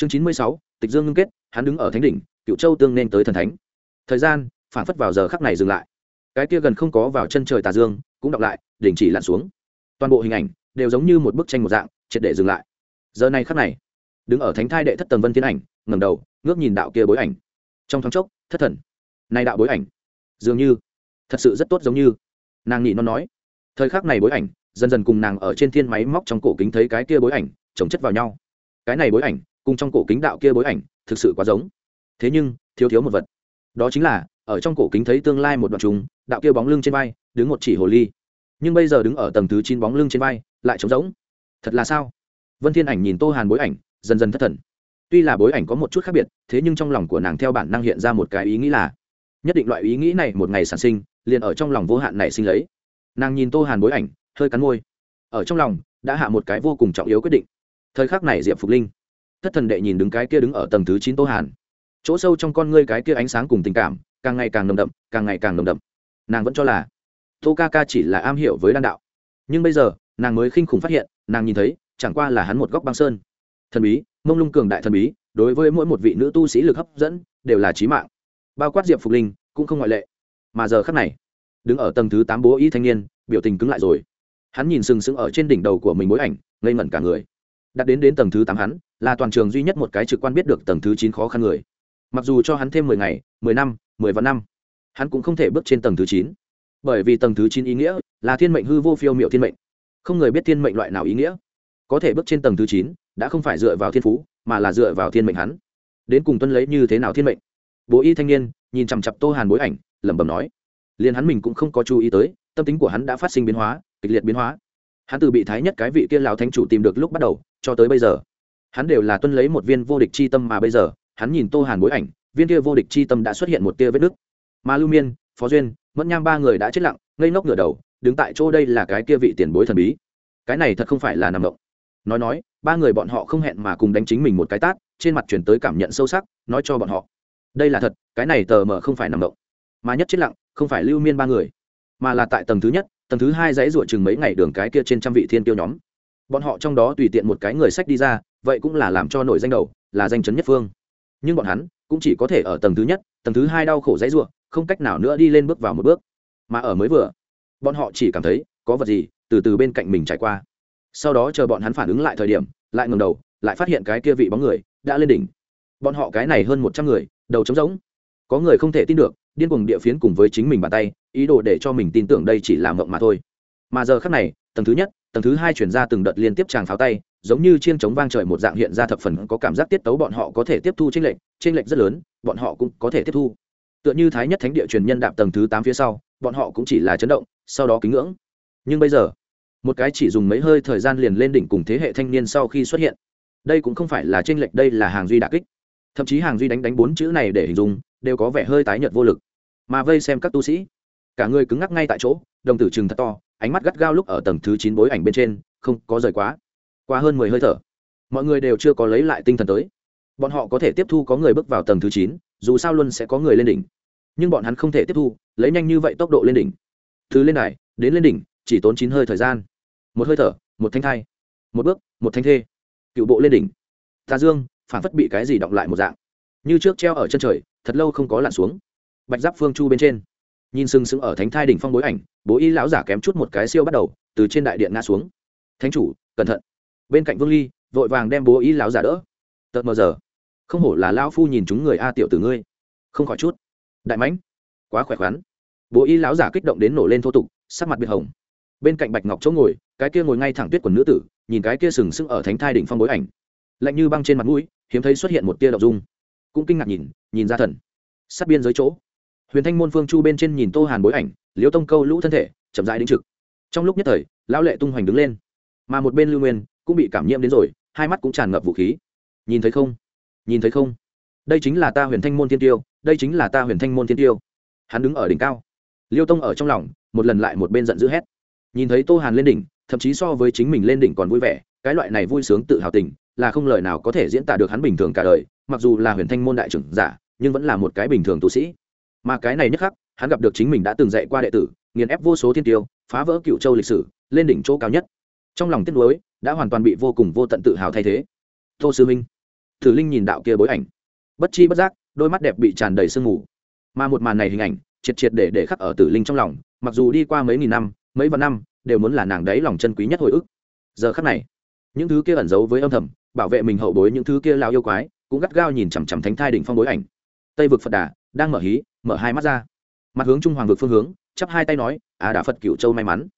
chương chín mươi sáu, tịch dương ngưng kết, hắn đứng ở thánh đỉnh, cựu châu tương nên tới thần thánh. Thời gian phản phất vào giờ khắc này dừng lại. Cái kia gần không có vào chân trời tà dương, cũng đọc lại, đình chỉ lặn xuống. Toàn bộ hình ảnh đều giống như một bức tranh một dạng, triệt để dừng lại. Giờ này khắc này, đứng ở thánh thai đệ thất tầng vân thiên ảnh ngầm đầu, ngước nhìn đạo kia bối ảnh. Trong thoáng chốc, thất thần. Nay đạo bối ảnh, dường như, thật sự rất tốt giống như. Nàng nhị nó nói, thời khắc này bối ảnh, dần dần cùng nàng ở trên thiên máy móc trong cổ kính thấy cái kia bối ảnh, chồng chất vào nhau. Cái này bối ảnh cùng trong cổ kính đạo kia bối ảnh thực sự quá giống. Thế nhưng, thiếu thiếu một vật. Đó chính là, ở trong cổ kính thấy tương lai một đoạn chúng, đạo kia bóng lưng trên vai, đứng một chỉ hồ ly. Nhưng bây giờ đứng ở tầng thứ chín bóng lưng trên vai, lại trống rỗng. Thật là sao? Vân thiên ảnh nhìn tô hàn bối ảnh, dần dần thất thần. Tuy là bối ảnh có một chút khác biệt, thế nhưng trong lòng của nàng theo bản năng hiện ra một cái ý nghĩ là, nhất định loại ý nghĩ này một ngày sản sinh, liền ở trong lòng vô hạn này sinh lấy. Nàng nhìn tô hàn bối ảnh, hơi cắn môi. Ở trong lòng, đã hạ một cái vô cùng trọng yếu quyết định. Thời khắc này diệp phục linh thất thần đệ nhìn đứng cái kia đứng ở tầng thứ chín tô hàn. Chỗ sâu trong con ngươi cái kia ánh sáng cùng tình cảm, càng ngày càng nồng đậm, càng ngày càng nồng đậm. Nàng vẫn cho là tô ca ca chỉ là am hiểu với đan đạo. Nhưng bây giờ, nàng mới khinh khủng phát hiện, nàng nhìn thấy, chẳng qua là hắn một góc băng sơn. Thần bí, mông lung cường đại thần bí, đối với mỗi một vị nữ tu sĩ lực hấp dẫn, đều là trí mạng. Bao quát diệp phục linh, cũng không ngoại lệ. Mà giờ khắc này, đứng ở tầng thứ tám bố y thanh niên, biểu tình cứng lại rồi. Hắn nhìn sừng sững ở trên đỉnh đầu của mình bối ảnh, ngây ngẩn cả người đặt đến đến tầng thứ tám hắn, là toàn trường duy nhất một cái trực quan biết được tầng thứ chín khó khăn người. Mặc dù cho hắn thêm mười ngày, mười năm, mười vạn năm, hắn cũng không thể bước trên tầng thứ chín. Bởi vì tầng thứ chín ý nghĩa là thiên mệnh hư vô phiêu m i ệ u thiên mệnh. Không người biết thiên mệnh loại nào ý nghĩa. Có thể bước trên tầng thứ chín đã không phải dựa vào thiên phú, mà là dựa vào thiên mệnh hắn. Đến cùng tuân lấy như thế nào thiên mệnh? Bố y thanh niên nhìn chằm chặp tô hàn bối ảnh, lẩm bẩm nói. Liền hắn mình cũng không có chú ý tới, tâm tính của hắn đã phát sinh biến hóa, kịch liệt biến hóa. Hắn từ bị thái nhất cái vị kia lào thanh chủ tìm được lúc bắt đầu cho tới bây giờ. Hắn đều là tuân lấy một viên vô địch c h i tâm mà bây giờ, hắn nhìn tô hàn bối ảnh, viên kia vô địch c h i tâm đã xuất hiện một tia vết nứt. Mà lưu miên, phó duyên, mẫn nham ba người đã chết lặng, ngây ngốc ngửa đầu, đứng tại chỗ đây là cái kia vị tiền bối thần bí. Cái này thật không phải là nằm động. Nói nói, ba người bọn họ không hẹn mà cùng đánh chính mình một cái tát, trên mặt chuyển tới cảm nhận sâu sắc, nói cho bọn họ. Đây là thật, cái này tờ mờ không phải nằm động. Mà nhất chết lặng, không phải lưu miên ba người, mà là tại tầng thứ nhất, tầng thứ hai dãy ruột chừng mấy ngày đường cái kia trên trăm vị thiên tiêu nhóm bọn họ trong đó tùy tiện một cái người sách đi ra, vậy cũng là làm cho nổi danh đầu, là danh chấn nhất phương. Nhưng bọn hắn cũng chỉ có thể ở tầng thứ nhất, tầng thứ hai đau khổ dãy ruộng không cách nào nữa đi lên bước vào một bước. Mà ở mới vừa, bọn họ chỉ cảm thấy có vật gì từ từ bên cạnh mình trải qua. Sau đó chờ bọn hắn phản ứng lại thời điểm, lại ngầm đầu, lại phát hiện cái kia vị bóng người đã lên đỉnh. Bọn họ cái này hơn một trăm người, đầu trống rỗng. Có người không thể tin được, điên cuồng địa phiến cùng với chính mình bàn tay, ý đồ để cho mình tin tưởng đây chỉ là mộng mà thôi. Mà giờ khác này, tầng thứ nhất tầng thứ hai chuyển ra từng đợt liên tiếp tràng pháo tay giống như chiên chống vang trời một dạng hiện ra thập phần có cảm giác tiết tấu bọn họ có thể tiếp thu trên lệch, trên lệch rất lớn bọn họ cũng có thể tiếp thu. Tựa như thái nhất thánh địa truyền nhân đạp tầng thứ tám phía sau bọn họ cũng chỉ là chấn động sau đó kính ngưỡng. Nhưng bây giờ một cái chỉ dùng mấy hơi thời gian liền lên đỉnh cùng thế hệ thanh niên sau khi xuất hiện. Đây cũng không phải là trên lệch, đây là hàng duy đà kích. Thậm chí hàng duy đánh đánh bốn chữ này để hình dung đều có vẻ hơi tái nhợt vô lực. Mà vây xem các tu sĩ cả người cứng ngắc ngay tại chỗ đồng tử chừng thật to ánh mắt gắt gao lúc ở tầng thứ chín bối ảnh bên trên, không có rời quá. Qua hơn mười hơi thở, mọi người đều chưa có lấy lại tinh thần tới. Bọn họ có thể tiếp thu có người bước vào tầng thứ chín, dù sao luôn sẽ có người lên đỉnh. Nhưng bọn hắn không thể tiếp thu, lấy nhanh như vậy tốc độ lên đỉnh. Thứ lên đài, đến lên đỉnh, chỉ tốn chín hơi thời gian. Một hơi thở, một thanh thai. Một bước, một thanh thê. Cựu bộ lên đỉnh. Tà dương, phản phất bị cái gì động lại một dạng. Như trước treo ở chân trời, thật lâu không có lặn xuống. Bạch giáp phương chu bên trên nhìn sừng sững ở thánh thai đỉnh phong bối ảnh, bố y lão giả kém chút một cái siêu bắt đầu, từ trên đại điện ngã xuống. Thánh chủ, cẩn thận. Bên cạnh vương ly, vội vàng đem bố y lão giả đỡ. Tợt mờ giờ. Không hổ là lão phu nhìn chúng người a tiểu tử ngươi. Không khỏi chút. Đại mãnh. Quá khỏe khoắn. Bố y lão giả kích động đến nổ lên thô tục, sắc mặt biệt hồng. Bên cạnh bạch ngọc chỗ ngồi, cái kia ngồi ngay thẳng tuyết quần nữ tử, nhìn cái kia sừng sững ở thánh thai đỉnh phong bối ảnh. Lạnh như băng trên mặt mũi, hiếm thấy xuất hiện một tia đậu dung. Cũng kinh ngạc nhìn nhìn ra thần. Sát biên giới chỗ huyền thanh môn phương chu bên trên nhìn tô hàn bối ảnh, liễu tông câu lũ thân thể, chậm rãi đính trực. Trong lúc nhất thời, lão lệ tung hoành đứng lên. Mà một bên lưu nguyên cũng bị cảm nhiễm đến rồi, hai mắt cũng tràn ngập vũ khí. Nhìn thấy không? Nhìn thấy không? Đây chính là ta huyền thanh môn thiên tiêu, đây chính là ta huyền thanh môn thiên tiêu. Hắn đứng ở đỉnh cao. Liêu tông ở trong lòng, một lần lại một bên giận dữ hét. Nhìn thấy tô hàn lên đỉnh, thậm chí so với chính mình lên đỉnh còn vui vẻ, cái loại này vui sướng tự hào tình, là không lời nào có thể diễn tả được hắn bình thường cả đời, mặc dù là huyền thanh môn đại trưởng giả, nhưng vẫn là một cái bình thường tu sĩ mà cái này nhất khắc, hắn gặp được chính mình đã từng dạy qua đệ tử, nghiền ép vô số thiên tiêu, phá vỡ cựu châu lịch sử, lên đỉnh chỗ cao nhất. Trong lòng tiếc nuối, đã hoàn toàn bị vô cùng vô tận tự hào thay thế. Tô sư minh, thử linh nhìn đạo kia bối ảnh. Bất chi bất giác, đôi mắt đẹp bị tràn đầy sương mù. Mà một màn này hình ảnh, triệt triệt để để khắc ở tử linh trong lòng, mặc dù đi qua mấy nghìn năm, mấy vạn năm, đều muốn là nàng đấy lòng chân quý nhất hồi ức. Giờ khắc này, những thứ kia ẩn giấu với âm thầm, bảo vệ mình hậu bối những thứ kia lao yêu quái, cũng gắt gao nhìn chằm chằm thánh thai đỉnh phong bối ảnh. Tây vực phật đà đang mở hí, mở hai mắt ra. Mặt hướng trung hoàng vực phương hướng, chắp hai tay nói à đà phật cựu châu may mắn.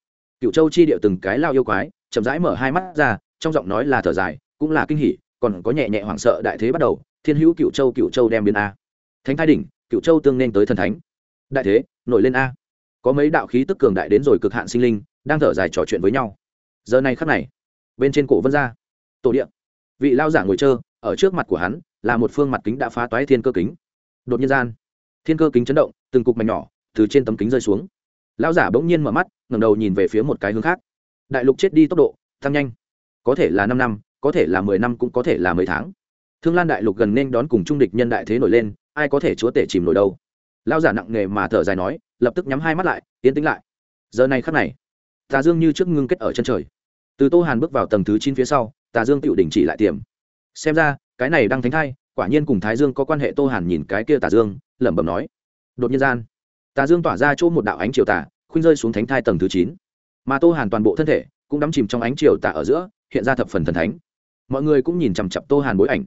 Cựu châu chi điệu từng cái lao yêu quái, chậm rãi mở hai mắt ra, trong giọng nói là thở dài, cũng là kinh hỉ, còn có nhẹ nhẹ hoảng sợ đại thế bắt đầu, thiên hữu cựu châu cựu châu đem biến a. Thánh Thái đỉnh cựu châu tương nên tới thần thánh. Đại thế, nổi lên a. Có mấy đạo khí tức cường đại đến rồi cực hạn sinh linh, đang thở dài trò chuyện với nhau. Giờ này khắc này, bên trên cổ vân gia tổ điện vị lao giả ngồi trơ ở trước mặt của hắn, là một phương mặt kính đã phá toái thiên cơ kính. Đột nhiên gian thiên cơ kính chấn động, từng cục mảnh nhỏ từ trên tấm kính rơi xuống. Lão giả bỗng nhiên mở mắt, ngẩng đầu nhìn về phía một cái hướng khác. Đại lục chết đi tốc độ, tăng nhanh. Có thể là năm năm, có thể là mười năm cũng có thể là mười tháng. Thương lan đại lục gần nên đón cùng trung địch nhân đại thế nổi lên, ai có thể chúa tể chìm nổi đâu. Lão giả nặng nề mà thở dài nói, lập tức nhắm hai mắt lại tiến tĩnh lại. Giờ này khắc này, tà dương như trước ngưng kết ở chân trời. Từ tô hàn bước vào tầng thứ chín phía sau, tà dương tựu đình chỉ lại tiềm. Xem ra, cái này đang thánh thai quả nhiên cùng thái dương có quan hệ, tô hàn nhìn cái kia tà dương, lẩm bẩm nói, đột nhiên gian, tà dương tỏa ra chỗ một đạo ánh chiều tà, khuynh rơi xuống thánh thai tầng thứ chín. Mà tô hàn toàn bộ thân thể cũng đắm chìm trong ánh chiều tà ở giữa, hiện ra thập phần thần thánh. Mọi người cũng nhìn chằm chặp tô hàn bối ảnh.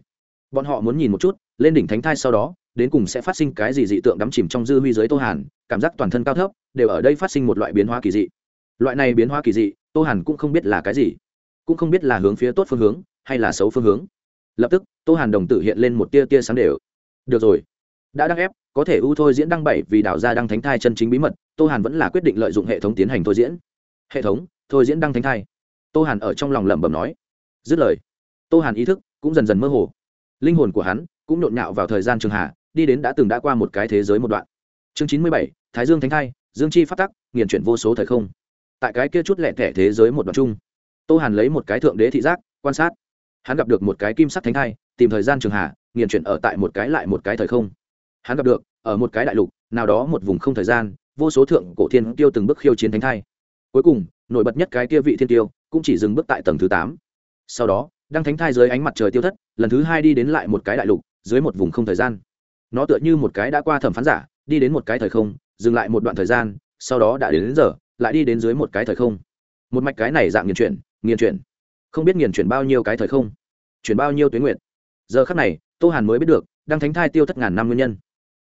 Bọn họ muốn nhìn một chút, lên đỉnh thánh thai sau đó, đến cùng sẽ phát sinh cái gì dị tượng đắm chìm trong dư huy giới tô hàn, cảm giác toàn thân cao thấp, đều ở đây phát sinh một loại biến hóa kỳ dị. Loại này biến hóa kỳ dị, tô hàn cũng không biết là cái gì, cũng không biết là hướng phía tốt phương hướng, hay là xấu phương hướng lập tức, tô hàn đồng tử hiện lên một tia tia sáng đều. Được rồi. Đã đăng ép, có thể ưu thôi diễn đăng bảy vì đảo ra đăng thánh thai chân chính bí mật, tô hàn vẫn là quyết định lợi dụng hệ thống tiến hành thôi diễn. Hệ thống, thôi diễn đăng thánh thai. Tô hàn ở trong lòng lẩm bẩm nói. Dứt lời, tô hàn ý thức cũng dần dần mơ hồ. Linh hồn của hắn cũng nhộn nhạo vào thời gian trường hạ, đi đến đã từng đã qua một cái thế giới một đoạn. Chương chín mươi bảy, thái dương thánh thai, dương chi phát tắc, nghiền chuyển vô số thời không. Tại cái kia chút lẹ thẻ thế giới một đoạn chung, tô hàn lấy một cái thượng đế thị giác, quan sát hắn gặp được một cái kim sắc thánh thai tìm thời gian trường hạ nghiền chuyển ở tại một cái lại một cái thời không. Hắn gặp được ở một cái đại lục nào đó một vùng không thời gian vô số thượng cổ thiên tiêu từng bước khiêu chiến thánh thai. Cuối cùng nổi bật nhất cái kia vị thiên tiêu cũng chỉ dừng bước tại tầng thứ tám. Sau đó đăng thánh thai dưới ánh mặt trời tiêu thất lần thứ hai đi đến lại một cái đại lục dưới một vùng không thời gian. Nó tựa như một cái đã qua thẩm phán giả đi đến một cái thời không dừng lại một đoạn thời gian sau đó đã đến, đến giờ lại đi đến dưới một cái thời không. Một mạch cái này dạng nghiền chuyển nghiền chuyển không biết nghiền chuyển bao nhiêu cái thời không chuyển bao nhiêu tuyến nguyện giờ khắc này tô hàn mới biết được đăng thánh thai tiêu thất ngàn năm nguyên nhân.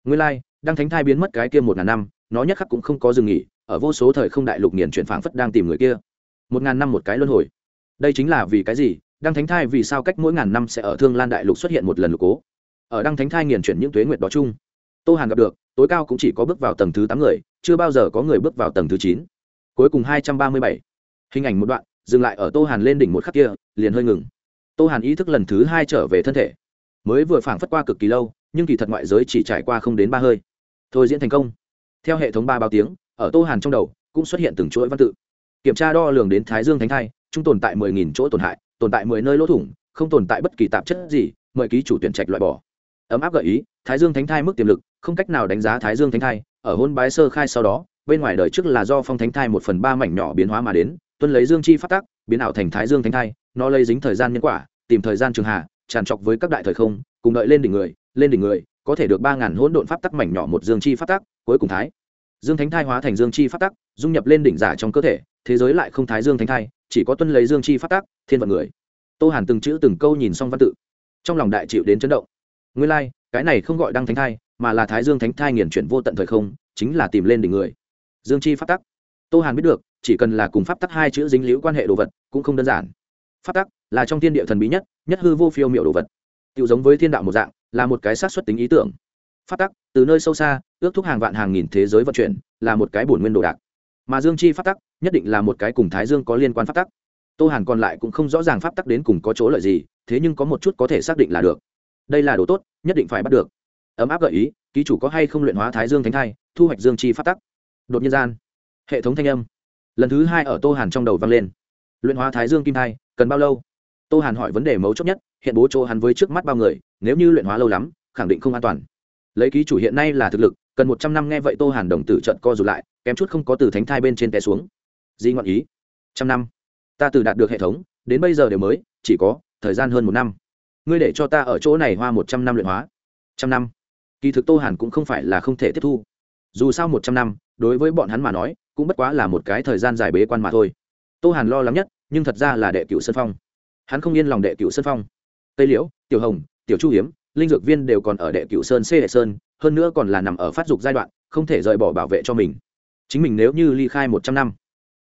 Nguyên lai、like, đăng thánh thai biến mất cái kia một ngàn năm nó nhất khắc cũng không có dừng nghỉ ở vô số thời không đại lục nghiền chuyển phảng phất đang tìm người kia. Một ngàn năm một cái luân hồi. Đây chính là vì cái gì? Đăng thánh thai vì sao cách mỗi ngàn năm sẽ ở thương lan đại lục xuất hiện một lần lục cố? Ở đăng thánh thai nghiền chuyển những tuế nguyệt đó chung tô hàn gặp được tối cao cũng chỉ có bước vào tầng thứ tám người chưa bao giờ có người bước vào tầng thứ chín. Cuối cùng hai trăm ba mươi bảy. Hình ảnh một đoạn dừng lại ở tô hàn lên đỉnh một khắc kia, liền hơi ngừng. Tô hàn ý thức lần thứ hai trở về thân thể. Mới vừa phảng phất qua cực kỳ lâu, nhưng kỳ thật ngoại giới chỉ trải qua không đến ba hơi. Thôi diễn thành công. Theo hệ thống ba bao tiếng, ở tô hàn trong đầu, cũng xuất hiện từng chuỗi văn tự. Kiểm tra đo lường đến thái dương thánh thai, trung tồn tại mười nghìn chỗ tổn hại, tồn tại mười nơi lỗ thủng, không tồn tại bất kỳ tạp chất gì, mời ký chủ tuyển trạch loại bỏ. Ấm áp gợi ý, thái dương thánh thai mức tiềm lực, không cách nào đánh giá thái dương thánh thai, ở hôn bái sơ khai sau đó, bên ngoài đời trước là do phong thánh thai một phần ba mảnh nhỏ biến hóa mà đến tuân lấy dương chi phát tác biến ảo thành thái dương thánh thai nó lấy dính thời gian nhân quả tìm thời gian trường hạ tràn trọc với các đại thời không cùng đợi lên đỉnh người lên đỉnh người có thể được ba ngàn hỗn độn pháp tắc mảnh nhỏ một dương chi pháp tắc cuối cùng thái. Dương thánh thai hóa thành dương chi pháp tắc dung nhập lên đỉnh giả trong cơ thể thế giới lại không thái dương thánh thai chỉ có tuân lấy dương chi pháp tắc thiên vận người. Tô hàn từng chữ từng câu nhìn xong văn tự. Trong lòng đại chịu đến chấn động. Nguyên lai、like, cái này không gọi đăng thánh thai mà là thái dương thánh thai nghiền chuyển vô tận thời không chính là tìm lên đỉnh người. Dương chi pháp tắc. Tô hàn biết được chỉ cần là cùng pháp tắc hai chữ dính liễu quan hệ đồ vật, cũng không đơn giản. Pháp tắc là trong thiên địa thần bí nhất nhất hư vô phiêu m i ệ u đồ vật. Tự giống với thiên đạo một dạng, là một cái sát xuất tính ý tưởng. Pháp tắc, từ nơi sâu xa, ước thúc hàng vạn hàng nghìn thế giới vận chuyển, là một cái bổn nguyên đồ đạc. Mà dương chi pháp tắc, nhất định là một cái cùng thái dương có liên quan pháp tắc. Tô hàn còn lại cũng không rõ ràng pháp tắc đến cùng có chỗ lợi gì, thế nhưng có một chút có thể xác định là được. Đây là đồ tốt, nhất định phải bắt được. Ấm áp gợi ý, ký chủ có hay không luyện hóa thái dương thánh thai, thu hoạch dương chi pháp tắc. Đột nhiên gian, hệ thống thanh âm lần thứ hai ở tô hàn trong đầu vang lên luyện hóa thái dương kim thai cần bao lâu tô hàn hỏi vấn đề mấu chốt nhất hiện bố chỗ hắn với trước mắt bao người nếu như luyện hóa lâu lắm khẳng định không an toàn lấy ký chủ hiện nay là thực lực cần một trăm năm nghe vậy tô hàn đồng tử trận co rụt lại kém chút không có từ thánh thai bên trên té xuống di ngọn ý trăm năm ta từ đạt được hệ thống đến bây giờ đều mới chỉ có thời gian hơn một năm ngươi để cho ta ở chỗ này hoa một trăm năm luyện hóa trăm năm kỳ thực tô hàn cũng không phải là không thể tiếp thu dù sao một trăm năm đối với bọn hắn mà nói cũng bất quá là một cái thời gian dài bế quan mà thôi. Tô hàn lo lắng nhất, nhưng thật ra là đệ cựu sơn phong. Hắn không yên lòng đệ cựu sơn phong. Tây liễu, tiểu hồng, tiểu chu hiếm, linh dược viên đều còn ở đệ cựu sơn c đệ sơn, hơn nữa còn là nằm ở phát dục giai đoạn, không thể rời bỏ bảo vệ cho mình. Chính mình nếu như ly khai một trăm năm,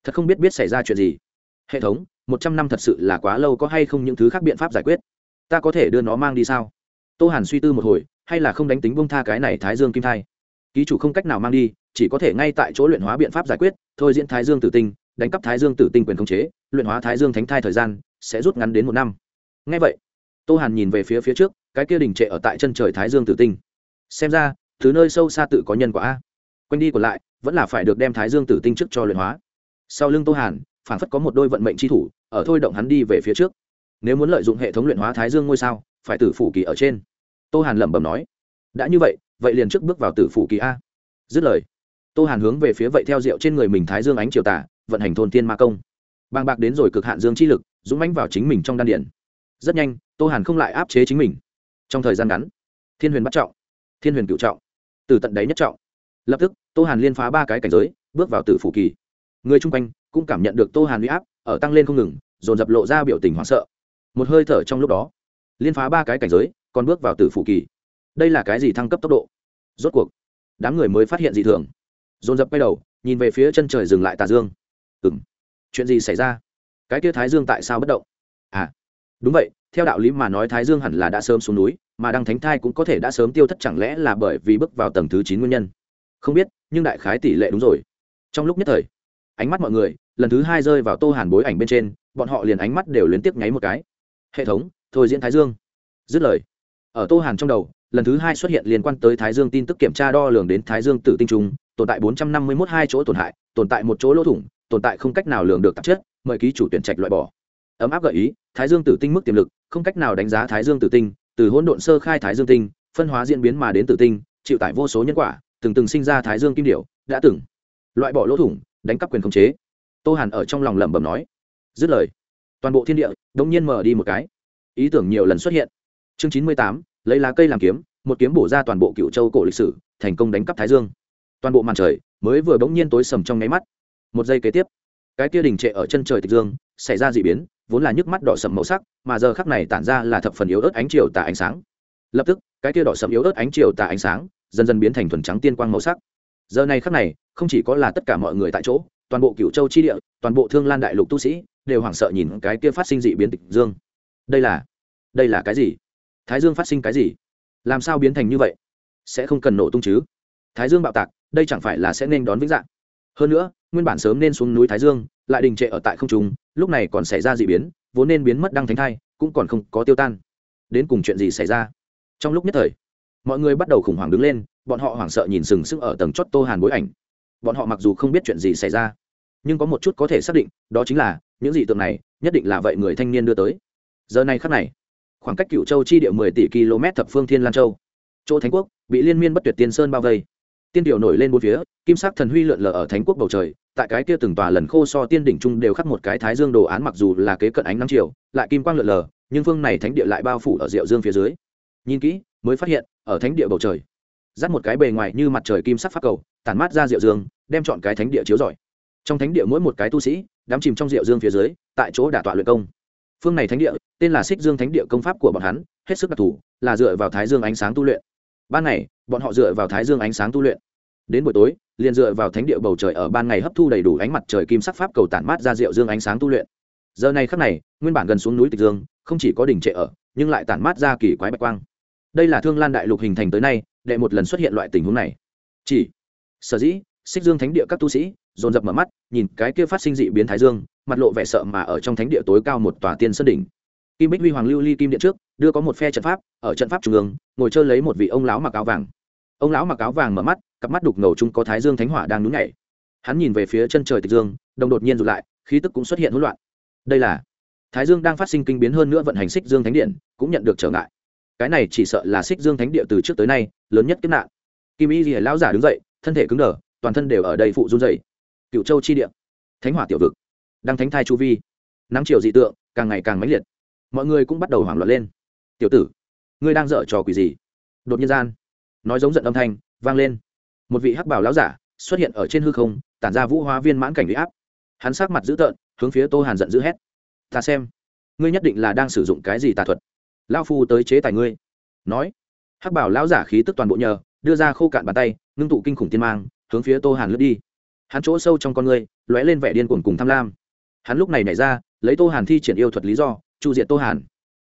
thật không biết biết xảy ra chuyện gì. Hệ thống, một trăm năm thật sự là quá lâu có hay không những thứ khác biện pháp giải quyết? Ta có thể đưa nó mang đi sao? Tô hàn suy tư một hồi, hay là không đánh tính bông tha cái này thái dương kim thai? Ký chủ không cách nào mang đi chỉ có thể ngay tại chỗ luyện hóa biện pháp giải quyết, thôi diễn thái dương tử tinh, đánh cắp thái dương tử tinh quyền khống chế, luyện hóa thái dương thánh thai thời gian sẽ rút ngắn đến một năm. Ngay vậy, tô hàn nhìn về phía phía trước, cái kia đình trệ ở tại chân trời thái dương tử tinh. Xem ra, thứ nơi sâu xa tự có nhân quả a. Quanh đi còn lại, vẫn là phải được đem thái dương tử tinh trước cho luyện hóa. Sau lưng tô hàn phản phất có một đôi vận mệnh tri thủ, ở thôi động hắn đi về phía trước. Nếu muốn lợi dụng hệ thống luyện hóa thái dương ngôi sao, phải tử phủ kỳ ở trên. Tô hàn lẩm bẩm nói, đã như vậy vậy liền trước bước vào tử phủ kỳ a. Dứt lời tô hàn hướng về phía vậy theo rượu trên người mình thái dương ánh triều tả vận hành thôn tiên ma công. Bàng bạc đến rồi cực hạn dương chi lực, dũng mãnh vào chính mình trong đan điện. Rất nhanh, tô hàn không lại áp chế chính mình. Trong thời gian ngắn, thiên huyền bắt trọng, thiên huyền cựu trọng từ tận đáy nhất trọng. Lập tức, tô hàn liên phá ba cái cảnh giới, bước vào tử phủ kỳ. Người chung quanh cũng cảm nhận được tô hàn huy áp, ở tăng lên không ngừng, dồn dập lộ ra biểu tình hoảng sợ. Một hơi thở trong lúc đó, liên phá ba cái cảnh giới, còn bước vào tử phủ kỳ. Đây là cái gì thăng cấp tốc độ? Rốt cuộc, đám người mới phát hiện dị thường dồn dập quay đầu, nhìn về phía chân trời dừng lại tà dương. Ừ m chuyện gì xảy ra? Cái kia thái dương tại sao bất động? À đúng vậy, theo đạo lý mà nói thái dương hẳn là đã sớm xuống núi, mà đăng thánh thai cũng có thể đã sớm tiêu thất chẳng lẽ là bởi vì bước vào tầng thứ chín nguyên nhân? Không biết, nhưng đại khái tỷ lệ đúng rồi. Trong lúc nhất thời, ánh mắt mọi người, lần thứ hai rơi vào tô hàn bối ảnh bên trên, bọn họ liền ánh mắt đều liên tiếp nháy một cái. Hệ thống, thôi diễn thái dương. Dứt lời, ở tô hàn trong đầu, lần thứ hai xuất hiện liên quan tới thái dương tin tức kiểm tra đo lường đến thái dương tử tinh trùng tồn tại bốn trăm năm mươi mốt hai chỗ tổn hại, tồn tại một chỗ lỗ thủng, tồn tại không cách nào lường được tạp chất, mời ký chủ tuyển trạch loại bỏ. Ấm áp gợi ý, thái dương tử tinh mức tiềm lực, không cách nào đánh giá thái dương tử tinh, từ hỗn độn sơ khai thái dương tinh, phân hóa diễn biến mà đến tử tinh, chịu tải vô số nhân quả, từng từng sinh ra thái dương kim điệu đã từng loại bỏ lỗ thủng, đánh cắp quyền khống chế. Tô hàn ở trong lòng lẩm bẩm nói. Dứt lời, toàn bộ thiên địa đống nhiên mở đi một cái. Ý tưởng nhiều lần xuất hiện. Chương chín mươi tám, lấy lá cây làm kiếm, một kiếm bổ ra toàn bộ cựu châu cổ lịch sử, thành công đánh cắp thái dương toàn bộ màn trời mới vừa bỗng nhiên tối sầm trong nháy mắt. Một giây kế tiếp, cái kia đình trệ ở chân trời tịch dương xảy ra d ị biến, vốn là nhức mắt đỏ sầm màu sắc, mà giờ khắc này tản ra là thập phần yếu ớt ánh chiều tà ánh sáng. Lập tức, cái kia đỏ sầm yếu ớt ánh chiều tà ánh sáng dần dần biến thành thuần trắng tiên quang màu sắc. Giờ này khắc này, không chỉ có là tất cả mọi người tại chỗ, toàn bộ cựu châu chi địa, toàn bộ thương lan đại lục tu sĩ đều hoảng sợ nhìn cái kia phát sinh dị biến tịch dương. Đây là đây là cái gì? Thái dương phát sinh cái gì? Làm sao biến thành như vậy? Sẽ không cần nổ tung chứ? Thái dương bạo tạc đây chẳng phải là sẽ nên đón vĩnh dạng. Hơn nữa, nguyên bản sớm nên xuống núi thái dương, lại đình trệ ở tại không trung, lúc này còn xảy ra d ị biến, vốn nên biến mất đăng thánh thai, cũng còn không có tiêu tan. Đến cùng chuyện gì xảy ra? Trong lúc nhất thời, mọi người bắt đầu khủng hoảng đứng lên, bọn họ hoảng sợ nhìn sừng sững ở tầng chót tô hàn bối ảnh. Bọn họ mặc dù không biết chuyện gì xảy ra, nhưng có một chút có thể xác định, đó chính là, những dị tượng này, nhất định là vậy người thanh niên đưa tới. Giờ này khắc này, khoảng cách cựu châu chi địa mười tỷ km thập phương thiên lan châu. Chỗ thánh quốc, bị liên miên bất tuyệt tiên sơn bao vây tiên điệu nổi lên bốn phía, kim sắc thần huy lượn lờ ở thánh quốc bầu trời, tại cái kia từng tòa lần khô so tiên đỉnh trung đều khắc một cái thái dương đồ án mặc dù là kế cận ánh nắng chiều, lại kim quang lượn lờ, nhưng phương này thánh địa lại bao phủ ở diệu dương phía dưới. Nhìn kỹ, mới phát hiện, ở thánh địa bầu trời, dắt một cái bề ngoài như mặt trời kim sắc phát cầu, tản mát ra diệu dương, đem chọn cái thánh địa chiếu rọi. Trong thánh địa mỗi một cái tu sĩ, đắm chìm trong diệu dương phía dưới, tại chỗ đả tọa luyện công. Phương này thánh địa, tên là xích dương thánh địa công pháp của bọn hắn, hết sức đặc thù, là dựa vào thái dương ánh sáng tu luyện. Ban này bọn họ dựa vào thái dương ánh sáng tu luyện đến buổi tối, liền dựa vào thánh địa bầu trời ở ban ngày hấp thu đầy đủ ánh mặt trời kim sắc pháp cầu tản mát ra diệu dương ánh sáng tu luyện. Giờ này khắc này, nguyên bản gần xuống núi tịch dương, không chỉ có đỉnh trệ ở, nhưng lại tản mát ra kỳ quái bạch quang. Đây là thương lan đại lục hình thành tới nay, đệ một lần xuất hiện loại tình huống này. Chỉ, sở dĩ, xích dương thánh địa các tu sĩ, dồn dập mở mắt, nhìn cái kia phát sinh dị biến thái dương, mặt lộ vẻ sợ mà ở trong thánh địa tối cao một tòa tiên sơn đỉnh. Kim bích huy hoàng lưu ly kim điện trước, đưa có một phe trận pháp, ở trận pháp trung ương, ngồi chơi lấy một vị ông lão mặc áo vàng ông lão mặc áo vàng mở mắt, cặp mắt đục ngầu chung có thái dương thánh hỏa đang nhún nhảy. Hắn nhìn về phía chân trời tịch dương, đồng đột nhiên rụt lại, khí tức cũng xuất hiện hỗn loạn. Đây là, thái dương đang phát sinh kinh biến hơn nữa vận hành xích dương thánh điện, cũng nhận được trở ngại. Cái này chỉ sợ là xích dương thánh địa từ trước tới nay, lớn nhất kiếp nạn. Kim y lìa lão giả đứng dậy, thân thể cứng đờ, toàn thân đều ở đây phụ run dày cựu châu chi địa, thánh hỏa tiểu vực, đang thánh thai chu vi. Nắng chiều dị tượng, càng ngày càng mãnh liệt. Mọi người cũng bắt đầu hoảng loạn lên. Tiểu tử, ngươi đang dở trò quỷ gì? Đột nhiên gian nói giống giận âm thanh, vang lên. Một vị hắc bảo lão giả xuất hiện ở trên hư không, tản ra vũ hóa viên mãn cảnh bị áp. Hắn sắc mặt dữ tợn, hướng phía tô hàn giận dữ hét. Ta xem, ngươi nhất định là đang sử dụng cái gì tà thuật? Lao phu tới chế tài ngươi. Nói, hắc bảo lão giả khí tức toàn bộ nhờ, đưa ra khô cạn bàn tay, ngưng tụ kinh khủng tiên mang, hướng phía tô hàn lướt đi. Hắn chỗ sâu trong con ngươi, lóe lên vẻ điên cuồng cùng tham lam. Hắn lúc này nảy ra, lấy tô hàn thi triển yêu thuật lý do, chu diện tô hàn.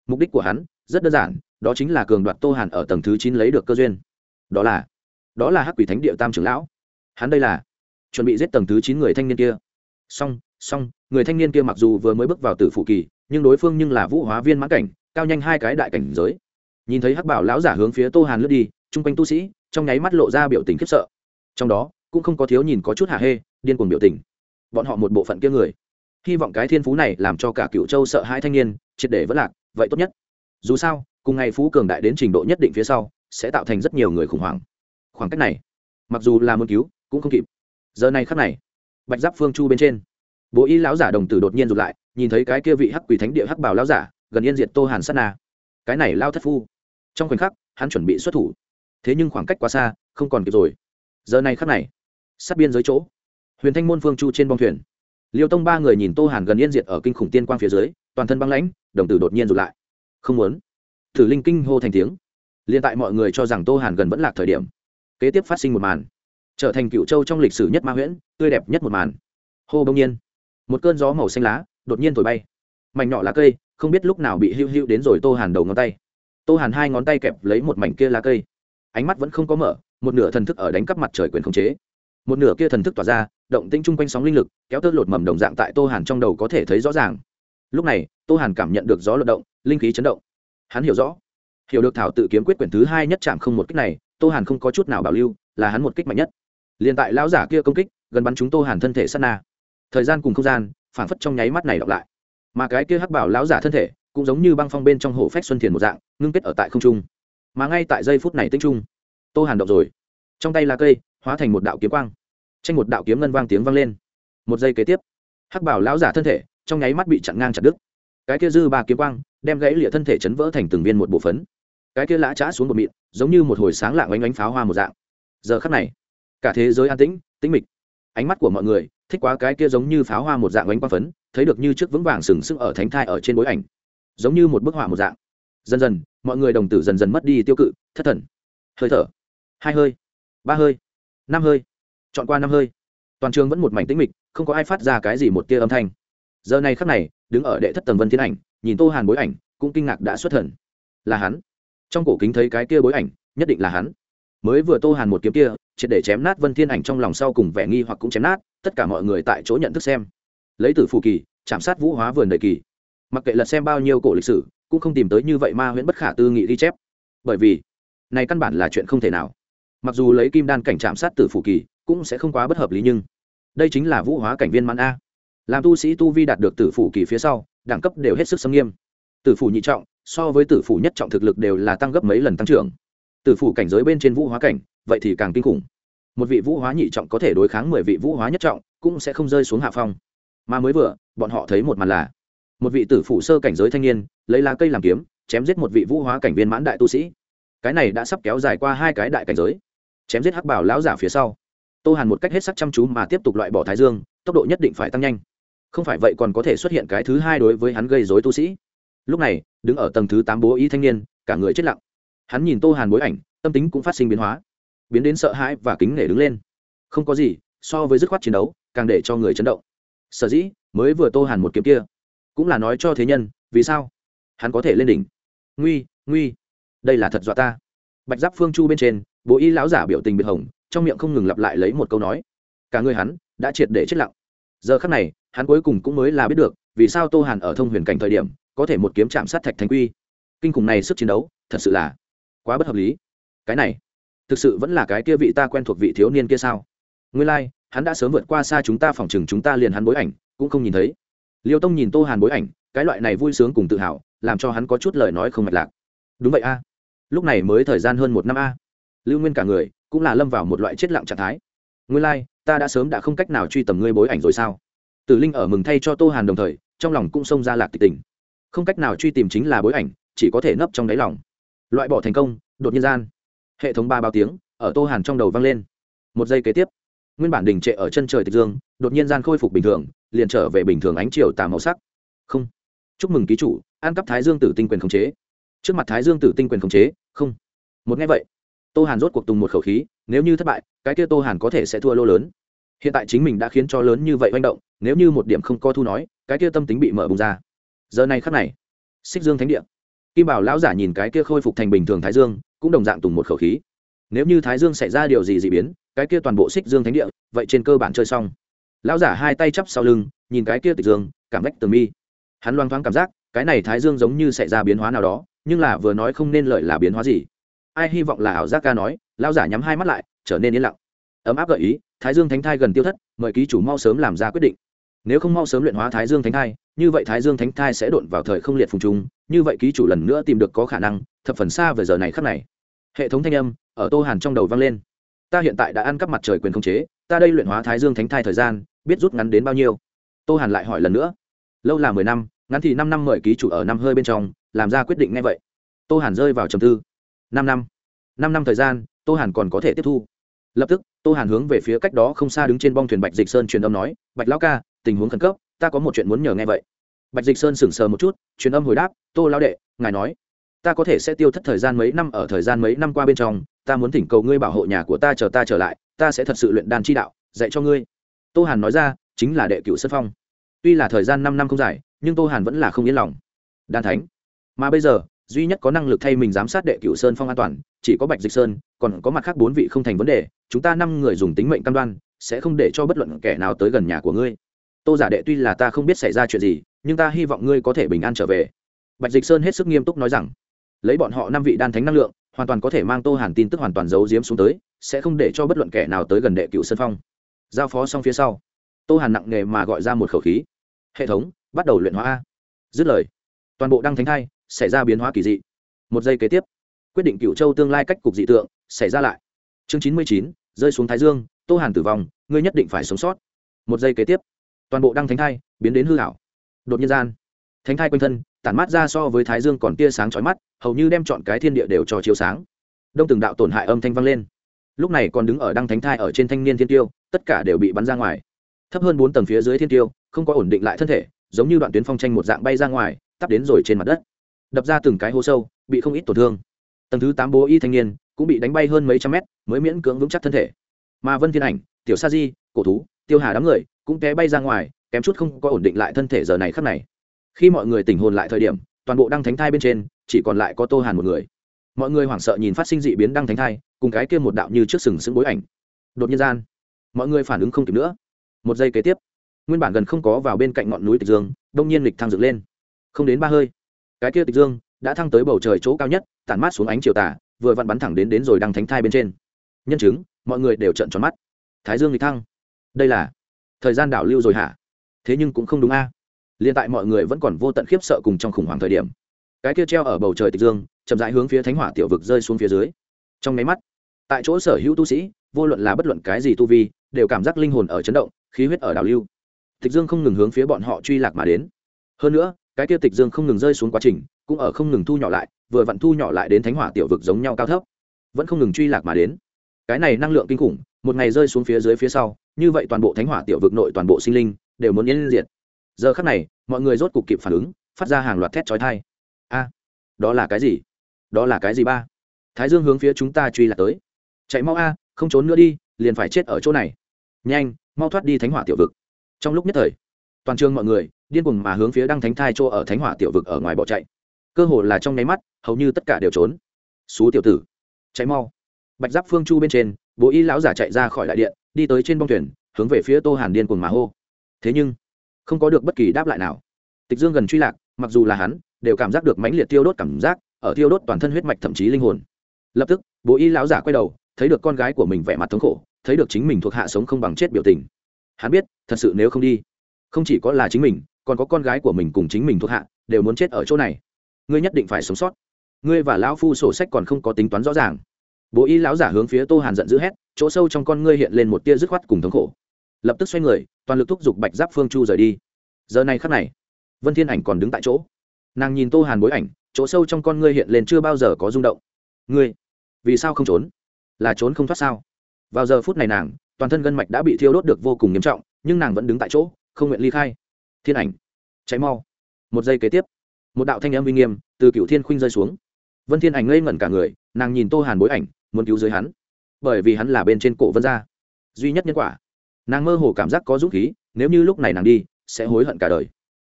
Mục đích của hắn rất đơn giản, đó chính là cường đoạt tô hàn ở tầng thứ chín lấy được cơ duyên đó là đó là hắc quỷ thánh địa tam trưởng lão. Hắn đây là, chuẩn bị giết tầng thứ chín người thanh niên kia. Song song người thanh niên kia mặc dù vừa mới bước vào tử phụ kỳ, nhưng đối phương nhưng là vũ hóa viên mãn cảnh, cao nhanh hai cái đại cảnh giới. Nhìn thấy hắc bảo lão giả hướng phía tô hàn lướt đi, chung quanh tu sĩ, trong nháy mắt lộ ra biểu tình khiếp sợ. Trong đó, cũng không có thiếu nhìn có chút hạ hê, điên cuồng biểu tình. Bọn họ một bộ phận kia người. Hy vọng cái thiên phú này làm cho cả cựu châu sợ hai thanh niên, triệt để vẫn lạc, vậy tốt nhất. Dù sao, cùng ngày phú cường đại đến trình độ nhất định phía sau sẽ tạo thành rất nhiều người khủng hoảng. Khoảng cách này, mặc dù là muốn cứu, cũng không kịp. Giờ này khắc này, bạch giáp phương chu bên trên, bố y lão giả đồng tử đột nhiên rụt lại, nhìn thấy cái kia vị hắc quỷ thánh địa hắc bảo lão giả, gần yên diệt tô hàn sát na. Cái này lao thất phu. Trong khoảnh khắc, hắn chuẩn bị xuất thủ. Thế nhưng khoảng cách quá xa, không còn kịp rồi. Giờ này khắc này, sát biên giới chỗ, huyền thanh môn phương chu trên bong thuyền. Liêu tông ba người nhìn tô hàn gần yên diệt ở kinh khủng tiên quang phía dưới, toàn thân băng lãnh, đồng tử đột nhiên rụt lại. Không muốn. Thử linh kinh hô thành tiếng liền tại mọi người cho rằng tô hàn gần vẫn lạc thời điểm, kế tiếp phát sinh một màn. Trở thành cựu châu trong lịch sử nhất ma huyễn, tươi đẹp nhất một màn. Hô bỗng nhiên, một cơn gió màu xanh lá đột nhiên thổi bay. Mảnh nhỏ lá cây, không biết lúc nào bị hưu hưu đến rồi tô hàn đầu ngón tay. Tô hàn hai ngón tay kẹp lấy một mảnh kia lá cây. Ánh mắt vẫn không có mở, một nửa thần thức ở đánh cắp mặt trời quyền khống chế. Một nửa kia thần thức tỏa ra, động tinh chung quanh sóng linh lực, kéo tơ lột mầm đồng dạng tại tô hàn trong đầu có thể thấy rõ ràng. Lúc này, tô hàn cảm nhận được gió lột động, linh khí chấn động. Hắn hiểu rõ hiểu được thảo tự kiếm quyết quyển thứ hai nhất chạm không một kích này, tô hàn không có chút nào bảo lưu, là hắn một kích mạnh nhất. Liền tại lão giả kia công kích, gần bắn chúng tô hàn thân thể sát na. Thời gian cùng không gian, phản phất trong nháy mắt này đọc lại. Mà cái kia hắc bảo lão giả thân thể, cũng giống như băng phong bên trong hồ phách xuân thiền một dạng, ngưng kết ở tại không trung. Mà ngay tại giây phút này tinh trung, tô hàn động rồi. Trong tay là cây, hóa thành một đạo kiếm quang. Tranh một đạo kiếm ngân vang tiếng vang lên. Một giây kế tiếp, hắc bảo lão giả thân thể, trong nháy mắt bị chặn ngang chặt đứt. Cái kia dư ba kiếm quang, đem gãy lịa thân thể chấn vỡ thành từng viên một bộ phấn cái kia lã chã xuống một mịn, giống như một hồi sáng lạng oanh oanh pháo hoa một dạng. Giờ khắc này, cả thế giới an tĩnh tĩnh mịch. Ánh mắt của mọi người thích quá cái kia giống như pháo hoa một dạng oanh quang phấn, thấy được như trước vững vàng sừng sững ở thánh thai ở trên bối ảnh. Giống như một bức họa một dạng. Dần dần, mọi người đồng tử dần dần mất đi tiêu cự, thất thần. Hơi thở. Hai hơi. Ba hơi. Năm hơi. Chọn qua năm hơi. Toàn trường vẫn một mảnh tĩnh mịch, không có ai phát ra cái gì một tia âm thanh. Giờ này khắc này, đứng ở đệ thất tầng vân thiên ảnh, nhìn tô hàn bối ảnh, cũng kinh ngạc đã xuất thần. Là hắn trong cổ kính thấy cái kia bối ảnh, nhất định là hắn. Mới vừa tô hàn một kiếm kia, triệt để chém nát vân thiên ảnh trong lòng sau cùng vẻ nghi hoặc cũng chém nát, tất cả mọi người tại chỗ nhận thức xem. Lấy tử phù kỳ, chạm sát vũ hóa vườn đầy kỳ. Mặc kệ lật xem bao nhiêu cổ lịch sử, cũng không tìm tới như vậy ma huyễn bất khả tư nghị ghi chép. Bởi vì, này căn bản là chuyện không thể nào. Mặc dù lấy kim đan cảnh chạm sát tử phù kỳ, cũng sẽ không quá bất hợp lý nhưng đây chính là vũ hóa cảnh viên mãn a. Làm tu sĩ tu vi đạt được tử phủ kỳ phía sau, đẳng cấp đều hết sức xâm nghiêm. Tử phủ nhị trọng so với tử phủ nhất trọng thực lực đều là tăng gấp mấy lần tăng trưởng. Tử phủ cảnh giới bên trên vũ hóa cảnh, vậy thì càng kinh khủng. Một vị vũ hóa nhị trọng có thể đối kháng mười vị vũ hóa nhất trọng, cũng sẽ không rơi xuống hạ phong. Mà mới vừa, bọn họ thấy một màn là, một vị tử phủ sơ cảnh giới thanh niên, lấy lá cây làm kiếm, chém giết một vị vũ hóa cảnh viên mãn đại tu sĩ. Cái này đã sắp kéo dài qua hai cái đại cảnh giới. Chém giết hắc bảo lão giả phía sau. Tô hàn một cách hết sắc chăm chú mà tiếp tục loại bỏ thái dương, tốc độ nhất định phải tăng nhanh. Không phải vậy còn có thể xuất hiện cái thứ hai đối với hắn gây dối tu sĩ lúc này, đứng ở tầng thứ tám bố ý thanh niên, cả người chết lặng. Hắn nhìn tô hàn bối ảnh, tâm tính cũng phát sinh biến hóa. Biến đến sợ hãi và kính nể đứng lên. Không có gì, so với dứt khoát chiến đấu, càng để cho người chấn động. Sở dĩ, mới vừa tô hàn một kiếm kia. Cũng là nói cho thế nhân, vì sao? Hắn có thể lên đỉnh. Nguy nguy. Đây là thật dọa ta. Bạch giáp phương chu bên trên, bố y lão giả biểu tình biệt hồng, trong miệng không ngừng lặp lại lấy một câu nói. Cả người hắn đã triệt để chết lặng. Giờ khắc này, hắn cuối cùng cũng mới là biết được, vì sao tô hàn ở thông huyền cảnh thời điểm có thể một kiếm chạm sát thạch thành quy. Kinh khủng này sức chiến đấu thật sự là quá bất hợp lý. Cái này thực sự vẫn là cái kia vị ta quen thuộc vị thiếu niên kia sao? Nguyên lai、like, hắn đã sớm vượt qua xa chúng ta phòng chừng chúng ta liền hắn bối ảnh cũng không nhìn thấy. Liêu tông nhìn tô hàn bối ảnh cái loại này vui sướng cùng tự hào làm cho hắn có chút lời nói không mạch lạc. Đúng vậy a. Lúc này mới thời gian hơn một năm a. Lưu nguyên cả người cũng là lâm vào một loại chết lặng trạng thái. Nguyên lai、like, ta đã sớm đã không cách nào truy tầm ngươi bối ảnh rồi sao? Tử linh ở mừng thay cho tô hàn đồng thời trong lòng cũng xông ra lạc tịch tình không cách nào truy tìm chính là bối ảnh, chỉ có thể nấp trong đáy lòng. Loại bỏ thành công, đột nhiên gian, hệ thống ba bao tiếng ở tô hàn trong đầu vang lên. Một giây kế tiếp, nguyên bản đình trệ ở chân trời tịch dương, đột nhiên gian khôi phục bình thường, liền trở về bình thường ánh chiều tà màu sắc. Không. Chúc mừng ký chủ, an cấp thái dương tử tinh quyền khống chế. Trước mặt thái dương tử tinh quyền khống chế, không. Một nghe vậy, tô hàn rốt cuộc tùng một khẩu khí, nếu như thất bại, cái kia tô hàn có thể sẽ thua lô lớn. Hiện tại chính mình đã khiến cho lớn như vậy manh động, nếu như một điểm không có thu nói, cái kia tâm tính bị mở bùng ra giờ này khắc này, xích dương thánh địa, kim bảo lão giả nhìn cái kia khôi phục thành bình thường thái dương, cũng đồng dạng tùng một khẩu khí. Nếu như thái dương xảy ra điều gì d ị biến, cái kia toàn bộ xích dương thánh địa, vậy trên cơ bản chơi xong. Lão giả hai tay chắp sau lưng, nhìn cái kia tịch dương, cảm vách tường mi. Hắn loang thoáng cảm giác, cái này thái dương giống như xảy ra biến hóa nào đó, nhưng là vừa nói không nên lợi là biến hóa gì. Ai hy vọng là ảo giác ca nói, lão giả nhắm hai mắt lại, trở nên yên lặng. Ấm áp gợi ý, thái dương thánh thai gần tiêu thất, mời ký chủ mau sớm làm ra quyết định nếu không mau sớm luyện hóa thái dương thánh thai, như vậy thái dương thánh thai sẽ đột vào thời không liệt phùng trung như vậy ký chủ lần nữa tìm được có khả năng, thập phần xa về giờ này khắc này. Hệ thống thanh âm ở tô hàn trong đầu vang lên. Ta hiện tại đã ăn cắp mặt trời quyền khống chế, ta đây luyện hóa thái dương thánh thai thời gian, biết rút ngắn đến bao nhiêu? Tô hàn lại hỏi lần nữa. Lâu là mười năm, ngắn thì năm năm mời ký chủ ở năm hơi bên trong, làm ra quyết định ngay vậy. Tô hàn rơi vào trầm tư. Năm năm. Năm năm thời gian, tô hàn còn có thể tiếp thu. Lập tức, tô hàn hướng về phía cách đó không xa đứng trên bong thuyền bạch dịch sơn truyền âm nói, bạch lão ca tình huống khẩn cấp, ta có một chuyện muốn nhờ nghe vậy. Bạch dịch sơn sững sờ một chút, truyền âm hồi đáp, tô lão đệ, ngài nói, ta có thể sẽ tiêu thất thời gian mấy năm ở thời gian mấy năm qua bên trong, ta muốn thỉnh cầu ngươi bảo hộ nhà của ta chờ ta trở lại, ta sẽ thật sự luyện đan chi đạo, dạy cho ngươi. Tô hàn nói ra, chính là đệ cựu sân phong. Tuy là thời gian năm năm không dài, nhưng tô hàn vẫn là không yên lòng. Đan thánh. Mà bây giờ, duy nhất có năng lực thay mình giám sát đệ cựu sơn phong an toàn, chỉ có bạch dịch sơn, còn có mặt khác bốn vị không thành vấn đề, chúng ta năm người dùng tính mệnh cam đoan, sẽ không để cho bất luận kẻ nào tới gần nhà của ngươi tô giả đệ tuy là ta không biết xảy ra chuyện gì, nhưng ta hy vọng ngươi có thể bình an trở về. Bạch dịch sơn hết sức nghiêm túc nói rằng, lấy bọn họ năm vị đan thánh năng lượng, hoàn toàn có thể mang tô hàn tin tức hoàn toàn giấu giếm xuống tới, sẽ không để cho bất luận kẻ nào tới gần đệ cựu sơn phong. Giao phó xong phía sau, tô hàn nặng nề mà gọi ra một khẩu khí. Hệ thống, bắt đầu luyện hóa a. Dứt lời, toàn bộ đăng thánh thai xảy ra biến hóa kỳ dị. Một giây kế tiếp, quyết định cựu châu tương lai cách cục dị tượng xảy ra lại. Chương chín mươi chín, rơi xuống thái dương, tô hàn tử vong, ngươi nhất định phải sống sót. Một giây kế tiếp toàn bộ đăng thánh thai, biến đến hư hảo đột nhiên gian, thánh thai quanh thân, tản mát ra so với thái dương còn tia sáng chói mắt, hầu như đem chọn cái thiên địa đều cho chiếu sáng. Đông từng đạo tổn hại âm thanh vang lên. Lúc này còn đứng ở đăng thánh thai ở trên thanh niên thiên tiêu, tất cả đều bị bắn ra ngoài. Thấp hơn bốn tầng phía dưới thiên tiêu, không có ổn định lại thân thể, giống như đoạn tuyến phong tranh một dạng bay ra ngoài, tắp đến rồi trên mặt đất. Đập ra từng cái hố sâu, bị không ít tổn thương. Tầng thứ tám bố y thanh niên cũng bị đánh bay hơn mấy trăm mét, mới miễn cưỡng vững chắc thân thể. Mà vân thiên ảnh, tiểu sa di, cổ thú, tiêu hà đám người cũng té bay ra ngoài, kém chút không có ổn định lại thân thể giờ này khắc này. Khi mọi người tỉnh hồn lại thời điểm, toàn bộ đăng thánh thai bên trên, chỉ còn lại có tô hàn một người. Mọi người hoảng sợ nhìn phát sinh dị biến đăng thánh thai, cùng cái kia một đạo như trước sừng sững bối ảnh. Đột nhiên gian, mọi người phản ứng không kịp nữa. Một giây kế tiếp, nguyên bản gần không có vào bên cạnh ngọn núi tịch dương, đông nhiên lịch thăng dựng lên. Không đến ba hơi, cái kia tịch dương đã thăng tới bầu trời chỗ cao nhất, tản mát xuống ánh chiều tà, vừa vặn bắn thẳng đến đến rồi đăng thánh thai bên trên. Nhân chứng, mọi người đều trợn tròn mắt. Thái dương lịch thăng. Đây là thời gian đảo lưu rồi hả? Thế nhưng cũng không đúng a. À. liên tại mọi người vẫn còn vô tận khiếp sợ cùng trong khủng hoảng thời điểm, cái kia treo ở bầu trời tịch dương, chậm rãi hướng phía thánh hỏa tiểu vực rơi xuống phía dưới. Trong máy mắt, tại chỗ sở hữu tu sĩ, vô luận là bất luận cái gì tu vi, đều cảm giác linh hồn ở chấn động, khí huyết ở đảo lưu. Tịch dương không ngừng hướng phía bọn họ truy lạc mà đến. Hơn nữa, cái kia tịch dương không ngừng rơi xuống quá trình, cũng ở không ngừng thu nhỏ lại, vừa vặn thu nhỏ lại đến thánh hỏa tiểu vực giống nhau cao thấp, vẫn không ngừng truy lạc mà đến. Cái này năng lượng kinh khủng, một ngày rơi xuống phía dưới phía sau như vậy toàn bộ thánh hỏa tiểu vực nội toàn bộ sinh linh đều muốn yên diệt. Giờ khắc này, mọi người rốt cục kịp phản ứng, phát ra hàng loạt thét chói tai. A, đó là cái gì? Đó là cái gì ba? Thái dương hướng phía chúng ta truy lạc tới. Chạy mau a, không trốn nữa đi, liền phải chết ở chỗ này. Nhanh, mau thoát đi thánh hỏa tiểu vực. Trong lúc nhất thời, toàn trường mọi người điên cuồng mà hướng phía đăng thánh thai chỗ ở thánh hỏa tiểu vực ở ngoài bỏ chạy. Cơ hồ là trong nháy mắt, hầu như tất cả đều trốn. Xú tiểu tử cháy mau. Bạch giáp phương chu bên trên bố y lão giả chạy ra khỏi đại điện đi tới trên bông thuyền, hướng về phía tô hàn điên cuồng mà hô. Thế nhưng, không có được bất kỳ đáp lại nào. Tịch dương gần truy lạc, mặc dù là hắn, đều cảm giác được mãnh liệt tiêu đốt cảm giác, ở tiêu đốt toàn thân huyết mạch thậm chí linh hồn. Lập tức, bố y lão giả quay đầu, thấy được con gái của mình vẻ mặt thống khổ, thấy được chính mình thuộc hạ sống không bằng chết biểu tình. Hắn biết, thật sự nếu không đi, không chỉ có là chính mình, còn có con gái của mình cùng chính mình thuộc hạ, đều muốn chết ở chỗ này. Ngươi nhất định phải sống sót. Ngươi và lão phu sổ sách còn không có tính toán rõ ràng bố y lão giả hướng phía tô hàn giận dữ hét, chỗ sâu trong con ngươi hiện lên một tia dứt khoát cùng thống khổ. Lập tức xoay người, toàn lực thúc giục bạch giáp phương chu rời đi. Giờ này khắc này, vân thiên ảnh còn đứng tại chỗ. Nàng nhìn tô hàn bối ảnh, chỗ sâu trong con ngươi hiện lên chưa bao giờ có rung động. Ngươi, vì sao không trốn? Là trốn không thoát sao? Vào giờ phút này nàng, toàn thân gân mạch đã bị thiêu đốt được vô cùng nghiêm trọng, nhưng nàng vẫn đứng tại chỗ, không nguyện ly khai. Thiên ảnh cháy mau. Một giây kế tiếp, một đạo thanh âm uy nghiêm từ cựu thiên khuynh rơi xuống. Vân thiên ảnh ngây ngẩn cả người, nàng nhìn tô hàn bối ảnh muốn cứu dưới hắn. Bởi vì hắn là bên trên cổ vân gia. Duy nhất nhân quả. Nàng mơ hồ cảm giác có dũng khí, nếu như lúc này nàng đi, sẽ hối hận cả đời.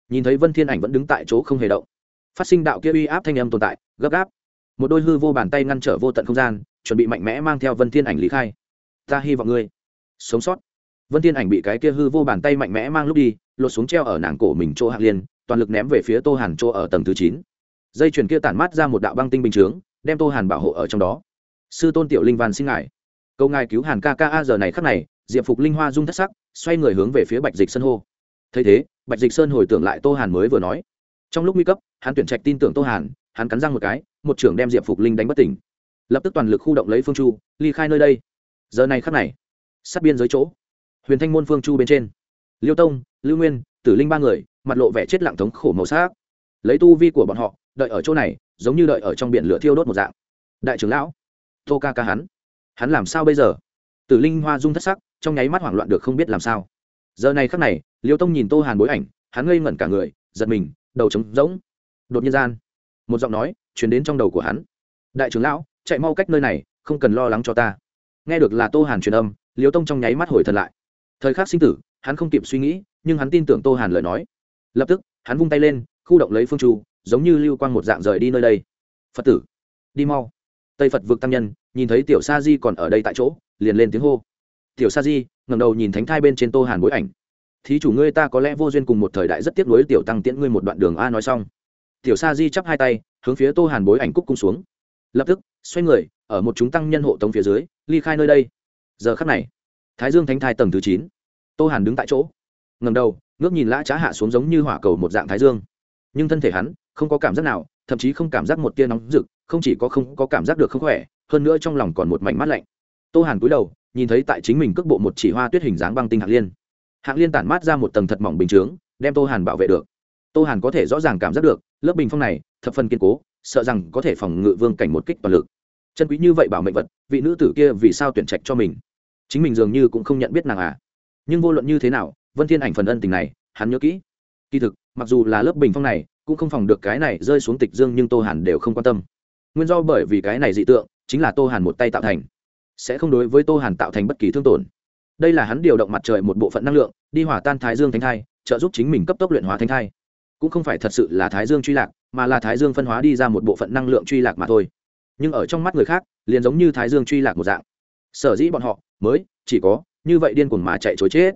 Nhìn thấy vân thiên ảnh vẫn đứng tại chỗ không hề động. Phát sinh đạo kia uy áp thanh âm tồn tại, gấp gáp. Một đôi hư vô bàn tay ngăn trở vô tận không gian, chuẩn bị mạnh mẽ mang theo vân thiên ảnh lý khai. Ta hy vọng ngươi sống sót. Vân thiên ảnh bị cái kia hư vô bàn tay mạnh mẽ mang lúc đi, lột xuống treo ở nàng cổ mình chỗ hạng liên, toàn lực ném về phía tô hàn chỗ ở tầng thứ chín. Dây chuyền kia tản mát ra một đạo băng tinh bình chướng, đem tô hàn bảo hộ ở trong đó sư tôn tiểu linh văn xin ngài. Câu ngài cứu hàn ca ca a giờ này khắc này, diệp phục linh hoa dung thất sắc, xoay người hướng về phía bạch dịch sơn hô. Thấy thế, bạch dịch sơn hồi tưởng lại tô hàn mới vừa nói. Trong lúc nguy cấp, hắn tuyển trạch tin tưởng tô hàn, hắn cắn răng một cái, một trưởng đem diệp phục linh đánh bất tỉnh. Lập tức toàn lực khu động lấy phương chu, ly khai nơi đây. Giờ này khắc này, sát biên giới chỗ, huyền thanh môn phương chu bên trên. Liêu tông, lưu nguyên, tử linh ba người, mặt lộ vẻ chết lặng thống khổ màu sắc. Lấy tu vi của bọn họ, đợi ở chỗ này, giống như đợi ở trong biển lửa thiêu đốt một dạng. Đại trưởng lão tô ca ca hắn. Hắn làm sao bây giờ? Tử linh hoa dung thất sắc, trong nháy mắt hoảng loạn được không biết làm sao. Giờ này khắc này, liêu tông nhìn tô hàn bối ảnh, hắn ngây ngẩn cả người, giật mình, đầu trống rỗng. Đột nhiên gian, một giọng nói chuyển đến trong đầu của hắn. Đại trưởng lão, chạy mau cách nơi này, không cần lo lắng cho ta. Nghe được là tô hàn truyền âm, liêu tông trong nháy mắt hồi thần lại. Thời khắc sinh tử, hắn không kịp suy nghĩ, nhưng hắn tin tưởng tô hàn lời nói. Lập tức, hắn vung tay lên, khu động lấy phương chu, giống như lưu quang một dạng rời đi nơi đây. Phật tử, đi mau tây phật vực tăng nhân, nhìn thấy tiểu sa di còn ở đây tại chỗ, liền lên tiếng hô. Tiểu sa di ngầm đầu nhìn thánh thai bên trên tô hàn bối ảnh. Thí chủ ngươi ta có lẽ vô duyên cùng một thời đại rất tiếc nuối tiểu tăng tiễn ngươi một đoạn đường a nói xong. Tiểu sa di chắp hai tay, hướng phía tô hàn bối ảnh cúc cung xuống. Lập tức, xoay người, ở một chúng tăng nhân hộ tống phía dưới, ly khai nơi đây. Giờ khắc này, thái dương thánh thai tầng thứ chín. Tô hàn đứng tại chỗ. Ngầm đầu, ngước nhìn lã trá hạ xuống giống như hỏa cầu một dạng thái dương. Nhưng thân thể hắn, không có cảm giác nào, thậm chí không cảm giác một tia nóng rực không chỉ có không có cảm giác được không khỏe, hơn nữa trong lòng còn một mảnh mát lạnh. Tô hàn cúi đầu, nhìn thấy tại chính mình cước bộ một chỉ hoa tuyết hình dáng băng tinh hạng liên. Hạng liên tản mát ra một tầng thật mỏng bình chướng, đem tô hàn bảo vệ được. Tô hàn có thể rõ ràng cảm giác được, lớp bình phong này, thập phần kiên cố, sợ rằng có thể phòng ngự vương cảnh một kích toàn lực. Chân quý như vậy bảo mệnh vật, vị nữ tử kia vì sao tuyển trạch cho mình? Chính mình dường như cũng không nhận biết nàng à. Nhưng vô luận như thế nào, vân thiên ảnh phần ân tình này, hắn nhớ kỹ. Kỳ thực, mặc dù là lớp bình phong này, cũng không phòng được cái này rơi xuống tịch dương nhưng tô hàn đều không quan tâm nguyên do bởi vì cái này dị tượng, chính là tô hàn một tay tạo thành. Sẽ không đối với tô hàn tạo thành bất kỳ thương tổn. Đây là hắn điều động mặt trời một bộ phận năng lượng, đi hỏa tan thái dương thánh thai, trợ giúp chính mình cấp tốc luyện hóa thánh thai. Cũng không phải thật sự là thái dương truy lạc, mà là thái dương phân hóa đi ra một bộ phận năng lượng truy lạc mà thôi. Nhưng ở trong mắt người khác, liền giống như thái dương truy lạc một dạng. Sở dĩ bọn họ mới chỉ có như vậy điên cuồng mà chạy chối chết.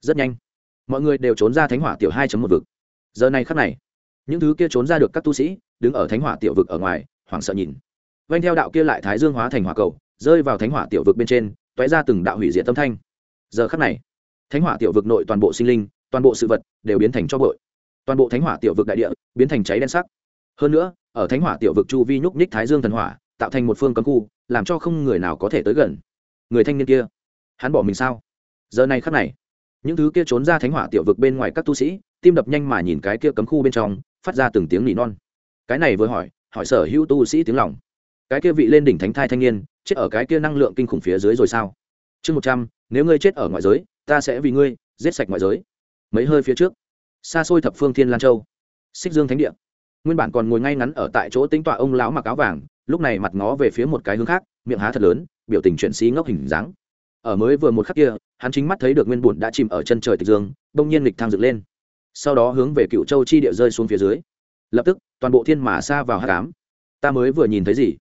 Rất nhanh, mọi người đều trốn ra thánh hỏa tiểu hai một vực. Giờ này khắc này, những thứ kia trốn ra được các tu sĩ, đứng ở thánh hỏa tiểu vực ở ngoài hoảng sợ nhìn. Vanh theo đạo kia lại thái dương hóa thành hỏa cầu, rơi vào thánh hỏa tiểu vực bên trên, toé ra từng đạo hủy diệt tâm thanh. Giờ khắc này, thánh hỏa tiểu vực nội toàn bộ sinh linh, toàn bộ sự vật đều biến thành cho bội toàn bộ thánh hỏa tiểu vực đại địa biến thành cháy đen sắc. Hơn nữa, ở thánh hỏa tiểu vực chu vi nhúc nhích thái dương thần hỏa, tạo thành một phương cấm khu, làm cho không người nào có thể tới gần. Người thanh niên kia, hắn bỏ mình sao? Giờ này khắc này, những thứ kia trốn ra thánh hỏa tiểu vực bên ngoài các tu sĩ, tim đập nhanh mà nhìn cái kia cấm khu bên trong, phát ra từng tiếng nỉ non. Cái này vừa hỏi hỏi sở hữu tu sĩ tiếng lòng. Cái kia vị lên đỉnh thánh thai thanh niên, chết ở cái kia năng lượng kinh khủng phía dưới rồi sao? Chương một trăm, nếu ngươi chết ở ngoại giới, ta sẽ vì ngươi giết sạch ngoại giới. Mấy hơi phía trước, xa xôi thập phương thiên lan châu, xích dương thánh địa. Nguyên bản còn ngồi ngay ngắn ở tại chỗ tính tọa ông lão mặc áo vàng, lúc này mặt ngó về phía một cái hướng khác, miệng há thật lớn, biểu tình chuyện xí ngốc hình dáng. Ở mới vừa một khắc kia, hắn chính mắt thấy được nguyên bùn đã chìm ở chân trời tịch dương, đông nhiên lịch thang dựng lên. Sau đó hướng về cựu châu chi địa rơi xuống phía dưới lập tức, toàn bộ thiên mã xa vào hát cám ta mới vừa nhìn thấy gì?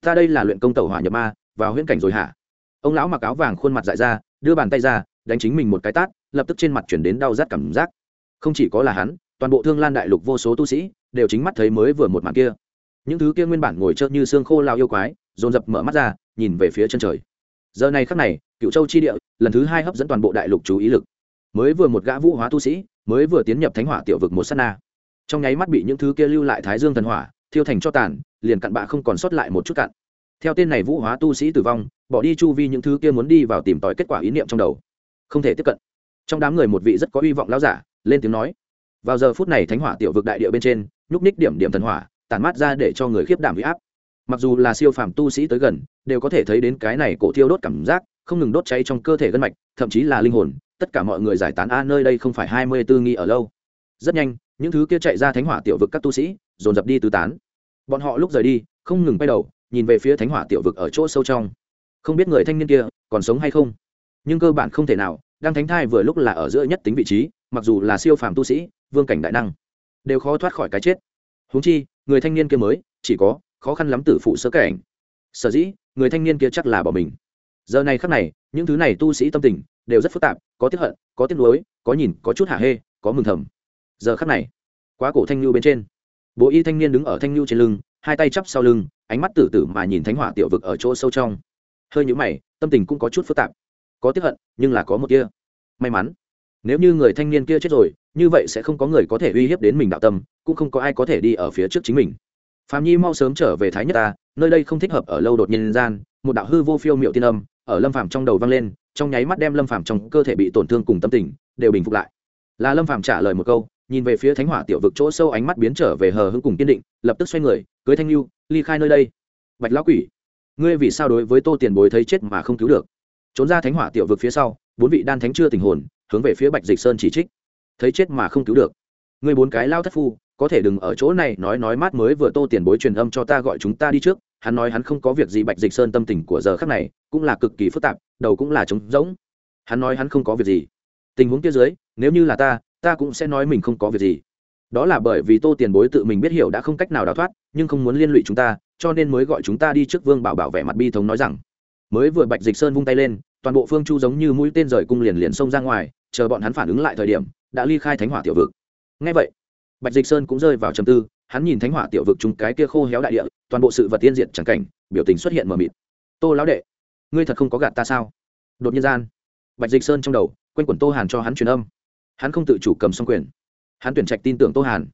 Ta đây là luyện công tẩu hỏa nhập ma, vào huyễn cảnh rồi hả? Ông lão mặc áo vàng khuôn mặt dại ra, đưa bàn tay ra, đánh chính mình một cái tát, lập tức trên mặt chuyển đến đau rát cảm giác. Không chỉ có là hắn, toàn bộ thương lan đại lục vô số tu sĩ, đều chính mắt thấy mới vừa một màn kia. Những thứ kia nguyên bản ngồi trơ như xương khô lao yêu quái, dồn dập mở mắt ra, nhìn về phía chân trời. Giờ này khắc này, cựu châu chi địa, lần thứ hai hấp dẫn toàn bộ đại lục chú ý lực. Mới vừa một gã vũ hóa tu sĩ, mới vừa tiến nhập thánh hỏa tiểu vực một s á t na trong nháy mắt bị những thứ kia lưu lại thái dương thần hỏa, thiêu thành cho tàn, liền cặn bạ không còn sót lại một chút cặn. Theo tên này vũ hóa tu sĩ tử vong, bỏ đi chu vi những thứ kia muốn đi vào tìm tòi kết quả ý niệm trong đầu. Không thể tiếp cận. Trong đám người một vị rất có hy vọng lao giả, lên tiếng nói. Vào giờ phút này thánh hỏa tiểu vực đại địa bên trên, nhúc ních điểm điểm thần hỏa tàn mát ra để cho người khiếp đảm huy áp. Mặc dù là siêu phàm tu sĩ tới gần, đều có thể thấy đến cái này cổ thiêu đốt cảm giác, không ngừng đốt cháy trong cơ thể gân mạch, thậm chí là linh hồn, tất cả mọi người giải tán, a, nơi đây không phải hai mươi tư nghi ở lâu. Rất nhanh những thứ kia chạy ra thánh hỏa tiểu vực các tu sĩ, dồn dập đi tứ tán. Bọn họ lúc rời đi, không ngừng quay đầu, nhìn về phía thánh hỏa tiểu vực ở chỗ sâu trong. Không biết người thanh niên kia còn sống hay không? Nhưng cơ bản không thể nào đang thánh thai vừa lúc là ở giữa nhất tính vị trí, mặc dù là siêu phàm tu sĩ, vương cảnh đại năng, đều khó thoát khỏi cái chết. Huống chi, người thanh niên kia mới, chỉ có khó khăn lắm tử phụ sơ cảnh. Sở dĩ, người thanh niên kia chắc là bỏ mình. Giờ này khắc này, những thứ này tu sĩ tâm tình đều rất phức tạp, có tiếc hận, có tiếc nuối, có nhìn, có chút hạ hê, có mừng thầm giờ khắc này, quá cổ thanh lưu bên trên. Bố y thanh niên đứng ở thanh lưu trên lưng, hai tay chắp sau lưng, ánh mắt tử tử mà nhìn thánh hỏa tiểu vực ở chỗ sâu trong. Hơi nhũ mày, tâm tình cũng có chút phức tạp. Có tiếc hận, nhưng là có một kia. May mắn, nếu như người thanh niên kia chết rồi, như vậy sẽ không có người có thể uy hiếp đến mình đạo tâm, cũng không có ai có thể đi ở phía trước chính mình. Phạm nhi mau sớm trở về thái nhất ta, nơi đây không thích hợp ở lâu đột nhiên gian, một đạo hư vô phiêu miệu tiên âm ở lâm phàm trong đầu vang lên, trong nháy mắt đem lâm phàm trong cơ thể bị tổn thương cùng tâm tình đều bình phục lại. Là lâm phàm trả lời một câu nhìn về phía thánh hỏa tiểu vực chỗ sâu ánh mắt biến trở về hờ hững cùng kiên định, lập tức xoay người, cưới thanh lưu, ly khai nơi đây. Bạch lão quỷ, ngươi vì sao đối với tô tiền bối thấy chết mà không cứu được? Trốn ra thánh hỏa tiểu vực phía sau, bốn vị đan thánh chưa tình hồn, hướng về phía bạch dịch sơn chỉ trích. Thấy chết mà không cứu được. Ngươi bốn cái lao thất phu, có thể đừng ở chỗ này nói nói mát mới vừa tô tiền bối truyền âm cho ta gọi chúng ta đi trước. Hắn nói hắn không có việc gì bạch dịch sơn tâm tình của giờ khắc này cũng là cực kỳ phức tạp, đầu cũng là trống rỗng. Hắn nói hắn không có việc gì. Tình huống kia dưới, nếu như là ta ta cũng sẽ nói mình không có việc gì. Đó là bởi vì tô tiền bối tự mình biết hiểu đã không cách nào đào thoát, nhưng không muốn liên lụy chúng ta, cho nên mới gọi chúng ta đi trước vương bảo bảo vệ mặt bi thống nói rằng. Mới vừa bạch dịch sơn vung tay lên, toàn bộ phương chu giống như mũi tên rời cung liền liền xông ra ngoài, chờ bọn hắn phản ứng lại thời điểm, đã ly khai thánh hỏa tiểu vực. Ngay vậy, bạch dịch sơn cũng rơi vào trầm tư, hắn nhìn thánh hỏa tiểu vực chúng cái kia khô héo đại địa, toàn bộ sự vật tiên diện chẳng cảnh, biểu tình xuất hiện mờ mịt. Tô lão đệ, ngươi thật không có gạt ta sao? Đột nhiên gian, bạch dịch sơn trong đầu, quanh quẩn tô hàn cho hắn truyền âm hắn không tự chủ cầm xong quyền. Hắn tuyển trạch tin tưởng tô hàn.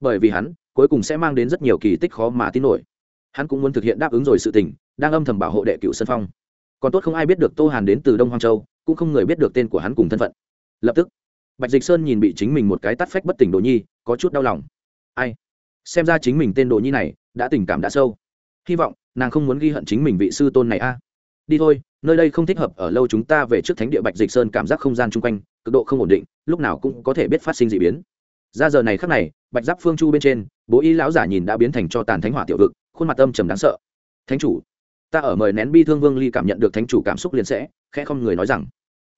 Bởi vì hắn, cuối cùng sẽ mang đến rất nhiều kỳ tích khó mà tin nổi. Hắn cũng muốn thực hiện đáp ứng rồi sự tình, đang âm thầm bảo hộ đệ cựu sân phong. Còn tốt không ai biết được tô hàn đến từ đông hoang châu, cũng không người biết được tên của hắn cùng thân phận. Lập tức, bạch dịch sơn nhìn bị chính mình một cái tắt phách bất tỉnh đồ nhi, có chút đau lòng. Ai? Xem ra chính mình tên đồ nhi này, đã tình cảm đã sâu. Hy vọng, nàng không muốn ghi hận chính mình vị sư tôn này a. Đi thôi, nơi đây không thích hợp, ở lâu chúng ta về trước thánh địa bạch dịch sơn cảm giác không gian chung quanh cực độ không ổn định, lúc nào cũng có thể biết phát sinh d ị biến. Ra giờ này khác này, bạch giáp phương chu bên trên, bố y lão giả nhìn đã biến thành cho tàn thánh hỏa tiểu vực, khuôn mặt âm trầm đáng sợ. Thánh chủ, ta ở mời nén bi thương vương ly cảm nhận được thánh chủ cảm xúc liền sẽ, khẽ không người nói rằng,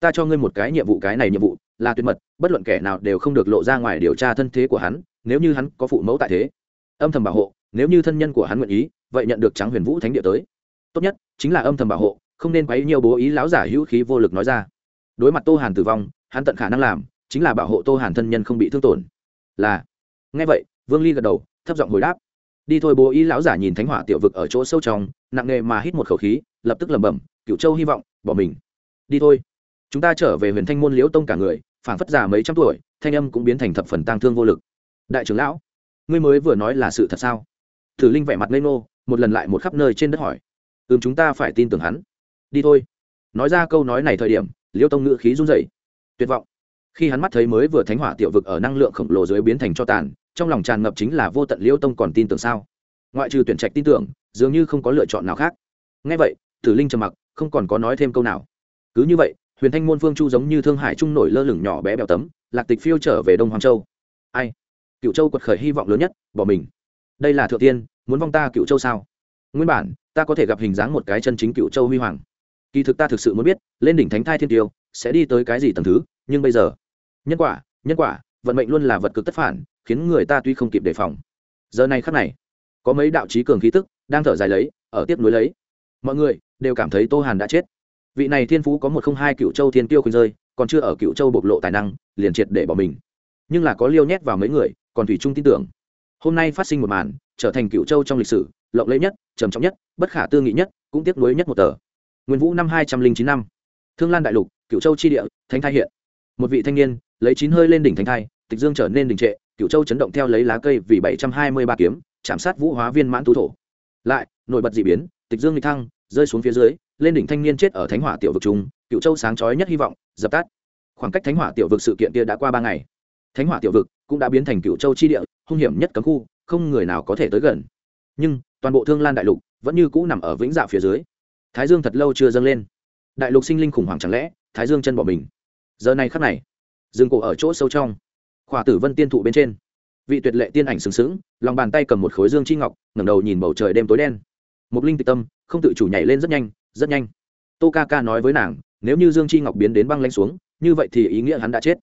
ta cho ngươi một cái nhiệm vụ, cái này nhiệm vụ là tuyệt mật, bất luận kẻ nào đều không được lộ ra ngoài điều tra thân thế của hắn, nếu như hắn có phụ mẫu tại thế. Âm thầm bảo hộ, nếu như thân nhân của hắn nguyện ý, vậy nhận được trắng huyền vũ thánh địa tới. Tốt nhất chính là âm thầm bảo hộ, không nên quấy nhiều bố ý lão giả hữu khí vô lực nói ra. Đối mặt tô hàn tử vong hắn tận khả năng làm chính là bảo hộ tô hàn thân nhân không bị thương tổn. Là, nghe vậy, vương ly gật đầu, thấp giọng hồi đáp. Đi thôi bố ý lão giả nhìn thánh hỏa tiểu vực ở chỗ sâu trong, nặng nề mà hít một khẩu khí, lập tức lẩm bẩm cựu châu hy vọng, bỏ mình. Đi thôi. Chúng ta trở về huyền thanh môn liễu tông cả người phản phất già mấy trăm tuổi, thanh âm cũng biến thành thập phần tang thương vô lực. Đại trưởng lão, ngươi mới vừa nói là sự thật sao? Thử linh vẻ mặt ngây ngô, một lần lại một khắp nơi trên đất hỏi. Ừm, chúng ta phải tin tưởng hắn. Đi thôi. Nói ra câu nói này thời điểm, liễu tông ngữ khí run rẩy tuyệt vọng. Khi hắn mắt thấy mới vừa thánh hỏa tiểu vực ở năng lượng khổng lồ dưới biến thành cho tàn, trong lòng tràn ngập chính là vô tận liễu tông còn tin tưởng sao? Ngoại trừ tuyển trạch tin tưởng, dường như không có lựa chọn nào khác. Ngay vậy, tử linh trầm mặc, không còn có nói thêm câu nào. Cứ như vậy, huyền thanh môn phương chu giống như thương hải trung nổi lơ lửng nhỏ bé bèo tấm, lạc tịch phiêu trở về đông hoàng châu. Ai? Cựu châu quật khởi hy vọng lớn nhất, bỏ mình. Đây là thượng tiên, muốn vong ta cựu châu sao? Nguyên bản, ta có thể gặp hình dáng một cái chân chính cựu châu huy hoàng. Kỳ thực ta thực sự muốn biết, lên đỉnh thánh thai thiên tiêu, sẽ đi tới cái gì tầng thứ? Nhưng bây giờ, nhân quả nhân quả, vận mệnh luôn là vật cực tất phản, khiến người ta tuy không kịp đề phòng. Giờ này khắc này, có mấy đạo trí cường khí tức đang thở dài lấy, ở tiếp nối lấy. Mọi người đều cảm thấy tô hàn đã chết. Vị này thiên phú có một không hai cựu châu thiên tiêu khuyên rơi, còn chưa ở cựu châu bộc lộ tài năng, liền triệt để bỏ mình. Nhưng là có liêu nhét vào mấy người, còn thủy trung tin tưởng. Hôm nay phát sinh một màn, trở thành cựu châu trong lịch sử, lộng lẫy nhất, trầm trọng nhất, bất khả tư nghị nhất, cũng tiếc nuối nhất một tờ. Nguyên vũ năm hai trăm linh chín năm. Thương lan đại lục, cựu châu chi địa, thánh thai hiện một vị thanh niên, lấy chín hơi lên đỉnh thánh thai, tịch dương trở nên đình trệ cựu châu chấn động theo lấy lá cây vì bảy trăm hai mươi ba kiếm, chạm sát vũ hóa viên mãn tu thổ. Lại, nổi bật d ị biến, tịch dương lịch thăng, rơi xuống phía dưới, lên đỉnh thanh niên chết ở thánh hỏa tiểu vực trung cựu châu sáng chói nhất hy vọng, dập tắt. Khoảng cách thánh hỏa tiểu vực sự kiện kia đã qua ba ngày. Thánh hỏa tiểu vực cũng đã biến thành cựu châu chi địa, hung hiểm nhất cấm khu, không người nào có thể tới gần. Nhưng, toàn bộ thương lan đại lục vẫn như cũ nằm ở vĩnh dạ phía dưới. Thái dương thật lâu chưa dâng lên. Đại lục sinh linh khủng hoảng chẳng lẽ, thái dương chân bỏ mình? Giờ này khắc này, dương cổ ở chỗ sâu trong, khỏa tử vân tiên thụ bên trên. Vị tuyệt lệ tiên ảnh sừng sững, lòng bàn tay cầm một khối dương chi ngọc, ngẩng đầu nhìn bầu trời đêm tối đen. Một linh tịch tâm, không tự chủ nhảy lên rất nhanh rất nhanh. Tô ca ca nói với nàng, nếu như dương chi ngọc biến đến băng lanh xuống, như vậy thì ý nghĩa hắn đã chết.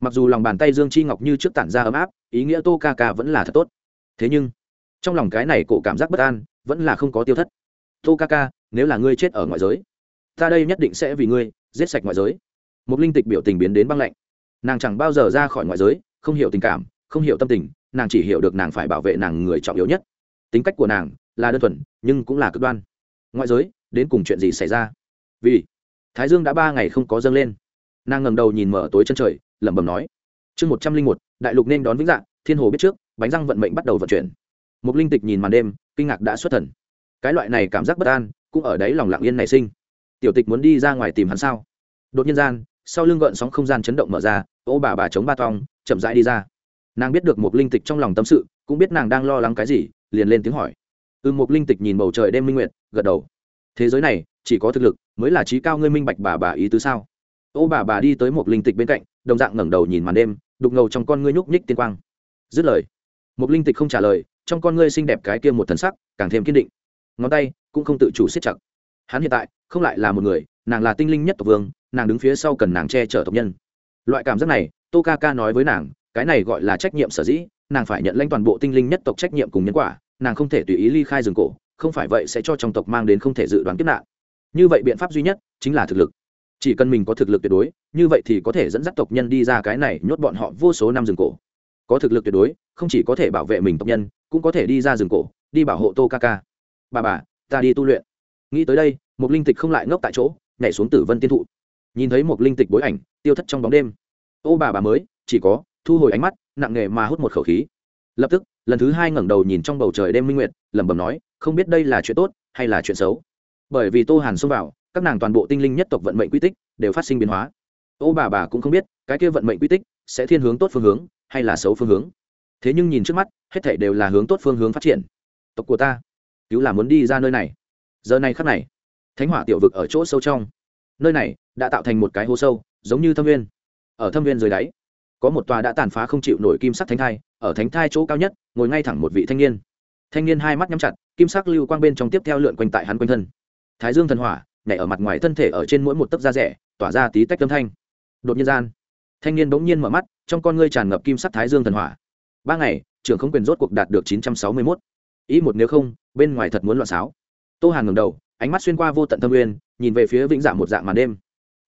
Mặc dù lòng bàn tay dương chi ngọc như trước tản ra ấm áp, ý nghĩa tô ca ca vẫn là thật tốt. Thế nhưng, trong lòng cái này cổ cảm giác bất an, vẫn là không có tiêu thất. Tô ca ca, nếu là ngươi chết ở ngoại giới, ta đây nhất định sẽ vì ngươi giết sạch ngoại giới một linh tịch biểu tình biến đến băng lạnh. Nàng chẳng bao giờ ra khỏi ngoại giới, không hiểu tình cảm, không hiểu tâm tình, nàng chỉ hiểu được nàng phải bảo vệ nàng người trọng yếu nhất. Tính cách của nàng là đơn thuần, nhưng cũng là cực đoan. Ngoại giới, đến cùng chuyện gì xảy ra? Vì thái dương đã ba ngày không có dâng lên. Nàng ngầm đầu nhìn mở tối chân trời, lẩm bẩm nói, chương một trăm linh một, đại lục nên đón vĩnh dạng thiên hồ biết trước, bánh răng vận mệnh bắt đầu vận chuyển. Một linh tịch nhìn màn đêm, kinh ngạc đã xuất thần. Cái loại này cảm giác bất an, cũng ở đấy lòng lặng yên nảy sinh. Tiểu tịch muốn đi ra ngoài tìm hắn sao? Đột nhiên gian sau lưng gợn sóng không gian chấn động mở ra, ô bà bà chống ba tong, chậm rãi đi ra. Nàng biết được một linh tịch trong lòng tâm sự, cũng biết nàng đang lo lắng cái gì, liền lên tiếng hỏi. Ừ một linh tịch nhìn bầu trời đêm minh nguyệt, gật đầu. Thế giới này, chỉ có thực lực, mới là trí cao ngươi minh bạch bà bà ý tứ sao? Ô bà bà đi tới một linh tịch bên cạnh, đồng dạng ngẩng đầu nhìn màn đêm, đục ngầu trong con ngươi nhúc nhích tiên quang. Dứt lời một linh tịch không trả lời, trong con ngươi xinh đẹp cái kia một thần sắc, càng thêm kiên định. Ngón tay cũng không tự chủ siết chặt. Hắn hiện tại không lại là một người, nàng là tinh linh nhất tộc vương nàng đứng phía sau cần nàng che chở tộc nhân. Loại cảm giác này tô ca ca nói với nàng, cái này gọi là trách nhiệm sở dĩ, nàng phải nhận lãnh toàn bộ tinh linh nhất tộc trách nhiệm cùng nhân quả, nàng không thể tùy ý ly khai rừng cổ, không phải vậy sẽ cho trong tộc mang đến không thể dự đoán kiếp nạn. Như vậy biện pháp duy nhất chính là thực lực. Chỉ cần mình có thực lực tuyệt đối, như vậy thì có thể dẫn dắt tộc nhân đi ra cái này nhốt bọn họ vô số năm rừng cổ. Có thực lực tuyệt đối, không chỉ có thể bảo vệ mình tộc nhân, cũng có thể đi ra rừng cổ, đi bảo hộ tô ca ca bà bà, ta đi tu luyện. Nghĩ tới đây một linh tịch không lại ngốc tại chỗ, nhảy xuống tử vân tiên thụ nhìn thấy một linh tịch bối ảnh, tiêu thất trong bóng đêm. Ô bà bà mới, chỉ có, thu hồi ánh mắt, nặng nề mà hút một khẩu khí. Lập tức, lần thứ hai ngẩng đầu nhìn trong bầu trời đêm minh nguyệt, lẩm bẩm nói, không biết đây là chuyện tốt, hay là chuyện xấu. Bởi vì tô hàn xông vào, các nàng toàn bộ tinh linh nhất tộc vận mệnh quy tích, đều phát sinh biến hóa. Ô bà bà cũng không biết, cái kia vận mệnh quy tích, sẽ thiên hướng tốt phương hướng, hay là xấu phương hướng. Thế nhưng nhìn trước mắt, hết thảy đều là hướng tốt phương hướng phát triển. Tộc của ta, cứu là muốn đi ra nơi này. Giờ này khắc này, thánh hỏa tiểu vực ở chỗ sâu trong nơi này đã tạo thành một cái hố sâu, giống như thâm viên. Ở thâm viên dưới đáy, có một tòa đã tàn phá không chịu nổi kim sắc thánh thai, ở thánh thai chỗ cao nhất, ngồi ngay thẳng một vị thanh niên. Thanh niên hai mắt nhắm chặt, kim sắc lưu quang bên trong tiếp theo lượn quanh tại hắn quanh thân. Thái dương thần hỏa nhảy ở mặt ngoài thân thể ở trên mỗi một tấc da rẻ, tỏa ra tí tách âm thanh. Đột nhiên gian, thanh niên bỗng nhiên mở mắt, trong con ngươi tràn ngập kim sắc thái dương thần hỏa. Ba ngày, trưởng không quyền rốt cuộc đạt được chín trăm sáu mươi mốt. Ý một nếu không, bên ngoài thật muốn loạn sáo tô hàn ngầm đầu, ánh mắt xuyên qua vô tận thâm uyên nhìn về phía vĩnh dạ một dạng màn đêm.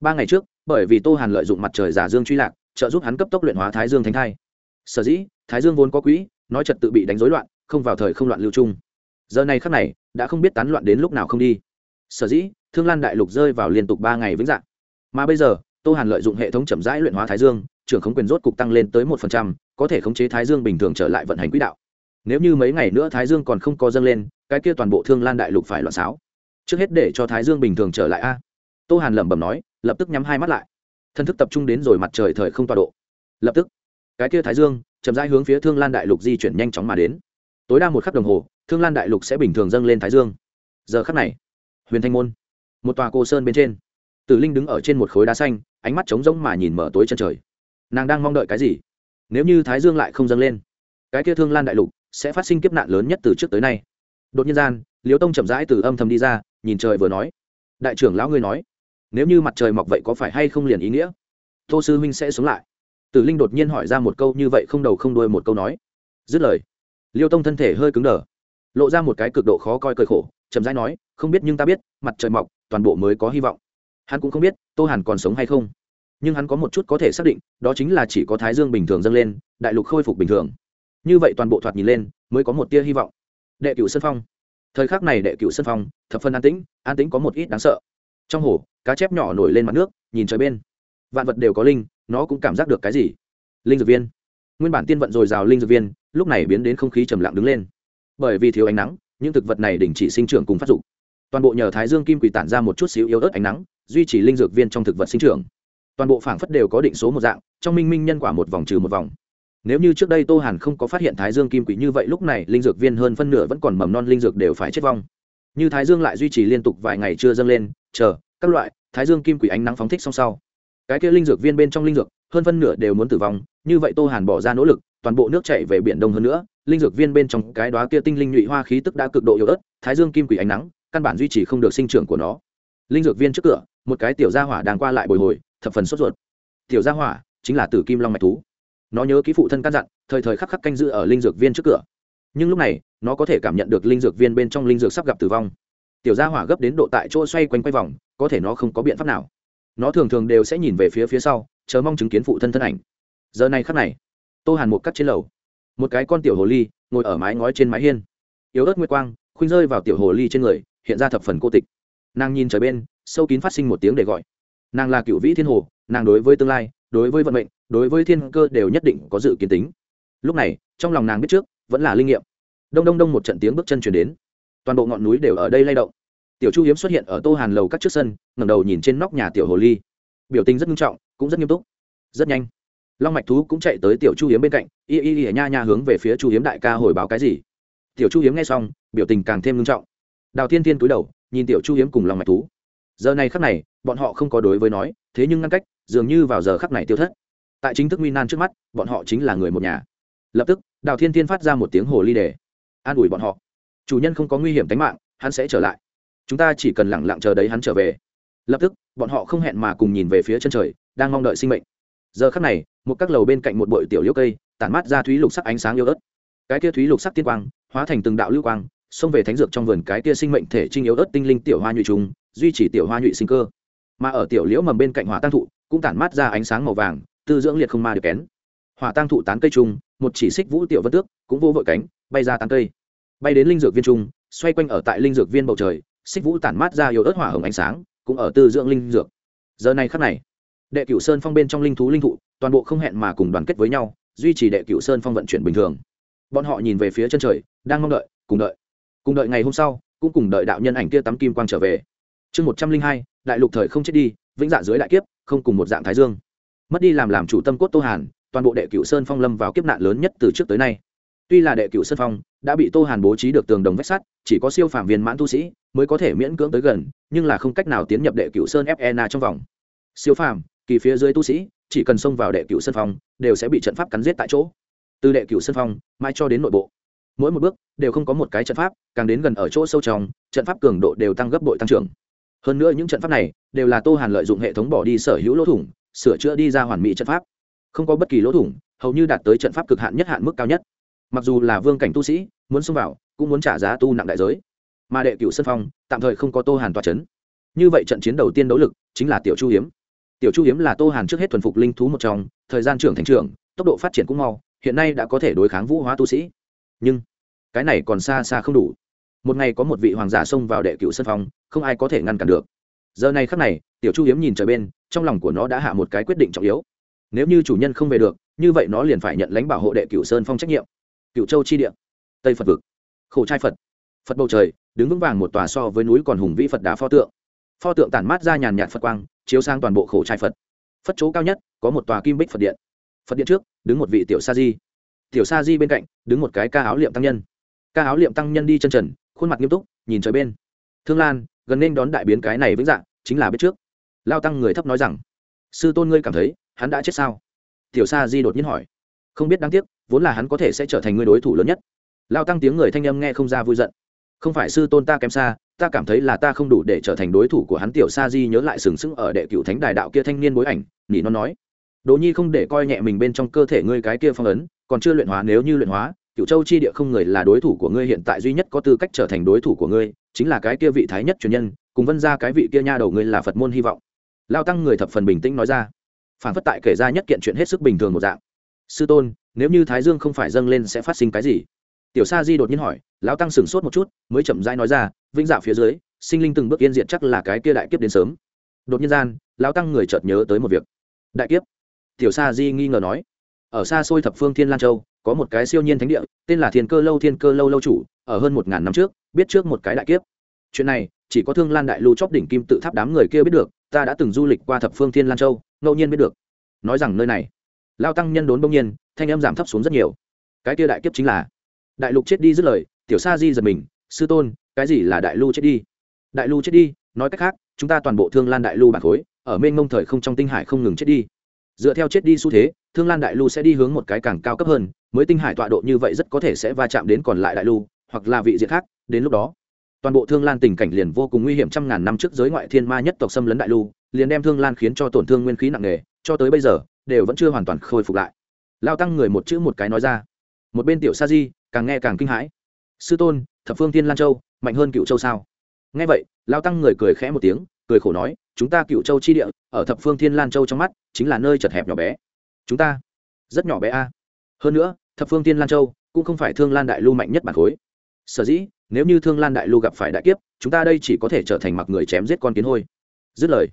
Ba ngày trước, bởi vì tô hàn lợi dụng mặt trời giả dương truy lạc, trợ giúp hắn cấp tốc luyện hóa thái dương thánh thai. Sở dĩ, thái dương vốn có quỹ, nói trật tự bị đánh rối loạn, không vào thời không loạn lưu trung. Giờ này khắc này, đã không biết tán loạn đến lúc nào không đi. Sở dĩ, thương lan đại lục rơi vào liên tục ba ngày vĩnh dạng. Mà bây giờ, tô hàn lợi dụng hệ thống chậm rãi luyện hóa thái dương, trưởng khống quyền rốt cục tăng lên tới một phần trăm, có thể khống chế thái dương bình thường trở lại vận hành quỹ đạo. Nếu như mấy ngày nữa thái dương còn không có dâng lên, cái kia toàn bộ thương lan đại lục phải loạn xáo trước hết để cho thái dương bình thường trở lại a. Tô hàn lẩm bẩm nói, lập tức nhắm hai mắt lại. Thân thức tập trung đến rồi mặt trời thời không tọa độ. Lập tức, cái kia thái dương chậm rãi hướng phía thương lan đại lục di chuyển nhanh chóng mà đến. Tối đa một khắc đồng hồ, thương lan đại lục sẽ bình thường dâng lên thái dương. Giờ khắc này, huyền thanh môn, một tòa cô sơn bên trên. Tử linh đứng ở trên một khối đá xanh, ánh mắt trống rỗng mà nhìn mở tối chân trời. Nàng đang mong đợi cái gì? Nếu như thái dương lại không dâng lên, cái kia thương lan đại lục sẽ phát sinh kiếp nạn lớn nhất từ trước tới nay. Đột nhiên gian liêu tông chậm rãi từ âm thầm đi ra, nhìn trời vừa nói. Đại trưởng lão ngươi nói, nếu như mặt trời mọc vậy có phải hay không liền ý nghĩa? Tô sư huynh sẽ sống lại. Tử linh đột nhiên hỏi ra một câu như vậy không đầu không đuôi một câu nói. Dứt lời, liêu tông thân thể hơi cứng đờ, lộ ra một cái cực độ khó coi cơi khổ, chậm rãi nói, không biết nhưng ta biết, mặt trời mọc, toàn bộ mới có hy vọng. Hắn cũng không biết tô hàn còn sống hay không, nhưng hắn có một chút có thể xác định, đó chính là chỉ có thái dương bình thường dâng lên, đại lục khôi phục bình thường. Như vậy toàn bộ thoạt nhìn lên, mới có một tia hy vọng. Đệ cửu sân phong thời khắc này đệ cửu sân phong, thập phân an tĩnh an tĩnh có một ít đáng sợ. Trong hồ, cá chép nhỏ nổi lên mặt nước, nhìn trời bên. Vạn vật đều có linh, nó cũng cảm giác được cái gì? Linh dược viên. Nguyên bản tiên vận dồi dào linh dược viên, lúc này biến đến không khí trầm lặng đứng lên. Bởi vì thiếu ánh nắng, những thực vật này đình chỉ sinh trưởng cùng phát dục. Toàn bộ nhờ thái dương kim quỷ tản ra một chút xíu yếu ớt ánh nắng, duy trì linh dược viên trong thực vật sinh trưởng. Toàn bộ phảng phất đều có định số một dạng, trong minh minh nhân quả một vòng trừ một vòng nếu như trước đây tô hàn không có phát hiện thái dương kim quỷ như vậy, lúc này linh dược viên hơn phân nửa vẫn còn mầm non linh dược đều phải chết vong. Như thái dương lại duy trì liên tục vài ngày chưa dâng lên, chờ, các loại, thái dương kim quỷ ánh nắng phóng thích song sau. Cái kia linh dược viên bên trong linh dược, hơn phân nửa đều muốn tử vong, như vậy tô hàn bỏ ra nỗ lực, toàn bộ nước chạy về biển đông hơn nữa, linh dược viên bên trong cái đó kia tinh linh nhụy hoa khí tức đã cực độ yếu ớt, thái dương kim quỷ ánh nắng, căn bản duy trì không được sinh trưởng của nó. Linh dược viên trước cửa, một cái tiểu gia hỏa đang qua lại bồi hồi, thập phần sốt ruột. Tiểu gia hỏa chính là tử kim long mạch thú nó nhớ ký phụ thân căn dặn, thời thời khắc khắc canh giữ ở linh dược viên trước cửa. Nhưng lúc này, nó có thể cảm nhận được linh dược viên bên trong linh dược sắp gặp tử vong. Tiểu gia hỏa gấp đến độ tại chỗ xoay quanh quay vòng, có thể nó không có biện pháp nào. Nó thường thường đều sẽ nhìn về phía phía sau, chờ mong chứng kiến phụ thân thân ảnh. Giờ này khắc này, tô hàn một cắt trên lầu. Một cái con tiểu hồ ly, ngồi ở mái ngói trên mái hiên. Yếu ớt nguyệt quang, khuynh rơi vào tiểu hồ ly trên người, hiện ra thập phần cô tịch. Nàng nhìn trời bên, sâu kín phát sinh một tiếng để gọi. Nàng là cựu vĩ thiên hồ, nàng đối với tương lai đối với vận mệnh, đối với thiên cơ đều nhất định có dự kiến tính. Lúc này, trong lòng nàng biết trước, vẫn là linh nghiệm. Đông đông đông một trận tiếng bước chân chuyển đến. Toàn bộ ngọn núi đều ở đây lay động. Tiểu chu hiếm xuất hiện ở tô hàn lầu các trước sân, ngẩng đầu nhìn trên nóc nhà tiểu hồ ly. Biểu tình rất nghiêm trọng, cũng rất nghiêm túc. Rất nhanh, long mạch thú cũng chạy tới tiểu chu hiếm bên cạnh, y y y nha nha hướng về phía chu hiếm đại ca hồi báo cái gì. Tiểu chu hiếm nghe xong, biểu tình càng thêm nghiêm trọng. Đào thiên thiên cúi đầu, nhìn tiểu chu hiếm cùng long mạch thú. Giờ này khắc này, bọn họ không có đối với nói, thế nhưng ngăn cách dường như vào giờ khắc này tiêu thất. Tại chính thức nguy nan trước mắt, bọn họ chính là người một nhà. Lập tức, đào thiên thiên phát ra một tiếng hồ ly đề. An ủi bọn họ. Chủ nhân không có nguy hiểm tính mạng, hắn sẽ trở lại. Chúng ta chỉ cần lẳng lặng chờ đấy hắn trở về. Lập tức, bọn họ không hẹn mà cùng nhìn về phía chân trời, đang mong đợi sinh mệnh. Giờ khắc này, một các lầu bên cạnh một bụi tiểu liễu cây, tản mát ra thúy lục sắc ánh sáng yêu ớt. Cái kia thúy lục sắc tiên quang, hóa thành từng đạo lưu quang, xông về thánh dược trong vườn cái kia sinh mệnh thể trinh yếu ớt tinh linh tiểu hoa nhụy trùng, duy trì tiểu hoa nhụy sinh cơ. Mà ở tiểu liễu mầm bên cạnh hỏa tăng thụ cũng tản mát ra ánh sáng màu vàng, tư dưỡng liệt không ma được kén. Hỏa tăng thụ tán cây trung, một chỉ xích vũ tiểu vân tước, cũng vô vội cánh, bay ra tán cây. Bay đến linh dược viên trung, xoay quanh ở tại linh dược viên bầu trời, xích vũ tản mát ra yếu ớt hỏa hồng ánh sáng, cũng ở tư dưỡng linh dược. Giờ này khắc này, đệ cửu sơn phong bên trong linh thú linh thụ, toàn bộ không hẹn mà cùng đoàn kết với nhau, duy trì đệ cửu sơn phong vận chuyển bình thường. Bọn họ nhìn về phía chân trời, đang mong đợi, cùng đợi. Cùng đợi ngày hôm sau, cũng cùng đợi đạo nhân ảnh kia tắm kim quang trở về. Chương một trăm linh hai, đại lục thời không chết đi vĩnh dạ dưới đại kiếp, không cùng một dạng thái dương. Mất đi làm làm chủ tâm cốt tô hàn, toàn bộ đệ cửu sơn phong lâm vào kiếp nạn lớn nhất từ trước tới nay. Tuy là đệ cửu sơn phong, đã bị tô hàn bố trí được tường đồng vách sắt, chỉ có siêu phàm viên mãn tu sĩ mới có thể miễn cưỡng tới gần, nhưng là không cách nào tiến nhập đệ cửu sơn fena trong vòng. Siêu phàm, kỳ phía dưới tu sĩ, chỉ cần xông vào đệ cửu sơn phong, đều sẽ bị trận pháp cắn giết tại chỗ. Từ đệ cửu sơn phong mai cho đến nội bộ. Mỗi một bước, đều không có một cái trận pháp, càng đến gần ở chỗ sâu trong, trận pháp cường độ đều tăng gấp bội tăng trưởng hơn nữa những trận pháp này đều là tô hàn lợi dụng hệ thống bỏ đi sở hữu lỗ thủng, sửa chữa đi ra hoàn mỹ trận pháp. Không có bất kỳ lỗ thủng, hầu như đạt tới trận pháp cực hạn nhất hạn mức cao nhất. Mặc dù là vương cảnh tu sĩ, muốn xông vào, cũng muốn trả giá tu nặng đại giới. Mà đệ cửu sân phong, tạm thời không có tô hàn toa c h ấ n như vậy trận chiến đầu tiên đấu lực chính là tiểu chu hiếm. Tiểu chu hiếm là tô hàn trước hết thuần phục linh thú một trong, thời gian trưởng thành trưởng, tốc độ phát triển cũng mau, hiện nay đã có thể đối kháng vũ hóa tu sĩ. Nhưng, cái này còn xa xa không đủ một ngày có một vị hoàng giả xông vào đệ cửu sân phong, không ai có thể ngăn cản được. Giờ này khắc này, tiểu chu hiếm nhìn trời bên, trong lòng của nó đã hạ một cái quyết định trọng yếu. Nếu như chủ nhân không về được, như vậy nó liền phải nhận lãnh bảo hộ đệ cửu sơn phong trách nhiệm. Cựu châu chi địa. Tây phật vực. Khổ trai phật. Phật bầu trời, đứng vững vàng một tòa so với núi còn hùng vĩ phật đá pho tượng. Pho tượng tản mát ra nhàn nhạt phật quang, chiếu sang toàn bộ khổ trai phật. Phật chỗ cao nhất, có một tòa kim bích phật điện. Phật điện trước, đứng một vị tiểu sa di. Tiểu sa di bên cạnh, đứng một cái ca áo liệm tăng nhân. Ca áo liệm tăng nhân đi chân trần khuôn mặt nghiêm túc, nhìn trời bên. Thương lan, gần nên đón đại biến cái này vững dạng, chính là biết trước. Lao tăng người thấp nói rằng, sư tôn ngươi cảm thấy, hắn đã chết sao? Tiểu sa di đột nhiên hỏi. Không biết, đáng tiếc, vốn là hắn có thể sẽ trở thành người đối thủ lớn nhất. Lao tăng tiếng người thanh âm nghe không ra vui giận. Không phải sư tôn ta kém xa, ta cảm thấy là ta không đủ để trở thành đối thủ của hắn. Tiểu sa di nhớ lại sừng sững ở đệ cựu thánh đài đạo kia thanh niên bối ảnh, nỉ nó nói, đỗ nhi không để coi nhẹ mình bên trong cơ thể ngươi cái kia phong ấn, còn chưa luyện hóa, nếu như luyện hóa cựu châu chi địa không người là đối thủ của ngươi, hiện tại duy nhất có tư cách trở thành đối thủ của ngươi, chính là cái kia vị thái nhất truyền nhân, cùng vân ra cái vị kia nha đầu ngươi là phật môn hy vọng. Lao tăng người thập phần bình tĩnh nói ra. Phản phất tại kể ra nhất kiện chuyện hết sức bình thường một dạng. Sư tôn, nếu như thái dương không phải dâng lên sẽ phát sinh cái gì? Tiểu sa di đột nhiên hỏi, lão tăng sửng sốt một chút, mới chậm rãi nói ra, vĩnh dạo phía dưới, sinh linh từng bước yên diện chắc là cái kia đại kiếp đến sớm. Đột nhiên gian, lão tăng người chợt nhớ tới một việc. Đại kiếp? Tiểu sa di nghi ngờ nói. Ở xa xôi thập phương thiên lan châu có một cái siêu nhiên thánh địa, tên là thiên cơ lâu, thiên cơ lâu lâu chủ, ở hơn một ngàn năm trước, biết trước một cái đại kiếp. Chuyện này, chỉ có thương lan đại lưu chóp đỉnh kim tự tháp đám người kia biết được, ta đã từng du lịch qua thập phương thiên lan châu, ngẫu nhiên biết được. Nói rằng nơi này, lao tăng nhân đốn bỗng nhiên, thanh em giảm thấp xuống rất nhiều. Cái kia đại kiếp chính là, đại lục chết đi dứt lời, tiểu sa di giật mình, sư tôn, cái gì là đại lưu chết đi? Đại lưu chết đi, nói cách khác, chúng ta toàn bộ thương lan đại lưu bản khối, ở mênh mông thời không trong tinh hải không ngừng chết đi. Dựa theo chết đi xu thế, thương lan đại lưu sẽ đi hướng một cái càng cao cấp hơn mới tinh hải tọa độ như vậy rất có thể sẽ va chạm đến còn lại đại lưu, hoặc là vị diện khác, đến lúc đó, toàn bộ thương lan tình cảnh liền vô cùng nguy hiểm trăm ngàn năm trước giới ngoại thiên ma nhất tộc xâm lấn đại lưu, liền đem thương lan khiến cho tổn thương nguyên khí nặng nề, cho tới bây giờ, đều vẫn chưa hoàn toàn khôi phục lại. Lao tăng người một chữ một cái nói ra. Một bên tiểu sa di, càng nghe càng kinh hãi. Sư tôn, thập phương thiên lan châu, mạnh hơn cựu châu sao? Nghe vậy, lao tăng người cười khẽ một tiếng, cười khổ nói, chúng ta cựu châu chi địa, ở thập phương thiên lan châu trong mắt, chính là nơi chật hẹp nhỏ bé. Chúng ta, rất nhỏ bé a. Hơn nữa thập phương Tiên lan châu cũng không phải thương lan đại Lu mạnh nhất bản khối. Sở dĩ, nếu như thương lan đại Lu gặp phải đại kiếp, chúng ta đây chỉ có thể trở thành mặc người chém giết con kiến hôi. Dứt lời,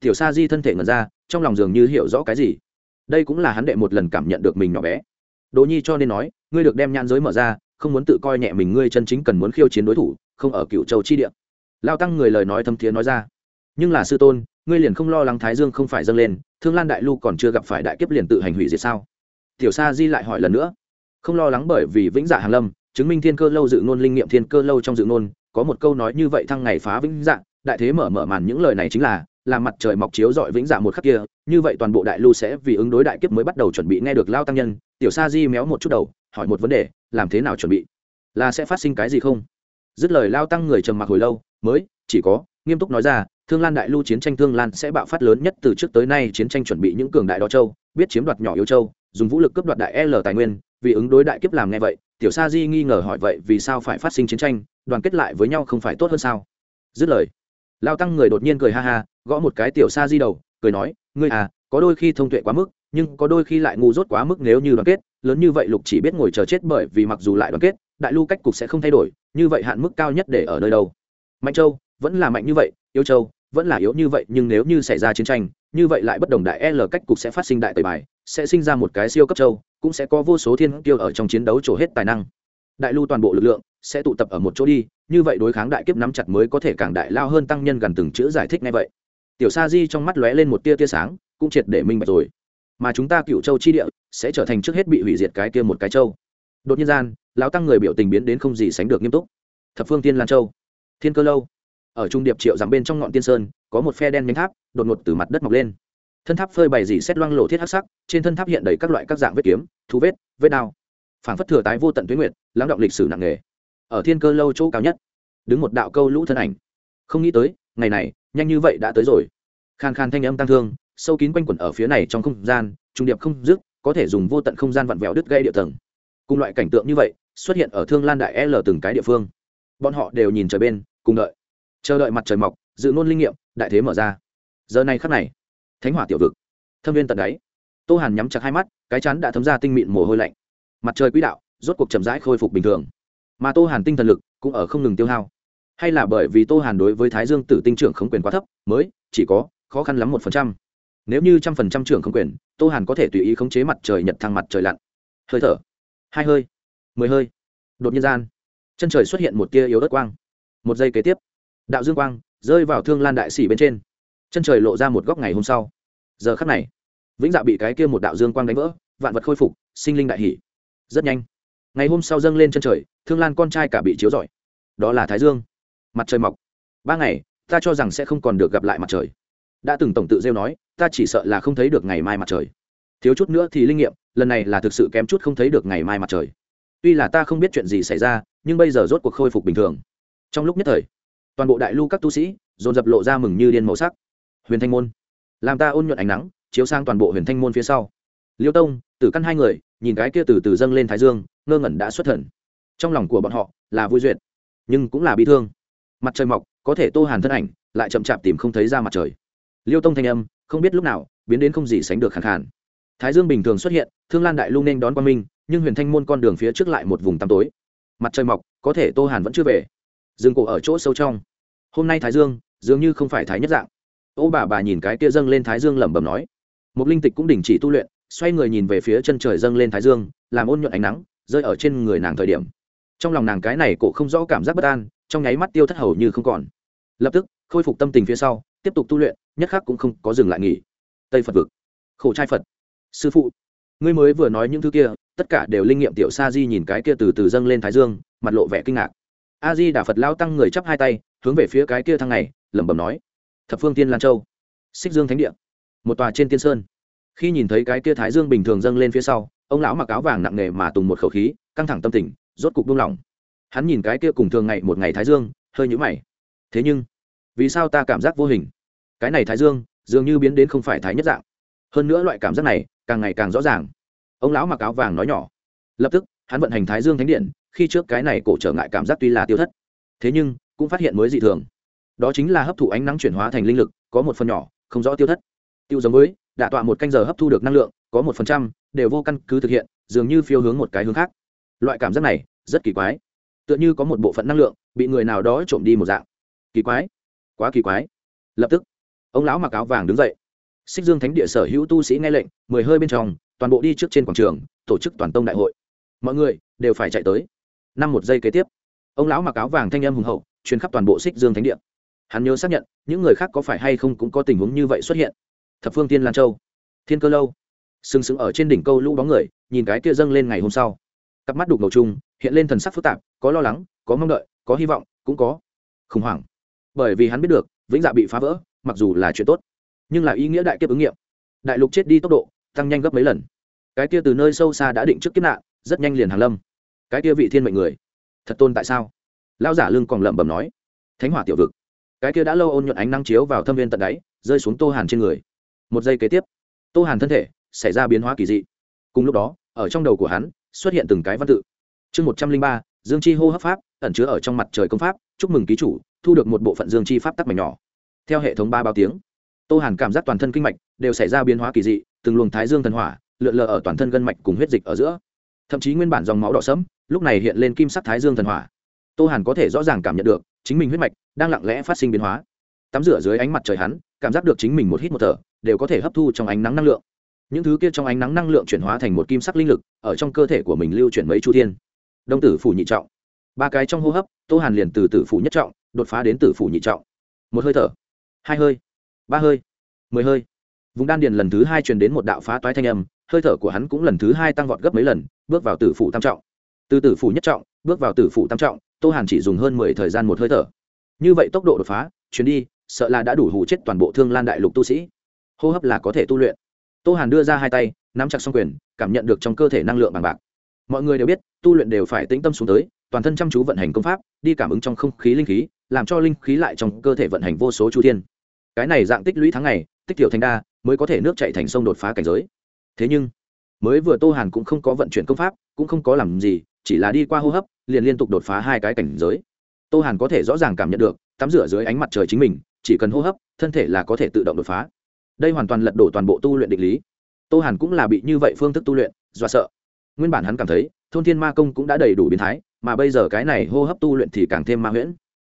tiểu sa di thân thể ngần ra, trong lòng dường như hiểu rõ cái gì. Đây cũng là hắn đệ một lần cảm nhận được mình nhỏ bé. Đỗ nhi cho nên nói, ngươi được đem nhan giới mở ra, không muốn tự coi nhẹ mình ngươi chân chính cần muốn khiêu chiến đối thủ, không ở cựu châu chi địa. Lao tăng người lời nói thâm thiế nói ra. Nhưng là sư tôn, ngươi liền không lo lắng thái dương không phải dâng lên, thương lan đại lu còn chưa gặp phải đại kiếp liền tự hành hủy diệt sao? Tiểu sa di lại hỏi lần nữa không lo lắng bởi vì vĩnh dạ hàn lâm, chứng minh thiên cơ lâu dự ngôn linh nghiệm thiên cơ lâu trong dự ngôn, có một câu nói như vậy thăng ngày phá vĩnh dạ đại thế mở mở màn những lời này chính là làm mặt trời mọc chiếu dọi vĩnh dạ một khắc kia, như vậy toàn bộ đại lưu sẽ vì ứng đối đại kiếp mới bắt đầu chuẩn bị nghe được lao tăng nhân, tiểu sa di méo một chút đầu, hỏi một vấn đề, làm thế nào chuẩn bị? Là sẽ phát sinh cái gì không? Dứt lời lao tăng người trầm mặc hồi lâu, mới, chỉ có, nghiêm túc nói ra, thương lan đại lưu chiến tranh thương lan sẽ bạo phát lớn nhất từ trước tới nay chiến tranh chuẩn bị những cường đại đo châu, biết chiếm đoạt nhỏ yếu châu, dùng vũ lực cướp đoạt đại l tài nguyên vì ứng đối đại kiếp làm nghe vậy, tiểu sa di nghi ngờ hỏi vậy vì sao phải phát sinh chiến tranh, đoàn kết lại với nhau không phải tốt hơn sao? Dứt lời, lao tăng người đột nhiên cười ha ha, gõ một cái tiểu sa di đầu, cười nói, ngươi à có đôi khi thông tuệ quá mức, nhưng có đôi khi lại ngu dốt quá mức nếu như đoàn kết, lớn như vậy lục chỉ biết ngồi chờ chết bởi vì mặc dù lại đoàn kết, đại lưu cách cục sẽ không thay đổi, như vậy hạn mức cao nhất để ở nơi đâu? Mạnh châu, vẫn là mạnh như vậy yếu châu, vẫn là yếu như vậy, nhưng nếu như xảy ra chiến tranh, như vậy lại bất đồng đại l cách cục sẽ phát sinh đại tời bài, sẽ sinh ra một cái siêu cấp châu cũng sẽ có vô số thiên tiêu ở trong chiến đấu trổ hết tài năng. Đại lưu toàn bộ lực lượng sẽ tụ tập ở một chỗ đi, như vậy đối kháng đại kiếp nắm chặt mới có thể càng đại lao hơn tăng nhân gần từng chữ giải thích ngay vậy. Tiểu sa di trong mắt lóe lên một tia tia sáng, cũng triệt để minh bạch rồi. Mà chúng ta cựu châu chi địa sẽ trở thành trước hết bị hủy diệt cái kia một cái châu. Đột nhiên gian, lão tăng người biểu tình biến đến không gì sánh được nghiêm túc. Thập phương tiên lan châu, thiên cơ lâu. Ở trung điệp triệu giảm bên trong ngọn tiên sơn, có một phe đen nhánh tháp, đột ngột từ mặt đất mọc lên thân tháp phơi bày dỉ xét loang lộ thiết hắc sắc, trên thân tháp hiện đầy các loại các dạng vết kiếm, thú vết vết đao. Phảng phất thừa tái vô tận tuyến nguyệt, lắng động lịch sử nặng nề. Ở thiên cơ lâu chỗ cao nhất, đứng một đạo câu lũ thân ảnh. Không nghĩ tới, ngày này, nhanh như vậy đã tới rồi. Khan khan thanh âm tăng thương, sâu kín quanh quẩn ở phía này trong không gian, trung điệp không dứt, có thể dùng vô tận không gian vặn vẹo đứt gây địa tầng. Cùng loại cảnh tượng như vậy, xuất hiện ở thương lan đại l từng cái địa phương. Bọn họ đều nhìn trời bên, cùng đợi. Chờ đợi mặt trời mọc, dự nôn linh nghiệm, đại thế mở ra. Giờ này khắc này thánh hỏa tiểu vực. Thâm viên tận đáy. Tô hàn nhắm chặt hai mắt, cái chắn đã thấm ra tinh mịn mồ hôi lạnh. Mặt trời quỹ đạo, rốt cuộc chậm rãi khôi phục bình thường. Mà tô hàn tinh thần lực cũng ở không ngừng tiêu hao. Hay là bởi vì tô hàn đối với thái dương tử tinh trưởng không quyền quá thấp, mới, chỉ có, khó khăn lắm một phần trăm. Nếu như trăm phần trăm trưởng không quyền, tô hàn có thể tùy ý khống chế mặt trời nhật thăng mặt trời lặn. Hơi thở. Hai hơi. Mười hơi. Đột nhiên gian, chân trời xuất hiện một tia yếu đất quang. Một giây kế tiếp, đạo dương quang rơi vào thương lan đại sĩ bên trên chân trời lộ ra một góc ngày hôm sau. Giờ khắc này, vĩnh dạ bị cái kia một đạo dương quang đánh vỡ, vạn vật khôi phục, sinh linh đại hỷ rất nhanh, ngày hôm sau dâng lên chân trời, thương lan con trai cả bị chiếu rọi. Đó là thái dương. Mặt trời mọc. Ba ngày, ta cho rằng sẽ không còn được gặp lại mặt trời. Đã từng tổng tự rêu nói, ta chỉ sợ là không thấy được ngày mai mặt trời. Thiếu chút nữa thì linh nghiệm, lần này là thực sự kém chút không thấy được ngày mai mặt trời. Tuy là ta không biết chuyện gì xảy ra, nhưng bây giờ rốt cuộc khôi phục bình thường. Trong lúc nhất thời, toàn bộ đại lưu các tu sĩ, dồn dập lộ ra mừng như điên màu sắc huyền thanh môn. Làm ta ôn nhuận ánh nắng, chiếu sang toàn bộ huyền thanh môn phía sau. Liêu tông, tử căn hai người, nhìn cái kia từ từ dâng lên thái dương, ngơ ngẩn đã xuất thần. Trong lòng của bọn họ là vui duyệt, nhưng cũng là bi thương. Mặt trời mọc, có thể tô hàn thân ảnh, lại chậm chạp tìm không thấy ra mặt trời. Liêu tông thanh âm, không biết lúc nào, biến đến không gì sánh được khẳng hạn. thái dương bình thường xuất hiện, thương lan đại lưu nên đón quan minh, nhưng huyền thanh môn con đường phía trước lại một vùng tăm tối. Mặt trời mọc, có thể tô hàn vẫn chưa về. Dừng cổ ở chỗ sâu trong. Hôm nay thái dương, dường như không phải thái nhất dạng ô bà bà nhìn cái kia dâng lên thái dương lẩm bẩm nói. Một linh tịch cũng đình chỉ tu luyện, xoay người nhìn về phía chân trời dâng lên thái dương, làm ôn nhuận ánh nắng, rơi ở trên người nàng thời điểm. Trong lòng nàng cái này cổ không rõ cảm giác bất an, trong nháy mắt tiêu thất hầu như không còn. Lập tức, khôi phục tâm tình phía sau, tiếp tục tu luyện, nhất khắc cũng không có dừng lại nghỉ. Tây phật vực. Khổ trai phật. Sư phụ, ngươi mới vừa nói những thứ kia, tất cả đều linh nghiệm tiểu sa di nhìn cái kia từ từ dâng lên thái dương, mặt lộ vẻ kinh ngạc. A di đà phật lao tăng người chắp hai tay, hướng về phía cái kia thăng này, lẩm bẩm nói thập phương tiên lan châu, xích dương thánh địa, một tòa trên tiên sơn. Khi nhìn thấy cái kia thái dương bình thường dâng lên phía sau, ông lão mặc áo vàng nặng nề mà tùng một khẩu khí, căng thẳng tâm tình, rốt cục buông lỏng. Hắn nhìn cái kia cùng thường ngày một ngày thái dương, hơi nhũ mày. Thế nhưng, vì sao ta cảm giác vô hình? Cái này thái dương, dường như biến đến không phải thái nhất dạng. Hơn nữa loại cảm giác này, càng ngày càng rõ ràng. Ông lão mặc áo vàng nói nhỏ. Lập tức, hắn vận hành thái dương thánh điện, khi trước cái này cổ trở ngại cảm giác tuy là tiêu thất. Thế nhưng, cũng phát hiện mới dị thường đó chính là hấp thụ ánh nắng chuyển hóa thành linh lực, có một phần nhỏ, không rõ tiêu thất. Tiêu giống với đạ tọa một canh giờ hấp thu được năng lượng, có một phần trăm, đều vô căn cứ thực hiện, dường như phiêu hướng một cái hướng khác. Loại cảm giác này, rất kỳ quái. Tựa như có một bộ phận năng lượng, bị người nào đó trộm đi một dạng. Kỳ quái. Quá kỳ quái. Lập tức, ông lão mặc áo vàng đứng dậy. Xích dương thánh địa sở hữu tu sĩ nghe lệnh, mười hơi bên trong, toàn bộ đi trước trên quảng trường, tổ chức toàn tông đại hội. Mọi người đều phải chạy tới. Năm một giây kế tiếp, ông lão mặc áo vàng thanh âm hùng hậu, truyền khắp toàn bộ xích dương thánh địa hắn nhớ xác nhận, những người khác có phải hay không cũng có tình huống như vậy xuất hiện. Thập phương tiên lan châu, thiên cơ lâu. Sừng sững ở trên đỉnh câu lũ bóng người, nhìn cái kia dâng lên ngày hôm sau. Cặp mắt đục ngầu chung hiện lên thần sắc phức tạp, có lo lắng, có mong đợi, có hy vọng, cũng có khủng hoảng. Bởi vì hắn biết được, vĩnh dạ bị phá vỡ, mặc dù là chuyện tốt, nhưng là ý nghĩa đại kiếp ứng nghiệm. Đại lục chết đi tốc độ, tăng nhanh gấp mấy lần. Cái kia từ nơi sâu xa đã định trước kiếp nạn, rất nhanh liền hàng lâm. Cái kia vị thiên mệnh người, thật tôn tại sao? Lao giả lưng còn lẩm bẩm nói. Thánh hỏa tiểu vực cái kia đã lâu ôn nhuận ánh năng chiếu vào thâm viên tận đáy, rơi xuống tô hàn trên người. Một giây kế tiếp, tô hàn thân thể xảy ra biến hóa kỳ dị. Cùng lúc đó, ở trong đầu của hắn xuất hiện từng cái văn tự. Chương một trăm linh ba, dương chi hô hấp pháp, ẩn chứa ở trong mặt trời công pháp, chúc mừng ký chủ, thu được một bộ phận dương chi pháp tắc mảnh nhỏ. Theo hệ thống ba bao tiếng, tô hàn cảm giác toàn thân kinh mạch đều xảy ra biến hóa kỳ dị, từng luồng thái dương thần hỏa lượn lờ ở toàn thân gân mạch cùng huyết dịch ở giữa. Thậm chí nguyên bản dòng máu đỏ sẫm, lúc này hiện lên kim sắc thái dương thần hỏa. Tô hàn có thể rõ ràng cảm nhận được chính mình huyết mạch đang lặng lẽ phát sinh biến hóa. Tắm rửa dưới ánh mặt trời hắn, cảm giác được chính mình một hít một thở, đều có thể hấp thu trong ánh nắng năng lượng. Những thứ kia trong ánh nắng năng lượng chuyển hóa thành một kim sắc linh lực, ở trong cơ thể của mình lưu chuyển mấy chu thiên. Đông tử phủ nhị trọng. Ba cái trong hô hấp, tô hàn liền từ tử phủ nhất trọng, đột phá đến tử phủ nhị trọng. Một hơi thở, hai hơi, ba hơi, mười hơi. Vùng đan điền lần thứ hai truyền đến một đạo phá toái thanh âm, hơi thở của hắn cũng lần thứ hai tăng vọt gấp mấy lần, bước vào tử phủ tam trọng. Từ tử phủ nhất trọng bước vào tử phủ tam trọng, tô hàn chỉ dùng hơn mười thời gian một hơi thở. Như vậy tốc độ đột phá, chuyến đi, sợ là đã đủ hủ chết toàn bộ thương lan đại lục tu sĩ. Hô hấp là có thể tu luyện. Tô hàn đưa ra hai tay, nắm chặt xong quyền, cảm nhận được trong cơ thể năng lượng bằng bạc. Mọi người đều biết, tu luyện đều phải tĩnh tâm xuống tới, toàn thân chăm chú vận hành công pháp, đi cảm ứng trong không khí linh khí, làm cho linh khí lại trong cơ thể vận hành vô số chu thiên. Cái này dạng tích lũy tháng ngày, tích tiểu thành đa, mới có thể nước chạy thành sông đột phá cảnh giới. Thế nhưng, mới vừa tô hàn cũng không có vận chuyển công pháp, cũng không có làm gì chỉ là đi qua hô hấp, liền liên tục đột phá hai cái cảnh giới. Tô hàn có thể rõ ràng cảm nhận được, tắm rửa dưới ánh mặt trời chính mình, chỉ cần hô hấp, thân thể là có thể tự động đột phá. Đây hoàn toàn lật đổ toàn bộ tu luyện định lý. Tô hàn cũng là bị như vậy phương thức tu luyện, do sợ. Nguyên bản hắn cảm thấy, thôn thiên ma công cũng đã đầy đủ biến thái, mà bây giờ cái này hô hấp tu luyện thì càng thêm ma huyễn.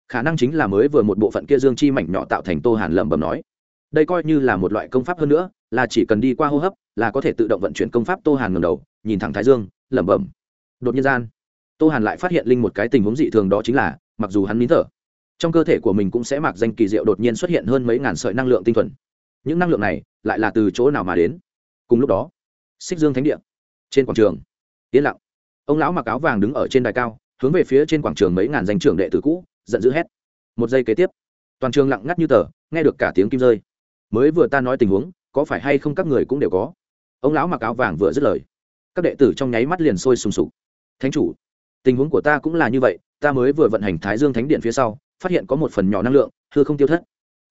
Khả năng chính là mới vừa một bộ phận kia dương chi mảnh nhỏ tạo thành tô hàn lẩm bẩm nói. Đây coi như là một loại công pháp hơn nữa, là chỉ cần đi qua hô hấp, là có thể tự động vận chuyển công pháp tô hàn ngầm đầu, nhìn thẳng thái dương, lẩm bẩm đột nhiên gian, tô hàn lại phát hiện linh một cái tình huống dị thường đó chính là, mặc dù hắn nín thở, trong cơ thể của mình cũng sẽ mặc danh kỳ diệu đột nhiên xuất hiện hơn mấy ngàn sợi năng lượng tinh thuần. Những năng lượng này lại là từ chỗ nào mà đến? Cùng lúc đó, xích dương thánh địa, trên quảng trường, yên lặng. Ông lão mặc áo vàng đứng ở trên đài cao, hướng về phía trên quảng trường mấy ngàn danh trưởng đệ tử cũ, giận dữ hét. Một giây kế tiếp, toàn trường lặng ngắt như tờ, nghe được cả tiếng kim rơi. Mới vừa ta nói tình huống, có phải hay không các người cũng đều có? Ông lão mặc áo vàng vừa dứt lời, các đệ tử trong nháy mắt liền sôi sùng sục thánh chủ, tình huống của ta cũng là như vậy, ta mới vừa vận hành thái dương thánh điện phía sau, phát hiện có một phần nhỏ năng lượng, hư không tiêu thất.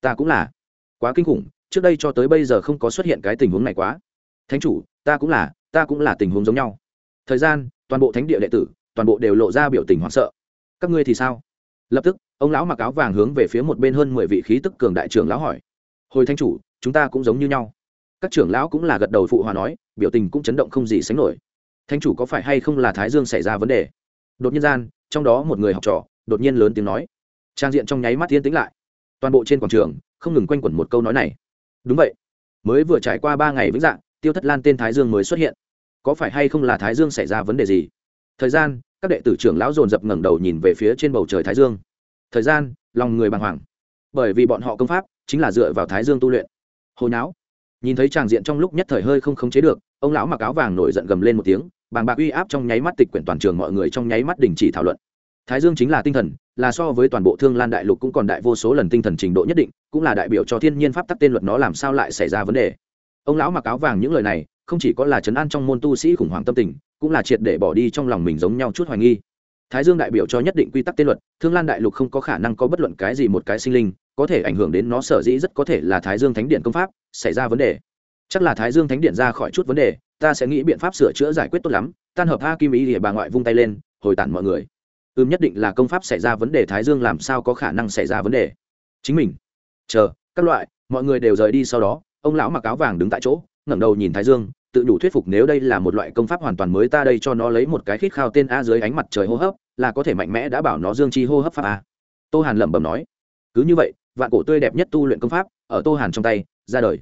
Ta cũng là. Quá kinh khủng, trước đây cho tới bây giờ không có xuất hiện cái tình huống này quá. Thánh chủ, ta cũng là, ta cũng là tình huống giống nhau. Thời gian, toàn bộ thánh địa đệ tử, toàn bộ đều lộ ra biểu tình hoảng sợ. Các ngươi thì sao? Lập tức, ông lão mặc áo vàng hướng về phía một bên hơn mười vị khí tức cường đại trưởng lão hỏi. Hồi thanh chủ, chúng ta cũng giống như nhau. Các trưởng lão cũng là gật đầu phụ hòa nói, biểu tình cũng chấn động không gì sánh nổi thanh chủ có phải hay không là thái dương xảy ra vấn đề? Đột nhiên gian, trong đó một người học trò, đột nhiên lớn tiếng nói. Trang diện trong nháy mắt yên tĩnh lại. Toàn bộ trên quảng trường, không ngừng quanh quẩn một câu nói này. Đúng vậy. Mới vừa trải qua ba ngày vĩnh dạng, tiêu thất lan tên thái dương mới xuất hiện. Có phải hay không là thái dương xảy ra vấn đề gì? Thời gian, các đệ tử trưởng lão dồn dập ngẩng đầu nhìn về phía trên bầu trời thái dương. Thời gian, lòng người bàng hoàng. Bởi vì bọn họ công pháp chính là dựa vào thái dương tu luyện. Hồi não nhìn thấy tràng diện trong lúc nhất thời hơi không khống chế được, ông lão mặc áo vàng nổi giận gầm lên một tiếng, bàng bạc uy áp trong nháy mắt tịch quyển toàn trường mọi người trong nháy mắt đình chỉ thảo luận. Thái dương chính là tinh thần, là so với toàn bộ thương lan đại lục cũng còn đại vô số lần tinh thần trình độ nhất định, cũng là đại biểu cho thiên nhiên pháp tắc tên luật nó làm sao lại xảy ra vấn đề. Ông lão mặc áo vàng những lời này, không chỉ có là chấn an trong môn tu sĩ khủng hoảng tâm tình, cũng là triệt để bỏ đi trong lòng mình giống nhau chút hoài nghi. Thái dương đại biểu cho nhất định quy tắc tên luật, thương lan đại lục không có khả năng có bất luận cái gì một cái sinh linh, có thể ảnh hưởng đến nó sở dĩ rất có thể là thái dương thánh điện công pháp xảy ra vấn đề. Chắc là thái dương thánh điện ra khỏi chút vấn đề, ta sẽ nghĩ biện pháp sửa chữa giải quyết tốt lắm. Tan hợp a kim ý thì bà ngoại vung tay lên, hồi tản mọi người. Ưm nhất định là công pháp xảy ra vấn đề, thái dương làm sao có khả năng xảy ra vấn đề? Chính mình. Chờ, các loại, mọi người đều rời đi sau đó, ông lão mặc áo vàng đứng tại chỗ, ngẩng đầu nhìn thái dương, tự đủ thuyết phục nếu đây là một loại công pháp hoàn toàn mới, ta đây cho nó lấy một cái khít khao tên a dưới ánh mặt trời hô hấp, là có thể mạnh mẽ đã bảo nó dương chi hô hấp pháp a. Tô hàn lẩm bẩm nói. Cứ như vậy, vạn cổ tươi đẹp nhất tu luyện công pháp, ở tô hàn trong tay ra đời.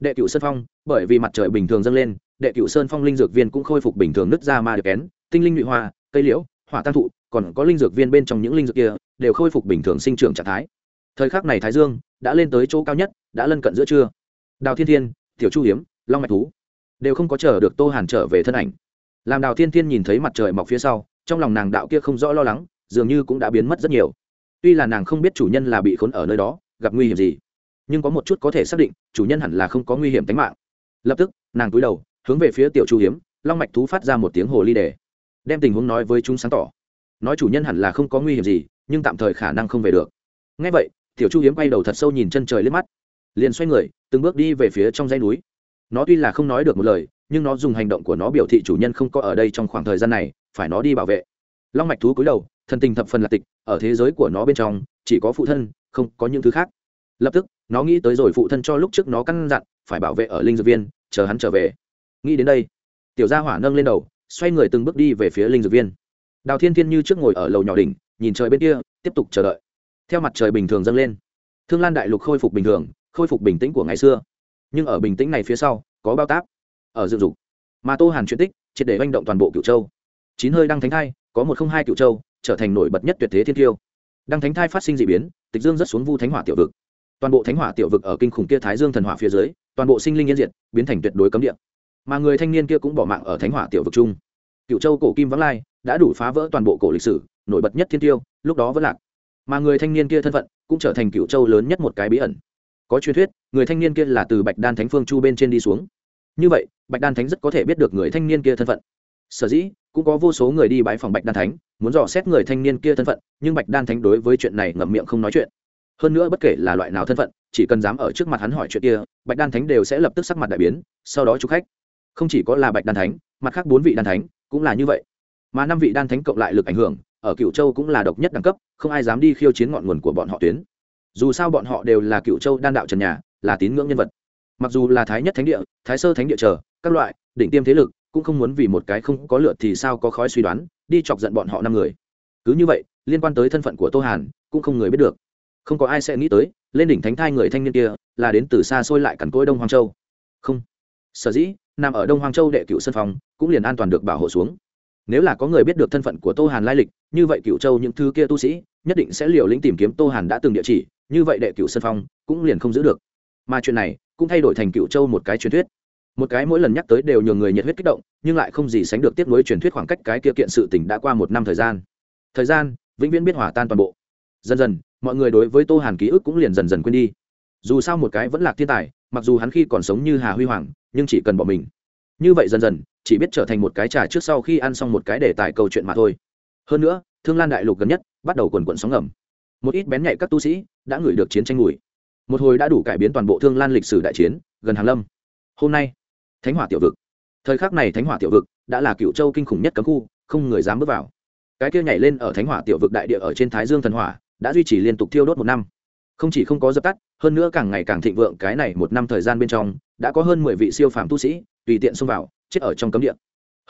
Đệ cựu sơn phong, bởi vì mặt trời bình thường dâng lên, đệ cựu sơn phong linh dược viên cũng khôi phục bình thường nứt ra ma được kén, tinh linh nhụy hoa, cây liễu, hỏa tăng thụ, còn có linh dược viên bên trong những linh dược kia, đều khôi phục bình thường sinh trưởng trạng thái. Thời khắc này thái dương đã lên tới chỗ cao nhất, đã lân cận giữa trưa. Đào thiên thiên, tiểu chu hiếm, long mạch thú đều không có chờ được tô hàn trở về thân ảnh. Làm đào thiên thiên nhìn thấy mặt trời mọc phía sau, trong lòng nàng đạo kia không rõ lo lắng, dường như cũng đã biến mất rất nhiều. Tuy là nàng không biết chủ nhân là bị khốn ở nơi đó, gặp nguy hiểm gì nhưng có một chút có thể xác định, chủ nhân hẳn là không có nguy hiểm tính mạng. Lập tức, nàng cúi đầu, hướng về phía tiểu chu hiếm, long mạch thú phát ra một tiếng hồ ly đề, đem tình huống nói với chúng sáng tỏ. Nói chủ nhân hẳn là không có nguy hiểm gì, nhưng tạm thời khả năng không về được. Ngay vậy, tiểu chu hiếm quay đầu thật sâu nhìn chân trời lên mắt, liền xoay người, từng bước đi về phía trong dãy núi. Nó tuy là không nói được một lời, nhưng nó dùng hành động của nó biểu thị chủ nhân không có ở đây trong khoảng thời gian này, phải nó đi bảo vệ. Long mạch thú cúi đầu, thần tình thập phần là tịch, ở thế giới của nó bên trong, chỉ có phụ thân, không có những thứ khác. Lập tức nó nghĩ tới rồi phụ thân cho lúc trước nó căn dặn, phải bảo vệ ở linh dược viên, chờ hắn trở về. Nghĩ đến đây, tiểu gia hỏa nâng lên đầu, xoay người từng bước đi về phía linh dược viên. Đào thiên thiên như trước ngồi ở lầu nhỏ đỉnh, nhìn trời bên kia, tiếp tục chờ đợi. Theo mặt trời bình thường dâng lên, thương lan đại lục khôi phục bình thường, khôi phục bình tĩnh của ngày xưa. Nhưng ở bình tĩnh này phía sau, có bao táp, ở dựng dục. Mà tô hàn chuyện tích, triệt để manh động toàn bộ cựu châu. Chín hơi đăng thánh thai, có một không hai cựu châu, trở thành nổi bật nhất tuyệt thế thiên tiêu. Đăng thánh thai phát sinh d ị biến, tịch dương rất xuống vu thánh hỏa tiểu vực toàn bộ thánh hỏa tiểu vực ở kinh khủng kia thái dương thần hỏa phía dưới, toàn bộ sinh linh yên diệt, biến thành tuyệt đối cấm địa. Mà người thanh niên kia cũng bỏ mạng ở thánh hỏa tiểu vực chung. Cựu châu cổ kim vắng lai, đã đủ phá vỡ toàn bộ cổ lịch sử, nổi bật nhất thiên tiêu, lúc đó vẫn lạc. Mà người thanh niên kia thân phận, cũng trở thành cựu châu lớn nhất một cái bí ẩn. Có truyền thuyết, người thanh niên kia là từ bạch đan thánh phương chu bên trên đi xuống. Như vậy, bạch đan thánh rất có thể biết được người thanh niên kia thân phận. Sở dĩ, cũng có vô số người đi bãi phòng bạch đan thánh, muốn dò xét người thanh niên kia thân phận, nhưng bạch đan thánh đối với chuyện này ngậm miệng không nói chuyện hơn nữa bất kể là loại nào thân phận, chỉ cần dám ở trước mặt hắn hỏi chuyện kia, bạch đan thánh đều sẽ lập tức sắc mặt đại biến, sau đó chúc khách. Không chỉ có là bạch đan thánh, mặt khác bốn vị đan thánh cũng là như vậy. Mà năm vị đan thánh cộng lại lực ảnh hưởng, ở cựu châu cũng là độc nhất đẳng cấp, không ai dám đi khiêu chiến ngọn nguồn của bọn họ tuyến. Dù sao bọn họ đều là cựu châu đan đạo trần nhà, là tín ngưỡng nhân vật. Mặc dù là thái nhất thánh địa, thái sơ thánh địa chờ, các loại, đỉnh tiêm thế lực, cũng không muốn vì một cái không có lượt thì sao có khói suy đoán, đi chọc giận bọn họ năm người. Cứ như vậy, liên quan tới thân phận của tô hàn, cũng không người biết được không có ai sẽ nghĩ tới, lên đỉnh thánh thai người thanh niên kia là đến từ xa xôi lại cằn cỗi đông hoàng châu. Không. Sở dĩ, nằm ở đông hoàng châu đệ cựu sân phòng, cũng liền an toàn được bảo hộ xuống. Nếu là có người biết được thân phận của tô hàn lai lịch, như vậy cựu châu những thứ kia tu sĩ, nhất định sẽ liều lĩnh tìm kiếm tô hàn đã từng địa chỉ, như vậy đệ cựu sân phong cũng liền không giữ được. Mà chuyện này cũng thay đổi thành cựu châu một cái truyền thuyết. Một cái mỗi lần nhắc tới đều nhường người nhiệt huyết kích động, nhưng lại không gì sánh được tiếp nối truyền thuyết khoảng cách cái kia kiện sự tình đã qua một năm thời gian. Thời gian vĩnh viễn biết hỏa tan toàn bộ. Dần dần mọi người đối với tô hàn ký ức cũng liền dần dần quên đi. Dù sao một cái vẫn là thiên tài, mặc dù hắn khi còn sống như hà huy hoàng, nhưng chỉ cần bỏ mình. Như vậy dần dần, chỉ biết trở thành một cái trà trước sau khi ăn xong một cái đề tài câu chuyện mà thôi. Hơn nữa, thương lan đại lục gần nhất, bắt đầu quần quận sóng ngầm. Một ít bén nhạy các tu sĩ đã ngửi được chiến tranh mùi. Một hồi đã đủ cải biến toàn bộ thương lan lịch sử đại chiến, gần hàng lâm. Hôm nay, thánh hỏa tiểu vực. Thời khắc này thánh hỏa tiểu vực đã là cựu châu kinh khủng nhất cấm khu, không người dám bước vào. Cái kia nhảy lên ở thánh hỏa tiểu vực đại địa ở trên thái dương thần hỏa đã duy trì liên tục thiêu đốt một năm. Không chỉ không có dập tắt, hơn nữa càng ngày càng thịnh vượng cái này một năm thời gian bên trong, đã có hơn mười vị siêu phàm tu sĩ, tùy tiện xông vào, chết ở trong cấm địa.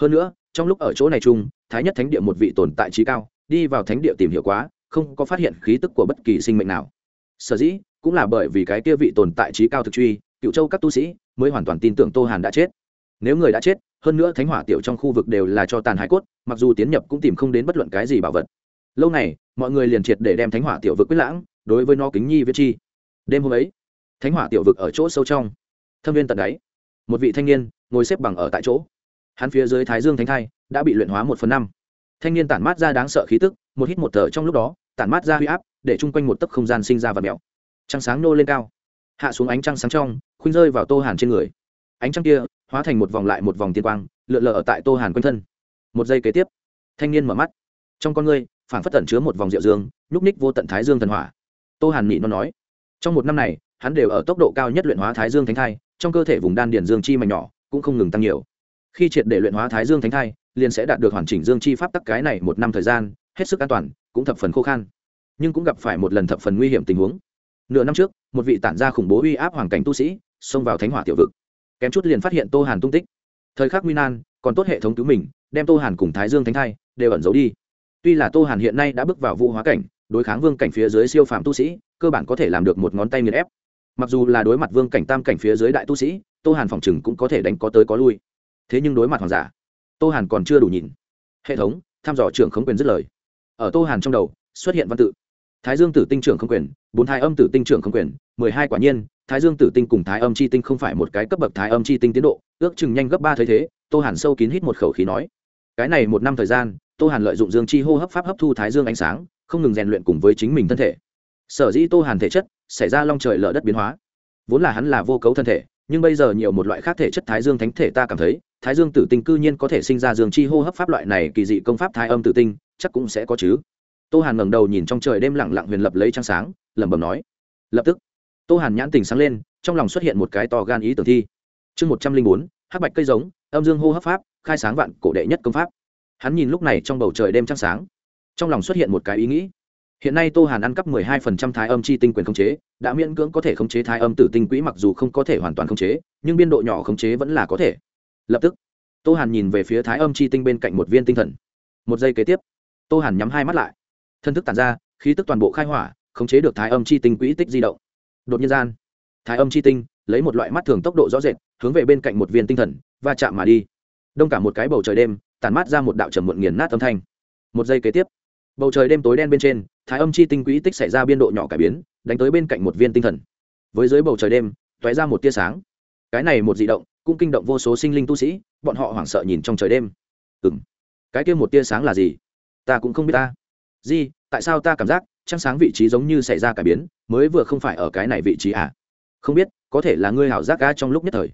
Hơn nữa, trong lúc ở chỗ này chung, thái nhất thánh địa một vị tồn tại trí cao, đi vào thánh địa tìm hiểu quá, không có phát hiện khí tức của bất kỳ sinh mệnh nào. Sở dĩ, cũng là bởi vì cái kia vị tồn tại trí cao thực truy cựu châu các tu sĩ, mới hoàn toàn tin tưởng tô hàn đã chết. Nếu người đã chết, hơn nữa thánh hỏa tiểu trong khu vực đều là cho tàn hải cốt, mặc dù tiến nhập cũng tìm không đến bất luận cái gì bảo vật lâu này mọi người liền triệt để đem thánh hỏa tiểu vực quyết lãng đối với nó kính nhi viết chi. Đêm hôm ấy, thánh hỏa tiểu vực ở chỗ sâu trong, thâm viên tận đáy. Một vị thanh niên ngồi xếp bằng ở tại chỗ. Hắn phía dưới thái dương thánh thai đã bị luyện hóa một phần năm. Thanh niên tản mát ra đáng sợ khí tức, một hít một thở trong lúc đó, tản mát ra huy áp, để chung quanh một tấc không gian sinh ra và mèo. Trăng sáng nô lên cao. Hạ xuống ánh trăng sáng trong, khuynh rơi vào tô hàn trên người. Ánh trăng kia hóa thành một vòng lại một vòng tiên quang, lượn lờ ở tại tô hàn quanh thân. Một giây kế tiếp, thanh niên mở mắt. Trong con ngươi phản phất tẩn chứa một vòng rượu dương, nhúc ních vô tận thái dương thần hỏa. Tô hàn nghị nó nói, trong một năm này, hắn đều ở tốc độ cao nhất luyện hóa thái dương thánh thai, trong cơ thể vùng đan điển dương chi mảnh nhỏ cũng không ngừng tăng nhiều. Khi triệt để luyện hóa thái dương thánh thai, liền sẽ đạt được hoàn chỉnh dương chi pháp tắc cái này một năm thời gian, hết sức an toàn, cũng thập phần khô khan. Nhưng cũng gặp phải một lần thập phần nguy hiểm tình huống. Nửa năm trước, một vị tản gia khủng bố uy áp hoàng cảnh tu sĩ, xông vào thánh hỏa tiểu vực. Kém chút liền phát hiện tô hàn tung tích. Thời khắc nguy nan, còn tốt hệ thống cứu mình, đem tô hàn cùng thái dương thánh thai đều ẩn giấu đi tuy là tô hàn hiện nay đã bước vào vũ hóa cảnh, đối kháng vương cảnh phía dưới siêu phàm tu sĩ, cơ bản có thể làm được một ngón tay nghiền ép. Mặc dù là đối mặt vương cảnh tam cảnh phía dưới đại tu sĩ, tô hàn phòng chừng cũng có thể đánh có tới có lui. Thế nhưng đối mặt hoàng giả, tô hàn còn chưa đủ nhìn. Hệ thống thăm dò trưởng không quyền dứt lời. Ở tô hàn trong đầu, xuất hiện văn tự. Thái dương tử tinh trưởng không quyền, bốn thái âm tử tinh trưởng không quyền, mười hai quả nhiên, thái dương tử tinh cùng thái âm chi tinh không phải một cái cấp bậc thái âm chi tinh tiến độ, ước chừng nhanh gấp ba thấy thế, tô hàn sâu kín hít một khẩu khí nói. Cái này một năm thời gian tô hàn lợi dụng dương chi hô hấp pháp hấp thu thái dương ánh sáng, không ngừng rèn luyện cùng với chính mình thân thể. Sở dĩ tô hàn thể chất xảy ra long trời lở đất biến hóa, vốn là hắn là vô cấu thân thể, nhưng bây giờ nhiều một loại khác thể chất thái dương thánh thể ta cảm thấy, thái dương tử tinh cư nhiên có thể sinh ra dương chi hô hấp pháp loại này kỳ dị công pháp thái âm tử tinh, chắc cũng sẽ có chứ. Tô hàn ngẩng đầu nhìn trong trời đêm lặng lặng huyền lập lấy trăng sáng, lẩm bẩm nói. Lập tức, tô hàn nhãn tình sáng lên, trong lòng xuất hiện một cái to gan ý tưởng thi. Chương một trăm linh bốn, hắc bạch cây giống, âm dương hô hấp pháp, khai sáng vạn cổ đệ nhất công pháp hắn nhìn lúc này trong bầu trời đêm trăng sáng. Trong lòng xuất hiện một cái ý nghĩ. Hiện nay tô hàn ăn cắp mười hai phần trăm thái âm chi tinh quyền khống chế, đã miễn cưỡng có thể khống chế thái âm tử tinh quỹ mặc dù không có thể hoàn toàn khống chế, nhưng biên độ nhỏ khống chế vẫn là có thể. Lập tức, tô hàn nhìn về phía thái âm chi tinh bên cạnh một viên tinh thần. Một giây kế tiếp, tô hàn nhắm hai mắt lại. Thân thức tàn ra, khí tức toàn bộ khai hỏa, khống chế được thái âm chi tinh quỹ tích di động. Đột nhiên gian, thái âm chi tinh lấy một loại mắt thường tốc độ rõ rệt, hướng về bên cạnh một viên tinh thần và chạm mà đi. Đông cả một cái bầu trời đêm tàn mát ra một đạo trầm muộn nghiền nát âm thanh. Một giây kế tiếp, bầu trời đêm tối đen bên trên, thái âm chi tinh quỹ tích xảy ra biên độ nhỏ cải biến, đánh tới bên cạnh một viên tinh thần. Với dưới bầu trời đêm t ra một tia sáng. Cái này một dị động, cũng kinh động vô số sinh linh tu sĩ, bọn họ hoảng sợ nhìn trong trời đêm. Ừ m cái kia một tia sáng là gì? Ta cũng không biết ta. Di, tại sao ta cảm giác, trăng sáng vị trí giống như xảy ra cải biến, mới vừa không phải ở cái này vị trí à? Không biết, có thể là ngươi hảo giác ca trong lúc nhất thời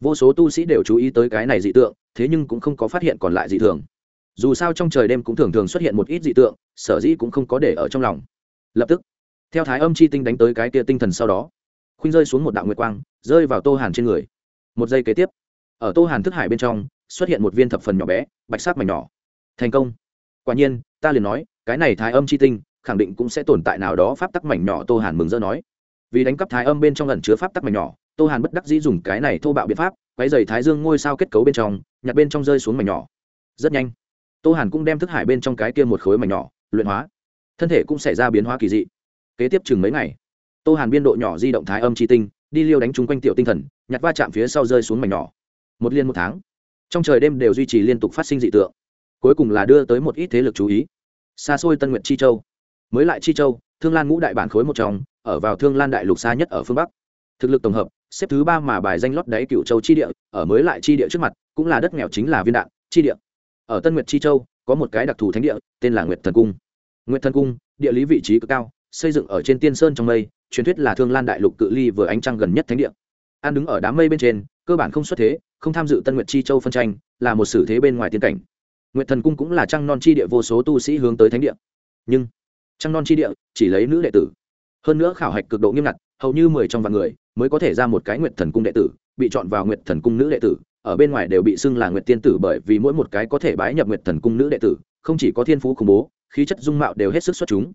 vô số tu sĩ đều chú ý tới cái này dị tượng, thế nhưng cũng không có phát hiện còn lại dị thường. Dù sao trong trời đêm cũng thường thường xuất hiện một ít dị tượng, sở dĩ cũng không có để ở trong lòng. Lập tức, theo thái âm chi tinh đánh tới cái tia tinh thần sau đó, khuynh rơi xuống một đạo nguyệt quang, rơi vào tô hàn trên người. Một giây kế tiếp, ở tô hàn thức hải bên trong, xuất hiện một viên thập phần nhỏ bé, bạch sát mảnh nhỏ. Thành công. Quả nhiên, ta liền nói, cái này thái âm chi tinh, khẳng định cũng sẽ tồn tại nào đó pháp tắc mảnh nhỏ tô hàn mừng rỡ nói. Vì đánh cắp thái âm bên trong lần chứa pháp tắc mảnh nhỏ tô hàn bất đắc dĩ dùng cái này thô bạo biện pháp quái dày thái dương ngôi sao kết cấu bên trong, nhặt bên trong rơi xuống mảnh nhỏ. Rất nhanh, tô hàn cũng đem thức hải bên trong cái kia một khối mảnh nhỏ, luyện hóa. Thân thể cũng xảy ra biến hóa kỳ dị. Kế tiếp chừng mấy ngày, tô hàn biên độ nhỏ di động thái âm chi tinh, đi liêu đánh chung quanh tiểu tinh thần, nhặt va chạm phía sau rơi xuống mảnh nhỏ. Một liên một tháng, trong trời đêm đều duy trì liên tục phát sinh dị tượng. Cuối cùng là đưa tới một ít thế lực chú ý. Xa xôi tân nguyện chi châu. Mới lại chi châu, thương lan ngũ đại bản khối một trong, ở vào thương lan đại lục xa nhất ở phương bắc. Thực lực tổng hợp xếp thứ ba mà bài danh lót đáy cựu châu chi địa, ở mới lại chi địa trước mặt, cũng là đất nghèo chính là viên đạn, chi địa. Ở tân nguyệt chi châu, có một cái đặc thù thánh địa, tên là nguyệt thần cung. Nguyệt thần cung, địa lý vị trí cực cao, xây dựng ở trên tiên sơn trong mây, truyền thuyết là thương lan đại lục cự ly vừa ánh trăng gần nhất thánh địa. An đứng ở đám mây bên trên, cơ bản không xuất thế, không tham dự tân nguyệt chi châu phân tranh, là một sử thế bên ngoài tiên cảnh. Nguyệt thần cung cũng là trăng non chi địa vô số tu sĩ hướng tới thánh địa. Nhưng, trăng non chi địa chỉ lấy nữ đệ tử. Hơn nữa khảo hạch cực độ nghiêm ngặt, hầu như mười trong vạn người mới có thể ra một cái nguyệt thần cung đệ tử, bị chọn vào nguyệt thần cung nữ đệ tử, ở bên ngoài đều bị xưng là nguyệt tiên tử bởi vì mỗi một cái có thể bái nhập nguyệt thần cung nữ đệ tử, không chỉ có thiên phú khủng bố, khí chất dung mạo đều hết sức xuất chúng.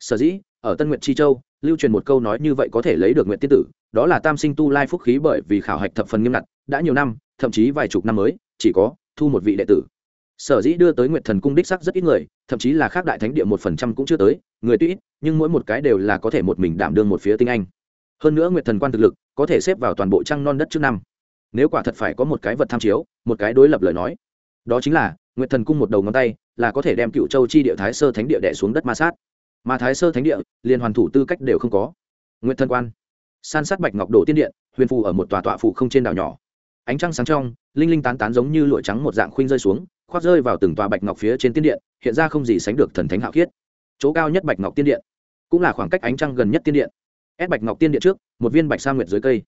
Sở dĩ, ở tân nguyệt chi châu, lưu truyền một câu nói như vậy có thể lấy được nguyệt tiên tử, đó là tam sinh tu lai phúc khí bởi vì khảo hạch thập phần nghiêm ngặt, đã nhiều năm, thậm chí vài chục năm mới, chỉ có thu một vị đệ tử. Sở dĩ đưa tới nguyệt thần cung đích sắc rất ít người, thậm chí là khác đại thánh địa một phần trăm cũng chưa tới, người tuy ít, nhưng mỗi một cái đều là có thể một mình đảm đương một phía tinh anh hơn nữa nguyệt thần quan thực lực có thể xếp vào toàn bộ trăng non đất trước năm. Nếu quả thật phải có một cái vật tham chiếu, một cái đối lập lời nói, đó chính là nguyệt thần cung một đầu ngón tay là có thể đem cựu châu chi địa thái sơ thánh địa đẻ xuống đất ma sát. Mà thái sơ thánh địa liền hoàn thủ tư cách đều không có. Nguyệt thần quan, san sát bạch ngọc đổ tiên điện, huyền phù ở một tòa tọa phủ không trên đảo nhỏ. Ánh trăng sáng trong, linh linh tán tán giống như lụa trắng một dạng khuynh rơi xuống, khoác rơi vào từng tòa bạch ngọc phía trên tiên điện, hiện ra không gì sánh được thần thánh hạo khiết. Chỗ cao nhất bạch ngọc tiên điện cũng là khoảng cách ánh trăng gần nhất tiên điện ép bạch ngọc tiên điện trước, một viên bạch sa nguyệt dưới cây.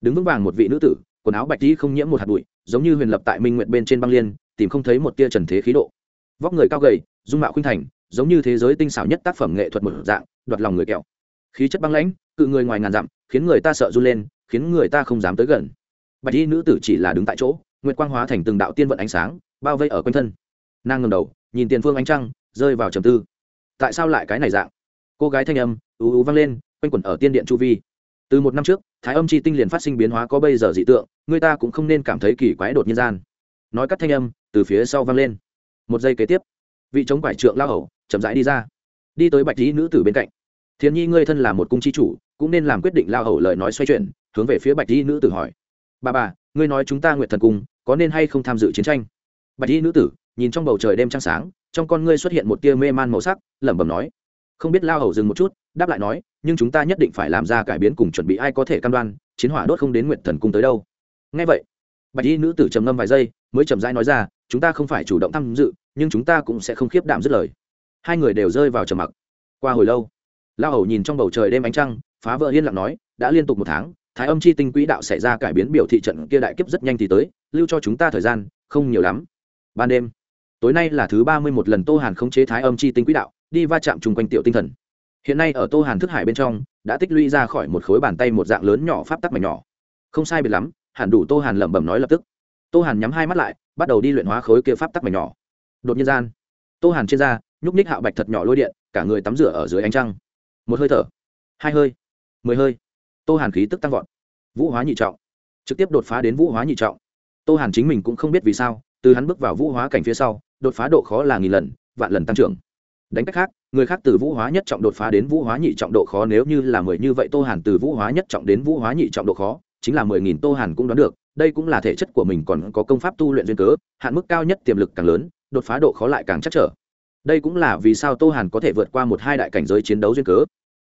Đứng vững vàng một vị nữ tử, quần áo bạch tí không nhiễm một hạt bụi, giống như huyền lập tại minh nguyện bên trên băng liên, tìm không thấy một tia trần thế khí độ. Vóc người cao gầy, dung mạo khuynh thành, giống như thế giới tinh xảo nhất tác phẩm nghệ thuật một dạng, đoạt lòng người kẹo. Khí chất băng lãnh, cự người ngoài ngàn dặm, khiến người ta sợ run lên, khiến người ta không dám tới gần. Bạch y nữ tử chỉ là đứng tại chỗ, nguyệt quang hóa thành từng đạo tiên vận ánh sáng, bao vây ở quanh thân. Nàng ngầm đầu, nhìn tiền phương ánh trăng, rơi vào trầm tư. Tại sao lại cái này dạng? Cô gái thanh âm ú ú vang lên quanh quẩn ở tiên điện chu vi. Từ một năm trước, thái âm chi tinh liền phát sinh biến hóa có bây giờ dị tượng, người ta cũng không nên cảm thấy kỳ quái đột nhiên gian. Nói cắt thanh âm, từ phía sau vang lên. Một giây kế tiếp, vị chống quải trượng lao hầu chậm rãi đi ra. Đi tới bạch lý nữ tử bên cạnh. Thiền nhi, ngươi thân là một cung chi chủ, cũng nên làm quyết định. Lao hầu lời nói xoay chuyển, hướng về phía bạch lý nữ tử hỏi. Bà bà, ngươi nói chúng ta nguyện thần cung, có nên hay không tham dự chiến tranh? Bạch lý nữ tử nhìn trong bầu trời đêm trăng sáng, trong con ngươi xuất hiện một tia mê man màu sắc, lẩm bẩm nói. Không biết lao hầu dừng một chút đáp lại nói, nhưng chúng ta nhất định phải làm ra cải biến cùng chuẩn bị ai có thể cam đoan, chiến hỏa đốt không đến nguyện thần cung tới đâu. Ngay vậy, bạch y nữ tử trầm ngâm vài giây, mới chậm rãi nói ra, chúng ta không phải chủ động tham dự, nhưng chúng ta cũng sẽ không khiếp đảm dứt lời. Hai người đều rơi vào trầm mặc. Qua hồi lâu, lao hầu nhìn trong bầu trời đêm ánh trăng, phá vỡ yên lặng nói, đã liên tục một tháng, thái âm chi tinh quỹ đạo xảy ra cải biến biểu thị trận kia đại kiếp rất nhanh thì tới, lưu cho chúng ta thời gian, không nhiều lắm. Ban đêm, tối nay là thứ ba mươi một lần tô hàn khống chế thái âm chi tinh quỹ đạo, đi va chạm chung quanh tiểu tinh thần hiện nay ở tô hàn thức hải bên trong, đã tích lũy ra khỏi một khối bàn tay một dạng lớn nhỏ pháp tắc mảnh nhỏ. Không sai biệt lắm, hẳn đủ tô hàn lẩm bẩm nói lập tức. Tô hàn nhắm hai mắt lại, bắt đầu đi luyện hóa khối kia pháp tắc mảnh nhỏ. Đột nhiên gian, tô hàn trên da nhúc ních hạo bạch thật nhỏ lôi điện, cả người tắm rửa ở dưới ánh trăng. Một hơi thở, hai hơi, mười hơi, tô hàn khí tức tăng vọt. Vũ hóa nhị trọng, trực tiếp đột phá đến vũ hóa nhị trọng. Tô hàn chính mình cũng không biết vì sao, từ hắn bước vào vũ hóa cảnh phía sau, đột phá độ khó là nghìn lần, vạn lần tăng trưởng. Đánh cách khác người khác từ vũ hóa nhất trọng đột phá đến vũ hóa nhị trọng độ khó, nếu như là mười như vậy, tô hàn từ vũ hóa nhất trọng đến vũ hóa nhị trọng độ khó, chính là mười nghìn tô hàn cũng đoán được, đây cũng là thể chất của mình còn có công pháp tu luyện duyên cớ, hạn mức cao nhất, tiềm lực càng lớn, đột phá độ khó lại càng chắc trở. Đây cũng là vì sao tô hàn có thể vượt qua một hai đại cảnh giới chiến đấu duyên cớ.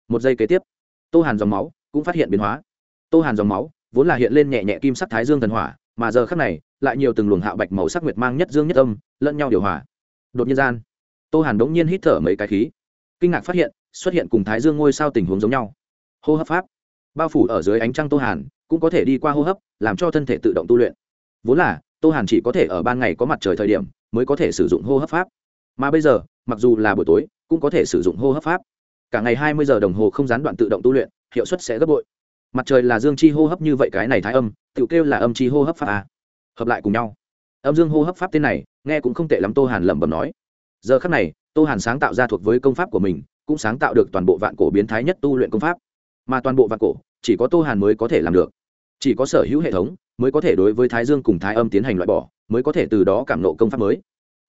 Một giây kế tiếp, tô hàn dòng máu cũng phát hiện biến hóa. Tô hàn dòng máu vốn là hiện lên nhẹ nhẹ kim sắc thái dương thần hỏa, mà giờ khắc này, lại nhiều từng luồng hạo bạch màu sắc nguyệt mang nhất dương nhất âm, lẫn nhau điều hòa. Đột nhiên gian tô hàn đống nhiên hít thở mấy cái khí. Kinh ngạc phát hiện, xuất hiện cùng thái dương ngôi sao tình huống giống nhau. Hô hấp pháp. Bao phủ ở dưới ánh trăng tô hàn, cũng có thể đi qua hô hấp, làm cho thân thể tự động tu luyện. Vốn là, tô hàn chỉ có thể ở ban ngày có mặt trời thời điểm, mới có thể sử dụng hô hấp pháp. Mà bây giờ, mặc dù là buổi tối, cũng có thể sử dụng hô hấp pháp. Cả ngày hai mươi giờ đồng hồ không gián đoạn tự động tu luyện, hiệu suất sẽ gấp bội. Mặt trời là dương chi hô hấp như vậy cái này thái âm tự kêu là âm chi hô hấp pháp à? hợp lại cùng nhau. Âm dương hô hấp pháp tên này, nghe cũng không tệ lắm tô hàn lẩm bẩm nói giờ khắc này, tô hàn sáng tạo ra thuộc với công pháp của mình, cũng sáng tạo được toàn bộ vạn cổ biến thái nhất tu luyện công pháp. Mà toàn bộ vạn cổ, chỉ có tô hàn mới có thể làm được. Chỉ có sở hữu hệ thống, mới có thể đối với thái dương cùng thái âm tiến hành loại bỏ, mới có thể từ đó cảm nộ công pháp mới.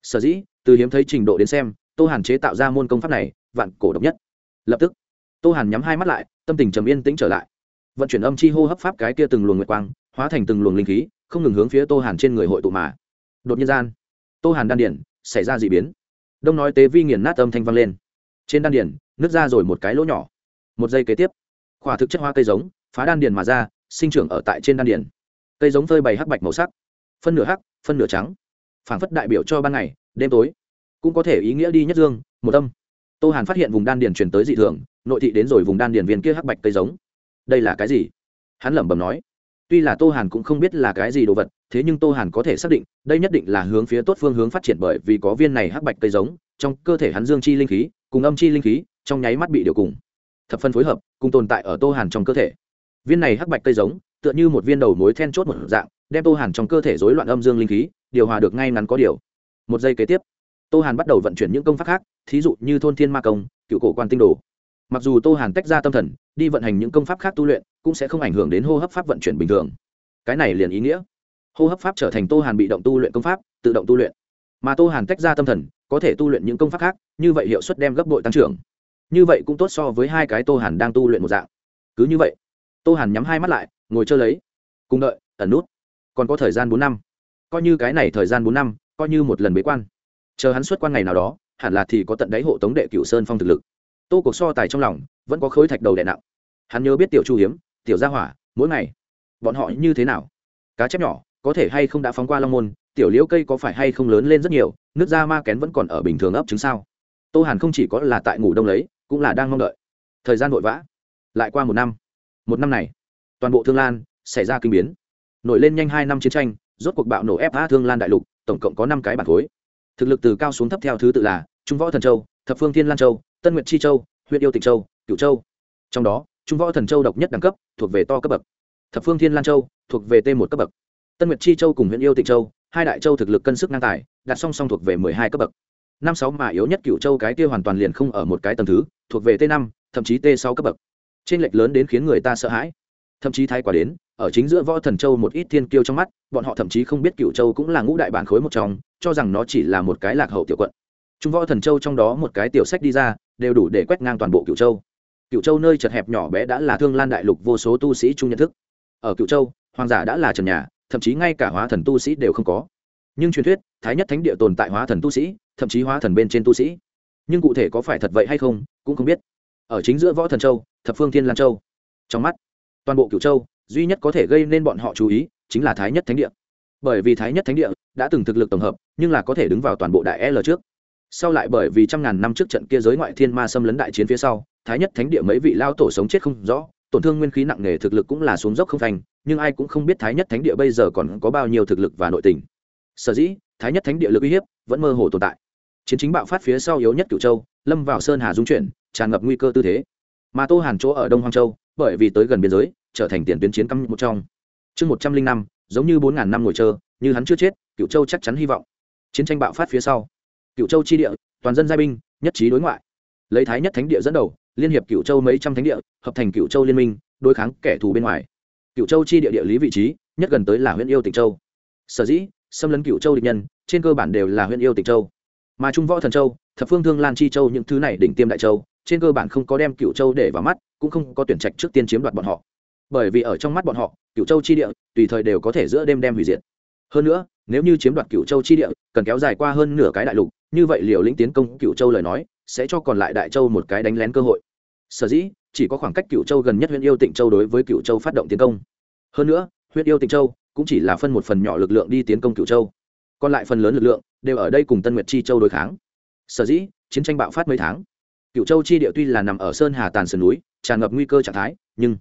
Sở dĩ, từ hiếm thấy trình độ đến xem, tô hàn chế tạo ra môn công pháp này, vạn cổ độc nhất. Lập tức, tô hàn nhắm hai mắt lại, tâm tình trầm yên tĩnh trở lại. Vận chuyển âm chi hô hấp pháp cái kia từng luồng nguyệt quang, hóa thành từng luồng linh khí, không ngừng hướng phía tô hàn trên người hội tụ mà. Đột nhiên gian, tô hàn đan điển xảy ra d ị biến đông nói tế vi nghiền nát âm thanh vang lên. Trên đan điền, nứt ra rồi một cái lỗ nhỏ. Một giây kế tiếp, khỏa thực chất hoa cây giống, phá đan điền mà ra, sinh trưởng ở tại trên đan điền. Cây giống phơi bày hắc bạch màu sắc, phân nửa hắc, phân nửa trắng. Phảng phất đại biểu cho ban ngày, đêm tối. Cũng có thể ý nghĩa đi nhất dương, một âm. Tô hàn phát hiện vùng đan điền truyền tới dị thường, nội thị đến rồi vùng đan điền viên kia hắc bạch cây giống. Đây là cái gì? Hắn lẩm bẩm nói. Tuy là tô hàn cũng không biết là cái gì đồ vật thế nhưng tô hàn có thể xác định, đây nhất định là hướng phía tốt phương hướng phát triển bởi vì có viên này hắc bạch cây giống, trong cơ thể hắn dương chi linh khí, cùng âm chi linh khí, trong nháy mắt bị điều cùng. Thập phân phối hợp, cùng tồn tại ở tô hàn trong cơ thể. Viên này hắc bạch cây giống, tựa như một viên đầu mối then chốt một dạng, đem tô hàn trong cơ thể rối loạn âm dương linh khí, điều hòa được ngay ngắn có điều. Một giây kế tiếp, tô hàn bắt đầu vận chuyển những công pháp khác, thí dụ như thôn thiên ma công, cựu cổ quan tinh đồ. Mặc dù tô hàn tách ra tâm thần, đi vận hành những công pháp khác tu luyện, cũng sẽ không ảnh hưởng đến hô hấp pháp vận chuyển bình thường. Cái này liền ý nghĩa hô hấp pháp trở thành tô hàn bị động tu luyện công pháp, tự động tu luyện. Mà tô hàn tách ra tâm thần, có thể tu luyện những công pháp khác, như vậy hiệu suất đem gấp bội tăng trưởng. Như vậy cũng tốt so với hai cái tô hàn đang tu luyện một dạng. Cứ như vậy, tô hàn nhắm hai mắt lại, ngồi chơi lấy. Cùng đợi, ẩn nút. Còn có thời gian bốn năm. Coi như cái này thời gian bốn năm, coi như một lần bế quan. Chờ hắn xuất quan ngày nào đó, hẳn là thì có tận đáy hộ tống đệ cửu sơn phong thực lực. Tô cuộc so tài trong lòng, vẫn có khối thạch đầu đệ nặng. Hắn nhớ biết tiểu chu hiếm, tiểu gia hỏa, mỗi ngày, bọn họ như thế nào? Cá chép nhỏ có thể hay không đã phóng qua long môn, tiểu liễu cây có phải hay không lớn lên rất nhiều, nước da ma kén vẫn còn ở bình thường ấp trứng sao? Tô hàn không chỉ có là tại ngủ đông lấy, cũng là đang mong đợi. Thời gian vội vã, lại qua một năm. Một năm này, toàn bộ thương lan xảy ra kinh biến. Nổi lên nhanh hai năm chiến tranh, rốt cuộc bạo nổ fa thương lan đại lục, tổng cộng có năm cái bản khối. Thực lực từ cao xuống thấp theo thứ tự là trung võ thần châu, thập phương thiên lan châu, tân nguyệt chi châu huyện yêu tịch châu, cửu châu. Trong đó, trung võ thần châu độc nhất đẳng cấp thuộc về to cấp bậc. Thập phương thiên lan châu thuộc về t một cấp bậc tân nguyệt chi châu cùng huyện yêu Tịnh châu, hai đại châu thực lực cân sức ngang tài, đặt song song thuộc về mười hai cấp bậc. Năm sáu mà yếu nhất cựu châu cái kia hoàn toàn liền không ở một cái tầng thứ, thuộc về t năm, thậm chí t sáu cấp bậc. Trên lệch lớn đến khiến người ta sợ hãi. Thậm chí thái quả đến, ở chính giữa võ thần châu một ít thiên kiêu trong mắt, bọn họ thậm chí không biết cựu châu cũng là ngũ đại bản khối một trong, cho rằng nó chỉ là một cái lạc hậu tiểu quận. Trung võ thần châu trong đó một cái tiểu sách đi ra, đều đủ để quét ngang toàn bộ cựu châu. Cựu châu nơi chật hẹp nhỏ bé đã là thương lan đại lục vô số tu sĩ chung nhận thức. Ở cựu châu, hoàng giả đã là trần nhà thậm chí ngay cả hóa thần tu sĩ đều không có. Nhưng truyền thuyết, thái nhất thánh địa tồn tại hóa thần tu sĩ, thậm chí hóa thần bên trên tu sĩ. Nhưng cụ thể có phải thật vậy hay không, cũng không biết. Ở chính giữa võ thần châu, thập phương thiên lan châu. Trong mắt, toàn bộ cựu châu, duy nhất có thể gây nên bọn họ chú ý, chính là thái nhất thánh địa. Bởi vì thái nhất thánh địa đã từng thực lực tổng hợp, nhưng là có thể đứng vào toàn bộ đại l trước. Sau lại bởi vì trăm ngàn năm trước trận kia giới ngoại thiên ma xâm lấn đại chiến phía sau, thái nhất thánh địa mấy vị lao tổ sống chết không rõ tổn thương nguyên khí nặng nề thực lực cũng là xuống dốc không thành nhưng ai cũng không biết thái nhất thánh địa bây giờ còn có bao nhiêu thực lực và nội tình. Sở dĩ, thái nhất thánh địa lực uy hiếp vẫn mơ hồ tồn tại. Chiến chính bạo phát phía sau yếu nhất cửu châu, lâm vào sơn hà dung chuyển, tràn ngập nguy cơ tư thế. Mà tô hàn chỗ ở đông hoang châu, bởi vì tới gần biên giới, trở thành tiền tuyến chiến căm một trong. Chương một trăm linh năm, giống như bốn ngàn năm ngồi chờ, như hắn chưa chết, Cửu châu chắc chắn hy vọng. Chiến tranh bạo phát phía sau. Cửu châu chi địa, toàn dân giai binh, nhất trí đối ngoại. Lấy thái nhất thánh địa dẫn đầu liên hiệp cựu châu mấy trăm thánh địa, hợp thành cựu châu liên minh, đối kháng kẻ thù bên ngoài. Cựu châu chi địa địa lý vị trí, nhất gần tới là huyện yêu tịnh châu. Sở dĩ, xâm lấn cựu châu địch nhân, trên cơ bản đều là huyện yêu tịnh châu. Mà trung võ thần châu, thập phương thương lan chi châu những thứ này đỉnh tiêm đại châu, trên cơ bản không có đem cựu châu để vào mắt, cũng không có tuyển trạch trước tiên chiếm đoạt bọn họ. Bởi vì ở trong mắt bọn họ, cựu châu chi địa, tùy thời đều có thể giữa đêm đem hủy diệt. Hơn nữa, nếu như chiếm đoạt cựu châu chi địa, cần kéo dài qua hơn nửa cái đại lục, như vậy liều lĩnh tiến công cựu châu lời nói sẽ cho còn lại đại châu một cái đánh lén cơ hội. Sở dĩ, chỉ có khoảng cách cựu châu gần nhất huyện yêu tịnh châu đối với cựu châu phát động tiến công. Hơn nữa, huyện yêu tịnh châu cũng chỉ là phân một phần nhỏ lực lượng đi tiến công cựu châu. Còn lại phần lớn lực lượng đều ở đây cùng tân nguyệt chi châu đối kháng. Sở dĩ, chiến tranh bạo phát mấy tháng. Cựu châu chi địa tuy là nằm ở sơn hà tàn sườn núi, tràn ngập nguy cơ trạng thái, nhưng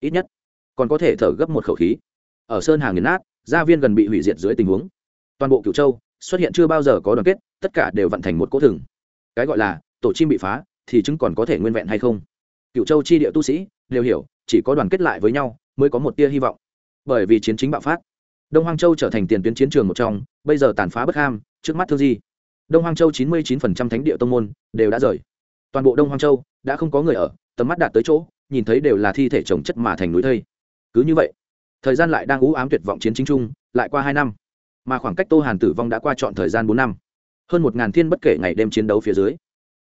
ít nhất còn có thể thở gấp một khẩu khí. Ở sơn hà nghiền nát, gia viên gần bị hủy diệt dưới tình huống. Toàn bộ cựu châu xuất hiện chưa bao giờ có đoàn kết, tất cả đều vận thành một cỗ thừng cái gọi là tổ chim bị phá, thì chứng còn có thể nguyên vẹn hay không? Cựu châu chi địa tu sĩ đều hiểu, chỉ có đoàn kết lại với nhau mới có một tia hy vọng. Bởi vì chiến chính bạo phát, đông hoang châu trở thành tiền tuyến chiến trường một trong, bây giờ tàn phá bất ham, trước mắt thương di. Đông hoang châu chín mươi chín thánh địa tông môn đều đã rời. Toàn bộ đông hoang châu đã không có người ở, tầm mắt đạt tới chỗ, nhìn thấy đều là thi thể trồng chất mà thành núi thây. Cứ như vậy, thời gian lại đang ú ám tuyệt vọng chiến chính trung lại qua hai năm. Mà khoảng cách tô hàn tử vong đã qua trọn thời gian bốn năm hơn một ngàn thiên bất kể ngày đêm chiến đấu phía dưới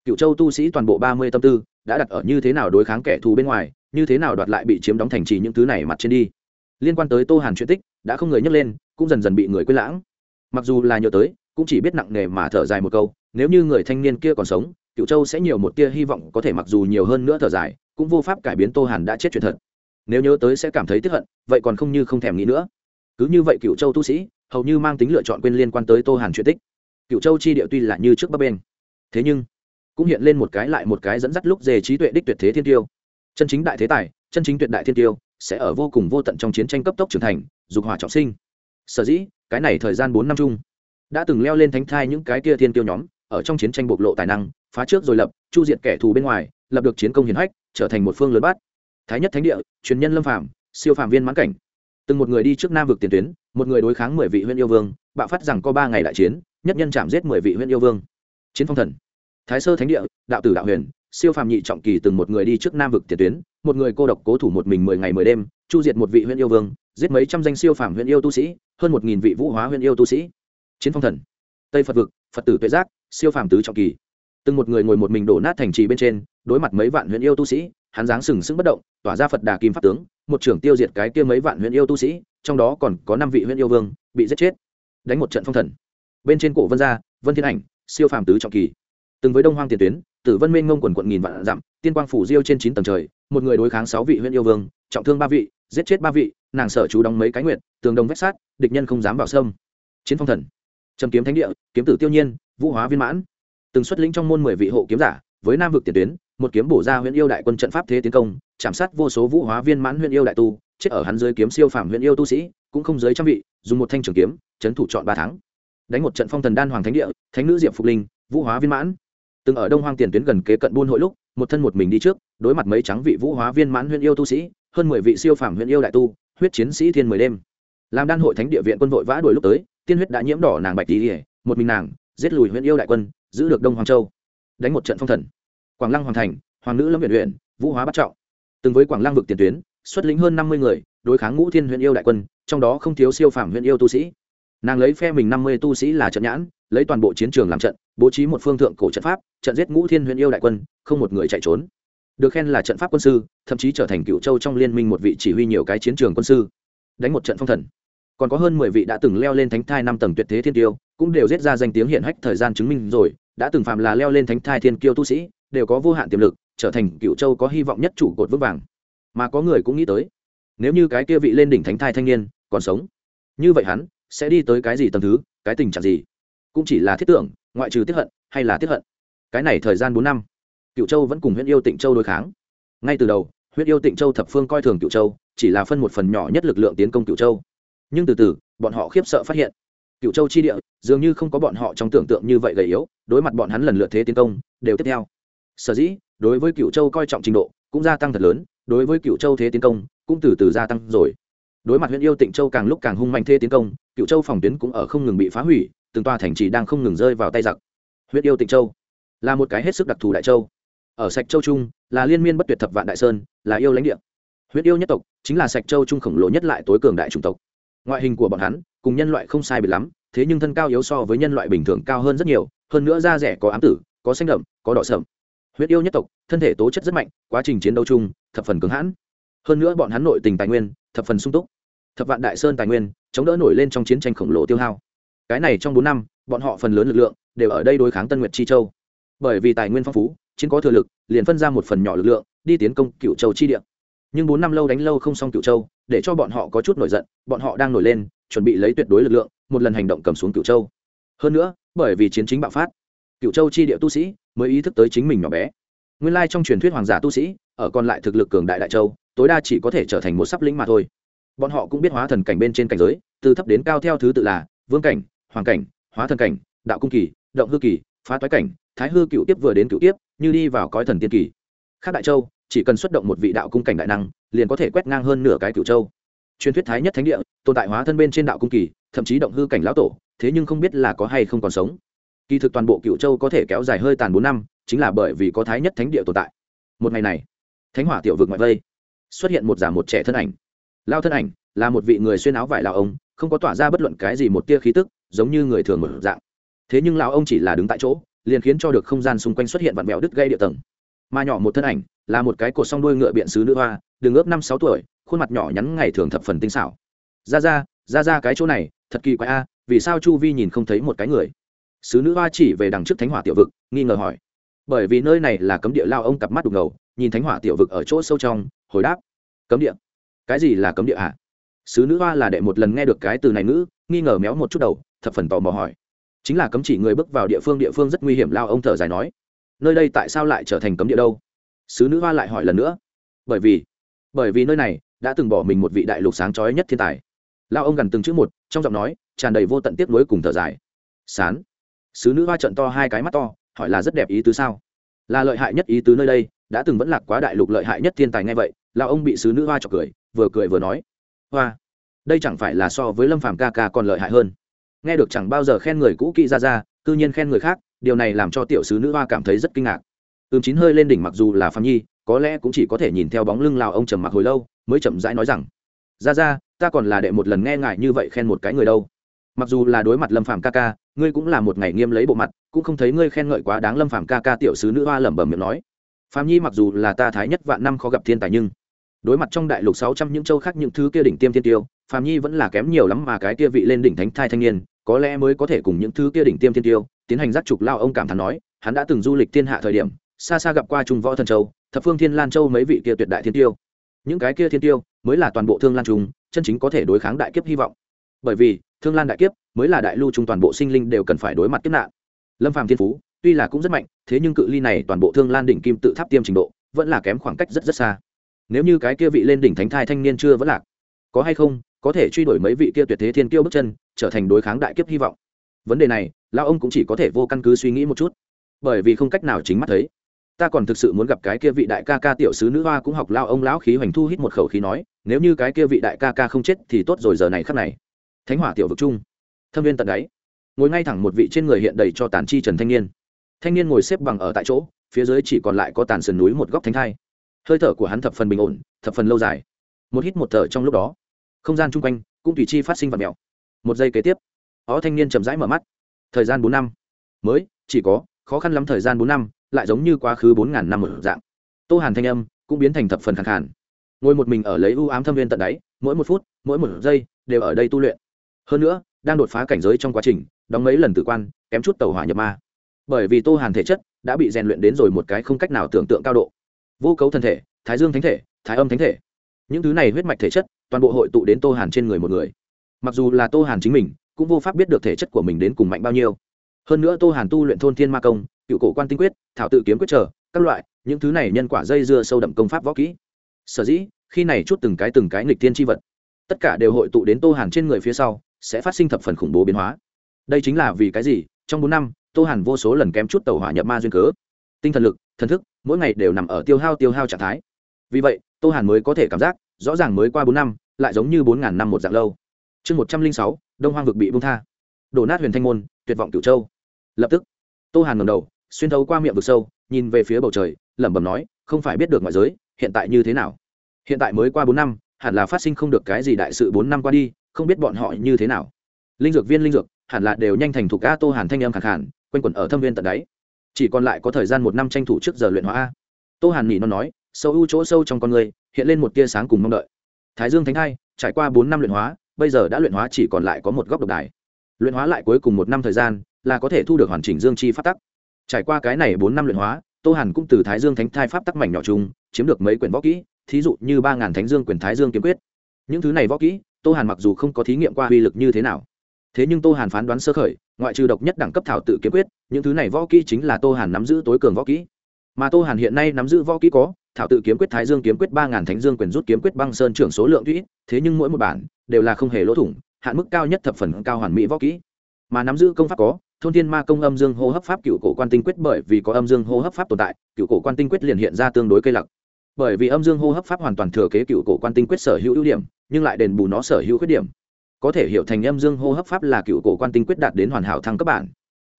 cựu châu tu sĩ toàn bộ ba mươi tâm tư đã đặt ở như thế nào đối kháng kẻ thù bên ngoài, như thế nào đoạt lại bị chiếm đóng thành trì những thứ này mặt trên đi. Liên quan tới tô hàn chuyện tích, đã không người nhắc lên, cũng dần dần bị người quên lãng. Mặc dù là nhớ tới, cũng chỉ biết nặng nề mà thở dài một câu, nếu như người thanh niên kia còn sống cựu châu sẽ nhiều một tia hy vọng có thể mặc dù nhiều hơn nữa thở dài, cũng vô pháp cải biến tô hàn đã chết chuyện thật. Nếu nhớ tới sẽ cảm thấy tiếc hận, vậy còn không như không thèm nghĩ nữa. Cứ như vậy cựu châu tu sĩ, hầu như mang tính lựa chọn quên liên quan tới tô hàn chuyện tích cựu châu chi địa tuy là như trước bắc bên thế nhưng cũng hiện lên một cái lại một cái dẫn dắt lúc về trí tuệ đích tuyệt thế thiên tiêu. Chân chính đại thế tài, chân chính tuyệt đại thiên tiêu sẽ ở vô cùng vô tận trong chiến tranh cấp tốc trưởng thành, dục hỏa trọng sinh. Sở dĩ, cái này thời gian bốn năm chung, đã từng leo lên thánh thai những cái kia thiên tiêu nhóm, ở trong chiến tranh bộc lộ tài năng, phá trước rồi lập, chu diệt kẻ thù bên ngoài, lập được chiến công hiển hách, trở thành một phương lớn bát. Thái nhất thánh địa, truyền nhân lâm phạm siêu phạm viên mãn cảnh. Từng một người đi trước nam vực tiền tuyến, một người đối kháng mười vị huyện yêu vương, bạo phát rằng có ba ngày đại chiến nhất nhân chạm giết mười vị huyện yêu vương. Chiến phong thần, thái sơ thánh địa, đạo tử đạo huyền, siêu phàm nhị trọng kỳ từng một người đi trước nam vực tiền tuyến, một người cô độc cố thủ một mình mười ngày mười đêm, chu diệt một vị huyện yêu vương, giết mấy trăm danh siêu phàm huyện yêu tu sĩ, hơn một nghìn vị vũ hóa huyện yêu tu sĩ. Chiến phong thần, tây phật vực, phật tử tuệ giác, siêu phàm tứ trọng kỳ. Từng một người ngồi một mình đổ nát thành trì bên trên, đối mặt mấy vạn huyện yêu tu sĩ, hắn dáng sừng sững bất động, tỏa ra phật đà kim pháp tướng, một trưởng tiêu diệt cái kia mấy vạn huyện yêu tu sĩ, trong đó còn có năm vị huyện yêu vương, bị giết chết. Đánh một trận phong thần bên trên cổ vân gia, vân thiên ảnh, siêu phàm tứ trọng kỳ. Từng với đông hoang tiền tuyến, tử vân minh ngông quần quận nghìn vạn dặm, tiên quang phủ diêu trên chín tầng trời, một người đối kháng sáu vị huyện yêu vương, trọng thương ba vị, giết chết ba vị, nàng sở chú đóng mấy cái nguyện tường đồng vét sát địch nhân không dám vào sông chiến phong thần, trầm kiếm thánh địa, kiếm tử tiêu nhiên, vũ hóa viên mãn. Từng xuất lĩnh trong môn mười vị hộ kiếm giả, với nam vực tiền tuyến, một kiếm bổ ra huyện yêu đại quân trận pháp thế tiến công, chạm sát vô số vũ hóa viên mãn huyện yêu đại tu, chết ở hắn dưới kiếm siêu phàm huyện yêu tu sĩ, cũng không dưới trăm vị, dùng một thanh trường kiếm trấn thủ chọn ba tháng đánh một trận phong thần đan hoàng thánh địa, thánh nữ diệp phục linh, vũ hóa viên mãn. Từng ở đông hoang tiền tuyến gần kế cận buôn hội lúc, một thân một mình đi trước, đối mặt mấy trắng vị vũ hóa viên mãn huyện yêu tu sĩ, hơn mười vị siêu phàm huyện yêu đại tu, huyết chiến sĩ thiên mười đêm. Làm đan hội thánh địa viện quân vội vã đuổi lúc tới, tiên huyết đã nhiễm đỏ nàng bạch tỉ một mình nàng, giết lùi huyện yêu đại quân, giữ được đông hoàng châu. Đánh một trận phong thần. Quảng lăng hoàng thành, hoàng nữ lâm huyện huyện vũ hóa bắt trọng. Từng với quảng lăng vực tiền tuyến, xuất lĩnh hơn năm mươi người, đối kháng ngũ thiên huyện yêu đại quân, trong đó không thiếu siêu phàm huyện yêu tu sĩ nàng lấy phe mình năm mươi tu sĩ là trận nhãn, lấy toàn bộ chiến trường làm trận, bố trí một phương thượng cổ trận pháp, trận giết ngũ thiên huyện yêu đại quân, không một người chạy trốn. Được khen là trận pháp quân sư, thậm chí trở thành cựu châu trong liên minh một vị chỉ huy nhiều cái chiến trường quân sư. Đánh một trận phong thần. Còn có hơn mười vị đã từng leo lên thánh thai năm tầng tuyệt thế thiên tiêu, cũng đều giết ra danh tiếng hiện hách thời gian chứng minh rồi, đã từng phạm là leo lên thánh thai thiên kiêu tu sĩ, đều có vô hạn tiềm lực, trở thành cựu châu có hy vọng nhất chủ cột vững vàng. Mà có người cũng nghĩ tới, nếu như cái kia vị lên đỉnh thánh thai thanh niên còn sống, như vậy hắn sẽ đi tới cái gì tầng thứ, cái tình trạng gì? Cũng chỉ là thiết tưởng, ngoại trừ tiếp hận, hay là tiếp hận. Cái này thời gian bốn năm, cựu châu vẫn cùng huyện yêu tịnh châu đối kháng. Ngay từ đầu huyện yêu tịnh châu thập phương coi thường cựu châu, chỉ là phân một phần nhỏ nhất lực lượng tiến công cựu châu. Nhưng từ từ, bọn họ khiếp sợ phát hiện, cựu châu chi địa, dường như không có bọn họ trong tưởng tượng như vậy gầy yếu, đối mặt bọn hắn lần lượt thế tiến công, đều tiếp theo. Sở dĩ, đối với cựu châu coi trọng trình độ, cũng gia tăng thật lớn, đối với cựu châu thế tiến công, cũng từ từ gia tăng rồi đối mặt huyện yêu tịnh châu càng lúc càng hung mạnh thế tiến công, cựu châu phòng tuyến cũng ở không ngừng bị phá hủy, từng tòa thành trì đang không ngừng rơi vào tay giặc. Huyện yêu tịnh châu là một cái hết sức đặc thù đại châu. Ở sạch châu trung, là liên miên bất tuyệt thập vạn đại sơn, là yêu lãnh địa. Huyện yêu nhất tộc chính là sạch châu trung khổng lồ nhất lại tối cường đại chủng tộc. Ngoại hình của bọn hắn, cùng nhân loại không sai biệt lắm, thế nhưng thân cao yếu so với nhân loại bình thường cao hơn rất nhiều, hơn nữa da rẻ có ám tử, có xanh đậm, có đỏ sậm. Huyết yêu nhất tộc, thân thể tố chất rất mạnh, quá trình chiến đấu chung, thập phần cứng hãn. Hơn nữa bọn hắn nội tình tài nguyên thập phần sung túc. Thập vạn đại sơn tài nguyên, chống đỡ nổi lên trong chiến tranh khổng lồ tiêu hao. Cái này trong bốn năm, bọn họ phần lớn lực lượng đều ở đây đối kháng tân nguyệt chi châu. Bởi vì tài nguyên phong phú, chiến có thừa lực, liền phân ra một phần nhỏ lực lượng, đi tiến công cựu châu chi địa. Nhưng bốn năm lâu đánh lâu không xong cựu châu, để cho bọn họ có chút nổi giận, bọn họ đang nổi lên, chuẩn bị lấy tuyệt đối lực lượng, một lần hành động cầm xuống cựu châu. Hơn nữa, bởi vì chiến chính bạo phát cựu châu chi địa tu sĩ mới ý thức tới chính mình nhỏ bé. Nguyên lai trong truyền thuyết hoàng giả tu sĩ, ở còn lại thực lực cường đại đại châu tối đa chỉ có thể trở thành một sắp lĩnh mà thôi. Bọn họ cũng biết hóa thần cảnh bên trên cảnh giới, từ thấp đến cao theo thứ tự là vương cảnh, hoàng cảnh, hóa thần cảnh, đạo cung kỳ, động hư kỳ, phá toái cảnh, thái hư cựu tiếp vừa đến cựu tiếp như đi vào cõi thần tiên kỳ. Khác đại châu, chỉ cần xuất động một vị đạo cung cảnh đại năng, liền có thể quét ngang hơn nửa cái cựu châu. Truyền thuyết thái nhất thánh địa, tồn tại hóa thân bên trên đạo cung kỳ, thậm chí động hư cảnh lão tổ, thế nhưng không biết là có hay không còn sống. Kỳ thực toàn bộ cựu châu có thể kéo dài hơi tàn bốn năm, chính là bởi vì có thái nhất thánh địa tồn tại. Một ngày này, thánh hỏa tiểu vực ngoại vây xuất hiện một giả một trẻ thân ảnh. Lao thân ảnh là một vị người xuyên áo vải lão ông, không có tỏa ra bất luận cái gì một tia khí tức, giống như người thường một dạng. Thế nhưng lão ông chỉ là đứng tại chỗ, liền khiến cho được không gian xung quanh xuất hiện vặn vẹo đứt gây địa tầng. Mà nhỏ một thân ảnh là một cái cột song đuôi ngựa biện sứ nữ hoa đường ước năm sáu tuổi, khuôn mặt nhỏ nhắn ngày thường thập phần tinh xảo. Ra ra ra ra cái chỗ này, thật kỳ quái a, vì sao chu vi nhìn không thấy một cái người? Sứ nữ hoa chỉ về đằng trước thánh hỏa tiểu vực, nghi ngờ hỏi. Bởi vì nơi này là cấm địa lao ông cặp mắt đục ngầu, nhìn thánh hỏa tiểu vực ở chỗ sâu trong hồi đáp, cấm địa. Cái gì là cấm địa ạ à? sứ nữ hoa là đệ một lần nghe được cái từ này ngữ, nghi ngờ méo một chút đầu, thập phần tò mò hỏi. Chính là cấm chỉ người bước vào địa phương địa phương rất nguy hiểm lao. Ông thở dài nói. Nơi đây tại sao lại trở thành cấm địa đâu? Sứ nữ hoa lại hỏi lần nữa. Bởi vì bởi vì nơi này đã từng bỏ mình một vị đại lục sáng trói nhất thiên tài. Lao ông gần từng chữ một, trong giọng nói tràn đầy vô tận tiếc nuối cùng thở dài. Sán. Sứ nữ hoa trận to hai cái mắt to, hỏi là rất đẹp ý tứ sao? Là lợi hại nhất ý tứ nơi đây, đã từng vẫn lạc quá đại lục lợi hại nhất thiên tài ngay vậy lão ông bị sứ nữ hoa chọc cười, vừa cười vừa nói, hoa, đây chẳng phải là so với lâm phàm ca ca còn lợi hại hơn. Nghe được chẳng bao giờ khen người cũ kỹ ra ra tự nhiên khen người khác, điều này làm cho tiểu sứ nữ hoa cảm thấy rất kinh ngạc. Ưm chín hơi lên đỉnh mặc dù là phạm nhi, có lẽ cũng chỉ có thể nhìn theo bóng lưng lào ông trầm mặc hồi lâu, mới chậm rãi nói rằng, ra ra, ta còn là đệ một lần nghe ngại như vậy khen một cái người đâu. Mặc dù là đối mặt lâm phàm ca ca, ngươi cũng là một ngày nghiêm lấy bộ mặt, cũng không thấy ngươi khen ngợi quá đáng lâm phàm ca ca tiểu sứ nữ hoa lẩm bẩm miệng nói. Phạm nhi mặc dù là ta thái nhất vạn năm khó gặp thiên tài nhưng đối mặt trong đại lục sáu trăm những châu khác những thứ kia đỉnh tiêm thiên tiêu phạm nhi vẫn là kém nhiều lắm mà cái kia vị lên đỉnh thánh thai thanh niên, có lẽ mới có thể cùng những thứ kia đỉnh tiêm thiên tiêu tiến hành giác trục lao ông cảm thán nói, hắn đã từng du lịch thiên hạ thời điểm, xa xa gặp qua trung võ thần châu, thập phương thiên lan châu mấy vị kia tuyệt đại thiên tiêu. Những cái kia thiên tiêu mới là toàn bộ thương lan trung, chân chính có thể đối kháng đại kiếp hy vọng. Bởi vì, thương lan đại kiếp mới là đại lưu trung toàn bộ sinh linh đều cần phải đối mặt kiếp nạn. Lâm phàm thiên phú, tuy là cũng rất mạnh, thế nhưng cự ly này toàn bộ thương lan đỉnh kim tự tháp tiêm trình độ, vẫn là kém khoảng cách rất rất xa nếu như cái kia vị lên đỉnh thánh thai thanh niên chưa vẫn lạc, có hay không, có thể truy đuổi mấy vị kia tuyệt thế thiên kiêu bước chân, trở thành đối kháng đại kiếp hy vọng. Vấn đề này, lão ông cũng chỉ có thể vô căn cứ suy nghĩ một chút. Bởi vì không cách nào chính mắt thấy. Ta còn thực sự muốn gặp cái kia vị đại ca ca tiểu sứ nữ hoa cũng học lao ông lão khí hoành thu hít một khẩu khí nói, nếu như cái kia vị đại ca ca không chết thì tốt rồi giờ này khắc này. Thánh hỏa tiểu vực chung thâm viên tận đáy, ngồi ngay thẳng một vị trên người hiện đầy cho tàn chi trần thanh niên. Thanh niên ngồi xếp bằng ở tại chỗ, phía dưới chỉ còn lại có tàn sườn núi một góc thánh thai hơi thở của hắn thập phần bình ổn, thập phần lâu dài. Một hít một thở trong lúc đó, không gian chung quanh cũng tùy chi phát sinh vật mèo. Một giây kế tiếp, ó thanh niên chậm rãi mở mắt. Thời gian bốn năm. Mới, chỉ có, khó khăn lắm thời gian bốn năm, lại giống như quá khứ bốn ngàn năm một dạng. Tô hàn thanh âm cũng biến thành thập phần khẳng khản ngồi một mình ở lấy ưu ám thâm viên tận đáy, mỗi một phút, mỗi một giây đều ở đây tu luyện. Hơn nữa, đang đột phá cảnh giới trong quá trình, đóng mấy lần tử quan, kém chút tàu hỏa nhập ma. Bởi vì tô hàn thể chất đã bị rèn luyện đến rồi một cái không cách nào tưởng tượng cao độ vô cấu thân thể, thái dương thánh thể, thái âm thánh thể. Những thứ này huyết mạch thể chất, toàn bộ hội tụ đến tô hàn trên người một người. Mặc dù là tô hàn chính mình, cũng vô pháp biết được thể chất của mình đến cùng mạnh bao nhiêu. Hơn nữa tô hàn tu luyện thôn thiên ma công, cựu cổ quan tinh quyết, thảo tự kiếm quyết trở, các loại, những thứ này nhân quả dây dưa sâu đậm công pháp võ kỹ. Sở dĩ, khi này chút từng cái từng cái nghịch tiên tri vật, tất cả đều hội tụ đến tô hàn trên người phía sau, sẽ phát sinh thập phần khủng bố biến hóa. Đây chính là vì cái gì? Trong bốn năm, tô hàn vô số lần kém chút tàu hỏa nhập ma duyên cớ. Tinh thần lực, thần thức mỗi ngày đều nằm ở tiêu hao tiêu hao trạng thái. Vì vậy, tô hàn mới có thể cảm giác, rõ ràng mới qua bốn năm, lại giống như bốn ngàn năm một dạng lâu. Chương một trăm linh sáu, đông hoang vực bị bung tha. Đổ nát huyền thanh môn, tuyệt vọng cửu châu. Lập tức, tô hàn ngầm đầu, xuyên thấu qua miệng vực sâu, nhìn về phía bầu trời, lẩm bẩm nói, không phải biết được ngoại giới, hiện tại như thế nào? Hiện tại mới qua bốn năm, hẳn là phát sinh không được cái gì đại sự bốn năm qua đi, không biết bọn họ như thế nào. Linh dược viên linh dược, hẳn là đều nhanh thành thuộc a tô hàn thanh âm khẳng hẳn quanh quẩn ở thâm viên tận đáy chỉ còn lại có thời gian một năm tranh thủ trước giờ luyện hóa a. Tô hàn nhỉ nó nói, sâu ưu chỗ sâu trong con người, hiện lên một tia sáng cùng mong đợi. Thái dương thánh hai, trải qua bốn năm luyện hóa, bây giờ đã luyện hóa chỉ còn lại có một góc độc đài. Luyện hóa lại cuối cùng một năm thời gian, là có thể thu được hoàn chỉnh dương chi pháp tắc. Trải qua cái này bốn năm luyện hóa, tô hàn cũng từ thái dương thánh thai pháp tắc mảnh nhỏ chung, chiếm được mấy quyển võ kỹ, thí dụ như ba ngàn thánh dương quyền thái dương kiếm quyết. Những thứ này võ kỹ, tô hàn mặc dù không có thí nghiệm qua uy lực như thế nào. Thế nhưng tô hàn phán đoán sơ khởi, ngoại trừ độc nhất đẳng cấp thảo tự kiếm quyết những thứ này võ kỹ chính là tô hàn nắm giữ tối cường võ kỹ. Mà tô hàn hiện nay nắm giữ võ kỹ có, thảo tự kiếm quyết, thái dương kiếm quyết, ba ngàn thánh dương quyền rút kiếm quyết, băng sơn trưởng số lượng tuy ít. Thế nhưng mỗi một bản đều là không hề lỗ thủng, hạn mức cao nhất thập phần cao hoàn mỹ võ kỹ. Mà nắm giữ công pháp có, thôn thiên ma công âm dương hô hấp pháp cựu cổ quan tinh quyết bởi vì có âm dương hô hấp pháp tồn tại cựu cổ quan tinh quyết liền hiện ra tương đối cây lặc. Bởi vì âm dương hô hấp pháp hoàn toàn thừa kế cựu cổ quan tinh quyết sở hữu ưu điểm, nhưng lại đền bù nó sở hữu khuyết điểm. Có thể hiểu thành âm dương hô hấp pháp là cựu cổ quan tinh quyết đạt đến hoàn hảo thăng cấp bản.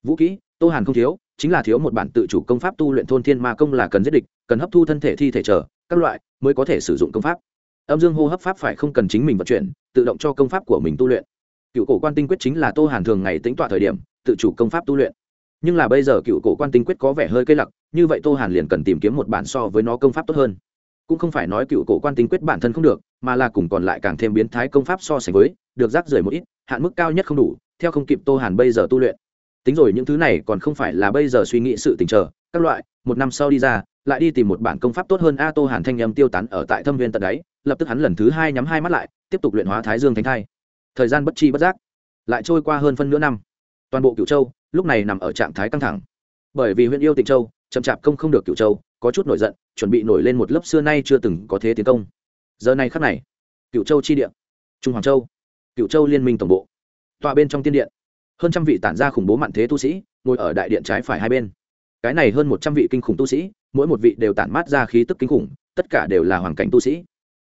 Vũ kỹ tô hàn không thiếu, chính là thiếu một bản tự chủ công pháp tu luyện thôn thiên ma công là cần giết địch, cần hấp thu thân thể thi thể trở các loại mới có thể sử dụng công pháp. Âm dương hô hấp pháp phải không cần chính mình vận chuyển, tự động cho công pháp của mình tu luyện. Cựu cổ quan tinh quyết chính là tô hàn thường ngày tính tọa thời điểm, tự chủ công pháp tu luyện. Nhưng là bây giờ cựu cổ quan tinh quyết có vẻ hơi cây lặc, như vậy tô hàn liền cần tìm kiếm một bản so với nó công pháp tốt hơn. Cũng không phải nói cựu cổ quan tinh quyết bản thân không được, mà là cùng còn lại càng thêm biến thái công pháp so sánh với, được rác rưởi một ít, hạn mức cao nhất không đủ, theo không kịp tô hàn bây giờ tu luyện tính rồi những thứ này còn không phải là bây giờ suy nghĩ sự tình trở các loại, một năm sau đi ra, lại đi tìm một bản công pháp tốt hơn a tô hàn thanh nhầm tiêu tán ở tại thâm viên tận đáy, lập tức hắn lần thứ hai nhắm hai mắt lại, tiếp tục luyện hóa thái dương thánh thai. Thời gian bất chi bất giác, lại trôi qua hơn phân nửa năm. Toàn bộ cựu châu, lúc này nằm ở trạng thái căng thẳng. Bởi vì huyện yêu tịnh châu, chậm chạp công không được cựu châu, có chút nổi giận, chuẩn bị nổi lên một lớp xưa nay chưa từng có thế tiến công. Giờ này khắc này cựu châu chi điện trung hoàng châu cựu châu liên minh tổng bộ. Tọa bên trong tiên điện hơn trăm vị tản ra khủng bố mạn thế tu sĩ, ngồi ở đại điện trái phải hai bên. Cái này hơn một trăm vị kinh khủng tu sĩ, mỗi một vị đều tản mát ra khí tức kinh khủng, tất cả đều là hoàng cảnh tu sĩ.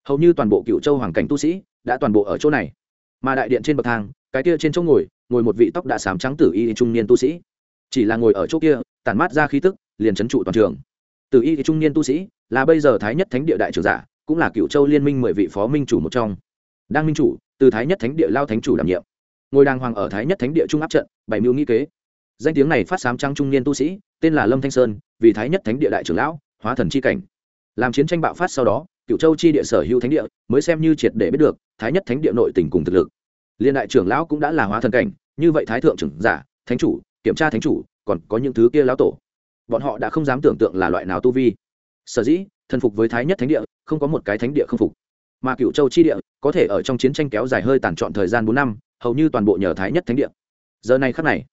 Hầu như toàn bộ cựu châu hoàng cảnh tu sĩ đã toàn bộ ở chỗ này. Mà đại điện trên bậc thang, cái kia trên chỗ ngồi ngồi một vị tóc đã sám trắng tử y trung niên tu sĩ. Chỉ là ngồi ở chỗ kia, tản mát ra khí tức, liền trấn trụ toàn trường. Tử y trung niên tu sĩ là bây giờ thái nhất thánh địa đại trưởng giả, cũng là cựu châu liên minh mười vị phó minh chủ một trong. Đang minh chủ, từ thái nhất thánh địa lao thánh chủ đảm nhiệm ngồi đàng hoàng ở thái nhất thánh địa trung áp trận bảy mưu nghĩ kế. Danh tiếng này phát sám trăng trung niên tu sĩ, tên là lâm thanh sơn, vì thái nhất thánh địa đại trưởng lão, hóa thần c h i cảnh. Làm chiến tranh bạo phát sau đó cựu châu chi địa sở hữu thánh địa mới xem như triệt để biết được thái nhất thánh địa nội tình cùng thực lực. Liên đại trưởng lão cũng đã là hóa thần cảnh, như vậy thái thượng trưởng giả, thánh chủ, kiểm tra thánh chủ, còn có những thứ kia lão tổ. Bọn họ đã không dám tưởng tượng là loại nào tu vi. Sở dĩ, thần phục với thái nhất thánh địa, không có một cái thánh địa không phục. Mà cựu châu chi địa có thể ở trong chiến tranh kéo dài hơi tàn trọn thời gian bốn năm hầu như toàn bộ nhờ thái nhất thánh địa. Giờ này khắc này,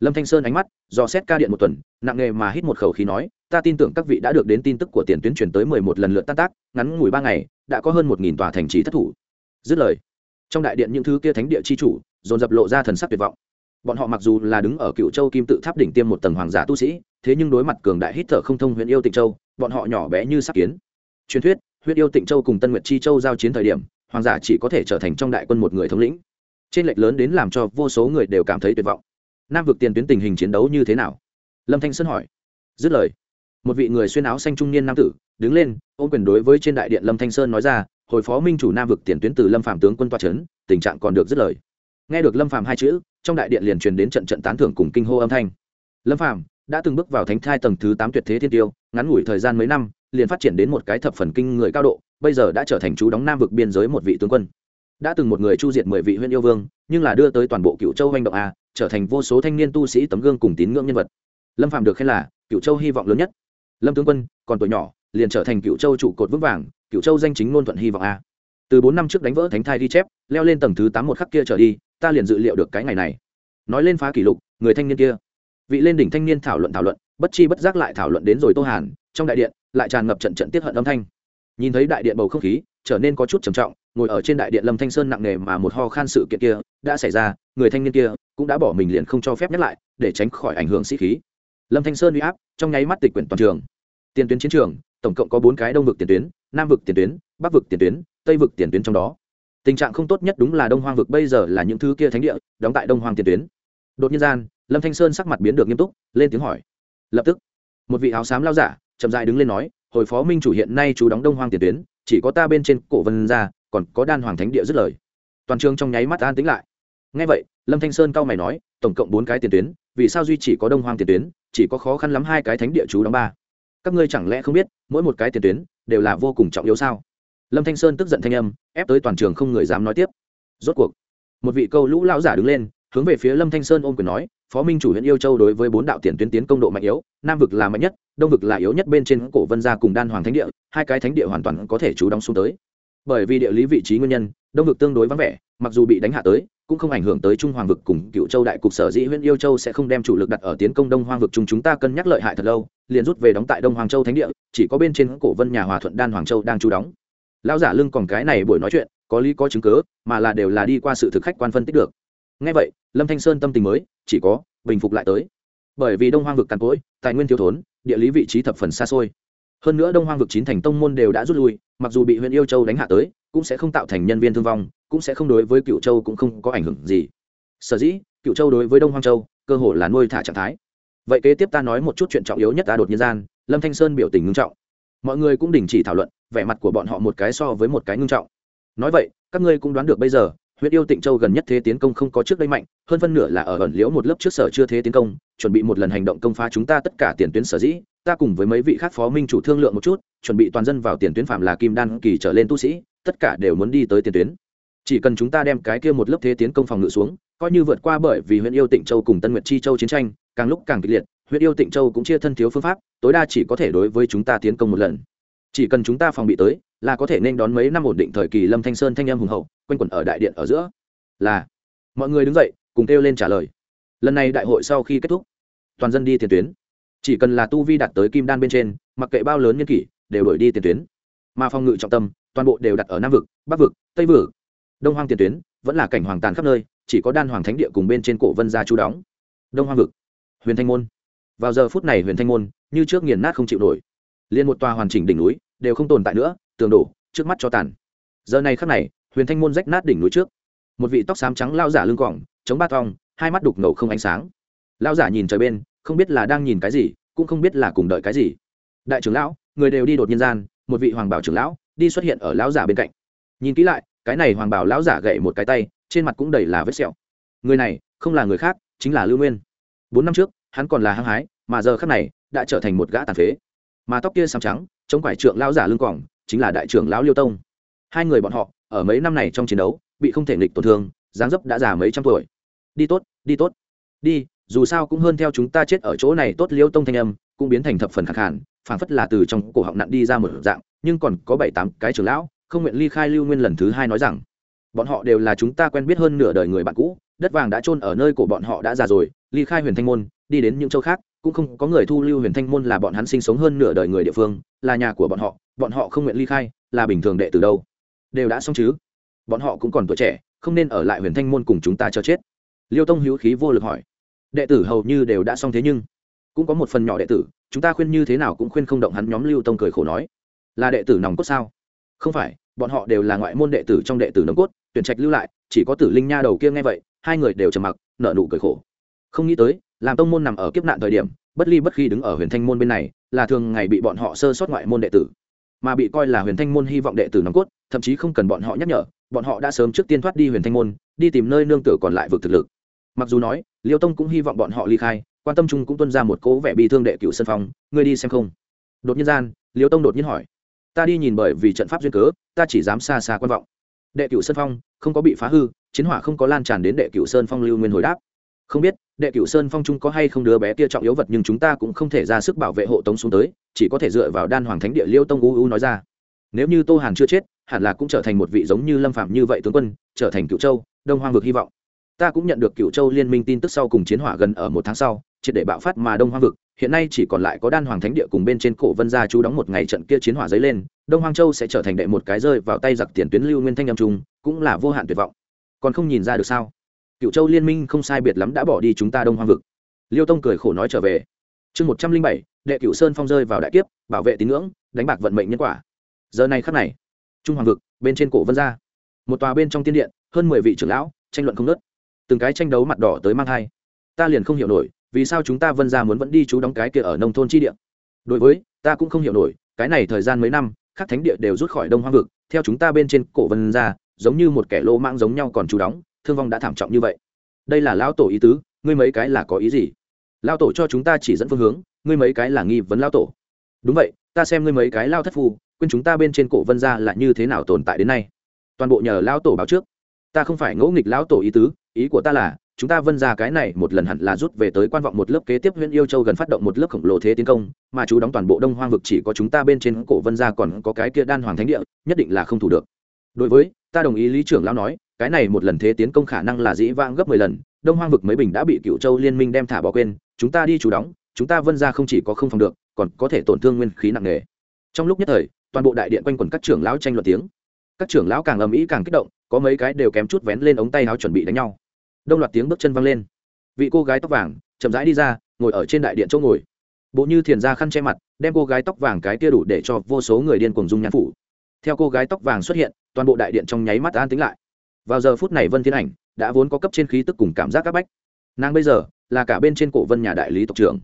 lâm thanh sơn ánh mắt, do xét ca điện một tuần, nặng nghề mà hít một khẩu khí nói, ta tin tưởng các vị đã được đến tin tức của tiền tuyến truyền tới mười một lần lượt tan tác, ngắn ngủi ba ngày, đã có hơn một nghìn tòa thành trì thất thủ. Dứt lời, trong đại điện những thứ kia thánh địa chi chủ, dồn dập lộ ra thần sắc tuyệt vọng. Bọn họ mặc dù là đứng ở cựu châu kim tự tháp đỉnh tiêm một tầng hoàng giả tu sĩ, thế nhưng đối mặt cường đại hít thở không thông huyện yêu tịnh châu, bọn họ nhỏ bé như sắc kiến. Truyền thuyết, huyện yêu tịnh châu cùng tân nguyệt chi châu giao chiến thời điểm, hoàng giả chỉ có thể trở thành trong đại quân một người thống lĩnh trên lệch lớn đến làm cho vô số người đều cảm thấy tuyệt vọng. Nam vực tiền tuyến tình hình chiến đấu như thế nào? Lâm thanh sơn hỏi. Dứt lời, một vị người xuyên áo xanh trung niên nam tử đứng lên, ôm quyền đối với trên đại điện lâm thanh sơn nói ra, hồi phó minh chủ nam vực tiền tuyến từ lâm phạm tướng quân toa trấn tình trạng còn được dứt lời. Nghe được lâm phạm hai chữ, trong đại điện liền truyền đến trận trận tán thưởng cùng kinh hô âm thanh. Lâm phạm đã từng bước vào thánh thai tầng thứ tám tuyệt thế thiên tiêu, ngắn ngủi thời gian mấy năm, liền phát triển đến một cái thập phần kinh người cao độ, bây giờ đã trở thành chú đóng nam vực biên giới một vị tướng quân đã từng một người chu diệt mười vị huyện yêu vương, nhưng là đưa tới toàn bộ cựu châu manh động a, trở thành vô số thanh niên tu sĩ tấm gương cùng tín ngưỡng nhân vật. Lâm phạm được khen là cựu châu hy vọng lớn nhất. Lâm tướng quân, còn tuổi nhỏ, liền trở thành cựu châu trụ cột vững vàng cựu châu danh chính ngôn thuận hy vọng a. Từ bốn năm trước đánh vỡ thánh thai ghi chép, leo lên tầng thứ tám một khắc kia trở đi, ta liền dự liệu được cái ngày này. Nói lên phá kỷ lục, người thanh niên kia. Vị lên đỉnh thanh niên thảo luận thảo luận, bất chi bất giác lại thảo luận đến rồi tô hàn, trong đại điện, lại tràn ngập trận trận tiết hận âm thanh. Nhìn thấy đại điện bầu không khí, trở nên có chút trầm trọng ngồi ở trên đại điện lâm thanh sơn nặng nề mà một ho khan sự kiện kia đã xảy ra, người thanh niên kia cũng đã bỏ mình liền không cho phép nhắc lại, để tránh khỏi ảnh hưởng sĩ khí. Lâm thanh sơn uy áp, trong nháy mắt tịch quyển toàn trường. Tiền tuyến chiến trường, tổng cộng có bốn cái đông vực tiền tuyến, nam vực tiền tuyến, bắc vực tiền tuyến, tây vực tiền tuyến trong đó. Tình trạng không tốt nhất đúng là đông hoang vực bây giờ là những thứ kia thánh địa, đóng tại đông hoang tiền tuyến. Đột nhiên gian, lâm thanh sơn sắc mặt biến được nghiêm túc, lên tiếng hỏi. Lập tức, một vị áo xám lao giả chậm dại đứng lên nói, hồi phó minh chủ hiện nay chú đóng đông hoang tiền tuyến, chỉ có ta bên trên cổ vân ra còn có đan hoàng thánh địa dứt lời. Toàn trường trong nháy mắt an tính lại. Ngay vậy, lâm thanh sơn cao mày nói, tổng cộng bốn cái tiền tuyến, vì sao duy chỉ có đông hoàng tiền tuyến, chỉ có khó khăn lắm hai cái thánh địa chú đóng ba? Các ngươi chẳng lẽ không biết, mỗi một cái tiền tuyến đều là vô cùng trọng yếu sao? Lâm thanh sơn tức giận thanh âm, ép tới toàn trường không người dám nói tiếp. Rốt cuộc, một vị câu lũ lão giả đứng lên, hướng về phía lâm thanh sơn ôm quyền nói, phó minh chủ huyện yêu châu đối với bốn đạo tiền tuyến tiến công độ mạnh yếu, nam vực là mạnh nhất, đông vực là yếu nhất bên trên cổ vân gia cùng đan hoàng thánh địa, hai cái thánh địa hoàn toàn có thể chú đóng xuống tới bởi vì địa lý vị trí nguyên nhân, đông vực tương đối vắng vẻ, mặc dù bị đánh hạ tới, cũng không ảnh hưởng tới trung hoàng vực cùng cựu châu đại cục sở dĩ huyện yêu châu sẽ không đem chủ lực đặt ở tiến công đông hoàng vực chúng chúng ta cân nhắc lợi hại thật lâu, liền rút về đóng tại đông hoàng châu thánh địa, chỉ có bên trên cổ vân nhà hòa thuận đan hoàng châu đang chú đóng. Lão giả lưng còn cái này buổi nói chuyện, có lý có chứng cớ mà là đều là đi qua sự thực khách quan phân tích được. Ngay vậy, lâm thanh sơn tâm tình mới, chỉ có bình phục lại tới. Bởi vì đông hoang vực càn cỗi, tài nguyên thiếu thốn, địa lý vị trí thập phần xa xôi hơn nữa đông hoang vực chín thành tông môn đều đã rút lui, mặc dù bị huyện yêu châu đánh hạ tới, cũng sẽ không tạo thành nhân viên thương vong, cũng sẽ không đối với cựu châu cũng không có ảnh hưởng gì. Sở dĩ cựu châu đối với đông hoang châu, cơ hội là nuôi thả trạng thái. Vậy kế tiếp ta nói một chút chuyện trọng yếu nhất ta đột nhiên gian, lâm thanh sơn biểu tình ngưng trọng. Mọi người cũng đình chỉ thảo luận, vẻ mặt của bọn họ một cái so với một cái ngưng trọng. Nói vậy, các ngươi cũng đoán được bây giờ huyện yêu tịnh châu gần nhất thế tiến công không có trước đây mạnh, hơn phân nửa là ở ẩn liễu một lớp trước sở chưa thế tiến công, chuẩn bị một lần hành động công phá chúng ta tất cả tiền tuyến sở dĩ ta cùng với mấy vị khác phó minh chủ thương lượng một chút, chuẩn bị toàn dân vào tiền tuyến phạm là kim đan kỳ trở lên tu sĩ, tất cả đều muốn đi tới tiền tuyến. Chỉ cần chúng ta đem cái kia một lớp thế tiến công phòng ngự xuống, coi như vượt qua bởi vì huyện yêu tịnh châu cùng tân nguyệt chi châu chiến tranh, càng lúc càng kịch liệt, huyện yêu tịnh châu cũng chia thân thiếu phương pháp, tối đa chỉ có thể đối với chúng ta tiến công một lần. Chỉ cần chúng ta phòng bị tới, là có thể nên đón mấy năm ổn định thời kỳ lâm thanh sơn thanh em hùng hậu, quanh quẩn ở đại điện ở giữa. Là, mọi người đứng dậy, cùng kêu lên trả lời. Lần này đại hội sau khi kết thúc, toàn dân đi tiền tuyến chỉ cần là tu vi đạt tới kim đan bên trên, mặc kệ bao lớn nhân kỷ, đều đổi đi tiền tuyến. Mà phòng ngự trọng tâm, toàn bộ đều đặt ở nam vực, bắc vực, tây vực. Đông hoang tiền tuyến vẫn là cảnh hoàng tàn khắp nơi, chỉ có đan hoàng thánh địa cùng bên trên cổ vân gia chú đóng. Đông hoang vực. Huyền thanh môn. Vào giờ phút này huyền thanh môn như trước nghiền nát không chịu nổi. Liền một tòa hoàn chỉnh đỉnh núi đều không tồn tại nữa, tường đổ, trước mắt cho tàn. Giờ này khắc này, huyền thanh môn rách nát đỉnh núi trước. Một vị tóc xám trắng lao giả lưng cỏng chống bát thong, hai mắt đục ngầu không ánh sáng. Lao giả nhìn trời bên không biết là đang nhìn cái gì, cũng không biết là cùng đợi cái gì. Đại trưởng lão, người đều đi đột nhiên gian, một vị hoàng bảo trưởng lão đi xuất hiện ở lão giả bên cạnh. Nhìn kỹ lại, cái này hoàng bảo lão giả gậy một cái tay, trên mặt cũng đầy là vết sẹo. Người này không là người khác, chính là lưu nguyên. Bốn năm trước, hắn còn là hăng hái, mà giờ khắc này đã trở thành một gã tàn phế. Mà tóc kia xám trắng chống quải trượng lão giả lưng quỏng chính là đại trưởng lão liêu tông. Hai người bọn họ, ở mấy năm này trong chiến đấu, bị không thể nghịch tổn thương, dáng dấp đã già mấy trăm tuổi. Đi tốt đi tốt. Đi dù sao cũng hơn theo chúng ta chết ở chỗ này tốt liêu tông thanh âm, cũng biến thành thập phần khẳng hẳn phảng phất là từ trong cổ họng nặn đi ra một dạng, nhưng còn có bảy tám cái trưởng lão, không nguyện ly khai lưu nguyên lần thứ hai nói rằng, bọn họ đều là chúng ta quen biết hơn nửa đời người bạn cũ, đất vàng đã trôn ở nơi của bọn họ đã già rồi, ly khai huyền thanh môn, đi đến những châu khác, cũng không có người thu lưu huyền thanh môn là bọn hắn sinh sống hơn nửa đời người địa phương, là nhà của bọn họ bọn họ không nguyện ly khai, là bình thường đệ từ đâu. Đều đã xong chứ? Bọn họ cũng còn tuổi trẻ, không nên ở lại huyền thanh môn cùng chúng ta cho chết. Liêu tông hữu khí vô lực hỏi đệ tử hầu như đều đã xong thế nhưng, cũng có một phần nhỏ đệ tử, chúng ta khuyên như thế nào cũng khuyên không động hắn, nhóm lưu tông cười khổ nói. Là đệ tử nòng cốt sao? Không phải, bọn họ đều là ngoại môn đệ tử trong đệ tử nòng cốt, tuyển trạch lưu lại, chỉ có tử linh nha đầu kia nghe vậy, hai người đều trầm mặc nợ nụ cười khổ. Không nghĩ tới, làm tông môn nằm ở kiếp nạn thời điểm, bất ly bất khi đứng ở huyền thanh môn bên này, là thường ngày bị bọn họ sơ sót ngoại môn đệ tử, mà bị coi là huyền thanh môn hy vọng đệ tử nòng cốt, thậm chí không cần bọn họ nhắc nhở, bọn họ đã sớm trước tiên thoát đi huyền thanh môn, đi tìm nơi nương tựa còn lại vực thực lực mặc dù nói, liêu tông cũng hy vọng bọn họ ly khai, quan tâm chung cũng tuân ra một cố vẻ bị thương đệ cựu sân phong, ngươi đi xem không? Đột nhiên gian, liêu tông đột nhiên hỏi, ta đi nhìn bởi vì trận pháp duyên cớ, ta chỉ dám xa xa quan vọng. Đệ cựu sơn phong, không có bị phá hư, chiến hỏa không có lan tràn đến đệ cựu sơn phong lưu nguyên hồi đáp. Không biết, đệ cựu sơn phong trung có hay không đứa bé kia trọng yếu vật nhưng chúng ta cũng không thể ra sức bảo vệ hộ tống xuống tới, chỉ có thể dựa vào đan hoàng thánh địa liêu tông u u nói ra. Nếu như tô hàn chưa chết, hẳn là cũng trở thành một vị giống như lâm phạm như vậy tướng quân, trở thành cựu châu, đông hoang vực hy vọng ta cũng nhận được cựu châu liên minh tin tức sau cùng chiến hỏa gần ở một tháng sau, triệt để bạo phát mà đông hoang vực. Hiện nay chỉ còn lại có đan hoàng thánh địa cùng bên trên cổ vân gia chú đóng một ngày trận kia chiến hỏa dấy lên, đông hoang châu sẽ trở thành đệ một cái rơi vào tay giặc tiền tuyến lưu nguyên thanh nhâm trung cũng là vô hạn tuyệt vọng. Còn không nhìn ra được sao? Cựu châu liên minh không sai biệt lắm đã bỏ đi chúng ta đông hoang vực. Liêu tông cười khổ nói trở về. Chương một trăm linh bảy, đệ cựu sơn phong rơi vào đại kiếp, bảo vệ tín ngưỡng, đánh bạc vận mệnh nhân quả. Giờ này khắc này, trung hoàng vực, bên trên cổ vân gia. Một tòa bên trong tiên điện, hơn mười vị trưởng lão, tranh luận không nớt từng cái tranh đấu mặt đỏ tới mang thai. Ta liền không hiểu nổi, vì sao chúng ta vân ra muốn vẫn đi chú đóng cái kia ở nông thôn chi địa? Đối với, ta cũng không hiểu nổi, cái này thời gian mấy năm, các thánh địa đều rút khỏi đông hoang vực, theo chúng ta bên trên cổ vân ra giống như một kẻ lô mạng giống nhau còn chú đóng, thương vong đã thảm trọng như vậy. Đây là lão tổ ý tứ, ngươi mấy cái là có ý gì? Lao tổ cho chúng ta chỉ dẫn phương hướng, ngươi mấy cái là nghi vấn lao tổ. Đúng vậy, ta xem ngươi mấy cái lao thất phu, quên chúng ta bên trên cổ vân ra là như thế nào tồn tại đến nay. Toàn bộ nhờ lao tổ báo trước. Ta không phải ngẫu nghịch lão tổ ý tứ ý của ta là, chúng ta vân ra cái này một lần hẳn là rút về tới quan vọng một lớp kế tiếp huyện yêu châu gần phát động một lớp khổng lồ thế tiến công, mà chú đóng toàn bộ đông hoang vực chỉ có chúng ta bên trên cổ vân ra còn có cái kia đan hoàng thánh địa, nhất định là không thủ được. Đối với, ta đồng ý lý trưởng lão nói, cái này một lần thế tiến công khả năng là dĩ vãng gấp mười lần, đông hoang vực mấy bình đã bị cựu châu liên minh đem thả bỏ quên, chúng ta đi chú đóng, chúng ta vân ra không chỉ có không phòng được, còn có thể tổn thương nguyên khí nặng nề. Trong lúc nhất thời, toàn bộ đại điện quanh quẩn các trưởng lão tranh luận tiếng. Các trưởng lão càng ầm ĩ càng kích động, có mấy cái đều kém chút vén lên ống tay áo chuẩn bị đánh nhau đông loạt tiếng bước chân văng lên. Vị cô gái tóc vàng chậm rãi đi ra, ngồi ở trên đại điện chỗ ngồi. Bộ như thiền ra khăn che mặt, đem cô gái tóc vàng cái kia đủ để cho vô số người điên cùng dung nhãn phủ. Theo cô gái tóc vàng xuất hiện, toàn bộ đại điện trong nháy mắt an tính lại. Vào giờ phút này vân thiên ảnh đã vốn có cấp trên khí tức cùng cảm giác các bách. Nàng bây giờ là cả bên trên cổ vân nhà đại lý tộc trưởng.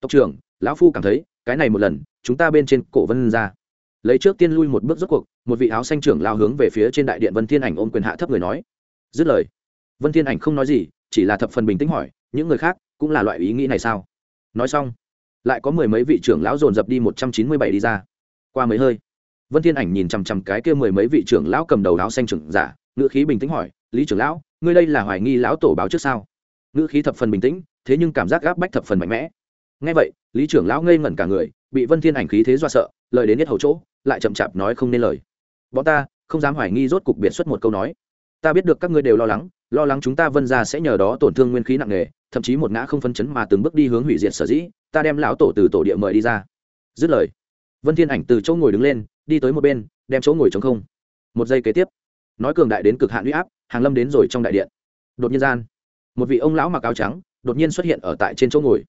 Tộc trưởng, lão phu cảm thấy, cái này một lần, chúng ta bên trên cổ vân ra. Lấy trước tiên lui một bước rốt cuộc, một vị áo xanh trưởng lao hướng về phía trên đại điện vân thiên ảnh ôm quyền hạ thấp người nói. Dứt lời vân thiên ảnh không nói gì, chỉ là thập phần bình tĩnh hỏi, những người khác cũng là loại ý nghĩ này sao? Nói xong, lại có mười mấy vị trưởng lão dồn dập đi một trăm chín mươi bảy đi ra. Qua mấy hơi, vân thiên ảnh nhìn chằm chằm cái kia mười mấy vị trưởng lão cầm đầu áo xanh trưởng giả, ngữ khí bình tĩnh hỏi, lý trưởng lão, ngươi đây là hoài nghi lão tổ báo trước sao? Ngữ khí thập phần bình tĩnh, thế nhưng cảm giác gáp bách thập phần mạnh mẽ. Ngay vậy, lý trưởng lão ngây ngẩn cả người, bị vân thiên ảnh khí thế do sợ, lời đến nhất hầu chỗ, lại chậm chạp nói không nên lời. Bọn ta không dám hoài nghi rốt cục biệt xuất một câu nói. Ta biết được các ngươi đều lo lắng lo lắng chúng ta vân ra sẽ nhờ đó tổn thương nguyên khí nặng nề, thậm chí một ngã không phân chấn mà từng bước đi hướng hủy diệt sở dĩ, ta đem lão tổ từ tổ địa mời đi ra. Dứt lời, vân thiên ảnh từ chỗ ngồi đứng lên, đi tới một bên, đem chỗ ngồi trống không. Một giây kế tiếp, nói cường đại đến cực hạn uy áp, hàng lâm đến rồi trong đại điện. Đột nhiên gian, một vị ông lão mặc áo trắng đột nhiên xuất hiện ở tại trên chỗ ngồi.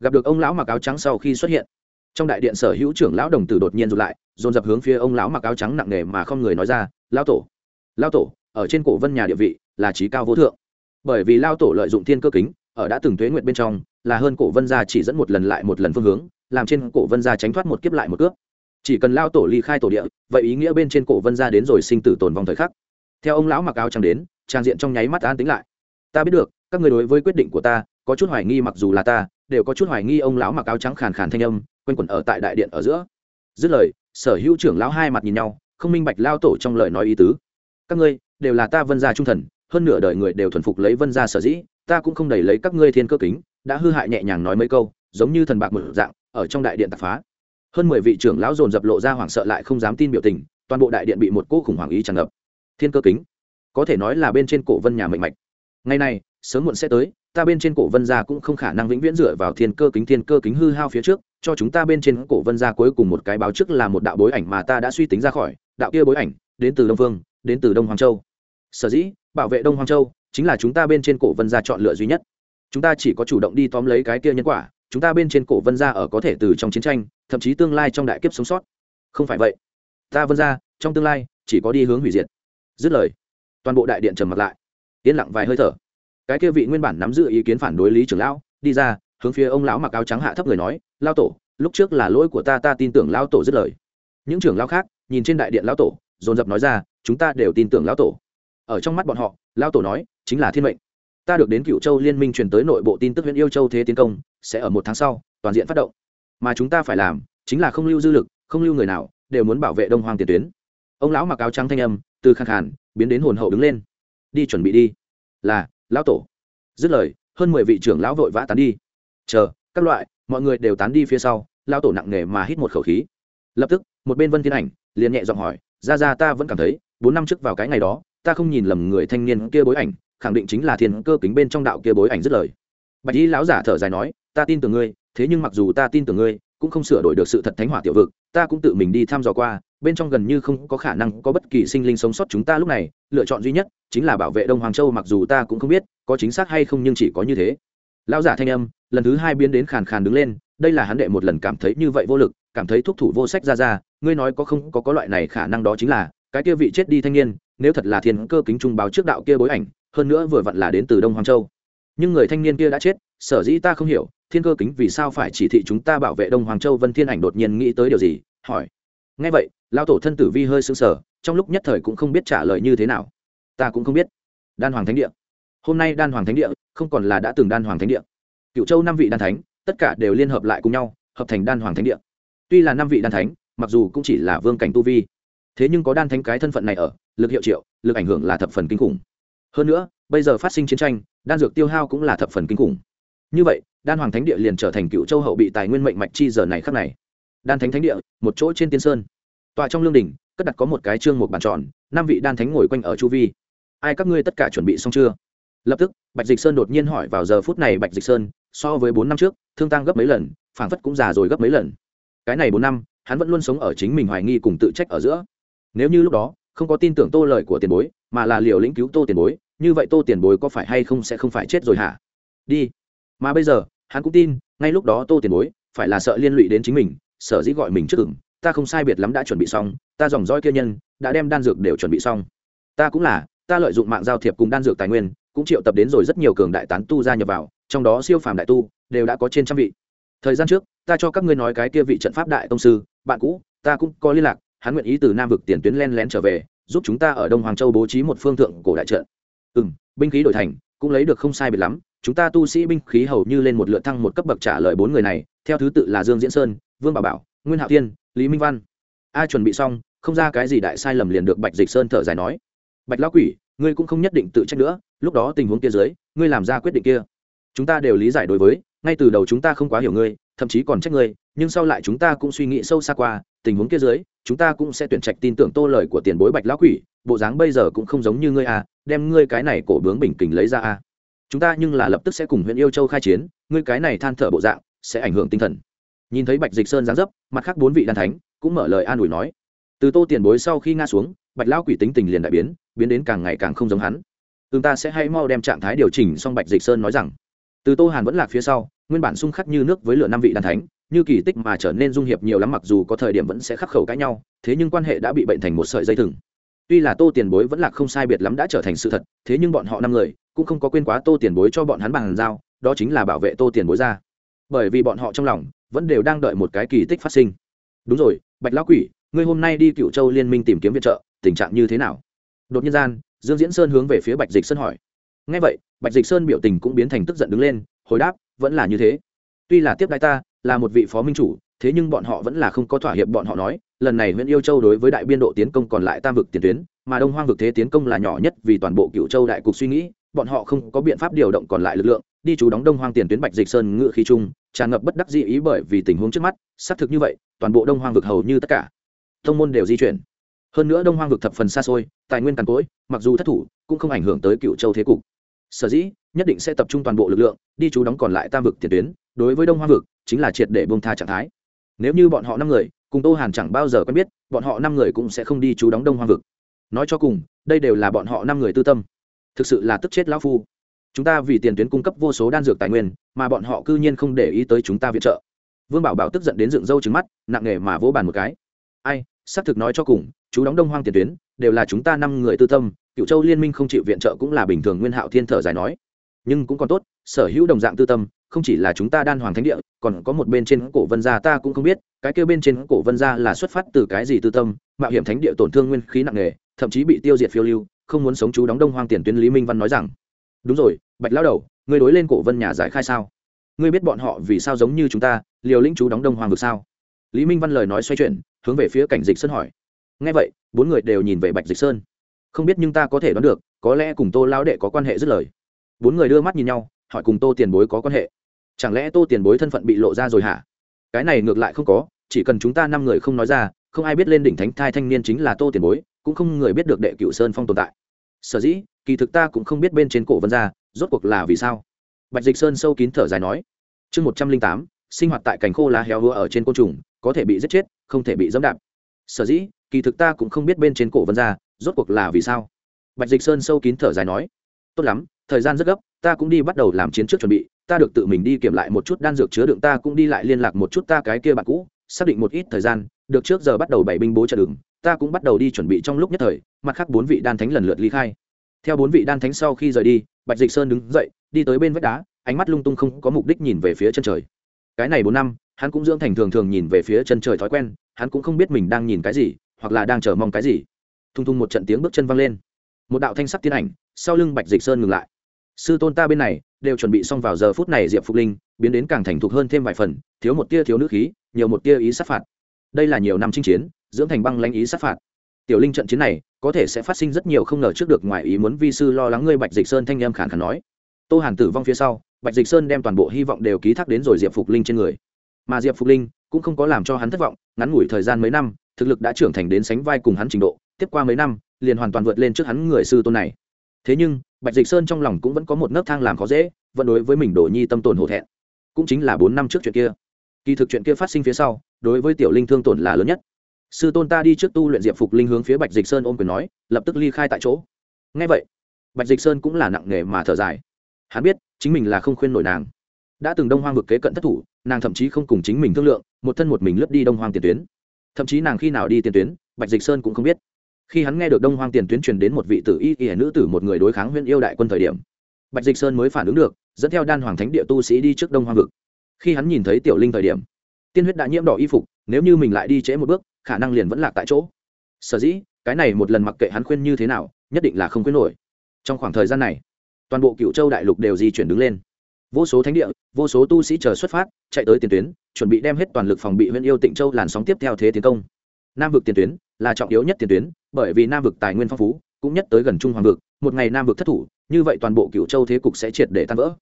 Gặp được ông lão mặc áo trắng sau khi xuất hiện, trong đại điện sở hữu trưởng lão đồng tử đột nhiên rụt lại, dồn dập hướng phía ông lão mặc áo trắng nặng nề mà không người nói ra, lão tổ lão tổ, ở trên cổ vân nhà địa vị là trí cao vô thượng. Bởi vì lao tổ lợi dụng thiên cơ kính, ở đã từng tuế nguyện bên trong, là hơn cổ vân gia chỉ dẫn một lần lại một lần phương hướng, làm trên cổ vân gia tránh thoát một kiếp lại một cướp chỉ cần lao tổ ly khai tổ địa, vậy ý nghĩa bên trên cổ vân gia đến rồi sinh tử tồn vong thời khắc. Theo ông lão mặc áo trắng đến, trang diện trong nháy mắt an tính lại. Ta biết được, các người đối với quyết định của ta, có chút hoài nghi mặc dù là ta, đều có chút hoài nghi ông lão mặc áo trắng khàn khàn thanh âm, quanh quẩn ở tại đại điện ở giữa. Dứt lời, sở hữu trưởng lão hai mặt nhìn nhau, không minh bạch lao tổ trong lời nói ý tứ. Các ngươi, đều là ta vân gia trung thần hơn nửa đời người đều thuần phục lấy vân gia sở dĩ, ta cũng không đẩy lấy các ngươi thiên cơ kính, đã hư hại nhẹ nhàng nói mấy câu, giống như thần bạc một dạng, ở trong đại điện tạp phá. Hơn mười vị trưởng lão dồn dập lộ ra hoảng sợ lại không dám tin biểu tình, toàn bộ đại điện bị một cô khủng hoảng ý tràn ngập. Thiên cơ kính? Có thể nói là bên trên cổ vân nhà mệnh mạch. Ngày này sớm muộn sẽ tới, ta bên trên cổ vân gia cũng không khả năng vĩnh viễn dựa vào thiên cơ kính, thiên cơ kính hư hao phía trước, cho chúng ta bên trên cổ vân gia cuối cùng một cái báo trước là một đạo bối ảnh mà ta đã suy tính ra khỏi, đạo kia bối ảnh, đến từ đông phương đến từ đông hoàng châu sở dĩ, bảo vệ đông hoàng châu chính là chúng ta bên trên cổ vân gia chọn lựa duy nhất. Chúng ta chỉ có chủ động đi tóm lấy cái kia nhân quả, chúng ta bên trên cổ vân gia ở có thể từ trong chiến tranh, thậm chí tương lai trong đại kiếp sống sót. Không phải vậy. Ta vân gia, trong tương lai, chỉ có đi hướng hủy diệt. Dứt lời, toàn bộ đại điện trầm mặt lại. Yên lặng vài hơi thở. Cái kia vị nguyên bản nắm giữ ý kiến phản đối lý trưởng lão, đi ra, hướng phía ông lão mặc áo trắng hạ thấp người nói lao tổ, lúc trước là lỗi của ta ta tin tưởng lão tổ dứt lời. Những trưởng lão khác, nhìn trên đại điện lão tổ, dồn dập nói ra, chúng ta đều tin tưởng lão tổ ở trong mắt bọn họ lão tổ nói, chính là thiên mệnh. Ta được đến cựu châu liên minh truyền tới nội bộ tin tức huyện yêu châu thế tiến công, sẽ ở một tháng sau, toàn diện phát động. Mà chúng ta phải làm, chính là không lưu dư lực, không lưu người nào, đều muốn bảo vệ đông hoàng tiền tuyến. Ông lão mặc áo trắng thanh âm, từ khang khàn, biến đến hồn hậu đứng lên. Đi chuẩn bị đi. Là, lão tổ. Dứt lời, hơn mười vị trưởng lão vội vã tán đi. Chờ, các loại, mọi người đều tán đi phía sau, lão tổ nặng nề mà hít một khẩu khí. Lập tức, một bên vân thiên ảnh liền nhẹ giọng hỏi ra ra ta vẫn cảm thấy, bốn năm trước vào cái ngày đó ta không nhìn lầm người thanh niên kia bối ảnh, khẳng định chính là thiên cơ kính bên trong đạo kia bối ảnh dứt lời. Bạch y lão giả thở dài nói, ta tin tưởng ngươi, thế nhưng mặc dù ta tin tưởng ngươi, cũng không sửa đổi được sự thật thánh hỏa tiểu vực, ta cũng tự mình đi thăm dò qua, bên trong gần như không có khả năng có bất kỳ sinh linh sống sót chúng ta lúc này, lựa chọn duy nhất chính là bảo vệ đông hoàng châu mặc dù ta cũng không biết có chính xác hay không nhưng chỉ có như thế. Lão giả thanh âm, lần thứ hai biến đến khàn khàn đứng lên, đây là hắn đệ một lần cảm thấy như vậy vô lực, cảm thấy thúc thủ vô sách ra ra, ngươi nói có không có có loại này khả năng đó chính là, cái kia vị chết đi thanh niên nếu thật là thiên cơ kính trung báo trước đạo kia bối ảnh, hơn nữa vừa vặn là đến từ đông hoàng châu. Nhưng người thanh niên kia đã chết, sở dĩ ta không hiểu, thiên cơ kính vì sao phải chỉ thị chúng ta bảo vệ đông hoàng châu vân thiên ảnh đột nhiên nghĩ tới điều gì, hỏi. Ngay vậy lao tổ thân tử vi hơi sững sờ, trong lúc nhất thời cũng không biết trả lời như thế nào. Ta cũng không biết. Đan hoàng thánh địa. Hôm nay đan hoàng thánh địa, không còn là đã từng đan hoàng thánh địa. Cựu châu năm vị đan thánh, tất cả đều liên hợp lại cùng nhau, hợp thành đan hoàng thánh địa. Tuy là năm vị đan thánh, mặc dù cũng chỉ là vương cảnh tu vi thế nhưng có đan thánh cái thân phận này ở, lực hiệu triệu, lực ảnh hưởng là thập phần kinh khủng. Hơn nữa, bây giờ phát sinh chiến tranh, đan dược tiêu hao cũng là thập phần kinh khủng. Như vậy, đan hoàng thánh địa liền trở thành cựu châu hậu bị tài nguyên mệnh mạch chi giờ này khắc này. Đan thánh thánh địa, một chỗ trên tiên sơn. Tọa trong lương đình, cất đặt có một cái trương một bàn tròn, năm vị đan thánh ngồi quanh ở chu vi. Ai các ngươi tất cả chuẩn bị xong chưa? Lập tức, bạch dịch sơn đột nhiên hỏi vào giờ phút này bạch dịch sơn, so với bốn năm trước, thương tăng gấp mấy lần, phảng phất cũng già rồi gấp mấy lần. Cái này bốn năm, hắn vẫn luôn sống ở chính mình hoài nghi cùng tự trách ở giữa nếu như lúc đó, không có tin tưởng tô lời của tiền bối, mà là liều lĩnh cứu tô tiền bối, như vậy tô tiền bối có phải hay không sẽ không phải chết rồi hả? Đi. Mà bây giờ, hắn cũng tin, ngay lúc đó tô tiền bối phải là sợ liên lụy đến chính mình, sở dĩ gọi mình trước ửng, ta không sai biệt lắm đã chuẩn bị xong, ta dòng dõi kia nhân, đã đem đan dược đều chuẩn bị xong. Ta cũng là, ta lợi dụng mạng giao thiệp cùng đan dược tài nguyên, cũng triệu tập đến rồi rất nhiều cường đại tán tu gia nhập vào, trong đó siêu phàm đại tu, đều đã có trên trăm vị. Thời gian trước, ta cho các ngươi nói cái kia vị trận pháp đại tông sư, bạn cũ, ta cũng có liên lạc hắn nguyện ý từ nam vực tiền tuyến len lén trở về, giúp chúng ta ở đông hoàng châu bố trí một phương thượng cổ đại trận. Ừ m binh khí đổi thành, cũng lấy được không sai biệt lắm, chúng ta tu sĩ binh khí hầu như lên một lượt thăng một cấp bậc trả lời bốn người này, theo thứ tự là dương diễn sơn, vương bảo bảo, nguyên hạo thiên, lý minh văn. Ai chuẩn bị xong, không ra cái gì đại sai lầm liền được bạch dịch sơn thở dài nói. Bạch lão quỷ, ngươi cũng không nhất định tự trách nữa, lúc đó tình huống kia dưới, ngươi làm ra quyết định kia. Chúng ta đều lý giải đối với, ngay từ đầu chúng ta không quá hiểu ngươi, thậm chí còn trách ngươi, nhưng sau lại chúng ta cũng suy nghĩ sâu xa qua, tình huống kia dưới chúng ta cũng sẽ tuyển trạch tin tưởng tô lời của tiền bối bạch lão quỷ, bộ dáng bây giờ cũng không giống như ngươi à đem ngươi cái này cổ bướng bình kình lấy ra à. Chúng ta nhưng là lập tức sẽ cùng huyện yêu châu khai chiến, ngươi cái này than thở bộ dạng, sẽ ảnh hưởng tinh thần. Nhìn thấy bạch dịch sơn giáng dấp, mặt khác bốn vị đan thánh, cũng mở lời an ủi nói. Từ tô tiền bối sau khi nga xuống, bạch lão quỷ tính tình liền đại biến biến đến càng ngày càng không giống hắn. Chúng ta sẽ hay mau đem trạng thái điều chỉnh xong, bạch dịch sơn nói rằng. Từ tô hàn vẫn lạc phía sau, nguyên bản xung khắc như nước với lửa năm vị đan thánh như kỳ tích mà trở nên dung hiệp nhiều lắm mặc dù có thời điểm vẫn sẽ khắc khẩu cãi nhau, thế nhưng quan hệ đã bị bệnh thành một sợi dây thừng. Tuy là tô tiền bối vẫn là không sai biệt lắm đã trở thành sự thật, thế nhưng bọn họ năm người cũng không có quên quá tô tiền bối cho bọn hắn bằng giao, đó chính là bảo vệ tô tiền bối ra. Bởi vì bọn họ trong lòng vẫn đều đang đợi một cái kỳ tích phát sinh. Đúng rồi, bạch lão quỷ, ngươi hôm nay đi cựu châu liên minh tìm kiếm viện trợ, tình trạng như thế nào? Đột nhiên gian, dương diễn sơn hướng về phía bạch dịch sơn hỏi. Ngay vậy, bạch dịch sơn biểu tình cũng biến thành tức giận đứng lên, hồi đáp, vẫn là như thế tuy là tiếp đại ta, là một vị phó minh chủ, thế nhưng bọn họ vẫn là không có thỏa hiệp bọn họ nói, lần này huyện yêu châu đối với đại biên độ tiến công còn lại tam vực tiền tuyến, mà đông hoang vực thế tiến công là nhỏ nhất vì toàn bộ cựu châu đại cục suy nghĩ, bọn họ không có biện pháp điều động còn lại lực lượng, đi chú đóng đông hoang tiền tuyến bạch dịch sơn ngự khí trung tràn ngập bất đắc dĩ ý bởi vì tình huống trước mắt, xác thực như vậy, toàn bộ đông hoang vực hầu như tất cả thông môn đều di chuyển. Hơn nữa đông hoang vực thập phần xa xôi, tài nguyên càn cỗi, mặc dù thất thủ, cũng không ảnh hưởng tới cựu châu thế cục. Sở dĩ nhất định sẽ tập trung toàn bộ lực lượng, đi chú đóng còn lại tam vực tiền tuyến đối với đông Hoa vực, chính là triệt để bông tha trạng thái. Nếu như bọn họ năm người, cùng tô hàn chẳng bao giờ quen biết, bọn họ năm người cũng sẽ không đi chú đóng đông Hoa vực. Nói cho cùng, đây đều là bọn họ năm người tư tâm. Thực sự là tức chết lão phu. Chúng ta vì tiền tuyến cung cấp vô số đan dược tài nguyên, mà bọn họ cư nhiên không để ý tới chúng ta viện trợ. Vương bảo bảo tức giận đến dựng râu trứng mắt, nặng nề mà vỗ bàn một cái. Ai, xác thực nói cho cùng, chú đóng đông hoang tiền tuyến, đều là chúng ta năm người tư tâm cựu châu liên minh không chịu viện trợ cũng là bình thường nguyên hạo thiên thở dài nói. Nhưng cũng còn tốt, sở hữu đồng dạng tư tâm không chỉ là chúng ta đan hoàng thánh địa, còn có một bên trên cổ vân gia ta cũng không biết, cái kêu bên trên cổ vân gia là xuất phát từ cái gì tư tâm, mạo hiểm thánh địa tổn thương nguyên khí nặng nề, thậm chí bị tiêu diệt phiêu lưu, không muốn sống chú đóng đông hoang tiền tuyến lý minh văn nói rằng, đúng rồi, bạch lao đầu người đối lên cổ vân nhà giải khai sao? Ngươi biết bọn họ vì sao giống như chúng ta, liều lĩnh chú đóng đông hoàng vực sao? Lý minh văn lời nói xoay chuyển, hướng về phía cảnh dịch sơn hỏi. Ngay vậy, bốn người đều nhìn về bạch dịch sơn. Không biết nhưng ta có thể đoán được, có lẽ cùng tô lao đệ có quan hệ rất lời. Bốn người đưa mắt nhìn nhau, hỏi cùng tô tiền bối có quan hệ chẳng lẽ tô tiền bối thân phận bị lộ ra rồi hả? Cái này ngược lại không có chỉ cần chúng ta năm người không nói ra không ai biết lên đỉnh thánh thai thanh niên chính là tô tiền bối cũng không người biết được đệ cựu sơn phong tồn tại. Sở dĩ kỳ thực ta cũng không biết bên trên cổ vân gia, rốt cuộc là vì sao? Bạch dịch sơn sâu kín thở dài nói chương một trăm linh tám sinh hoạt tại cành khô lá héo hứa ở trên côn trùng có thể bị giết chết không thể bị dẫm đạp. Sở dĩ kỳ thực ta cũng không biết bên trên cổ vân gia, rốt cuộc là vì sao? Bạch dịch sơn sâu kín thở dài nói tốt lắm, thời gian rất gấp, ta cũng đi bắt đầu làm chiến trước chuẩn bị, ta được tự mình đi kiểm lại một chút đan dược chứa đựng, ta cũng đi lại liên lạc một chút ta cái kia bạn cũ, xác định một ít thời gian, được trước giờ bắt đầu bảy binh bố trợ đường, ta cũng bắt đầu đi chuẩn bị trong lúc nhất thời, mặt khác bốn vị đan thánh lần lượt ly khai. Theo bốn vị đan thánh sau khi rời đi, bạch dịch sơn đứng dậy, đi tới bên vách đá, ánh mắt lung tung không có mục đích nhìn về phía chân trời. Cái này bốn năm, hắn cũng dưỡng thành thường thường nhìn về phía chân trời thói quen, hắn cũng không biết mình đang nhìn cái gì, hoặc là đang chờ mong cái gì. Thung thung một trận tiếng bước chân văng lên. Một đạo thanh sắc tiến ảnh sau lưng bạch dịch sơn ngừng lại. Sư tôn ta bên này, đều chuẩn bị xong vào giờ phút này diệp phục linh, biến đến càng thành thục hơn thêm vài phần, thiếu một tia thiếu nữ khí, nhiều một tia ý sát phạt. Đây là nhiều năm chinh chiến, dưỡng thành băng lãnh ý sát phạt. Tiểu linh trận chiến này, có thể sẽ phát sinh rất nhiều không ngờ trước được ngoài ý muốn vi sư lo lắng ngươi bạch dịch sơn thanh em khản khản nói. Tô hàn tử vong phía sau, bạch dịch sơn đem toàn bộ hy vọng đều ký thác đến rồi diệp phục linh trên người. Mà diệp phục linh cũng không có làm cho hắn thất vọng, ngắn ngủi thời gian mấy năm, thực lực đã trưởng thành đến sánh vai cùng hắn trình độ, tiếp qua mấy năm, liền hoàn toàn vượt lên trước hắn người sư tôn này thế nhưng, bạch dịch sơn trong lòng cũng vẫn có một nấc thang làm khó dễ, vẫn đối với mình đổ nhi tâm tồn hổ thẹn. Cũng chính là bốn năm trước chuyện kia. Kỳ thực chuyện kia phát sinh phía sau, đối với tiểu linh thương tổn là lớn nhất. Sư tôn ta đi trước tu luyện diệp phục linh hướng phía bạch dịch sơn ôm quyền nói, lập tức ly khai tại chỗ. Ngay vậy, bạch dịch sơn cũng là nặng nề mà thở dài. Hắn biết, chính mình là không khuyên nổi nàng. Đã từng đông hoang vực kế cận thất thủ, nàng thậm chí không cùng chính mình thương lượng, một thân một mình lướt đi đông hoang tiền tuyến. Thậm chí nàng khi nào đi tiền tuyến, bạch dịch sơn cũng không biết khi hắn nghe được đông hoang tiền tuyến truyền đến một vị tử y y nữ tử một người đối kháng huyện yêu đại quân thời điểm, bạch dịch sơn mới phản ứng được, dẫn theo đan hoàng thánh địa tu sĩ đi trước đông hoang vực. Khi hắn nhìn thấy tiểu linh thời điểm, tiên huyết đã nhiễm đỏ y phục, nếu như mình lại đi trễ một bước, khả năng liền vẫn lạc tại chỗ. Sở dĩ, cái này một lần mặc kệ hắn khuyên như thế nào, nhất định là không khuyên nổi. Trong khoảng thời gian này, toàn bộ cựu châu đại lục đều di chuyển đứng lên. Vô số thánh địa, vô số tu sĩ chờ xuất phát, chạy tới tiền tuyến, chuẩn bị đem hết toàn lực phòng bị huyện yêu tịnh châu làn sóng tiếp theo thế tiến công. Nam vực tiền tuyến là trọng yếu nhất tiền tuyến, bởi vì nam vực tài nguyên phong phú, cũng nhất tới gần trung hoàng vực, một ngày nam vực thất thủ, như vậy toàn bộ cựu châu thế cục sẽ triệt để tan vỡ.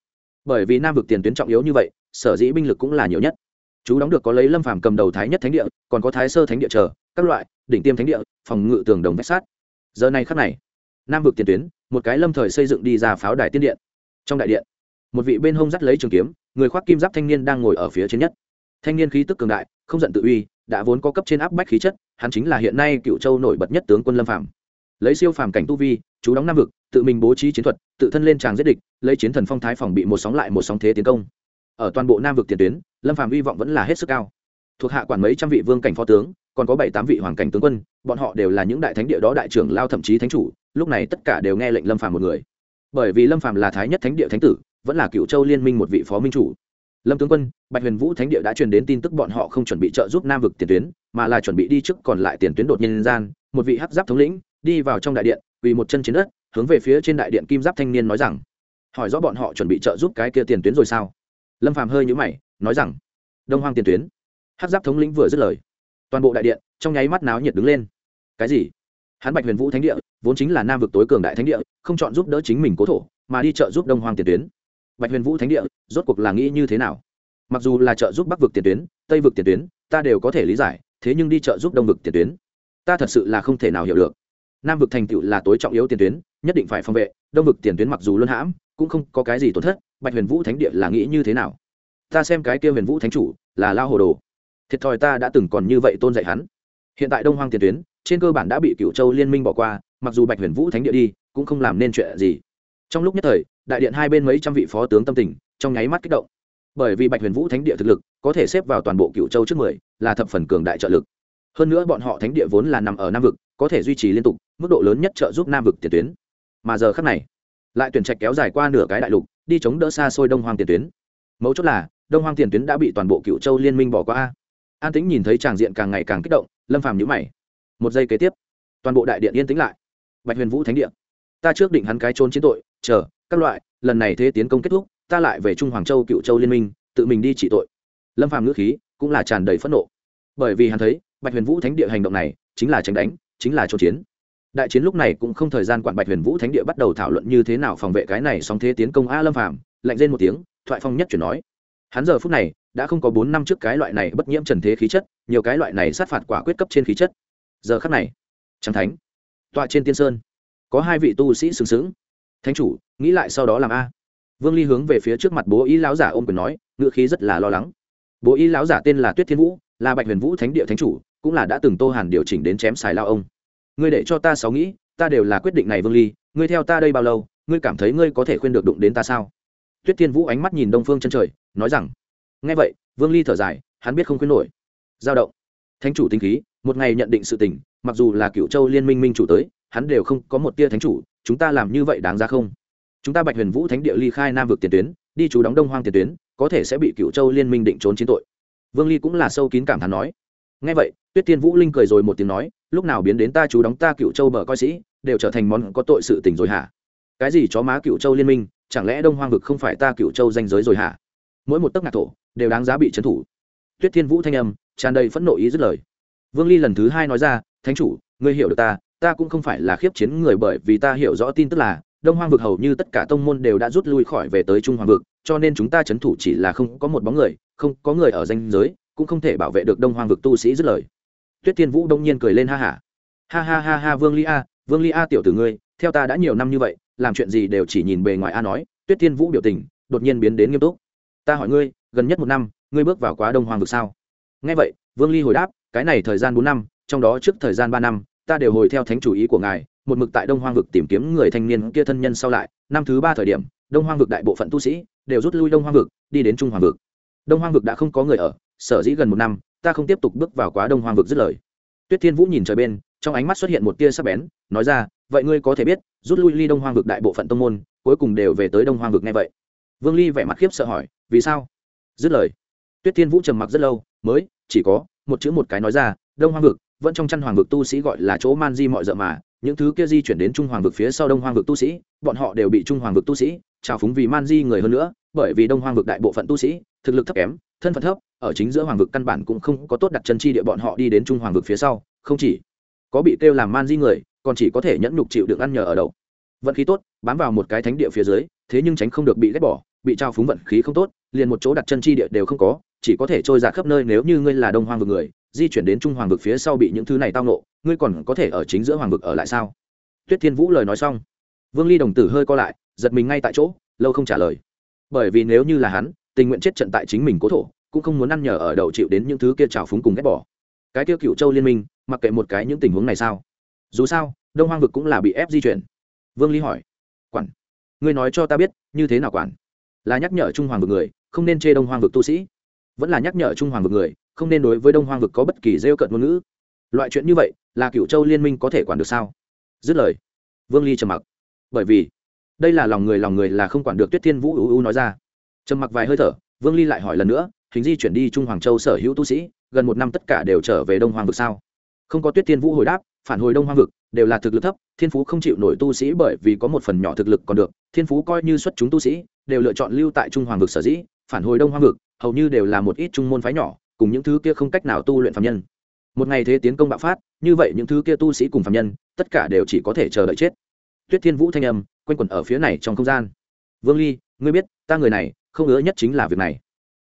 Bởi vì nam vực tiền tuyến trọng yếu như vậy, sở dĩ binh lực cũng là nhiều nhất. Chú đóng được có lấy lâm phàm cầm đầu thái nhất thánh địa, còn có thái sơ thánh địa chờ, các loại, đỉnh tiêm thánh địa, phòng ngự tường đồng vách sát giờ này khắc này, nam vực tiền tuyến, một cái lâm thời xây dựng đi ra pháo đài tiên điện. Trong đại điện, một vị bên hông dắt lấy trường kiếm, người khoác kim giáp thanh niên đang ngồi ở phía trên nhất. Thanh niên khí tức cường đại không giận tự uy, đã vốn có cấp trên áp bách khí chất, hắn chính là hiện nay cựu châu nổi bật nhất tướng quân lâm phàm. Lấy siêu phàm cảnh tu vi, chú đóng nam vực, tự mình bố trí chiến thuật, tự thân lên tràng giết địch, lấy chiến thần phong thái phòng bị một sóng lại một sóng thế tiến công. Ở toàn bộ nam vực tiền tuyến, lâm phàm hy vọng vẫn là hết sức cao. Thuộc hạ quản mấy trăm vị vương cảnh phó tướng, còn có bảy tám vị hoàng cảnh tướng quân, bọn họ đều là những đại thánh địa đó đại trưởng lao thậm chí thánh chủ, lúc này tất cả đều nghe lệnh lâm phàm một người. Bởi vì lâm phàm là thái nhất thánh địa thánh tử, vẫn là cựu châu liên minh một vị phó minh chủ lâm tướng quân, bạch huyền vũ thánh địa đã truyền đến tin tức bọn họ không chuẩn bị trợ giúp nam vực tiền tuyến, mà là chuẩn bị đi trước còn lại tiền tuyến đột nhiên gian, một vị hắc giáp thống lĩnh, đi vào trong đại điện vì một chân trên đất, hướng về phía trên đại điện kim giáp thanh niên nói rằng, hỏi rõ bọn họ chuẩn bị trợ giúp cái kia tiền tuyến rồi sao? Lâm phàm hơi nhũ mày, nói rằng, đông hoang tiền tuyến. Hắc giáp thống lĩnh vừa dứt lời, toàn bộ đại điện trong nháy mắt náo nhiệt đứng lên. Cái gì? Hắn bạch huyền vũ thánh địa, vốn chính là nam vực tối cường đại thánh địa, không chọn giúp đỡ chính mình cố thổ, mà đi trợ giúp đông hoang tiền tuyến bạch huyền vũ thánh địa, rốt cuộc là nghĩ như thế nào? Mặc dù là trợ giúp bắc vực tiền tuyến, tây vực tiền tuyến, ta đều có thể lý giải, thế nhưng đi trợ giúp đông vực tiền tuyến, ta thật sự là không thể nào hiểu được. Nam vực thành tựu là tối trọng yếu tiền tuyến, nhất định phải phòng vệ, đông vực tiền tuyến mặc dù luân hãm, cũng không có cái gì tổn thất, bạch huyền vũ thánh địa là nghĩ như thế nào? Ta xem cái kia huyền vũ thánh chủ là lao hồ đồ. Thiệt thòi ta đã từng còn như vậy tôn dạy hắn. Hiện tại đông hoang tiền tuyến, trên cơ bản đã bị cựu châu liên minh bỏ qua, mặc dù bạch huyền vũ thánh địa đi, cũng không làm nên chuyện gì. Trong lúc nhất thời đại điện hai bên mấy trăm vị phó tướng tâm tình trong nháy mắt kích động. Bởi vì bạch huyền vũ thánh địa thực lực có thể xếp vào toàn bộ cựu châu trước mười là thập phần cường đại trợ lực. Hơn nữa bọn họ thánh địa vốn là nằm ở nam vực có thể duy trì liên tục mức độ lớn nhất trợ giúp nam vực tiền tuyến. Mà giờ khác này lại tuyển trạch kéo dài qua nửa cái đại lục đi chống đỡ xa xôi đông hoàng tiền tuyến. Mấu chốt là đông hoàng tiền tuyến đã bị toàn bộ cựu châu liên minh bỏ qua. An tĩnh nhìn thấy tràng diện càng ngày càng kích động lâm phàm nhữ mày. Một giây kế tiếp toàn bộ đại điện yên tĩnh lại. Bạch huyền vũ thánh địa, ta trước định hắn cái trốn chiến tội chờ các loại, lần này thế tiến công kết thúc, ta lại về trung hoàng châu cựu châu liên minh, tự mình đi trị tội. Lâm phàm ngữ khí cũng là tràn đầy phẫn nộ. Bởi vì hắn thấy, bạch huyền vũ thánh địa hành động này chính là tranh đánh, chính là trốn chiến. Đại chiến lúc này cũng không thời gian quản bạch huyền vũ thánh địa bắt đầu thảo luận như thế nào phòng vệ cái này song thế tiến công a lâm phàm, lạnh lên một tiếng, thoại phong nhất chuyển nói. Hắn giờ phút này đã không có bốn năm trước cái loại này bất nhiễm trần thế khí chất, nhiều cái loại này sát phạt quả quyết cấp trên khí chất. Giờ khắc này trắng thánh, tọa trên tiên sơn, có hai vị tu sĩ sừng sững thánh chủ, nghĩ lại sau đó làm a. Vương ly hướng về phía trước mặt bố ý lão giả ôm quyền nói ngựa khí rất là lo lắng. Bố ý lão giả tên là tuyết thiên vũ, là bạch huyền vũ thánh địa thánh chủ, cũng là đã từng tô hàn điều chỉnh đến chém xài lao ông. Ngươi để cho ta sáu nghĩ, ta đều là quyết định này vương ly, ngươi theo ta đây bao lâu, ngươi cảm thấy ngươi có thể khuyên được đụng đến ta sao? Tuyết thiên vũ ánh mắt nhìn đông phương chân trời, nói rằng, nghe vậy, vương ly thở dài, hắn biết không khuyên nổi. Giao động. Thánh chủ tinh khí, một ngày nhận định sự tình, mặc dù là cựu châu liên minh minh chủ tới, hắn đều không có một tia thánh chủ chúng ta làm như vậy đáng ra không? Chúng ta bạch huyền vũ thánh địa ly khai nam vực tiền tuyến, đi chú đóng đông hoang tiền tuyến, có thể sẽ bị cựu châu liên minh định trốn chiến tội. Vương ly cũng là sâu kín cảm thán nói. Ngay vậy, tuyết tiên vũ linh cười rồi một tiếng nói, lúc nào biến đến ta chú đóng ta cựu châu bờ coi sĩ, đều trở thành món có tội sự tình rồi hả? Cái gì chó má cựu châu liên minh, chẳng lẽ đông hoang vực không phải ta cựu châu danh giới rồi hả? Mỗi một tấc ngạc thổ, đều đáng giá bị trấn thủ. Tuyết thiên vũ thanh âm, tràn đầy phẫn nộ ý dứt lời. Vương ly lần thứ hai nói ra, thánh chủ, ngươi hiểu được ta ta cũng không phải là khiếp chiến người bởi vì ta hiểu rõ tin tức là, đông hoang vực hầu như tất cả tông môn đều đã rút lui khỏi về tới trung hoàng vực, cho nên chúng ta c h ấ n thủ chỉ là không có một bóng người, không có người ở danh giới, cũng không thể bảo vệ được đông hoang vực tu sĩ dứt lời. Tuyết thiên vũ đông nhiên cười lên ha hả ha. ha ha ha ha, vương ly a, vương ly a tiểu tử ngươi, theo ta đã nhiều năm như vậy, làm chuyện gì đều chỉ nhìn bề ngoài a nói, tuyết thiên vũ biểu tình, đột nhiên biến đến nghiêm túc. Ta hỏi ngươi, gần nhất một năm, ngươi bước vào quá đông hoàng vực sao? Nghe vậy, vương ly hồi đáp, cái này thời gian bốn năm, trong đó trước thời gian ba năm ta đều hồi theo thánh chủ ý của ngài, một mực tại đông hoang vực tìm kiếm người thanh niên kia thân nhân sau lại, năm thứ ba thời điểm, đông hoang vực đại bộ phận tu sĩ đều rút lui đông hoang vực, đi đến trung hoàng vực. Đông hoang vực đã không có người ở, sở dĩ gần một năm, ta không tiếp tục bước vào quá đông hoang vực dứt lời. Tuyết thiên vũ nhìn trời bên, trong ánh mắt xuất hiện một tia sắc bén, nói ra, vậy ngươi có thể biết, rút lui ly đông hoang vực đại bộ phận tông môn, cuối cùng đều về tới đông hoang vực nghe vậy? Vương ly vẻ mặt khiếp sợ hỏi, vì sao? Dứt lời, tuyết thiên vũ trầm mặc rất lâu, mới, chỉ có, một chữ một cái nói ra đông hoang vực, vẫn trong chăn hoàng vực tu sĩ gọi là chỗ man di mọi d mà, những thứ kia di chuyển đến trung hoàng vực phía sau đông hoàng vực tu sĩ, bọn họ đều bị trung hoàng vực tu sĩ trào phúng vì man di người hơn nữa, bởi vì đông hoàng vực đại bộ phận tu sĩ, thực lực thấp kém, thân phận thấp, ở chính giữa hoàng vực căn bản cũng không có tốt đặt chân chi địa bọn họ đi đến trung hoàng vực phía sau, không chỉ có bị kêu làm man di người, còn chỉ có thể nhẫn nhục chịu được ăn nhờ ở đậu. Vận khí tốt, bám vào một cái thánh địa phía dưới, thế nhưng tránh không được bị ghét bỏ, bị trao phúng vận khí không tốt, liền một chỗ đặt chân chi địa đều không có, chỉ có thể trôi ra khắp nơi nếu như ngươi là đông hoàng vực người di chuyển đến trung hoàng vực phía sau bị những thứ này tao nộ ngươi còn có thể ở chính giữa hoàng vực ở lại sao? Tuyết thiên vũ lời nói xong, vương ly đồng tử hơi co lại, giật mình ngay tại chỗ, lâu không trả lời. Bởi vì nếu như là hắn, tình nguyện chết trận tại chính mình cố thổ, cũng không muốn ăn nhờ ở đầu chịu đến những thứ kia trào phúng cùng ghét bỏ. Cái kia cựu châu liên minh, mặc kệ một cái những tình huống này sao? Dù sao, đông hoang vực cũng là bị ép di chuyển. Vương ly hỏi, quản, ngươi nói cho ta biết, như thế nào quản? Là nhắc nhở trung hoàng vực người, không nên chê đông hoang vực tu sĩ. Vẫn là nhắc nhở trung hoàng vực người không nên đối với đông hoang vực có bất kỳ rêu cận ngôn ngữ. Loại chuyện như vậy, là cựu châu liên minh có thể quản được sao? Dứt lời, vương ly trầm mặc. Bởi vì, đây là lòng người lòng người là không quản được tuyết thiên vũ ưu ưu nói ra. Trầm mặc vài hơi thở, vương ly lại hỏi lần nữa, hình di chuyển đi trung hoàng châu sở hữu tu sĩ, gần một năm tất cả đều trở về đông hoàng vực sao? Không có tuyết thiên vũ hồi đáp, phản hồi đông hoàng vực, đều là thực lực thấp, thiên phú không chịu nổi tu sĩ bởi vì có một phần nhỏ thực lực còn được, thiên phú coi như xuất chúng tu sĩ, đều lựa chọn lưu tại trung hoàng vực sở dĩ, phản hồi đông hoàng vực, hầu như đều là một ít trung môn phái nhỏ cùng những thứ kia không cách nào tu luyện phạm nhân. Một ngày thế tiến công bạo phát, như vậy những thứ kia tu sĩ cùng phạm nhân, tất cả đều chỉ có thể chờ đợi chết. Tuyết thiên vũ thanh âm, quanh quẩn ở phía này trong không gian. Vương ly, ngươi biết, ta người này, không ngứa nhất chính là việc này.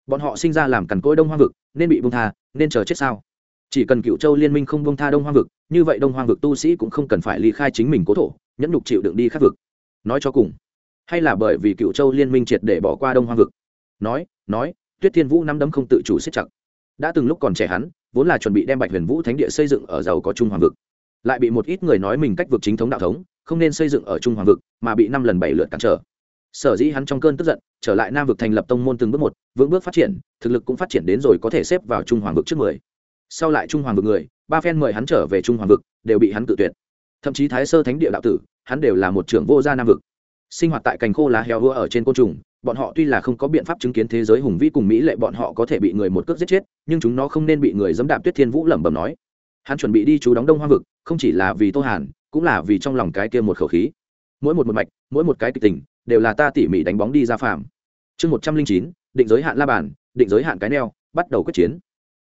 Bọn họ sinh ra làm cằn cỗi đông hoang vực, nên bị bông tha, nên chờ chết sao? Chỉ cần cựu châu liên minh không bông tha đông hoang vực, như vậy đông hoang vực tu sĩ cũng không cần phải ly khai chính mình cố thổ, nhẫn nhục chịu đựng đi khắc vực. Nói cho cùng, hay là bởi vì cựu châu liên minh triệt để bỏ qua đông hoang vực? Nói nói, tuyết thiên vũ nắm đấm không tự chủ siết chặt đã từng lúc còn trẻ hắn, vốn là chuẩn bị đem bạch huyền vũ thánh địa xây dựng ở giàu có trung hoàng vực. Lại bị một ít người nói mình cách vực chính thống đạo thống, không nên xây dựng ở trung hoàng vực, mà bị năm lần bảy lượt cản trở. Sở dĩ hắn trong cơn tức giận, trở lại nam vực thành lập tông môn từng bước một, vững bước phát triển, thực lực cũng phát triển đến rồi có thể xếp vào trung hoàng vực trước mười. Sau lại trung hoàng vực người, ba phen mời hắn trở về trung hoàng vực, đều bị hắn tự tuyệt. Thậm chí thái sơ thánh địa đạo tử, hắn đều là một trưởng vô gia nam vực. Sinh hoạt tại cành khô lá heo vua ở trên côn trùng bọn họ tuy là không có biện pháp chứng kiến thế giới hùng vĩ cùng mỹ lệ, bọn họ có thể bị người một cước giết chết, nhưng chúng nó không nên bị người dẫm đạp tuyết thiên vũ lẩm bẩm nói. Hắn chuẩn bị đi chú đóng đông hoa vực, không chỉ là vì tô hàn, cũng là vì trong lòng cái kia một khẩu khí. Mỗi một một mạch, mỗi một cái kịch tình, đều là ta tỉ mỉ đánh bóng đi ra phàm. Chương một trăm linh chín, định giới hạn la bàn, định giới hạn cái neo, bắt đầu quyết chiến.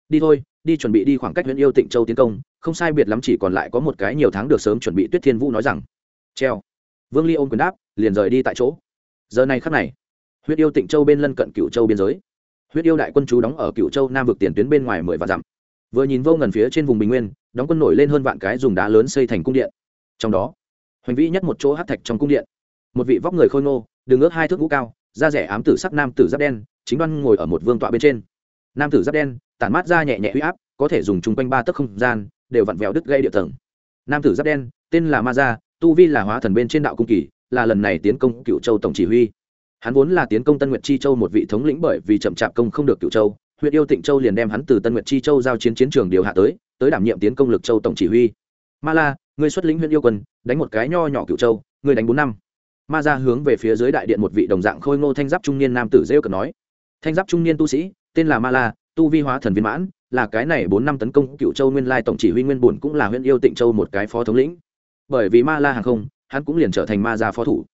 Đi thôi, đi chuẩn bị đi khoảng cách huyện yêu tịnh châu tiến công, không sai biệt lắm chỉ còn lại có một cái nhiều tháng được sớm chuẩn bị tuyết thiên vũ nói rằng. Treo. Vương ly ôm quyền đáp, liền rời đi tại chỗ. Giờ này khắc này huyết yêu tịnh châu bên lân cận cựu châu biên giới. Huyết yêu đại quân chú đóng ở cựu châu nam vực tiền tuyến bên ngoài mười vạn dặm. Vừa nhìn vô ngần phía trên vùng bình nguyên, đóng quân nổi lên hơn vạn cái dùng đá lớn xây thành cung điện. Trong đó, hoành vĩ nhất một chỗ hát thạch trong cung điện. Một vị vóc người khôi ngô đường ước hai thước ngũ cao, da rẻ ám tử sắc nam tử giáp đen, chính đoan ngồi ở một vương tọa bên trên. Nam tử giáp đen, tản mát ra nhẹ nhẹ huy áp, có thể dùng chung quanh ba tấc không gian, đều vặn vẹo đứt gây địa tầng. Nam tử giáp đen, tên là ma gia, tu vi là hóa thần bên trên đạo cung kỳ, là lần này tiến công cựu châu tổng chỉ huy hắn vốn là tiến công tân nguyệt chi châu một vị thống lĩnh bởi vì chậm chạp công không được cựu châu, huyện yêu tịnh châu liền đem hắn từ tân nguyệt chi châu giao chiến chiến trường điều hạ tới tới đảm nhiệm tiến công lực châu tổng chỉ huy. Ma la, ngươi xuất lĩnh huyện yêu quân, đánh một cái nho nhỏ cựu châu, ngươi đánh bốn năm. Ma ra hướng về phía dưới đại điện một vị đồng dạng khôi ngô thanh giáp trung niên nam tử rêu cần nói, thanh giáp trung niên tu sĩ, tên là ma la, tu vi hóa thần viên mãn, là cái này bốn năm tấn công cựu châu nguyên lai tổng chỉ huy nguyên bùn cũng là huyện yêu tịnh châu một cái phó thống lĩnh. Bởi vì ma la hàng không, hắn cũng liền trở thành ma gia phó thủ.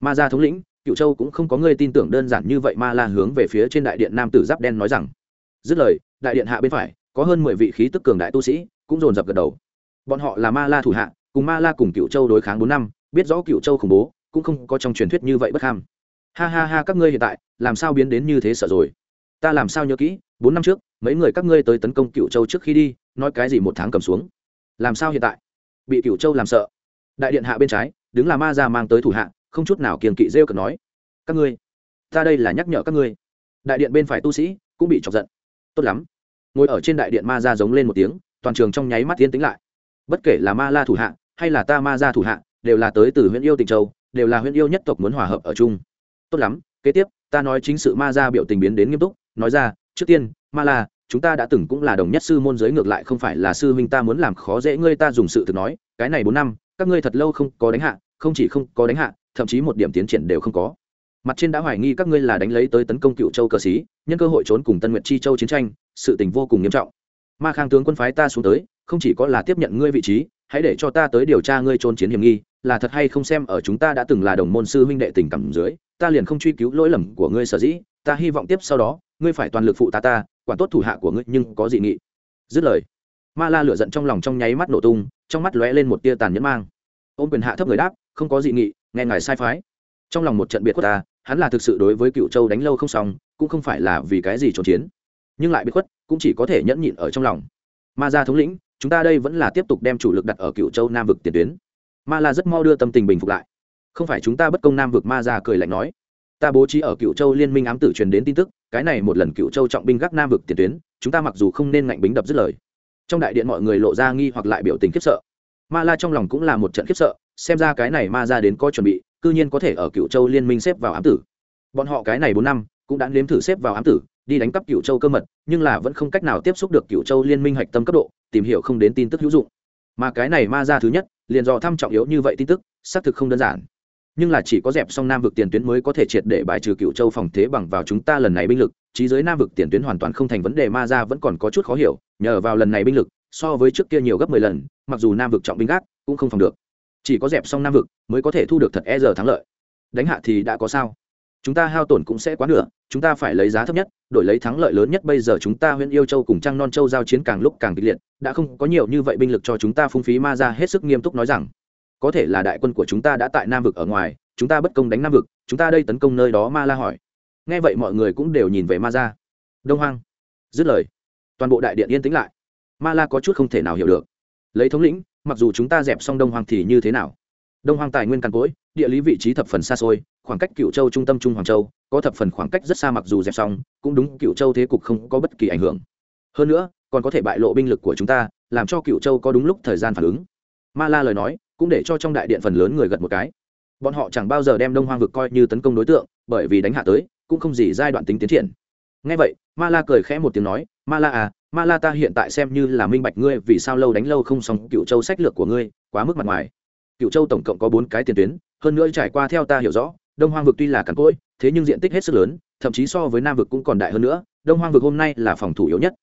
Ma gia thống lĩnh cựu châu cũng không có người tin tưởng đơn giản như vậy ma la hướng về phía trên đại điện nam tử giáp đen nói rằng, dứt lời, đại điện hạ bên phải, có hơn mười vị khí tức cường đại tu sĩ, cũng dồn dập gật đầu. Bọn họ là ma la thủ hạ, cùng ma la cùng cựu châu đối kháng bốn năm, biết rõ cựu châu khủng bố, cũng không có trong truyền thuyết như vậy bất ham ha ha ha, các ngươi hiện tại, làm sao biến đến như thế sợ rồi? Ta làm sao nhớ kỹ, bốn năm trước, mấy người các ngươi tới tấn công cựu châu trước khi đi, nói cái gì một tháng cầm xuống. Làm sao hiện tại? Bị cựu châu làm sợ. Đại điện hạ bên trái, đứng là ma ra mang tới thủ hạ không chút nào kiềng kỵ rêu cực nói, các ngươi, ta đây là nhắc nhở các ngươi. Đại điện bên phải tu sĩ cũng bị chọc giận. Tốt lắm. Ngồi ở trên đại điện ma ra giống lên một tiếng, toàn trường trong nháy mắt tiến tính lại. Bất kể là ma la thủ hạ hay là ta ma ra thủ hạ, đều là tới từ huyện yêu tịnh châu, đều là huyện yêu nhất tộc muốn hòa hợp ở chung. Tốt lắm, kế tiếp, ta nói chính sự ma ra biểu tình biến đến nghiêm túc, nói ra, trước tiên, ma la, chúng ta đã từng cũng là đồng nhất sư môn giới ngược lại không phải là sư huynh ta muốn làm khó dễ ngươi ta dùng sự thực nói, cái này bốn năm, các ngươi thật lâu không có đánh hạ, không chỉ không có đánh hạ thậm chí một điểm tiến triển đều không có. Mặt trên đã hoài nghi các ngươi là đánh lấy tới tấn công cựu châu cờ xí nhân cơ hội trốn cùng tân nguyện chi châu chiến tranh, sự tình vô cùng nghiêm trọng. Ma khang tướng quân phái ta xuống tới, không chỉ có là tiếp nhận ngươi vị trí, hãy để cho ta tới điều tra ngươi trốn chiến hiểm nghi, là thật hay không xem ở chúng ta đã từng là đồng môn sư huynh đệ tình cảm dưới, ta liền không truy cứu lỗi lầm của ngươi sở dĩ, ta hy vọng tiếp sau đó, ngươi phải toàn lực phụ ta ta, quản tốt thủ hạ của ngươi nhưng có dị nghị. Dứt lời, ma la lửa giận trong lòng trong nháy mắt nổ tung, trong mắt lóe lên một tia tàn nhẫn mang. Ôm quyền hạ thấp người đáp, không có dị nghị nghe ngài sai phái. Trong lòng một trận biệt khuất ta, hắn là thực sự đối với cựu châu đánh lâu không xong, cũng không phải là vì cái gì trốn chiến. Nhưng lại biệt khuất, cũng chỉ có thể nhẫn nhịn ở trong lòng. Ma gia thống lĩnh, chúng ta đây vẫn là tiếp tục đem chủ lực đặt ở cựu châu nam vực tiền tuyến. Ma la rất mau đưa tâm tình bình phục lại. Không phải chúng ta bất công nam vực, ma gia cười lạnh nói. Ta bố trí ở cựu châu liên minh ám tử truyền đến tin tức, cái này một lần cựu châu trọng binh gác nam vực tiền tuyến, chúng ta mặc dù không nên ngạnh bính đập dứt lời. Trong đại điện mọi người lộ ra nghi hoặc lại biểu tình khiếp sợ. Ma la trong lòng cũng là một trận khiếp sợ xem ra cái này ma ra đến có chuẩn bị, cư nhiên có thể ở cựu châu liên minh xếp vào ám tử. Bọn họ cái này bốn năm, cũng đã nếm thử xếp vào ám tử, đi đánh cắp cựu châu cơ mật, nhưng là vẫn không cách nào tiếp xúc được cựu châu liên minh hạch tâm cấp độ, tìm hiểu không đến tin tức hữu dụng. Mà cái này ma ra thứ nhất, liền do thăm trọng yếu như vậy tin tức, xác thực không đơn giản. Nhưng là chỉ có dẹp xong nam vực tiền tuyến mới có thể triệt để bài trừ cựu châu phòng thế bằng vào chúng ta lần này binh lực trí giới nam vực tiền tuyến hoàn toàn không thành vấn đề ma ra vẫn còn có chút khó hiểu, nhờ vào lần này binh lực, so với trước kia nhiều gấp mười lần, mặc dù nam vực trọng binh gác, cũng không phòng được chỉ có dẹp xong nam vực mới có thể thu được thật e giờ thắng lợi. Đánh hạ thì đã có sao? Chúng ta hao tổn cũng sẽ quá nửa, chúng ta phải lấy giá thấp nhất, đổi lấy thắng lợi lớn nhất. Bây giờ chúng ta huyện yêu châu cùng trăng non châu giao chiến càng lúc càng kịch liệt, đã không có nhiều như vậy binh lực cho chúng ta phung phí. Ma ra hết sức nghiêm túc nói rằng, có thể là đại quân của chúng ta đã tại nam vực ở ngoài, chúng ta bất công đánh nam vực, chúng ta đây tấn công nơi đó. Ma la hỏi. Nghe vậy mọi người cũng đều nhìn về ma ra đông hoang. Dứt lời, toàn bộ đại điện yên tĩnh lại. Ma la có chút không thể nào hiểu được. Lấy thống lĩnh mặc dù chúng ta dẹp xong đông hoang thì như thế nào? Đông hoang tài nguyên càn cỗi, địa lý vị trí thập phần xa xôi, khoảng cách cựu châu trung tâm trung hoàng châu, có thập phần khoảng cách rất xa mặc dù dẹp xong, cũng đúng cựu châu thế cục không có bất kỳ ảnh hưởng. Hơn nữa, còn có thể bại lộ binh lực của chúng ta, làm cho cựu châu có đúng lúc thời gian phản ứng. Ma la lời nói, cũng để cho trong đại điện phần lớn người gật một cái. Bọn họ chẳng bao giờ đem đông hoang vực coi như tấn công đối tượng, bởi vì đánh hạ tới, cũng không gì giai đoạn tính tiến triển. Ngay vậy, ma la cười khẽ một tiếng nói, ma la à ma la ta hiện tại xem như là minh bạch ngươi vì sao lâu đánh lâu không xong cựu châu sách lược của ngươi, quá mức mặt ngoài. Cựu châu tổng cộng có bốn cái tiền tuyến, hơn nữa trải qua theo ta hiểu rõ, đông hoang vực tuy là cằn cỗi, thế nhưng diện tích hết sức lớn, thậm chí so với nam vực cũng còn đại hơn nữa, đông hoang vực hôm nay là phòng thủ yếu nhất.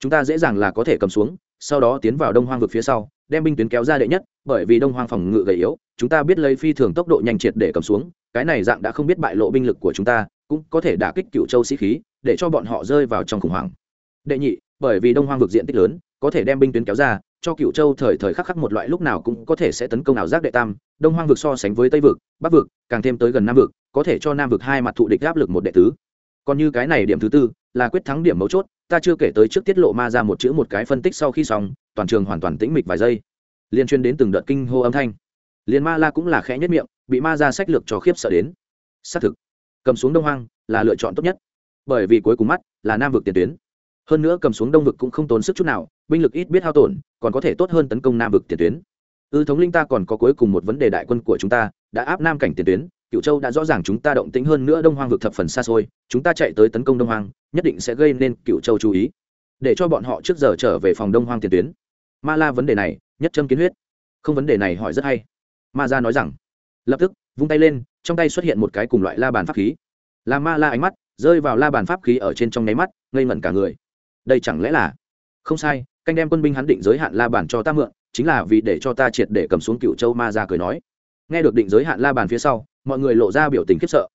Chúng ta dễ dàng là có thể cầm xuống, sau đó tiến vào đông hoang vực phía sau, đem binh tuyến kéo ra đệ nhất, bởi vì đông hoang phòng ngự gầy yếu, chúng ta biết lấy phi thường tốc độ nhanh triệt để cầm xuống, cái này dạng đã không biết bại lộ binh lực của chúng ta, cũng có thể đả kích cựu châu sĩ khí, để cho bọn họ rơi vào trong khủng hoảng. Đệ nhị bởi vì đông hoang vực diện tích lớn, có thể đem binh tuyến kéo ra, cho cựu châu thời thời khắc khắc một loại lúc nào cũng có thể sẽ tấn công ảo giác đệ tam, đông hoang vực so sánh với tây vực, bắc vực, càng thêm tới gần nam vực, có thể cho nam vực hai mặt thụ địch áp lực một đệ tứ. Còn như cái này điểm thứ tư, là quyết thắng điểm mấu chốt, ta chưa kể tới trước tiết lộ ma ra một chữ một cái phân tích sau khi xong, toàn trường hoàn toàn tĩnh mịch vài giây. Liên chuyên đến từng đợt kinh hô âm thanh. Liên ma la cũng là khẽ nhất miệng, bị ma ra sách lược cho khiếp sợ đến. Xác thực, cầm xuống đông hoang là lựa chọn tốt nhất, bởi vì cuối cùng mắt là nam vực tiền tuyến hơn nữa cầm xuống đông vực cũng không tốn sức chút nào, binh lực ít biết hao tổn, còn có thể tốt hơn tấn công nam vực tiền tuyến. Ư, thống linh ta còn có cuối cùng một vấn đề đại quân của chúng ta, đã áp nam cảnh tiền tuyến cựu châu đã rõ ràng chúng ta động tĩnh hơn nữa đông hoang vực thập phần xa xôi, chúng ta chạy tới tấn công đông hoang, nhất định sẽ gây nên cựu châu chú ý. Để cho bọn họ trước giờ trở về phòng đông hoang tiền tuyến. Ma la vấn đề này, nhất châm kiến huyết. Không vấn đề này hỏi rất hay. Ma ra nói rằng, lập tức, vung tay lên, trong tay xuất hiện một cái cùng loại la bàn pháp khí. Là ma la ánh mắt, rơi vào la bàn pháp khí ở trên trong nháy mắt, ngây ngẩn cả người đây chẳng lẽ là không sai, canh đem quân binh hắn định giới hạn la bàn cho ta mượn, chính là vì để cho ta triệt để cầm xuống cựu châu ma ra cười nói. Nghe được định giới hạn la bàn phía sau, mọi người lộ ra biểu tình khiếp sợ.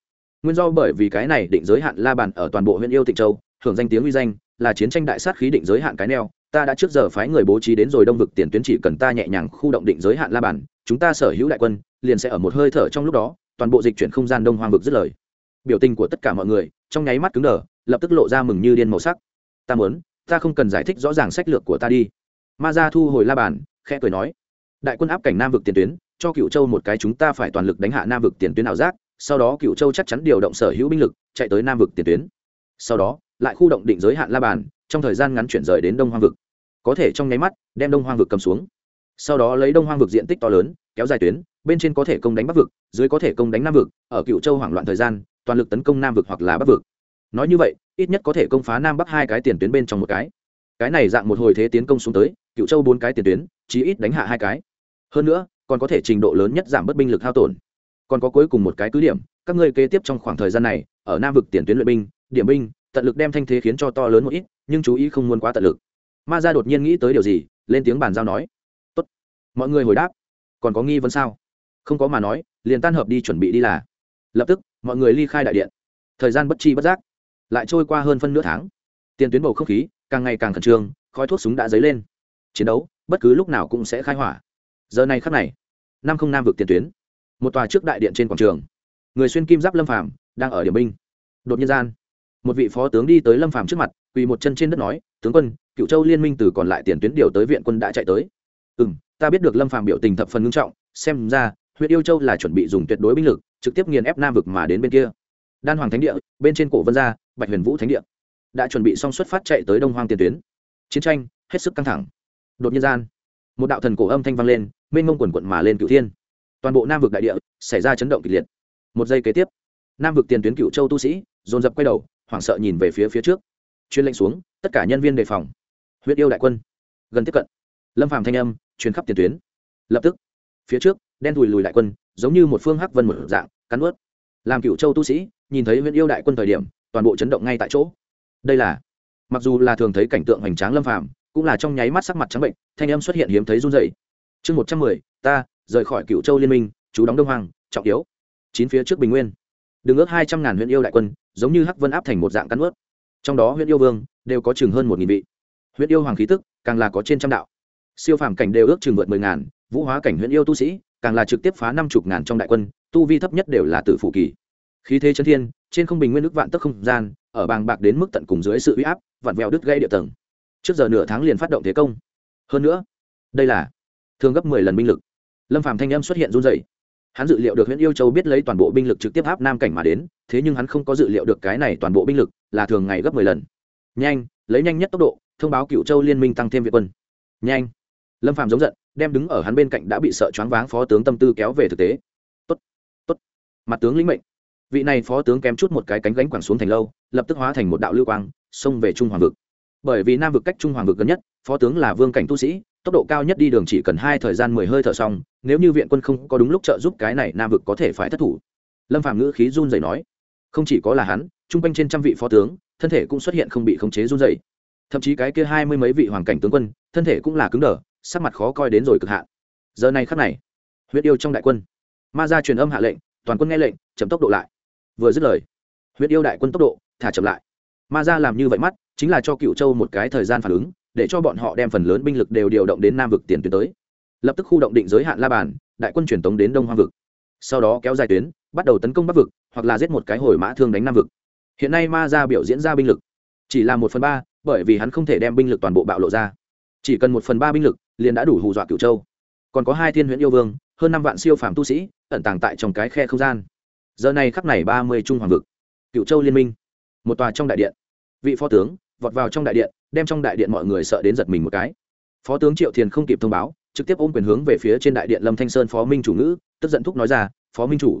Nguyên do bởi vì cái này định giới hạn la bàn ở toàn bộ huyện yêu tịnh châu, hưởng danh tiếng uy danh, là chiến tranh đại sát khí định giới hạn cái neo, ta đã trước giờ phái người bố trí đến rồi đông vực tiền tuyến chỉ cần ta nhẹ nhàng khu động định giới hạn la bàn, chúng ta sở hữu đại quân, liền sẽ ở một hơi thở trong lúc đó, toàn bộ dịch chuyển không gian đông hoang vực dứt lời. Biểu tình của tất cả mọi người trong nháy mắt cứng đờ, lập tức lộ ra mừng như điên màu sắc ta muốn, ta không cần giải thích rõ ràng sách lược của ta đi. Ma ra thu hồi la bàn, khẽ cười nói, đại quân áp cảnh nam vực tiền tuyến, cho cựu châu một cái chúng ta phải toàn lực đánh hạ nam vực tiền tuyến ảo giác, sau đó cựu châu chắc chắn điều động sở hữu binh lực, chạy tới nam vực tiền tuyến. Sau đó, lại khu động định giới hạn la bàn, trong thời gian ngắn chuyển rời đến đông hoang vực. Có thể trong nháy mắt, đem đông hoang vực cầm xuống. Sau đó lấy đông hoang vực diện tích to lớn, kéo dài tuyến, bên trên có thể công đánh bắc vực, dưới có thể công đánh nam vực, ở cựu châu hoảng loạn thời gian, toàn lực tấn công nam vực hoặc là bắc vực nói như vậy, ít nhất có thể công phá nam bắc hai cái tiền tuyến bên trong một cái. Cái này dạng một hồi thế tiến công xuống tới, cựu châu bốn cái tiền tuyến, chí ít đánh hạ hai cái. Hơn nữa, còn có thể trình độ lớn nhất giảm bớt binh lực hao tổn. Còn có cuối cùng một cái cứ điểm, các ngươi kế tiếp trong khoảng thời gian này, ở nam vực tiền tuyến luyện binh, điểm binh, tận lực đem thanh thế khiến cho to lớn một ít, nhưng chú ý không muốn quá tận lực. Ma ra đột nhiên nghĩ tới điều gì, lên tiếng bàn giao nói. Tốt. mọi người hồi đáp. Còn có nghi vấn sao? Không có mà nói, liền tan hợp đi chuẩn bị đi là. Lập tức, mọi người ly khai đại điện. Thời gian bất chi bất giác lại trôi qua hơn phân nửa tháng. Tiền tuyến bầu không khí càng ngày càng khẩn trương, khói thuốc súng đã dấy lên. Chiến đấu bất cứ lúc nào cũng sẽ khai hỏa. Giờ này khắc này, năm không nam vực tiền tuyến, một tòa trước đại điện trên quảng trường. Người xuyên kim giáp lâm phàm đang ở điểm binh. Đột nhiên gian, một vị phó tướng đi tới lâm phàm trước mặt, quỳ một chân trên đất nói, tướng quân, cựu châu liên minh từ còn lại tiền tuyến điều tới viện quân đã chạy tới. Ừ m ta biết được lâm phàm biểu tình thập phần ngưng trọng, xem ra huyện yêu châu là chuẩn bị dùng tuyệt đối binh lực, trực tiếp nghiền ép nam vực mà đến bên kia đan hoàng thánh địa, bên trên cổ vân gia, bạch huyền vũ thánh địa. Đã chuẩn bị xong xuất phát chạy tới đông hoang tiền tuyến. Chiến tranh, hết sức căng thẳng. Đột nhiên gian, một đạo thần cổ âm thanh vang lên, mênh mông quần quận mà lên cựu thiên. Toàn bộ nam vực đại địa xảy ra chấn động kịch liệt. Một giây kế tiếp, nam vực tiền tuyến cựu châu tu sĩ dồn dập quay đầu, hoảng sợ nhìn về phía phía trước. Chuyên lệnh xuống, tất cả nhân viên đề phòng. Huyết yêu đại quân, gần tiếp cận. Lâm phàm thanh âm chuyến khắp tiền tuyến. Lập tức, phía trước, đen thùi lùi đại quân, giống như một phương hắc vân một dạng, cắn ướt làm cựu châu tu sĩ nhìn thấy huyện yêu đại quân thời điểm, toàn bộ chấn động ngay tại chỗ. Đây là, mặc dù là thường thấy cảnh tượng hoành tráng lâm phàm, cũng là trong nháy mắt sắc mặt trắng bệnh, thanh âm xuất hiện hiếm thấy run dày chương một trăm mười, ta, rời khỏi cựu châu liên minh, chú đóng đông hoàng trọng yếu. Chín phía trước bình nguyên. Đường ước hai trăm ngàn huyện yêu đại quân, giống như hắc vân áp thành một dạng cắn ướt. Trong đó huyện yêu vương, đều có chừng hơn một nghìn vị. Huyện yêu hoàng khí tức, càng là có trên trăm đạo. Siêu phàm cảnh đều ước chừng vượt mười ngàn, vũ hóa cảnh huyện yêu tu sĩ, càng là trực tiếp phá năm chục ngàn trong đại quân, tu vi thấp nhất đều là tử phủ kỳ khí thế chân thiên, trên không bình nguyên nước vạn tức không gian, ở bàng bạc đến mức tận cùng dưới sự uy áp, vặn vẹo đứt gây địa tầng. Trước giờ nửa tháng liền phát động thế công. Hơn nữa, đây là thường gấp mười lần binh lực. Lâm phàm thanh âm xuất hiện run rẩy. Hắn dự liệu được huyện yêu châu biết lấy toàn bộ binh lực trực tiếp áp nam cảnh mà đến, thế nhưng hắn không có dự liệu được cái này toàn bộ binh lực là thường ngày gấp mười lần. Nhanh, lấy nhanh nhất tốc độ, thông báo cựu châu liên minh tăng thêm viện quân. Nhanh. Lâm phàm giống giận, đem đứng ở hắn bên cạnh đã bị sợ choáng váng phó tướng tâm tư kéo về thực tế. Tốt tốt. Mặt tướng lĩnh mệnh vị này phó tướng kém chút một cái cánh gánh quẳng xuống thành lâu, lập tức hóa thành một đạo lưu quang, xông về trung hoàng vực. Bởi vì nam vực cách trung hoàng vực gần nhất, phó tướng là vương cảnh tu sĩ, tốc độ cao nhất đi đường chỉ cần hai thời gian mười hơi thở xong, nếu như viện quân không có đúng lúc trợ giúp cái này nam vực có thể phải thất thủ. Lâm phạm ngữ khí run dày nói, không chỉ có là hắn chung quanh trên trăm vị phó tướng, thân thể cũng xuất hiện không bị khống chế run dày thậm chí cái kia hai mươi mấy vị hoàng cảnh tướng quân, thân thể cũng là cứng đờ, sắc mặt khó coi đến rồi cực hạn. Giờ này khắc này, huyết yêu trong đại quân, ma ra truyền âm hạ lệnh, toàn quân nghe lệnh, chậm tốc độ lại vừa dứt lời, huyết yêu đại quân tốc độ thả chậm lại. Ma ra làm như vậy mắt chính là cho cựu châu một cái thời gian phản ứng, để cho bọn họ đem phần lớn binh lực đều điều động đến nam vực tiền tuyến tới. Lập tức khu động định giới hạn la bàn, đại quân truyền tống đến đông hoang vực. Sau đó kéo dài tuyến, bắt đầu tấn công bắc vực, hoặc là giết một cái hồi mã thương đánh nam vực. Hiện nay ma ra biểu diễn ra binh lực chỉ là một phần ba, bởi vì hắn không thể đem binh lực toàn bộ bạo lộ ra. Chỉ cần một phần ba binh lực, liền đã đủ hù dọa cựu châu. Còn có hai thiên huyện yêu vương, hơn năm vạn siêu phàm tu sĩ, ẩn tàng tại trong cái khe không gian giờ này khắc này ba mươi trung hoàng vực, cựu châu liên minh, một tòa trong đại điện. Vị phó tướng vọt vào trong đại điện, đem trong đại điện mọi người sợ đến giật mình một cái. Phó tướng triệu thiền không kịp thông báo, trực tiếp ôm quyền hướng về phía trên đại điện lâm thanh sơn phó minh chủ ngữ, tức giận thúc nói ra, phó minh chủ,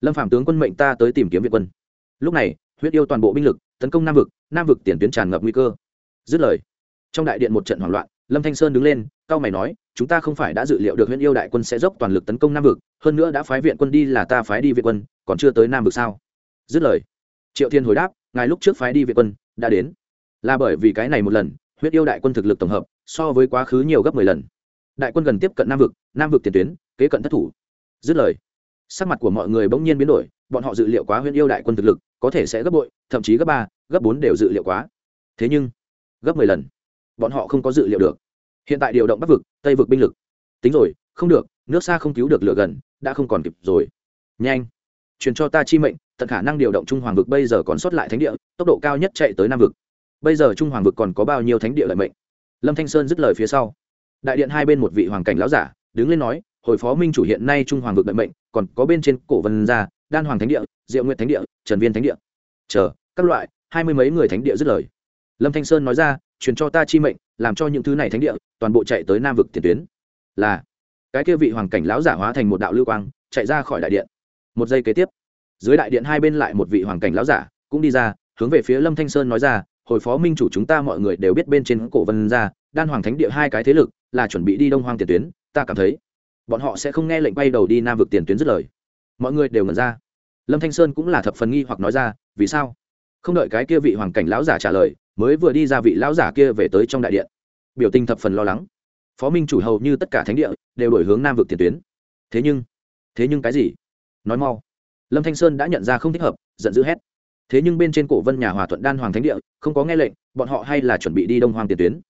lâm phạm tướng quân mệnh ta tới tìm kiếm viện quân. Lúc này, huyết yêu toàn bộ binh lực, tấn công nam vực nam vực tiền tuyến tràn ngập nguy cơ. Dứt lời, trong đại điện một trận hoảng loạn, lâm thanh sơn đứng lên, cao mày nói, chúng ta không phải đã dự liệu được huyết yêu đại quân sẽ dốc toàn lực tấn công nam vực, hơn nữa đã phái viện quân đi là ta phái đi viện quân còn chưa tới nam vực sao? Dứt lời, triệu thiên hồi đáp, ngài lúc trước phái đi viện quân, đã đến. Là bởi vì cái này một lần, huyết yêu đại quân thực lực tổng hợp, so với quá khứ nhiều gấp mười lần. Đại quân gần tiếp cận nam vực nam vực tiền tuyến, kế cận thất thủ. Dứt lời, sắc mặt của mọi người bỗng nhiên biến đổi, bọn họ dự liệu quá huyết yêu đại quân thực lực, có thể sẽ gấp bội, thậm chí gấp ba, gấp bốn đều dự liệu quá. Thế nhưng, gấp mười lần, bọn họ không có dự liệu được. Hiện tại điều động bắc vực, tây vực binh lực. Tính rồi, không được, nước xa không cứu được lửa gần, đã không còn kịp rồi. Nhanh truyền cho ta chi mệnh, tận khả năng điều động trung hoàng vực bây giờ còn sót lại thánh địa, tốc độ cao nhất chạy tới nam vực. Bây giờ trung hoàng vực còn có bao nhiêu thánh địa lợi mệnh? Lâm thanh sơn dứt lời phía sau. Đại điện hai bên một vị hoàng cảnh lão giả, đứng lên nói, hồi phó minh chủ hiện nay trung hoàng vực lợi mệnh, còn có bên trên cổ vân gia, đan hoàng thánh địa, diệu nguyện thánh địa, trần viên thánh địa. Chờ, các loại, hai mươi mấy người thánh địa dứt lời. Lâm thanh sơn nói ra, truyền cho ta chi mệnh, làm cho những thứ này thánh địa, toàn bộ chạy tới nam vực tiền tuyến. Là, cái kia vị hoàng cảnh lão giả hóa thành một đạo lưu quang, chạy ra khỏi đại điện một giây kế tiếp, dưới đại điện hai bên lại một vị hoàng cảnh lão giả cũng đi ra, hướng về phía lâm thanh sơn nói ra, hồi phó minh chủ chúng ta mọi người đều biết bên trên cổ vân ra đan hoàng thánh địa hai cái thế lực, là chuẩn bị đi đông hoang tiền tuyến, ta cảm thấy bọn họ sẽ không nghe lệnh bay đầu đi nam vực tiền tuyến dứt lời. Mọi người đều ngẩn ra. Lâm thanh sơn cũng là thập phần nghi hoặc nói ra, vì sao? Không đợi cái kia vị hoàng cảnh lão giả trả lời, mới vừa đi ra vị lão giả kia về tới trong đại điện. Biểu tình thập phần lo lắng. Phó minh chủ hầu như tất cả thánh địa đều đổi hướng nam vực tiền tuyến. Thế nhưng thế nhưng cái gì? Nói mau. Lâm thanh sơn đã nhận ra không thích hợp, giận dữ hét. Thế nhưng bên trên cổ vân nhà hòa thuận đan hoàng thánh địa, không có nghe lệnh, bọn họ hay là chuẩn bị đi đông hoàng tiền tuyến.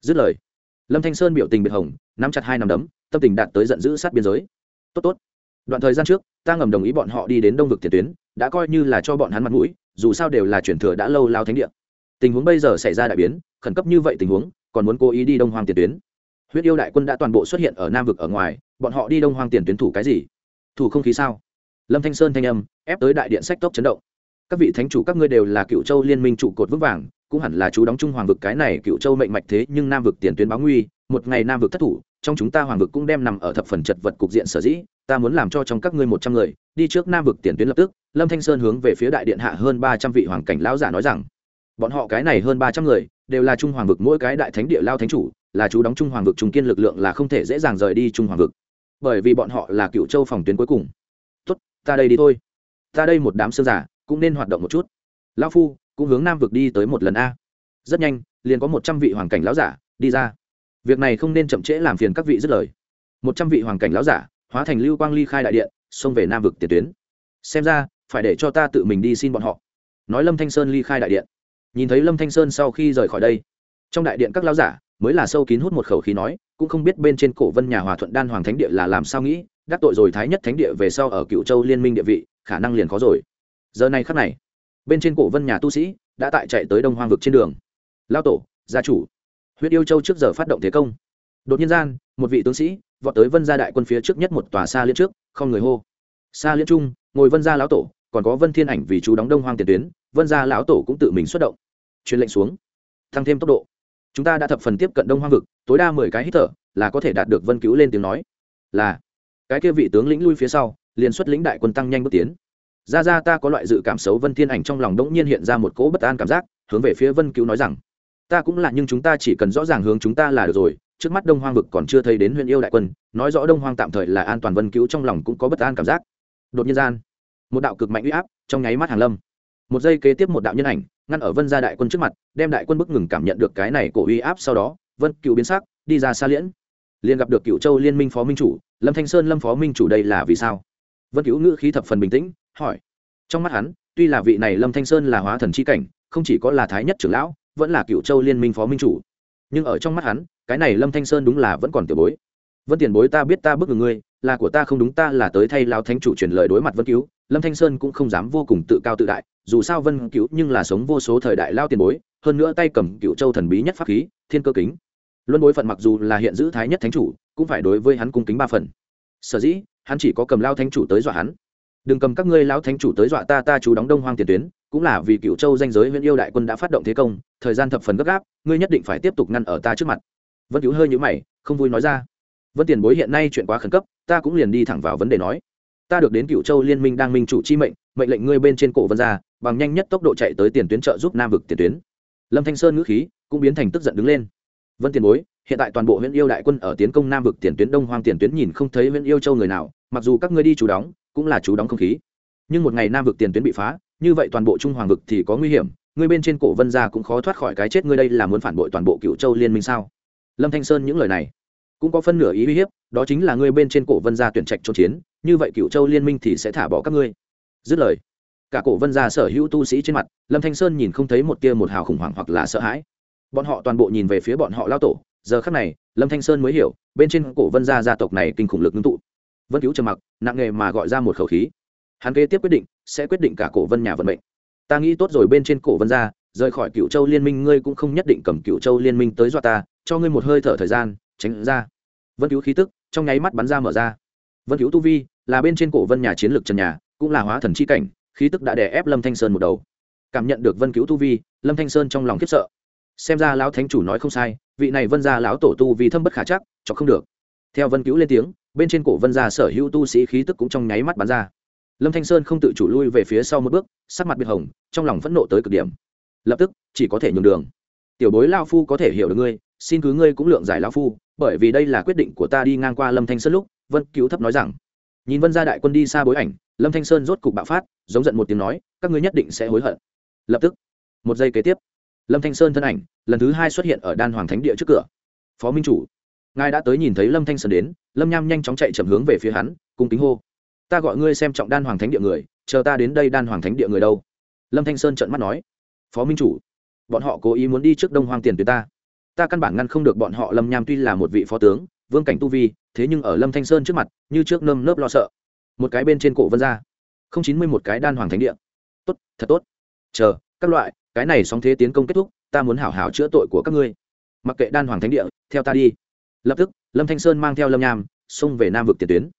Dứt lời, lâm thanh sơn biểu tình biệt hồng, nắm chặt hai nằm đấm, tâm tình đạt tới giận dữ sát biên giới. Tốt tốt. Đoạn thời gian trước, ta ngầm đồng ý bọn họ đi đến đông vực tiền tuyến, đã coi như là cho bọn hắn mặt mũi, dù sao đều là chuyển thừa đã lâu lao thánh địa. Tình huống bây giờ xảy ra đại biến, khẩn cấp như vậy tình huống, còn muốn cố ý đi đông hoàng tiền tuyến. Huyết yêu đại quân đã toàn bộ xuất hiện ở nam vực ở ngoài, bọn họ đi đông hoàng tiền tuyến thủ cái gì? Thủ không khí sao? Lâm thanh sơn thanh âm, ép tới đại điện sách tốc chấn động. Các vị thánh chủ các ngươi đều là cựu châu liên minh trụ cột vững vàng, cũng hẳn là chú đóng trung hoàng vực cái này cựu châu mệnh mạch thế, nhưng nam vực tiền tuyến báo nguy, một ngày nam vực thất thủ, trong chúng ta hoàng vực cũng đem nằm ở thập phần chật vật cục diện sở dĩ, ta muốn làm cho trong các ngươi một trăm người, đi trước nam vực tiền tuyến lập tức, lâm thanh sơn hướng về phía đại điện hạ hơn ba trăm vị hoàng cảnh lão giả nói rằng, bọn họ cái này hơn ba trăm người, đều là trung hoàng vực, mỗi cái đại thánh địa lao thánh chủ, là chú đóng trung hoàng vực, trung kiên lực lượng là không thể dễ dàng rời đi trung hoàng vực. Bởi vì bọn họ là cựu châu phòng tuyến cuối cùng ta đây đi thôi. Ta đây một đám sơ giả, cũng nên hoạt động một chút. Lão phu, cũng hướng nam vực đi tới một lần a. Rất nhanh, liền có một trăm vị hoàng cảnh lão giả đi ra. Việc này không nên chậm trễ làm phiền các vị dứt lời. Một trăm vị hoàng cảnh lão giả, hóa thành lưu quang ly khai đại điện, xông về nam vực tiền tuyến. Xem ra, phải để cho ta tự mình đi xin bọn họ. Nói lâm thanh sơn ly khai đại điện. Nhìn thấy lâm thanh sơn sau khi rời khỏi đây, trong đại điện các lão giả mới là sâu kín hút một khẩu khí nói, cũng không biết bên trên cổ vân nhà hòa thuận đan hoàng thánh địa là làm sao nghĩ đắc tội rồi thái nhất thánh địa về sau ở cựu châu liên minh địa vị, khả năng liền khó rồi. Giờ này khắc này, bên trên cổ vân nhà tu sĩ đã tại chạy tới đông hoang vực trên đường. Lao tổ, gia chủ, huyết yêu châu trước giờ phát động thế công. Đột nhiên gian, một vị tướng sĩ vọt tới vân gia đại quân phía trước nhất một tòa xa liên trước, không người hô. Xa liên trung, ngồi vân gia lão tổ, còn có vân thiên ảnh vì chú đóng đông hoang tiền tuyến, vân gia lão tổ cũng tự mình xuất động. Truyền lệnh xuống, tăng thêm tốc độ. Chúng ta đã thập phần tiếp cận đông hoang vực, tối đa mười cái hít thở là có thể đạt được vân cứu lên tiếng nói. Là cái kia vị tướng lĩnh lui phía sau, liền xuất lĩnh đại quân tăng nhanh bước tiến. Ra ra ta có loại dự cảm xấu vân thiên ảnh trong lòng đông nhiên hiện ra một cỗ bất an cảm giác, hướng về phía vân cứu nói rằng, ta cũng là, nhưng chúng ta chỉ cần rõ ràng hướng chúng ta là được rồi, trước mắt đông hoang vực còn chưa thấy đến huyện yêu đại quân, nói rõ đông hoang tạm thời là an toàn vân cứu trong lòng cũng có bất an cảm giác. Đột nhiên gian, một đạo cực mạnh uy áp trong nháy mắt hàng lâm. Một giây kế tiếp một đạo nhân ảnh, ngăn ở vân gia đại quân trước mặt, đem đại quân bức ngừng cảm nhận được cái này cổ uy áp sau đó, vân cựu biến sắc, đi ra xa liễn. Liền gặp được cựu châu liên minh phó minh chủ lâm thanh sơn, lâm phó minh chủ đây là vì sao? Vân cứu ngữ khí thập phần bình tĩnh, hỏi. Trong mắt hắn, tuy là vị này lâm thanh sơn là hóa thần c h i cảnh, không chỉ có là thái nhất trưởng lão, vẫn là cựu châu liên minh phó minh chủ. Nhưng ở trong mắt hắn, cái này lâm thanh sơn đúng là vẫn còn tiểu bối. Vân tiền bối, ta biết ta bức ngừng ngươi, là của ta không đúng, ta là tới thay lao thánh chủ truyền lời đối mặt vân cứu lâm thanh sơn cũng không dám vô cùng tự cao tự đại, dù sao vân cứu nhưng là sống vô số thời đại lao tiền bối, hơn nữa tay cầm cựu châu thần bí nhất pháp khí, thiên cơ kính. Luân bối phận mặc dù là hiện giữ thái nhất thánh chủ cũng phải đối với hắn cung kính ba phần. Sở dĩ, hắn chỉ có cầm lao thánh chủ tới dọa hắn. Đừng cầm các ngươi lao thánh chủ tới dọa ta ta chú đóng đông hoang tiền tuyến, cũng là vì cựu châu danh giới huyện yêu đại quân đã phát động thế công, thời gian thập phần gấp gáp, ngươi nhất định phải tiếp tục ngăn ở ta trước mặt. Vân cứu hơi nhữ mày, không vui nói ra. Vân tiền bối hiện nay chuyện quá khẩn cấp, ta cũng liền đi thẳng vào vấn đề nói. Ta được đến cựu châu liên minh đang minh chủ chi mệnh mệnh lệnh ngươi bên trên cổ vân ra bằng nhanh nhất tốc độ chạy tới tiền tuyến trợ giúp nam vực tiền tuyến. Lâm thanh sơn ngữ khí cũng biến thành tức giận đứng lên. Vân tiền bối hiện tại toàn bộ huyện yêu đại quân ở tiến công nam vực tiền tuyến đông hoang tiền tuyến nhìn không thấy huyện yêu châu người nào, mặc dù các ngươi đi chú đóng, cũng là chú đóng không khí. Nhưng một ngày nam vực tiền tuyến bị phá, như vậy toàn bộ trung hoàng vực thì có nguy hiểm, ngươi bên trên cổ vân gia cũng khó thoát khỏi cái chết, ngươi đây là muốn phản bội toàn bộ cựu châu liên minh sao? Lâm thanh sơn những lời này cũng có phân nửa ý uy hiếp, đó chính là ngươi bên trên cổ vân gia tuyển trạch cho chiến, như vậy cựu châu liên minh thì sẽ thả bỏ các ngươi. Dứt lời, cả cổ vân gia sở hữu tu sĩ trên mặt, lâm thanh sơn nhìn không thấy một tia một hào khủng hoảng hoặc là sợ hãi. Bọn họ toàn bộ nhìn về phía bọn họ lao tổ giờ khắc này, lâm thanh sơn mới hiểu, bên trên cổ vân gia gia tộc này kinh khủng lực ngưng tụ. Vân cứu trầm mặc, nặng nghề mà gọi ra một khẩu khí. Hắn kế tiếp quyết định, sẽ quyết định cả cổ vân nhà vận mệnh. Ta nghĩ tốt rồi bên trên cổ vân gia, rời khỏi cựu châu liên minh, ngươi cũng không nhất định cầm cựu châu liên minh tới dọa ta, cho ngươi một hơi thở thời gian, tránh ra. Vân cứu khí tức, trong nháy mắt bắn ra mở ra. Vân cứu tu vi, là bên trên cổ vân nhà chiến lược trần nhà, cũng là hóa thần c h i cảnh, khí tức đã đè ép lâm thanh sơn một đầu. Cảm nhận được vân cứu tu vi, lâm thanh sơn trong lòng khiếp sợ. Xem ra lão thánh chủ nói không sai vị này vân gia lão tổ tu vì thâm bất khả chắc, cho không được. Theo vân cứu lên tiếng, bên trên cổ vân gia sở hữu tu sĩ khí tức cũng trong nháy mắt bắn ra. Lâm thanh sơn không tự chủ lui về phía sau một bước, sắc mặt biệt hồng, trong lòng phẫn nộ tới cực điểm. Lập tức, chỉ có thể nhường đường. Tiểu bối lao phu có thể hiểu được ngươi, xin cứ ngươi cũng lượng giải lao phu, bởi vì đây là quyết định của ta đi ngang qua lâm thanh sơn lúc, vân cứu thấp nói rằng. Nhìn vân gia đại quân đi xa bối ảnh, lâm thanh sơn rốt cục bạo phát, giống giận một tiếng nói, các ngươi nhất định sẽ hối hận. Lập tức, một giây kế tiếp lâm thanh sơn thân ảnh, lần thứ hai xuất hiện ở đan hoàng thánh địa trước cửa. Phó minh chủ, ngài đã tới nhìn thấy lâm thanh sơn đến, lâm nham nhanh chóng chạy chậm hướng về phía hắn, cung kính hô. Ta gọi ngươi xem trọng đan hoàng thánh địa người, chờ ta đến đây đan hoàng thánh địa người đâu? Lâm thanh sơn trợn mắt nói. Phó minh chủ, bọn họ cố ý muốn đi trước đông hoàng tiền tuyến ta. Ta căn bản ngăn không được bọn họ, lâm nham tuy là một vị phó tướng, vương cảnh tu vi, thế nhưng ở lâm thanh sơn trước mặt, như trước nơm nớp lo sợ. Một cái bên trên cổ vân ra, không chín mươi một cái đan hoàng thánh địa. Tốt, thật tốt. Chờ, các loại cái này sóng thế tiến công kết thúc, ta muốn hảo hảo chữa tội của các ngươi. Mặc kệ đan hoàng thánh địa, theo ta đi. Lập tức, lâm thanh sơn mang theo lâm nham, xông về nam vực tiền tuyến.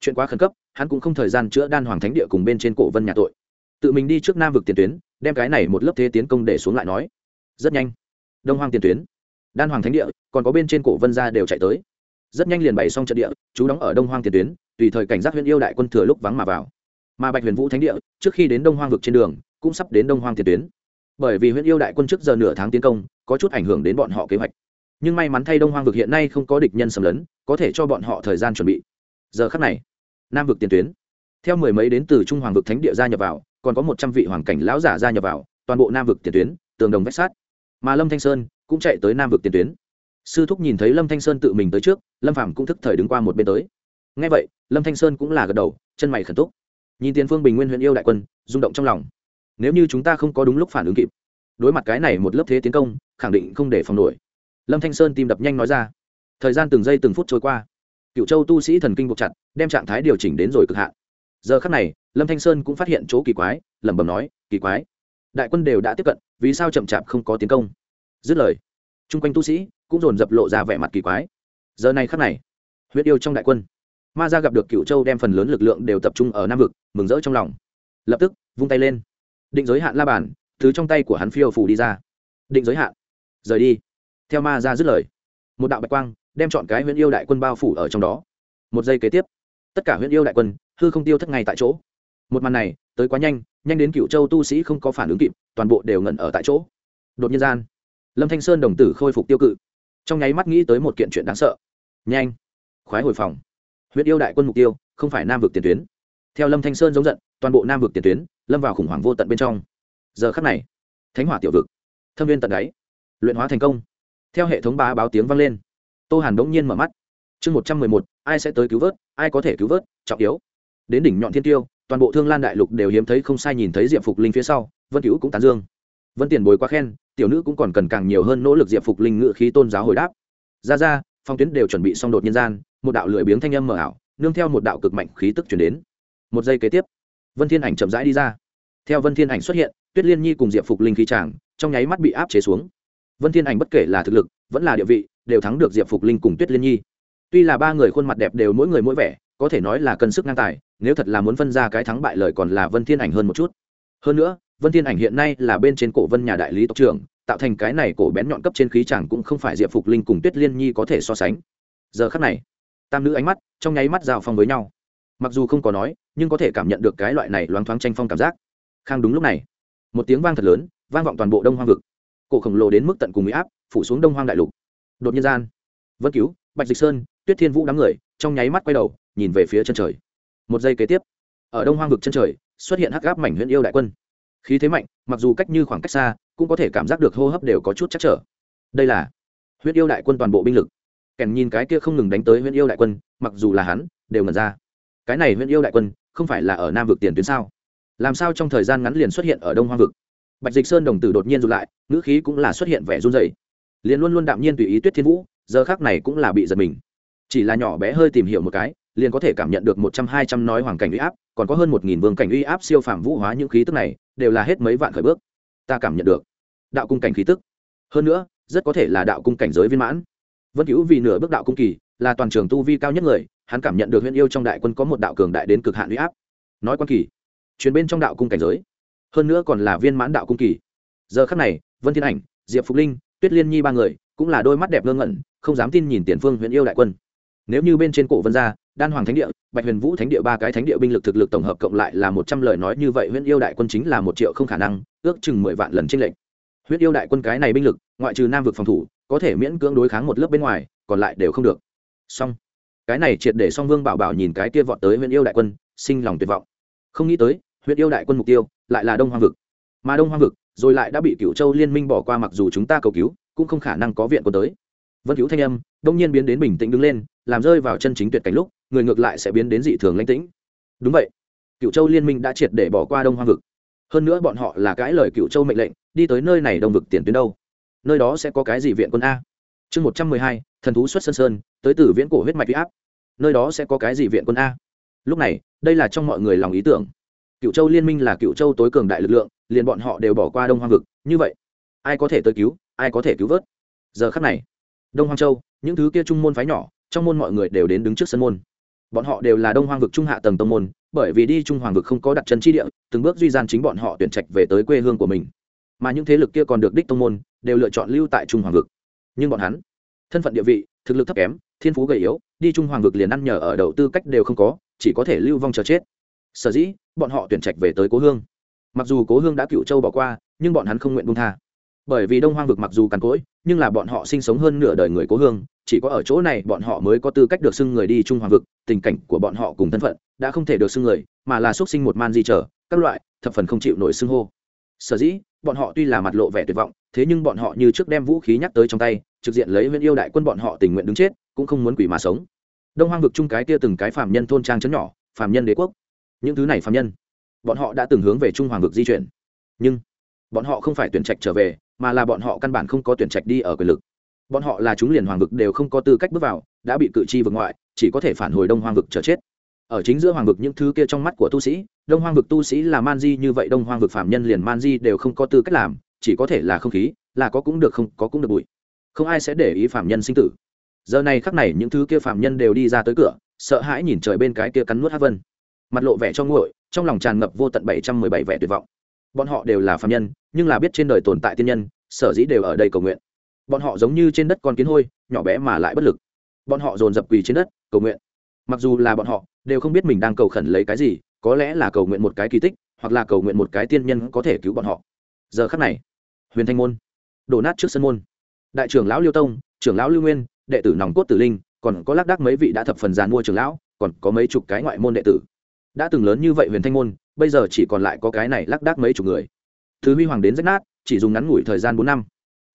Chuyện quá khẩn cấp, hắn cũng không thời gian chữa đan hoàng thánh địa cùng bên trên cổ vân nhà tội. Tự mình đi trước nam vực tiền tuyến, đem cái này một lớp thế tiến công để xuống lại nói. Rất nhanh. Đông hoàng tiền tuyến. Đan hoàng thánh địa, còn có bên trên cổ vân gia đều chạy tới. Rất nhanh liền bày xong trận địa, chú đóng ở đông hoàng tiền tuyến, tùy thời cảnh giác huyện yêu đại quân thừa lúc vắng mà vào. Mà bạch huyền vũ thánh địa, trước khi đến đông hoang vực trên đường, cũng sắp đến đông hoang tiền tuyến bởi vì huyện yêu đại quân trước giờ nửa tháng tiến công, có chút ảnh hưởng đến bọn họ kế hoạch. Nhưng may mắn thay đông hoang vực hiện nay không có địch nhân xâm lấn, có thể cho bọn họ thời gian chuẩn bị. Giờ khắc này, nam vực tiền tuyến. Theo mười mấy đến từ trung hoàng vực thánh địa gia nhập vào, còn có một trăm vị hoàng cảnh lão giả gia nhập vào, toàn bộ nam vực tiền tuyến, tường đồng vách sát mà lâm thanh sơn cũng chạy tới nam vực tiền tuyến. Sư thúc nhìn thấy lâm thanh sơn tự mình tới trước, lâm phàm cũng thức thời đứng qua một bên tới. Ngay vậy, lâm thanh sơn cũng là gật đầu, chân mày khẩn túc. Nhìn tiền phương bình nguyên huyện yêu đại quân, rung động trong lòng nếu như chúng ta không có đúng lúc phản ứng kịp, đối mặt cái này một lớp thế tiến công, khẳng định không để phòng nổi. Lâm thanh sơn tim đập nhanh nói ra. Thời gian từng giây từng phút trôi qua. Cựu châu tu sĩ thần kinh buộc chặt, đem trạng thái điều chỉnh đến rồi cực hạn. Giờ khắc này, lâm thanh sơn cũng phát hiện chỗ kỳ quái, lẩm bẩm nói, kỳ quái. Đại quân đều đã tiếp cận, vì sao chậm chạp không có tiến công? Dứt lời, chung quanh tu sĩ cũng dồn dập lộ ra vẻ mặt kỳ quái. Giờ này khắc này, huyết yêu trong đại quân, ma ra gặp được cựu châu đem phần lớn lực lượng đều tập trung ở nam vực, mừng rỡ trong lòng. Lập tức, vung tay lên định giới hạn la bàn thứ trong tay của hắn phiêu phủ đi ra. Định giới hạn. Rời đi. Theo ma ra dứt lời, một đạo bạch quang đem chọn cái huyện yêu đại quân bao phủ ở trong đó. Một giây kế tiếp, tất cả huyện yêu đại quân hư không tiêu thất ngay tại chỗ. Một màn này, tới quá nhanh nhanh đến cựu châu tu sĩ không có phản ứng kịp, toàn bộ đều ngẩn ở tại chỗ. Đột nhiên gian, lâm thanh sơn đồng tử khôi phục tiêu cự. Trong nháy mắt nghĩ tới một kiện chuyện đáng sợ. Nhanh, khoái hồi phòng. Huyện yêu đại quân mục tiêu không phải nam vực tiền tuyến. Theo lâm thanh sơn giống giận, toàn bộ nam vực tiền tuyến lâm vào khủng hoảng vô tận bên trong. Giờ khắc này, thánh hỏa tiểu vực, thâm viên tận đáy, luyện hóa thành công. Theo hệ thống ba báo tiếng vang lên, tô hàn đống nhiên mở mắt. Chương một trăm mười một, ai sẽ tới cứu vớt, ai có thể cứu vớt, trọng yếu. Đến đỉnh nhọn thiên tiêu, toàn bộ thương lan đại lục đều hiếm thấy không sai nhìn thấy diệp phục linh phía sau, vân cứu cũng tán dương. Vân tiền bối quá khen, tiểu nữ cũng còn cần càng nhiều hơn nỗ lực diệp phục linh ngự khí tôn giáo hồi đáp. Ra ra, phong tuyến đều chuẩn bị xong đột nhân gian, một đạo lưỡi biếng thanh âm mở ảo, nương theo một đạo cực mạnh khí tức chuyển đến. Một giây kế tiếp vân thiên ảnh chậm rãi đi ra. Theo vân thiên ảnh xuất hiện, tuyết liên nhi cùng diệp phục linh khí tràng, trong nháy mắt bị áp chế xuống. Vân thiên ảnh bất kể là thực lực, vẫn là địa vị, đều thắng được diệp phục linh cùng tuyết liên nhi. Tuy là ba người khuôn mặt đẹp đều mỗi người mỗi vẻ, có thể nói là cân sức ngang tài, nếu thật là muốn phân ra cái thắng bại lời còn là vân thiên ảnh hơn một chút. Hơn nữa, vân thiên ảnh hiện nay là bên trên cổ vân nhà đại lý tộc trưởng, tạo thành cái này cổ bén nhọn cấp trên khí chẳng cũng không phải diệp phục linh cùng tuyết liên nhi có thể so sánh. Giờ khắc này, tam nữ ánh mắt trong nháy mắt giao phong với nhau mặc dù không có nói, nhưng có thể cảm nhận được cái loại này loáng thoáng tranh phong cảm giác. Khang đúng lúc này. Một tiếng vang thật lớn, vang vọng toàn bộ đông hoang vực. Cổ khổng lồ đến mức tận cùng mỹ áp, phủ xuống đông hoang đại lục. Đột nhiên gian, vân cứu, bạch dịch sơn, tuyết thiên vũ đám người, trong nháy mắt quay đầu, nhìn về phía chân trời. Một giây kế tiếp, ở đông hoang vực chân trời, xuất hiện hắc gáp mảnh huyện yêu đại quân. Khí thế mạnh, mặc dù cách như khoảng cách xa, cũng có thể cảm giác được hô hấp đều có chút chắc trở. Đây là huyện yêu đại quân toàn bộ binh lực. Kèn nhìn cái kia không ngừng đánh tới huyện yêu đại quân, mặc dù là hắn, đều ngẩn ra cái này huyện yêu đại quân không phải là ở nam vực tiền tuyến sao? Làm sao trong thời gian ngắn liền xuất hiện ở đông hoang vực? Bạch dịch sơn đồng tử đột nhiên rụt lại, ngữ khí cũng là xuất hiện vẻ run dày liền luôn luôn đạm nhiên tùy ý tuyết thiên vũ, giờ khác này cũng là bị giật mình. Chỉ là nhỏ bé hơi tìm hiểu một cái, liền có thể cảm nhận được một trăm hai trăm nói hoàng cảnh uy áp, còn có hơn một nghìn vương cảnh uy áp siêu phàm vũ hóa những khí tức này, đều là hết mấy vạn khởi bước. Ta cảm nhận được đạo cung cảnh khí tức. Hơn nữa, rất có thể là đạo cung cảnh giới viên mãn. Vân cứu vì nửa bước đạo cung kỳ, là toàn trường tu vi cao nhất người hắn cảm nhận được huyện yêu trong đại quân có một đạo cường đại đến cực hạn uy áp. Nói quan kỳ chuyến bên trong đạo cung cảnh giới, hơn nữa còn là viên mãn đạo cung kỳ. Giờ khắc này, vân thiên ảnh, diệp phục linh, tuyết liên nhi ba người, cũng là đôi mắt đẹp ngơ ngẩn, không dám tin nhìn tiền phương huyện yêu đại quân. Nếu như bên trên cổ vân gia, đan hoàng thánh địa, bạch huyền vũ thánh địa ba cái thánh địa binh lực thực lực tổng hợp cộng lại là một trăm lời nói như vậy huyện yêu đại quân chính là một triệu không khả năng, ước chừng mười vạn lần tranh lệch. Huyễn yêu đại quân cái này binh lực, ngoại trừ nam vực phòng thủ, có thể miễn cưỡng đối kháng một lớp bên ngoài, còn lại đều không được. Song cái này triệt để song vương bảo bảo nhìn cái kia vọt tới huyện yêu đại quân, sinh lòng tuyệt vọng. Không nghĩ tới, huyện yêu đại quân mục tiêu lại là đông hoang vực. Mà đông hoang vực, rồi lại đã bị cựu châu liên minh bỏ qua mặc dù chúng ta cầu cứu, cũng không khả năng có viện quân tới. Vân cứu thanh âm đông nhiên biến đến bình tĩnh đứng lên, làm rơi vào chân chính tuyệt cảnh lúc, người ngược lại sẽ biến đến dị thường lãnh tĩnh. Đúng vậy cựu châu liên minh đã triệt để bỏ qua đông hoang vực. Hơn nữa bọn họ là cãi lời cựu châu mệnh lệnh, đi tới nơi này đông vực tiền tuyến đâu? Nơi đó sẽ có cái gì viện quân a? Chương một trăm mười hai, thần thú xuất sơn sơn tới từ viễn cổ huyết mạch huy áp. Nơi đó sẽ có cái gì viện quân a? Lúc này, đây là trong mọi người lòng ý tưởng. Cựu châu liên minh là cựu châu tối cường đại lực lượng, liền bọn họ đều bỏ qua đông hoang vực. Như vậy, ai có thể tới cứu, ai có thể cứu vớt? Giờ khắc này, đông hoang châu, những thứ kia trung môn phái nhỏ, trong môn mọi người đều đến đứng trước sân môn. Bọn họ đều là đông hoang vực trung hạ tầng tông môn, bởi vì đi trung hoàng vực không có đặt chân tri địa, từng bước duy gian chính bọn họ tuyển trạch về tới quê hương của mình. Mà những thế lực kia còn được đích tông môn, đều lựa chọn lưu tại trung hoàng vực. Nhưng bọn hắn, thân phận địa vị, thực lực thấp kém thiên phú gầy yếu, đi trung hoàng vực liền ăn nhờ ở đầu tư cách đều không có, chỉ có thể lưu vong chờ chết. Sở dĩ, bọn họ tuyển trạch về tới cố hương. Mặc dù cố hương đã cựu châu bỏ qua, nhưng bọn hắn không nguyện buông tha. Bởi vì đông hoang vực mặc dù cằn cỗi, nhưng là bọn họ sinh sống hơn nửa đời người cố hương, chỉ có ở chỗ này bọn họ mới có tư cách được xưng người đi trung hoàng vực, tình cảnh của bọn họ cùng thân phận đã không thể được xưng người, mà là xuất sinh một man di trở, các loại, thập phần không chịu nổi xưng hô. Sở dĩ, bọn họ tuy là mặt lộ vẻ tuyệt vọng, thế nhưng bọn họ như trước đem vũ khí nhắc tới trong tay trực diện lấy huyện yêu đại quân bọn họ tình nguyện đứng chết, cũng không muốn quỷ mà sống. Đông hoang vực chung cái kia từng cái phạm nhân thôn trang chấn nhỏ phạm nhân đế quốc. Những thứ này phạm nhân, bọn họ đã từng hướng về trung hoàng vực di chuyển. Nhưng, bọn họ không phải tuyển trạch trở về, mà là bọn họ căn bản không có tuyển trạch đi ở quyền lực. Bọn họ là chúng liền hoàng vực đều không có tư cách bước vào, đã bị cự chi vực ngoại, chỉ có thể phản hồi đông hoàng vực chờ chết. Ở chính giữa hoàng vực những thứ kia trong mắt của tu sĩ, đông hoàng vực tu sĩ là man di như vậy, đông hoàng vực phạm nhân liền man di đều không có tư cách làm, chỉ có thể là không khí, là có cũng được không có cũng được bụi không ai sẽ để ý phạm nhân sinh tử. Giờ này khắc này những thứ kia phạm nhân đều đi ra tới cửa, sợ hãi nhìn trời bên cái kia cắn nuốt hát vân. Mặt lộ vẻ cho nguội, trong lòng tràn ngập vô tận bảy trăm mười bảy vẻ tuyệt vọng. Bọn họ đều là phạm nhân, nhưng là biết trên đời tồn tại tiên nhân, sở dĩ đều ở đây cầu nguyện. Bọn họ giống như trên đất con kiến hôi, nhỏ bé mà lại bất lực. Bọn họ dồn dập quỳ trên đất, cầu nguyện. Mặc dù là bọn họ, đều không biết mình đang cầu khẩn lấy cái gì, có lẽ là cầu nguyện một cái kỳ tích, hoặc là cầu nguyện một cái tiên nhân có thể cứu bọn họ. Giờ khắc này, huyền thanh môn, đổ nát trước sân môn đại trưởng lão liêu tông, trưởng lão lưu nguyên, đệ tử nòng cốt tử linh, còn có lác đác mấy vị đã thập phần giàn mua trưởng lão, còn có mấy chục cái ngoại môn đệ tử. Đã từng lớn như vậy huyền thanh môn, bây giờ chỉ còn lại có cái này lác đác mấy chục người. Thứ huy hoàng đến rách nát, chỉ dùng ngắn ngủi thời gian bốn năm.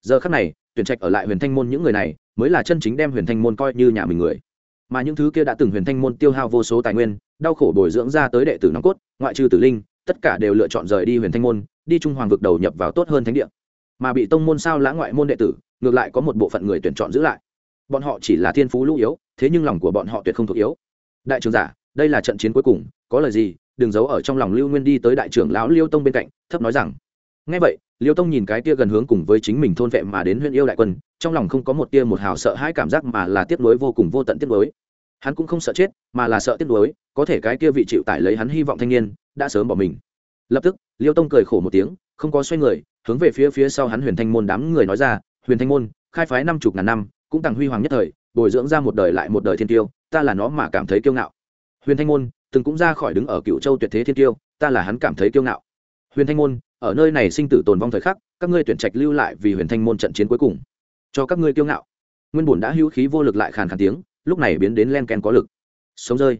Giờ khắc này, tuyển trạch ở lại huyền thanh môn những người này, mới là chân chính đem huyền thanh môn coi như nhà mình người. Mà những thứ kia đã từng huyền thanh môn tiêu hao vô số tài nguyên, đau khổ bồi dưỡng ra tới đệ tử nòng cốt, ngoại trừ tử linh, tất cả đều lựa chọn rời đi huyền thanh môn, đi trung hoàng vực đầu nhập vào tốt hơn thánh địa. Mà bị tông môn sao lãng ngoại môn đệ tử ngược lại có một bộ phận người tuyển chọn giữ lại. Bọn họ chỉ là thiên phú lũ yếu, thế nhưng lòng của bọn họ tuyệt không thuộc yếu. Đại trưởng giả, đây là trận chiến cuối cùng, có lời gì? Đừng giấu ở trong lòng lưu nguyên đi tới đại trưởng lão liêu tông bên cạnh, thấp nói rằng. Ngay vậy, liêu tông nhìn cái tia gần hướng cùng với chính mình thôn vệ mà đến huyện yêu đại quân, trong lòng không có một tia một hào sợ hãi cảm giác mà là tiếc nuối vô cùng vô tận tiếc nuối. Hắn cũng không sợ chết, mà là sợ tiếc nuối, có thể cái kia vị chịu tải lấy hắn hy vọng thanh niên, đã sớm bỏ mình. Lập tức, liêu tông cười khổ một tiếng, không có xoay người, hướng về phía phía sau hắn huyền thanh môn đám người nói ra huyền thanh môn, khai phái năm chục ngàn năm, cũng tặng huy hoàng nhất thời, bồi dưỡng ra một đời lại một đời thiên tiêu, ta là nó mà cảm thấy kiêu ngạo. Huyền thanh môn, từng cũng ra khỏi đứng ở cựu châu tuyệt thế thiên tiêu, ta là hắn cảm thấy kiêu ngạo. Huyền thanh môn, ở nơi này sinh tử tồn vong thời khắc, các ngươi tuyển trạch lưu lại vì huyền thanh môn trận chiến cuối cùng. Cho các ngươi kiêu ngạo. Nguyên bùn đã hữu khí vô lực lại khàn khàn tiếng, lúc này biến đến len ken có lực. Sống rơi.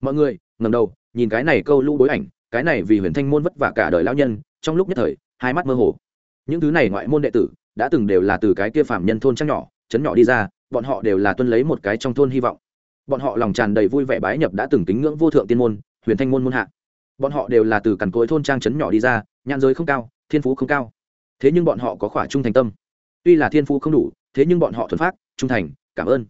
Mọi người ngầm đầu, nhìn cái này câu lũ bối ảnh, cái này vì huyền thanh môn vất vả cả đời lao nhân, trong lúc nhất thời, hai mắt mơ hồ. Những thứ này ngoại môn đệ tử đã từng đều là từ cái kia phạm nhân thôn trang nhỏ chấn nhỏ đi ra, bọn họ đều là tuân lấy một cái trong thôn hy vọng. Bọn họ lòng tràn đầy vui vẻ bái nhập đã từng kính ngưỡng vô thượng tiên môn, huyền thanh môn môn hạ. Bọn họ đều là từ cằn cối thôn trang trấn nhỏ đi ra, nhãn giới không cao, thiên phú không cao. Thế nhưng bọn họ có khỏa trung thành tâm. Tuy là thiên phú không đủ, thế nhưng bọn họ thuần phát trung thành, cảm ơn.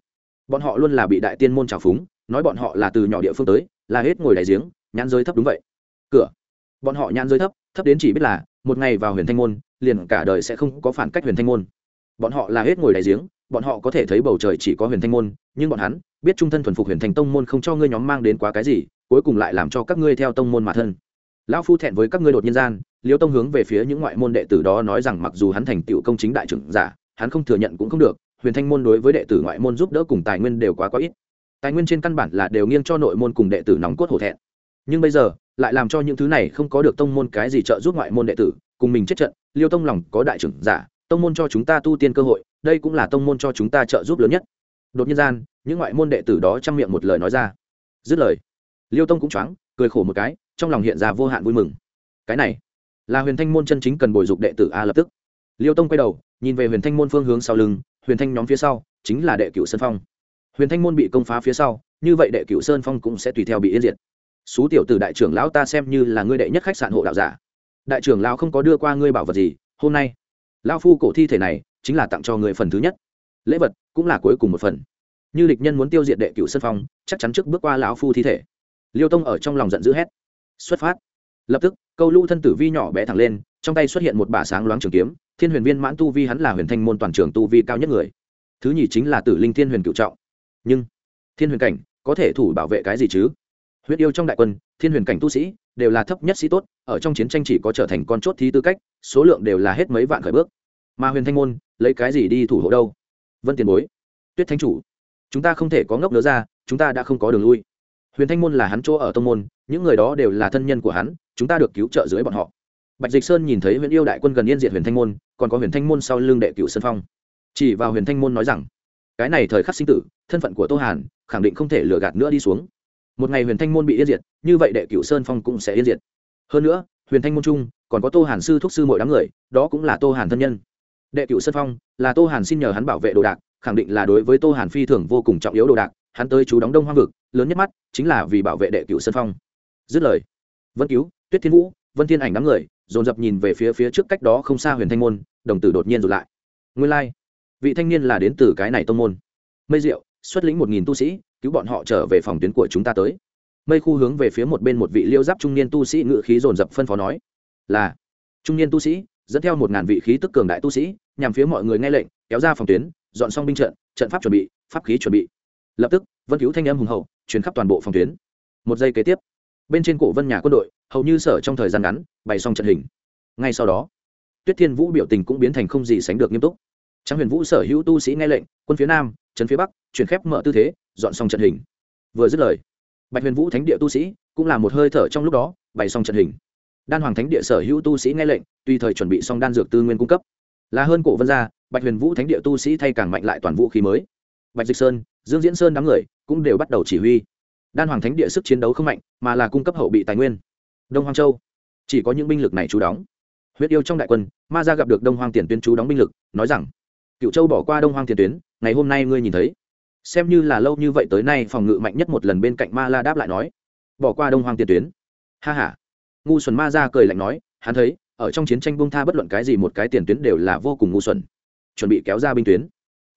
Bọn họ luôn là bị đại tiên môn trào phúng, nói bọn họ là từ nhỏ địa phương tới, là hết ngồi đại giếng, nhãn giới thấp đúng vậy. Cửa. Bọn họ nhãn giới thấp thấp đến chỉ biết là, một ngày vào huyền thanh môn liền cả đời sẽ không có phản cách huyền thanh môn. Bọn họ là hết ngồi đại giếng, bọn họ có thể thấy bầu trời chỉ có huyền thanh môn, nhưng bọn hắn biết trung thân thuần phục huyền Thanh tông môn không cho ngươi nhóm mang đến quá cái gì, cuối cùng lại làm cho các ngươi theo tông môn mà thân. Lão phu thẹn với các ngươi đột nhiên gian, liêu tông hướng về phía những ngoại môn đệ tử đó nói rằng mặc dù hắn thành tựu công chính đại trưởng giả, hắn không thừa nhận cũng không được, huyền thanh môn đối với đệ tử ngoại môn giúp đỡ cùng tài nguyên đều quá quá ít. Tài nguyên trên căn bản là đều nghiêng cho nội môn cùng đệ tử nòng cốt hổ thẹn. Nhưng bây giờ, lại làm cho những thứ này không có được tông môn cái gì trợ giúp ngoại môn đệ tử, cùng mình chết trận liêu tông lòng có đại trưởng giả, tông môn cho chúng ta tu tiên cơ hội, đây cũng là tông môn cho chúng ta trợ giúp lớn nhất. Đột nhiên gian, những ngoại môn đệ tử đó chăm miệng một lời nói ra. Dứt lời, liêu tông cũng choáng, cười khổ một cái, trong lòng hiện ra vô hạn vui mừng. Cái này, là huyền thanh môn chân chính cần bồi dục đệ tử a lập tức. Liêu tông quay đầu, nhìn về huyền thanh môn phương hướng sau lưng, huyền thanh nhóm phía sau, chính là đệ cửu sơn phong. Huyền thanh môn bị công phá phía sau, như vậy đệ cửu sơn phong cũng sẽ tùy theo bị yên diệt. Xú tiểu từ đại trưởng lão ta xem như là ngươi đệ nhất khách sạn hộ đạo giả đại trưởng lão không có đưa qua ngươi bảo vật gì, hôm nay, lão phu cổ thi thể này chính là tặng cho người phần thứ nhất. Lễ vật cũng là cuối cùng một phần. Như địch nhân muốn tiêu diệt đệ cửu sân phong, chắc chắn trước bước qua lão phu thi thể. Liêu tông ở trong lòng giận dữ hét. Xuất phát. Lập tức, câu lũ thân tử vi nhỏ bé thẳng lên, trong tay xuất hiện một bả sáng loáng trường kiếm, thiên huyền viên mãn tu vi hắn là huyền thanh môn toàn trường tu vi cao nhất người. Thứ nhì chính là tử linh thiên huyền cựu trọng. Nhưng, thiên huyền cảnh có thể thủ bảo vệ cái gì chứ? Huyết yêu trong đại quân, thiên huyền cảnh tu sĩ đều là thấp nhất sĩ tốt, ở trong chiến tranh chỉ có trở thành con chốt thi tư cách, số lượng đều là hết mấy vạn khởi bước. Mà huyền thanh môn, lấy cái gì đi thủ hộ đâu? Vân tiền bối, tuyết thánh chủ, chúng ta không thể có ngốc nữa ra, chúng ta đã không có đường lui. Huyền thanh môn là hắn chỗ ở tông môn, những người đó đều là thân nhân của hắn, chúng ta được cứu trợ dưới bọn họ. Bạch dịch sơn nhìn thấy huyền yêu đại quân gần yên diệt huyền thanh môn, còn có huyền thanh môn sau lưng đệ cựu sơn phong. Chỉ vào huyền thanh môn nói rằng, cái này thời khắc sinh tử, thân phận của tô hàn, khẳng định không thể lừa gạt nữa đi xuống một ngày huyền thanh môn bị yên diệt, như vậy đệ cửu sơn phong cũng sẽ yên diệt. Hơn nữa, huyền thanh môn trung còn có tô hàn sư thúc sư mỗi đám người, đó cũng là tô hàn thân nhân. Đệ cửu sơn phong là tô hàn xin nhờ hắn bảo vệ đồ đạc, khẳng định là đối với tô hàn phi thường vô cùng trọng yếu đồ đạc, hắn tới chú đóng đông hoang vực, lớn nhất mắt chính là vì bảo vệ đệ cửu sơn phong. Dứt lời, vân cứu, tuyết thiên vũ, vân thiên ảnh đám người, dồn dập nhìn về phía phía trước cách đó không xa huyền thanh môn, đồng tử đột nhiên rụt lại. Nguyên lai、like. vị thanh niên là đến từ cái này tông môn. Mây diệu, xuất lĩnh một nghìn tu sĩ cứu bọn họ trở về phòng tuyến của chúng ta tới. Mây khu hướng về phía một bên một vị liêu giáp trung niên tu sĩ ngự khí dồn dập phân phó nói, là trung niên tu sĩ, dẫn theo một ngàn vị khí tức cường đại tu sĩ, nhằm phía mọi người nghe lệnh, kéo ra phòng tuyến, dọn xong binh trận trận pháp chuẩn bị, pháp khí chuẩn bị. Lập tức, vân cứu thanh âm hùng hậu chuyển khắp toàn bộ phòng tuyến. Một giây kế tiếp, bên trên cổ vân nhà quân đội, hầu như sở trong thời gian ngắn, bày xong trận hình. Ngay sau đó, tuyết thiên vũ biểu tình cũng biến thành không gì sánh được nghiêm túc trang huyền vũ sở hữu tu sĩ nghe lệnh, quân phía nam, trấn phía bắc, chuyển khép mở tư thế, dọn xong trận hình. Vừa dứt lời, bạch huyền vũ thánh địa tu sĩ cũng là một hơi thở trong lúc đó, bày xong trận hình. Đan hoàng thánh địa sở hữu tu sĩ nghe lệnh, tùy thời chuẩn bị xong đan dược tư nguyên cung cấp. Là hơn cổ vân gia, bạch huyền vũ thánh địa tu sĩ thay càng mạnh lại toàn vũ khí mới. Bạch dịch sơn, dương diễn sơn đám người cũng đều bắt đầu chỉ huy. Đan hoàng thánh địa sức chiến đấu không mạnh, mà là cung cấp hậu bị tài nguyên. Đông Hoang châu, chỉ có những binh lực này chú đóng. Huyết yêu trong đại quân, ma gia gặp được đông Hoang tiền tuyến chú đóng binh lực, nói rằng cựu châu bỏ qua đông Hoang tiền tuyến, ngày hôm nay ngươi nhìn thấy. Xem như là lâu như vậy tới nay phòng ngự mạnh nhất một lần bên cạnh ma la đáp lại nói. Bỏ qua đông Hoang tiền tuyến. Ha h a ngu xuẩn ma ra cười lạnh nói, hắn thấy, ở trong chiến tranh bung tha bất luận cái gì một cái tiền tuyến đều là vô cùng ngu xuẩn. Chuẩn bị kéo ra binh tuyến.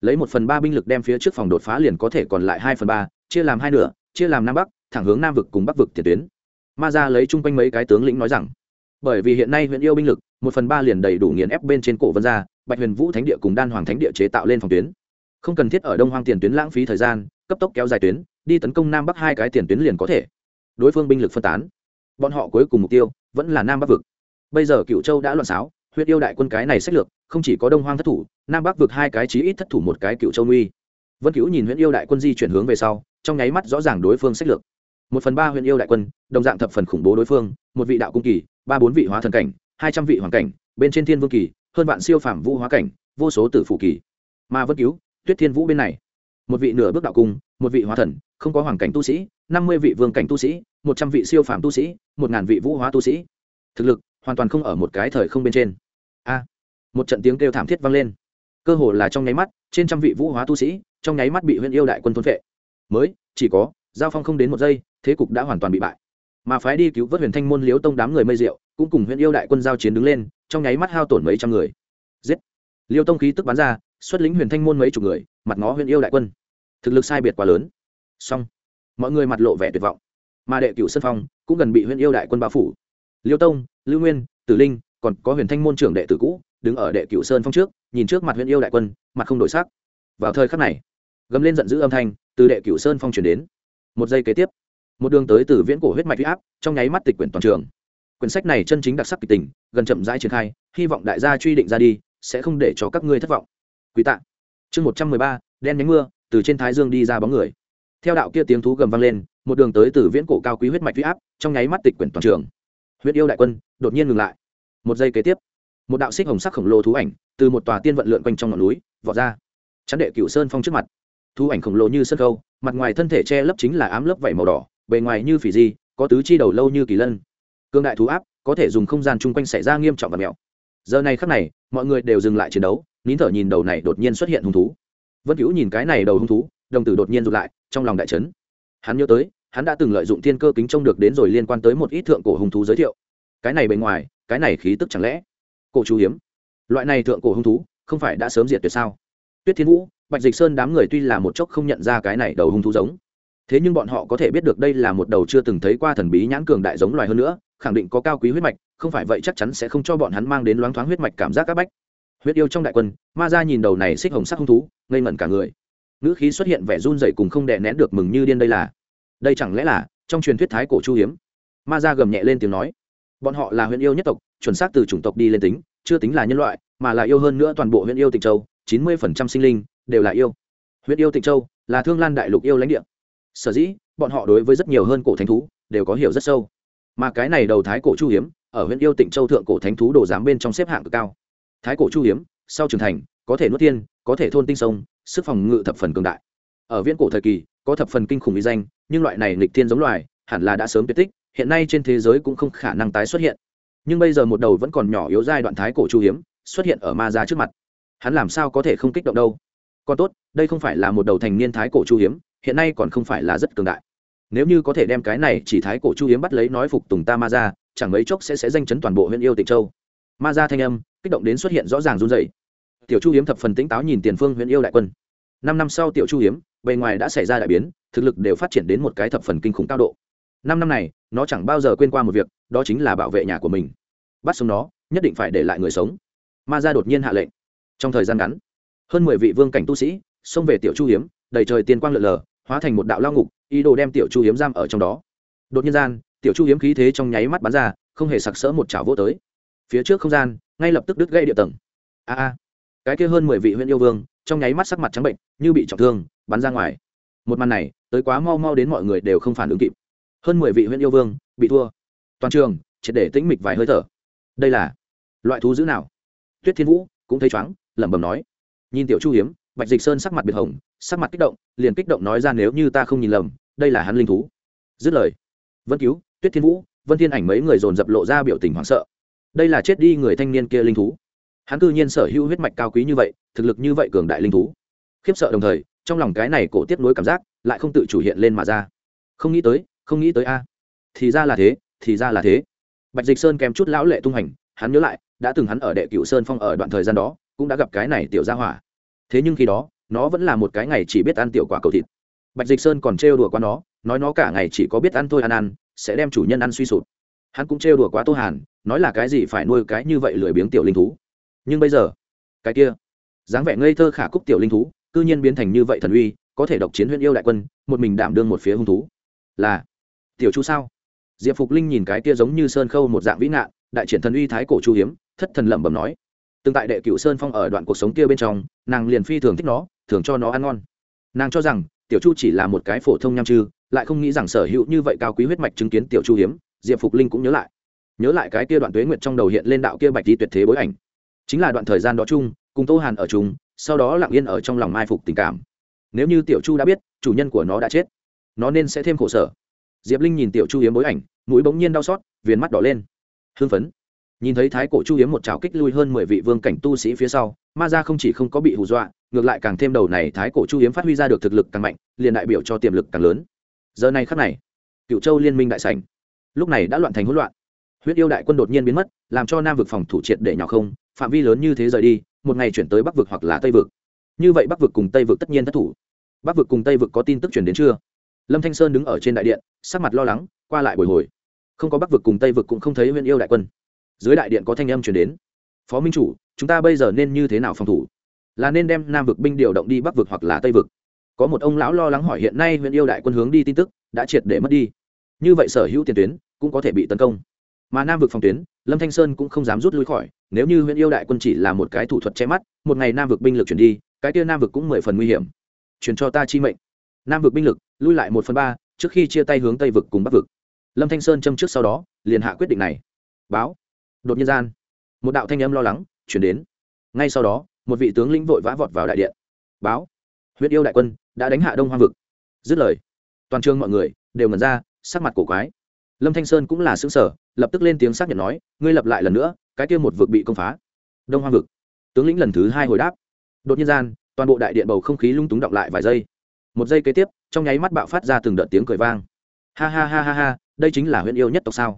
Lấy một phần ba binh lực đem phía trước phòng đột phá liền có thể còn lại hai phần ba, chia làm hai nửa, chia làm nam bắc, thẳng hướng nam vực cùng bắc vực tiền tuyến. Ma ra lấy chung quanh mấy cái tướng lĩnh nói rằng, bởi vì hiện nay huyện yêu binh lực, một phần ba liền đầy đủ nghiền ép bên trên cổ vân gia bạch huyền vũ thánh địa cùng đan hoàng thánh địa chế tạo lên phòng tuyến. Không cần thiết ở đông hoang tiền tuyến lãng phí thời gian, cấp tốc kéo dài tuyến, đi tấn công nam bắc hai cái tiền tuyến liền có thể. Đối phương binh lực phân tán. Bọn họ cuối cùng mục tiêu vẫn là nam bắc vực. Bây giờ cựu châu đã loạn xáo, huyết yêu đại quân cái này sách lược, không chỉ có đông hoang thất thủ, nam bắc vực hai cái chí ít thất thủ một cái cựu châu nguy. Vân cứu nhìn Huyễn yêu đại quân di chuyển hướng về sau, trong nháy mắt rõ ràng đối phương sách lược. Một phần ba Huyễn yêu đại quân, đồng dạng thập phần khủng bố đối phương, một vị đạo cung kỳ, ba bốn vị hóa thần cảnh, hai trăm vị hoàng cảnh, bên trên thiên vương kỳ hơn vạn siêu phàm vũ hóa cảnh, vô số tử phủ kỳ. Mà vân cứu, tuyết thiên vũ bên này, một vị nửa bước đạo cung, một vị hóa thần, không có hoàng cảnh tu sĩ, năm mươi vị vương cảnh tu sĩ, một trăm vị siêu phàm tu sĩ, một ngàn vị vũ hóa tu sĩ. Thực lực hoàn toàn không ở một cái thời không bên trên. A, một trận tiếng kêu thảm thiết vang lên. Cơ hồ là trong nháy mắt, trên trăm vị vũ hóa tu sĩ, trong nháy mắt bị huyện yêu đại quân thôn vệ mới, chỉ có, giao phong không đến một giây, thế cục đã hoàn toàn bị bại. Mà phái đi cứu vớt huyền thanh môn liếu tông đám người mây rượu cũng cùng huyện yêu đại quân giao chiến đứng lên, trong nháy mắt hao tổn mấy trăm người. Giết! Liêu tông khí tức bắn ra, xuất lĩnh huyền thanh môn mấy chục người, mặt ngó huyện yêu đại quân. Thực lực sai biệt quá lớn. Song mọi người mặt lộ vẻ tuyệt vọng. Mà đệ cửu sân phong cũng gần bị huyện yêu đại quân bao phủ. Liêu tông, lưu nguyên, tử linh, còn có huyền thanh môn trưởng đệ tử cũ, đứng ở đệ cửu sơn phong trước, nhìn trước mặt huyện yêu đại quân, mặt không đổi sắc. Vào thời khắc này, gầm lên giận dữ âm thanh từ đệ cửu sơn phong chuyển đến. Một giây kế tiếp, một đường tới từ viễn cổ huyết mạch huy áp, trong nháy mắt tịch quyển toàn trường quyển sách này chân chính đặc sắc kịch tình, gần chậm rãi triển khai, hy vọng đại gia truy định ra đi, sẽ không để cho các ngươi thất vọng. Quý tạ. Chương một trăm mười ba, đen nhánh mưa, từ trên thái dương đi ra bóng người. Theo đạo kia tiếng thú gầm vang lên, một đường tới từ viễn cổ cao quý huyết mạch huy áp, trong nháy mắt tịch quyển toàn trường. Huyết yêu đại quân, đột nhiên ngừng lại. Một giây kế tiếp, một đạo xích hồng sắc khổng lồ thú ảnh từ một tòa tiên vận lượn quanh trong ngọn núi, vọt ra. Chắn đệ cửu sơn phong trước mặt. Thú ảnh khổng lồ như sân khâu, mặt ngoài thân thể che lấp chính là ám lớp vảy màu đỏ, bề ngoài như phỉ di, có tứ chi đầu lâu như kỳ lân cương đại thú áp, có thể dùng không gian chung quanh xảy ra nghiêm trọng và mẹo. Giờ này khắc này, mọi người đều dừng lại chiến đấu, nín thở nhìn đầu này đột nhiên xuất hiện hung thú. Vân cứu nhìn cái này đầu hung thú, đồng tử đột nhiên rụt lại, trong lòng đại trấn hắn nhớ tới, hắn đã từng lợi dụng thiên cơ kính trông được đến rồi liên quan tới một ít thượng cổ hung thú giới thiệu. Cái này bề ngoài, cái này khí tức chẳng lẽ cổ chú hiếm? Loại này thượng cổ hung thú, không phải đã sớm diệt tuyệt sao? Tuyết thiên vũ, bạch dịch sơn đám người tuy là một chốc không nhận ra cái này đầu hung thú giống thế nhưng bọn họ có thể biết được đây là một đầu chưa từng thấy qua thần bí nhãn cường đại giống loài hơn nữa, khẳng định có cao quý huyết mạch, không phải vậy chắc chắn sẽ không cho bọn hắn mang đến loáng thoáng huyết mạch cảm giác các bách. Huyết yêu trong đại quân, ma ra nhìn đầu này xích hồng sắc hung thú, ngây ngẩn cả người. Ngữ khí xuất hiện vẻ run dậy cùng không đè nén được mừng như điên đây là. Đây chẳng lẽ là trong truyền thuyết thái cổ chu hiếm? Ma ra gầm nhẹ lên tiếng nói. Bọn họ là huyện yêu nhất tộc, chuẩn xác từ chủng tộc đi lên tính, chưa tính là nhân loại, mà là yêu hơn nữa toàn bộ huyện yêu tịnh châu, chín mươi phần trăm sinh linh đều là yêu. Huyện yêu tịnh châu là thương lan đại lục yêu lãnh địa sở dĩ bọn họ đối với rất nhiều hơn cổ thánh thú đều có hiểu rất sâu. Mà cái này đầu thái cổ chu hiếm, ở huyện yêu tỉnh châu thượng cổ thánh thú đồ giám bên trong xếp hạng cực cao. Thái cổ chu hiếm, sau trưởng thành, có thể nuốt tiên, có thể thôn tinh sông, sức phòng ngự thập phần cường đại. Ở viễn cổ thời kỳ, có thập phần kinh khủng mỹ danh, nhưng loại này nghịch thiên giống loài, hẳn là đã sớm tuyệt tích, hiện nay trên thế giới cũng không khả năng tái xuất hiện. Nhưng bây giờ một đầu vẫn còn nhỏ yếu giai đoạn thái cổ chu hiếm, xuất hiện ở ma ra trước mặt. Hắn làm sao có thể không kích động đâu? Còn tốt, đây không phải là một đầu thành niên thái cổ chu hiếm hiện nay còn không phải là rất cường đại. Nếu như có thể đem cái này chỉ thái cổ chu hiếm bắt lấy nói phục tùng ta ma ra chẳng mấy chốc sẽ sẽ danh chấn toàn bộ huyện yêu tịnh châu. Ma ra thanh âm kích động đến xuất hiện rõ ràng run dày tiểu chu hiếm thập phần tĩnh táo nhìn tiền phương huyện yêu đại quân. Năm năm sau tiểu chu hiếm, bề ngoài đã xảy ra đại biến, thực lực đều phát triển đến một cái thập phần kinh khủng cao độ. Năm năm này, nó chẳng bao giờ quên qua một việc, đó chính là bảo vệ nhà của mình. Bắt sống nó, nhất định phải để lại người sống. Ma ra đột nhiên hạ lệnh. Trong thời gian ngắn, hơn mười vị vương cảnh tu sĩ xông về tiểu chu hiếm, đầy trời tiên quang lượn lờ hóa thành một đạo lao ngục, ý đồ đem tiểu chu hiếm giam ở trong đó. Đột nhiên gian, tiểu chu hiếm khí thế trong nháy mắt bắn ra, không hề sặc sỡ một chảo vô tới. Phía trước không gian, ngay lập tức đứt gây địa tầng. A a, cái kia hơn mười vị huyện yêu vương, trong nháy mắt sắc mặt trắng bệnh, như bị trọng thương, bắn ra ngoài. Một màn này, tới quá mau mau đến mọi người đều không phản ứng kịp. Hơn mười vị huyện yêu vương, bị thua. Toàn trường, triệt để tĩnh mịch vài hơi thở. Đây là, loại thú dữ nào? Tuyết thiên vũ, cũng thấy chóng lẩm bẩm nói. Nhìn tiểu chu hiếm bạch dịch sơn sắc mặt biệt hồng, sắc mặt kích động, liền kích động nói ra nếu như ta không nhìn lầm, đây là hắn linh thú. Dứt lời, vân cứu, tuyết thiên vũ, vân thiên ảnh mấy người dồn dập lộ ra biểu tình hoảng sợ. Đây là chết đi người thanh niên kia linh thú. Hắn cư nhiên sở hữu huyết mạch cao quý như vậy, thực lực như vậy cường đại linh thú. Khiếp sợ đồng thời, trong lòng cái này cổ tiếp nối cảm giác lại không tự chủ hiện lên mà ra. Không nghĩ tới, không nghĩ tới a. Thì ra là thế, thì ra là thế. Bạch dịch sơn kèm chút lão lệ tung hành, hắn nhớ lại, đã từng hắn ở đệ cựu sơn phong ở đoạn thời gian đó, cũng đã gặp cái này tiểu gia hỏa thế nhưng khi đó, nó vẫn là một cái ngày chỉ biết ăn tiểu quả cầu thịt. Bạch dịch sơn còn trêu đùa qua nó, nói nó cả ngày chỉ có biết ăn thôi ăn ăn, sẽ đem chủ nhân ăn suy sụp. Hắn cũng trêu đùa quá tô hàn, nói là cái gì phải nuôi cái như vậy lười biếng tiểu linh thú. Nhưng bây giờ, cái kia, dáng vẻ ngây thơ khả cúc tiểu linh thú, cư nhiên biến thành như vậy thần uy, có thể độc chiến huyện yêu đại quân, một mình đảm đương một phía hung thú. Là, tiểu chu sao? Diệp phục linh nhìn cái kia giống như sơn khâu một dạng vĩ nạn đại triển thần uy thái cổ chu hiếm, thất thần lẩm bẩm nói từng tại đệ cựu sơn phong ở đoạn cuộc sống kia bên trong, nàng liền phi thường thích nó, thường cho nó ăn ngon. Nàng cho rằng, tiểu chu chỉ là một cái phổ thông nham chư, lại không nghĩ rằng sở hữu như vậy cao quý huyết mạch chứng kiến tiểu chu hiếm, diệp phục linh cũng nhớ lại. Nhớ lại cái kia đoạn tuế nguyệt trong đầu hiện lên đạo kia bạch đi tuyệt thế bối ảnh. Chính là đoạn thời gian đó chung, cùng tô hàn ở chung, sau đó lặng yên ở trong lòng mai phục tình cảm. Nếu như tiểu chu đã biết, chủ nhân của nó đã chết, nó nên sẽ thêm khổ sở. Diệp linh nhìn tiểu chu hiếm bối ảnh, mũi bỗng nhiên đau xót, viền mắt đỏ lên. Hưng phấn nhìn thấy thái cổ chu hiếm một trào kích lui hơn mười vị vương cảnh tu sĩ phía sau, ma ra không chỉ không có bị hù dọa, ngược lại càng thêm đầu này thái cổ chu hiếm phát huy ra được thực lực càng mạnh, liền đại biểu cho tiềm lực càng lớn. Giờ này khắc này cựu châu liên minh đại sảnh, lúc này đã loạn thành hỗn loạn. Huyết yêu đại quân đột nhiên biến mất, làm cho nam vực phòng thủ triệt để nhỏ không, phạm vi lớn như thế rời đi, một ngày chuyển tới bắc vực hoặc là tây vực. Như vậy bắc vực cùng tây vực tất nhiên thất thủ. Bắc vực cùng tây vực có tin tức chuyển đến chưa? Lâm thanh sơn đứng ở trên đại điện, sắc mặt lo lắng, qua lại bồi hồi. Không có bắc vực cùng tây vực cũng không thấy huyện yêu đại quân dưới đại điện có thanh âm chuyển đến. Phó minh chủ, chúng ta bây giờ nên như thế nào phòng thủ? Là nên đem nam vực binh điều động đi bắc vực hoặc là tây vực? Có một ông lão lo lắng hỏi, hiện nay huyện yêu đại quân hướng đi tin tức, đã triệt để mất đi. Như vậy sở hữu tiền tuyến cũng có thể bị tấn công. Mà nam vực phòng tuyến, lâm thanh sơn cũng không dám rút lui khỏi, nếu như huyện yêu đại quân chỉ là một cái thủ thuật che mắt, một ngày nam vực binh lực chuyển đi, cái kia nam vực cũng mười phần nguy hiểm. Truyền cho ta chi mệnh. Nam vực binh lực, lui lại một phần ba, trước khi chia tay hướng tây vực cùng bắc vực. Lâm thanh sơn châm trước sau đó, liền hạ quyết định này. Báo đột nhiên gian, một đạo thanh âm lo lắng chuyển đến. Ngay sau đó, một vị tướng lĩnh vội vã vọt vào đại điện. Báo, huyết yêu đại quân đã đánh hạ đông hoang vực. Dứt lời, toàn trường mọi người đều ngẩn ra, sắc mặt cổ quái. Lâm thanh sơn cũng là xứng sở lập tức lên tiếng xác nhận nói, ngươi lập lại lần nữa, cái kia một vực bị công phá. Đông hoang vực? Tướng lĩnh lần thứ hai hồi đáp. Đột nhiên gian, toàn bộ đại điện bầu không khí lung túng đọng lại vài giây. Một giây kế tiếp, trong nháy mắt bạo phát ra từng đợt tiếng cười vang. Ha ha ha ha ha, đây chính là huyện yêu nhất tộc sao?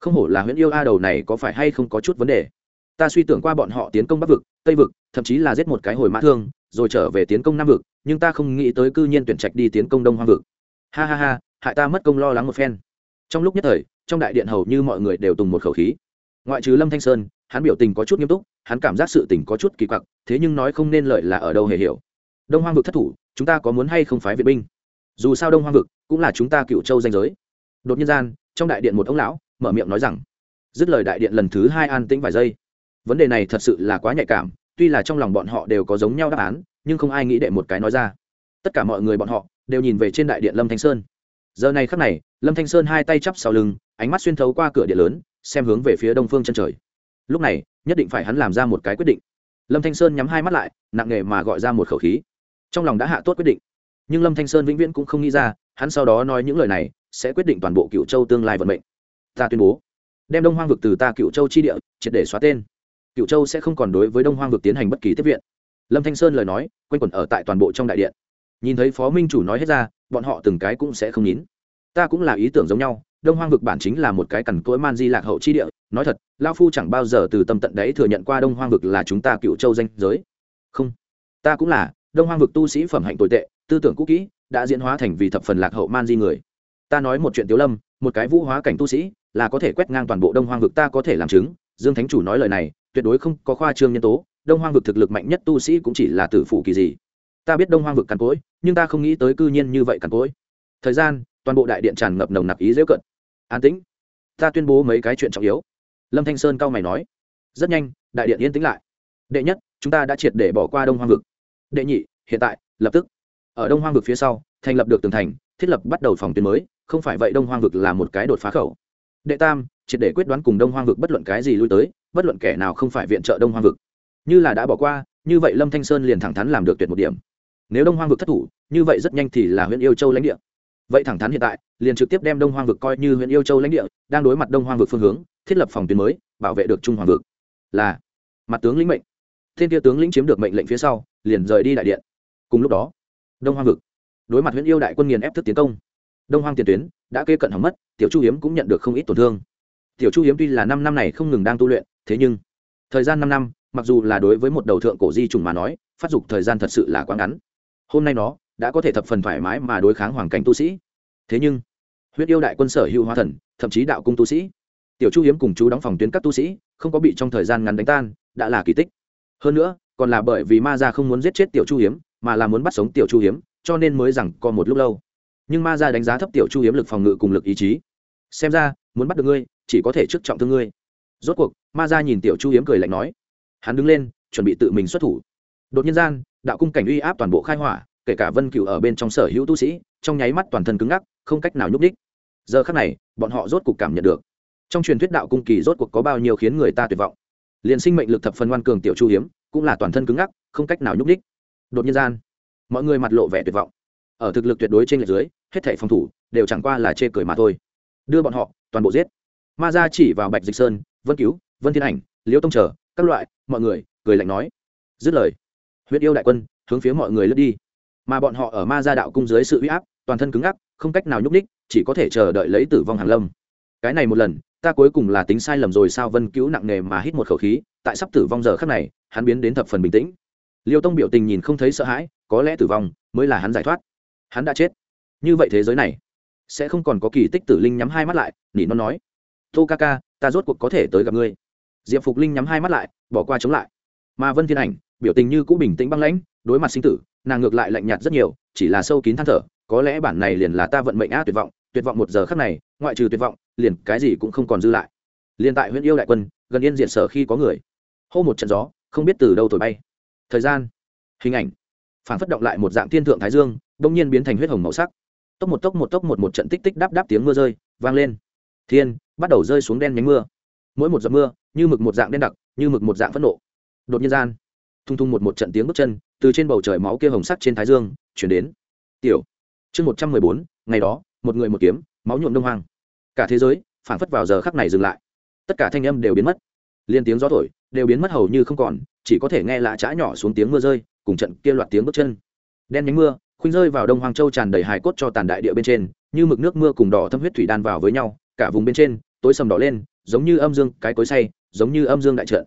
Không hổ là Huyễn yêu a đầu này có phải hay không có chút vấn đề. Ta suy tưởng qua bọn họ tiến công bắc vực, tây vực, thậm chí là giết một cái hồi mã thương, rồi trở về tiến công nam vực, nhưng ta không nghĩ tới cư nhiên tuyển trạch đi tiến công đông hoang vực. Ha ha ha, hại ta mất công lo lắng một phen. Trong lúc nhất thời, trong đại điện hầu như mọi người đều tùng một khẩu khí. Ngoại trừ lâm thanh sơn, hắn biểu tình có chút nghiêm túc, hắn cảm giác sự tình có chút kỳ quặc, thế nhưng nói không nên lợi là ở đâu hề hiểu. Đông hoang vực thất thủ, chúng ta có muốn hay không phái viện binh? Dù sao đông hoang vực cũng là chúng ta cựu châu danh giới. Đột nhiên gian, trong đại điện một ông lão mở miệng nói rằng, dứt lời đại điện lần thứ hai an tĩnh vài giây. Vấn đề này thật sự là quá nhạy cảm, tuy là trong lòng bọn họ đều có giống nhau đáp án, nhưng không ai nghĩ đệ một cái nói ra. Tất cả mọi người bọn họ đều nhìn về trên đại điện lâm thanh sơn. Giờ này khắc này, lâm thanh sơn hai tay chắp sau lưng, ánh mắt xuyên thấu qua cửa điện lớn, xem hướng về phía đông phương chân trời. Lúc này, nhất định phải hắn làm ra một cái quyết định. Lâm thanh sơn nhắm hai mắt lại, nặng nề mà gọi ra một khẩu khí. Trong lòng đã hạ tốt quyết định. Nhưng lâm thanh sơn vĩnh viễn cũng không nghĩ ra, hắn sau đó nói những lời này sẽ quyết định toàn bộ cựu châu tương lai vận mệnh ta tuyên bố. Đem đông hoang vực từ ta cựu châu chi địa triệt để xóa tên. Cựu châu sẽ không còn đối với đông hoang vực tiến hành bất kỳ tiếp viện. Lâm thanh sơn lời nói, quanh quẩn ở tại toàn bộ trong đại điện. Nhìn thấy phó minh chủ nói hết ra, bọn họ từng cái cũng sẽ không nín ta cũng là ý tưởng giống nhau, đông hoang vực bản chính là một cái cằn cỗi man di lạc hậu chi địa, nói thật lao phu chẳng bao giờ từ tâm tận đấy thừa nhận qua đông hoang vực là chúng ta cựu châu danh giới. Không, ta cũng là, đông hoang vực tu sĩ phẩm hạnh tồi tệ, tư tưởng cũ kỹ, đã diễn hóa thành vì thập phần lạc hậu man di người. Ta nói một chuyện tiếu lâm, một cái vũ hóa cảnh tu sĩ là có thể quét ngang toàn bộ đông hoang vực, ta có thể làm chứng, dương thánh chủ nói lời này, tuyệt đối không có khoa trương nhân tố, đông hoang vực thực lực mạnh nhất tu sĩ cũng chỉ là tử phủ kỳ gì. Ta biết đông hoang vực càn cối nhưng ta không nghĩ tới cư nhiên như vậy càn cối thời gian, toàn bộ đại điện tràn ngập nồng nặc ý dễ cận. An tĩnh. Ta tuyên bố mấy cái chuyện trọng yếu. Lâm thanh sơn cao mày nói. Rất nhanh, đại điện yên tĩnh lại. Đệ nhất, chúng ta đã triệt để bỏ qua đông hoang vực. Đệ nhị, hiện tại, lập tức. Ở đông hoang vực phía sau, thành lập được tường thành, thiết lập bắt đầu phòng tuyến mới. Không phải vậy đông hoang vực là một cái đột phá khẩu đệ tam, triệt để quyết đoán cùng đông hoang vực bất luận cái gì lui tới, bất luận kẻ nào không phải viện trợ đông hoang vực. Như là đã bỏ qua, như vậy lâm thanh sơn liền thẳng thắn làm được tuyệt một điểm. Nếu đông hoang vực thất thủ, như vậy rất nhanh thì là huyện yêu châu lãnh địa. Vậy thẳng thắn hiện tại, liền trực tiếp đem đông hoang vực coi như huyện yêu châu lãnh địa, đang đối mặt đông hoang vực phương hướng, thiết lập phòng tuyến mới, bảo vệ được trung hoàng vực. Là, mặt tướng lĩnh mệnh. Thiên kia tướng lĩnh chiếm được mệnh lệnh phía sau, liền rời đi đại điện. Cùng lúc đó, đông hoang vực, đối mặt huyện yêu đại quân nghiền ép thức tiến công. Đông hoang tiền tuyến đã kê cận hỏng mất tiểu chu hiếm cũng nhận được không ít tổn thương. Tiểu chu hiếm tuy là năm năm này không ngừng đang tu luyện, thế nhưng thời gian năm năm, mặc dù là đối với một đầu thượng cổ di trùng mà nói, phát dục thời gian thật sự là quá ngắn. Hôm nay nó đã có thể thập phần thoải mái mà đối kháng hoàng cảnh tu sĩ. Thế nhưng, huyết yêu đại quân sở hữu hóa thần, thậm chí đạo cung tu sĩ, tiểu chu hiếm cùng chú đóng phòng tuyến các tu sĩ, không có bị trong thời gian ngắn đánh tan, đã là kỳ tích. Hơn nữa, còn là bởi vì ma gia không muốn giết chết tiểu chu hiếm, mà là muốn bắt sống tiểu chu hiếm, cho nên mới rằng còn một lúc lâu. Nhưng ma gia đánh giá thấp tiểu chu hiếm lực phòng ngự cùng lực ý chí xem ra, muốn bắt được ngươi, chỉ có thể trước trọng thương ngươi. Rốt cuộc, ma gia nhìn tiểu chu hiếm cười lạnh nói. Hắn đứng lên, chuẩn bị tự mình xuất thủ. Đột nhiên gian, đạo cung cảnh uy áp toàn bộ khai hỏa, kể cả vân cựu ở bên trong sở hữu tu sĩ, trong nháy mắt toàn thân cứng ngắc, không cách nào nhúc đích giờ khắc này, bọn họ rốt cuộc cảm nhận được. Trong truyền thuyết đạo cung kỳ rốt cuộc có bao nhiêu khiến người ta tuyệt vọng. Liền sinh mệnh lực thập phần ngoan cường tiểu chu hiếm, cũng là toàn thân cứng ngắc, không cách nào nhúc đích đột nhiên gian, mọi người mặt lộ vẻ tuyệt vọng. Ở thực lực tuyệt đối trên lệch dưới, hết thảy phòng thủ đều chẳng qua là chê cười mà thôi đưa bọn họ, toàn bộ giết. Ma ra chỉ vào bạch dịch sơn, vân cứu, vân thiên ảnh, liễu tông trở các loại, mọi người, cười lạnh nói. Dứt lời, huyết yêu đại quân hướng phía mọi người lướt đi. Mà bọn họ ở ma gia đạo cung dưới sự uy áp, toàn thân cứng ngắc, không cách nào nhúc ních chỉ có thể chờ đợi lấy tử vong hàng lâm. Cái này một lần, ta cuối cùng là tính sai lầm rồi sao vân cứu nặng nề mà hít một khẩu khí, tại sắp tử vong giờ khắc này, hắn biến đến thập phần bình tĩnh. Liêu tông biểu tình nhìn không thấy sợ hãi, có lẽ tử vong mới là hắn giải thoát. Hắn đã chết. Như vậy thế giới này sẽ không còn có kỳ tích tử linh nhắm hai mắt lại, nỉ nó nói. Tô ca ca, ta rốt cuộc có thể tới gặp ngươi. Diệp phục linh nhắm hai mắt lại, bỏ qua chống lại. Mà vân thiên ảnh, biểu tình như cũ bình tĩnh băng lãnh, đối mặt sinh tử, nàng ngược lại lạnh nhạt rất nhiều, chỉ là sâu kín than thở, có lẽ bản này liền là ta vận mệnh á tuyệt vọng tuyệt vọng một giờ khắc này, ngoại trừ tuyệt vọng, liền cái gì cũng không còn dư lại. Liền tại huyện yêu đại quân, gần yên diện sở khi có người. Hô một trận gió, không biết từ đâu thổi bay. Thời gian, hình ảnh. Phản phất động lại một dạng thiên thượng thái dương, bỗng nhiên biến thành huyết hồng màu sắc tốc một tốc một tốc một một trận tích tích đáp đáp tiếng mưa rơi, vang lên. Thiên, bắt đầu rơi xuống đen nhánh mưa. Mỗi một giọt mưa, như mực một dạng đen đặc, như mực một dạng phẫn nộ. Đột nhiên gian, thung thung một một trận tiếng bước chân, từ trên bầu trời máu kia hồng sắc trên thái dương, chuyển đến. Tiểu, chương một trăm mười bốn, ngày đó, một người một kiếm, máu nhuộm đông hoang. Cả thế giới, phảng phất vào giờ khắc này dừng lại. Tất cả thanh âm đều biến mất. Liên tiếng gió thổi, đều biến mất hầu như không còn, chỉ có thể nghe lạ trã nhỏ xuống tiếng mưa rơi, cùng trận kia loạt tiếng bước chân. Đen nhánh mưa khuynh rơi vào đông hoàng châu tràn đầy hài cốt cho tàn đại địa bên trên, như mực nước mưa cùng đỏ thâm huyết thủy đan vào với nhau, cả vùng bên trên, tối sầm đỏ lên, giống như âm dương cái cối say, giống như âm dương đại trận.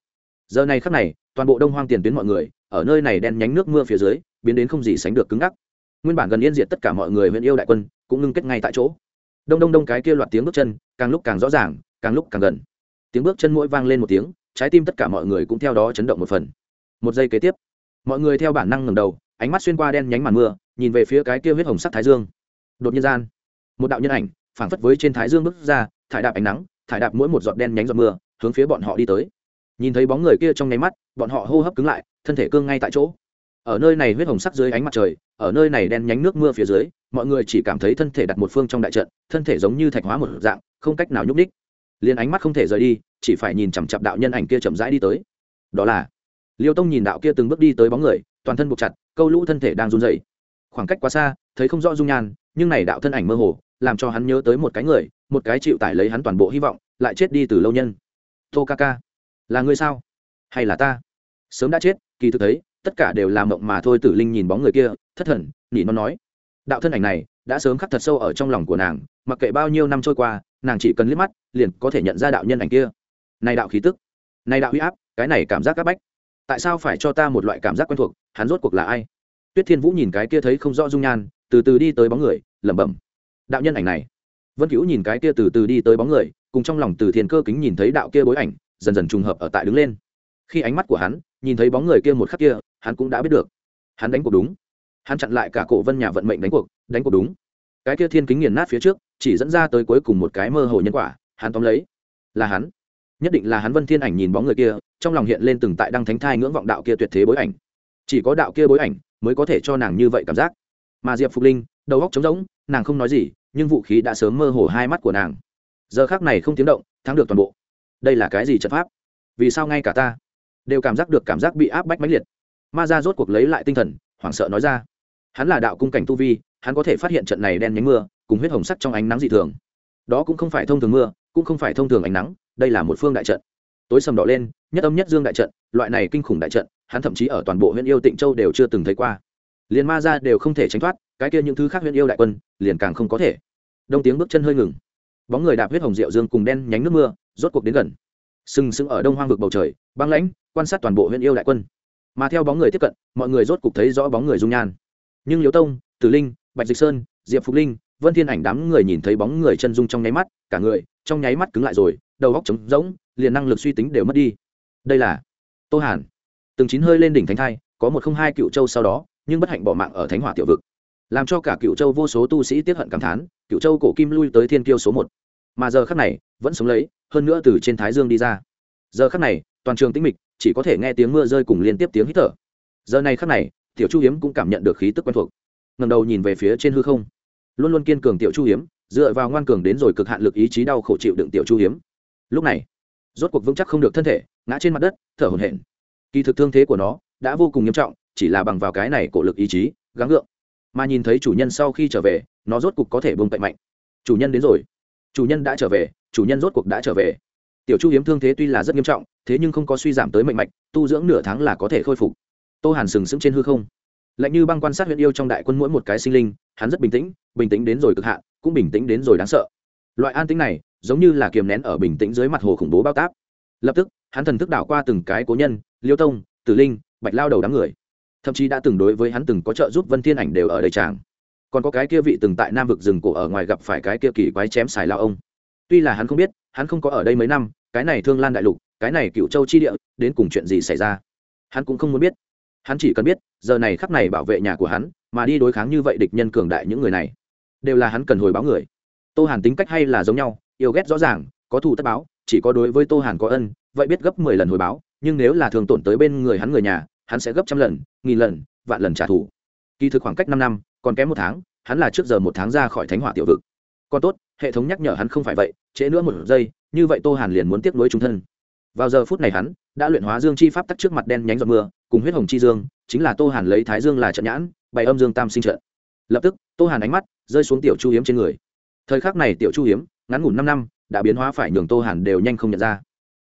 Giờ này khắc này, toàn bộ đông hoang tiền tuyến mọi người, ở nơi này đen nhánh nước mưa phía dưới, biến đến không gì sánh được cứng ngắc. Nguyên bản gần yên diệt tất cả mọi người huyện yêu đại quân, cũng ngưng kết ngay tại chỗ. Đông đông đông cái kia loạt tiếng bước chân, càng lúc càng rõ ràng, càng lúc càng gần. Tiếng bước chân mỗi vang lên một tiếng, trái tim tất cả mọi người cũng theo đó chấn động một phần. Một giây kế tiếp, mọi người theo bản năng ngầm đầu ánh mắt xuyên qua đen nhánh màn mưa, nhìn về phía cái kia huyết hồng sắc thái dương. Đột nhiên gian, một đạo nhân ảnh, phảng phất với trên thái dương bước ra, thải đạp ánh nắng, thải đạp mỗi một giọt đen nhánh giọt mưa, hướng phía bọn họ đi tới. Nhìn thấy bóng người kia trong nháy mắt, bọn họ hô hấp cứng lại, thân thể cương ngay tại chỗ. Ở nơi này huyết hồng sắc dưới ánh mặt trời, ở nơi này đen nhánh nước mưa phía dưới, mọi người chỉ cảm thấy thân thể đặt một phương trong đại trận, thân thể giống như thạch hóa một dạng, không cách nào nhúc ních liền ánh mắt không thể rời đi, chỉ phải nhìn chằm chặp đạo nhân ảnh kia chậm rãi đi tới. Đó là liêu tông nhìn đạo kia từng bước đi tới bóng người, toàn thân buộc chặt câu lũ thân thể đang run dậy khoảng cách quá xa, thấy không rõ dung nhan, nhưng này đạo thân ảnh mơ hồ, làm cho hắn nhớ tới một cái người, một cái chịu tải lấy hắn toàn bộ hy vọng, lại chết đi từ lâu nhân. Tô ca ca là ngươi sao? Hay là ta? Sớm đã chết, kỳ thực thấy, tất cả đều là mộng mà thôi, tử linh nhìn bóng người kia, thất thần, nỉ nó nói. Đạo thân ảnh này, đã sớm khắc thật sâu ở trong lòng của nàng, mặc kệ bao nhiêu năm trôi qua, nàng chỉ cần liếc mắt, liền có thể nhận ra đạo nhân ảnh kia. Này đạo khí tức, này đạo huy áp, cái này cảm giác áp bách. Tại sao phải cho ta một loại cảm giác quen thuộc? Hắn rốt cuộc là ai? Tuyết thiên vũ nhìn cái kia thấy không rõ dung nhan, từ từ đi tới bóng người, lẩm bẩm. Đạo nhân ảnh này. Vân cứu nhìn cái kia từ từ đi tới bóng người, cùng trong lòng từ thiên cơ kính nhìn thấy đạo kia bối ảnh, dần dần trùng hợp ở tại đứng lên. Khi ánh mắt của hắn nhìn thấy bóng người kia một khắc kia, hắn cũng đã biết được. Hắn đánh cuộc đúng. Hắn chặn lại cả cổ vân nhà vận mệnh đánh cuộc đánh cuộc đúng. Cái kia thiên kính nghiền nát phía trước, chỉ dẫn ra tới cuối cùng một cái mơ hồ nhân quả, hắn tóm lấy. Là hắn. Nhất định là hắn vân thiên ảnh nhìn bóng người kia, trong lòng hiện lên từng tại đăng thánh thai ngưỡng vọng đạo kia tuyệt thế bối ảnh chỉ có đạo kia bối ảnh mới có thể cho nàng như vậy cảm giác. Mà diệp phục linh, đầu góc trống rỗng, nàng không nói gì, nhưng vũ khí đã sớm mơ hồ hai mắt của nàng. Giờ khác này không tiếng động, thắng được toàn bộ. Đây là cái gì trận pháp? Vì sao ngay cả ta? Đều cảm giác được cảm giác bị áp bách mãnh liệt. Ma ra rốt cuộc lấy lại tinh thần, hoảng sợ nói ra. Hắn là đạo cung cảnh tu vi, hắn có thể phát hiện trận này đen nhánh mưa, cùng huyết hồng sắc trong ánh nắng dị thường. Đó cũng không phải thông thường mưa, cũng không phải thông thường ánh nắng, đây là một phương đại trận. Tối sầm đỏ lên, nhất âm nhất dương đại trận, loại này kinh khủng đại trận hắn thậm chí ở toàn bộ huyện yêu tịnh châu đều chưa từng thấy qua. Liền ma ra đều không thể tránh thoát, cái kia những thứ khác huyện yêu đại quân, liền càng không có thể. Đông tiếng bước chân hơi ngừng. Bóng người đạp huyết hồng rượu dương cùng đen nhánh nước mưa, rốt cuộc đến gần. Sừng sững ở đông hoang vực bầu trời, băng lãnh, quan sát toàn bộ huyện yêu đại quân. Mà theo bóng người tiếp cận, mọi người rốt cuộc thấy rõ bóng người dung nhan. Nhưng liễu tông, tử linh, bạch dịch sơn, diệp phục linh, vân thiên ảnh đám người nhìn thấy bóng người chân dung trong nháy mắt, cả người, trong nháy mắt cứng lại rồi, đầu góc trống rỗng, liền năng lực suy tính đều mất đi. Đây là tô hàn từng chín hơi lên đỉnh thánh thai, có một không hai cựu châu sau đó, nhưng bất hạnh bỏ mạng ở thánh hỏa tiểu vực. Làm cho cả cựu châu vô số tu sĩ tiếp hận cảm thán, cựu châu cổ kim lui tới thiên kiêu số một. Mà giờ khắc này, vẫn sống lấy, hơn nữa từ trên thái dương đi ra. Giờ khắc này, toàn trường tĩnh mịch, chỉ có thể nghe tiếng mưa rơi cùng liên tiếp tiếng hít thở. Giờ này khắc này, tiểu chu hiếm cũng cảm nhận được khí tức quen thuộc. Ngầm đầu nhìn về phía trên hư không. Luôn luôn kiên cường tiểu chu hiếm, dựa vào ngoan cường đến rồi cực hạn lực ý chí đau khổ chịu đựng tiểu chu hiếm. Lúc này, rốt cuộc vững chắc không được thân thể, ngã trên mặt đất, thở hổn hển kỳ thực thương thế của nó đã vô cùng nghiêm trọng, chỉ là bằng vào cái này cổ lực ý chí, gắng gượng. Mà nhìn thấy chủ nhân sau khi trở về, nó rốt cuộc có thể bông tạnh mạnh. Chủ nhân đến rồi. Chủ nhân đã trở về, chủ nhân rốt cuộc đã trở về. Tiểu chu hiếm thương thế tuy là rất nghiêm trọng, thế nhưng không có suy giảm tới mạnh mạch, tu dưỡng nửa tháng là có thể khôi phục. Tô hàn sừng sững trên hư không. Lạnh như băng quan sát huyện yêu trong đại quân mỗi một cái sinh linh, hắn rất bình tĩnh bình tĩnh đến rồi cực hạn, cũng bình tĩnh đến rồi đáng sợ. Loại an tĩnh này, giống như là kiềm nén ở bình tĩnh dưới mặt hồ khủng bố bao táp lập tức, hắn thần thức đảo qua từng cái cố nhân, liêu tông, tử linh, bạch lao đầu đám người. Thậm chí đã từng đối với hắn từng có trợ giúp vân thiên ảnh đều ở đây tràng còn có cái kia vị từng tại nam vực rừng cổ ở ngoài gặp phải cái kia kỳ quái chém xài lao ông. Tuy là hắn không biết, hắn không có ở đây mấy năm, cái này thương lan đại lục, cái này cựu châu chi địa, đến cùng chuyện gì xảy ra? Hắn cũng không muốn biết. Hắn chỉ cần biết, giờ này khắc này bảo vệ nhà của hắn, mà đi đối kháng như vậy địch nhân cường đại những người này, đều là hắn cần hồi báo người. Tô hàn tính cách hay là giống nhau, yêu ghét rõ ràng, có thù tất báo chỉ có đối với tô hàn có ân, vậy biết gấp mười lần hồi báo, nhưng nếu là thường tổn tới bên người hắn người nhà, hắn sẽ gấp trăm lần, nghìn lần, vạn lần trả thù. Kỳ thực khoảng cách năm năm, còn kém một tháng, hắn là trước giờ một tháng ra khỏi thánh hỏa tiểu vực. Còn tốt, hệ thống nhắc nhở hắn không phải vậy, trễ nữa một giây, như vậy tô hàn liền muốn tiếp nối trung thân. Vào giờ phút này hắn đã luyện hóa dương chi pháp tắc trước mặt đen nhánh giọt mưa, cùng huyết hồng chi dương, chính là tô hàn lấy thái dương là trận nhãn, bày âm dương tam sinh trận. Lập tức, tô hàn ánh mắt rơi xuống tiểu chu hiếm trên người. Thời khắc này tiểu chu hiếm, ngắn ngủn năm năm đã biến hóa phải nhường tô hàn đều nhanh không nhận ra.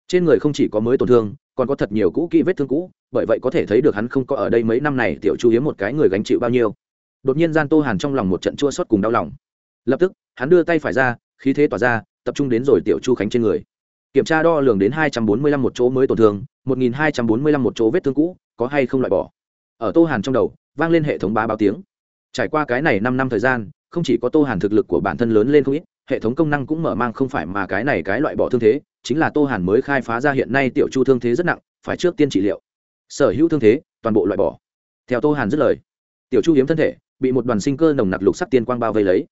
Trên người không chỉ có mới tổn thương, còn có thật nhiều cũ kỹ vết thương cũ, bởi vậy có thể thấy được hắn không có ở đây mấy năm này tiểu chu hiếm một cái người gánh chịu bao nhiêu. Đột nhiên gian tô hàn trong lòng một trận chua xót cùng đau lòng. Lập tức, hắn đưa tay phải ra, khí thế tỏa ra, tập trung đến rồi tiểu chu khánh trên người. Kiểm tra đo lường đến hai trăm bốn mươi lăm một chỗ mới tổn thương, một nghìn hai trăm bốn mươi lăm một chỗ vết thương cũ, có hay không loại bỏ. Ở tô hàn trong đầu, vang lên hệ thống bá báo tiếng. Trải qua cái này năm năm thời gian, không chỉ có tô hàn thực lực của bản thân lớn lên không ít hệ thống công năng cũng mở mang không phải mà cái này cái loại bỏ thương thế, chính là tô hàn mới khai phá ra hiện nay tiểu chu thương thế rất nặng, phải trước tiên trị liệu. Sở hữu thương thế, toàn bộ loại bỏ. Theo tô hàn dứt lời, tiểu chu hiếm thân thể, bị một đoàn sinh cơ nồng nặc lục sắc tiên quang bao vây lấy.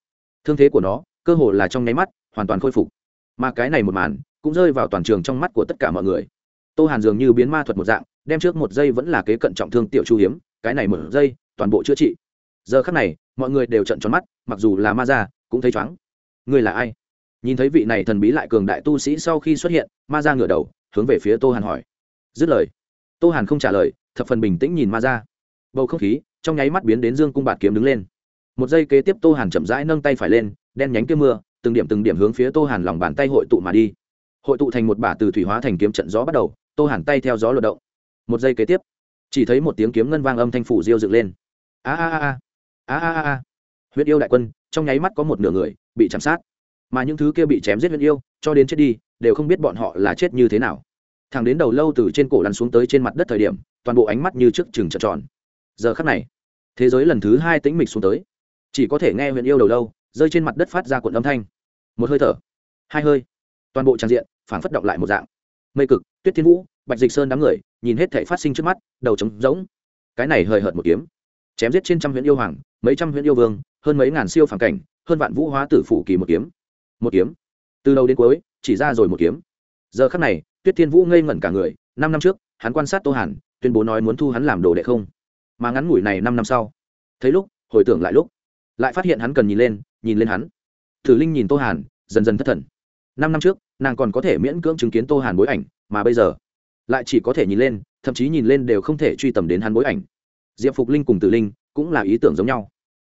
Thương thế của nó, cơ hồ là trong nháy mắt, hoàn toàn khôi phục. Mà cái này một màn, cũng rơi vào toàn trường trong mắt của tất cả mọi người. Tô hàn dường như biến ma thuật một dạng, đem trước một giây vẫn là kế cận trọng thương tiểu chu hiếm, cái này một giây, toàn bộ chữa trị. Giờ khắc này, mọi người đều trận tròn mắt, mặc dù là ma ra cũng thấy chóng Ngươi là ai? Nhìn thấy vị này thần bí lại cường đại tu sĩ sau khi xuất hiện, ma ra ngửa đầu, hướng về phía tô hàn hỏi. Dứt lời, tô hàn không trả lời, thập phần bình tĩnh nhìn ma ra bầu không khí, trong nháy mắt biến đến dương cung bạt kiếm đứng lên. Một giây kế tiếp tô hàn chậm rãi nâng tay phải lên, đen nhánh kia mưa, từng điểm từng điểm hướng phía tô hàn lòng bàn tay hội tụ mà đi. Hội tụ thành một bả từ thủy hóa thành kiếm trận gió bắt đầu, tô hàn tay theo gió luật động. Một giây kế tiếp, chỉ thấy một tiếng kiếm ngân vang âm thanh phủ diêu dựng lên. A a a a a a a. Huyết yêu đại quân trong nháy mắt có một nửa người bị chạm sát. Mà những thứ kia bị chém giết huyễn yêu, cho đến chết đi, đều không biết bọn họ là chết như thế nào. Thằng đến đầu lâu từ trên cổ lăn xuống tới trên mặt đất thời điểm, toàn bộ ánh mắt như trước chừng trợn tròn. Giờ khắc này, thế giới lần thứ hai tĩnh mịch xuống tới. Chỉ có thể nghe huyện yêu đầu lâu, rơi trên mặt đất phát ra cuộn âm thanh. Một hơi thở, hai hơi, toàn bộ trang diện phản phất động lại một dạng. Mây cực, tuyết thiên vũ, bạch dịch sơn đám người, nhìn hết thể phát sinh trước mắt, đầu trống rỗng. Cái này hời hợt một kiếm. Chém giết trên trăm huyện yêu hoàng, mấy trăm huyện yêu vương hơn mấy ngàn siêu phản cảnh, hơn vạn vũ hóa tử phủ kỳ một kiếm. Một kiếm. Từ đầu đến cuối, chỉ ra rồi một kiếm. Giờ khắc này, tuyết thiên vũ ngây ngẩn cả người, năm năm trước, hắn quan sát tô hàn, tuyên bố nói muốn thu hắn làm đồ đệ không. Mà ngắn ngủi này năm năm sau, thấy lúc, hồi tưởng lại lúc, lại phát hiện hắn cần nhìn lên nhìn lên hắn. Thử linh nhìn tô hàn, dần dần thất thần. Năm năm trước, nàng còn có thể miễn cưỡng chứng kiến tô hàn bối ảnh, mà bây giờ, lại chỉ có thể nhìn lên, thậm chí nhìn lên đều không thể truy tầm đến hắn bối ảnh. Diệp phục linh cùng tử linh cũng là ý tưởng giống nhau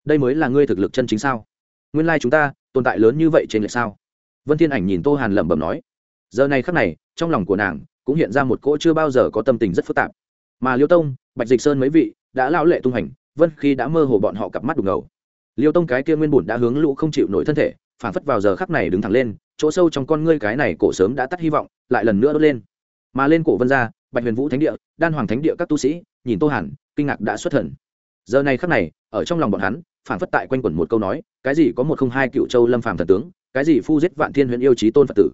đây mới là ngươi thực lực chân chính sao? Nguyên lai chúng ta tồn tại lớn như vậy trên lệch sao? Vân thiên ảnh nhìn tô hàn lẩm bẩm nói. Giờ này khắc này, trong lòng của nàng cũng hiện ra một cỗ chưa bao giờ có tâm tình rất phức tạp. Mà liêu tông, bạch dịch sơn mấy vị đã lão lệ tung hành, vân khi đã mơ hồ bọn họ cặp mắt đục ngầu. Liêu tông cái kia nguyên bùn đã hướng lũ không chịu nổi thân thể, phản phất vào giờ khắc này đứng thẳng lên, chỗ sâu trong con ngươi cái này cổ sớm đã tắt hy vọng, lại lần nữa đốt lên. Mà lên cổ vân gia, bạch huyền vũ thánh địa, đan hoàng thánh địa các tu sĩ, nhìn tô hàn, kinh ngạc đã xuất thần giờ này khắc này, ở trong lòng bọn hắn phản phất tại quanh quẩn một câu nói, cái gì có một không hai cựu châu lâm phàm thần tướng, cái gì phu giết vạn thiên huyện yêu trí tôn phật tử.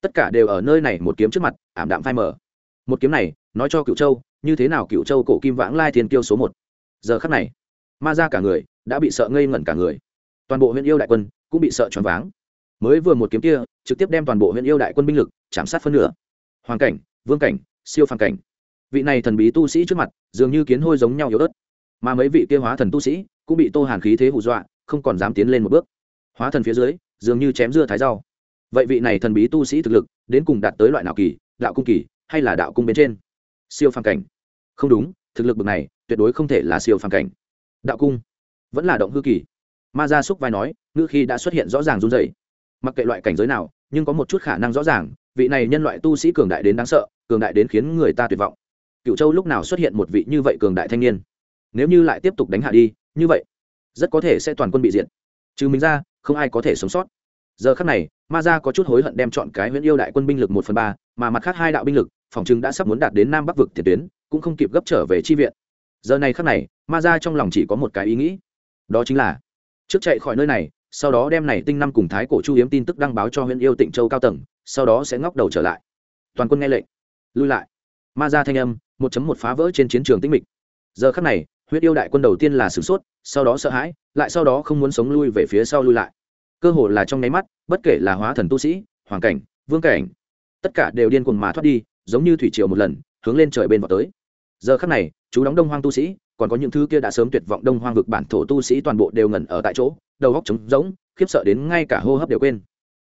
Tất cả đều ở nơi này một kiếm trước mặt, ảm đạm phai mờ. Một kiếm này, nói cho cựu châu, như thế nào cựu châu cổ kim vãng lai thiên kiêu số một. Giờ khắc này, ma ra cả người đã bị sợ ngây ngẩn cả người. Toàn bộ huyện yêu đại quân cũng bị sợ choáng váng. Mới vừa một kiếm kia, trực tiếp đem toàn bộ huyện yêu đại quân binh lực chạm sát phân nửa. Hoàng cảnh, vương cảnh, siêu phàm cảnh. Vị này thần bí tu sĩ trước mặt, dường như kiến hôi giống nhau yếu ớt mà mấy vị kia hóa thần tu sĩ cũng bị tô hàn khí thế hù dọa, không còn dám tiến lên một bước. Hóa thần phía dưới, dường như chém dưa thái rau. Vậy vị này thần bí tu sĩ thực lực, đến cùng đạt tới loại nào kỳ, đạo cung kỳ, hay là đạo cung bên trên? Siêu phàm cảnh. Không đúng, thực lực bậc này, tuyệt đối không thể là siêu phàm cảnh. Đạo cung. Vẫn là động hư kỳ. Ma gia xúc vai nói, ngữ khi đã xuất hiện rõ ràng run dày mặc kệ loại cảnh giới nào, nhưng có một chút khả năng rõ ràng, vị này nhân loại tu sĩ cường đại đến đáng sợ, cường đại đến khiến người ta tuyệt vọng. Cựu châu lúc nào xuất hiện một vị như vậy cường đại thanh niên? Nếu như lại tiếp tục đánh hạ đi, như vậy, rất có thể sẽ toàn quân bị diệt. Trừ mình ra, không ai có thể sống sót. Giờ khắc này ma gia có chút hối hận đem chọn cái huyện yêu đại quân binh lực một phần ba, mà mặt khác hai đạo binh lực, phòng chứng đã sắp muốn đạt đến nam bắc vực tiền tuyến, cũng không kịp gấp trở về chi viện. Giờ này khắc này ma gia trong lòng chỉ có một cái ý nghĩ. Đó chính là, trước chạy khỏi nơi này, sau đó đem này tinh năm cùng thái cổ chu hiếm tin tức đăng báo cho huyện yêu tịnh châu cao tầng, sau đó sẽ ngóc đầu trở lại. Toàn quân nghe lệnh. Lui lại. Ma gia thanh âm, một chấm một phá vỡ trên chiến trường tĩnh mịch. Giờ khắc này huyết yêu đại quân đầu tiên là sửng sốt, sau đó sợ hãi, lại sau đó không muốn sống lui về phía sau lui lại. Cơ hồ là trong nháy mắt, bất kể là hóa thần tu sĩ, hoàng cảnh, vương cảnh, tất cả đều điên cuồng mà thoát đi, giống như thủy triều một lần, hướng lên trời bên vào tới. Giờ khắc này, chú đóng đông hoang tu sĩ, còn có những thứ kia đã sớm tuyệt vọng đông hoang vực bản thổ tu sĩ toàn bộ đều ngẩn ở tại chỗ, đầu góc trống rỗng, khiếp sợ đến ngay cả hô hấp đều quên.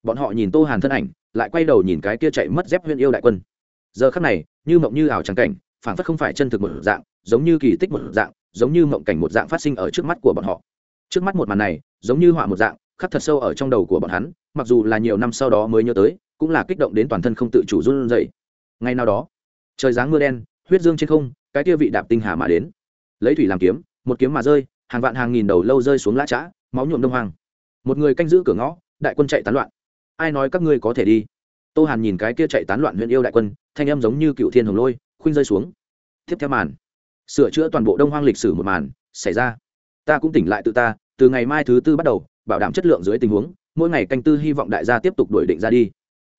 Bọn họ nhìn tô hàn thân ảnh, lại quay đầu nhìn cái kia chạy mất dép huyên yêu đại quân. Giờ khắc này, như mộng như ảo trắng cảnh phản phất không phải chân thực một dạng, giống như kỳ tích một dạng giống như mộng cảnh một dạng phát sinh ở trước mắt của bọn họ. Trước mắt một màn này, giống như họa một dạng, khắc thật sâu ở trong đầu của bọn hắn, mặc dù là nhiều năm sau đó mới nhớ tới, cũng là kích động đến toàn thân không tự chủ run rẩy. Ngay nào đó, trời dáng mưa đen, huyết dương trên không, cái kia vị đạp tinh hà mà đến. Lấy thủy làm kiếm, một kiếm mà rơi, hàng vạn hàng nghìn đầu lâu rơi xuống lá trã máu nhuộm đông hoàng một người canh giữ cửa ngõ, đại quân chạy tán loạn. Ai nói các ngươi có thể đi? Tô hàn nhìn cái kia chạy tán loạn huyện yêu đại quân, thanh âm giống như cựu thiên hồng lôi, khuynh rơi xuống. Tiếp theo màn sửa chữa toàn bộ đông hoang lịch sử một màn xảy ra. Ta cũng tỉnh lại tự ta, từ ngày mai thứ tư bắt đầu, bảo đảm chất lượng dưới tình huống, mỗi ngày canh tư hy vọng đại gia tiếp tục đuổi định ra đi.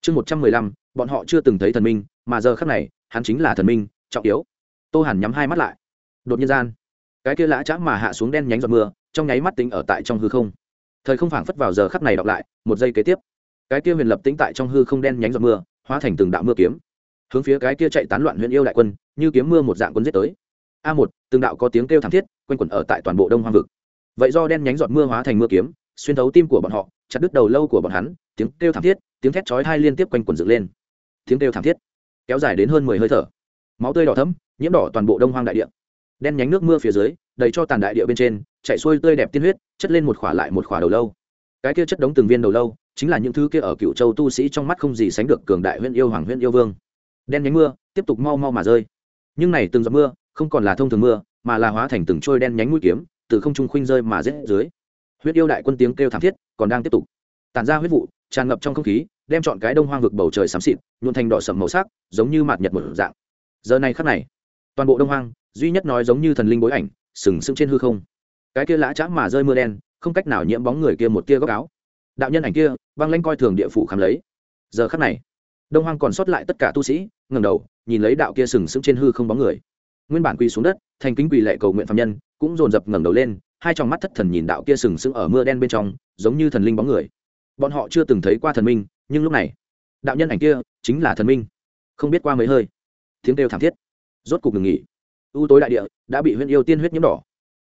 Chương một trăm mười lăm, bọn họ chưa từng thấy thần minh, mà giờ khác này, hắn chính là thần minh, trọng yếu. Tô hẳn nhắm hai mắt lại. Đột nhiên gian, cái kia lã chã mà hạ xuống đen nhánh giọt mưa, trong nháy mắt tính ở tại trong hư không. Thời không phảng phất vào giờ khắc này đọc lại, một giây kế tiếp, cái kia huyền lập tính tại trong hư không đen nhánh giọt mưa, hóa thành từng đạo mưa kiếm. Hướng phía cái kia chạy tán loạn huyện yêu đại quân, như kiếm mưa một dạng quân giết tới a một, từng đạo có tiếng kêu thảm thiết, quanh quẩn ở tại toàn bộ đông hoang vực. Vậy do đen nhánh giọt mưa hóa thành mưa kiếm, xuyên thấu tim của bọn họ, chặt đứt đầu lâu của bọn hắn, tiếng kêu thảm thiết, tiếng thét chói hai liên tiếp quanh quẩn dựng lên. Tiếng kêu thảm thiết kéo dài đến hơn mười hơi thở. Máu tươi đỏ thấm nhiễm đỏ toàn bộ đông hoang đại địa. Đen nhánh nước mưa phía dưới, đầy cho tàn đại địa bên trên chạy xuôi tươi đẹp tiên huyết, chất lên một khỏa lại một khỏa đầu lâu. Cái kia chất đống từng viên đầu lâu, chính là những thứ kia ở cựu châu tu sĩ trong mắt không gì sánh được cường đại huyện yêu hoàng huyện yêu vương. Đen nhánh mưa, tiếp tục mau mau mà rơi. Nhưng này từng giọt mưa không còn là thông thường mưa, mà là hóa thành từng trôi đen nhánh mũi kiếm, từ không trung khuynh rơi mà rết dưới. Huyết yêu đại quân tiếng kêu thảm thiết còn đang tiếp tục. Tản ra huyết vụ, tràn ngập trong không khí, đem chọn cái đông hoang vực bầu trời xám xịt, nhuộn thành đỏ sầm màu sắc, giống như mạt nhật một dạng. Giờ này khắc này, toàn bộ đông hoang, duy nhất nói giống như thần linh bối ảnh, sừng sững trên hư không. Cái kia lã chã mà rơi mưa đen, không cách nào nhiễm bóng người kia một tia góc áo. Đạo nhân ảnh kia, băng lanh coi thường địa phủ khám lấy. Giờ khắc này, đông hoang còn sót lại tất cả tu sĩ ngầm đầu, nhìn lấy đạo kia sừng sững trên hư không bóng người nguyên bản quỳ xuống đất, thành kính quỳ lệ cầu nguyện phạm nhân, cũng dồn dập ngẩng đầu lên, hai trong mắt thất thần nhìn đạo kia sừng sững ở mưa đen bên trong, giống như thần linh bóng người. Bọn họ chưa từng thấy qua thần minh, nhưng lúc này, đạo nhân ảnh kia chính là thần minh. Không biết qua mấy hơi, tiếng kêu thảm thiết, rốt cục ngừng nghỉ. U tối đại địa đã bị huyện yêu tiên huyết nhiễm đỏ.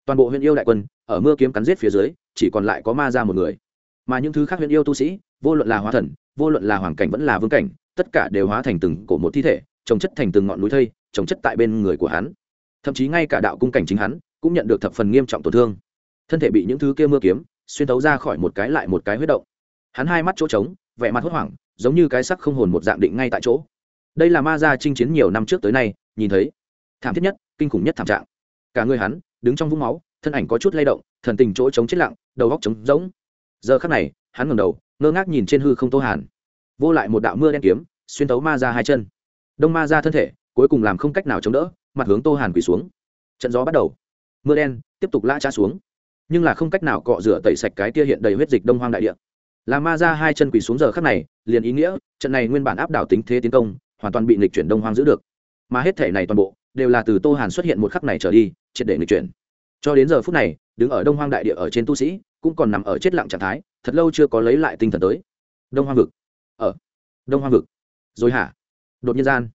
Toàn bộ huyện yêu đại quân ở mưa kiếm cắn giết phía dưới, chỉ còn lại có ma ra một người. Mà những thứ khác huyện yêu tu sĩ, vô luận là hóa thần, vô luận là hoàng cảnh vẫn là vương cảnh, tất cả đều hóa thành từng cổ một thi thể, trồng chất thành từng ngọn núi thây trồng chất tại bên người của hắn. Thậm chí ngay cả đạo cung cảnh chính hắn cũng nhận được thập phần nghiêm trọng tổn thương. Thân thể bị những thứ kia mưa kiếm xuyên tấu ra khỏi một cái lại một cái huyết động. Hắn hai mắt chỗ trống, vẻ mặt hốt hoảng, giống như cái sắc không hồn một dạng định ngay tại chỗ. Đây là ma gia chinh chiến nhiều năm trước tới nay, nhìn thấy, thảm thiết nhất, kinh khủng nhất thảm trạng. Cả người hắn đứng trong vũng máu, thân ảnh có chút lay động, thần tình chỗ trống chết lặng, đầu góc trống rỗng. Giờ khắc này, hắn ngẩng đầu, ngơ ngác nhìn trên hư không tô hàn. Vô lại một đạo mưa đen kiếm, xuyên tấu ma ra hai chân. Đông ma ra thân thể cuối cùng làm không cách nào chống đỡ, mặt hướng tô hàn quỳ xuống. Trận gió bắt đầu. Mưa đen tiếp tục lã trá xuống. Nhưng là không cách nào cọ rửa tẩy sạch cái tia hiện đầy huyết dịch đông hoang đại địa. Là ma ra hai chân quỳ xuống giờ khắc này, liền ý nghĩa, trận này nguyên bản áp đảo tính thế tiến công, hoàn toàn bị nghịch chuyển đông hoang giữ được. Mà hết thể này toàn bộ, đều là từ tô hàn xuất hiện một khắc này trở đi, triệt để nghịch chuyển. Cho đến giờ phút này, đứng ở đông hoang đại địa ở trên tu sĩ, cũng còn nằm ở chết lặng trạng thái, thật lâu chưa có lấy lại tinh thần tới. Đông hoang vực. Ở. Đông hoang vực. Rồi hả? Đột nhiên gian.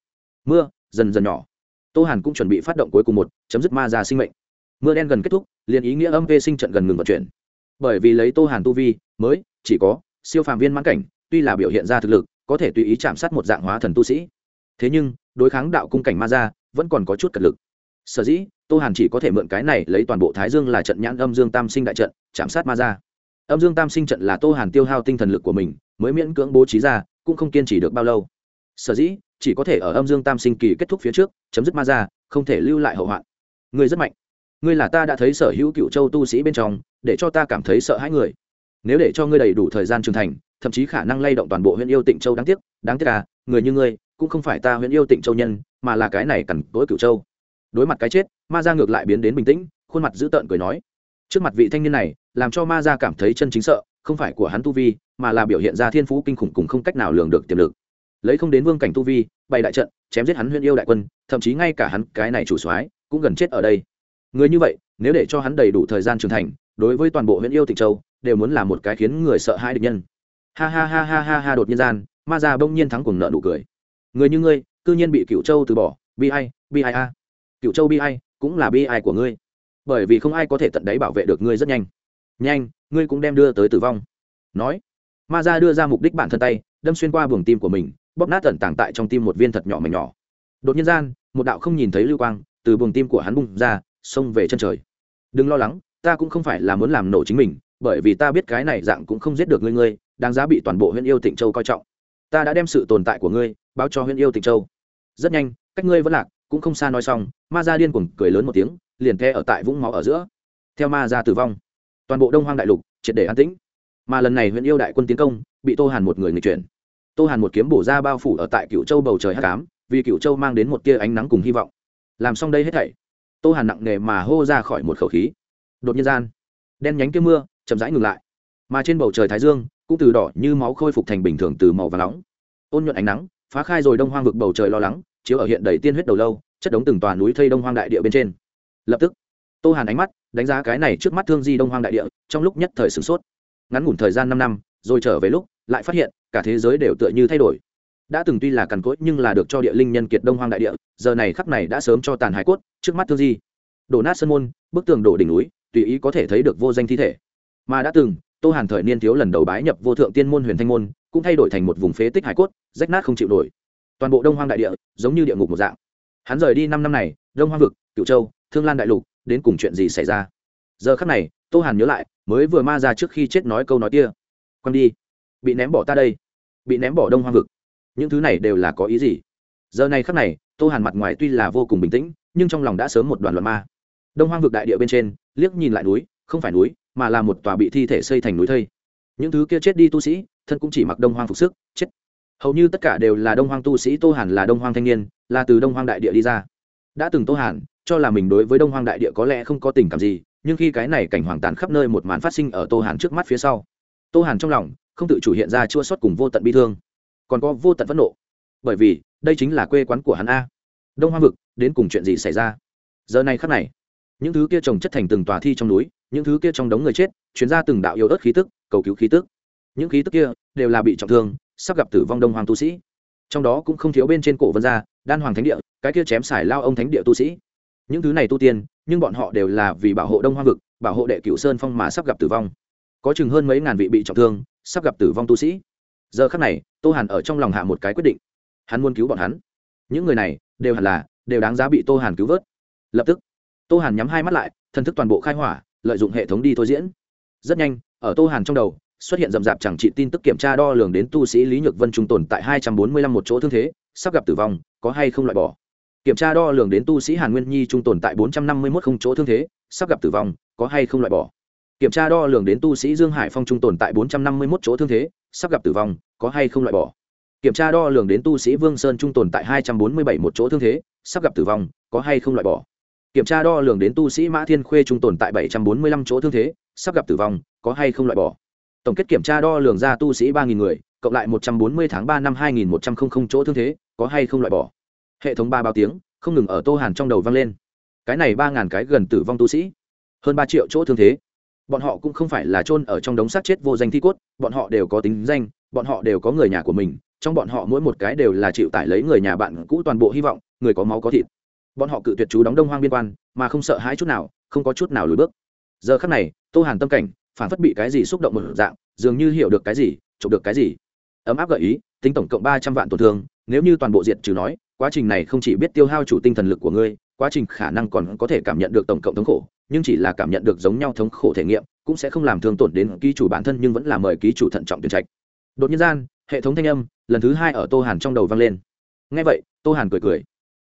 Mưa dần dần nhỏ. Tô hàn cũng chuẩn bị phát động cuối cùng một, chấm dứt ma ra sinh mệnh. Mưa đen gần kết thúc, liền ý nghĩa âm vê sinh trận gần ngừng vận chuyển. Bởi vì lấy tô hàn tu vi, mới, chỉ có, siêu phàm viên mãn cảnh, tuy là biểu hiện ra thực lực, có thể tùy ý chạm sát một dạng hóa thần tu sĩ. Thế nhưng, đối kháng đạo cung cảnh ma ra, vẫn còn có chút cật lực. Sở dĩ, tô hàn chỉ có thể mượn cái này lấy toàn bộ thái dương là trận nhãn âm dương tam sinh đại trận, chạm sát ma ra. Âm dương tam sinh trận là tô hàn tiêu hao tinh thần lực của mình, mới miễn cưỡng bố trí ra, cũng không kiên trì được bao lâu sở dĩ chỉ có thể ở âm dương tam sinh kỳ kết thúc phía trước, chấm dứt ma ra không thể lưu lại hậu hoạn. Ngươi rất mạnh. Ngươi là ta đã thấy sở hữu cựu châu tu sĩ bên trong, để cho ta cảm thấy sợ hãi người. Nếu để cho ngươi đầy đủ thời gian trưởng thành, thậm chí khả năng lay động toàn bộ huyện yêu tịnh châu đáng tiếc đáng tiếc à người như ngươi, cũng không phải ta huyện yêu tịnh châu nhân, mà là cái này cằn tối cựu châu. Đối mặt cái chết, ma ra ngược lại biến đến bình tĩnh, khuôn mặt dữ tợn cười nói. Trước mặt vị thanh niên này, làm cho ma ra cảm thấy chân chính sợ, không phải của hắn tu vi, mà là biểu hiện ra thiên phú kinh khủng cùng không cách nào lường được tiềm lực lấy không đến vương cảnh tu vi, bày đại trận, chém giết hắn huyện yêu đại quân, thậm chí ngay cả hắn, cái này chủ soái, cũng gần chết ở đây. Người như vậy, nếu để cho hắn đầy đủ thời gian trưởng thành, đối với toàn bộ huyện yêu tịnh châu, đều muốn là một cái khiến người sợ hãi địch nhân. Ha ha ha ha ha ha, đột nhiên gian, ma già bỗng nhiên thắng cùng nợ nụ cười. Người như ngươi, cư nhiên bị cựu châu từ bỏ, bi ai bi ai a. Cựu châu bi ai, cũng là bi ai của ngươi. Bởi vì không ai có thể tận đáy bảo vệ được ngươi rất nhanh. Nhanh, ngươi cũng đem đưa tới tử vong. Nói, ma ra đưa ra mục đích bản thân tay, đâm xuyên qua buồng tim của mình bóp nát tẩn tàng tại trong tim một viên thật nhỏ mảnh nhỏ. Đột nhiên gian, một đạo không nhìn thấy lưu quang từ buồng tim của hắn bung ra, xông về chân trời. Đừng lo lắng, ta cũng không phải là muốn làm nổ chính mình, bởi vì ta biết cái này dạng cũng không giết được ngươi ngươi, đáng giá bị toàn bộ huyện yêu tịnh châu coi trọng. Ta đã đem sự tồn tại của ngươi báo cho huyện yêu tịnh châu. Rất nhanh, cách ngươi vẫn lạc, cũng không xa nói xong, ma ra điên cuồng cười lớn một tiếng, liền the ở tại vũng máu ở giữa. Theo ma ra tử vong, toàn bộ đông hoang đại lục triệt để an tĩnh. Mà lần này huyện yêu đại quân tiến công, bị tô hàn một người người chuyển tô hàn một kiếm bổ ra bao phủ ở tại cựu châu bầu trời hát cám vì cựu châu mang đến một tia ánh nắng cùng hy vọng. Làm xong đây hết thảy, tô hàn nặng nề mà hô ra khỏi một khẩu khí. Đột nhiên gian, đen nhánh kia mưa chậm rãi ngừng lại. Mà trên bầu trời thái dương cũng từ đỏ như máu khôi phục thành bình thường từ màu và nóng. Ôn nhuận ánh nắng, phá khai rồi đông hoang vực bầu trời lo lắng, chiếu ở hiện đầy tiên huyết đầu lâu, chất đống từng tòa núi thây đông hoang đại địa bên trên. Lập tức, tô hàn ánh mắt đánh giá cái này trước mắt thương di đông hoang đại địa, trong lúc nhất thời sửng sốt. Ngắn ngủn thời gian năm năm, rồi trở về lúc, lại phát hiện cả thế giới đều tựa như thay đổi. Đã từng tuy là cằn cỗi nhưng là được cho địa linh nhân kiệt đông hoang đại địa, giờ này khắc này đã sớm cho tàn hải cốt, trước mắt thương di. Đổ nát sân môn, bức tường đổ đỉnh núi, tùy ý có thể thấy được vô danh thi thể. Mà đã từng, tô hàn thời niên thiếu lần đầu bái nhập vô thượng tiên môn huyền thanh môn, cũng thay đổi thành một vùng phế tích hải cốt, rách nát không chịu nổi. Toàn bộ đông hoang đại địa, giống như địa ngục một dạng. Hắn rời đi năm năm này, đông hoang vực cựu châu, thương lan đại lục, đến cùng chuyện gì xảy ra? Giờ khắc này, tô hàn nhớ lại, mới vừa ma ra trước khi chết nói câu nói kia. Quăng đi, bị ném bỏ ta đây bị ném bỏ đông hoang vực. Những thứ này đều là có ý gì? Giờ này khắc này, tô hàn mặt ngoài tuy là vô cùng bình tĩnh, nhưng trong lòng đã sớm một đoàn loạn ma. Đông hoang vực đại địa bên trên, liếc nhìn lại núi, không phải núi, mà là một tòa bị thi thể xây thành núi thây. Những thứ kia chết đi tu sĩ, thân cũng chỉ mặc đông hoang phục sức, chết. Hầu như tất cả đều là đông hoang tu sĩ, tô hàn là đông hoang thanh niên, là từ đông hoang đại địa đi ra. Đã từng tô hàn, cho là mình đối với đông hoang đại địa có lẽ không có tình cảm gì, nhưng khi cái này cảnh hoàng tàn khắp nơi một màn phát sinh ở tô hàn trước mắt phía sau, tô hàn trong lòng không tự chủ hiện ra chua xót cùng vô tận bi thương. Còn có vô tận phẫn nộ. Bởi vì, đây chính là quê quán của hắn a. Đông hoa vực, đến cùng chuyện gì xảy ra? Giờ này khắc này, những thứ kia trồng chất thành từng tòa thi trong núi, những thứ kia trong đống người chết, chuyến ra từng đạo yếu ớt khí tức, cầu cứu khí tức. Những khí tức kia đều là bị trọng thương, sắp gặp tử vong đông hoàng tu sĩ. Trong đó cũng không thiếu bên trên cổ vân gia, đan hoàng thánh địa, cái kia chém xài lao ông thánh địa tu sĩ. Những thứ này tu tiên, nhưng bọn họ đều là vì bảo hộ đông hoa vực, bảo hộ đệ cửu sơn phong mà sắp gặp tử vong. Có chừng hơn mấy ngàn vị bị trọng thương sắp gặp tử vong tu sĩ. Giờ khắc này, tô hàn ở trong lòng hạ một cái quyết định. Hắn muốn cứu bọn hắn. Những người này, đều hẳn là, đều đáng giá bị tô hàn cứu vớt. Lập tức, tô hàn nhắm hai mắt lại, thần thức toàn bộ khai hỏa, lợi dụng hệ thống đi thôi diễn. Rất nhanh, ở tô hàn trong đầu, xuất hiện rậm rạp chẳng trị tin tức kiểm tra đo lường đến tu sĩ lý nhược vân trung tồn tại hai trăm bốn mươi lăm một chỗ thương thế, sắp gặp tử vong, có hay không loại bỏ. Kiểm tra đo lường đến tu sĩ hàn nguyên nhi trung tồn tại bốn trăm năm mươi một không chỗ thương thế, sắp gặp tử vong, có hay không loại bỏ kiểm tra đo lường đến tu sĩ dương hải phong trung tồn tại bốn trăm năm mươi một chỗ thương thế, sắp gặp tử vong, có hay không loại bỏ. Kiểm tra đo lường đến tu sĩ vương sơn trung tồn tại hai trăm bốn mươi bảy một chỗ thương thế, sắp gặp tử vong, có hay không loại bỏ. Kiểm tra đo lường đến tu sĩ mã thiên khuê trung tồn tại bảy trăm bốn mươi lăm chỗ thương thế, sắp gặp tử vong, có hay không loại bỏ. Tổng kết kiểm tra đo lường ra tu sĩ ba nghìn người, cộng lại một trăm bốn mươi tháng ba năm hai nghìn một trăm linh chỗ thương thế, có hay không loại bỏ. Hệ thống ba bao tiếng, không ngừng ở tô hàn trong đầu vang lên. Cái này ba ngàn cái gần tử vong tu sĩ. Hơn ba triệu chỗ thương thế bọn họ cũng không phải là chôn ở trong đống xác chết vô danh thi cốt, bọn họ đều có tính danh, bọn họ đều có người nhà của mình, trong bọn họ mỗi một cái đều là chịu tải lấy người nhà bạn cũ toàn bộ hy vọng, người có máu có thịt. Bọn họ cự tuyệt chú đóng đông hoang biên quan, mà không sợ hãi chút nào, không có chút nào lùi bước. Giờ khắc này, tô hàn tâm cảnh, phản phất bị cái gì xúc động một dạng, dường như hiểu được cái gì, chụp được cái gì. Ấm áp gợi ý, tính tổng cộng ba trăm vạn tổn thương, nếu như toàn bộ diện trừ nói, quá trình này không chỉ biết tiêu hao chủ tinh thần lực của ngươi quá trình khả năng còn có thể cảm nhận được tổng cộng thống khổ, nhưng chỉ là cảm nhận được giống nhau thống khổ thể nghiệm, cũng sẽ không làm thương tổn đến ký chủ bản thân nhưng vẫn là mời ký chủ thận trọng tuyển trạch. Đột nhiên gian, hệ thống thanh âm, lần thứ hai ở tô hàn trong đầu vang lên. Ngay vậy, tô hàn cười cười.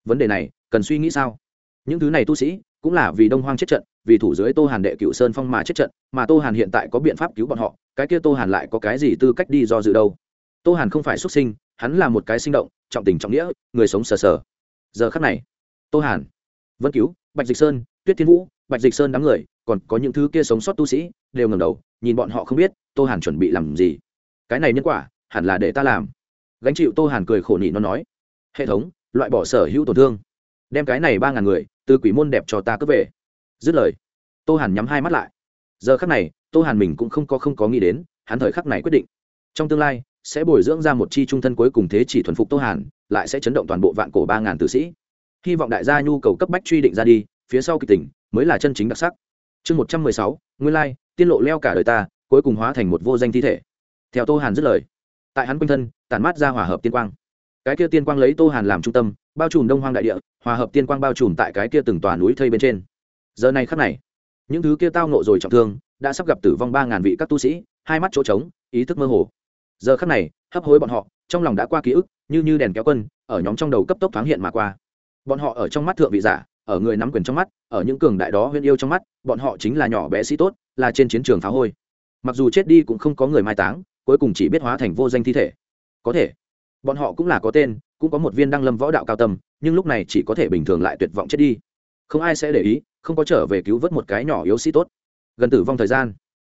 Vấn đề này, cần suy nghĩ sao? Những thứ này tu sĩ, cũng là vì đông hoang chết trận, vì thủ dưới tô hàn đệ cựu sơn phong mà chết trận, mà tô hàn hiện tại có biện pháp cứu bọn họ, cái kia tô hàn lại có cái gì tư cách đi do dự đâu? Tô hàn không phải xuất sinh, hắn là một cái sinh động, trọng tình trọng nghĩa, người sống sờ sờ. Giờ khắc này, tô hàn vân cứu bạch dịch sơn, tuyết thiên vũ, bạch dịch sơn đám người, còn có những thứ kia sống sót tu sĩ, đều ngầm đầu, nhìn bọn họ không biết, tô hàn chuẩn bị làm gì. Cái này nhân quả, hẳn là để ta làm. Gánh chịu tô hàn cười khổ nị nó nói, hệ thống, loại bỏ sở hữu tổn thương, đem cái này ba ngàn người từ quỷ môn đẹp cho ta cướp về. Dứt lời, tô hàn nhắm hai mắt lại. Giờ khắc này, tô hàn mình cũng không có không có nghĩ đến, hắn thời khắc này quyết định, trong tương lai sẽ bồi dưỡng ra một chi trung thân cuối cùng thế chỉ thuần phục tô hàn, lại sẽ chấn động toàn bộ vạn cổ ba ngàn tử sĩ hy vọng đại gia nhu cầu cấp bách truy định ra đi, phía sau kịch tỉnh mới là chân chính đặc sắc. Chương một trăm mười sáu, nguyên lai, tiên lộ leo cả đời ta, cuối cùng hóa thành một vô danh thi thể. Theo tô hàn dứt lời, tại hắn quanh thân, tản mát ra hòa hợp tiên quang. Cái kia tiên quang lấy tô hàn làm trung tâm, bao trùm đông hoang đại địa, hòa hợp tiên quang bao trùm tại cái kia từng tòa núi thây bên trên. Giờ này khắc này, những thứ kia tao nộ rồi trọng thương, đã sắp gặp tử vong ba ngàn vị các tu sĩ, hai mắt chỗ trống, ý thức mơ hồ. Giờ khắc này, hấp hối bọn họ, trong lòng đã qua ký ức, như như đèn kéo quân, ở nhóm trong đầu cấp tốc thoáng hiện mà qua bọn họ ở trong mắt thượng vị giả, ở người nắm quyền trong mắt, ở những cường đại đó huyên yêu trong mắt, bọn họ chính là nhỏ bé sĩ tốt, là trên chiến trường phá hôi. Mặc dù chết đi cũng không có người mai táng, cuối cùng chỉ biết hóa thành vô danh thi thể. Có thể, bọn họ cũng là có tên, cũng có một viên đăng lâm võ đạo cao tâm nhưng lúc này chỉ có thể bình thường lại tuyệt vọng chết đi. Không ai sẽ để ý, không có trở về cứu vớt một cái nhỏ yếu sĩ tốt. Gần tử vong thời gian,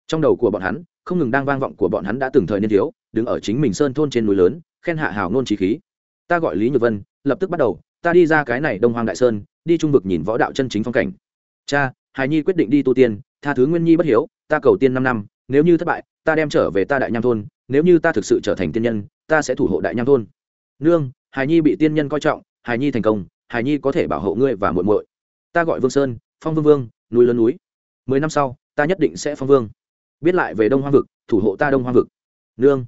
trong đầu của bọn hắn, không ngừng đang vang vọng của bọn hắn đã từng thời niên thiếu, đứng ở chính mình sơn thôn trên núi lớn, khen hạ hào nôn trí khí. Ta gọi lý nhược vân, lập tức bắt đầu ta đi ra cái này đông hoàng đại sơn, đi trung vực nhìn võ đạo chân chính phong cảnh. Cha hài nhi quyết định đi tu tiên, tha thứ nguyên nhi bất hiếu, ta cầu tiên năm năm, nếu như thất bại, ta đem trở về ta đại nham thôn, nếu như ta thực sự trở thành tiên nhân, ta sẽ thủ hộ đại nham thôn. Nương hài nhi bị tiên nhân coi trọng hài nhi thành công hài nhi có thể bảo hộ ngươi và muội muội. Ta gọi vương sơn, phong vương vương, núi lớn núi. Mười năm sau, ta nhất định sẽ phong vương. Biết lại về đông hoa vực, thủ hộ ta đông hoa vực. Nương,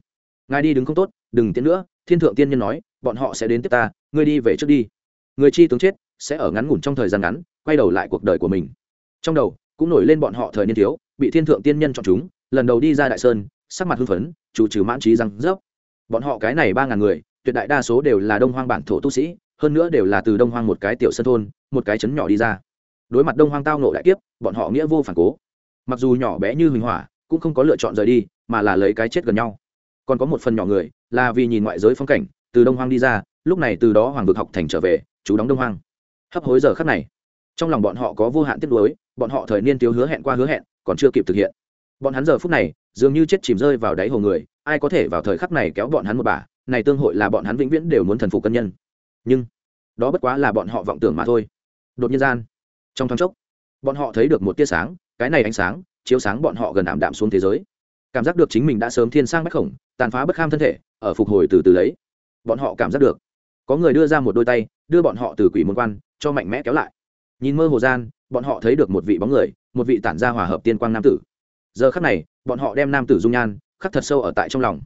ngài đi đứng không tốt, đừng tiến nữa, thiên thượng tiên nhân nói, bọn họ sẽ đến tiếp ta, ngươi đi về trước đi người chi tướng chết, sẽ ở ngắn ngủn trong thời gian ngắn, quay đầu lại cuộc đời của mình. Trong đầu, cũng nổi lên bọn họ thời niên thiếu, bị thiên thượng tiên nhân chọn chúng, lần đầu đi ra đại sơn, sắc mặt hưng phấn, chủ trừ mãn trí răng rớp. Bọn họ cái này ba ngàn người, tuyệt đại đa số đều là đông hoang bản thổ tu sĩ, hơn nữa đều là từ đông hoang một cái tiểu sân thôn, một cái trấn nhỏ đi ra. Đối mặt đông hoang tao nộ đại kiếp, bọn họ nghĩa vô phản cố. Mặc dù nhỏ bé như huỳnh hỏa, cũng không có lựa chọn rời đi, mà là lấy cái chết gần nhau. Còn có một phần nhỏ người, là vì nhìn ngoại giới phong cảnh, từ đông hoang đi ra, lúc này từ đó hoàng vực học thành trở về chú đóng đông hoang. Hấp hối giờ khắc này, trong lòng bọn họ có vô hạn tiếc nuối, bọn họ thời niên thiếu hứa hẹn qua hứa hẹn, còn chưa kịp thực hiện. Bọn hắn giờ phút này, dường như chết chìm rơi vào đáy hồ người, ai có thể vào thời khắc này kéo bọn hắn một bà, này tương hội là bọn hắn vĩnh viễn đều muốn thần phục cân nhân. Nhưng, đó bất quá là bọn họ vọng tưởng mà thôi. Đột nhiên gian, trong thoáng chốc, bọn họ thấy được một tia sáng, cái này ánh sáng, chiếu sáng bọn họ gần ảm đạm xuống thế giới. Cảm giác được chính mình đã sớm thiên sang bách khổng, tàn phá bất kham thân thể, ở phục hồi từ từ lấy. Bọn họ cảm giác được, có người đưa ra một đôi tay đưa bọn họ từ quỷ môn quan, cho mạnh mẽ kéo lại. Nhìn mơ hồ gian, bọn họ thấy được một vị bóng người, một vị tản gia hòa hợp tiên quang nam tử. Giờ khắc này, bọn họ đem nam tử dung nhan, khắc thật sâu ở tại trong lòng.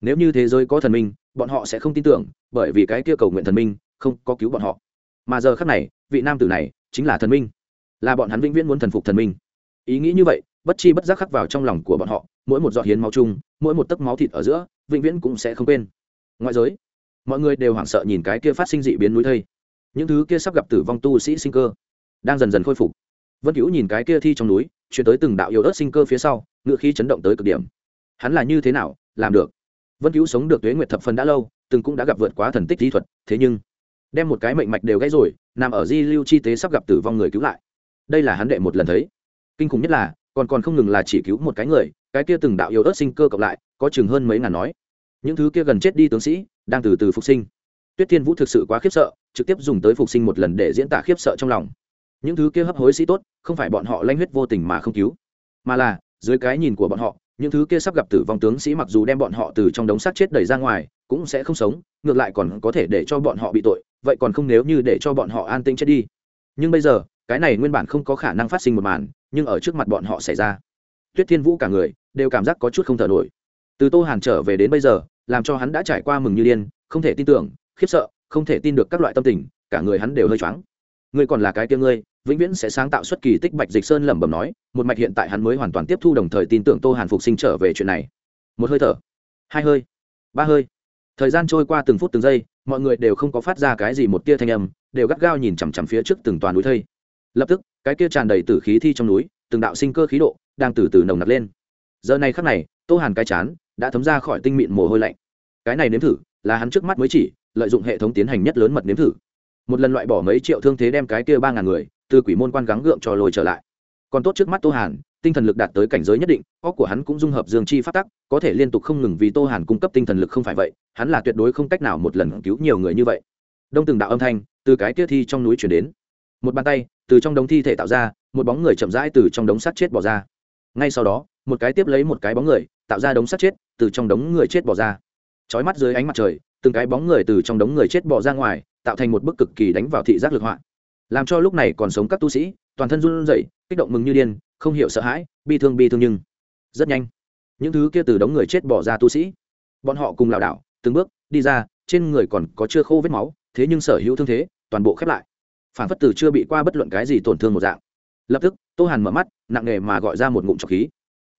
Nếu như thế giới có thần minh, bọn họ sẽ không tin tưởng, bởi vì cái kia cầu nguyện thần minh, không có cứu bọn họ. Mà giờ khắc này, vị nam tử này chính là thần minh. Là bọn hắn vĩnh viễn muốn thần phục thần minh. Ý nghĩ như vậy, bất chi bất giác khắc vào trong lòng của bọn họ, mỗi một giọt hiến máu chung, mỗi một tấc máu thịt ở giữa, vĩnh viễn cũng sẽ không quên. Ngoại giới mọi người đều hoảng sợ nhìn cái kia phát sinh dị biến núi thây. Những thứ kia sắp gặp tử vong tu sĩ sinh cơ đang dần dần khôi phục. Vân hữu nhìn cái kia thi trong núi, chuyển tới từng đạo yếu ớt sinh cơ phía sau, ngựa khí chấn động tới cực điểm. Hắn là như thế nào, làm được? Vân hữu sống được tuế nguyệt thập phần đã lâu, từng cũng đã gặp vượt quá thần tích kỹ thuật, thế nhưng đem một cái mệnh mạch đều gãy rồi, nằm ở di lưu chi tế sắp gặp tử vong người cứu lại. Đây là hắn đệ một lần thấy. Kinh khủng nhất là, còn còn không ngừng là chỉ cứu một cái người, cái kia từng đạo yếu ớt sinh cơ cộng lại, có chừng hơn mấy ngàn nói. Những thứ kia gần chết đi tướng sĩ đang từ từ phục sinh. Tuyết thiên vũ thực sự quá khiếp sợ, trực tiếp dùng tới phục sinh một lần để diễn tả khiếp sợ trong lòng. Những thứ kia hấp hối sĩ tốt, không phải bọn họ lanh huyết vô tình mà không cứu, mà là, dưới cái nhìn của bọn họ, những thứ kia sắp gặp tử vong tướng sĩ mặc dù đem bọn họ từ trong đống xác chết đẩy ra ngoài, cũng sẽ không sống, ngược lại còn có thể để cho bọn họ bị tội, vậy còn không nếu như để cho bọn họ an tĩnh chết đi. Nhưng bây giờ, cái này nguyên bản không có khả năng phát sinh một màn, nhưng ở trước mặt bọn họ xảy ra. Tuyết thiên vũ cả người, đều cảm giác có chút không thở nổi. Từ tô hàn trở về đến bây giờ làm cho hắn đã trải qua mừng như điên, không thể tin tưởng, khiếp sợ, không thể tin được các loại tâm tình, cả người hắn đều hơi choáng. Ngươi còn là cái kia ngươi, vĩnh viễn sẽ sáng tạo xuất kỳ tích bạch dịch sơn lẩm bẩm nói, một mạch hiện tại hắn mới hoàn toàn tiếp thu đồng thời tin tưởng tô hàn phục sinh trở về chuyện này. Một hơi thở, hai hơi, ba hơi. Thời gian trôi qua từng phút từng giây, mọi người đều không có phát ra cái gì một tia thanh âm, đều gắt gao nhìn chằm chằm phía trước từng toàn núi thây. Lập tức, cái kia tràn đầy tử khí thi trong núi, từng đạo sinh cơ khí độ, đang từ từ nồng nặc lên. Giờ này khắc này, tô hàn cái chán đã thấm ra khỏi tinh mịn mồ hôi lạnh. Cái này nếm thử, là hắn trước mắt mới chỉ, lợi dụng hệ thống tiến hành nhất lớn mật nếm thử. Một lần loại bỏ mấy triệu thương thế đem cái kia ba ngàn người, từ quỷ môn quan gắng gượng cho lồi trở lại. Còn tốt trước mắt tô hàn, tinh thần lực đạt tới cảnh giới nhất định, óc của hắn cũng dung hợp dương chi phát tắc, có thể liên tục không ngừng vì tô hàn cung cấp tinh thần lực không phải vậy, hắn là tuyệt đối không cách nào một lần cứu nhiều người như vậy. Đông từng đạo âm thanh, từ cái kia thi trong núi chuyển đến. Một bàn tay, từ trong đống thi thể tạo ra, một bóng người chậm rãi từ trong đống sát chết bỏ ra. Ngay sau đó, một cái tiếp lấy một cái bóng người, tạo ra đống sát chết từ trong đống người chết bỏ ra. Chói mắt dưới ánh mặt trời, từng cái bóng người từ trong đống người chết bỏ ra ngoài, tạo thành một bức cực kỳ đánh vào thị giác lực họa. Làm cho lúc này còn sống các tu sĩ, toàn thân run rẩy, kích động mừng như điên, không hiểu sợ hãi, bi thương bi thương nhưng rất nhanh. Những thứ kia từ đống người chết bỏ ra tu sĩ, bọn họ cùng lảo đảo, từng bước đi ra, trên người còn có chưa khô vết máu, thế nhưng sở hữu thương thế, toàn bộ khép lại. Phản phất từ chưa bị qua bất luận cái gì tổn thương một dạng. Lập tức, tô hàn mở mắt, nặng nề mà gọi ra một ngụm trọc khí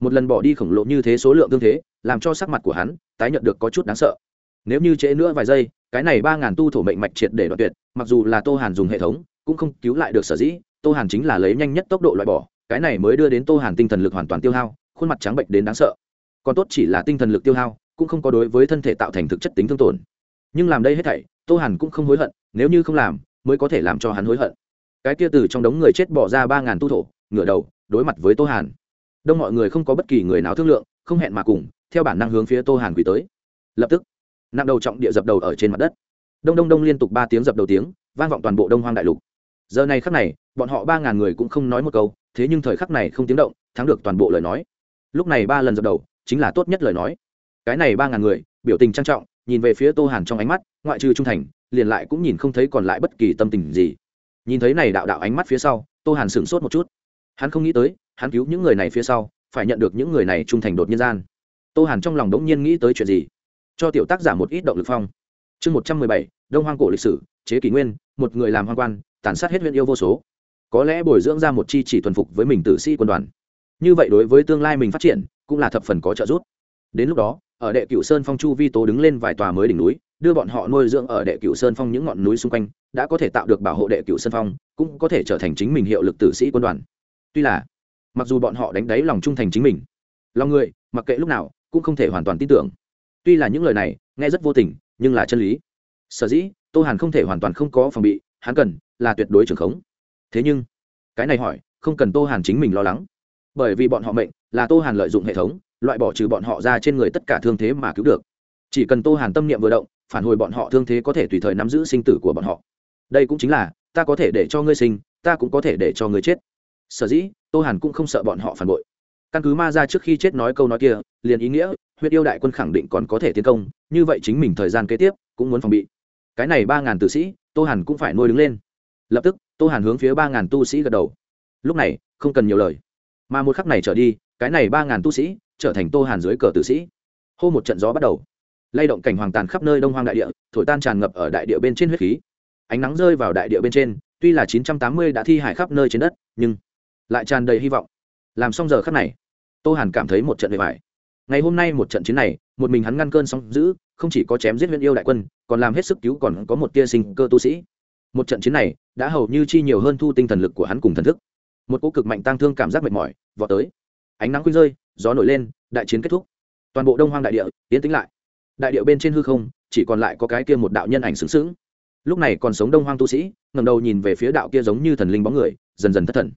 một lần bỏ đi khổng lồ như thế số lượng tương thế, làm cho sắc mặt của hắn tái nhận được có chút đáng sợ. Nếu như trễ nữa vài giây, cái này ba ngàn tu thổ mệnh mạch triệt để đoạn tuyệt, mặc dù là tô hàn dùng hệ thống, cũng không cứu lại được sở dĩ, tô hàn chính là lấy nhanh nhất tốc độ loại bỏ, cái này mới đưa đến tô hàn tinh thần lực hoàn toàn tiêu hao, khuôn mặt trắng bệnh đến đáng sợ. Còn tốt chỉ là tinh thần lực tiêu hao, cũng không có đối với thân thể tạo thành thực chất tính thương tổn. Nhưng làm đây hết thảy, tô hàn cũng không hối hận, nếu như không làm, mới có thể làm cho hắn hối hận. Cái kia từ trong đống người chết bỏ ra ba ngàn tu thổ, ngửa đầu, đối mặt với tô hàn đông mọi người không có bất kỳ người nào thương lượng, không hẹn mà cùng, theo bản năng hướng phía tô hàn quỳ tới. Lập tức, nặng đầu trọng địa dập đầu ở trên mặt đất. Đông đông đông liên tục ba tiếng dập đầu tiếng, vang vọng toàn bộ đông hoang đại lục. Giờ này khắc này, bọn họ ba ngàn người cũng không nói một câu, thế nhưng thời khắc này không tiếng động, thắng được toàn bộ lời nói. Lúc này ba lần dập đầu, chính là tốt nhất lời nói. Cái này ba ngàn người, biểu tình trang trọng, nhìn về phía tô hàn trong ánh mắt, ngoại trừ trung thành, liền lại cũng nhìn không thấy còn lại bất kỳ tâm tình gì. Nhìn thấy này đạo đạo ánh mắt phía sau, tô hàn sửng sốt một chút hắn không nghĩ tới, hắn cứu những người này phía sau, phải nhận được những người này trung thành đột nhiên gian. Tô hàn trong lòng đống nhiên nghĩ tới chuyện gì? Cho tiểu tác giả một ít động lực phong. Chương một trăm mười bảy, đông hoang cổ lịch sử, chế kỷ nguyên, một người làm hoang quan, tàn sát hết huyện yêu vô số. Có lẽ bồi dưỡng ra một chi chỉ thuần phục với mình tử sĩ quân đoàn. Như vậy đối với tương lai mình phát triển, cũng là thập phần có trợ giúp. Đến lúc đó, ở đệ cửu sơn phong chu vi tố đứng lên vài tòa mới đỉnh núi, đưa bọn họ nuôi dưỡng ở đệ cửu sơn phong những ngọn núi xung quanh, đã có thể tạo được bảo hộ đệ cửu sơn phong, cũng có thể trở thành chính mình hiệu lực tử sĩ quân đoàn tuy là, mặc dù bọn họ đánh đáy lòng trung thành chính mình, lòng người, mặc kệ lúc nào, cũng không thể hoàn toàn tin tưởng. Tuy là những lời này, nghe rất vô tình, nhưng là chân lý. Sở dĩ, tô hàn không thể hoàn toàn không có phòng bị, hắn cần là tuyệt đối trường khống. Thế nhưng, cái này hỏi, không cần tô hàn chính mình lo lắng. Bởi vì bọn họ mệnh là tô hàn lợi dụng hệ thống, loại bỏ trừ bọn họ ra trên người tất cả thương thế mà cứu được. Chỉ cần tô hàn tâm niệm vừa động, phản hồi bọn họ thương thế có thể tùy thời nắm giữ sinh tử của bọn họ. Đây cũng chính là, ta có thể để cho ngươi sinh, ta cũng có thể để cho ngươi chết sở dĩ, tô hàn cũng không sợ bọn họ phản bội. Căn cứ ma ra trước khi chết nói câu nói kia, liền ý nghĩa, Huyết yêu đại quân khẳng định còn có thể tiến công, như vậy chính mình thời gian kế tiếp, cũng muốn phòng bị. Cái này ba ngàn tử sĩ, tô hàn cũng phải nuôi đứng lên. Lập tức, tô hàn hướng phía ba ngàn tu sĩ gật đầu. Lúc này, không cần nhiều lời. Mà một khắc này trở đi, cái này ba ngàn tu sĩ, trở thành tô hàn dưới cờ tử sĩ. Hô một trận gió bắt đầu. Lay động cảnh hoàng tàn khắp nơi đông hoang đại địa, thổi tan tràn ngập ở đại địa bên trên huyết khí. Ánh nắng rơi vào đại địa bên trên, tuy là chín trăm tám mươi đã thi hải khắp nơi trên đất, nhưng lại tràn đầy hy vọng. Làm xong giờ khắc này, tô hàn cảm thấy một trận bề bài ngày hôm nay một trận chiến này, một mình hắn ngăn cơn sóng giữ không chỉ có chém giết huyện yêu đại quân, còn làm hết sức cứu còn có một tia sinh cơ tu sĩ. Một trận chiến này đã hầu như chi nhiều hơn thu tinh thần lực của hắn cùng thần thức. Một cỗ cực mạnh tăng thương cảm giác mệt mỏi, vọt tới. Ánh nắng khuynh rơi, gió nổi lên, đại chiến kết thúc. Toàn bộ đông hoang đại địa tiến tĩnh lại. Đại địa bên trên hư không, chỉ còn lại có cái kia một đạo nhân ảnh xứng xứng lúc này còn sống đông hoang tu sĩ ngầm đầu nhìn về phía đạo kia giống như thần linh bóng người, dần dần thất thần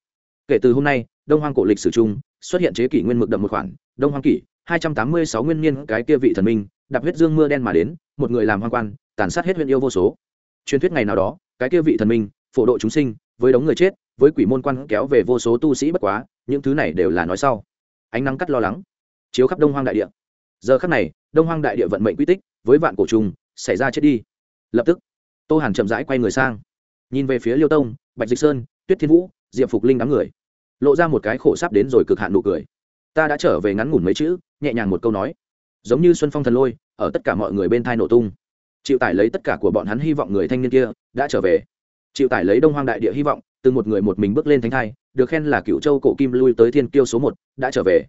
kể từ hôm nay, đông hoang cổ lịch sử chung, xuất hiện chế kỷ nguyên mực đậm một khoản, đông hoang kỷ, hai trăm tám mươi sáu nguyên niên cái kia vị thần minh, đạp huyết dương mưa đen mà đến, một người làm hoang quan, tàn sát hết huyện yêu vô số. Truyền thuyết ngày nào đó, cái kia vị thần minh, phổ độ chúng sinh, với đống người chết, với quỷ môn quan kéo về vô số tu sĩ bất quá, những thứ này đều là nói sau. Ánh nắng cắt lo lắng, chiếu khắp đông hoang đại địa. Giờ khắc này, đông hoang đại địa vận mệnh quy tích, với vạn cổ trùng, xảy ra chết đi. Lập tức, tô hàn chậm rãi quay người sang. Nhìn về phía liêu tông, bạch dịch sơn, tuyết thiên vũ diệp phục linh đám người lộ ra một cái khổ sắp đến rồi cực hạn nụ cười ta đã trở về ngắn ngủn mấy chữ nhẹ nhàng một câu nói giống như xuân phong thần lôi ở tất cả mọi người bên thai nổ tung chịu tải lấy tất cả của bọn hắn hy vọng người thanh niên kia đã trở về chịu tải lấy đông hoang đại địa hy vọng từ một người một mình bước lên thánh thai được khen là cựu châu cổ kim lui tới thiên kiêu số một đã trở về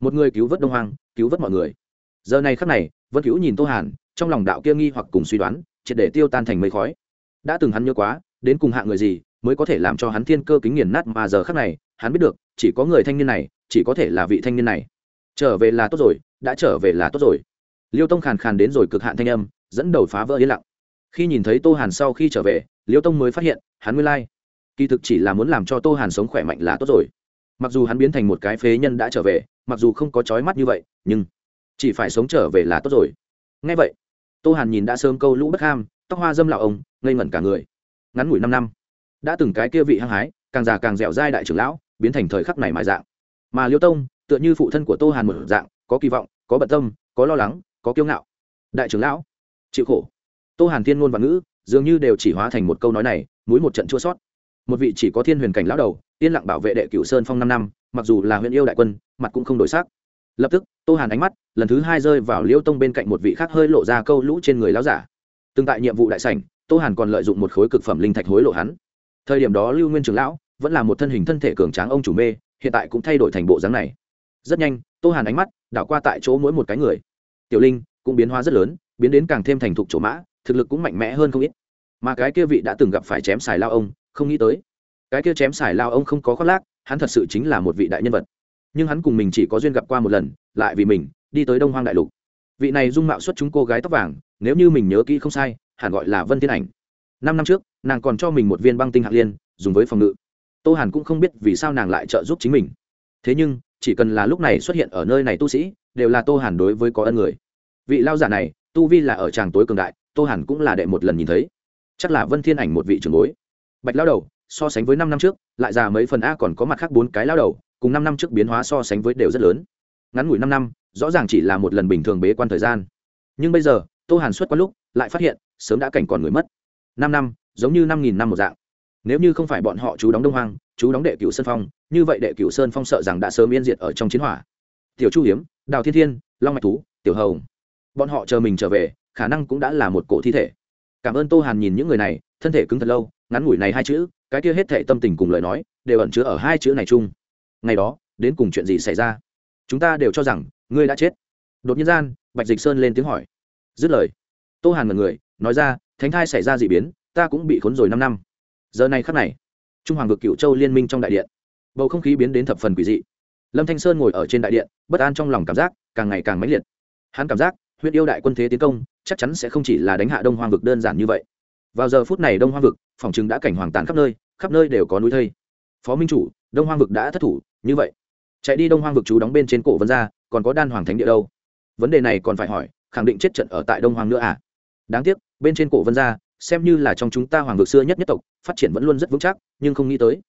một người cứu vớt đông hoang cứu vớt mọi người giờ này khắc này vân cứu nhìn tô hàn trong lòng đạo kia nghi hoặc cùng suy đoán triệt để tiêu tan thành mây khói đã từng hắn nhớ quá đến cùng hạ người gì mới có thể làm cho hắn thiên cơ kính nghiền nát mà giờ khắc này, hắn biết được, chỉ có người thanh niên này, chỉ có thể là vị thanh niên này. Trở về là tốt rồi, đã trở về là tốt rồi. Liêu tông khàn khàn đến rồi cực hạn thanh âm, dẫn đầu phá vỡ yên lặng. Khi nhìn thấy tô hàn sau khi trở về, liêu tông mới phát hiện, hắn nguyên lai, kỳ thực chỉ là muốn làm cho tô hàn sống khỏe mạnh là tốt rồi. Mặc dù hắn biến thành một cái phế nhân đã trở về, mặc dù không có trói mắt như vậy, nhưng chỉ phải sống trở về là tốt rồi. Ngay vậy, tô hàn nhìn đã sớm câu lũ bất ham, tóc hoa dâm lạo ông, ngây ngẩn cả người. Ngắn ngủi năm năm đã từng cái kia vị hăng hái, càng già càng dẻo dai đại trưởng lão, biến thành thời khắc này mài dạng. Mà liêu tông, tựa như phụ thân của tô hàn một dạng, có kỳ vọng, có bận tâm, có lo lắng, có kiêu ngạo. Đại trưởng lão, chịu khổ. Tô hàn thiên ngôn và ngữ, dường như đều chỉ hóa thành một câu nói này, mũi một trận chua sót một vị chỉ có thiên huyền cảnh lão đầu, yên lặng bảo vệ đệ cửu sơn phong năm năm, mặc dù là huyện yêu đại quân, mặt cũng không đổi sắc. Lập tức, tô hàn ánh mắt, lần thứ hai rơi vào liêu tông bên cạnh một vị khác hơi lộ ra câu lũ trên người lão giả. Từng tại nhiệm vụ đại sảnh, tô hàn còn lợi dụng một khối cực phẩm linh thạch hối lộ hắn thời điểm đó lưu nguyên trưởng lão vẫn là một thân hình thân thể cường tráng ông chủ mê, hiện tại cũng thay đổi thành bộ dáng này. Rất nhanh, tô hàn ánh mắt đảo qua tại chỗ mỗi một cái người. Tiểu linh cũng biến hóa rất lớn, biến đến càng thêm thành thục chỗ mã, thực lực cũng mạnh mẽ hơn không ít. Mà cái kia vị đã từng gặp phải chém xài lao ông, không nghĩ tới. Cái kia chém xài lao ông không có khoác lác, hắn thật sự chính là một vị đại nhân vật. Nhưng hắn cùng mình chỉ có duyên gặp qua một lần, lại vì mình, đi tới đông hoang đại lục. Vị này dung mạo xuất chúng cô gái tóc vàng, nếu như mình nhớ kỹ không sai, hẳn gọi là vân thiên ảnh. Năm năm trước nàng còn cho mình một viên băng tinh hạng liên, dùng với phòng ngự. Tô hàn cũng không biết vì sao nàng lại trợ giúp chính mình. Thế nhưng, chỉ cần là lúc này xuất hiện ở nơi này tu sĩ, đều là tô hàn đối với có ân người. Vị lao giả này, tu vi là ở tràng tối cường đại, tô hàn cũng là đệ một lần nhìn thấy. Chắc là vân thiên ảnh một vị trưởng bối. Bạch lao đầu, so sánh với năm năm trước, lại già mấy phần a còn có mặt khác bốn cái lao đầu, cùng năm năm trước biến hóa so sánh với đều rất lớn. Ngắn ngủi năm năm, rõ ràng chỉ là một lần bình thường bế quan thời gian. Nhưng bây giờ, tô hàn xuất qua lúc, lại phát hiện, sớm đã cảnh còn người mất. Năm năm giống như năm nghìn năm một dạng. Nếu như không phải bọn họ chú đóng đông hoang, chú đóng đệ cửu sơn phong, như vậy đệ cửu sơn phong sợ rằng đã sớm yên diệt ở trong chiến hỏa. Tiểu chu hiếm, đào thiên thiên, long mạch thú, tiểu hồng, bọn họ chờ mình trở về, khả năng cũng đã là một cổ thi thể. Cảm ơn tô hàn nhìn những người này, thân thể cứng thật lâu, ngắn ngủi này hai chữ, cái kia hết thệ tâm tình cùng lời nói, đều ẩn chứa ở hai chữ này chung. Ngày đó, đến cùng chuyện gì xảy ra? Chúng ta đều cho rằng, ngươi đã chết. Đột nhiên gian, bạch dịch sơn lên tiếng hỏi. Dứt lời, tô hàn mật người, nói ra, thánh thai xảy ra d ị biến ta cũng bị khốn rồi năm năm. Giờ này khắc này trung hoàng vực cựu châu liên minh trong đại điện bầu không khí biến đến thập phần quỷ dị. Lâm thanh sơn ngồi ở trên đại điện bất an trong lòng cảm giác càng ngày càng mãnh liệt. Hắn cảm giác huyện yêu đại quân thế tiến công chắc chắn sẽ không chỉ là đánh hạ đông hoàng vực đơn giản như vậy. Vào giờ phút này đông hoang vực phòng chứng đã cảnh hoàng tàn khắp nơi khắp nơi đều có núi thây. Phó minh chủ đông hoang vực đã thất thủ như vậy. Chạy đi đông hoang vực chú đóng bên trên cổ vân gia, còn có đan hoàng thánh địa đâu? Vấn đề này còn phải hỏi khẳng định chết trận ở tại đông hoàng nữa à? Đáng tiếc bên trên cổ vân gia xem như là trong chúng ta hoàng vực xưa nhất nhất tộc, phát triển vẫn luôn rất vững chắc, nhưng không nghĩ tới.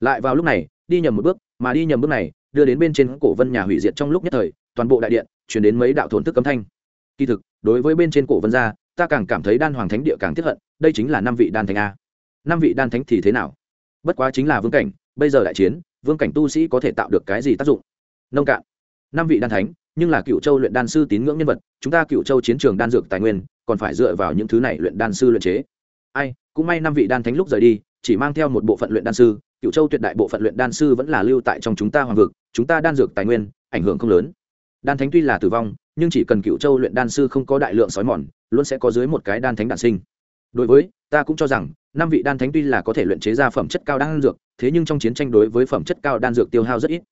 Lại vào lúc này, đi nhầm một bước, mà đi nhầm bước này, đưa đến bên trên cổ vân nhà hủy diệt trong lúc nhất thời, toàn bộ đại điện, chuyển đến mấy đạo thốn tức cấm thanh. Kỳ thực, đối với bên trên cổ vân gia, ta càng cảm thấy đan hoàng thánh địa càng tiếp hận, đây chính là năm vị đan thánh a. Năm vị đan thánh thì thế nào? Bất quá chính là vương cảnh, bây giờ đại chiến, vương cảnh tu sĩ có thể tạo được cái gì tác dụng? Nông cạn. Năm vị đan thánh, nhưng là cựu châu luyện đan sư tín ngưỡng nhân vật, chúng ta cựu châu chiến trường đan dược tài nguyên còn phải dựa vào những thứ này luyện đan sư luyện chế. Ai, cũng may năm vị đan thánh lúc rời đi, chỉ mang theo một bộ phận luyện đan sư cựu châu tuyệt đại bộ phận luyện đan sư vẫn là lưu tại trong chúng ta hoàng vực, chúng ta đan dược tài nguyên, ảnh hưởng không lớn. Đan thánh tuy là tử vong, nhưng chỉ cần cựu châu luyện đan sư không có đại lượng sói mòn, luôn sẽ có dưới một cái đan thánh đản sinh. Đối với, ta cũng cho rằng, năm vị đan thánh tuy là có thể luyện chế ra phẩm chất cao đan dược, thế nhưng trong chiến tranh đối với phẩm chất cao đan dược tiêu hao rất ít.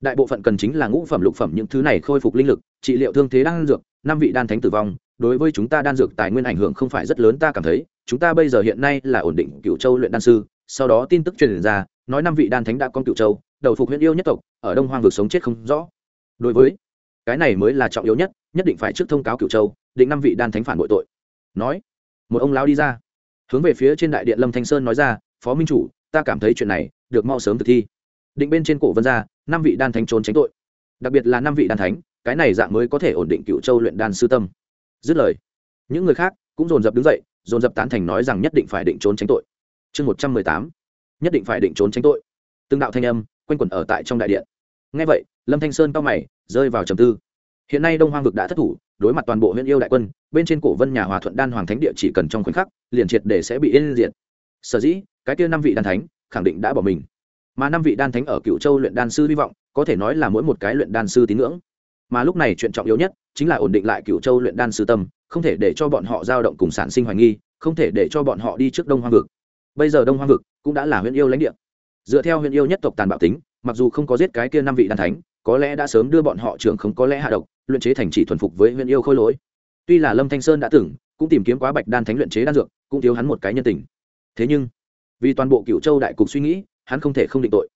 Đại bộ phận cần chính là ngũ phẩm lục phẩm những thứ này khôi phục linh lực, trị liệu thương thế đan dược, năm vị đan thánh tử vong đối với chúng ta đan dược tài nguyên ảnh hưởng không phải rất lớn, ta cảm thấy, chúng ta bây giờ hiện nay là ổn định cựu châu luyện đan sư, sau đó tin tức truyền ra, nói năm vị đan thánh đã con cựu châu, đầu phục huyện yêu nhất tộc, ở đông hoang vực sống chết không rõ. Đối với, cái này mới là trọng yếu nhất nhất định phải trước thông cáo cựu châu, định năm vị đan thánh phản bội tội. Nói, một ông lão đi ra, hướng về phía trên đại điện lâm thanh sơn nói ra, phó minh chủ, ta cảm thấy chuyện này được mau sớm thực thi. Định bên trên cổ vân ra, năm vị đan thánh trốn tránh tội. Đặc biệt là năm vị đan thánh, cái này dạng mới có thể ổn định cựu châu luyện đan sư tâm dứt lời, những người khác cũng dồn dập đứng dậy, dồn dập tán thành nói rằng nhất định phải định trốn tránh tội. Chương một trăm mười tám, nhất định phải định trốn tránh tội. Từng đạo thanh âm quanh quẩn ở tại trong đại điện. Ngay vậy, lâm thanh sơn cao mày, rơi vào trầm tư. Hiện nay đông hoang vực đã thất thủ, đối mặt toàn bộ huyện yêu đại quân, bên trên cổ vân nhà hòa thuận đan hoàng thánh địa chỉ cần trong khoảnh khắc, liền triệt để sẽ bị yên diệt. Sở dĩ, cái kia năm vị đan thánh khẳng định đã bỏ mình. Mà năm vị đan thánh ở cựu châu luyện đan sư hy vọng, có thể nói là mỗi một cái luyện đan sư tín ngưỡng mà lúc này chuyện trọng yếu nhất chính là ổn định lại cựu châu luyện đan sư tâm, không thể để cho bọn họ dao động cùng sản sinh hoài nghi, không thể để cho bọn họ đi trước đông hoang vực. Bây giờ đông hoang vực cũng đã là huyện yêu lãnh địa. Dựa theo huyện yêu nhất tộc tàn bạo tính, mặc dù không có giết cái kia năm vị đan thánh, có lẽ đã sớm đưa bọn họ trưởng không có lẽ hạ độc, luyện chế thành chỉ thuần phục với huyện yêu khôi lỗi. Tuy là lâm thanh sơn đã từng cũng tìm kiếm quá bạch đan thánh luyện chế đan dược, cũng thiếu hắn một cái nhân tình. Thế nhưng, vì toàn bộ cựu châu đại cục suy nghĩ, hắn không thể không định tội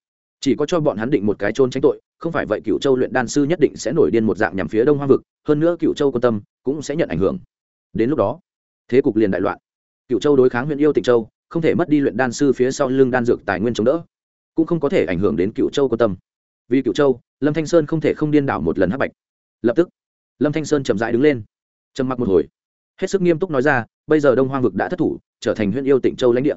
chỉ có cho bọn hắn định một cái trôn tránh tội, không phải vậy cựu châu luyện đan sư nhất định sẽ nổi điên một dạng nhằm phía đông hoa vực, hơn nữa cựu châu quan tâm cũng sẽ nhận ảnh hưởng. Đến lúc đó, thế cục liền đại loạn. Cựu châu đối kháng huyện yêu tịnh châu, không thể mất đi luyện đan sư phía sau lưng đan dược tài nguyên chống đỡ, cũng không có thể ảnh hưởng đến cựu châu quan tâm. Vì cựu châu, lâm thanh sơn không thể không điên đảo một lần hắc bạch. Lập tức, lâm thanh sơn chậm dại đứng lên, trầm mặc một hồi. Hết sức nghiêm túc nói ra, bây giờ đông hoang vực đã thất thủ, trở thành huyện yêu tịnh châu lãnh địa.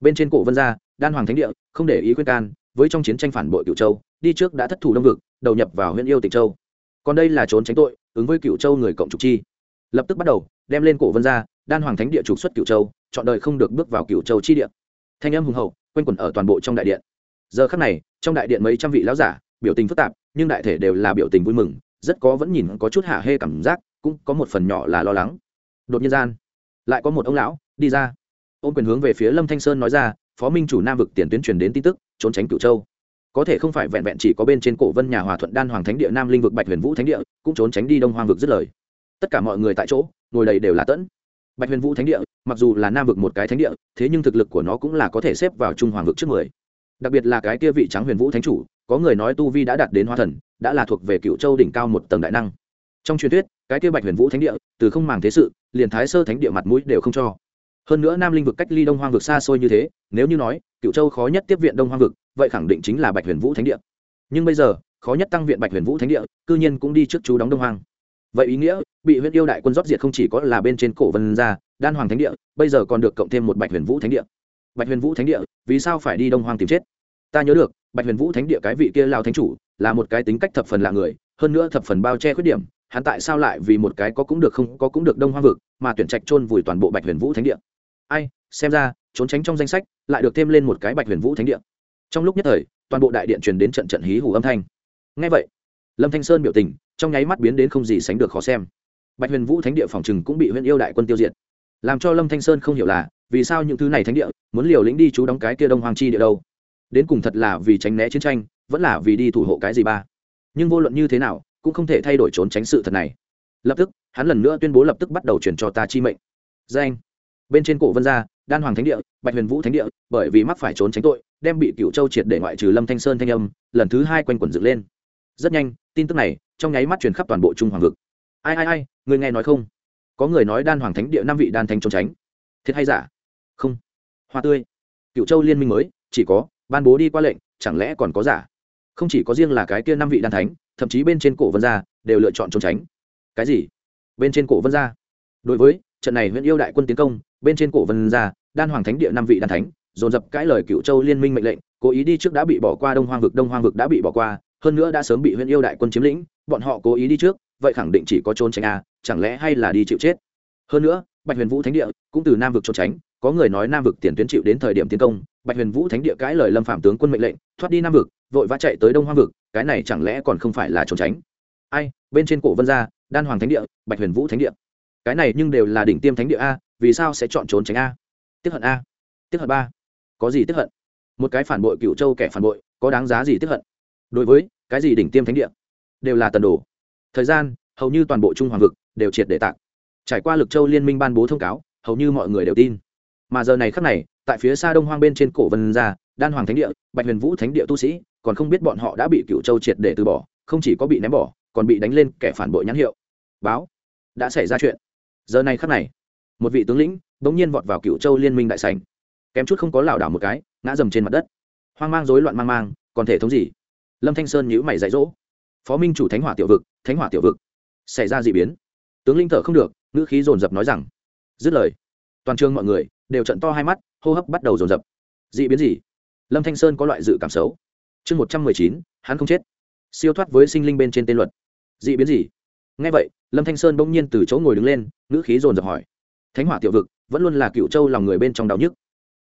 Bên trên cổ vân gia, đan hoàng thánh địa, không để ý khuyên can với trong chiến tranh phản bội cựu châu, đi trước đã thất thủ đông vực, đầu nhập vào huyện yêu tịch châu. Còn đây là trốn tránh tội, ứng với cựu châu người cộng trục chi. Lập tức bắt đầu, đem lên cổ vân gia đan hoàng thánh địa trục xuất cựu châu, chọn đời không được bước vào cựu châu chi địa. Thanh âm hùng hậu, quanh quẩn ở toàn bộ trong đại điện. Giờ khắc này, trong đại điện mấy trăm vị lão giả, biểu tình phức tạp, nhưng đại thể đều là biểu tình vui mừng, rất có vẫn nhìn có chút hạ hê cảm giác, cũng có một phần nhỏ là lo lắng. Đột nhiên gian, lại có một ông lão đi ra. Ôm quyền hướng về phía lâm thanh sơn nói ra, phó minh chủ nam vực tiền tuyến truyền đến tin tức trốn tránh cửu châu. Có thể không phải vẹn vẹn chỉ có bên trên cổ vân nhà hòa thuận đan hoàng thánh địa, nam linh vực bạch huyền vũ thánh địa, cũng trốn tránh đi đông hoang vực dứt lời. Tất cả mọi người tại chỗ, ngồi đầy đều là tẫn. Bạch huyền vũ thánh địa, mặc dù là nam vực một cái thánh địa, thế nhưng thực lực của nó cũng là có thể xếp vào trung hoàng vực trước mười. Đặc biệt là cái kia vị trắng huyền vũ thánh chủ, có người nói tu vi đã đạt đến hoa thần, đã là thuộc về cựu châu đỉnh cao một tầng đại năng. Trong truyền thuyết, cái kia bạch huyền vũ thánh địa, từ không màng thế sự, liền thái sơ thánh địa mặt mũi đều không cho hơn nữa nam linh vực cách ly đông hoang vực xa xôi như thế, nếu như nói cựu châu khó nhất tiếp viện đông hoang vực, vậy khẳng định chính là bạch huyền vũ thánh địa. Nhưng bây giờ, khó nhất tăng viện bạch huyền vũ thánh địa, cư nhiên cũng đi trước chú đóng đông hoang. Vậy ý nghĩa, bị huyện yêu đại quân rót diệt không chỉ có là bên trên cổ vân gia, đan hoàng thánh địa, bây giờ còn được cộng thêm một bạch huyền vũ thánh địa. Bạch huyền vũ thánh địa, vì sao phải đi đông hoang tìm chết? Ta nhớ được, bạch huyền vũ thánh địa cái vị kia lao thánh chủ, là một cái tính cách thập phần lạ người, hơn nữa thập phần bao che khuyết điểm, hắn tại sao lại vì một cái có cũng được không có cũng được đông hoang vực, mà tuyển trạch chôn vùi toàn bộ bạch huyền vũ thánh địa? Ai, xem ra, trốn tránh trong danh sách, lại được thêm lên một cái bạch huyền vũ thánh địa. Trong lúc nhất thời, toàn bộ đại điện truyền đến trận trận hí hủ âm thanh. Ngay vậy, lâm thanh sơn biểu tình, trong nháy mắt biến đến không gì sánh được khó xem. Bạch huyền vũ thánh địa phòng trừng cũng bị huyện yêu đại quân tiêu diệt. Làm cho lâm thanh sơn không hiểu là, vì sao những thứ này thánh địa, muốn liều lĩnh đi chú đóng cái kia đông hoàng chi địa đâu? Đến cùng thật là vì tránh né chiến tranh, vẫn là vì đi thủ hộ cái gì ba? Nhưng vô luận như thế nào, cũng không thể thay đổi trốn tránh sự thật này. Lập tức, hắn lần nữa tuyên bố lập tức bắt đầu chuyển cho ta chi mệnh. Danh bên trên cổ vân gia, đan hoàng thánh địa, bạch huyền vũ thánh địa, bởi vì mắc phải trốn tránh tội, đem bị cựu châu triệt để ngoại trừ lâm thanh sơn thanh âm, lần thứ hai quanh quẩn dựng lên. Rất nhanh, tin tức này, trong nháy mắt truyền khắp toàn bộ trung hoàng vực. Ai ai ai, người nghe nói không? Có người nói đan hoàng thánh địa năm vị đan thánh trốn tránh. Thiệt hay giả? Không. Hoa tươi. Cựu châu liên minh mới, chỉ có, ban bố đi qua lệnh, chẳng lẽ còn có giả? Không chỉ có riêng là cái kia năm vị đan thánh, thậm chí bên trên cổ vân gia, đều lựa chọn trốn tránh. Cái gì? Bên trên cổ vân gia. Đối với, trận này huyện yêu đại quân tiến công bên trên cổ vân gia đan hoàng thánh địa năm vị đan thánh, dồn dập cãi lời cựu châu liên minh mệnh lệnh, cố ý đi trước đã bị bỏ qua đông hoang vực, đông hoang vực đã bị bỏ qua, hơn nữa đã sớm bị huyện yêu đại quân chiếm lĩnh, bọn họ cố ý đi trước, vậy khẳng định chỉ có trốn tránh a, chẳng lẽ hay là đi chịu chết? Hơn nữa, bạch huyền vũ thánh địa cũng từ nam vực trốn tránh, có người nói nam vực tiền tuyến chịu đến thời điểm tiến công, bạch huyền vũ thánh địa cãi lời lâm phạm tướng quân mệnh lệnh, thoát đi nam vực, vội vã chạy tới đông hoang vực, cái này chẳng lẽ còn không phải là trốn tránh? Ai, bên trên cổ vân gia đan hoàng thánh địa, bạch huyền vũ thánh địa. Cái này nhưng đều là đỉnh tiêm thánh địa a vì sao sẽ chọn trốn tránh a? Tiếp hận a. Tiếp hận ba. Có gì tiếp hận? Một cái phản bội cựu châu kẻ phản bội, có đáng giá gì tiếp hận? Đối với cái gì đỉnh tiêm thánh địa? Đều là tần đồ. Thời gian, hầu như toàn bộ trung hoàng vực đều triệt để tạc. Trải qua lực châu liên minh ban bố thông cáo, hầu như mọi người đều tin. Mà giờ này khắc này, tại phía xa đông hoang bên trên cổ vân gia, đan hoàng thánh địa, bạch huyền vũ thánh địa tu sĩ, còn không biết bọn họ đã bị cựu châu triệt để từ bỏ, không chỉ có bị ném bỏ, còn bị đánh lên kẻ phản bội nhãn hiệu. Báo, đã xảy ra chuyện. Giờ này khắc này một vị tướng lĩnh bỗng nhiên vọt vào cựu châu liên minh đại sành. Kém chút không có lảo đảo một cái, ngã dầm trên mặt đất. Hoang mang rối loạn mang mang, còn thể thống gì? Lâm thanh sơn nhữ mày dạy dỗ. Phó minh chủ thánh hỏa tiểu vực, thánh hỏa tiểu vực. Xảy ra d ị biến. Tướng linh thở không được, ngữ khí dồn dập nói rằng, dứt lời. Toàn trường mọi người đều trận to hai mắt, hô hấp bắt đầu dồn dập. D ị biến gì? Lâm thanh sơn có loại dự cảm xấu. Chương một trăm mười chín, hắn không chết. Siêu thoát với sinh linh bên trên tên luật. D ị biến gì? Ngay vậy, lâm thanh sơn bỗng nhiên từ chỗ ngồi đứng lên, ngữ khí dồn dập hỏi thánh hỏa tiểu vực vẫn luôn là cựu châu lòng người bên trong đau nhức.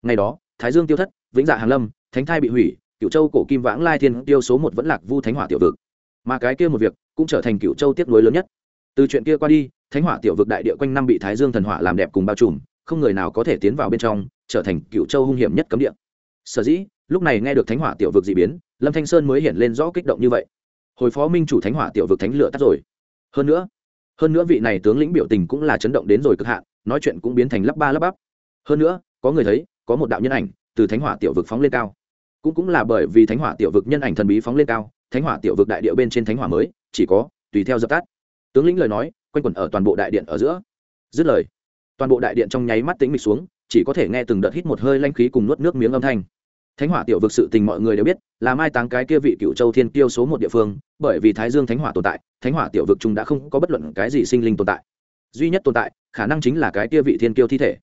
Ngày đó, thái dương tiêu thất, vĩnh dạ hàn lâm, thánh thai bị hủy cựu châu cổ kim vãng lai thiên tiêu số một vẫn lạc vu thánh hỏa tiểu vực. Mà cái kia một việc cũng trở thành cựu châu tiếp nối lớn nhất. Từ chuyện kia qua đi, thánh hỏa tiểu vực đại địa quanh năm bị thái dương thần hỏa làm đẹp cùng bao trùm, không người nào có thể tiến vào bên trong, trở thành cựu châu hung hiểm nhất cấm địa. Sở dĩ, lúc này nghe được thánh hỏa tiểu vực d ị biến, lâm thanh sơn mới hiện lên rõ kích động như vậy. Hồi phó minh chủ thánh hỏa tiểu vực thánh lửa tắt rồi. Hơn nữa hơn nữa vị này tướng lĩnh biểu tình cũng là chấn động đến rồi cực hạn nói chuyện cũng biến thành lắp ba lắp bắp. Hơn nữa, có người thấy, có một đạo nhân ảnh từ thánh hỏa tiểu vực phóng lên cao. Cũng cũng là bởi vì thánh hỏa tiểu vực nhân ảnh thần bí phóng lên cao, thánh hỏa tiểu vực đại địa bên trên thánh hỏa mới, chỉ có, tùy theo dập tắt. Tướng lĩnh lời nói, quanh quẩn ở toàn bộ đại điện ở giữa. Dứt lời, toàn bộ đại điện trong nháy mắt tính mịch xuống, chỉ có thể nghe từng đợt hít một hơi lanh khí cùng nuốt nước miếng âm thanh. Thánh hỏa tiểu vực sự tình mọi người đều biết, là mai táng cái kia vị cựu châu thiên tiêu số một địa phương, bởi vì thái dương thánh hỏa tồn tại, thánh hỏa tiểu vực chúng đã không có bất luận cái gì sinh linh tồn tại duy nhất tồn tại, khả năng chính là cái kia vị thiên kiêu thi thể.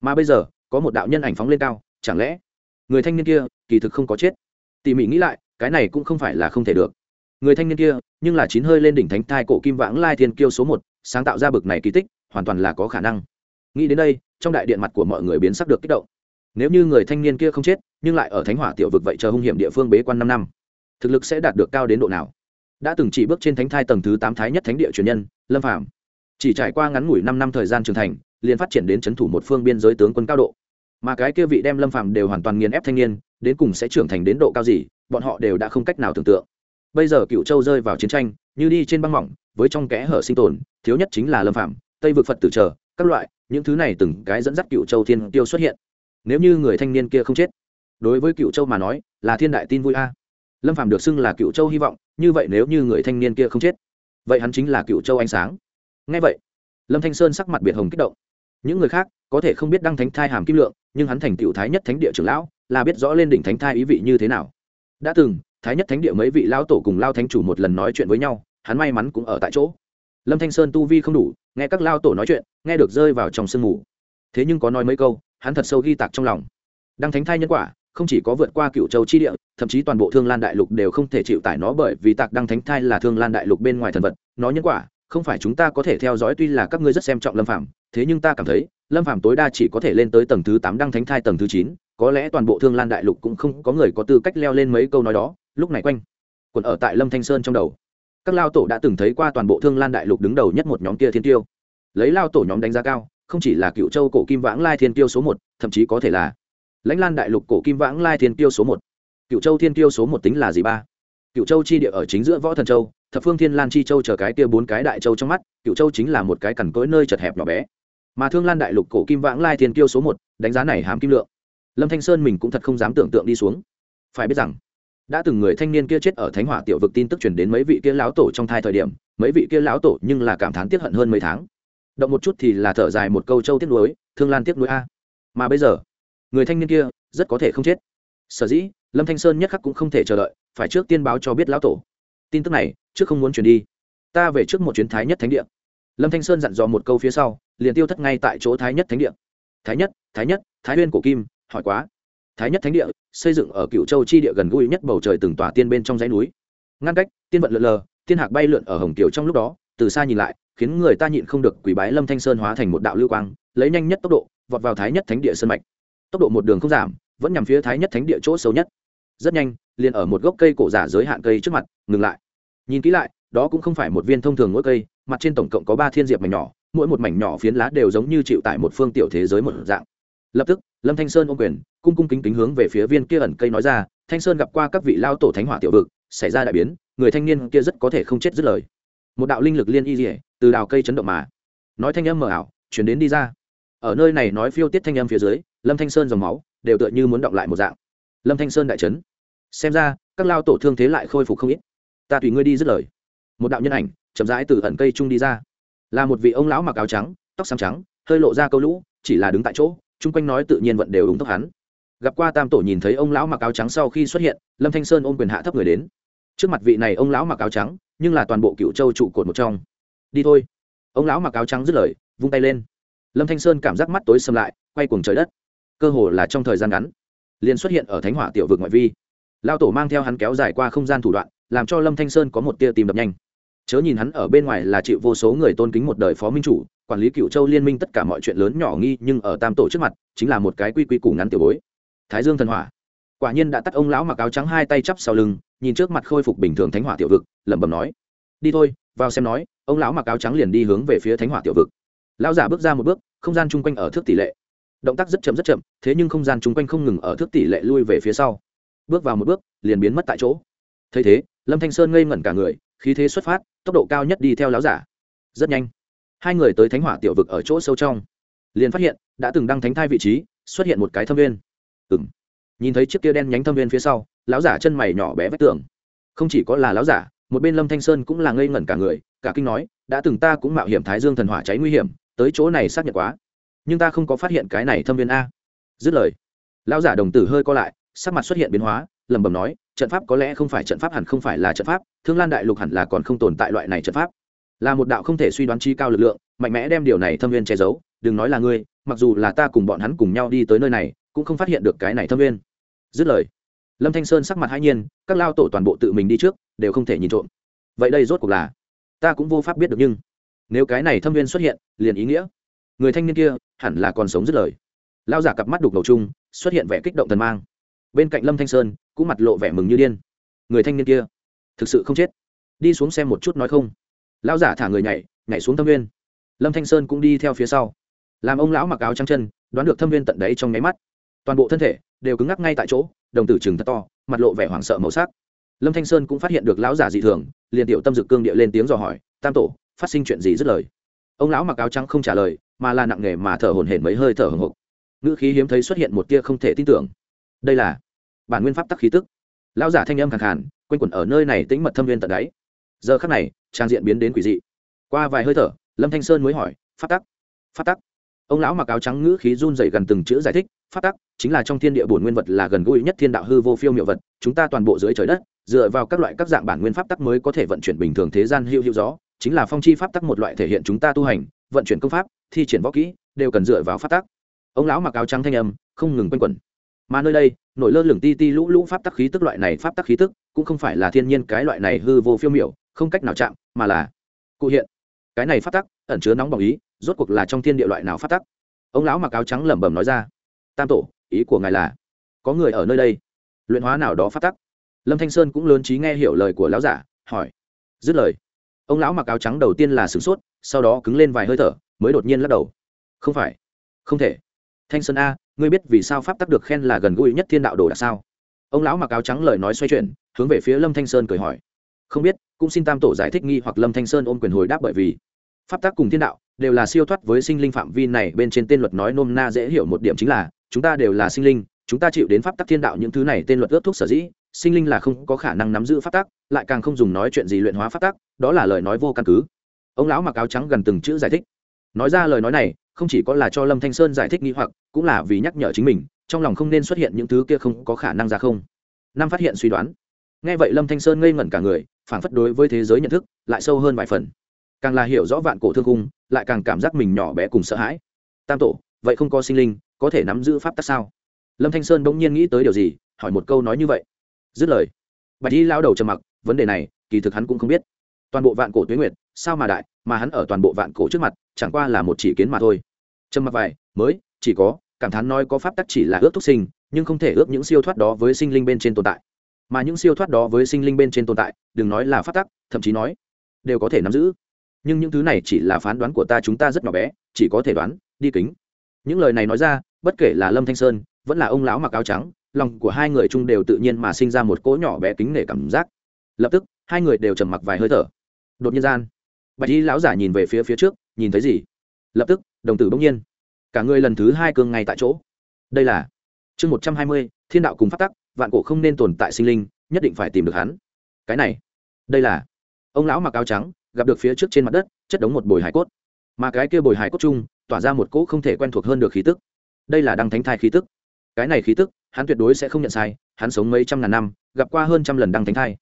Mà bây giờ, có một đạo nhân ảnh phóng lên cao, chẳng lẽ người thanh niên kia kỳ thực không có chết? Tỉ mỉ nghĩ lại, cái này cũng không phải là không thể được. Người thanh niên kia, nhưng là chín hơi lên đỉnh thánh thai cổ kim vãng lai thiên kiêu số một, sáng tạo ra bực này kỳ tích, hoàn toàn là có khả năng. Nghĩ đến đây, trong đại điện mặt của mọi người biến sắc được kích động. Nếu như người thanh niên kia không chết, nhưng lại ở thánh hỏa tiểu vực vậy chờ hung hiểm địa phương bế quan năm năm, thực lực sẽ đạt được cao đến độ nào? Đã từng chỉ bước trên thánh thai tầng thứ tám thái nhất thánh địa truyền nhân, lâm phạm chỉ trải qua ngắn ngủi năm năm thời gian trưởng thành, liền phát triển đến c h ấ n thủ một phương biên giới tướng quân cao độ. Mà cái kia vị đem lâm phạm đều hoàn toàn nghiền ép thanh niên, đến cùng sẽ trưởng thành đến độ cao gì, bọn họ đều đã không cách nào tưởng tượng. Bây giờ cựu châu rơi vào chiến tranh, như đi trên băng mỏng, với trong kẽ hở sinh tồn, thiếu nhất chính là lâm phạm tây vực phật tử trở các loại, những thứ này từng cái dẫn dắt cựu châu thiên tiêu xuất hiện. Nếu như người thanh niên kia không chết, đối với cựu châu mà nói, là thiên đại tin vui a. Lâm phạm được xưng là cựu châu hy vọng, như vậy nếu như người thanh niên kia không chết, vậy hắn chính là cựu châu ánh sáng ngay vậy, lâm thanh sơn sắc mặt biệt hồng kích động. Những người khác có thể không biết đăng thánh thai hàm kim lượng, nhưng hắn thành tiểu thái nhất thánh địa trưởng lão, là biết rõ lên đỉnh thánh thai ý vị như thế nào. Đã từng, thái nhất thánh địa mấy vị lão tổ cùng lao thánh chủ một lần nói chuyện với nhau, hắn may mắn cũng ở tại chỗ. Lâm thanh sơn tu vi không đủ, nghe các lao tổ nói chuyện, nghe được rơi vào trong sương mù. Thế nhưng có nói mấy câu, hắn thật sâu ghi tạc trong lòng. Đăng thánh thai nhân quả, không chỉ có vượt qua cựu châu chi địa, thậm chí toàn bộ thương lan đại lục đều không thể chịu tải nó bởi vì tạc đăng thánh thai là thương lan đại lục bên ngoài thần vật, nó nhân quả không phải chúng ta có thể theo dõi tuy là các ngươi rất xem trọng lâm phạm thế nhưng ta cảm thấy, lâm phạm tối đa chỉ có thể lên tới tầng thứ tám đăng thánh thai tầng thứ chín, có lẽ toàn bộ thương lan đại lục cũng không có người có tư cách leo lên mấy câu nói đó, lúc này quanh còn ở tại lâm thanh sơn trong đầu. Các lao tổ đã từng thấy qua toàn bộ thương lan đại lục đứng đầu nhất một nhóm kia thiên tiêu. Lấy lao tổ nhóm đánh giá cao, không chỉ là cựu châu cổ kim vãng lai thiên tiêu số một, thậm chí có thể là lãnh lan đại lục cổ kim vãng lai thiên tiêu số một. Cựu châu thiên tiêu số một tính là gì ba? Cựu châu chi địa ở chính giữa võ thần châu thập phương thiên lan chi châu chờ cái kia bốn cái đại châu trong mắt cựu châu chính là một cái cằn cỗi nơi chật hẹp nhỏ bé. Mà thương lan đại lục cổ kim vãng lai thiên kiêu số một, đánh giá này hàm kim lượng. Lâm thanh sơn mình cũng thật không dám tưởng tượng đi xuống. Phải biết rằng, đã từng người thanh niên kia chết ở thánh hỏa tiểu vực tin tức truyền đến mấy vị kia lão tổ trong thai thời điểm, mấy vị kia lão tổ nhưng là cảm thán tiếc hận hơn mấy tháng. Động một chút thì là thở dài một câu châu tiếc nuối, thương lan tiếc nuối a. Mà bây giờ, người thanh niên kia rất có thể không chết. Sở dĩ, lâm thanh sơn nhất khắc cũng không thể chờ đợi, phải trước tiên báo cho biết lão tổ tin tức này, trước không muốn chuyển đi. Ta về trước một chuyến thái nhất thánh địa. Lâm thanh sơn dặn dò một câu phía sau, liền tiêu thất ngay tại chỗ thái nhất thánh địa. Thái nhất thái nhất, thái huyên cổ kim, hỏi quá. Thái nhất thánh địa, xây dựng ở cựu châu chi địa gần gũi nhất bầu trời từng tòa tiên bên trong dãy núi. Ngăn cách, tiên vận lượn lờ, tiên hạc bay lượn ở hồng kiều trong lúc đó, từ xa nhìn lại, khiến người ta nhịn không được quỷ bái lâm thanh sơn hóa thành một đạo lưu quang, lấy nhanh nhất tốc độ, vọt vào thái nhất thánh địa sân mạch. Tốc độ một đường không giảm, vẫn nhằm phía thái nhất thánh địa chỗ sâu nhất. Rất nhanh, liền ở một gốc cây cổ giả giới hạn cây trước mặt, ngừng lại nhìn kỹ lại, đó cũng không phải một viên thông thường mỗi cây, mặt trên tổng cộng có ba thiên diệp mảnh nhỏ, mỗi một mảnh nhỏ phiến lá đều giống như chịu tại một phương tiểu thế giới một dạng. Lập tức, lâm thanh sơn ôm quyền, cung cung kính kính hướng về phía viên kia ẩn cây nói ra, thanh sơn gặp qua các vị lao tổ thánh hỏa tiểu vực, xảy ra đại biến, người thanh niên kia rất có thể không chết dứt lời. Một đạo linh lực liên y dỉa từ đào cây chấn động mà. Nói thanh âm mờ ảo, chuyển đến đi ra. Ở nơi này nói phiêu tiết thanh âm phía dưới, lâm thanh sơn dòng máu đều tựa như muốn động lại một dạng. Lâm thanh sơn đại trấn xem ra, các lao tổ thương thế lại khôi phục không ít ta tùy ngươi đi dứt lời. Một đạo nhân ảnh, chậm rãi từ ẩn cây trung đi ra. Là một vị ông lão mặc áo trắng, tóc xám trắng, hơi lộ ra câu lũ, chỉ là đứng tại chỗ, chung quanh nói tự nhiên vận đều đúng tóc hắn. Gặp qua tam tổ nhìn thấy ông lão mặc áo trắng sau khi xuất hiện, lâm thanh sơn ôm quyền hạ thấp người đến. Trước mặt vị này ông lão mặc áo trắng, nhưng là toàn bộ cựu châu trụ cột một trong. Đi thôi. Ông lão mặc áo trắng dứt lời, vung tay lên. Lâm thanh sơn cảm giác mắt tối xâm lại, quay cuồng trời đất. Cơ hồ là trong thời gian ngắn, liền xuất hiện ở thánh hỏa tiểu vực ngoại vi. Lao tổ mang theo hắn kéo dài qua không gian thủ đoạn làm cho lâm thanh sơn có một tia tìm đập nhanh. Chớ nhìn hắn ở bên ngoài là chịu vô số người tôn kính một đời phó minh chủ, quản lý cựu châu liên minh tất cả mọi chuyện lớn nhỏ nghi, nhưng ở tam tổ trước mặt, chính là một cái quy quy củ ngắn tiểu bối. Thái dương thần hỏa. Quả nhiên đã tắt ông lão mặc áo trắng hai tay chắp sau lưng, nhìn trước mặt khôi phục bình thường thánh hỏa tiểu vực, lẩm bẩm nói, đi thôi, vào xem nói, ông lão mặc áo trắng liền đi hướng về phía thánh hỏa tiểu vực. Lão giả bước ra một bước, không gian chung quanh ở thước tỷ lệ. Động tác rất chậm rất chậm, thế nhưng không gian chung quanh không ngừng ở thước tỷ lệ lui về phía sau. Bước vào một bước, liền biến mất tại chỗ. Thấy thế lâm thanh sơn ngây ngẩn cả người, khí thế xuất phát, tốc độ cao nhất đi theo láo giả. Rất nhanh, hai người tới thánh hỏa tiểu vực ở chỗ sâu trong. Liền phát hiện, đã từng đăng thánh thai vị trí, xuất hiện một cái thâm viên. Ừ m nhìn thấy chiếc kia đen nhánh thâm viên phía sau, láo giả chân mày nhỏ bé vách tường. Không chỉ có là láo giả, một bên lâm thanh sơn cũng là ngây ngẩn cả người, cả kinh nói, đã từng ta cũng mạo hiểm thái dương thần hỏa cháy nguy hiểm, tới chỗ này xác nhận quá. Nhưng ta không có phát hiện cái này thâm viên a. Dứt lời lão giả đồng tử hơi co lại, sắc mặt xuất hiện biến hóa lẩm bẩm nói, trận pháp có lẽ không phải trận pháp hẳn không phải là trận pháp, thương lan đại lục hẳn là còn không tồn tại loại này trận pháp. Là một đạo không thể suy đoán chi cao lực lượng, mạnh mẽ đem điều này thâm viên che giấu, đừng nói là ngươi, mặc dù là ta cùng bọn hắn cùng nhau đi tới nơi này, cũng không phát hiện được cái này thâm viên. Dứt lời, lâm thanh sơn sắc mặt hai nhiên, các lao tổ toàn bộ tự mình đi trước, đều không thể nhìn trộm. Vậy đây rốt cuộc là, ta cũng vô pháp biết được nhưng, nếu cái này thâm viên xuất hiện, liền ý nghĩa, người thanh niên kia hẳn là còn sống dứt lời. Lao giả cặp mắt đục ngầu chung, xuất hiện vẻ kích động thần mang bên cạnh lâm thanh sơn cũng mặt lộ vẻ mừng như điên người thanh niên kia thực sự không chết đi xuống xem một chút nói không lão giả thả người nhảy nhảy xuống thâm viên lâm thanh sơn cũng đi theo phía sau làm ông lão mặc áo trắng chân đoán được thâm viên tận đấy trong nháy mắt toàn bộ thân thể đều cứng ngắc ngay tại chỗ đồng tử chừng thật to mặt lộ vẻ hoảng sợ màu sắc lâm thanh sơn cũng phát hiện được lão giả dị thường liền tiểu tâm dực cương địa lên tiếng dò hỏi tam tổ phát sinh chuyện gì dứt lời ông lão mặc áo trắng không trả lời mà là nặng nề mà thở hổn hển mấy hơi thở hồng hộc ngữ khí hiếm thấy xuất hiện một tia không thể tin tưởng đây là bản nguyên pháp tắc khí tức. Lão giả thanh âm khẳng khàn, quanh quẩn ở nơi này tĩnh mật thâm viên tận đáy. Giờ khắc này, trang diện biến đến quỷ dị. Qua vài hơi thở, lâm thanh sơn mới hỏi, pháp tắc? Pháp tắc? Ông lão mặc áo trắng ngữ khí run dày gần từng chữ giải thích, pháp tắc chính là trong thiên địa bổn nguyên vật là gần gũi nhất thiên đạo hư vô phiêu miệu vật, chúng ta toàn bộ dưới trời đất, dựa vào các loại các dạng bản nguyên pháp tắc mới có thể vận chuyển bình thường thế gian hữu hữu gió, chính là phong chi pháp tắc một loại thể hiện chúng ta tu hành, vận chuyển công pháp, thi triển võ kỹ, đều cần dựa vào pháp tắc. Ông lão mặc áo trắng thanh âm không ngừng quanh quẩn mà nơi đây, nổi lơ lửng ti ti lũ lũ pháp tắc khí tức loại này pháp tắc khí tức, cũng không phải là thiên nhiên cái loại này hư vô phiêu miểu, không cách nào chạm, mà là cụ hiện. Cái này pháp tắc, ẩn chứa nóng bỏng ý, rốt cuộc là trong thiên địa loại nào pháp tắc? Ông lão mặc áo trắng lẩm bẩm nói ra. Tam tổ, ý của ngài là, có người ở nơi đây. Luyện hóa nào đó pháp tắc. Lâm thanh sơn cũng lớn trí nghe hiểu lời của lão giả, hỏi. Dứt lời, ông lão mặc áo trắng đầu tiên là sửng sốt, sau đó cứng lên vài hơi thở, mới đột nhiên lắc đầu. Không phải. Không thể. Thanh sơn a ngươi biết vì sao pháp tắc được khen là gần gũi nhất thiên đạo đồ đạc sao? Ông lão mặc áo trắng lời nói xoay chuyển, hướng về phía lâm thanh sơn cười hỏi. Không biết, cũng xin tam tổ giải thích nghi hoặc lâm thanh sơn ôm quyền hồi đáp bởi vì pháp tắc cùng thiên đạo đều là siêu thoát với sinh linh phạm vi này, bên trên tên luật nói nôm na dễ hiểu một điểm chính là, chúng ta đều là sinh linh, chúng ta chịu đến pháp tắc thiên đạo những thứ này tên luật ước thuốc sở dĩ, sinh linh là không có khả năng nắm giữ pháp tắc, lại càng không dùng nói chuyện gì luyện hóa pháp tắc, đó là lời nói vô căn cứ. Ông lão mặc áo trắng gần từng chữ giải thích. Nói ra lời nói này không chỉ có là cho lâm thanh sơn giải thích nghi hoặc, cũng là vì nhắc nhở chính mình, trong lòng không nên xuất hiện những thứ kia không có khả năng ra không. Năm phát hiện suy đoán. Nghe vậy lâm thanh sơn ngây ngẩn cả người phản phất đối với thế giới nhận thức lại sâu hơn vài phần. Càng là hiểu rõ vạn cổ thương cung lại càng cảm giác mình nhỏ bé cùng sợ hãi. Tam tổ, vậy không có sinh linh, có thể nắm giữ pháp tắc sao? Lâm thanh sơn bỗng nhiên nghĩ tới điều gì, hỏi một câu nói như vậy. Dứt lời, bạch y lao đầu trầm mặc, vấn đề này, kỳ thực hắn cũng không biết. Toàn bộ vạn cổ tuyến nguyệt sao mà đại, mà hắn ở toàn bộ vạn cổ trước mặt, chẳng qua là một chỉ kiến mà thôi. Trầm mặc vài, mới, chỉ có, cảm thán nói có pháp tắc chỉ là ước thúc sinh, nhưng không thể ước những siêu thoát đó với sinh linh bên trên tồn tại. Mà những siêu thoát đó với sinh linh bên trên tồn tại, đừng nói là pháp tắc, thậm chí nói, đều có thể nắm giữ. Nhưng những thứ này chỉ là phán đoán của ta, chúng ta rất nhỏ bé, chỉ có thể đoán, đi kính. Những lời này nói ra, bất kể là lâm thanh sơn, vẫn là ông lão mặc áo trắng, lòng của hai người chung đều tự nhiên mà sinh ra một cỗ nhỏ bé kính nể cảm giác. Lập tức, hai người đều trầm mặc vài hơi thở. Đột nhiên gian bạch y lão giả nhìn về phía phía trước, nhìn thấy gì? Lập tức, đồng tử bỗng nhiên. Cả người lần thứ hai cường ngay tại chỗ. Đây là chương một trăm hai mươi, thiên đạo cùng phát tắc, vạn cổ không nên tồn tại sinh linh, nhất định phải tìm được hắn. Cái này, đây là ông lão mặc áo trắng, gặp được phía trước trên mặt đất, chất đống một bồi hải cốt. Mà cái kia bồi hải cốt chung, tỏa ra một cỗ không thể quen thuộc hơn được khí tức. Đây là đăng thánh thai khí tức. Cái này khí tức, hắn tuyệt đối sẽ không nhận sai, hắn sống mấy trăm ngàn năm, gặp qua hơn trăm lần đăng thánh thai.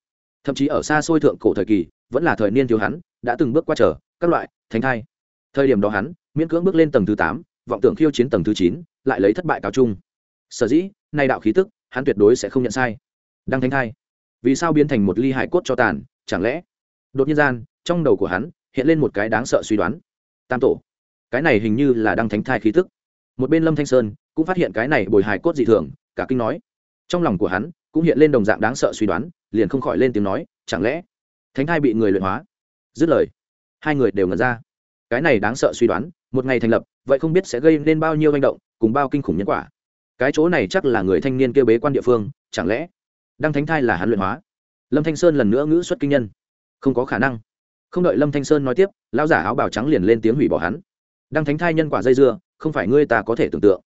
Thậm chí ở xa xôi thượng cổ thời kỳ, vẫn là thời niên thiếu hắn đã từng bước qua trở, các loại thánh thai. Thời điểm đó hắn, miễn cưỡng bước lên tầng thứ tám, vọng tưởng khiêu chiến tầng thứ chín, lại lấy thất bại cao chung. Sở dĩ nay đạo khí tức, hắn tuyệt đối sẽ không nhận sai. Đăng thánh thai. Vì sao biến thành một ly hải cốt cho tàn, chẳng lẽ? Đột nhiên gian, trong đầu của hắn, hiện lên một cái đáng sợ suy đoán. Tam tổ. Cái này hình như là đăng thánh thai khí tức. Một bên lâm thanh sơn, cũng phát hiện cái này bồi hải cốt dị thường, cả kinh nói. Trong lòng của hắn, cũng hiện lên đồng dạng đáng sợ suy đoán, liền không khỏi lên tiếng nói, chẳng lẽ thánh thai bị người luyện hóa? Dứt lời. Hai người đều ngẩn ra. Cái này đáng sợ suy đoán, một ngày thành lập, vậy không biết sẽ gây nên bao nhiêu manh động, cùng bao kinh khủng nhân quả. Cái chỗ này chắc là người thanh niên kêu bế quan địa phương, chẳng lẽ đăng thánh thai là hắn luyện hóa? Lâm thanh sơn lần nữa ngữ xuất kinh nhân. Không có khả năng. Không đợi lâm thanh sơn nói tiếp, lão giả áo bào trắng liền lên tiếng hủy bỏ hắn. Đăng thánh thai nhân quả dây dưa, không phải ngươi ta có thể tưởng tượng.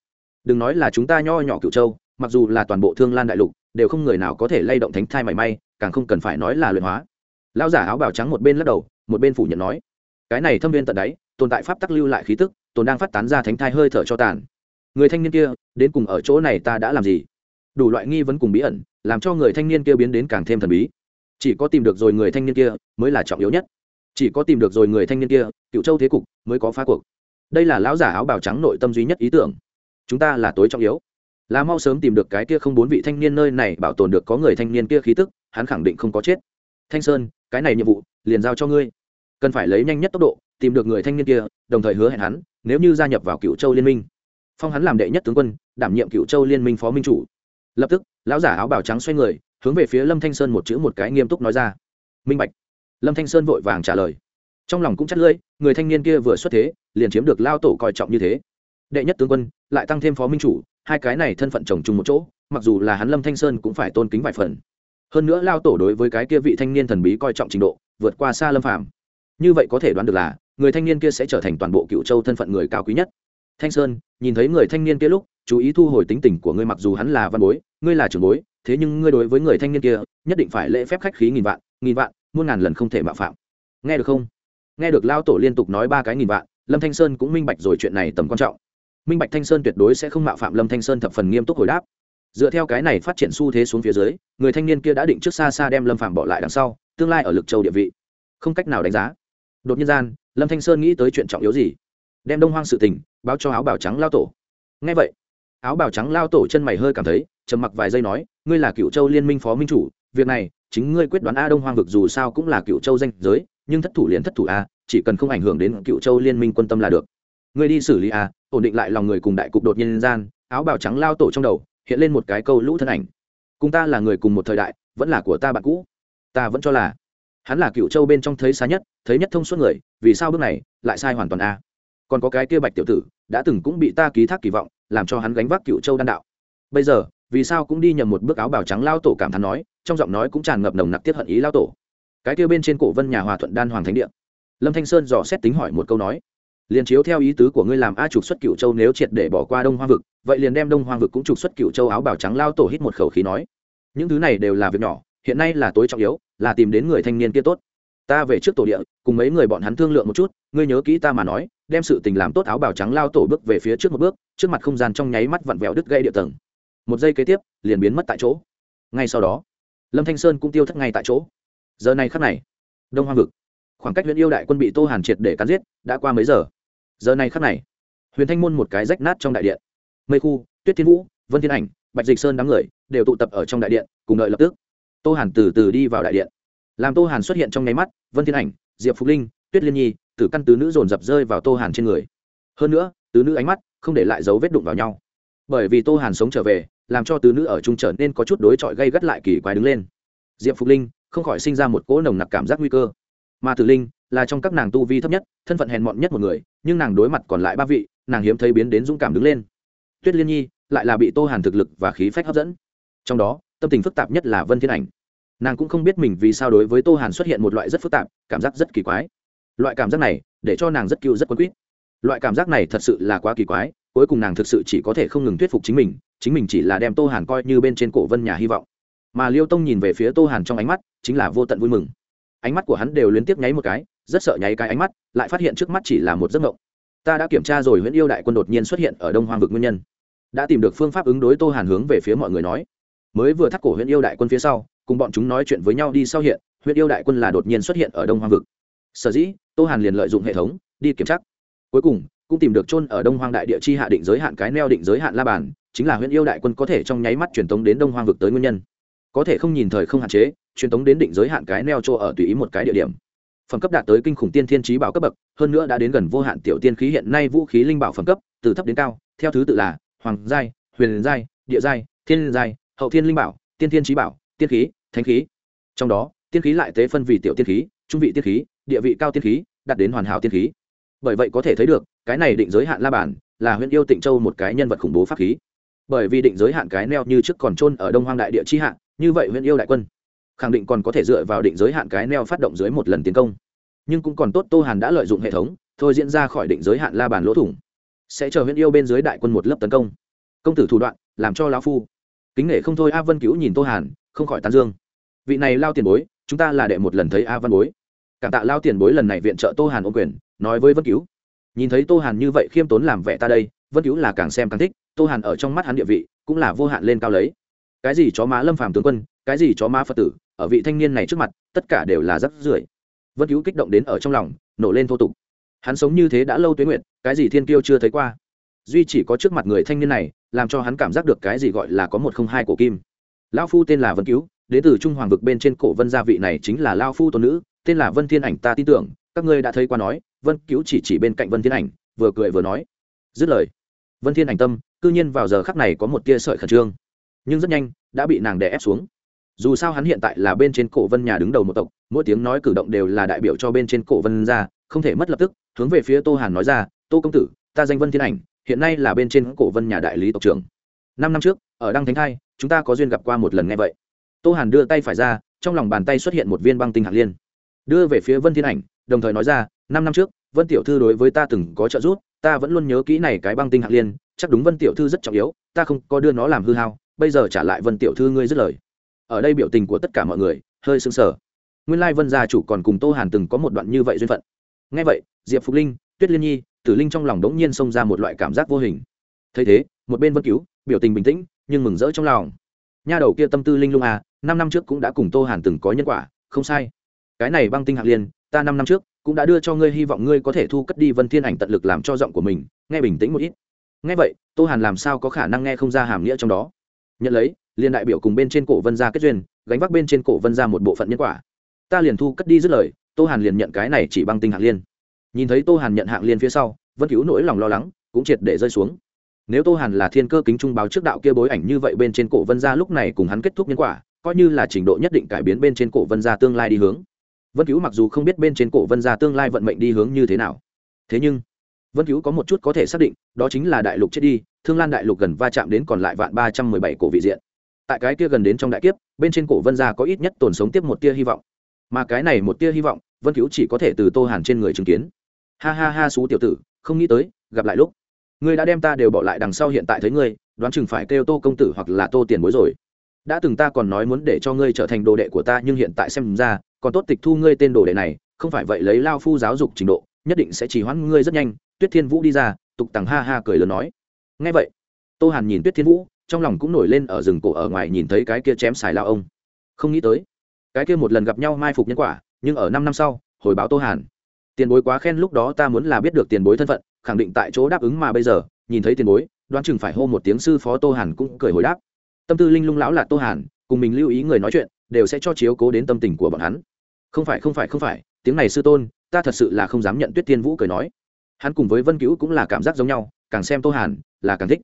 Đừng nói là chúng ta nho nhỏ cựu châu, mặc dù là toàn bộ thương lan đại lục, đều không người nào có thể lay động thánh thai mảy may, càng không cần phải nói là luyện hóa. Lão giả áo bào trắng một bên lắc đầu một bên phủ nhận nói, cái này thâm viên tận đáy, tồn tại pháp tắc lưu lại khí tức, tồn đang phát tán ra thánh thai hơi thở cho tàn. Người thanh niên kia, đến cùng ở chỗ này ta đã làm gì? Đủ loại nghi vấn cùng bí ẩn, làm cho người thanh niên kia biến đến càng thêm thần bí. Chỉ có tìm được rồi người thanh niên kia, mới là trọng yếu nhất. Chỉ có tìm được rồi người thanh niên kia cựu châu thế cục, mới có phá cuộc. Đây là lão giả áo bào trắng nội tâm duy nhất ý tưởng. Chúng ta là tối trọng yếu. Là mau sớm tìm được cái kia không bốn vị thanh niên nơi này, bảo tồn được có người thanh niên kia khí tức, hắn khẳng định không có chết. Thanh sơn, cái này nhiệm vụ, liền giao cho ngươi cần phải lấy nhanh nhất tốc độ, tìm được người thanh niên kia, đồng thời hứa hẹn hắn, nếu như gia nhập vào cựu châu liên minh. Phong hắn làm đệ nhất tướng quân, đảm nhiệm cựu châu liên minh phó minh chủ. Lập tức, lão giả áo bào trắng xoay người, hướng về phía lâm thanh sơn một chữ một cái nghiêm túc nói ra. Minh bạch. Lâm thanh sơn vội vàng trả lời. Trong lòng cũng chắc lưỡi, người thanh niên kia vừa xuất thế, liền chiếm được lao tổ coi trọng như thế. Đệ nhất tướng quân, lại tăng thêm phó minh chủ, hai cái này thân phận chồng chung một chỗ, mặc dù là hắn lâm thanh sơn cũng phải tôn kính vài phần. Hơn nữa lao tổ đối với cái kia vị thanh niên thần bí coi trọng trình độ, vượt qua xa lâm phạm như vậy có thể đoán được là, người thanh niên kia sẽ trở thành toàn bộ cựu châu thân phận người cao quý nhất. Thanh sơn, nhìn thấy người thanh niên kia lúc, chú ý thu hồi tính tình của ngươi mặc dù hắn là văn bối, ngươi là trưởng bối, thế nhưng ngươi đối với người thanh niên kia, nhất định phải lễ phép khách khí nghìn vạn nghìn vạn, muôn ngàn lần không thể mạo phạm. Nghe được không? Nghe được lao tổ liên tục nói ba cái nghìn vạn, lâm thanh sơn cũng minh bạch rồi chuyện này tầm quan trọng. Minh bạch thanh sơn tuyệt đối sẽ không mạo phạm lâm thanh sơn thập phần nghiêm túc hồi đáp. Dựa theo cái này phát triển xu thế xuống phía dưới, người thanh niên kia đã định trước xa xa đem lâm phạm bỏ lại đằng sau, tương lai ở lực châu địa vị. Không cách nào đánh giá đột nhiên gian, lâm thanh sơn nghĩ tới chuyện trọng yếu gì? Đem đông hoang sự tình báo cho áo bào trắng lao tổ. Ngay vậy, áo bào trắng lao tổ chân mày hơi cảm thấy, trầm mặc vài giây nói, ngươi là cựu châu liên minh phó minh chủ, việc này chính ngươi quyết đoán a đông hoang vực dù sao cũng là cựu châu danh giới, nhưng thất thủ liền thất thủ a, chỉ cần không ảnh hưởng đến cựu châu liên minh quân tâm là được. Ngươi đi xử lý a, ổn định lại lòng người cùng đại cục đột nhiên gian, áo bào trắng lao tổ trong đầu hiện lên một cái câu lũ thân ảnh. Cùng ta là người cùng một thời đại, vẫn là của ta bạn cũ. Ta vẫn cho là hắn là cựu châu bên trong thấy xa nhất, thấy nhất thông suốt người, vì sao bước này lại sai hoàn toàn a? Còn có cái kia bạch tiểu tử, đã từng cũng bị ta ký thác kỳ vọng, làm cho hắn gánh vác cựu châu đan đạo. Bây giờ, vì sao cũng đi nhầm một bước áo bào trắng lao tổ cảm thán nói, trong giọng nói cũng tràn ngập nồng nặc tiết hận ý lao tổ. Cái kia bên trên cổ vân nhà hòa thuận đan hoàng thánh địa. Lâm thanh sơn dò xét tính hỏi một câu nói, liền chiếu theo ý tứ của ngươi làm a trục xuất cựu châu nếu triệt để bỏ qua đông hoang vực, vậy liền đem đông hoang vực cũng trục xuất cựu châu áo bào trắng lao tổ hít một khẩu khí nói. Những thứ này đều là việc nhỏ hiện nay là tối trọng yếu, là tìm đến người thanh niên kia tốt. Ta về trước tổ địa, cùng mấy người bọn hắn thương lượng một chút, ngươi nhớ kỹ ta mà nói, đem sự tình làm tốt áo bào trắng lao tổ bước về phía trước một bước, trước mặt không gian trong nháy mắt vặn vẹo đứt gây địa tầng. Một giây kế tiếp, liền biến mất tại chỗ. Ngay sau đó, lâm thanh sơn cũng tiêu thất ngay tại chỗ. Giờ này khắc này, đông hoang vực, khoảng cách huyện yêu đại quân bị tô hàn triệt để cắn giết, đã qua mấy giờ? Giờ này khắc này, huyền thanh môn một cái rách nát trong đại điện. Mây khu, tuyết thiên vũ, vân thiên ảnh, bạch dịch sơn đám người đều tụ tập ở trong đại điện, cùng đợi lập tức tô hàn từ từ đi vào đại điện. Làm tô hàn xuất hiện trong nháy mắt, vân thiên ảnh, diệp phục linh, tuyết liên nhi, tử căn tứ nữ dồn dập rơi vào tô hàn trên người. Hơn nữa, tứ nữ ánh mắt không để lại dấu vết đụng vào nhau. Bởi vì tô hàn sống trở về, làm cho tứ nữ ở trung trở nên có chút đối chọi gây gắt lại kỳ quái đứng lên. Diệp phục linh không khỏi sinh ra một cỗ nồng nặc cảm giác nguy cơ. Mà tử linh là trong các nàng tu vi thấp nhất, thân phận hèn mọn nhất một người, nhưng nàng đối mặt còn lại ba vị, nàng hiếm thấy biến đến dũng cảm đứng lên. Tuyết liên nhi lại là bị tô hàn thực lực và khí phách hấp dẫn. Trong đó tâm tình phức tạp nhất là vân thiên ảnh. Nàng cũng không biết mình vì sao đối với tô hàn xuất hiện một loại rất phức tạp, cảm giác rất kỳ quái. Loại cảm giác này, để cho nàng rất cựu rất quấn quýt. Loại cảm giác này thật sự là quá kỳ quái, cuối cùng nàng thực sự chỉ có thể không ngừng thuyết phục chính mình chính mình chỉ là đem tô hàn coi như bên trên cổ vân nhà hy vọng. Mà liêu tông nhìn về phía tô hàn trong ánh mắt, chính là vô tận vui mừng. Ánh mắt của hắn đều liên tiếp nháy một cái, rất sợ nháy cái ánh mắt, lại phát hiện trước mắt chỉ là một giấc mộng. Ta đã kiểm tra rồi huyện yêu đại quân đột nhiên xuất hiện ở đông hoang vực nguyên nhân. Đã tìm được phương pháp ứng đối tô hàn hướng về phía mọi người nói mới vừa thắt cổ huyện yêu đại quân phía sau, cùng bọn chúng nói chuyện với nhau đi sau hiện, huyện yêu đại quân là đột nhiên xuất hiện ở đông hoang vực. Sở dĩ, tô hàn liền lợi dụng hệ thống, đi kiểm tra. Cuối cùng, cũng tìm được chôn ở đông hoang đại địa chi hạ định giới hạn cái neo định giới hạn la bàn, chính là huyện yêu đại quân có thể trong nháy mắt truyền tống đến đông hoang vực tới nguyên nhân. Có thể không nhìn thời không hạn chế, truyền tống đến định giới hạn cái neo chỗ ở tùy ý một cái địa điểm. Phẩm cấp đạt tới kinh khủng tiên thiên trí bảo cấp bậc, hơn nữa đã đến gần vô hạn tiểu tiên khí hiện nay vũ khí linh bảo phẩm cấp, từ thấp đến cao, theo thứ tự là hoàng giai, huyền giai, địa giai, thiên giai hậu thiên linh bảo, tiên thiên trí bảo, tiên khí, thánh khí. Trong đó, tiên khí lại tế phân vì tiểu tiên khí, trung vị tiên khí, địa vị cao tiên khí, đạt đến hoàn hảo tiên khí. Bởi vậy có thể thấy được, cái này định giới hạn la bản là huyện yêu tịnh châu một cái nhân vật khủng bố pháp khí. Bởi vì định giới hạn cái neo như trước còn trôn ở đông hoang đại địa chi hạn như vậy huyện yêu đại quân khẳng định còn có thể dựa vào định giới hạn cái neo phát động dưới một lần tiến công. Nhưng cũng còn tốt tô hàn đã lợi dụng hệ thống, thôi diễn ra khỏi định giới hạn la bàn lỗ thủng. Sẽ chờ huyện yêu bên dưới đại quân một lớp tấn công. Công tử thủ đoạn, làm cho lão phu kính nể không thôi a vân cứu nhìn tô hàn, không khỏi tán dương. Vị này lao tiền bối, chúng ta là đệ một lần thấy a văn bối. Cảm tạ lao tiền bối lần này viện trợ tô hàn ô quyền, nói với vân cứu nhìn thấy tô hàn như vậy khiêm tốn làm vẻ ta đây, vân cứu là càng xem càng thích, tô hàn ở trong mắt hắn địa vị cũng là vô hạn lên cao lấy. Cái gì chó má lâm phàm tướng quân, cái gì chó má phật tử, ở vị thanh niên này trước mặt, tất cả đều là rắc rưởi. Vân cứu kích động đến ở trong lòng, nổ lên thô tục. Hắn sống như thế đã lâu tuế nguyện cái gì thiên kiêu chưa thấy qua. Duy chỉ có trước mặt người thanh niên này làm cho hắn cảm giác được cái gì gọi là có một không hai cổ kim. Lão phu tên là vân cứu, đến từ trung hoàng vực bên trên cổ vân gia vị này chính là lao phu tôn nữ, tên là vân thiên ảnh ta tin tưởng, các ngươi đã thấy qua nói, vân cứu chỉ chỉ bên cạnh vân thiên ảnh, vừa cười vừa nói. Dứt lời, vân thiên ảnh tâm, cư nhiên vào giờ khắc này có một tia sợi khẩn trương. Nhưng rất nhanh, đã bị nàng đè ép xuống. Dù sao hắn hiện tại là bên trên cổ vân nhà đứng đầu một tộc, mỗi tiếng nói cử động đều là đại biểu cho bên trên cổ vân ra không thể mất lập tức, hướng về phía tô hàn nói ra, tô công tử, ta danh vân thiên ảnh hiện nay là bên trên cổ vân nhà đại lý tộc trưởng. Năm năm trước, ở đăng thánh thai, chúng ta có duyên gặp qua một lần nghe vậy. Tô hàn đưa tay phải ra, trong lòng bàn tay xuất hiện một viên băng tinh hạt liên. Đưa về phía vân thiên ảnh, đồng thời nói ra, năm năm trước, vân tiểu thư đối với ta từng có trợ giúp, ta vẫn luôn nhớ kỹ này cái băng tinh hạt liên, chắc đúng vân tiểu thư rất trọng yếu, ta không có đưa nó làm hư hao, bây giờ trả lại vân tiểu thư ngươi dứt lời. Ở đây biểu tình của tất cả mọi người, hơi sưng sờ. Nguyên lai vân gia chủ còn cùng tô hàn từng có một đoạn như vậy duyên phận. Ngay vậy, diệp phục linh, tuyết liên nhi tử linh trong lòng đống nhiên xông ra một loại cảm giác vô hình. Thấy thế, một bên vân cứu biểu tình bình tĩnh, nhưng mừng rỡ trong lòng. Nha đầu kia tâm tư linh lung à năm năm trước cũng đã cùng tô hàn từng có nhân quả, không sai. Cái này băng tinh hạt liên, ta năm năm trước cũng đã đưa cho ngươi hy vọng ngươi có thể thu cất đi vân thiên ảnh tận lực làm cho giọng của mình nghe bình tĩnh một ít. Nghe vậy, tô hàn làm sao có khả năng nghe không ra hàm nghĩa trong đó? Nhận lấy, liền đại biểu cùng bên trên cổ vân gia kết duyên, gánh vác bên trên cổ vân gia một bộ phận nhân quả. Ta liền thu cất đi dứt lời, tô hàn liền nhận cái này chỉ băng tinh hạc liên nhìn thấy tô hàn nhận hạng liên phía sau vân cứu nỗi lòng lo lắng cũng triệt để rơi xuống nếu tô hàn là thiên cơ kính trung báo trước đạo kia bối ảnh như vậy bên trên cổ vân gia lúc này cùng hắn kết thúc nhân quả coi như là trình độ nhất định cải biến bên trên cổ vân gia tương lai đi hướng vân cứu mặc dù không biết bên trên cổ vân gia tương lai vận mệnh đi hướng như thế nào thế nhưng vân cứu có một chút có thể xác định đó chính là đại lục chết đi thương lan đại lục gần va chạm đến còn lại vạn ba trăm mười bảy cổ vị diện tại cái kia gần đến trong đại kiếp bên trên cổ vân gia có ít nhất tồn sống tiếp một tia hy vọng mà cái này một tia hy vọng vân cứu chỉ có thể từ tô hàn trên người chứng kiến ha ha ha xú tiểu tử, không nghĩ tới, gặp lại lúc. Ngươi đã đem ta đều bỏ lại đằng sau hiện tại thấy ngươi, đoán chừng phải kêu tô công tử hoặc là tô tiền bối rồi. Đã từng ta còn nói muốn để cho ngươi trở thành đồ đệ của ta, nhưng hiện tại xem ra, còn tốt tịch thu ngươi tên đồ đệ này, không phải vậy lấy lao phu giáo dục trình độ, nhất định sẽ chỉ hoãn ngươi rất nhanh. Tuyết thiên vũ đi ra, tục tằng ha ha cười lớn nói. Ngay vậy, tô hàn nhìn tuyết thiên vũ, trong lòng cũng nổi lên ở rừng cổ ở ngoài nhìn thấy cái kia chém xài lao ông. Không nghĩ tới, cái kia một lần gặp nhau mai phục nhân quả, nhưng ở năm năm sau, hồi báo tô hàn tiền bối quá khen lúc đó ta muốn là biết được tiền bối thân phận, khẳng định tại chỗ đáp ứng mà bây giờ, nhìn thấy tiền bối, đoán chừng phải hô một tiếng sư phó tô hàn cũng cười hồi đáp. Tâm tư linh lung lão là tô hàn, cùng mình lưu ý người nói chuyện, đều sẽ cho chiếu cố đến tâm tình của bọn hắn. Không phải không phải không phải, tiếng này sư tôn, ta thật sự là không dám nhận tuyết tiên vũ cười nói. Hắn cùng với vân cứu cũng là cảm giác giống nhau, càng xem tô hàn là càng thích.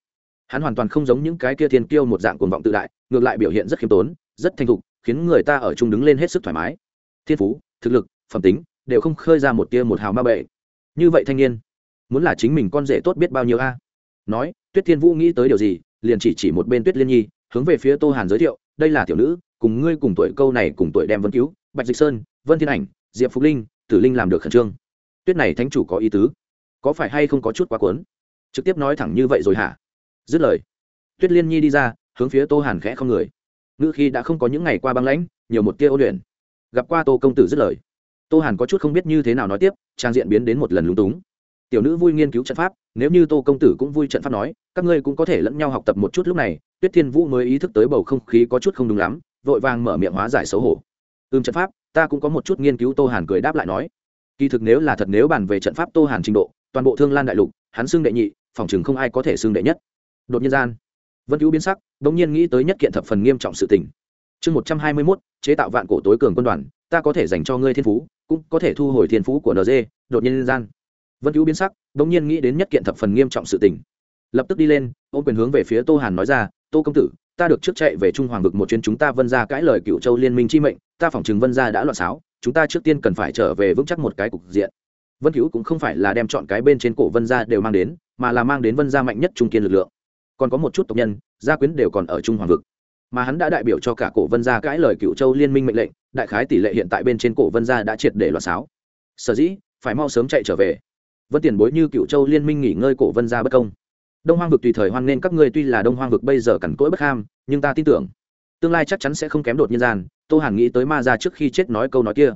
Hắn hoàn toàn không giống những cái kia thiên kiêu một dạng cuồng vọng tự đại, ngược lại biểu hiện rất khiêm tốn, rất thành thục, khiến người ta ở chung đứng lên hết sức thoải mái. Thiên phú, thực lực, phẩm tính đều không khơi ra một tia một hào ma bệ. Như vậy thanh niên, muốn là chính mình con rể tốt biết bao nhiêu a? Nói, tuyết thiên vũ nghĩ tới điều gì, liền chỉ chỉ một bên tuyết liên nhi, hướng về phía tô hàn giới thiệu, đây là tiểu nữ, cùng ngươi cùng tuổi câu này cùng tuổi đem vân cứu, bạch dịch sơn, vân thiên ảnh, diệp phục linh, tử linh làm được khẩn trương. Tuyết này thánh chủ có ý tứ, có phải hay không có chút quá cuốn? Trực tiếp nói thẳng như vậy rồi hả? Dứt lời, tuyết liên nhi đi ra, hướng phía tô hàn khẽ không người. Ngữ khi đã không có những ngày qua băng lãnh, nhiều một tia ô luyện. Gặp qua tô công tử dứt lời tô hàn có chút không biết như thế nào nói tiếp, trang diện biến đến một lần lúng túng. Tiểu nữ vui nghiên cứu trận pháp, nếu như tô công tử cũng vui trận pháp nói, các ngươi cũng có thể lẫn nhau học tập một chút lúc này, tuyết thiên vũ mới ý thức tới bầu không khí có chút không đúng lắm, vội vàng mở miệng hóa giải xấu hổ. Ưm trận pháp, ta cũng có một chút nghiên cứu, tô hàn cười đáp lại nói. Kỳ thực nếu là thật nếu bàn về trận pháp tô hàn trình độ, toàn bộ thương lan đại lục, hắn xưng đệ nhị, phòng chừng không ai có thể xưng đệ nhất. Đột nhiên gian, vân cứu biến sắc đ ỗ n g nhiên nghĩ tới nhất kiện thập phần nghiêm trọng sự tình. Chương một trăm hai mươi mốt, chế tạo vạn cổ tối cường quân đoàn, ta có thể dành cho ngươi thiên phú cũng có thể thu hồi thiên phú của nd đột nhiên gian. Vân cứu biến sắc đ ỗ n g nhiên nghĩ đến nhất kiện thập phần nghiêm trọng sự tình. Lập tức đi lên ô quyền hướng về phía tô hàn nói ra, tô công tử, ta được trước chạy về trung hoàng vực một chuyến chúng ta vân ra cãi lời cựu châu liên minh chi mệnh, ta phỏng chừng vân ra đã loạn xáo, chúng ta trước tiên cần phải trở về vững chắc một cái cục diện. Vân cứu cũng không phải là đem chọn cái bên trên cổ vân ra đều mang đến, mà là mang đến vân gia mạnh nhất trung kiên lực lượng. Còn có một chút tộc nhân, gia quyến đều còn ở trung hoàng vực. Mà hắn đã đại biểu cho cả cổ vân gia cãi lời cựu châu liên minh mệnh lệnh đại khái tỷ lệ hiện tại bên trên cổ vân gia đã triệt để loạt sáo sở dĩ, phải mau sớm chạy trở về. Vân tiền bối như cựu châu liên minh nghỉ ngơi cổ vân gia bất công. Đông hoang vực tùy thời hoan nên các ngươi, tuy là đông hoang vực bây giờ cằn cỗi bất ham, nhưng ta tin tưởng, tương lai chắc chắn sẽ không kém đột nhiên gian, tô hàn nghĩ tới ma ra trước khi chết nói câu nói kia,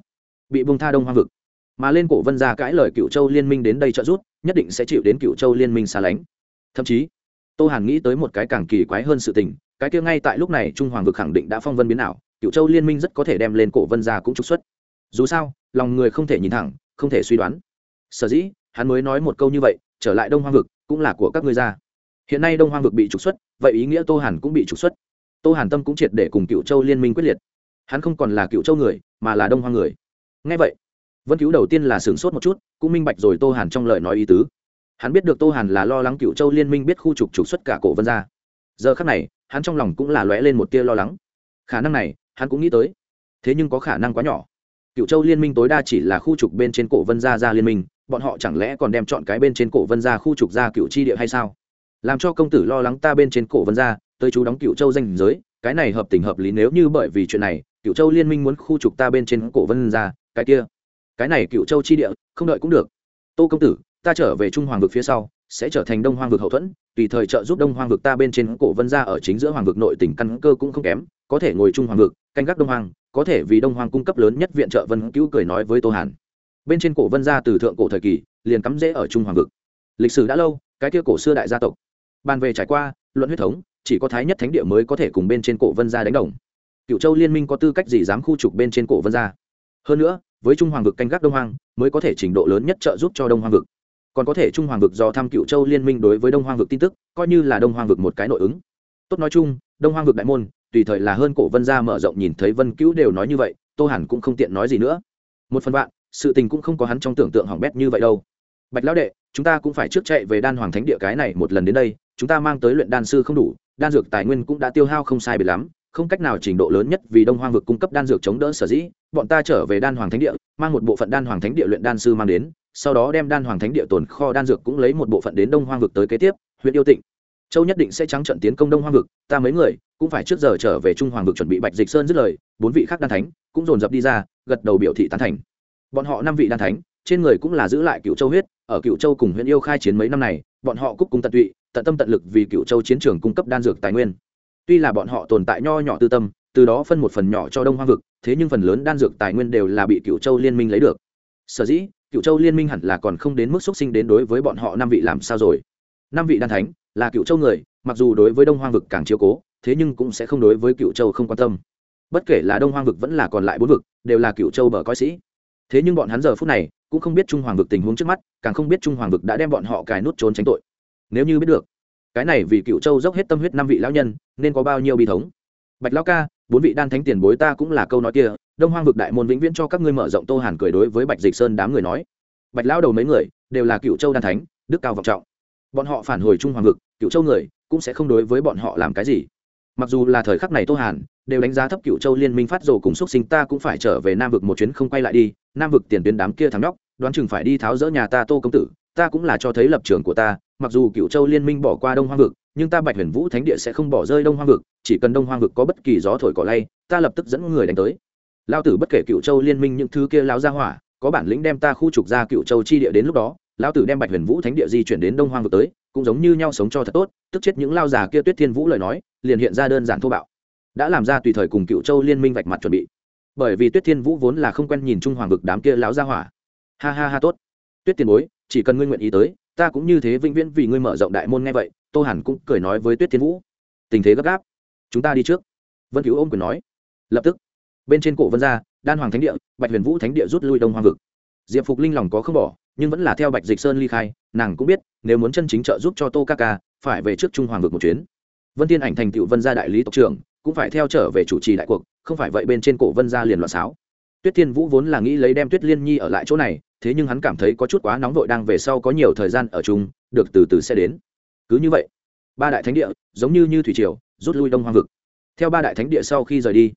bị bung tha đông hoang vực. Mà lên cổ vân gia cãi lời cựu châu liên minh đến đây trợ giúp, nhất định sẽ chịu đến cựu châu liên minh xa lánh. Thậm chí, tô hàn nghĩ tới một cái càng kỳ quái hơn sự tình, cái kia ngay tại lúc này trung hoàng vực khẳng định đã phong vân biến ảo cựu châu liên minh rất có thể đem lên cổ vân gia cũng trục xuất. Dù sao, lòng người không thể nhìn thẳng, không thể suy đoán. Sở dĩ, hắn mới nói một câu như vậy, trở lại đông hoang vực, cũng là của các ngươi gia. Hiện nay đông hoang vực bị trục xuất, vậy ý nghĩa tô hàn cũng bị trục xuất. Tô hàn tâm cũng triệt để cùng cựu châu liên minh quyết liệt. Hắn không còn là cựu châu người, mà là đông hoang người. Ngay vậy, vân cứu đầu tiên là sửng sốt một chút, cũng minh bạch rồi tô hàn trong lời nói ý tứ. Hắn biết được tô hàn là lo lắng cựu châu liên minh biết khu trục trục xuất cả cổ vân gia. giờ khắc này, hắn trong lòng cũng là lóe lên một tia lo lắng. Khả năng này hắn cũng nghĩ tới. Thế nhưng có khả năng quá nhỏ. Cựu châu liên minh tối đa chỉ là khu trục bên trên cổ vân gia ra liên minh, bọn họ chẳng lẽ còn đem chọn cái bên trên cổ vân gia khu trục ra cựu chi địa hay sao? Làm cho công tử lo lắng ta bên trên cổ vân gia, tới chú đóng cựu châu danh giới, cái này hợp tình hợp lý nếu như bởi vì chuyện này, cựu châu liên minh muốn khu trục ta bên trên cổ vân gia, cái kia. Cái này cựu châu chi địa, không đợi cũng được. Tô công tử, ta trở về trung hoàng vực phía sau, sẽ trở thành đông hoàng vực hậu thuẫn, tùy thời trợ giúp đông hoàng vực ta bên trên cổ vân gia ở chính giữa hoàng vực nội tỉnh căn cơ cũng không kém có thể ngồi trung hoàng vực, canh gác đông hoàng có thể vì đông hoàng cung cấp lớn nhất viện trợ vân cứu cười nói với tô hàn. Bên trên cổ vân gia từ thượng cổ thời kỳ, liền cắm rễ ở trung hoàng vực. Lịch sử đã lâu, cái kia cổ xưa đại gia tộc. Bàn về trải qua, luận huyết thống, chỉ có thái nhất thánh địa mới có thể cùng bên trên cổ vân gia đánh đồng. Cựu châu liên minh có tư cách gì dám khu trục bên trên cổ vân gia? Hơn nữa, với trung hoàng vực canh gác đông hoàng mới có thể trình độ lớn nhất trợ giúp cho đông hoàng vực. Còn có thể trung hoàng vực do thăm cựu châu liên minh đối với đông hoàng vực tin tức, coi như là đông hoàng vực một cái nội ứng. Tốt nói chung, đông hoàng vực đại môn tùy thời là hơn cổ vân gia mở rộng nhìn thấy vân cứu đều nói như vậy, tô hẳn cũng không tiện nói gì nữa. Một phần bạn sự tình cũng không có hắn trong tưởng tượng hỏng bét như vậy đâu. Bạch lão đệ, chúng ta cũng phải trước chạy về đan hoàng thánh địa cái này một lần đến đây, chúng ta mang tới luyện đan sư không đủ, đan dược tài nguyên cũng đã tiêu hao không sai biệt lắm, không cách nào trình độ lớn nhất vì đông hoang vực cung cấp đan dược chống đỡ sở dĩ, bọn ta trở về đan hoàng thánh địa, mang một bộ phận đan hoàng thánh địa luyện đan sư mang đến, sau đó đem đan hoàng thánh địa tồn kho đan dược cũng lấy một bộ phận đến đông hoang vực tới kế tiếp, huyện yêu tịnh châu nhất định sẽ trắng trận tiến công đông hoang vực, ta mấy người cũng phải trước giờ trở về trung hoàng vực chuẩn bị bạch dịch sơn dứt lời, bốn vị khác đan thánh cũng dồn dập đi ra, gật đầu biểu thị tán thành. Bọn họ năm vị đan thánh, trên người cũng là giữ lại cựu châu huyết, ở cựu châu cùng huyện yêu khai chiến mấy năm này, bọn họ cúc cùng tận tụy, tận tâm tận lực vì cựu châu chiến trường cung cấp đan dược tài nguyên. Tuy là bọn họ tồn tại nho nhỏ tư tâm, từ đó phân một phần nhỏ cho đông hoang vực, thế nhưng phần lớn đan dược tài nguyên đều là bị cựu châu liên minh lấy được. Sở dĩ cựu châu liên minh hẳn là còn không đến mức xúc sinh đến đối với bọn họ năm vị làm sao rồi? Năm vị đan thánh, là cựu châu người, mặc dù đối với đông hoang vực càng chiếu cố, thế nhưng cũng sẽ không đối với cựu châu không quan tâm. Bất kể là đông hoang vực vẫn là còn lại bốn vực, đều là cựu châu bờ coi sĩ. Thế nhưng bọn hắn giờ phút này, cũng không biết trung hoàng vực tình huống trước mắt, càng không biết trung hoàng vực đã đem bọn họ cài nút trốn tránh tội. Nếu như biết được, cái này vì cựu châu dốc hết tâm huyết năm vị lão nhân, nên có bao nhiêu bi thống? Bạch lão ca, bốn vị đan thánh tiền bối ta cũng là câu nói kia, đông hoang vực đại môn vĩnh viễn cho các ngươi mở rộng tô hàn cười đối với bạch dịch sơn đám người nói. Bạch lão đầu mấy người, đều là cựu châu đan thánh, đức cao vọng trọng bọn họ phản hồi trung hoàng vực cựu châu người cũng sẽ không đối với bọn họ làm cái gì. Mặc dù là thời khắc này tô hàn đều đánh giá thấp cựu châu liên minh phát rồ cùng xúc sinh, ta cũng phải trở về nam vực một chuyến không quay lại đi. Nam vực tiền tuyến đám kia thắng nhóc, đoán chừng phải đi tháo rỡ nhà ta tô công tử, ta cũng là cho thấy lập trường của ta. Mặc dù cựu châu liên minh bỏ qua đông hoang vực, nhưng ta bạch huyền vũ thánh địa sẽ không bỏ rơi đông hoang vực, chỉ cần đông hoang vực có bất kỳ gió thổi cỏ lay, ta lập tức dẫn người đánh tới. Lao tử bất kể cựu châu liên minh những thứ kia lao ra hỏa, có bản lĩnh đem ta khu trục ra cựu châu chi địa đến lúc đó lao tử đem bạch huyền vũ thánh địa di chuyển đến đông hoang vực tới, cũng giống như nhau sống cho thật tốt, tức chết những lao già kia tuyết thiên vũ lời nói, liền hiện ra đơn giản thô bạo. Đã làm ra tùy thời cùng cựu châu liên minh vạch mặt chuẩn bị. Bởi vì tuyết thiên vũ vốn là không quen nhìn trung hoàng vực đám kia láo ra hỏa. Ha ha ha, tốt. Tuyết tiền bối, chỉ cần ngươi nguyện ý tới, ta cũng như thế vĩnh viễn vì ngươi mở rộng đại môn nghe vậy, tô hàn cũng cười nói với tuyết thiên vũ. Tình thế gấp gáp. Chúng ta đi trước. Vân cứu ôm quyền nói. Lập tức, bên trên cổ vân gia đan hoàng thánh địa, bạch huyền vũ thánh địa rút lui đông hoàng vực diệp phục linh lòng có không bỏ, nhưng vẫn là theo bạch dịch sơn ly khai, nàng cũng biết, nếu muốn chân chính trợ giúp cho tô ca ca, phải về trước trung hoàng vực một chuyến. Vân tiên ảnh thành tựu vân gia đại lý tộc trưởng, cũng phải theo trở về chủ trì đại cuộc, không phải vậy bên trên cổ vân gia liền loạn sáo tuyết thiên vũ vốn là nghĩ lấy đem tuyết liên nhi ở lại chỗ này, thế nhưng hắn cảm thấy có chút quá nóng vội đang về sau có nhiều thời gian ở chung, được từ từ sẽ đến. Cứ như vậy, ba đại thánh địa, giống như như thủy triều, rút lui đông hoang vực. Theo ba đại thánh địa sau khi rời đi,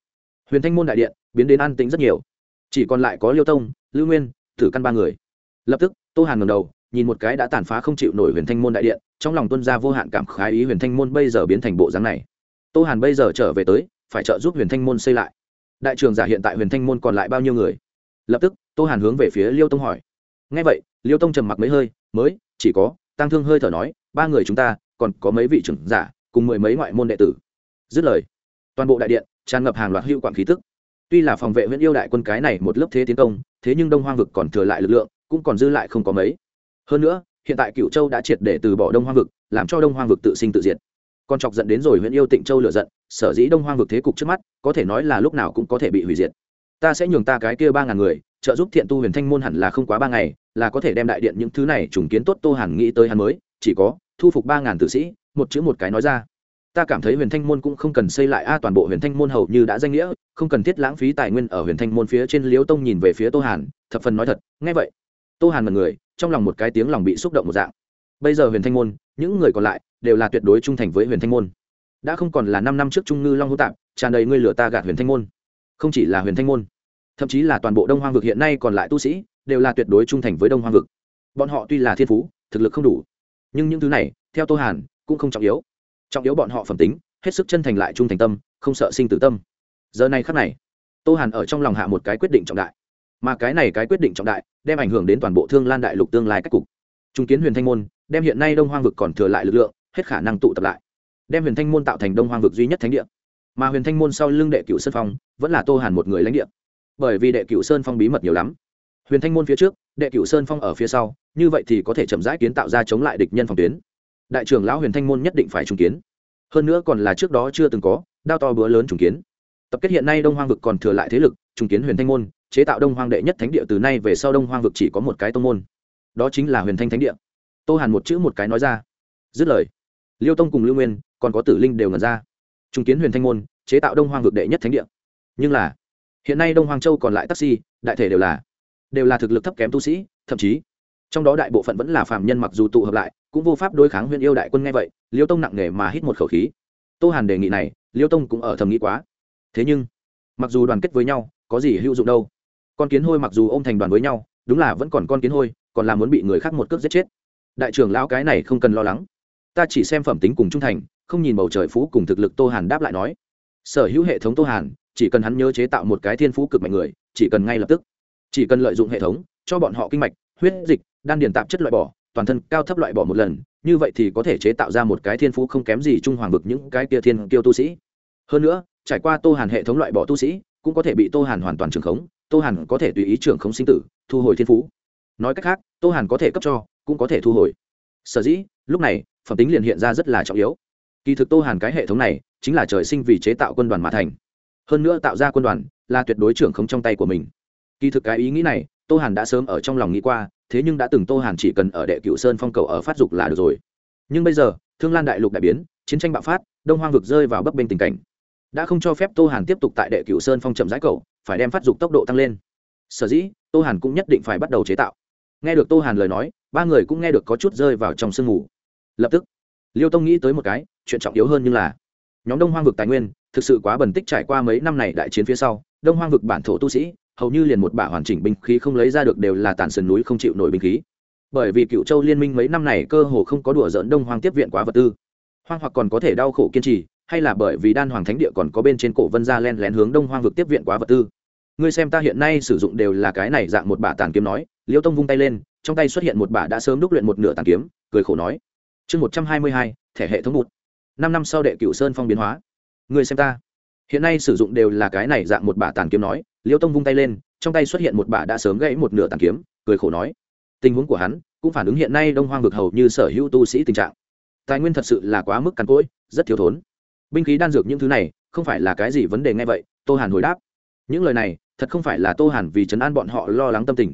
huyền thanh môn đại điện biến đến an tĩnh rất nhiều. Chỉ còn lại có liêu tông, lưu nguyên tử căn ba người. Lập tức, tô hàn ngầm đầu, nhìn một cái đã tàn phá không chịu nổi huyền thanh môn đại điện, trong lòng tuân ra vô hạn cảm khái ý huyền thanh môn bây giờ biến thành bộ dáng này. Tô hàn bây giờ trở về tới, phải trợ giúp huyền thanh môn xây lại. Đại trường giả hiện tại huyền thanh môn còn lại bao nhiêu người? Lập tức, tô hàn hướng về phía liêu tông hỏi. Ngay vậy, liêu tông trầm mặc mấy hơi, mới, chỉ có tăng thương hơi thở nói, ba người chúng ta còn có mấy vị trưởng giả cùng mười mấy ngoại môn đệ tử. Dứt lời, toàn bộ đại điện tràn ngập hàng loạt hữu quản khí tức tuy là phòng vệ huyện yêu đại quân cái này một lớp thế tiến công, thế nhưng đông hoang vực còn thừa lại lực lượng, cũng còn dư lại không có mấy. Hơn nữa, hiện tại cựu châu đã triệt để từ bỏ đông hoang vực, làm cho đông hoang vực tự sinh tự diệt. Còn chọc dẫn đến rồi huyện yêu tịnh châu lựa giận, sở dĩ đông hoang vực thế cục trước mắt, có thể nói là lúc nào cũng có thể bị hủy diệt. Ta sẽ nhường ta cái kia ba ngàn người, trợ giúp thiện tu huyền thanh môn hẳn là không quá ba ngày, là có thể đem đại điện những thứ này trùng kiến tốt tô hàn nghĩ tới hắn mới, chỉ có thu phục ba ngàn tử sĩ, một chữ một cái nói ra ta cảm thấy huyền thanh môn cũng không cần xây lại, a, toàn bộ huyền thanh môn hầu như đã danh nghĩa, không cần thiết lãng phí tài nguyên ở huyền thanh môn phía trên liễu tông nhìn về phía tô hàn, thập phần nói thật, nghe vậy, tô hàn mật người, trong lòng một cái tiếng lòng bị xúc động một dạng. Bây giờ huyền thanh môn, những người còn lại đều là tuyệt đối trung thành với huyền thanh môn. Đã không còn là năm năm trước trung ngư long hữu tạp, tràn đầy ngươi lửa ta gạt huyền thanh môn. Không chỉ là huyền thanh môn, thậm chí là toàn bộ đông hoang vực hiện nay còn lại tu sĩ, đều là tuyệt đối trung thành với đông hoang vực. Bọn họ tuy là thiên phú, thực lực không đủ, nhưng những thứ này, theo tô hàn, cũng không trọng yếu trọng yếu bọn họ phẩm tính, hết sức chân thành lại trung thành tâm, không sợ sinh tử tâm. Giờ này khắc này, tô hàn ở trong lòng hạ một cái quyết định trọng đại. Mà cái này cái quyết định trọng đại, đem ảnh hưởng đến toàn bộ thương lan đại lục tương lai cách cục. Trung kiến huyền thanh môn, đem hiện nay đông hoang vực còn thừa lại lực lượng, hết khả năng tụ tập lại. Đem huyền thanh môn tạo thành đông hoang vực duy nhất thánh địa. Mà huyền thanh môn sau lưng đệ cửu sơn phong, vẫn là tô hàn một người lãnh địa. Bởi vì đệ cửu sơn phong bí mật nhiều lắm. Huyền thanh môn phía trước, đệ cửu sơn phong ở phía sau, như vậy thì có thể chậm rãi kiến tạo ra chống lại địch nhân phòng tuyến đại trưởng lão huyền thanh môn nhất định phải trùng kiến. Hơn nữa còn là trước đó chưa từng có, đao to bữa lớn trùng kiến. Tập kết hiện nay đông hoang vực còn thừa lại thế lực, trùng kiến huyền thanh môn, chế tạo đông hoang đệ nhất thánh địa từ nay về sau đông hoang vực chỉ có một cái tông môn. Đó chính là huyền thanh thánh địa. Tô hàn một chữ một cái nói ra. Dứt lời, liêu tông cùng lưu nguyên, còn có tử linh đều ngẩn ra. Trùng kiến huyền thanh môn, chế tạo đông hoang vực đệ nhất thánh địa. Nhưng là, hiện nay đông hoang châu còn lại taxi, đại thể đều là đều là thực lực thấp kém tu sĩ, thậm chí, trong đó đại bộ phận vẫn là phàm nhân mặc dù tụ hợp lại cũng vô pháp đối kháng huyện yêu đại quân nghe vậy, liêu tông nặng nề mà hít một khẩu khí. Tô hàn đề nghị này, liêu tông cũng ở thầm nghĩ quá. Thế nhưng, mặc dù đoàn kết với nhau, có gì hữu dụng đâu? Con kiến hôi mặc dù ô m thành đoàn với nhau, đúng là vẫn còn con kiến hôi, còn là muốn bị người khác một cước giết chết. Đại trưởng lão cái này không cần lo lắng. Ta chỉ xem phẩm tính cùng trung thành, không nhìn bầu trời phú cùng thực lực tô hàn đáp lại nói. Sở hữu hệ thống tô hàn, chỉ cần hắn nhớ chế tạo một cái thiên phú cực mạnh người, chỉ cần ngay lập tức. Chỉ cần lợi dụng hệ thống, cho bọn họ kinh mạch, huyết dịch, đan điền tạp chất loại bỏ toàn thân cao thấp loại bỏ một lần, như vậy thì có thể chế tạo ra một cái thiên phú không kém gì trung hoàng vực những cái kia thiên kiêu tu sĩ. Hơn nữa, trải qua tô hàn hệ thống loại bỏ tu sĩ, cũng có thể bị tô hàn hoàn toàn trường khống, tô hàn có thể tùy ý trường khống sinh tử, thu hồi thiên phú. Nói cách khác, tô hàn có thể cấp cho, cũng có thể thu hồi. Sở dĩ, lúc này, phẩm tính liền hiện ra rất là trọng yếu. Kỳ thực tô hàn cái hệ thống này, chính là trời sinh vì chế tạo quân đoàn mà thành. Hơn nữa tạo ra quân đoàn, là tuyệt đối trưởng không trong tay của mình. Kỳ thực cái ý nghĩ này, tô hàn đã sớm ở trong lòng nghĩ qua thế nhưng đã từng tô hàn chỉ cần ở đệ cựu sơn phong cầu ở phát dục là được rồi. Nhưng bây giờ, thương lan đại lục đại biến, chiến tranh bạo phát, đông hoang vực rơi vào bấp bênh tình cảnh. Đã không cho phép tô hàn tiếp tục tại đệ cựu sơn phong chậm rãi cầu, phải đem phát dục tốc độ tăng lên. Sở dĩ, tô hàn cũng nhất định phải bắt đầu chế tạo. Nghe được tô hàn lời nói, ba người cũng nghe được có chút rơi vào trong sương mù. Lập tức, liêu tông nghĩ tới một cái, chuyện trọng yếu hơn như là, nhóm đông hoang vực tài nguyên thực sự quá bẩn tích trải qua mấy năm này đại chiến phía sau, đông hoang vực bản thổ tu sĩ hầu như liền một bả hoàn chỉnh binh khí không lấy ra được đều là tàn sườn núi không chịu nổi binh khí. Bởi vì cựu châu liên minh mấy năm này cơ hồ không có đùa dỡn đông hoang tiếp viện quá vật tư. Hoang hoặc còn có thể đau khổ kiên trì, hay là bởi vì đan hoàng thánh địa còn có bên trên cổ vân gia len lén hướng đông hoang vực tiếp viện quá vật tư. Ngươi xem ta hiện nay sử dụng đều là cái này dạng một bả tàn kiếm nói liễu tông vung tay lên, trong tay xuất hiện một bả đã sớm đúc luyện một nửa tàn kiếm, cười khổ nói. Chương một trăm hai mươi hai, thẻ hệ thống một năm năm sau đệ cựu sơn phong biến hóa. Ngươi xem ta hiện nay sử dụng đều là cái này dạng một bả tàn kiếm nói, liêu tông vung tay lên, trong tay xuất hiện một bả đã sớm gãy một nửa tàn kiếm, cười khổ nói. Tình huống của hắn cũng phản ứng hiện nay đông hoang vực hầu như sở hữu tu sĩ tình trạng. Tài nguyên thật sự là quá mức cằn cỗi, rất thiếu thốn. Binh khí đan dược những thứ này, không phải là cái gì vấn đề ngay vậy, tô hàn hồi đáp. Những lời này, thật không phải là tô hàn vì chấn an bọn họ lo lắng tâm tình,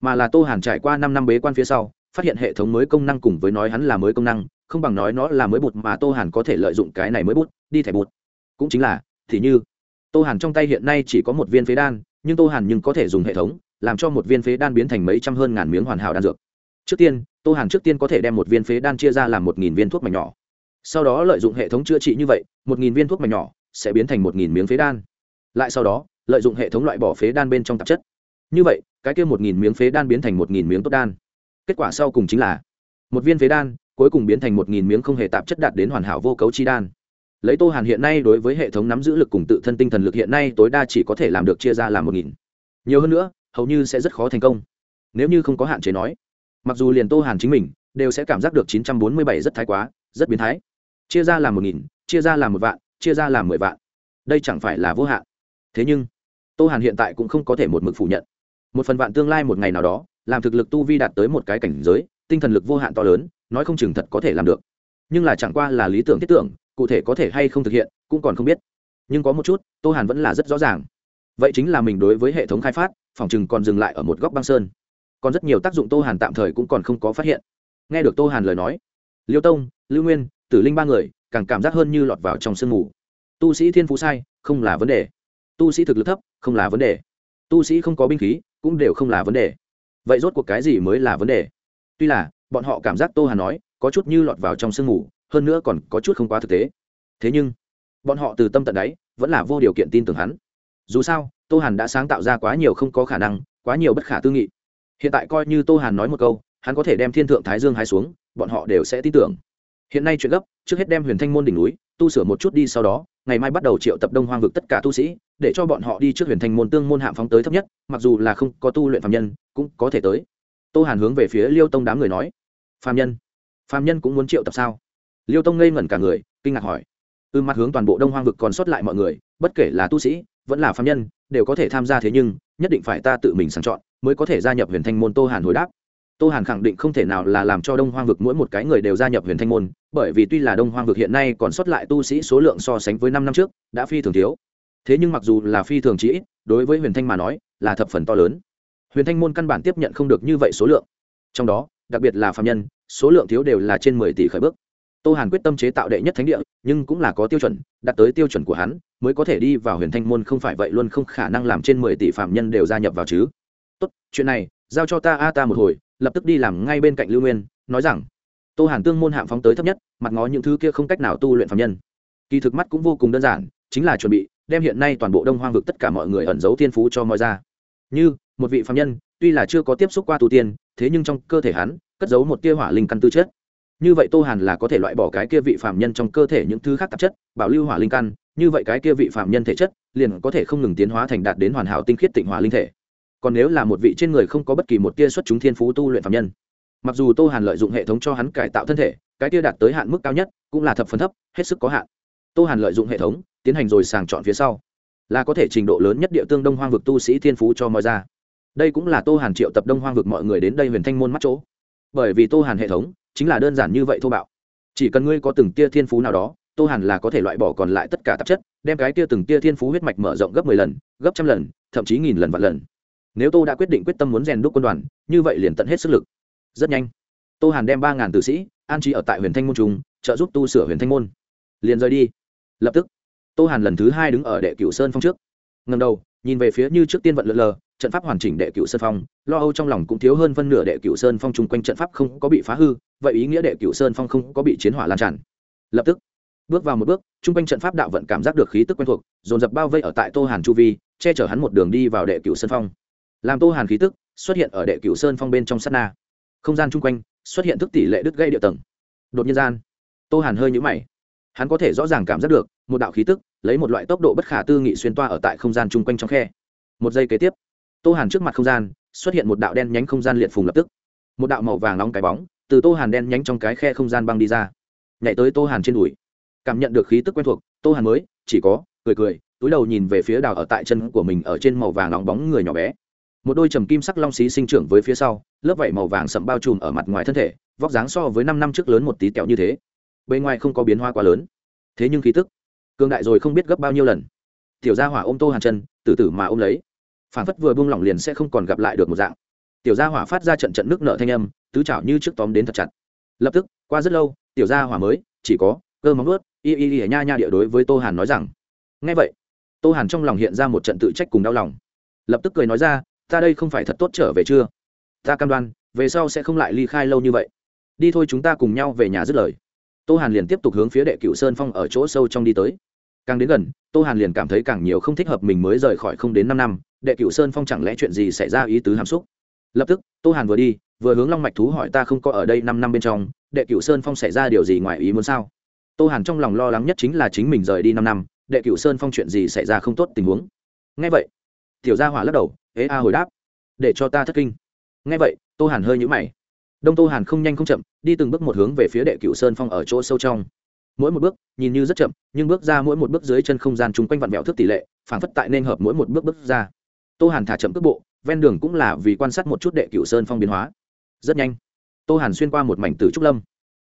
mà là tô hàn trải qua năm năm bế quan phía sau, phát hiện hệ thống mới công năng cùng với nói hắn là mới công năng, không bằng nói nó là mới bút mà tô hàn có thể lợi dụng cái này mới bút, đi thẻ bút cũng chính là thì như, tô hàn trong tay hiện nay chỉ có một viên phế đan, nhưng tô hàn nhưng có thể dùng hệ thống, làm cho một viên phế đan biến thành mấy trăm hơn ngàn miếng hoàn hảo đan dược. Trước tiên, tô hàn trước tiên có thể đem một viên phế đan chia ra làm một nghìn viên thuốc mạch nhỏ. Sau đó lợi dụng hệ thống chữa trị như vậy, một nghìn viên thuốc mạch nhỏ sẽ biến thành một nghìn miếng phế đan. Lại sau đó, lợi dụng hệ thống loại bỏ phế đan bên trong tạp chất. Như vậy, cái kia một nghìn miếng phế đan biến thành một nghìn miếng tốt đan. Kết quả sau cùng chính là, một viên phế đan cuối cùng biến thành một nghìn miếng không hề tạp chất đạt đến hoàn hảo vô cấu chi đan lấy tô hàn hiện nay đối với hệ thống nắm giữ lực cùng tự thân tinh thần lực hiện nay tối đa chỉ có thể làm được chia ra làm một nghìn. Nhiều hơn nữa, hầu như sẽ rất khó thành công. Nếu như không có hạn chế nói, mặc dù liền tô hàn chính mình, đều sẽ cảm giác được chín trăm bốn mươi bảy rất thái quá, rất biến thái. Chia ra làm một nghìn, chia ra làm một vạn, chia ra làm mười vạn. Đây chẳng phải là vô hạn. Thế nhưng, tô hàn hiện tại cũng không có thể một mực phủ nhận. Một phần vạn tương lai một ngày nào đó, làm thực lực tu vi đạt tới một cái cảnh giới, tinh thần lực vô hạn to lớn, nói không chừng thật có thể làm được. Nhưng là chẳng qua là lý tưởng thiết tưởng cụ thể có thể hay không thực hiện, cũng còn không biết. Nhưng có một chút, tô hàn vẫn là rất rõ ràng. Vậy chính là mình đối với hệ thống khai phát, phòng chừng còn dừng lại ở một góc băng sơn. Còn rất nhiều tác dụng tô hàn tạm thời cũng còn không có phát hiện. Nghe được tô hàn lời nói, liêu tông, lưu nguyên, tử linh ba người, càng cảm giác hơn như lọt vào trong sương mù. Tu sĩ thiên phú sai, không là vấn đề. Tu sĩ thực lực thấp, không là vấn đề. Tu sĩ không có binh khí, cũng đều không là vấn đề. Vậy rốt cuộc cái gì mới là vấn đề? Tuy là, bọn họ cảm giác tô hàn nói, có chút như lọt vào trong sương mù hơn nữa còn có chút không quá thực tế. Thế nhưng, bọn họ từ tâm tận đáy, vẫn là vô điều kiện tin tưởng hắn. Dù sao, tô hàn đã sáng tạo ra quá nhiều không có khả năng, quá nhiều bất khả tư nghị. Hiện tại coi như tô hàn nói một câu, hắn có thể đem thiên thượng thái dương hai xuống, bọn họ đều sẽ tin tưởng. Hiện nay chuyện gấp, trước hết đem huyền thanh môn đỉnh núi, tu sửa một chút đi sau đó, ngày mai bắt đầu triệu tập đông hoang vực tất cả tu sĩ, để cho bọn họ đi trước huyền thanh môn tương môn hạm phóng tới thấp nhất, mặc dù là không có tu luyện phạm nhân, cũng có thể tới. Tô hàn hướng về phía liêu tông đám người nói phạm nhân phạm nhân cũng muốn triệu tập sao? Liêu tông ngây ngẩn cả người, kinh ngạc hỏi. Ư mặt hướng toàn bộ đông hoang vực còn sót lại mọi người, bất kể là tu sĩ, vẫn là phạm nhân, đều có thể tham gia thế nhưng, nhất định phải ta tự mình sàng chọn, mới có thể gia nhập huyền thanh môn tô hàn hồi đáp. Tô hàn khẳng định không thể nào là làm cho đông hoang vực mỗi một cái người đều gia nhập huyền thanh môn, bởi vì tuy là đông hoang vực hiện nay còn sót lại tu sĩ số lượng so sánh với năm năm trước, đã phi thường thiếu. Thế nhưng mặc dù là phi thường chỉ đối với huyền thanh mà nói, là thập phần to lớn. Huyền thanh môn căn bản tiếp nhận không được như vậy số lượng. Trong đó, đặc biệt là phạm nhân, số lượng thiếu đều là trên mười tỷ khởi bước tô hàn quyết tâm chế tạo đệ nhất thánh địa, nhưng cũng là có tiêu chuẩn, đạt tới tiêu chuẩn của hắn, mới có thể đi vào huyền thanh môn không phải vậy luôn không khả năng làm trên mười tỷ phạm nhân đều gia nhập vào chứ. Tốt, chuyện này, giao cho ta a ta một hồi, lập tức đi làm ngay bên cạnh lưu nguyên, nói rằng, tô hàn tương môn hạng phóng tới thấp nhất, mặt ngó những thứ kia không cách nào tu luyện phạm nhân. Kỳ thực mắt cũng vô cùng đơn giản, chính là chuẩn bị, đem hiện nay toàn bộ đông hoang vực tất cả mọi người ẩn giấu thiên phú cho mọi ra như, một vị phạm nhân, tuy là chưa có tiếp xúc qua tu tiên, thế nhưng trong cơ thể hắn, cất giấu một tia hỏa linh căn tư chất như vậy tô hàn là có thể loại bỏ cái kia vị phạm nhân trong cơ thể những thứ khác tạp chất, bảo lưu hỏa linh căn, như vậy cái kia vị phạm nhân thể chất liền có thể không ngừng tiến hóa thành đạt đến hoàn hảo tinh khiết tịnh hỏa linh thể. Còn nếu là một vị trên người không có bất kỳ một tia xuất chúng thiên phú tu luyện phạm nhân, mặc dù tô hàn lợi dụng hệ thống cho hắn cải tạo thân thể, cái tia đạt tới hạn mức cao nhất cũng là thập phần thấp, hết sức có hạn. Tô hàn lợi dụng hệ thống, tiến hành rồi sàng chọn phía sau, là có thể trình độ lớn nhất địa tương đông hoang vực tu sĩ thiên phú cho mọi ra. Đây cũng là tô hàn triệu tập đông hoang vực mọi người đến đây huyền thanh môn mắt chỗ. Bởi vì tô hàn hệ thống chính là đơn giản như vậy thô bạo. Chỉ cần ngươi có từng tia thiên phú nào đó, tô hàn là có thể loại bỏ còn lại tất cả tạp chất, đem cái tia từng tia thiên phú huyết mạch mở rộng gấp mười lần, gấp trăm lần, thậm chí nghìn lần vạn lần. Nếu tô đã quyết định quyết tâm muốn rèn đúc quân đoàn, như vậy liền tận hết sức lực. Rất nhanh, tô hàn đem ba ngàn tử sĩ an trí ở tại huyền thanh môn trung, trợ giúp tu sửa huyền thanh môn. Liền rời đi. Lập tức, tô hàn lần thứ hai đứng ở đệ cửu sơn phong trước. Ngầm đầu, nhìn về phía như trước tiên vận lượn lờ trận pháp hoàn chỉnh đệ cửu sơn phong, lo âu trong lòng cũng thiếu hơn phân nửa đệ cửu sơn phong chung quanh trận pháp không có bị phá hư, vậy ý nghĩa đệ cửu sơn phong không có bị chiến hỏa lan tràn. Lập tức, bước vào một bước, chung quanh trận pháp đạo vận cảm giác được khí tức quen thuộc, dồn dập bao vây ở tại tô hàn chu vi, che chở hắn một đường đi vào đệ cửu sơn phong. Làm tô hàn khí tức xuất hiện ở đệ cửu sơn phong bên trong sát na. Không gian chung quanh xuất hiện thức tỷ lệ đứt gây địa tầng. Đột nhiên gian, tô hàn hơi nhũ mày. Hắn có thể rõ ràng cảm giác được, một đạo khí tức lấy một loại tốc độ bất khả tư nghị xuyên toa ở tại không gian chung quanh trong khe. Một giây kế tiếp tô hàn trước mặt không gian, xuất hiện một đạo đen nhánh không gian liệt phùng lập tức. Một đạo màu vàng nóng cái bóng, từ tô hàn đen nhánh trong cái khe không gian băng đi ra. Nhảy tới tô hàn trên đùi. Cảm nhận được khí tức quen thuộc, tô hàn mới, chỉ có, cười cười, túi đầu nhìn về phía đào ở tại chân của mình ở trên màu vàng nóng bóng người nhỏ bé. Một đôi trầm kim sắc long xí sinh trưởng với phía sau, lớp vảy màu vàng sậm bao trùm ở mặt ngoài thân thể, vóc dáng so với năm năm trước lớn một tí kẹo như thế. Bên ngoài không có biến hoa quá lớn. Thế nhưng khí tức cương đại rồi không biết gấp bao nhiêu lần. Tiểu gia hỏa ôm tô hàn chân, từ từ mà ôm lấy phản phất vừa buông lỏng liền sẽ không còn gặp lại được một dạng. Tiểu gia hỏa phát ra trận trận nước nợ thanh âm, tứ chảo như trước tóm đến thật chặt. Lập tức, qua rất lâu, tiểu gia hỏa mới, chỉ có, cơ móng ướt y y y nha nha địa đối với tô hàn nói rằng ngay vậy. Tô hàn trong lòng hiện ra một trận tự trách cùng đau lòng. Lập tức cười nói ra, ta đây không phải thật tốt trở về chưa? Ta cam đoan, về sau sẽ không lại ly khai lâu như vậy. Đi thôi chúng ta cùng nhau về nhà dứt lời. Tô hàn liền tiếp tục hướng phía đệ cựu sơn phong ở chỗ sâu trong đi tới. Càng đến gần, tô hàn liền cảm thấy càng nhiều không thích hợp mình mới rời khỏi không đến năm năm đệ cựu sơn phong chẳng lẽ chuyện gì xảy ra ý tứ hàm xúc? Lập tức, tô hàn vừa đi, vừa hướng long mạch thú hỏi ta không có ở đây năm năm bên trong, đệ cựu sơn phong xảy ra điều gì ngoài ý muốn sao? Tô hàn trong lòng lo lắng nhất chính là chính mình rời đi năm năm, đệ cựu sơn phong chuyện gì xảy ra không tốt tình huống. Ngay vậy, tiểu gia hỏa lắc đầu, ế a hồi đáp, để cho ta thất kinh. Ngay vậy, tô hàn hơi nhũ mày. Đông tô hàn không nhanh không chậm, đi từng bước một hướng về phía đệ cựu sơn phong ở chỗ sâu trong. Mỗi một bước, nhìn như rất chậm, nhưng bước ra mỗi một bước dưới chân không gian chung quanh vặn vẹo thước tỷ lệ phản phất tại nên hợp mỗi một bước bước ra tô hàn thả chậm cước bộ, ven đường cũng là vì quan sát một chút đệ cựu sơn phong biến hóa. Rất nhanh, tô hàn xuyên qua một mảnh tử trúc lâm.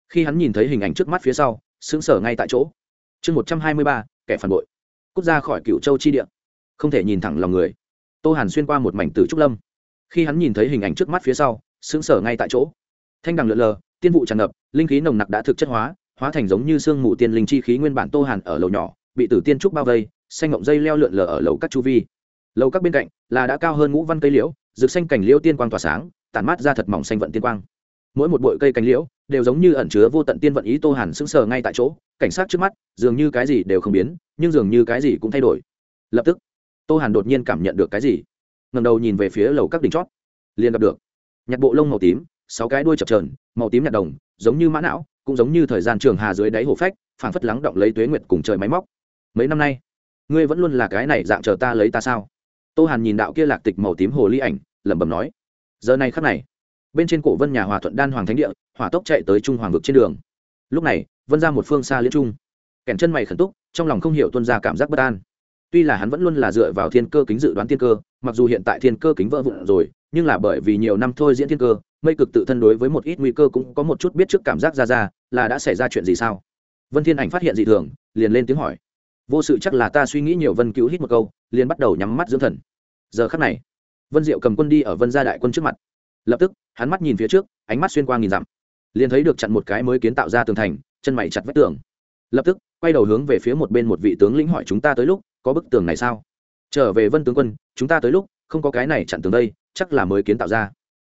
Khi hắn nhìn thấy hình ảnh trước mắt phía sau, sững sờ ngay tại chỗ. Chương một trăm hai mươi ba, kẻ phản bội. Cút ra khỏi cựu châu chi địa. Không thể nhìn thẳng lòng người. Tô hàn xuyên qua một mảnh tử trúc lâm. Khi hắn nhìn thấy hình ảnh trước mắt phía sau, sững sờ ngay tại chỗ. Thanh đằng lượn lờ, tiên vụ tràn ngập, linh khí nồng nặc đã thực chất hóa hóa thành giống như sương mù tiên linh chi khí nguyên bản tô hàn ở lầu nhỏ, bị tử tiên trúc bao vây, xanh ngộng dây leo lượn lờ ở lầu các chu vi. Lầu các bên cạnh là đã cao hơn ngũ văn cây liễu, rực xanh cảnh liễu tiên quang tỏa sáng, tản mát ra thật mỏng xanh vận tiên quang. Mỗi một bụi cây cành liễu đều giống như ẩn chứa vô tận tiên vận ý tô hàn sững sờ ngay tại chỗ, cảnh sát trước mắt, dường như cái gì đều không biến, nhưng dường như cái gì cũng thay đổi. Lập tức, tô hàn đột nhiên cảm nhận được cái gì? Ngầm đầu nhìn về phía lầu các đỉnh chót, liền gặp được nhặt bộ lông màu tím, sáu cái đuôi chập trờn màu tím nhạt đồng, giống như mã não, cũng giống như thời gian trường hà dưới đáy hồ phách, phảng phất lắng động lấy tuế nguyệt cùng trời máy móc. Mấy năm nay, ngươi vẫn luôn là cái này dạng chờ ta lấy ta sao? Tô hàn nhìn đạo kia lạc tịch màu tím hồ ly ảnh, lẩm bẩm nói, giờ này khắc này, bên trên cổ vân nhà hòa thuận đan hoàng thánh địa, hỏa tốc chạy tới trung hoàng vực trên đường. Lúc này, vân ra một phương xa liễn trung. Kèn chân mày khẩn túc, trong lòng không hiểu tuân ra cảm giác bất an. Tuy là hắn vẫn luôn là dựa vào thiên cơ kính dự đoán thiên cơ, mặc dù hiện tại thiên cơ kính vỡ vụn rồi, nhưng là bởi vì nhiều năm thôi diễn thiên cơ, mây cực tự thân đối với một ít nguy cơ cũng có một chút biết trước cảm giác ra ra, là đã xảy ra chuyện gì sao? Vân thiên ảnh phát hiện dị thường, liền lên tiếng hỏi vô sự chắc là ta suy nghĩ nhiều vân cứu hít một câu, liền bắt đầu nhắm mắt dưỡng thần. Giờ khắc này, vân diệu cầm quân đi ở vân gia đại quân trước mặt. Lập tức, hắn mắt nhìn phía trước, ánh mắt xuyên qua nghìn dặm. Liền thấy được chặn một cái mới kiến tạo ra tường thành, chân mày chặt vách tường. Lập tức, quay đầu hướng về phía một bên một vị tướng lĩnh hỏi chúng ta tới lúc, có bức tường này sao? Trở về vân tướng quân, chúng ta tới lúc, không có cái này chặn tường đây, chắc là mới kiến tạo ra.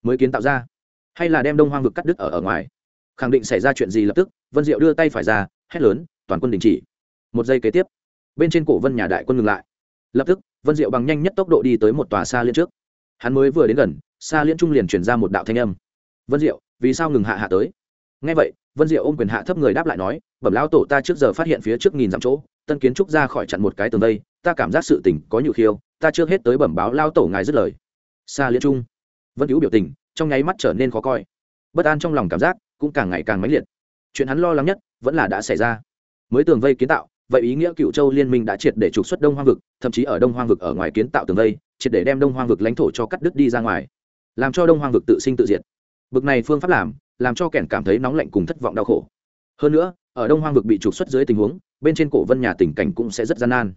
Mới kiến tạo ra? Hay là đem đông hoang vực cắt đứt ở ở ngoài? Khẳng định xảy ra chuyện gì lập tức, vân diệu đưa tay phải ra, hét lớn, toàn quân đình chỉ. Một giây kế tiếp bên trên cổ vân nhà đại quân ngừng lại. Lập tức, vân diệu bằng nhanh nhất tốc độ đi tới một tòa xa liên trước. Hắn mới vừa đến gần, xa liên trung liền chuyển ra một đạo thanh âm. Vân diệu, vì sao ngừng hạ hạ tới? Ngay vậy, vân diệu ôm quyền hạ thấp người đáp lại nói, bẩm lão tổ ta trước giờ phát hiện phía trước nghìn dặm chỗ, tân kiến trúc ra khỏi chặn một cái tường đây, ta cảm giác sự tình có nhiều khiêu, ta chưa hết tới bẩm báo lao tổ ngài dứt lời. Xa liên trung. Vân cứu biểu tình, trong nháy mắt trở nên khó coi. Bất an trong lòng cảm giác cũng càng ngày càng mãnh liệt. Chuyện hắn lo lắng nhất vẫn là đã xảy ra. Mới tường vây kiến tạo vậy ý nghĩa cựu châu liên minh đã triệt để trục xuất đông hoang vực, thậm chí ở đông hoang vực ở ngoài kiến tạo tường vây, triệt để đem đông hoang vực lãnh thổ cho cắt đứt đi ra ngoài, làm cho đông hoang vực tự sinh tự diệt. Vực này phương pháp làm làm cho kẻn cảm thấy nóng lạnh cùng thất vọng đau khổ. Hơn nữa, ở đông hoang vực bị trục xuất dưới tình huống, bên trên cổ vân nhà tình cảnh cũng sẽ rất gian nan.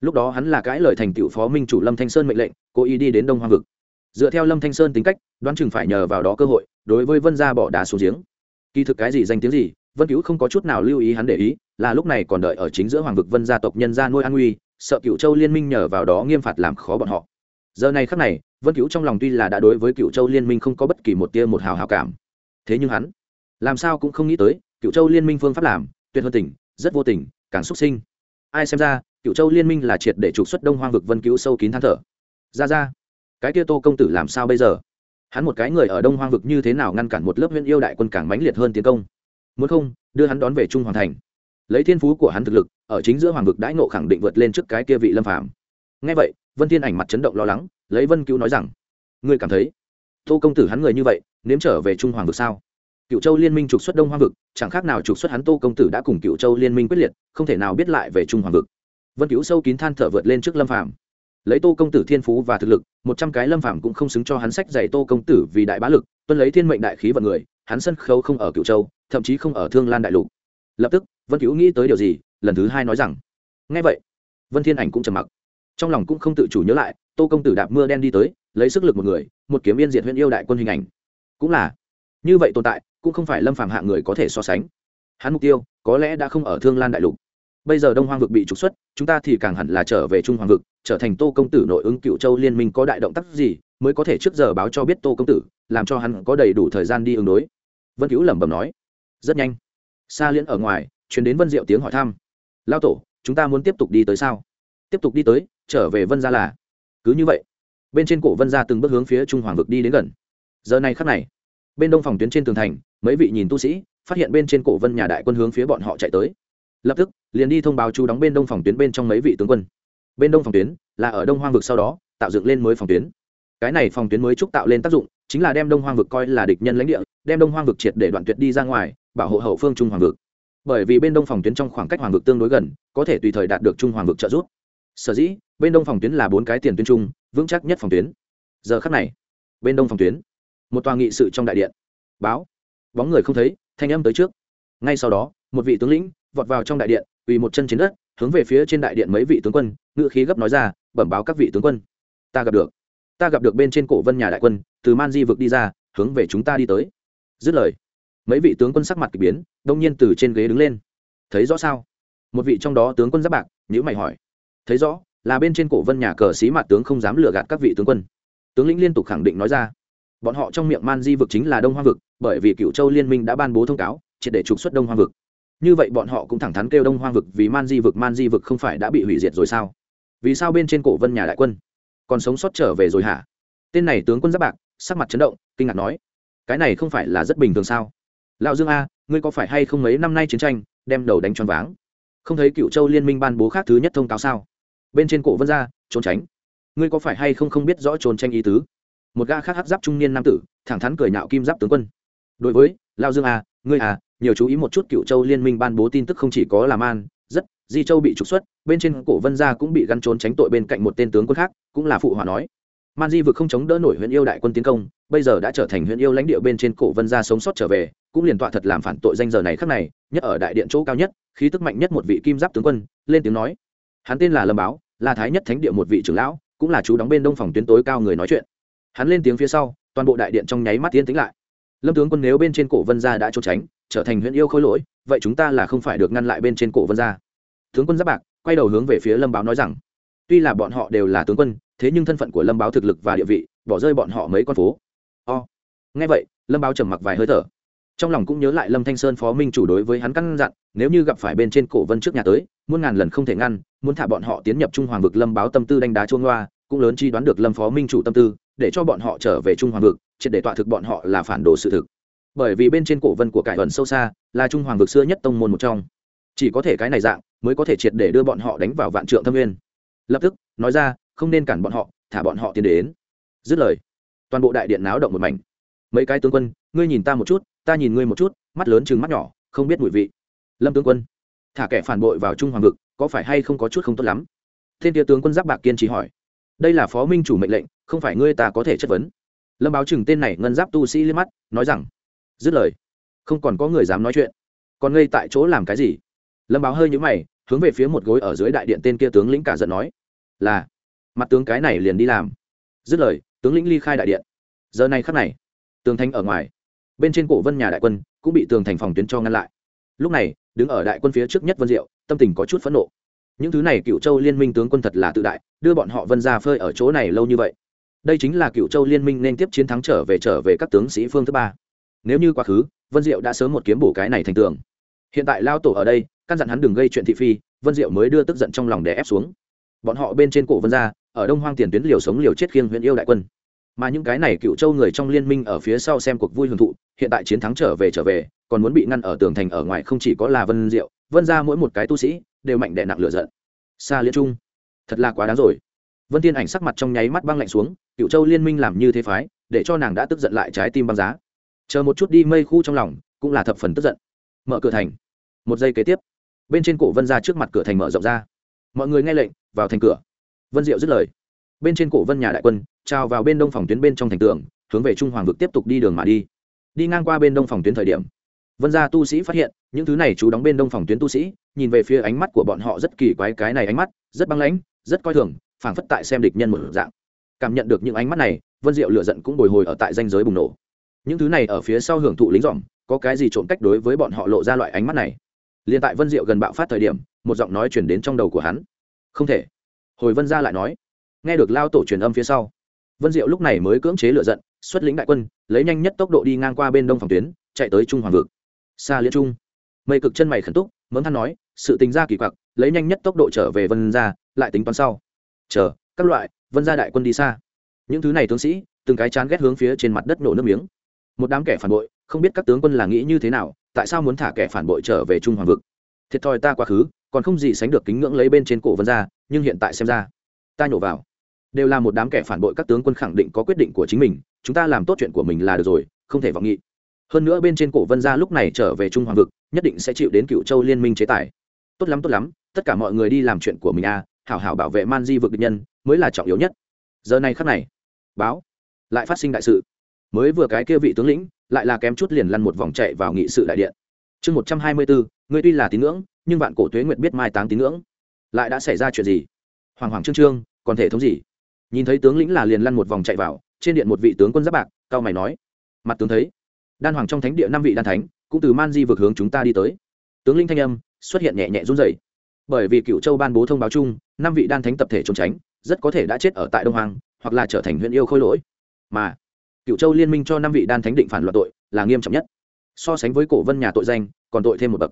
Lúc đó hắn là cãi lời thành tựu phó minh chủ lâm thanh sơn mệnh lệnh, cố ý đi đến đông hoang vực. Dựa theo lâm thanh sơn tính cách, đoán chừng phải nhờ vào đó cơ hội, đối với vân gia bỏ đá xuống giếng. Kỳ thực cái gì danh tiếng gì vân cứu không có chút nào lưu ý hắn để ý, là lúc này còn đợi ở chính giữa hoàng vực vân gia tộc nhân gia nuôi an nguy, sợ cựu châu liên minh nhờ vào đó nghiêm phạt làm khó bọn họ. Giờ này khắc này, vân cứu trong lòng tuy là đã đối với cựu châu liên minh không có bất kỳ một tia một hào hào cảm, thế nhưng hắn làm sao cũng không nghĩ tới cựu châu liên minh phương pháp làm, tuyệt hơn tỉnh rất vô tình, càng xúc sinh. Ai xem ra cựu châu liên minh là triệt để trục xuất đông hoang vực vân cứu sâu kín than thở. Ra ra, cái tia tô công tử làm sao bây giờ? Hắn một cái người ở đông hoang vực như thế nào ngăn cản một lớp huyện yêu đại quân càng mãnh liệt hơn tiến công? Muốn không, đưa hắn đón về trung hoàng thành. Lấy thiên phú của hắn thực lực, ở chính giữa hoàng vực đãi ngộ khẳng định vượt lên trước cái kia vị lâm phàm. Ngay vậy, vân thiên ảnh mặt chấn động lo lắng, lấy vân cứu nói rằng, ngươi cảm thấy, tô công tử hắn người như vậy, nếm trở về trung hoàng vực sao? Cựu châu liên minh trục xuất đông Hoa vực, chẳng khác nào trục xuất hắn tô công tử đã cùng cựu châu liên minh quyết liệt, không thể nào biết lại về trung hoàng vực. Vân cứu sâu kín than thở vượt lên trước lâm phàm. Lấy tô công tử thiên phú và thực lực, một trăm cái lâm phàm cũng không xứng cho hắn sách dạy tô công tử vì đại bá lực, tuân lấy thiên mệnh đại khí vận người, hắn sân khấu không ở cựu châu thậm chí không ở thương lan đại lục. Lập tức, vân cứu nghĩ tới điều gì, lần thứ hai nói rằng ngay vậy. Vân thiên ảnh cũng trầm mặc. Trong lòng cũng không tự chủ nhớ lại, tô công tử đạp mưa đen đi tới, lấy sức lực một người, một kiếm yên diệt huyện yêu đại quân hình ảnh. Cũng là, như vậy tồn tại, cũng không phải lâm phàm hạ người có thể so sánh. Hắn mục tiêu, có lẽ đã không ở thương lan đại lục. Bây giờ đông hoang vực bị trục xuất, chúng ta thì càng hẳn là trở về trung hoàng vực, trở thành tô công tử nội ứng cựu châu liên minh có đại động tác gì, mới có thể trước giờ báo cho biết tô công tử, làm cho hắn có đầy đủ thời gian đi ứng đối. Vân cứu lẩm bẩm nói rất nhanh. Xa liễn ở ngoài chuyển đến vân diệu tiếng hỏi thăm. Lao tổ, chúng ta muốn tiếp tục đi tới sao? Tiếp tục đi tới, trở về vân gia là. Cứ như vậy. Bên trên cổ vân gia từng bước hướng phía trung hoàng vực đi đến gần. Giờ này khắc này, bên đông phòng tuyến trên tường thành, mấy vị nhìn tu sĩ phát hiện bên trên cổ vân nhà đại quân hướng phía bọn họ chạy tới. Lập tức, liền đi thông báo chú đóng bên đông phòng tuyến bên trong mấy vị tướng quân. Bên đông phòng tuyến là ở đông hoang vực sau đó, tạo dựng lên mới phòng tuyến. Cái này phòng tuyến mới trúc tạo lên tác dụng chính là đem đông hoang vực coi là địch nhân lãnh địa, đem đông hoang vực triệt để đoạn tuyệt đi ra ngoài bảo hộ hậu phương trung hoàng vực. Bởi vì bên đông phòng tuyến trong khoảng cách hoàng vực tương đối gần, có thể tùy thời đạt được trung hoàng vực trợ giúp. Sở dĩ, bên đông phòng tuyến là bốn cái tiền tuyến trung vững chắc nhất phòng tuyến. Giờ khắc này, bên đông phòng tuyến, một tòa nghị sự trong đại điện. Báo. Bóng người không thấy, thanh âm tới trước. Ngay sau đó, một vị tướng lĩnh vọt vào trong đại điện, quỳ một chân trên đất, hướng về phía trên đại điện mấy vị tướng quân ngự khí gấp nói ra, bẩm báo các vị tướng quân. Ta gặp được. Ta gặp được bên trên cổ vân nhà đại quân, từ man di vực đi ra, hướng về chúng ta đi tới. Dứt lời mấy vị tướng quân sắc mặt k ỳ biến, đông nhiên từ trên ghế đứng lên. Thấy rõ sao? Một vị trong đó tướng quân giáp bạc nhữ mày hỏi. Thấy rõ, là bên trên cổ vân nhà cờ xí mặt tướng không dám lừa gạt các vị tướng quân. Tướng lĩnh liên tục khẳng định nói ra. Bọn họ trong miệng man di vực chính là đông hoa vực, bởi vì cựu châu liên minh đã ban bố thông cáo, triệt để trục xuất đông hoa vực. Như vậy bọn họ cũng thẳng thắn kêu đông hoa vực vì man di vực, man di vực không phải đã bị hủy diệt rồi sao? Vì sao bên trên cổ vân nhà đại quân còn sống sót trở về rồi hả? Tên này tướng quân giáp bạc, sắc mặt chấn động, kinh ngạc nói. Cái này không phải là rất bình thường sao? Lão dương a, ngươi có phải hay không mấy năm nay chiến tranh, đem đầu đánh choáng váng? Không thấy cựu châu liên minh ban bố khác thứ nhất thông cáo sao? Bên trên cổ vân ra trốn tránh. Ngươi có phải hay không không biết rõ trốn tranh ý tứ? Một gã khác hát giáp trung niên nam tử, thẳng thắn cười nhạo kim giáp tướng quân. Đối với lao dương a, ngươi à nhiều chú ý một chút cựu châu liên minh ban bố tin tức không chỉ có làm an rất, di châu bị trục xuất, bên trên cổ vân gia cũng bị gắn trốn tránh tội bên cạnh một tên tướng quân khác, cũng là phụ hòa nói. Man di vực không chống đỡ nổi huyện yêu đại quân tiến công, bây giờ đã trở thành huyện yêu lãnh địa bên trên cổ vân gia sống sót trở về cũng liền tọa thật làm phản tội danh giờ này khắc này, nhất ở đại điện chỗ cao nhất, khí tức mạnh nhất một vị kim giáp tướng quân, lên tiếng nói. Hắn tên là lâm báo, là thái nhất thánh địa một vị trưởng lão, cũng là chú đóng bên đông phòng tuyến tối cao người nói chuyện. Hắn lên tiếng phía sau, toàn bộ đại điện trong nháy mắt tiến tính lại. Lâm tướng quân nếu bên trên cổ vân gia đã trốn tránh, trở thành huyện yêu khôi lỗi, vậy chúng ta là không phải được ngăn lại bên trên cổ vân gia. Tướng quân giáp bạc, quay đầu hướng về phía lâm báo nói rằng, tuy là bọn họ đều là tướng quân, thế nhưng thân phận của lâm báo thực lực và địa vị, bỏ rơi bọn họ mấy con phố. O、oh. nghe vậy, lâm báo trầm mặc vài hơi thở trong lòng cũng nhớ lại lâm thanh sơn phó minh chủ đối với hắn căn dặn, nếu như gặp phải bên trên cổ vân trước nhà tới, muôn ngàn lần không thể ngăn, muốn thả bọn họ tiến nhập trung hoàng vực lâm báo tâm tư đánh đá chuông loa, cũng lớn chi đoán được lâm phó minh chủ tâm tư, để cho bọn họ trở về trung hoàng vực, triệt để tọa thực bọn họ là phản đồ sự thực. Bởi vì bên trên cổ vân của cải ẩn sâu xa, là trung hoàng vực xưa nhất tông môn một trong. Chỉ có thể cái này dạng, mới có thể triệt để đưa bọn họ đánh vào vạn trượng thâm nguyên. Lập tức, nói ra, không nên cản bọn họ, thả bọn họ tiến đến. Dứt lời, toàn bộ đại điện náo động một mảnh. Mấy cái tướng quân, ngươi nhìn ta một chút ta nhìn ngươi một chút, mắt lớn chừng mắt nhỏ, không biết mùi vị. Lâm tướng quân, thả kẻ phản bội vào trung hoàng vực, có phải hay không có chút không tốt lắm? Thiên tia tướng quân giáp bạc kiên trì hỏi. Đây là phó minh chủ mệnh lệnh, không phải ngươi ta có thể chất vấn. Lâm báo chừng tên này ngân giáp tu sĩ liếc mắt, nói rằng, dứt lời, không còn có người dám nói chuyện. Còn ngây tại chỗ làm cái gì? Lâm báo hơi nhũ mày, hướng về phía một gối ở dưới đại điện tên kia tướng lĩnh cả giận nói, là, mặt tướng cái này liền đi làm. Dứt lời, tướng lĩnh ly khai đại điện. Giờ này khắc này, tường thanh ở ngoài bên trên cổ vân nhà đại quân cũng bị tường thành phòng tuyến cho ngăn lại. Lúc này, đứng ở đại quân phía trước nhất vân diệu, tâm tình có chút phẫn nộ. Những thứ này cựu châu liên minh tướng quân thật là tự đại, đưa bọn họ vân ra phơi ở chỗ này lâu như vậy. Đây chính là cựu châu liên minh nên tiếp chiến thắng trở về trở về các tướng sĩ phương thứ ba. Nếu như quá khứ, vân diệu đã sớm một kiếm bổ cái này thành tường. Hiện tại lao tổ ở đây, căn dặn hắn đừng gây chuyện thị phi, vân diệu mới đưa tức giận trong lòng để ép xuống. Bọn họ bên trên cổ vân ra ở đông hoang tiền tuyến liều sống liều chết khiêng huyện yêu đại quân mà những cái này cựu châu người trong liên minh ở phía sau xem cuộc vui hưởng thụ, hiện tại chiến thắng trở về trở về, còn muốn bị ngăn ở tường thành ở ngoài không chỉ có là vân diệu, vân ra mỗi một cái tu sĩ đều mạnh đè nặng lửa giận. Xa liên trung, thật là quá đáng rồi. Vân tiên ảnh sắc mặt trong nháy mắt băng lạnh xuống, cựu châu liên minh làm như thế phái, để cho nàng đã tức giận lại trái tim băng giá. Chờ một chút đi mây khu trong lòng, cũng là thập phần tức giận. Mở cửa thành. Một giây kế tiếp, bên trên cổ vân ra trước mặt cửa thành mở rộng ra. Mọi người nghe lệnh, vào thành cửa. Vân diệu dứt lời bên trên cổ vân nhà đại quân trào vào bên đông phòng tuyến bên trong thành tường, hướng về trung hoàng vực tiếp tục đi đường mà đi. Đi ngang qua bên đông phòng tuyến thời điểm, vân gia tu sĩ phát hiện, những thứ này chú đóng bên đông phòng tuyến tu sĩ, nhìn về phía ánh mắt của bọn họ rất kỳ quái cái này ánh mắt, rất băng lãnh, rất coi thường, phảng phất tại xem địch nhân một dạng. Cảm nhận được những ánh mắt này, vân diệu lựa giận cũng bồi hồi ở tại danh giới bùng nổ. Những thứ này ở phía sau hưởng thụ lính dòm có cái gì trộm cách đối với bọn họ lộ ra loại ánh mắt này? Liền tại vân diệu gần bạo phát thời điểm, một giọng nói chuyển đến trong đầu của hắn. Không thể. Hồi vân gia lại nói nghe được lao tổ truyền âm phía sau. Vân diệu lúc này mới cưỡng chế lựa giận, xuất lĩnh đại quân, lấy nhanh nhất tốc độ đi ngang qua bên đông phòng tuyến, chạy tới trung hoàng vực. Xa liên trung. Mây cực chân mày khẩn túc mớn than nói, sự tính ra kỳ quặc, lấy nhanh nhất tốc độ trở về vân gia, lại tính toán sau. Chờ, các loại, vân gia đại quân đi xa. Những thứ này tướng sĩ, từng cái chán ghét hướng phía trên mặt đất nổ nước miếng. Một đám kẻ phản bội, không biết các tướng quân là nghĩ như thế nào, tại sao muốn thả kẻ phản bội trở về trung hoàng vực? Thiệt thòi ta quá khứ, còn không gì sánh được kính ngưỡng lấy bên trên cổ vân gia, nhưng hiện tại xem ra, ta nhổ vào đều là một đám kẻ phản bội các tướng quân khẳng định có quyết định của chính mình chúng ta làm tốt chuyện của mình là được rồi không thể vọng nghị. Hơn nữa bên trên cổ vân gia lúc này trở về trung hoàng vực nhất định sẽ chịu đến cựu châu liên minh chế tài. Tốt lắm tốt lắm tất cả mọi người đi làm chuyện của mình a à, hảo hảo bảo vệ man di vực địch nhân mới là trọng yếu nhất. Giờ này khắc này báo lại phát sinh đại sự. Mới vừa cái kia vị tướng lĩnh lại là kém chút liền lăn một vòng chạy vào nghị sự đại điện. Chương một trăm hai mươi bốn người tuy là tín ngưỡng nhưng vạn cổ tuế nguyệt biết mai táng tín ngưỡng. Lại đã xảy ra chuyện gì? Hoàng hoàng trương trương còn thể thống gì? Nhìn thấy tướng lĩnh là liền lăn một vòng chạy vào, trên điện một vị tướng quân giáp bạc, cao mày nói, mặt tướng thấy, đan hoàng trong thánh địa năm vị đan thánh, cũng từ man di vực hướng chúng ta đi tới. Tướng linh thanh âm xuất hiện nhẹ nhẹ run rẩy. Bởi vì cựu châu ban bố thông báo chung, năm vị đan thánh tập thể trốn tránh, rất có thể đã chết ở tại đông hoàng hoặc là trở thành huyện yêu khôi lỗi. Mà cựu châu liên minh cho năm vị đan thánh định phản loạt tội là nghiêm trọng nhất. So sánh với cổ vân nhà tội danh, còn tội thêm một bậc.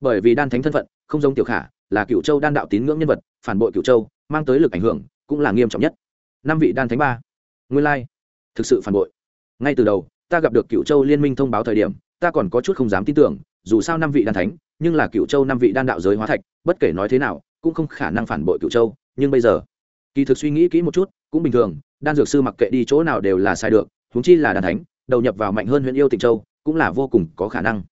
Bởi vì đan thánh thân phận không giống tiểu khả, là cựu châu đan đạo tín ngưỡng nhân vật, phản bội cựu châu, mang tới lực ảnh hưởng, cũng là nghiêm trọng nhất năm vị đan thánh ba. Nguyên lai, thực sự phản bội. Ngay từ đầu, ta gặp được cựu châu liên minh thông báo thời điểm, ta còn có chút không dám tin tưởng, dù sao năm vị đan thánh, nhưng là cựu châu năm vị đan đạo giới hóa thạch, bất kể nói thế nào, cũng không khả năng phản bội cựu châu, nhưng bây giờ, kỳ thực suy nghĩ kỹ một chút, cũng bình thường, đan dược sư mặc kệ đi chỗ nào đều là sai được húng chi là đan thánh, đầu nhập vào mạnh hơn huyện yêu tịnh châu, cũng là vô cùng có khả năng.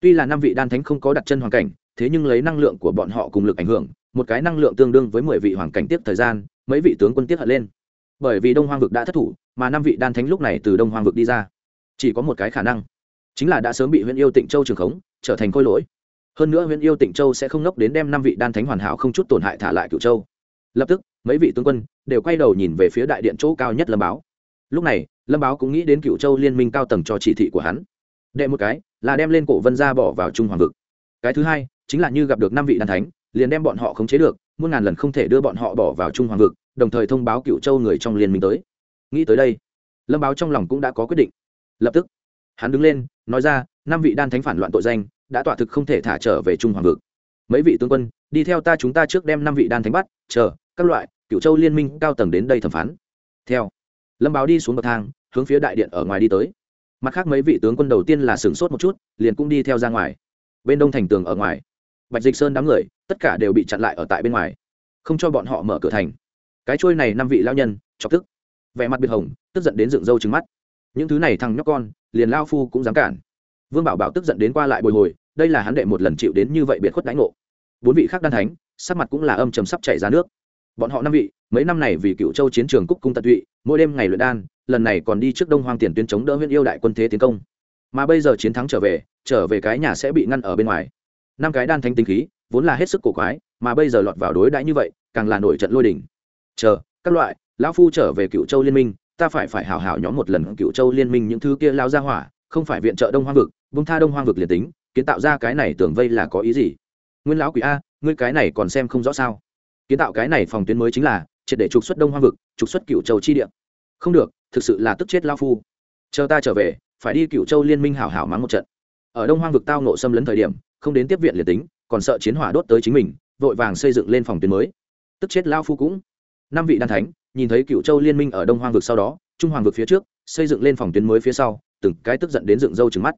Tuy là năm vị đan thánh không có đặt chân hoàn cảnh, thế nhưng lấy năng lượng của bọn họ cùng lực ảnh hưởng, một cái năng lượng tương đương với mười vị hoàng cảnh tiếp thời gian, mấy vị tướng quân tiếp hận lên bởi vì đông hoang vực đã thất thủ, mà năm vị đan thánh lúc này từ đông hoang vực đi ra. Chỉ có một cái khả năng, chính là đã sớm bị huyện yêu tịnh châu trường khống, trở thành khôi lỗi. Hơn nữa huyện yêu tịnh châu sẽ không ngốc đến đem năm vị đan thánh hoàn hảo không chút tổn hại thả lại cựu châu. Lập tức, mấy vị tướng quân đều quay đầu nhìn về phía đại điện chỗ cao nhất lâm báo. Lúc này, lâm báo cũng nghĩ đến cựu châu liên minh cao tầng cho chỉ thị của hắn. Đệ một cái là đem lên cổ vân gia bỏ vào trung hoàng vực. Cái thứ hai chính là như gặp được năm vị đan thánh, liền đem bọn họ khống chế được, muôn ngàn lần không thể đưa bọn họ bỏ vào trung hoàng vực đồng thời thông báo cựu châu người trong liên minh tới. Nghĩ tới đây, lâm báo trong lòng cũng đã có quyết định. Lập tức, hắn đứng lên, nói ra, năm vị đan thánh phản loạn tội danh, đã tỏa thực không thể thả trở về trung hoàng vực. Mấy vị tướng quân, đi theo ta chúng ta trước đem năm vị đan thánh bắt, chờ, các loại, cựu châu liên minh cao tầng đến đây thẩm phán. Theo, lâm báo đi xuống bậc thang, hướng phía đại điện ở ngoài đi tới. Mặt khác mấy vị tướng quân đầu tiên là sửng sốt một chút, liền cũng đi theo ra ngoài. Bên đông thành tường ở ngoài, bạch dịch sơn đám người, tất cả đều bị chặn lại ở tại bên ngoài. Không cho bọn họ mở cửa thành cái trôi này năm vị lao nhân, chọc tức. Vẻ mặt biệt hồng, tức giận đến dựng râu trứng mắt. Những thứ này thằng nhóc con, liền lao phu cũng dám cản. Vương bảo bảo tức giận đến qua lại bồi hồi, đây là hắn đệ một lần chịu đến như vậy biệt khuất đánh ngộ. Bốn vị khác đan thánh, sắc mặt cũng là âm trầm sắp chảy ra nước. Bọn họ năm vị, mấy năm này vì cựu châu chiến trường cúc cung tận tụy, mỗi đêm ngày luyện đan, lần này còn đi trước đông hoang tiền tuyến chống đỡ huyện yêu đại quân thế tiến công. Mà bây giờ chiến thắng trở về trở về cái nhà sẽ bị ngăn ở bên ngoài. Năm cái đan thánh tinh khí, vốn là hết sức cổ quái, mà bây giờ lọt vào đối đãi như vậy, càng là nổi trận lôi đỉnh chờ, các loại, lão phu trở về cựu châu liên minh, ta phải phải hào hào nhóm một lần cựu châu liên minh những thứ kia lao ra hỏa, không phải viện trợ đông hoang vực vung tha đông hoang vực liền tính, kiến tạo ra cái này tưởng vây là có ý gì? Nguyên lão quỷ a, ngươi cái này còn xem không rõ sao? Kiến tạo cái này phòng tuyến mới chính là, triệt để trục xuất đông hoang vực, trục xuất cựu châu chi địa. Không được, thực sự là tức chết lao phu. Chờ ta trở về, phải đi cựu châu liên minh hảo hảo mắng một trận. Ở đông hoang vực tao nộ xâm lấn thời điểm, không đến tiếp viện liền tính, còn sợ chiến hỏa đốt tới chính mình, vội vàng xây dựng lên phòng tuyến mới. Tức chết lao phu cũng năm vị đan thánh, nhìn thấy cựu châu liên minh ở đông hoang vực sau đó, trung hoàng vực phía trước, xây dựng lên phòng tuyến mới phía sau, từng cái tức giận đến dựng râu trứng mắt.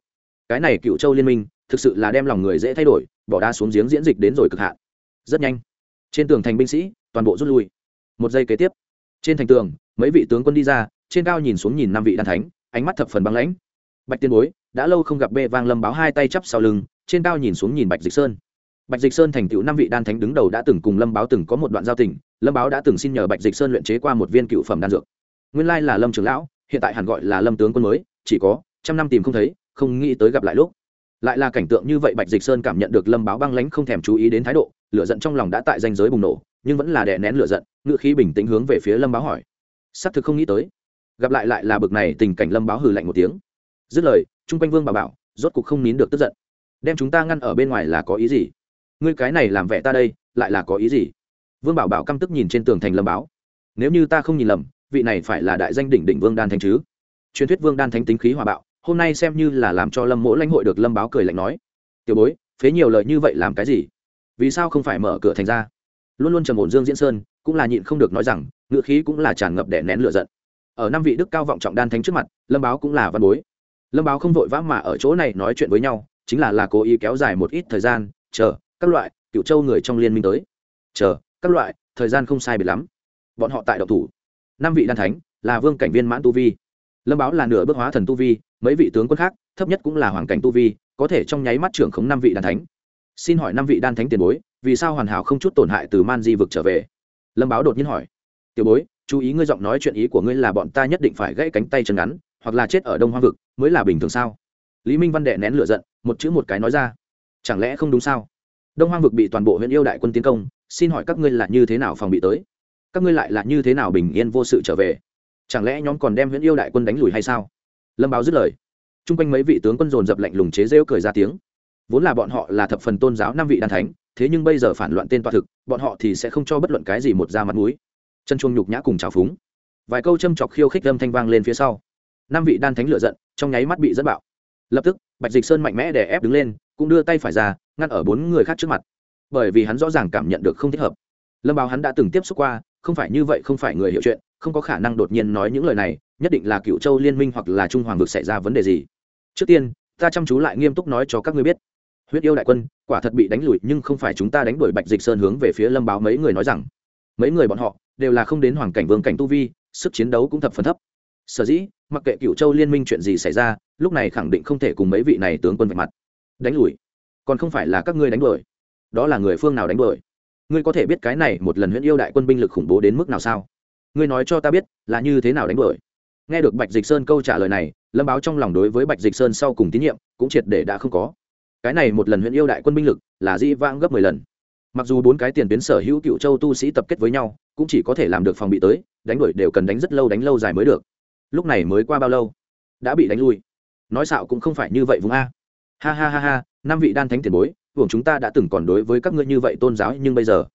Cái này cựu châu liên minh, thực sự là đem lòng người dễ thay đổi, bỏ đa xuống giếng diễn dịch đến rồi cực hạn. Rất nhanh, trên tường thành binh sĩ, toàn bộ rút lui. Một giây kế tiếp, trên thành tường, mấy vị tướng quân đi ra, trên cao nhìn xuống nhìn năm vị đan thánh, ánh mắt thập phần băng lãnh. Bạch tiên bối, đã lâu không gặp bê vang lâm báo hai tay chắp sau lưng, trên cao nhìn xuống nhìn bạch dịch sơn bạch dịch sơn thành tựu năm vị đan thánh đứng đầu đã từng cùng lâm báo từng có một đoạn giao tình, lâm báo đã từng xin nhờ bạch dịch sơn luyện chế qua một viên cựu phẩm đan dược. Nguyên lai là lâm trưởng lão, hiện tại hẳn gọi là lâm tướng quân mới, chỉ có trăm năm tìm không thấy, không nghĩ tới gặp lại lúc. Lại là cảnh tượng như vậy bạch dịch sơn cảm nhận được lâm báo băng lãnh không thèm chú ý đến thái độ, lửa giận trong lòng đã tại danh giới bùng nổ, nhưng vẫn là đè nén lửa giận ngự khí bình tĩnh hướng về phía lâm báo hỏi. Xác thực không nghĩ tới, gặp lại lại là bực này tình cảnh lâm báo hừ lạnh một tiếng. Dứt lời, chung quanh vương bà bảo, rốt cục không nín được tức giận. Đem chúng ta ngăn ở bên ngoài là có ý gì? Ngươi cái này làm vẻ ta đây, lại là có ý gì? Vương bảo bảo căm tức nhìn trên tường thành lâm báo. Nếu như ta không nhìn lầm, vị này phải là đại danh đỉnh đỉnh vương đan thánh chứ? Truyền thuyết vương đan thánh tính khí hòa bạo, hôm nay xem như là làm cho lâm mỗ lãnh hội được lâm báo cười lạnh nói. Tiểu bối, phế nhiều lời như vậy làm cái gì? Vì sao không phải mở cửa thành ra? Luôn luôn trầm ổn dương diễn sơn, cũng là nhịn không được nói rằng, ngựa khí cũng là tràn ngập để nén lửa giận. Ở năm vị đức cao vọng trọng đan thánh trước mặt, lâm báo cũng là văn bối. Lâm báo không vội vã mà ở chỗ này nói chuyện với nhau, chính là là cố ý kéo dài một ít thời gian, chờ các loại cựu châu người trong liên minh tới. Chờ, các loại, thời gian không sai biệt lắm. Bọn họ tại độc thủ. Năm vị đan thánh, là vương cảnh viên mãn tu vi. Lâm báo là nửa bước hóa thần tu vi, mấy vị tướng quân khác, thấp nhất cũng là hoàng cảnh tu vi, có thể trong nháy mắt trưởng khống năm vị đan thánh. Xin hỏi năm vị đan thánh tiền bối, vì sao hoàn hảo không chút tổn hại từ man di vực trở về? Lâm báo đột nhiên hỏi. Tiểu bối, chú ý ngươi giọng nói chuyện ý của ngươi là bọn ta nhất định phải gãy cánh tay chân ngắn, hoặc là chết ở đông hoa vực, mới là bình thường sao? Lý minh văn đệ nén lửa giận, một chữ một cái nói ra. Chẳng lẽ không đúng sao? Đông hoang vực bị toàn bộ huyện yêu đại quân tiến công, xin hỏi các ngươi là như thế nào phòng bị tới? Các ngươi lại là như thế nào bình yên vô sự trở về? Chẳng lẽ nhóm còn đem huyện yêu đại quân đánh lùi hay sao? Lâm báo dứt lời. T r u n g quanh mấy vị tướng quân dồn dập lạnh lùng chế rêu cười ra tiếng. Vốn là bọn họ là thập phần tôn giáo năm vị đan thánh, thế nhưng bây giờ phản loạn tên toa thực, bọn họ thì sẽ không cho bất luận cái gì một da mặt mũi. Chân chuông nhục nhã cùng trào phúng. Vài câu châm chọc khiêu khích âm thanh vang lên phía sau. Năm vị đan thánh lựa giận, trong nháy mắt bị dẫn bạo. Lập tức, bạch dịch sơn mạnh mẽ để ép đứng lên, cũng đưa tay phải ra ngăn ở bốn người khác trước mặt. Bởi vì hắn rõ ràng cảm nhận được không thích hợp. Lâm báo hắn đã từng tiếp xúc qua, không phải như vậy không phải người hiểu chuyện, không có khả năng đột nhiên nói những lời này, nhất định là cựu châu liên minh hoặc là trung hoàng vực xảy ra vấn đề gì. Trước tiên, ta chăm chú lại nghiêm túc nói cho các ngươi biết. Huyết yêu đại quân, quả thật bị đánh lùi, nhưng không phải chúng ta đánh đuổi bạch dịch sơn hướng về phía lâm báo mấy người nói rằng. Mấy người bọn họ đều là không đến hoàng cảnh vương cảnh tu vi, sức chiến đấu cũng thập phần thấp. Sở dĩ, mặc kệ cựu châu liên minh chuyện gì xảy ra, lúc này khẳng định không thể cùng mấy vị này tướng quân vạch mặt. Đánh lùi còn không phải là các ngươi đánh đuổi. Đó là người phương nào đánh đuổi? Ngươi có thể biết cái này một lần huyễn yêu đại quân binh lực khủng bố đến mức nào sao? Ngươi nói cho ta biết, là như thế nào đánh đuổi? Nghe được bạch dịch sơn câu trả lời này, lâm báo trong lòng đối với bạch dịch sơn sau cùng tín nhiệm, cũng triệt để đã không có. Cái này một lần huyện yêu đại quân binh lực, là di vãng gấp mười lần. Mặc dù bốn cái tiền tuyến sở hữu cựu châu tu sĩ tập kết với nhau, cũng chỉ có thể làm được phòng bị tới, đánh đuổi đều cần đánh rất lâu đánh lâu dài mới được. Lúc này mới qua bao lâu? Đã bị đánh lui. Nói xạo cũng không phải như vậy vùng a ha ha ha ha, năm vị đan thánh tiền bối, hưởng chúng ta đã từng còn đối với các ngươi như vậy tôn giáo, nhưng bây giờ.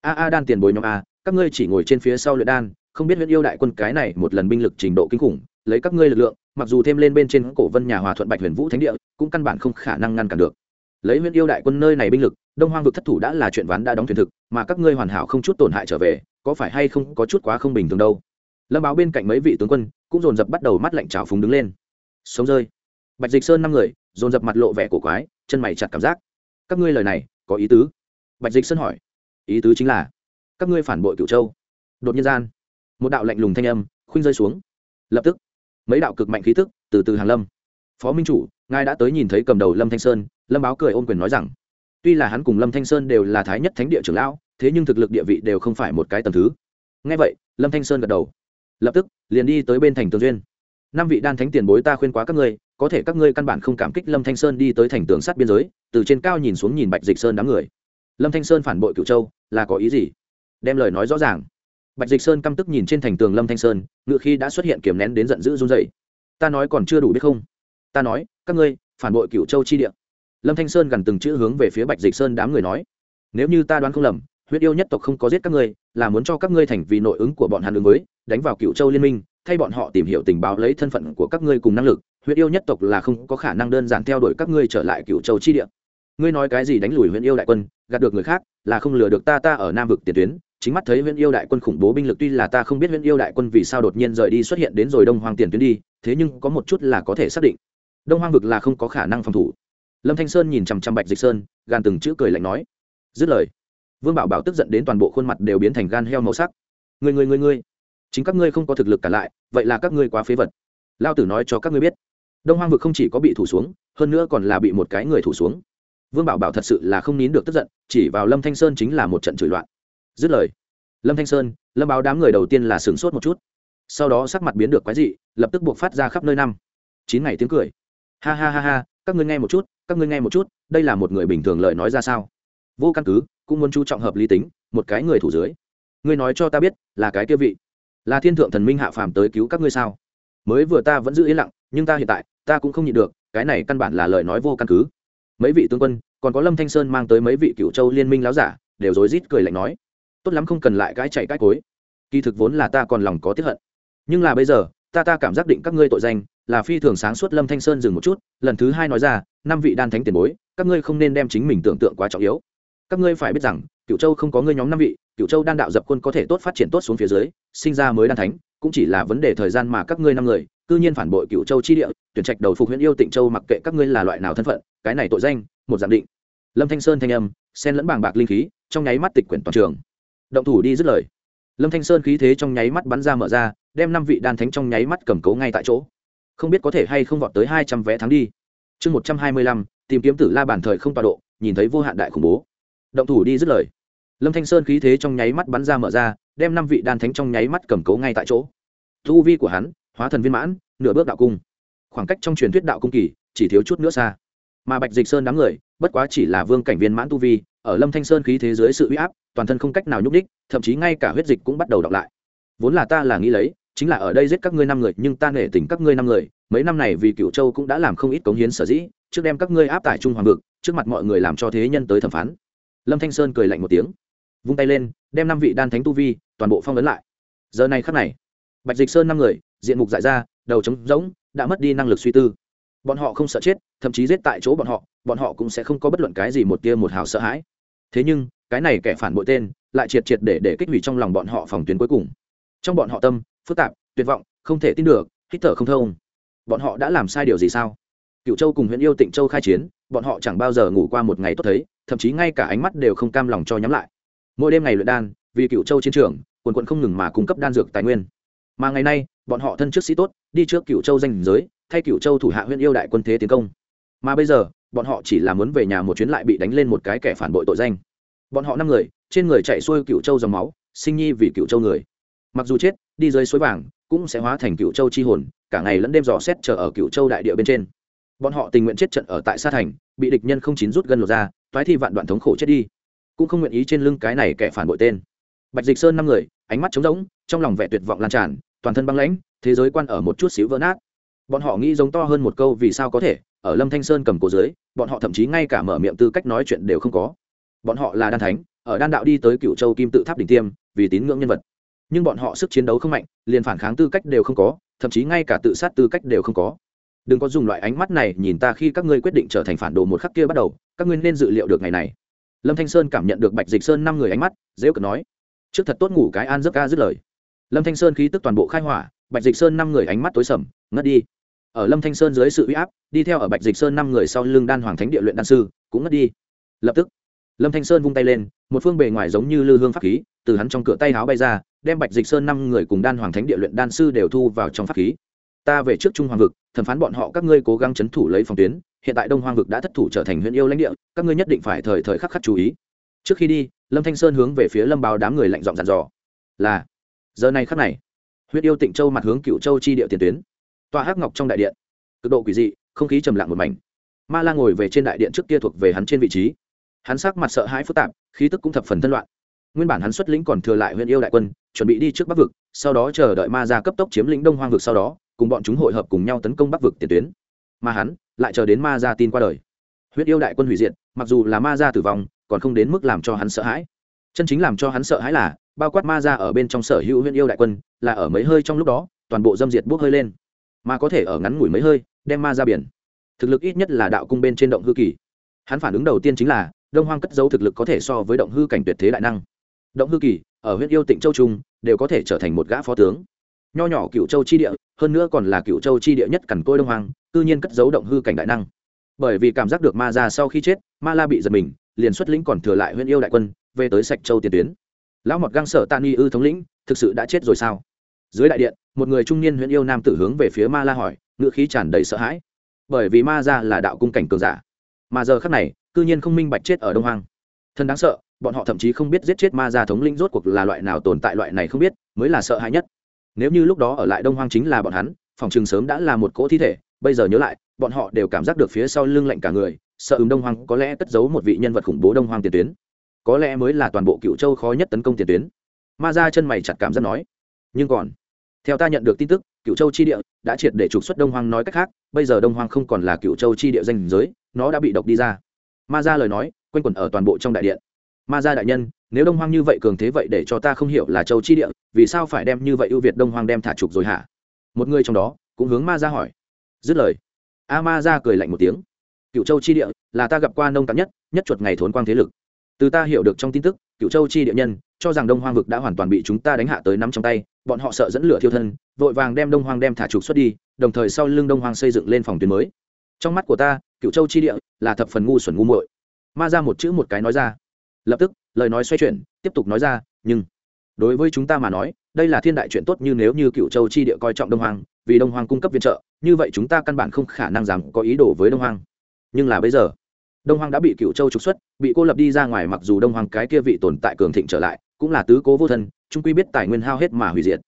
A a đan tiền bối nhóm a, các ngươi chỉ ngồi trên phía sau luyện đan, không biết huyện yêu đại quân cái này một lần binh lực trình độ kinh khủng, lấy các ngươi lực lượng, mặc dù thêm lên bên trên cổ vân nhà hòa thuận bạch huyền vũ thánh địa, cũng căn bản không khả năng ngăn cản được. Lấy huyện yêu đại quân nơi này binh lực, đông hoang vực thất thủ đã là chuyện ván đã đóng thuyền thực, mà các ngươi hoàn hảo không chút tổn hại trở về, có phải hay không có chút quá không bình thường đâu. Lâm báo bên cạnh mấy vị tướng quân, cũng dồn dập bắt đầu mắt lạnh trào phúng đứng lên. Sống rơi. Bạch dịch sơn năm người dồn dập mặt lộ vẻ cổ quái, chân mày chặt cảm giác. Các ngươi lời này, có ý tứ? Bạch dịch sân hỏi. Ý tứ chính là, các ngươi phản bội cửu châu. Đột nhiên gian, một đạo lạnh lùng thanh âm khuynh rơi xuống. Lập tức, mấy đạo cực mạnh khí tức từ từ hàng lâm. Phó minh chủ, ngài đã tới nhìn thấy cầm đầu lâm thanh sơn, lâm báo cười ôm quyền nói rằng, tuy là hắn cùng lâm thanh sơn đều là thái nhất thánh địa trưởng lão, thế nhưng thực lực địa vị đều không phải một cái tầm thứ. Ngay vậy, lâm thanh sơn gật đầu. Lập tức, liền đi tới bên thành tường duyên. Năm vị đan thánh tiền bối ta khuyên quá các ngươi có thể các ngươi căn bản không cảm kích lâm thanh sơn đi tới thành tường sắt biên giới, từ trên cao nhìn xuống nhìn bạch dịch sơn đám người. Lâm thanh sơn phản bội cựu châu, là có ý gì? Đem lời nói rõ ràng. Bạch dịch sơn căm tức nhìn trên thành tường lâm thanh sơn ngự khi đã xuất hiện kiềm nén đến giận dữ run dậy ta nói còn chưa đủ biết không? Ta nói, các ngươi, phản bội cựu châu chi địa. Lâm thanh sơn gần từng chữ hướng về phía bạch dịch sơn đám người nói. Nếu như ta đoán không lầm, huyết yêu nhất tộc không có giết các ngươi, là muốn cho các ngươi thành vì nội ứng của bọn hàn ứng mới đánh vào cựu châu liên minh thay bọn họ tìm hiểu tình báo lấy thân phận của các ngươi cùng năng lực huyết yêu nhất tộc là không có khả năng đơn giản theo đuổi các ngươi trở lại cựu châu chi địa. Ngươi nói cái gì đánh lùi huyện yêu đại quân, gạt được người khác, là không lừa được ta ta ở nam vực tiền tuyến, chính mắt thấy huyện yêu đại quân khủng bố binh lực tuy là ta không biết huyện yêu đại quân vì sao đột nhiên rời đi xuất hiện đến rồi đông hoàng tiền tuyến đi, thế nhưng có một chút là có thể xác định. Đông hoàng vực là không có khả năng phòng thủ. Lâm thanh sơn nhìn chằm chằm bạch dịch sơn gan từng chữ cười lạnh nói, dứt lời. Vương bảo bảo tức giận đến toàn bộ khuôn mặt đều biến thành gan heo màu sắc. Người người người người chính các ngươi không có thực lực cả lại, vậy là các ngươi quá phế vật. Lao tử nói cho các ngươi biết. Đông hoang vực không chỉ có bị thủ xuống, hơn nữa còn là bị một cái người thủ xuống. Vương bảo bảo thật sự là không nín được tức giận, chỉ vào lâm thanh sơn chính là một trận chửi loạn. Dứt lời, lâm thanh sơn, lâm báo đám người đầu tiên là sửng sốt một chút. Sau đó sắc mặt biến được quái dị, lập tức buộc phát ra khắp nơi năm. Chín ngày tiếng cười. Ha ha ha ha, các ngươi nghe một chút, các ngươi nghe một chút, đây là một người bình thường lời nói ra sao? Vô căn cứ, cũng muốn chú trọng hợp lý tính, một cái người thủ dưới. Ngươi nói cho ta biết, là cái kia vị là thiên thượng thần minh hạ phàm tới cứu các ngươi sao? Mới vừa ta vẫn giữ yên lặng, nhưng ta hiện tại, ta cũng không nhịn được, cái này căn bản là lời nói vô căn cứ. Mấy vị tướng quân, còn có lâm thanh sơn mang tới mấy vị cựu châu liên minh láo giả, đều rối rít cười lạnh nói, tốt lắm không cần lại cái chạy cái cối. Kỳ thực vốn là ta còn lòng có tiếc hận. Nhưng là bây giờ, ta ta cảm giác định các ngươi tội danh, là phi thường sáng suốt lâm thanh sơn dừng một chút, lần thứ hai nói ra, năm vị đan thánh tiền bối, các ngươi không nên đem chính mình tưởng tượng quá trọng yếu các ngươi phải biết rằng cựu châu không có ngươi nhóm năm vị cựu châu đan đạo dập quân có thể tốt phát triển tốt xuống phía dưới, sinh ra mới đan thánh, cũng chỉ là vấn đề thời gian mà các ngươi năm người, cư nhiên phản bội cựu châu chi địa, tuyển trạch đầu phục huyện yêu tịnh châu mặc kệ các ngươi là loại nào thân phận, cái này tội danh, một giảm định. Lâm thanh sơn thanh âm sen lẫn bàng bạc linh khí, trong nháy mắt tịch quyển toàn trường. Động thủ đi dứt lời. Lâm thanh sơn khí thế trong nháy mắt bắn ra mở ra, đem năm vị đan thánh trong nháy mắt cầm cố ngay tại chỗ. Không biết có thể hay không vọt tới hai trăm vé thắng đi. Chương một trăm hai mươi lăm, tìm kiếm tử la bản thời không tọa độ, nhìn thấy vô hạn đại khủng bố động thủ đi dứt lời. Lâm thanh sơn khí thế trong nháy mắt bắn ra mở ra, đem năm vị đan thánh trong nháy mắt cầm cố ngay tại chỗ. Thu vi của hắn, hóa thần viên mãn, nửa bước đạo cung. Khoảng cách trong truyền thuyết đạo cung kỳ, chỉ thiếu chút nữa xa. Mà bạch dịch sơn đám người, bất quá chỉ là vương cảnh viên mãn tu vi, ở lâm thanh sơn khí thế dưới sự uy áp, toàn thân không cách nào nhúc đích thậm chí ngay cả huyết dịch cũng bắt đầu đọc lại. Vốn là ta là nghĩ lấy, chính là ở đây giết các ngươi năm người, nhưng ta nể tình các ngươi năm người, mấy năm này vì cựu châu cũng đã làm không ít cống hiến sở dĩ, trước đem các ngươi áp tải trung hoàng vực, trước mặt mọi người làm cho thế nhân tới thẩm phán lâm thanh sơn cười lạnh một tiếng, vung tay lên, đem năm vị đan thánh tu vi toàn bộ phong ấn lại. Giờ này khắc này, bạch dịch sơn năm người, diện mục dại ra, đầu trống rỗng, đã mất đi năng lực suy tư. Bọn họ không sợ chết, thậm chí giết tại chỗ bọn họ bọn họ cũng sẽ không có bất luận cái gì một tia một hào sợ hãi. Thế nhưng, cái này kẻ phản bội tên, lại triệt triệt để để kích hủy trong lòng bọn họ phòng tuyến cuối cùng. Trong bọn họ tâm, phức tạp, tuyệt vọng, không thể tin được, hít thở không thông. Bọn họ đã làm sai điều gì sao? Cựu châu cùng huyện yêu tịnh châu khai chiến, bọn họ chẳng bao giờ ngủ qua một ngày tốt thấy, thậm chí ngay cả ánh mắt đều không cam lòng cho nhắm lại. Mỗi đêm ngày luyện đan, vì cựu châu chiến trường, quần quận không ngừng mà cung cấp đan dược tài nguyên. Mà ngày nay, bọn họ thân trước sĩ tốt, đi trước cựu châu danh giới, thay cựu châu thủ hạ huyện yêu đại quân thế tiến công. Mà bây giờ, bọn họ chỉ là muốn về nhà một chuyến lại bị đánh lên một cái kẻ phản bội tội danh. Bọn họ năm người, trên người chạy xuôi cựu châu dòng máu, sinh nhi vì cựu châu người. Mặc dù chết, đi dưới suối vàng, cũng sẽ hóa thành cựu châu chi hồn, cả ngày lẫn đêm dò xét chờ ở cựu châu đại địa bên trên bọn họ tình nguyện chết trận ở tại sa thành, bị địch nhân không chín rút gân lột ra thoái thi vạn đoạn thống khổ chết đi. Cũng không nguyện ý trên lưng cái này kẻ phản bội tên. Bạch dịch sơn năm người, ánh mắt trống rỗng, trong lòng vẻ tuyệt vọng lan tràn, toàn thân băng lãnh, thế giới quan ở một chút xíu vỡ nát. Bọn họ nghĩ giống to hơn một câu vì sao có thể, ở lâm thanh sơn cầm cổ dưới, bọn họ thậm chí ngay cả mở miệng tư cách nói chuyện đều không có. Bọn họ là đan thánh, ở đan đạo đi tới cựu châu kim tự tháp đỉnh tiêm, vì tín ngưỡng nhân vật. Nhưng bọn họ sức chiến đấu không mạnh, liền phản kháng tư cách đều không có, thậm chí ngay cả tự sát tư cách đều không có đừng có dùng loại ánh mắt này nhìn ta khi các ngươi quyết định trở thành phản đồ một khắc kia bắt đầu, các ngươi nên dự liệu được ngày này. Lâm thanh sơn cảm nhận được bạch dịch sơn năm người ánh mắt, dễ cợt nói, trước thật tốt ngủ cái an giấc ca dứt lời. Lâm thanh sơn khí tức toàn bộ khai hỏa, bạch dịch sơn năm người ánh mắt tối sầm, ngất đi. Ở lâm thanh sơn dưới sự uy áp, đi theo ở bạch dịch sơn năm người sau lưng đan hoàng thánh địa luyện đan sư, cũng ngất đi. Lập tức, lâm thanh sơn vung tay lên, một phương bề ngoài giống như lư hương pháp khí, từ hắn trong cửa tay háo bay ra, đem bạch dịch sơn năm người cùng đan hoàng thánh địa luyện đan sư đều thu vào trong pháp khí ta về trước trung hoàng vực, thẩm phán bọn họ các ngươi cố gắng c h ấ n thủ lấy phòng tuyến, hiện tại đông hoàng vực đã thất thủ trở thành huyện yêu lãnh địa, các ngươi nhất định phải thời thời khắc khắc chú ý. Trước khi đi, lâm thanh sơn hướng về phía lâm báo đám người lạnh giọng dàn dò. Là, giờ này khắc này, huyện yêu tịnh châu mặt hướng cựu châu chi địa tiền tuyến. Tòa hắc ngọc trong đại điện, cực độ quỷ dị, không khí trầm lặng một mảnh. Ma la ngồi về trên đại điện trước kia thuộc về hắn trên vị trí. Hắn sắc mặt sợ hãi phức tạp, khí tức cũng thập phần thân loạn. Nguyên bản hắn xuất lĩnh còn thừa lại huyện yêu đại quân, chuẩn bị đi trước bắc vực, sau đó chờ đợi ma ra cấp tốc chiếm lĩnh đông hoang vực sau đó cùng bọn chúng hội hợp cùng nhau tấn công bắc vực tiền tuyến. Mà hắn lại chờ đến ma ra tin qua đời. Huyết yêu đại quân hủy diệt, mặc dù là ma ra tử vong, còn không đến mức làm cho hắn sợ hãi. Chân chính làm cho hắn sợ hãi là, bao quát ma ra ở bên trong sở hữu huyết yêu đại quân, là ở mấy hơi trong lúc đó, toàn bộ dâm diệt bốc hơi lên. Mà có thể ở ngắn ngủi mấy hơi, đem ma ra biển. Thực lực ít nhất là đạo cung bên trên động hư kỳ. Hắn phản ứng đầu tiên chính là, đông hoang cất dấu thực lực có thể so với động hư cảnh tuyệt thế đại năng. Động hư kỳ, ở huyện yêu tịnh châu trung, đều có thể trở thành một gã phó tướng. Nho nhỏ cựu châu chi địa hơn nữa còn là cựu châu chi địa nhất cằn côi đông hoang, cư nhiên cất giấu động hư cảnh đại năng. Bởi vì cảm giác được ma ra sau khi chết, ma la bị giật mình, liền xuất lĩnh còn thừa lại huyện yêu đại quân, về tới sạch châu tiền tuyến. Lão mọt găng sở tani y ư thống lĩnh, thực sự đã chết rồi sao? Dưới đại điện, một người trung niên huyện yêu nam tử hướng về phía ma la hỏi, ngữ khí tràn đầy sợ hãi. Bởi vì ma ra là đạo cung cảnh cường giả, mà giờ khắc này, cư nhiên không minh bạch chết ở đông hoang. Thân đáng sợ, bọn họ thậm chí không biết giết chết ma gia thống linh rốt cuộc là loại nào tồn tại loại này không biết, mới là sợ hãi nhất nếu như lúc đó ở lại đông hoang chính là bọn hắn, phòng trường sớm đã là một cỗ thi thể, bây giờ nhớ lại, bọn họ đều cảm giác được phía sau lưng lạnh cả người, sợ ứng đông hoang có lẽ cất giấu một vị nhân vật khủng bố đông hoang tiền tuyến. Có lẽ mới là toàn bộ cựu châu khó nhất tấn công tiền tuyến. Ma ra chân mày chặt cảm giác nói. Nhưng còn, theo ta nhận được tin tức cựu châu chi địa đã triệt để trục xuất đông hoang nói cách khác, bây giờ đông hoang không còn là cựu châu chi địa danh giới, nó đã bị độc đi ra. Ma ra lời nói, quanh quẩn ở toàn bộ trong đại điện ma gia đại nhân, nếu đông hoang như vậy cường thế vậy để cho ta không hiểu là châu chi địa, vì sao phải đem như vậy ưu việt đông hoang đem thả trục rồi hả? Một người trong đó cũng hướng ma gia hỏi. Dứt lời, a ma gia cười lạnh một tiếng. Cựu châu chi địa là ta gặp qua nông cạn nhất nhất chuột ngày thốn quang thế lực. Từ ta hiểu được trong tin tức, cựu châu chi địa nhân cho rằng đông hoang vực đã hoàn toàn bị chúng ta đánh hạ tới nắm trong tay, bọn họ sợ dẫn lửa thiêu thân, vội vàng đem đông hoang đem thả trục xuất đi, đồng thời sau lưng đông hoang xây dựng lên phòng tuyến mới. Trong mắt của ta, cựu châu chi địa là thập phần ngu xuẩn ngu muội. Ma ra một chữ một cái nói ra lập tức, lời nói xoay chuyển, tiếp tục nói ra, nhưng, đối với chúng ta mà nói, đây là thiên đại chuyện tốt như nếu như cựu châu chi địa coi trọng đông hoàng vì đông hoàng cung cấp viện trợ, như vậy chúng ta căn bản không khả năng dám có ý đồ với đông hoàng nhưng là bây giờ, đông hoàng đã bị cựu châu trục xuất, bị cô lập đi ra ngoài mặc dù đông hoàng cái kia vị tồn tại cường thịnh trở lại, cũng là tứ cố vô thân trung quy biết tài nguyên hao hết mà hủy diệt.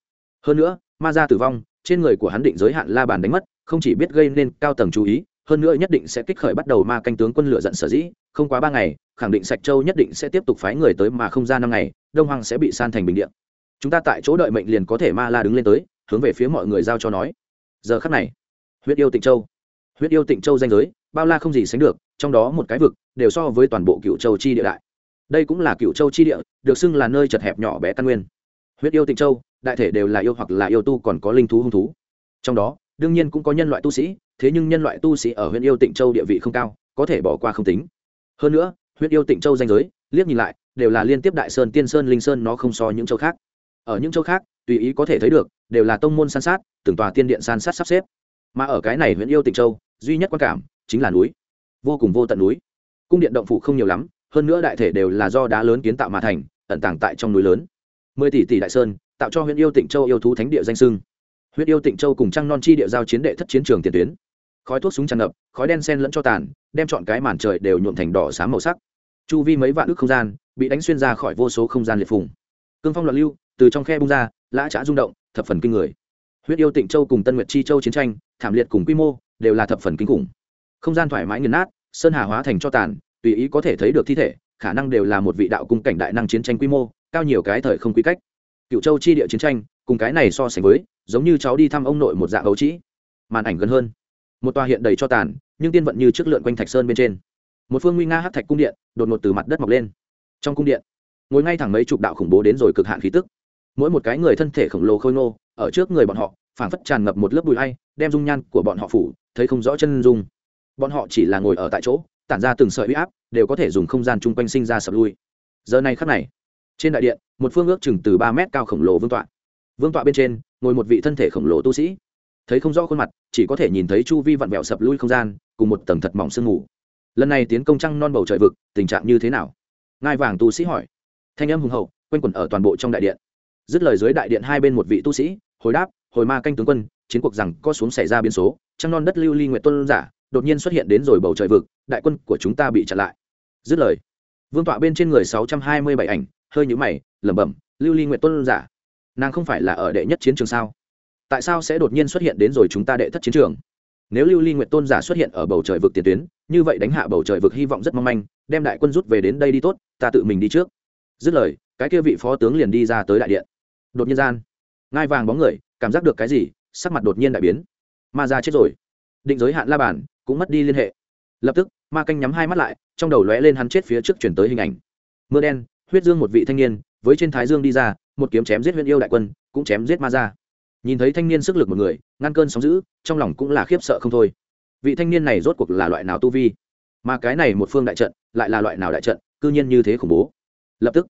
Hơn nữa, ma gia tử vong, trên người của hắn định giới hạn la bàn đánh mất, không chỉ biết gây nên cao tầng chú ý, hơn nữa nhất định sẽ kích khởi bắt đầu ma canh tướng quân lựa giận sở dĩ, không quá ba ngày khẳng định sạch châu nhất định sẽ tiếp tục phái người tới mà không ra năm ngày, đông hoàng sẽ bị san thành bình điện chúng ta tại chỗ đợi mệnh liền có thể ma la đứng lên tới, hướng về phía mọi người giao cho nói. Giờ khắc này, huyết yêu tịnh châu. Huyết yêu tịnh châu danh giới, bao la không gì sánh được, trong đó một cái vực, đều so với toàn bộ cựu châu chi địa đại. Đây cũng là cựu châu chi địa, được xưng là nơi chật hẹp nhỏ bé căn nguyên. Huyết yêu tịnh châu, đại thể đều là yêu hoặc là yêu tu còn có linh thú hung thú. Trong đó, đương nhiên cũng có nhân loại tu sĩ, thế nhưng nhân loại tu sĩ ở huyện yêu tịnh châu địa vị không cao, có thể bỏ qua không tính. Hơn nữa huyện yêu tịnh châu danh giới, liếc nhìn lại, đều là liên tiếp đại sơn, tiên sơn, linh sơn, nó không so những châu khác. Ở những châu khác, tùy ý có thể thấy được, đều là tông môn san sát, từng tòa tiên điện san sát sắp xếp. Mà ở cái này huyện yêu tịnh châu, duy nhất quan cảm, chính là núi. Vô cùng vô tận núi. Cung điện động phủ không nhiều lắm, hơn nữa đại thể đều là do đá lớn kiến tạo mà thành, ẩn tàng tại trong núi lớn. Mười tỷ tỷ đại sơn, tạo cho huyện yêu tịnh châu yêu thú thánh địa danh sưng huyện yêu tịnh châu cùng trăng non chi địa giao chiến đệ thất chiến trường tiền tuyến. Khói thuốc súng tràn ngập, khói đen sen lẫn cho tàn, đem chọn cái màn trời đều nhuộm thành đỏ xám màu sắc chu vi mấy vạn ước không gian, bị đánh xuyên ra khỏi vô số không gian liệt phùng. Cương phong loạn lưu, từ trong khe bung ra, lã trá rung động, thập phần kinh người. Huyết yêu tịnh châu cùng tân nguyệt chi châu chiến tranh, thảm liệt cùng quy mô, đều là thập phần kinh khủng. Không gian thoải mái nghiền nát, sơn hà hóa thành cho tàn, tùy ý có thể thấy được thi thể, khả năng đều là một vị đạo cung cảnh đại năng chiến tranh quy mô, cao nhiều cái thời không quy cách. Cựu châu chi địa chiến tranh, cùng cái này so sánh với, giống như cháu đi thăm ông nội một dạng ấu trĩ. Màn ảnh gần hơn. Một tòa hiện đầy cho tàn, nhưng tiên vận như trước lượn quanh thạch sơn bên trên một phương nguy nga hát thạch cung điện đột ngột từ mặt đất mọc lên trong cung điện ngồi ngay thẳng mấy chục đạo khủng bố đến rồi cực hạn khí tức mỗi một cái người thân thể khổng lồ khôi ngô ở trước người bọn họ phảng phất tràn ngập một lớp bụi hay đem dung nhan của bọn họ phủ thấy không rõ chân dung bọn họ chỉ là ngồi ở tại chỗ tản ra từng sợi huy áp đều có thể dùng không gian chung quanh sinh ra sập lui giờ này khắc này trên đại điện một phương ước chừng từ ba mét cao khổng lồ vương tọa vương tọa bên trên ngồi một vị thân thể khổng lồ tu sĩ thấy không rõ khuôn mặt chỉ có thể nhìn thấy chu vi vặn vẹo sập lui không gian cùng một tầng thật mỏng sương mù lần này tiến công trăng non bầu trời vực, tình trạng như thế nào? Ngai vàng tu sĩ hỏi. Thanh âm hùng hậu, quanh quẩn ở toàn bộ trong đại điện. Dứt lời dưới đại điện hai bên một vị tu sĩ, hồi đáp, hồi ma canh tướng quân, chiến cuộc rằng có xuống xảy ra biến số, trăng non đất lưu ly nguyện tuân giả, đột nhiên xuất hiện đến rồi bầu trời vực, đại quân của chúng ta bị chặn lại. Dứt lời, vương tọa bên trên người sáu trăm hai mươi bảy ảnh, hơi nhũ mày, lẩm bẩm, lưu ly nguyện tuân giả, nàng không phải là ở đệ nhất chiến trường sao? Tại sao sẽ đột nhiên xuất hiện đến rồi chúng ta đệ thất chiến trường? Nếu lưu ly Nguyệt tôn giả xuất hiện ở bầu trời vực tiền tuyến, như vậy đánh hạ bầu trời vực hy vọng rất mong manh, đem đại quân rút về đến đây đi tốt, ta tự mình đi trước. Dứt lời, cái kia vị phó tướng liền đi ra tới đại điện. Đột nhiên gian, ngai vàng bóng người, cảm giác được cái gì, sắc mặt đột nhiên đại biến. Ma ra chết rồi. Định giới hạn la bàn cũng mất đi liên hệ. Lập tức, ma canh nhắm hai mắt lại, trong đầu lóe lên hắn chết phía trước chuyển tới hình ảnh. Mưa đen, huyết dương một vị thanh niên, với trên thái dương đi ra, một kiếm chém giết huyện yêu đại quân, cũng chém giết ma ra nhìn thấy thanh niên sức lực một người, ngăn cơn sóng giữ trong lòng cũng là khiếp sợ không thôi. Vị thanh niên này rốt cuộc là loại nào tu vi? Mà cái này một phương đại trận, lại là loại nào đại trận, cư nhiên như thế khủng bố. Lập tức,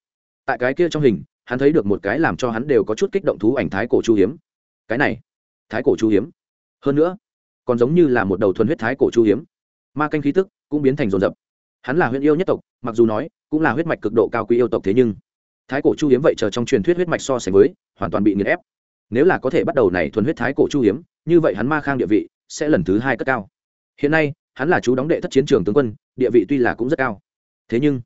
tại cái kia trong hình, hắn thấy được một cái làm cho hắn đều có chút kích động thú ảnh thái cổ chu hiếm. Cái này, thái cổ chu hiếm. Hơn nữa, còn giống như là một đầu thuần huyết thái cổ chu hiếm. Ma canh khí tức cũng biến thành rồn rập hắn là huyện yêu nhất tộc, mặc dù nói, cũng là huyết mạch cực độ cao quý yêu tộc thế nhưng, thái cổ chu hiếm vậy chờ trong truyền thuyết huyết mạch so sánh với, hoàn toàn bị nghiền ép nếu là có thể bắt đầu này thuần huyết thái cổ chu hiếm, như vậy hắn ma khang địa vị sẽ lần thứ hai cất cao. Hiện nay, hắn là chú đóng đệ thất chiến trường tướng quân, địa vị tuy là cũng rất cao. Thế nhưng,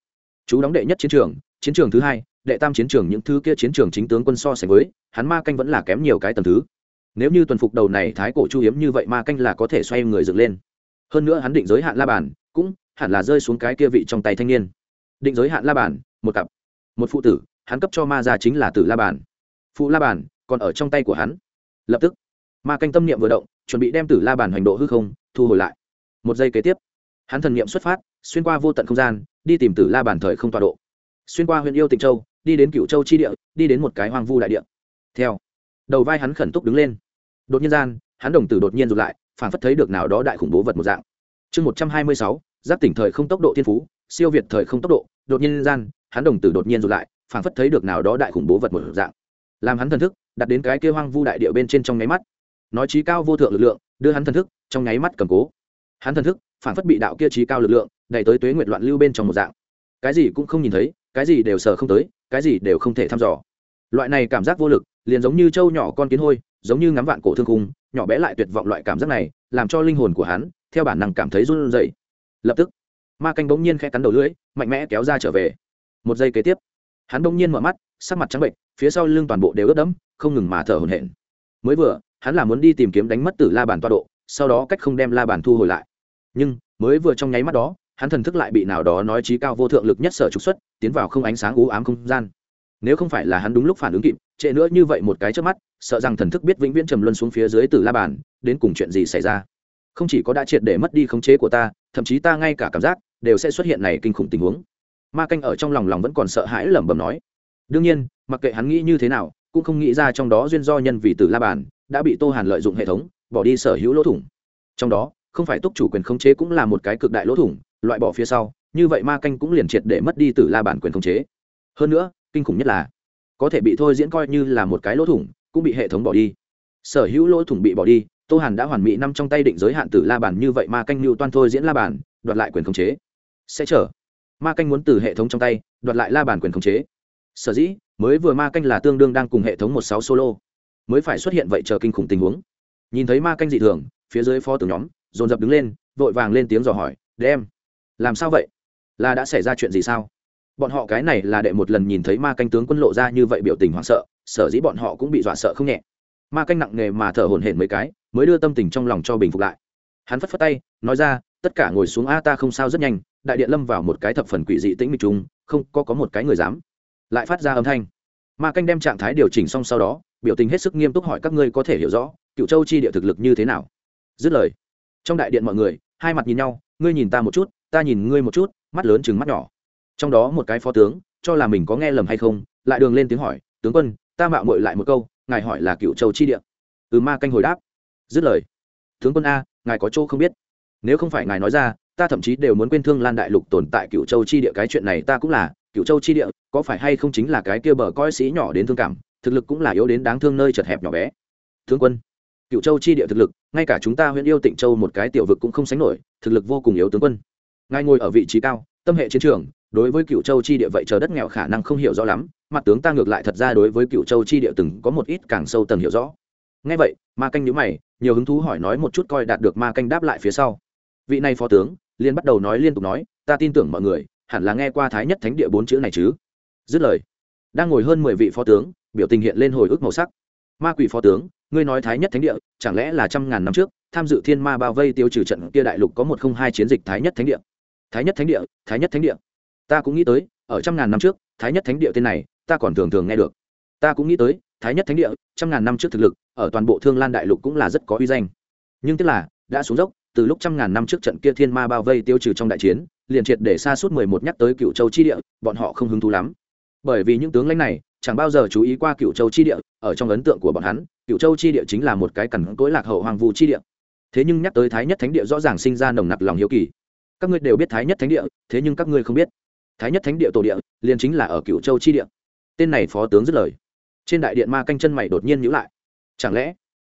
chú đóng đệ nhất chiến trường chiến trường thứ hai, đệ tam chiến trường những thứ kia chiến trường chính tướng quân so sánh với, hắn ma canh vẫn là kém nhiều cái tầm thứ. Nếu như tuần phục đầu này thái cổ chu hiếm như vậy ma canh là có thể xoay người dựng lên. Hơn nữa hắn định giới hạn la bàn, cũng hẳn là rơi xuống cái kia vị trong tay thanh niên. Định giới hạn la bàn, một cặp, một phụ tử, hắn cấp cho ma ra chính là tử la bàn. Phụ la bàn còn ở trong tay của hắn. Lập tức, ma canh tâm niệm vừa động, chuẩn bị đem tử la bàn hành độ hư không thu hồi lại. Một giây kế tiếp, hắn thần niệm xuất phát, xuyên qua vô tận không gian, đi tìm tử la bàn thời không tọa độ. Xuyên qua huyện yêu tịnh châu, đi đến cựu châu chi địa, đi đến một cái hoang vu đại địa. Theo, đầu vai hắn khẩn túc đứng lên. Đột nhiên gian, hắn đồng tử đột nhiên rụt lại phản phất thấy được nào đó đại khủng bố vật một dạng. Chương một trăm hai mươi sáu, giáp tỉnh thời không tốc độ thiên phú, siêu việt thời không tốc độ. Đột nhiên gian, hắn đồng tử đột nhiên rụt lại phản phất thấy được nào đó đại khủng bố vật một dạng làm hắn thần thức, đặt đến cái kia hoang vu đại địa bên trên trong nháy mắt. Nói trí cao vô thượng lực lượng, đưa hắn thần thức, trong nháy mắt cầm cố. Hắn thần thức, phản phất bị đạo kia trí cao lực lượng, đẩy tới tuế nguyệt loạn lưu bên trong một dạng. Cái gì cũng không nhìn thấy, cái gì đều sờ không tới, cái gì đều không thể thăm dò. Loại này cảm giác vô lực, liền giống như trâu nhỏ con kiến hôi, giống như ngắm vạn cổ thương khung, nhỏ bé lại tuyệt vọng loại cảm giác này, làm cho linh hồn của hắn, theo bản năng cảm thấy run rẩy. Lập tức, ma canh bỗng nhiên khẽ cắn đầu lưỡi, mạnh mẽ kéo ra trở về. Một giây kế tiếp, hắn bỗng nhiên mở mắt, sắc mặt trắng bệnh phía sau lưng toàn bộ đều ướt đẫm, không ngừng mà thở hổn hển. Mới vừa, hắn là muốn đi tìm kiếm đánh mất tử la bàn toa độ, sau đó cách không đem la bàn thu hồi lại. Nhưng, mới vừa trong nháy mắt đó, hắn thần thức lại bị nào đó nói trí cao vô thượng lực nhất sở trục xuất, tiến vào không ánh sáng u ám không gian. Nếu không phải là hắn đúng lúc phản ứng kịp, trễ nữa như vậy một cái trước mắt, sợ rằng thần thức biết vĩnh viễn trầm luân xuống phía dưới từ la bàn, đến cùng chuyện gì xảy ra. Không chỉ có đã triệt để mất đi khống chế của ta, thậm chí ta ngay cả cảm giác, đều sẽ xuất hiện này kinh khủng tình huống. Ma canh ở trong lòng lòng vẫn còn sợ hãi lẩm bẩm nói. Đương nhiên mặc kệ hắn nghĩ như thế nào, cũng không nghĩ ra trong đó duyên do nhân vì tử la bàn đã bị tô hàn lợi dụng hệ thống, bỏ đi sở hữu lỗ thủng. Trong đó, không phải túc chủ quyền khống chế cũng là một cái cực đại lỗ thủng, loại bỏ phía sau, như vậy ma canh cũng liền triệt để mất đi tử la bản quyền khống chế. Hơn nữa, kinh khủng nhất là, có thể bị thôi diễn coi như là một cái lỗ thủng, cũng bị hệ thống bỏ đi. Sở hữu lỗ thủng bị bỏ đi, tô hàn đã hoàn mỹ năm trong tay định giới hạn tử la bản như vậy ma canh mưu toan thôi diễn la bản đoạt lại quyền khống chế. Sẽ chở ma canh muốn từ hệ thống trong tay, đoạt lại la bản quyền khống chế. Sở dĩ mới vừa ma canh là tương đương đang cùng hệ thống một sáu solo. Mới phải xuất hiện vậy chờ kinh khủng tình huống. Nhìn thấy ma canh dị thường, phía dưới phó tướng nhóm, dồn dập đứng lên, vội vàng lên tiếng dò hỏi, đem, làm sao vậy? Là đã xảy ra chuyện gì sao? Bọn họ cái này là đệ một lần nhìn thấy ma canh tướng quân lộ ra như vậy biểu tình hoảng sợ, sở dĩ bọn họ cũng bị dọa sợ không nhẹ. Ma canh nặng nề mà thở hổn hển mấy cái, mới đưa tâm tình trong lòng cho bình phục lại. Hắn phất phất tay, nói ra, tất cả ngồi xuống a, ta không sao rất nhanh, đại điện lâm vào một cái thập phần quỷ dị tĩnh mịch chung, không có có một cái người dám lại phát ra âm thanh. Ma canh đem trạng thái điều chỉnh xong sau đó, biểu tình hết sức nghiêm túc hỏi các ngươi có thể hiểu rõ, cựu châu chi địa thực lực như thế nào? Dứt lời, trong đại điện mọi người, hai mặt nhìn nhau, ngươi nhìn ta một chút, ta nhìn ngươi một chút, mắt lớn chừng mắt nhỏ. Trong đó một cái phó tướng, cho là mình có nghe lầm hay không, lại đường lên tiếng hỏi, tướng quân, ta mạo mội lại một câu, ngài hỏi là cựu châu chi địa. Ừ ma canh hồi đáp. Dứt lời, tướng quân a, ngài có chỗ không biết. Nếu không phải ngài nói ra, ta thậm chí đều muốn quên thương lan đại lục tồn tại cựu châu chi địa cái chuyện này ta cũng là cựu châu chi địa, có phải hay không chính là cái kia bờ coi sĩ nhỏ đến thương cảm, thực lực cũng là yếu đến đáng thương nơi chật hẹp nhỏ bé. Thương quân cựu châu chi địa thực lực, ngay cả chúng ta huyện yêu tịnh châu một cái tiểu vực cũng không sánh nổi, thực lực vô cùng yếu tướng quân. Ngài ngồi ở vị trí cao, tâm hệ chiến trường, đối với cựu châu chi địa vậy chờ đất nghèo khả năng không hiểu rõ lắm, mặt tướng ta ngược lại thật ra đối với cựu châu chi địa từng có một ít càng sâu tầng hiểu rõ. Ngay vậy, ma canh nhữ mày, nhiều hứng thú hỏi nói một chút coi đạt được ma canh đáp lại phía sau. Vị này phó tướng liên bắt đầu nói liên tục nói, ta tin tưởng mọi người hẳn là nghe qua thái nhất thánh địa bốn chữ này chứ? Dứt lời, đang ngồi hơn mười vị phó tướng, biểu tình hiện lên hồi ức màu sắc. Ma quỷ phó tướng, ngươi nói thái nhất thánh địa, chẳng lẽ là trăm ngàn năm trước, tham dự thiên ma bao vây tiêu trừ trận kia đại lục có một không hai chiến dịch thái nhất thánh địa? Thái nhất thánh địa, thái nhất thánh địa. Ta cũng nghĩ tới, ở trăm ngàn năm trước, thái nhất thánh địa tên này, ta còn thường thường nghe được. Ta cũng nghĩ tới, thái nhất thánh địa, trăm ngàn năm trước thực lực, ở toàn bộ thương lan đại lục cũng là rất có uy danh. Nhưng tức là, đã xuống dốc, từ lúc trăm ngàn năm trước trận kia thiên ma bao vây tiêu trừ trong đại chiến liền triệt để xa suốt mười một nhắc tới cựu châu chi địa, bọn họ không hứng thú lắm. Bởi vì những tướng lãnh này, chẳng bao giờ chú ý qua cựu châu chi địa, ở trong ấn tượng của bọn hắn, cựu châu chi địa chính là một cái cằn cỗi lạc hậu hoàng vu chi địa. Thế nhưng nhắc tới thái nhất thánh địa rõ ràng sinh ra nồng nặc lòng hiếu kỳ. Các ngươi đều biết thái nhất thánh địa, thế nhưng các ngươi không biết. Thái nhất thánh địa tổ địa, liền chính là ở cựu châu chi địa. Tên này phó tướng dứt lời. Trên đại điện ma canh chân mày đột nhiên nhữ lại. Chẳng lẽ,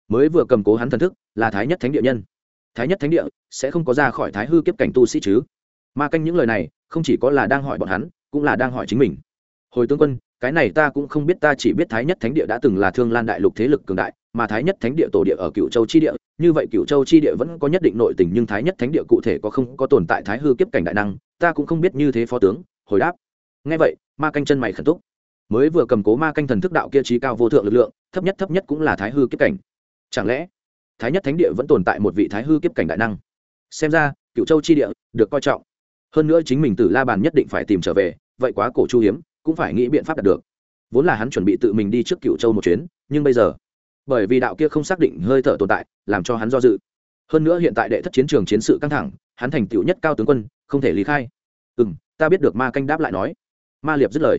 mới vừa cầm cố hắn thần thức, là thái nhất thánh địa nhân? Thái nhất thánh địa, sẽ không có ra khỏi thái hư kiếp cảnh tu sĩ chứ? Ma canh những lời này, không chỉ có là đang hỏi bọn hắn, cũng là đang hỏi chính mình. Hồi tướng quân, cái này ta cũng không biết, ta chỉ biết thái nhất thánh địa đã từng là thương lan đại lục thế lực cường đại, mà thái nhất thánh địa tổ địa ở cựu châu chi địa, như vậy cựu châu chi địa vẫn có nhất định nội tình, nhưng thái nhất thánh địa cụ thể có không có tồn tại thái hư kiếp cảnh đại năng, ta cũng không biết như thế phó tướng, hồi đáp. Ngay vậy, ma canh chân mày khẩn túc. Mới vừa cầm cố ma canh thần thức đạo kia trí cao vô thượng lực lượng, thấp nhất thấp nhất cũng là thái hư kiếp cảnh. Chẳng lẽ, thái nhất thánh địa vẫn tồn tại một vị thái hư kiếp cảnh đại năng? Xem ra cựu châu chi địa được coi trọng hơn nữa chính mình tử la bàn nhất định phải tìm trở về, vậy quá cổ chu hiếm, cũng phải nghĩ biện pháp đạt được. Vốn là hắn chuẩn bị tự mình đi trước cựu châu một chuyến, nhưng bây giờ, bởi vì đạo kia không xác định hơi thở tồn tại, làm cho hắn do dự. Hơn nữa hiện tại đệ thất chiến trường chiến sự căng thẳng, hắn thành tựu nhất cao tướng quân, không thể lý khai. Ừ m ta biết được ma canh đáp lại nói. Ma liệp dứt lời.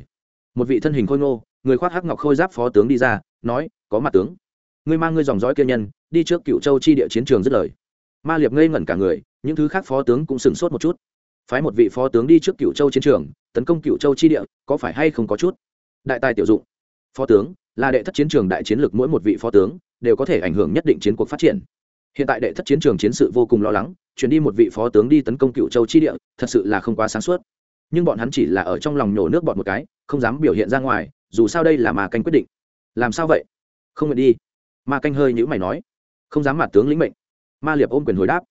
Một vị thân hình khôi ngô, người khoác hắc ngọc khôi giáp phó tướng đi ra, nói, có mặt tướng. Ngươi mang ngươi dòng dõi kia nhân, đi trước cựu châu chi địa chiến trường dứt lời. Ma liệp ngây ngẩn cả người, những thứ khác phó tướng cũng sửng sốt một chút phái một vị phó tướng đi trước cựu châu chiến trường, tấn công cựu châu chi địa, có phải hay không có chút? Đại tài tiểu dụng. Phó tướng, là đệ thất chiến trường đại chiến lược mỗi một vị phó tướng, đều có thể ảnh hưởng nhất định chiến cuộc phát triển. Hiện tại đệ thất chiến trường chiến sự vô cùng lo lắng, chuyển đi một vị phó tướng đi tấn công cựu châu chi địa, thật sự là không quá sáng suốt. Nhưng bọn hắn chỉ là ở trong lòng nhổ nước bọn một cái, không dám biểu hiện ra ngoài, dù sao đây là mà canh quyết định. Làm sao vậy? Không nguyện đi. Ma canh hơi nhữ mày nói. Không dám mặt tướng lĩnh mệnh. Ma liệp ôm quyền hồi đáp.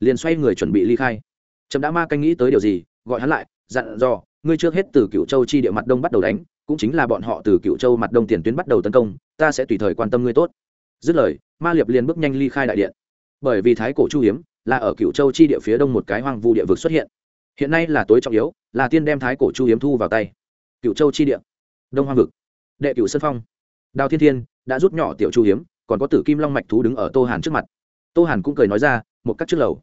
Liền xoay người chuẩn bị ly khai trầm đã ma canh nghĩ tới điều gì, gọi hắn lại, dặn dò, ngươi trước hết từ cựu châu chi địa mặt đông bắt đầu đánh, cũng chính là bọn họ từ cựu châu mặt đông tiền tuyến bắt đầu tấn công, ta sẽ tùy thời quan tâm ngươi tốt. Dứt lời, ma liệp liền bước nhanh ly khai đại điện. Bởi vì thái cổ chu hiếm, là ở cựu châu chi địa phía đông một cái hoang vu địa vực xuất hiện. Hiện nay là tối trọng yếu, là tiên đem thái cổ chu hiếm thu vào tay. Cựu châu chi địa, đông hoang vực. Đệ cựu sơn phong. Đào thiên thiên, đã rút nhỏ tiểu chu hiếm, còn có tử kim long mạch thú đứng ở tô hàn trước mặt. Tô hàn cũng cười nói ra, một cách trước lầu.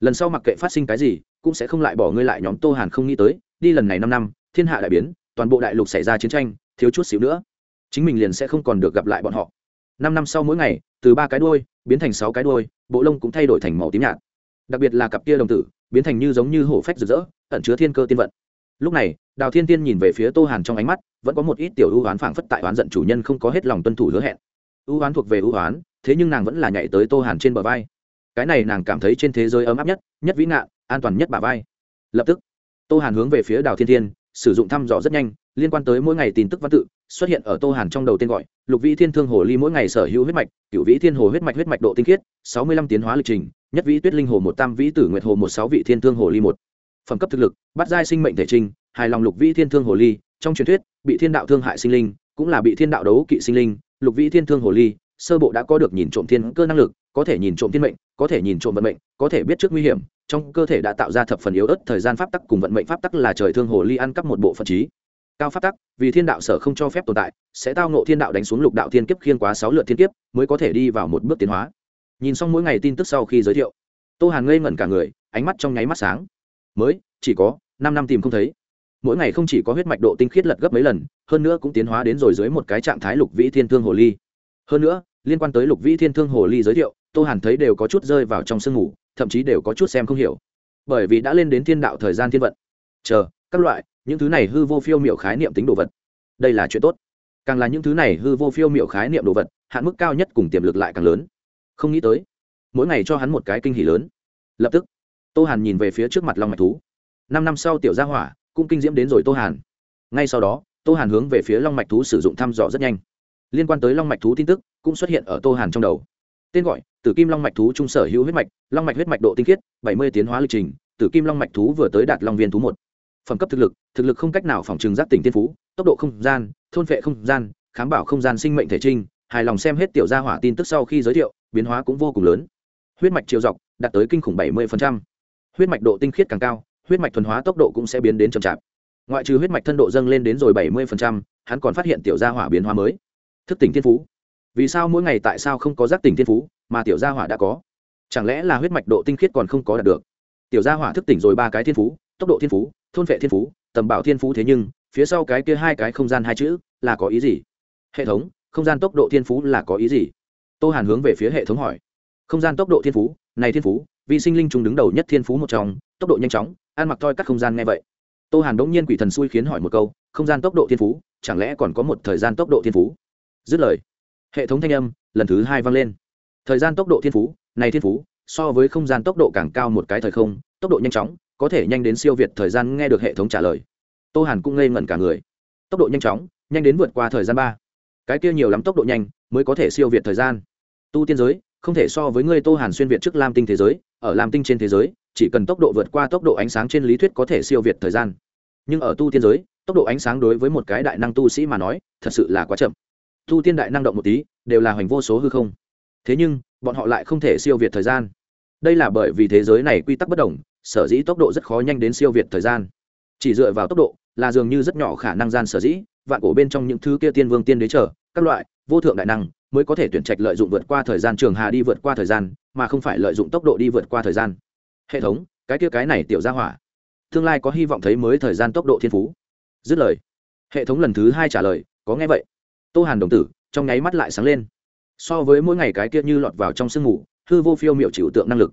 Lần sau mặc kệ phát sinh cái gì cũng sẽ không lại bỏ ngươi lại nhóm tô hàn không nghĩ tới, đi lần này năm năm, thiên hạ đại biến, toàn bộ đại lục xảy ra chiến tranh, thiếu chút xíu nữa, chính mình liền sẽ không còn được gặp lại bọn họ. Năm năm sau mỗi ngày, từ ba cái đuôi, biến thành sáu cái đuôi, bộ lông cũng thay đổi thành màu tím nhạt. Đặc biệt là cặp kia đồng tử, biến thành như giống như hổ phách rực rỡ, ẩn chứa thiên cơ tiên vận. Lúc này, đào thiên tiên nhìn về phía tô hàn trong ánh mắt, vẫn có một ít tiểu ưu oán phảng phất tại oán giận chủ nhân không có hết lòng tuân thủ hứa hẹn. Ưu oán thuộc về ưu oán, thế nhưng nàng vẫn là nhảy tới tô hàn trên bờ vai cái này nàng cảm thấy trên thế giới ấm áp nhất nhất vĩ ngạn, an toàn nhất bà vai. Lập tức, tô hàn hướng về phía đào thiên thiên, sử dụng thăm dò rất nhanh, liên quan tới mỗi ngày tin tức văn tự, xuất hiện ở tô hàn trong đầu tên gọi, lục vĩ thiên thương hồ ly mỗi ngày sở hữu huyết mạch cựu vĩ thiên hồ huyết mạch huyết mạch độ tinh khiết, sáu mươi lăm tiến hóa lịch trình, nhất vĩ tuyết linh hồ một tam vĩ tử nguyệt hồ một sáu vị thiên thương hồ ly một. Phẩm cấp thực lực, bắt giai sinh mệnh thể trình, hài lòng lục vĩ thiên thương hồ ly, trong truyền thuyết, bị thiên đạo thương hại sinh linh, cũng là bị thiên đạo đấu kỵ sinh linh, lục vĩ thiên thương hồ ly, sơ bộ đã có được nhìn trộm thiên cơ năng lực có thể nhìn trộm thiên mệnh, có thể nhìn trộm vận mệnh, có thể biết trước nguy hiểm, trong cơ thể đã tạo ra thập phần yếu ớt thời gian pháp tắc cùng vận mệnh pháp tắc là trời thương hồ ly ăn cắp một bộ phận trí. Cao pháp tắc, vì thiên đạo sở không cho phép tồn tại, sẽ tao nộ thiên đạo đánh xuống lục đạo thiên kiếp khiên quá sáu lượt thiên kiếp, mới có thể đi vào một bước tiến hóa. Nhìn xong mỗi ngày tin tức sau khi giới thiệu, tô hàn ngây ngẩn cả người, ánh mắt trong nháy mắt sáng. Mới, chỉ có năm năm tìm không thấy. Mỗi ngày không chỉ có huyết mạch độ tinh khiết lật gấp mấy lần, hơn nữa cũng tiến hóa đến rồi dưới một cái trạng thái lục vĩ thiên thương hồ ly. Hơn nữa, liên quan tới lục vĩ thiên thương hồ ly giới thiệu tô hàn thấy đều có chút rơi vào trong sương ngủ thậm chí đều có chút xem không hiểu. Bởi vì đã lên đến thiên đạo thời gian thiên vận. Chờ, các loại, những thứ này hư vô phiêu m i ệ u khái niệm tính đồ vật. Đây là chuyện tốt. Càng là những thứ này hư vô phiêu m i ệ u khái niệm đồ vật, hạn mức cao nhất cùng tiềm lực lại càng lớn. Không nghĩ tới, mỗi ngày cho hắn một cái kinh hỉ lớn. Lập tức, tô hàn nhìn về phía trước mặt long mạch thú. Năm năm sau tiểu gia hỏa, cũng kinh diễm đến rồi tô hàn. Ngay sau đó, tô hàn hướng về phía long mạch thú sử dụng thăm dò rất nhanh. Liên quan tới long mạch thú tin tức, cũng xuất hiện ở tô hàn trong đầu tên gọi, tử kim long mạch thú trung sở hữu huyết mạch, long mạch huyết mạch độ tinh khiết, bảy mươi tiến hóa lịch trình, tử kim long mạch thú vừa tới đạt long viên thú một. Phẩm cấp thực lực thực lực không cách nào phòng trừng giác tỉnh tiên phú, tốc độ không gian, thôn vệ không gian, khám bảo không gian sinh mệnh thể trinh hài lòng xem hết tiểu gia hỏa tin tức sau khi giới thiệu, biến hóa cũng vô cùng lớn. Huyết mạch chiều dọc, đạt tới kinh khủng bảy mươi huyết mạch độ tinh khiết càng cao, huyết mạch thuần hóa tốc độ cũng sẽ biến đến chậm chạp. Ngoại trừ huyết mạch thân độ dâng lên đến rồi bảy mươi hắn còn phát hiện tiểu gia hỏa biến hóa mới. Thức tỉnh thiên phú vì sao mỗi ngày tại sao không có giác tỉnh thiên phú, mà tiểu gia hỏa đã có? Chẳng lẽ là huyết mạch độ tinh khiết còn không có đạt được? Tiểu gia hỏa thức tỉnh rồi ba cái thiên phú, tốc độ thiên phú, thôn vệ thiên phú, tầm bảo thiên phú thế nhưng, phía sau cái kia hai cái không gian hai chữ, là có ý gì? Hệ thống, không gian tốc độ thiên phú là có ý gì? Tô hàn hướng về phía hệ thống hỏi. Không gian tốc độ thiên phú, này thiên phú vì sinh linh trùng đứng đầu nhất thiên phú một trong, tốc độ nhanh chóng, ăn mặc toi cắt không gian nghe vậy. Tô hàn đống nhiên quỷ thần xui khiến hỏi một câu, không gian tốc độ thiên phú, chẳng lẽ còn có một thời gian tốc độ thiên phú? Dứt lời hệ thống thanh âm, lần thứ hai vang lên. Thời gian tốc độ thiên phú, này thiên phú, so với không gian tốc độ càng cao một cái thời không, tốc độ nhanh chóng, có thể nhanh đến siêu việt thời gian nghe được hệ thống trả lời. Tô hàn cũng ngây ngẩn cả người. Tốc độ nhanh chóng, nhanh đến vượt qua thời gian ba. Cái kia nhiều lắm tốc độ nhanh, mới có thể siêu việt thời gian. Tu tiên giới, không thể so với ngươi tô hàn xuyên việt trước lam tinh thế giới, ở lam tinh trên thế giới, chỉ cần tốc độ vượt qua tốc độ ánh sáng trên lý thuyết có thể siêu việt thời gian. Nhưng ở tu tiên giới, tốc độ ánh sáng đối với một cái đại năng tu sĩ mà nói, thật sự là quá chậm tu tiên đại năng động một tí, đều là hoành vô số hư không. Thế nhưng, bọn họ lại không thể siêu việt thời gian. Đây là bởi vì thế giới này quy tắc bất đồng, sở dĩ tốc độ rất khó nhanh đến siêu việt thời gian. Chỉ dựa vào tốc độ, là dường như rất nhỏ khả năng gian sở dĩ, vạn cổ bên trong những thứ kia tiên vương tiên đế trở các loại, vô thượng đại năng, mới có thể tuyển trạch lợi dụng vượt qua thời gian trường hà đi vượt qua thời gian, mà không phải lợi dụng tốc độ đi vượt qua thời gian. Hệ thống, cái kia cái này tiểu ra hỏa. Tương lai có hy vọng thấy mới thời gian tốc độ thiên phú. Dứt lời, hệ thống lần thứ hai trả lời, có nghe vậy? Tô hàn đồng tử, trong nháy mắt lại sáng lên. So với mỗi ngày cái kia như lọt vào trong sương mù, hư vô phiêu m i ệ u chịu tượng năng lực.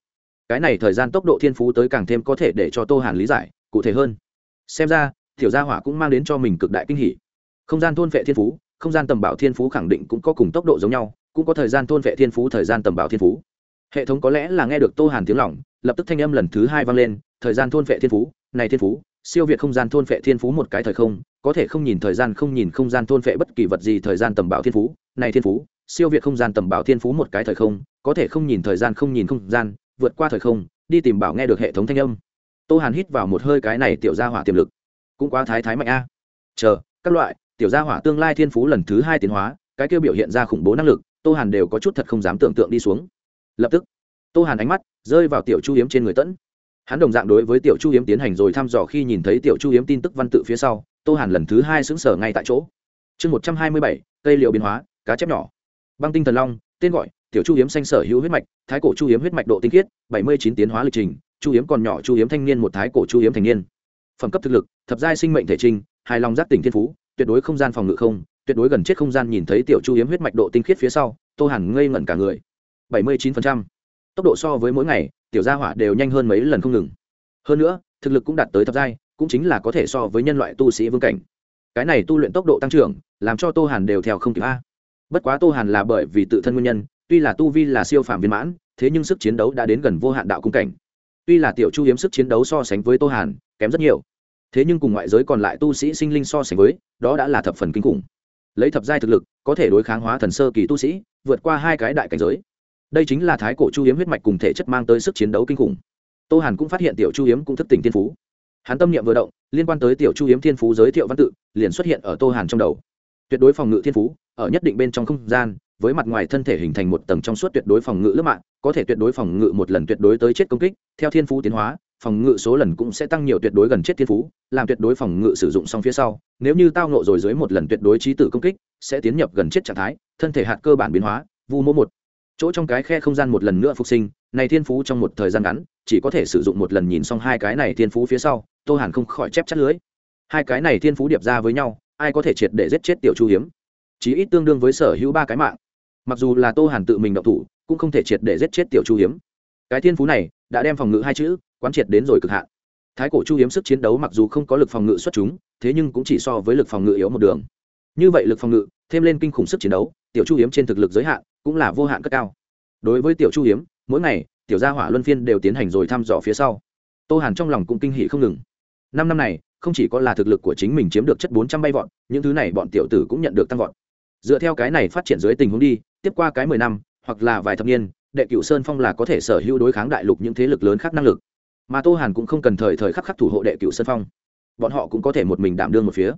Cái này thời gian tốc độ thiên phú tới càng thêm có thể để cho tô hàn lý giải, cụ thể hơn. Xem ra thiểu gia hỏa cũng mang đến cho mình cực đại kinh hỷ không gian thôn vệ thiên phú, không gian tầm bảo thiên phú khẳng định cũng có cùng tốc độ giống nhau, cũng có thời gian thôn vệ thiên phú, thời gian tầm bảo thiên phú. Hệ thống có lẽ là nghe được tô hàn tiếng lỏng lập tức thanh âm lần thứ hai vang lên, thời gian thôn vệ thiên phú, này thiên phú siêu việt không gian thôn phệ thiên phú một cái thời không, có thể không nhìn thời gian, không nhìn không gian thôn phệ bất kỳ vật gì, thời gian tầm bảo thiên phú, này thiên phú, siêu việt không gian tầm bảo thiên phú một cái thời không, có thể không nhìn thời gian, không nhìn không gian, vượt qua thời không, đi tìm bảo nghe được hệ thống thanh âm. Tô hàn hít vào một hơi cái này tiểu gia hỏa tiềm lực. Cũng quá thái thái mạnh a. Chờ, các loại, tiểu gia hỏa tương lai thiên phú lần thứ hai tiến hóa, cái kêu biểu hiện ra khủng bố năng lực, tô hàn đều có chút thật không dám tưởng tượng đi xuống. Lập tức, tô hàn ánh mắt rơi vào tiểu chu hiếm trên người tẫn hắn đồng dạng đối với tiểu chu hiếm tiến hành rồi thăm dò khi nhìn thấy tiểu chu hiếm tin tức văn tự phía sau, tô hàn lần thứ hai xứng sở ngay tại chỗ. Chương một trăm hai mươi bảy, cây liệu biến hóa, cá chép nhỏ. Băng tinh thần long, tên gọi, tiểu chu hiếm xanh sở hữu huyết mạch, thái cổ chu hiếm huyết mạch độ tinh khiết, bảy mươi chín tiến hóa lịch trình, chu hiếm còn nhỏ, chu hiếm thanh niên một thái cổ chu hiếm thành niên. Phẩm cấp thực lực, thập giai sinh mệnh thể trinh hài lòng giác tỉnh thiên phú, tuyệt đối không gian phòng ngự không, tuyệt đối gần chết không gian nhìn thấy tiểu chu hiếm huyết mạch độ tinh khiết phía sau, tô hàn ngây ngẩn cả người. Bảy mươi chín tốc độ so với mỗi ngày tiểu gia hỏa đều nhanh hơn mấy lần không ngừng. Hơn nữa, thực lực cũng đạt tới thập giai, cũng chính là có thể so với nhân loại tu sĩ vương cảnh. Cái này tu luyện tốc độ tăng trưởng, làm cho tô hàn đều theo không kịp a. Bất quá tô hàn là bởi vì tự thân nguyên nhân, tuy là tu vi là siêu phạm viên mãn, thế nhưng sức chiến đấu đã đến gần vô hạn đạo cung cảnh. Tuy là tiểu chu hiếm sức chiến đấu so sánh với tô hàn, kém rất nhiều. Thế nhưng cùng ngoại giới còn lại tu sĩ sinh linh so sánh với, đó đã là thập phần kinh khủng. Lấy thập giai thực lực, có thể đối kháng hóa thần sơ kỳ tu sĩ, vượt qua hai cái đại cảnh giới đây chính là thái cổ chu hiếm huyết mạch cùng thể chất mang tới sức chiến đấu kinh khủng. Tô hàn cũng phát hiện tiểu chu hiếm cũng thức tỉnh thiên phú. Hắn tâm niệm vừa động, liên quan tới tiểu chu hiếm thiên phú giới thiệu văn tự, liền xuất hiện ở tô hàn trong đầu. Tuyệt đối phòng ngự thiên phú, ở nhất định bên trong không gian, với mặt ngoài thân thể hình thành một tầng trong suốt tuyệt đối phòng ngự lớp mạng, có thể tuyệt đối phòng ngự một lần tuyệt đối tới chết công kích, theo thiên phú tiến hóa, phòng ngự số lần cũng sẽ tăng nhiều tuyệt đối gần chết thiên phú, làm tuyệt đối phòng ngự sử dụng xong phía sau, nếu như tao nộ rồi dưới một lần tuyệt đối trí tử công kích, sẽ tiến nhập gần chết trạng thái, thân thể hạt cơ bản biến hóa, vu mô một chỗ trong cái khe không gian một lần nữa phục sinh, này thiên phú trong một thời gian ngắn, chỉ có thể sử dụng một lần nhìn xong hai cái này thiên phú phía sau, tô hàn không khỏi chép chắt lưới. Hai cái này thiên phú điệp ra với nhau, ai có thể triệt để giết chết tiểu chu hiếm? Chí ít tương đương với sở hữu ba cái mạng. Mặc dù là tô hàn tự mình động thủ, cũng không thể triệt để giết chết tiểu chu hiếm. Cái thiên phú này đã đem phòng ngự hai chữ quán triệt đến rồi cực hạn. Thái cổ chu hiếm sức chiến đấu mặc dù không có lực phòng ngự xuất chúng, thế nhưng cũng chỉ so với lực phòng ngự yếu một đường. Như vậy lực phòng ngự thêm lên kinh khủng sức chiến đấu, tiểu chu hiếm trên thực lực giới hạn cũng là vô hạn cất cao. Đối với tiểu chu hiếm, mỗi ngày, tiểu gia hỏa luân phiên đều tiến hành rồi thăm dò phía sau. Tô hàn trong lòng cũng kinh hỉ không ngừng. Năm năm này, không chỉ có là thực lực của chính mình chiếm được chất bốn trăm bay vọt, những thứ này bọn tiểu tử cũng nhận được tăng vọt. Dựa theo cái này phát triển dưới tình huống đi, tiếp qua cái mười năm, hoặc là vài thập niên, đệ cửu sơn phong là có thể sở hữu đối kháng đại lục những thế lực lớn khác năng lực. Mà tô hàn cũng không cần thời thời khắc khắc thủ hộ đệ cửu sơn phong. Bọn họ cũng có thể một mình đảm đương một phía.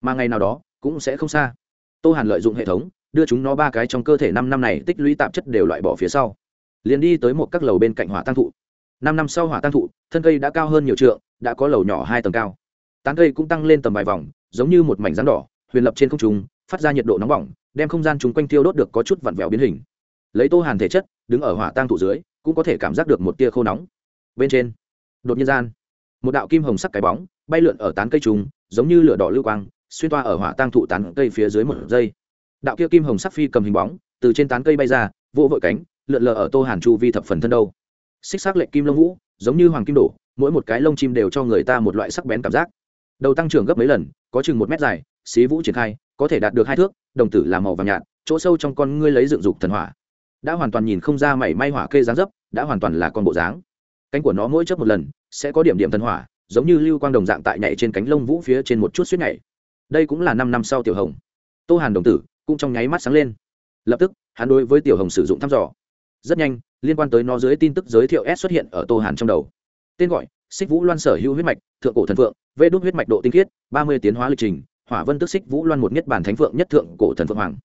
Mà ngày nào đó, cũng sẽ không xa tô hàn lợi dụng hệ thống, đưa chúng nó ba cái trong cơ thể năm năm này tích lũy tạp chất đều loại bỏ phía sau. Liền đi tới một các lầu bên cạnh hỏa tăng thụ. Năm năm sau hỏa tăng thụ, thân cây đã cao hơn nhiều trượng, đã có lầu nhỏ hai tầng cao. Tán cây cũng tăng lên tầm vài vòng, giống như một mảnh rắn đỏ, huyền lập trên không trung, phát ra nhiệt độ nóng bỏng, đem không gian chung quanh thiêu đốt được có chút vặn vẹo biến hình. Lấy tô hàn thể chất, đứng ở hỏa tăng thụ dưới, cũng có thể cảm giác được một tia khô nóng. Bên trên, đột nhiên gian, một đạo kim hồng sắc cái bóng bay lượn ở tán cây trùng giống như lửa đỏ lưu quang xuyên toa ở hỏa tăng thụ tán cây phía dưới một giây. Đạo kia kim hồng sắc phi cầm hình bóng, từ trên tán cây bay ra, vỗ vội cánh, lượn lờ ở tô hàn chu vi thập phần thân đâu. Xích sắc lệnh kim lông vũ, giống như hoàng kim đổ, mỗi một cái lông chim đều cho người ta một loại sắc bén cảm giác. Đầu tăng trưởng gấp mấy lần, có chừng một mét dài, xí vũ triển khai, có thể đạt được hai thước, đồng tử là màu vàng nhạt, chỗ sâu trong con ngươi lấy dựng dục thần hỏa. Đã hoàn toàn nhìn không ra mảy may hỏa kê dáng dấp, đã hoàn toàn là con bộ dáng. Cánh của nó mỗi chớp một lần, sẽ có điểm điểm thần hỏa, giống như lưu quang đồng dạng tại nhảy trên cánh lông vũ phía trên một chút suýt nhảy đây cũng là năm năm sau tiểu hồng. Tô hàn đồng tử cũng trong nháy mắt sáng lên. Lập tức, hắn đối với tiểu hồng sử dụng thăm dò. Rất nhanh, liên quan tới nó dưới tin tức giới thiệu s xuất hiện ở tô hàn trong đầu. Tên gọi, xích vũ loan sở hữu huyết mạch, thượng cổ thần phượng, vê đốt huyết mạch độ tinh khiết, ba mươi tiến hóa lịch trình, hỏa vân tức xích vũ loan một nhất bản thánh phượng nhất thượng cổ thần phượng hoàng.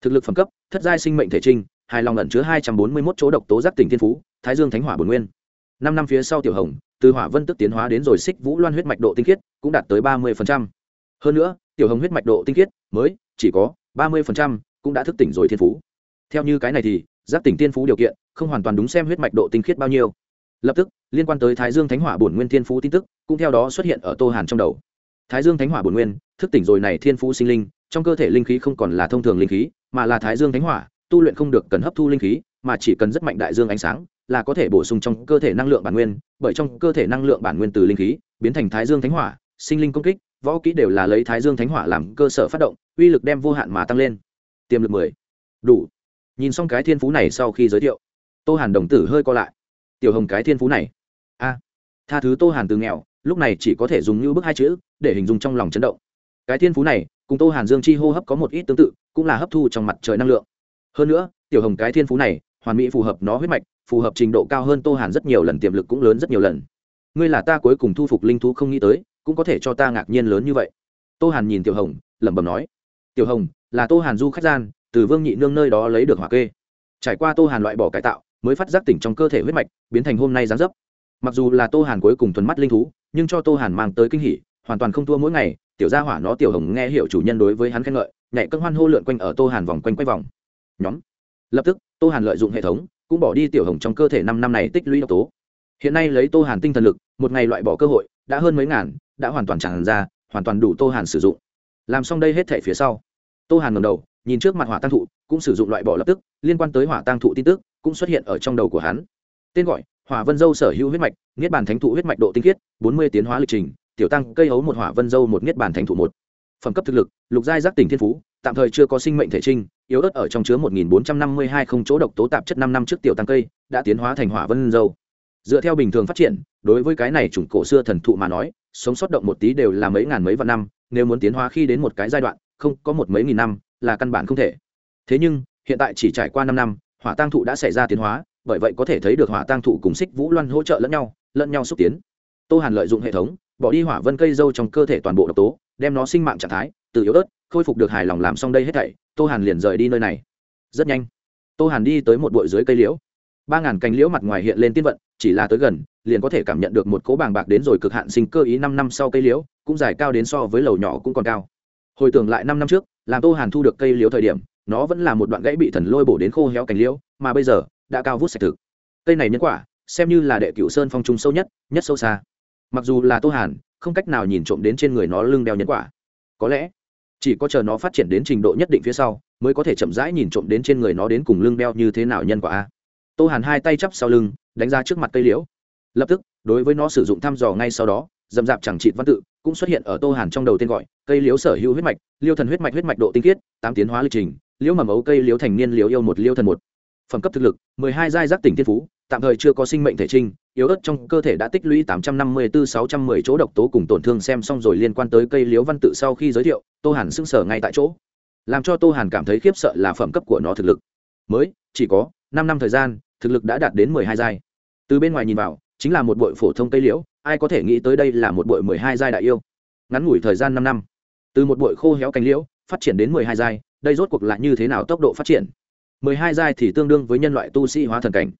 Thực lực phẩm cấp, thất giai sinh mệnh thể trinh, hài lòng ẩn chứa hai trăm bốn mươi một chỗ độc tố giác tỉnh thiên phú, thái dương thánh hỏa bồn nguyên. Năm năm phía sau tiểu hồng, từ hỏa vân tức tiến hóa đến rồi xích vũ loan huyết mạch độ tinh khiết, cũng đạt tới ba mươi hơn nữa tiểu hồng huyết mạch độ tinh khiết mới chỉ có ba mươi cũng đã thức tỉnh rồi thiên phú. Theo như cái này thì, giác tỉnh thiên phú điều kiện, không hoàn toàn đúng xem huyết mạch độ tinh khiết bao nhiêu. Lập tức, liên quan tới thái dương thánh hỏa bổn nguyên thiên phú tin tức, cũng theo đó xuất hiện ở tô hàn trong đầu. Thái dương thánh hỏa bổn nguyên, thức tỉnh rồi này thiên phú sinh linh, trong cơ thể linh khí không còn là thông thường linh khí, mà là thái dương thánh hỏa, tu luyện không được cần hấp thu linh khí, mà chỉ cần rất mạnh đại dương ánh sáng, là có thể bổ sung trong cơ thể năng lượng bản nguyên, bởi trong cơ thể năng lượng bản nguyên từ linh khí, biến thành thái dương thánh hỏa, sinh linh công kích võ kỹ đều là lấy thái dương thánh hỏa làm cơ sở phát động, uy lực đem vô hạn mà tăng lên. Tiềm lực mười. Đủ. Nhìn xong cái thiên phú này sau khi giới thiệu, tô hàn đồng tử hơi co lại. Tiểu hồng cái thiên phú này. A. Tha thứ tô hàn từ nghèo, lúc này chỉ có thể dùng như bức hai chữ, để hình dung trong lòng chấn động. Cái thiên phú này, cùng tô hàn dương chi hô hấp có một ít tương tự, cũng là hấp thu trong mặt trời năng lượng. Hơn nữa, tiểu hồng cái thiên phú này, hoàn mỹ phù hợp nó huyết mạch, phù hợp trình độ cao hơn tô hàn rất nhiều lần, tiềm lực cũng lớn rất nhiều lần. Ngươi là ta cuối cùng thu phục linh thú không nghĩ tới cũng có thể cho ta ngạc nhiên lớn như vậy. Tô hàn nhìn tiểu hồng, lẩm bẩm nói. Tiểu hồng, là tô hàn du khách gian, từ vương nhị nương nơi đó lấy được hỏa kê. Trải qua tô hàn loại bỏ cải tạo, mới phát giác tỉnh trong cơ thể huyết mạch, biến thành hôm nay gián dấp. Mặc dù là tô hàn cuối cùng thuần mắt linh thú, nhưng cho tô hàn mang tới kinh hỉ, hoàn toàn không thua mỗi ngày, tiểu gia hỏa nó tiểu hồng nghe hiểu chủ nhân đối với hắn khen ngợi, nhảy cân hoan hô lượn quanh ở tô hàn vòng quanh quay vòng. Nhóm. Lập tức, tô hàn lợi dụng hệ thống, cũng bỏ đi tiểu hồng trong cơ thể năm năm này tích lũy độc tố. Hiện nay lấy tô hàn tinh thần lực, một ngày loại bỏ cơ hội, đã hơn mấy ngàn đã hoàn toàn tràn ra, hoàn toàn đủ tô hàn sử dụng. Làm xong đây hết thể phía sau, tô hàn ngầm đầu, nhìn trước mặt hỏa tăng thụ, cũng sử dụng loại bỏ lập tức, liên quan tới hỏa tăng thụ tin tức, cũng xuất hiện ở trong đầu của hắn. Tên gọi, hỏa vân dâu sở hữu huyết mạch, niết bàn thánh thụ huyết mạch độ tinh khiết, bốn mươi tiến hóa lịch trình, tiểu tăng cây hấu một hỏa vân dâu một niết bàn thánh thụ một. Phẩm cấp thực lực, lục giai giác tỉnh thiên phú, tạm thời chưa có sinh mệnh thể trinh yếu ớt ở trong chứa một nghìn bốn trăm năm mươi hai không chỗ độc tố tạp chất năm năm trước tiểu tăng cây, đã tiến hóa thành hỏa vân dâu. Dựa theo bình thường phát triển, đối với cái này chủng cổ xưa thần thụ mà nói sống sót động một tí đều là mấy ngàn mấy vạn năm, nếu muốn tiến hóa khi đến một cái giai đoạn, không, có một mấy nghìn năm, là căn bản không thể. Thế nhưng, hiện tại chỉ trải qua năm năm, hỏa tăng thụ đã xảy ra tiến hóa, bởi vậy có thể thấy được hỏa tăng thụ cùng xích vũ loan hỗ trợ lẫn nhau lẫn nhau xúc tiến. Tô hàn lợi dụng hệ thống, bỏ đi hỏa vân cây dâu trong cơ thể toàn bộ độc tố, đem nó sinh mạng trạng thái, từ yếu ớt, khôi phục được hài lòng làm xong đây hết thảy, tô hàn liền rời đi nơi này. Rất nhanh, tô hàn đi tới một bụi dưới cây liễu. Ba ngàn cành liễu mặt ngoài hiện lên tiên vận, chỉ là tới gần liền có thể cảm nhận được một cỗ bàng bạc đến rồi cực hạn sinh cơ ý năm năm sau cây liễu, cũng dài cao đến so với lầu nhỏ cũng còn cao. Hồi tưởng lại năm năm trước, làm tô hàn thu được cây liễu thời điểm, nó vẫn là một đoạn gãy bị thần lôi bổ đến khô héo cành liễu, mà bây giờ, đã cao vút sạch thực. Cây này nhân quả, xem như là đệ cửu sơn phong trung sâu nhất nhất sâu xa. Mặc dù là tô hàn, không cách nào nhìn trộm đến trên người nó lưng đeo nhân quả. Có lẽ, chỉ có chờ nó phát triển đến trình độ nhất định phía sau, mới có thể chậm rãi nhìn trộm đến trên người nó đến cùng lưng đeo như thế nào nhân quả. A tô hàn hai tay chắp sau lưng, đánh ra trước mặt cây liễu lập tức, đối với nó sử dụng thăm dò ngay sau đó, dầm dạp chẳng trị văn tự, cũng xuất hiện ở tô hàn trong đầu tên gọi, cây liễu sở hữu huyết mạch, liêu thần huyết mạch huyết mạch độ tinh khiết, tám tiến hóa lịch trình, liễu mầm ấu cây liễu thành niên liễu yêu một liêu thần một. Phẩm cấp thực lực, mười hai giai giác tỉnh thiên phú, tạm thời chưa có sinh mệnh thể trinh yếu ớt trong cơ thể đã tích lũy tám trăm năm mươi bốn sáu trăm mười chỗ độc tố cùng tổn thương xem xong rồi liên quan tới cây liếu văn tự sau khi giới thiệu, tô hàn sững sờ ngay tại chỗ. Làm cho tô hàn cảm thấy khiếp sợ là phẩm cấp của nó thực lực. Mới, chỉ có năm năm thời gian, thực lực đã đạt đến mười hai giai. Từ bên ngoài nhìn vào chính là một bội phổ thông tây liễu, ai có thể nghĩ tới đây là một bội mười hai giai đại yêu. Ngắn ngủi thời gian năm năm, từ một bội khô héo cánh liễu, phát triển đến mười hai giai, đây rốt cuộc là như thế nào tốc độ phát triển? mười hai giai thì tương đương với nhân loại tu sĩ hóa thần cảnh.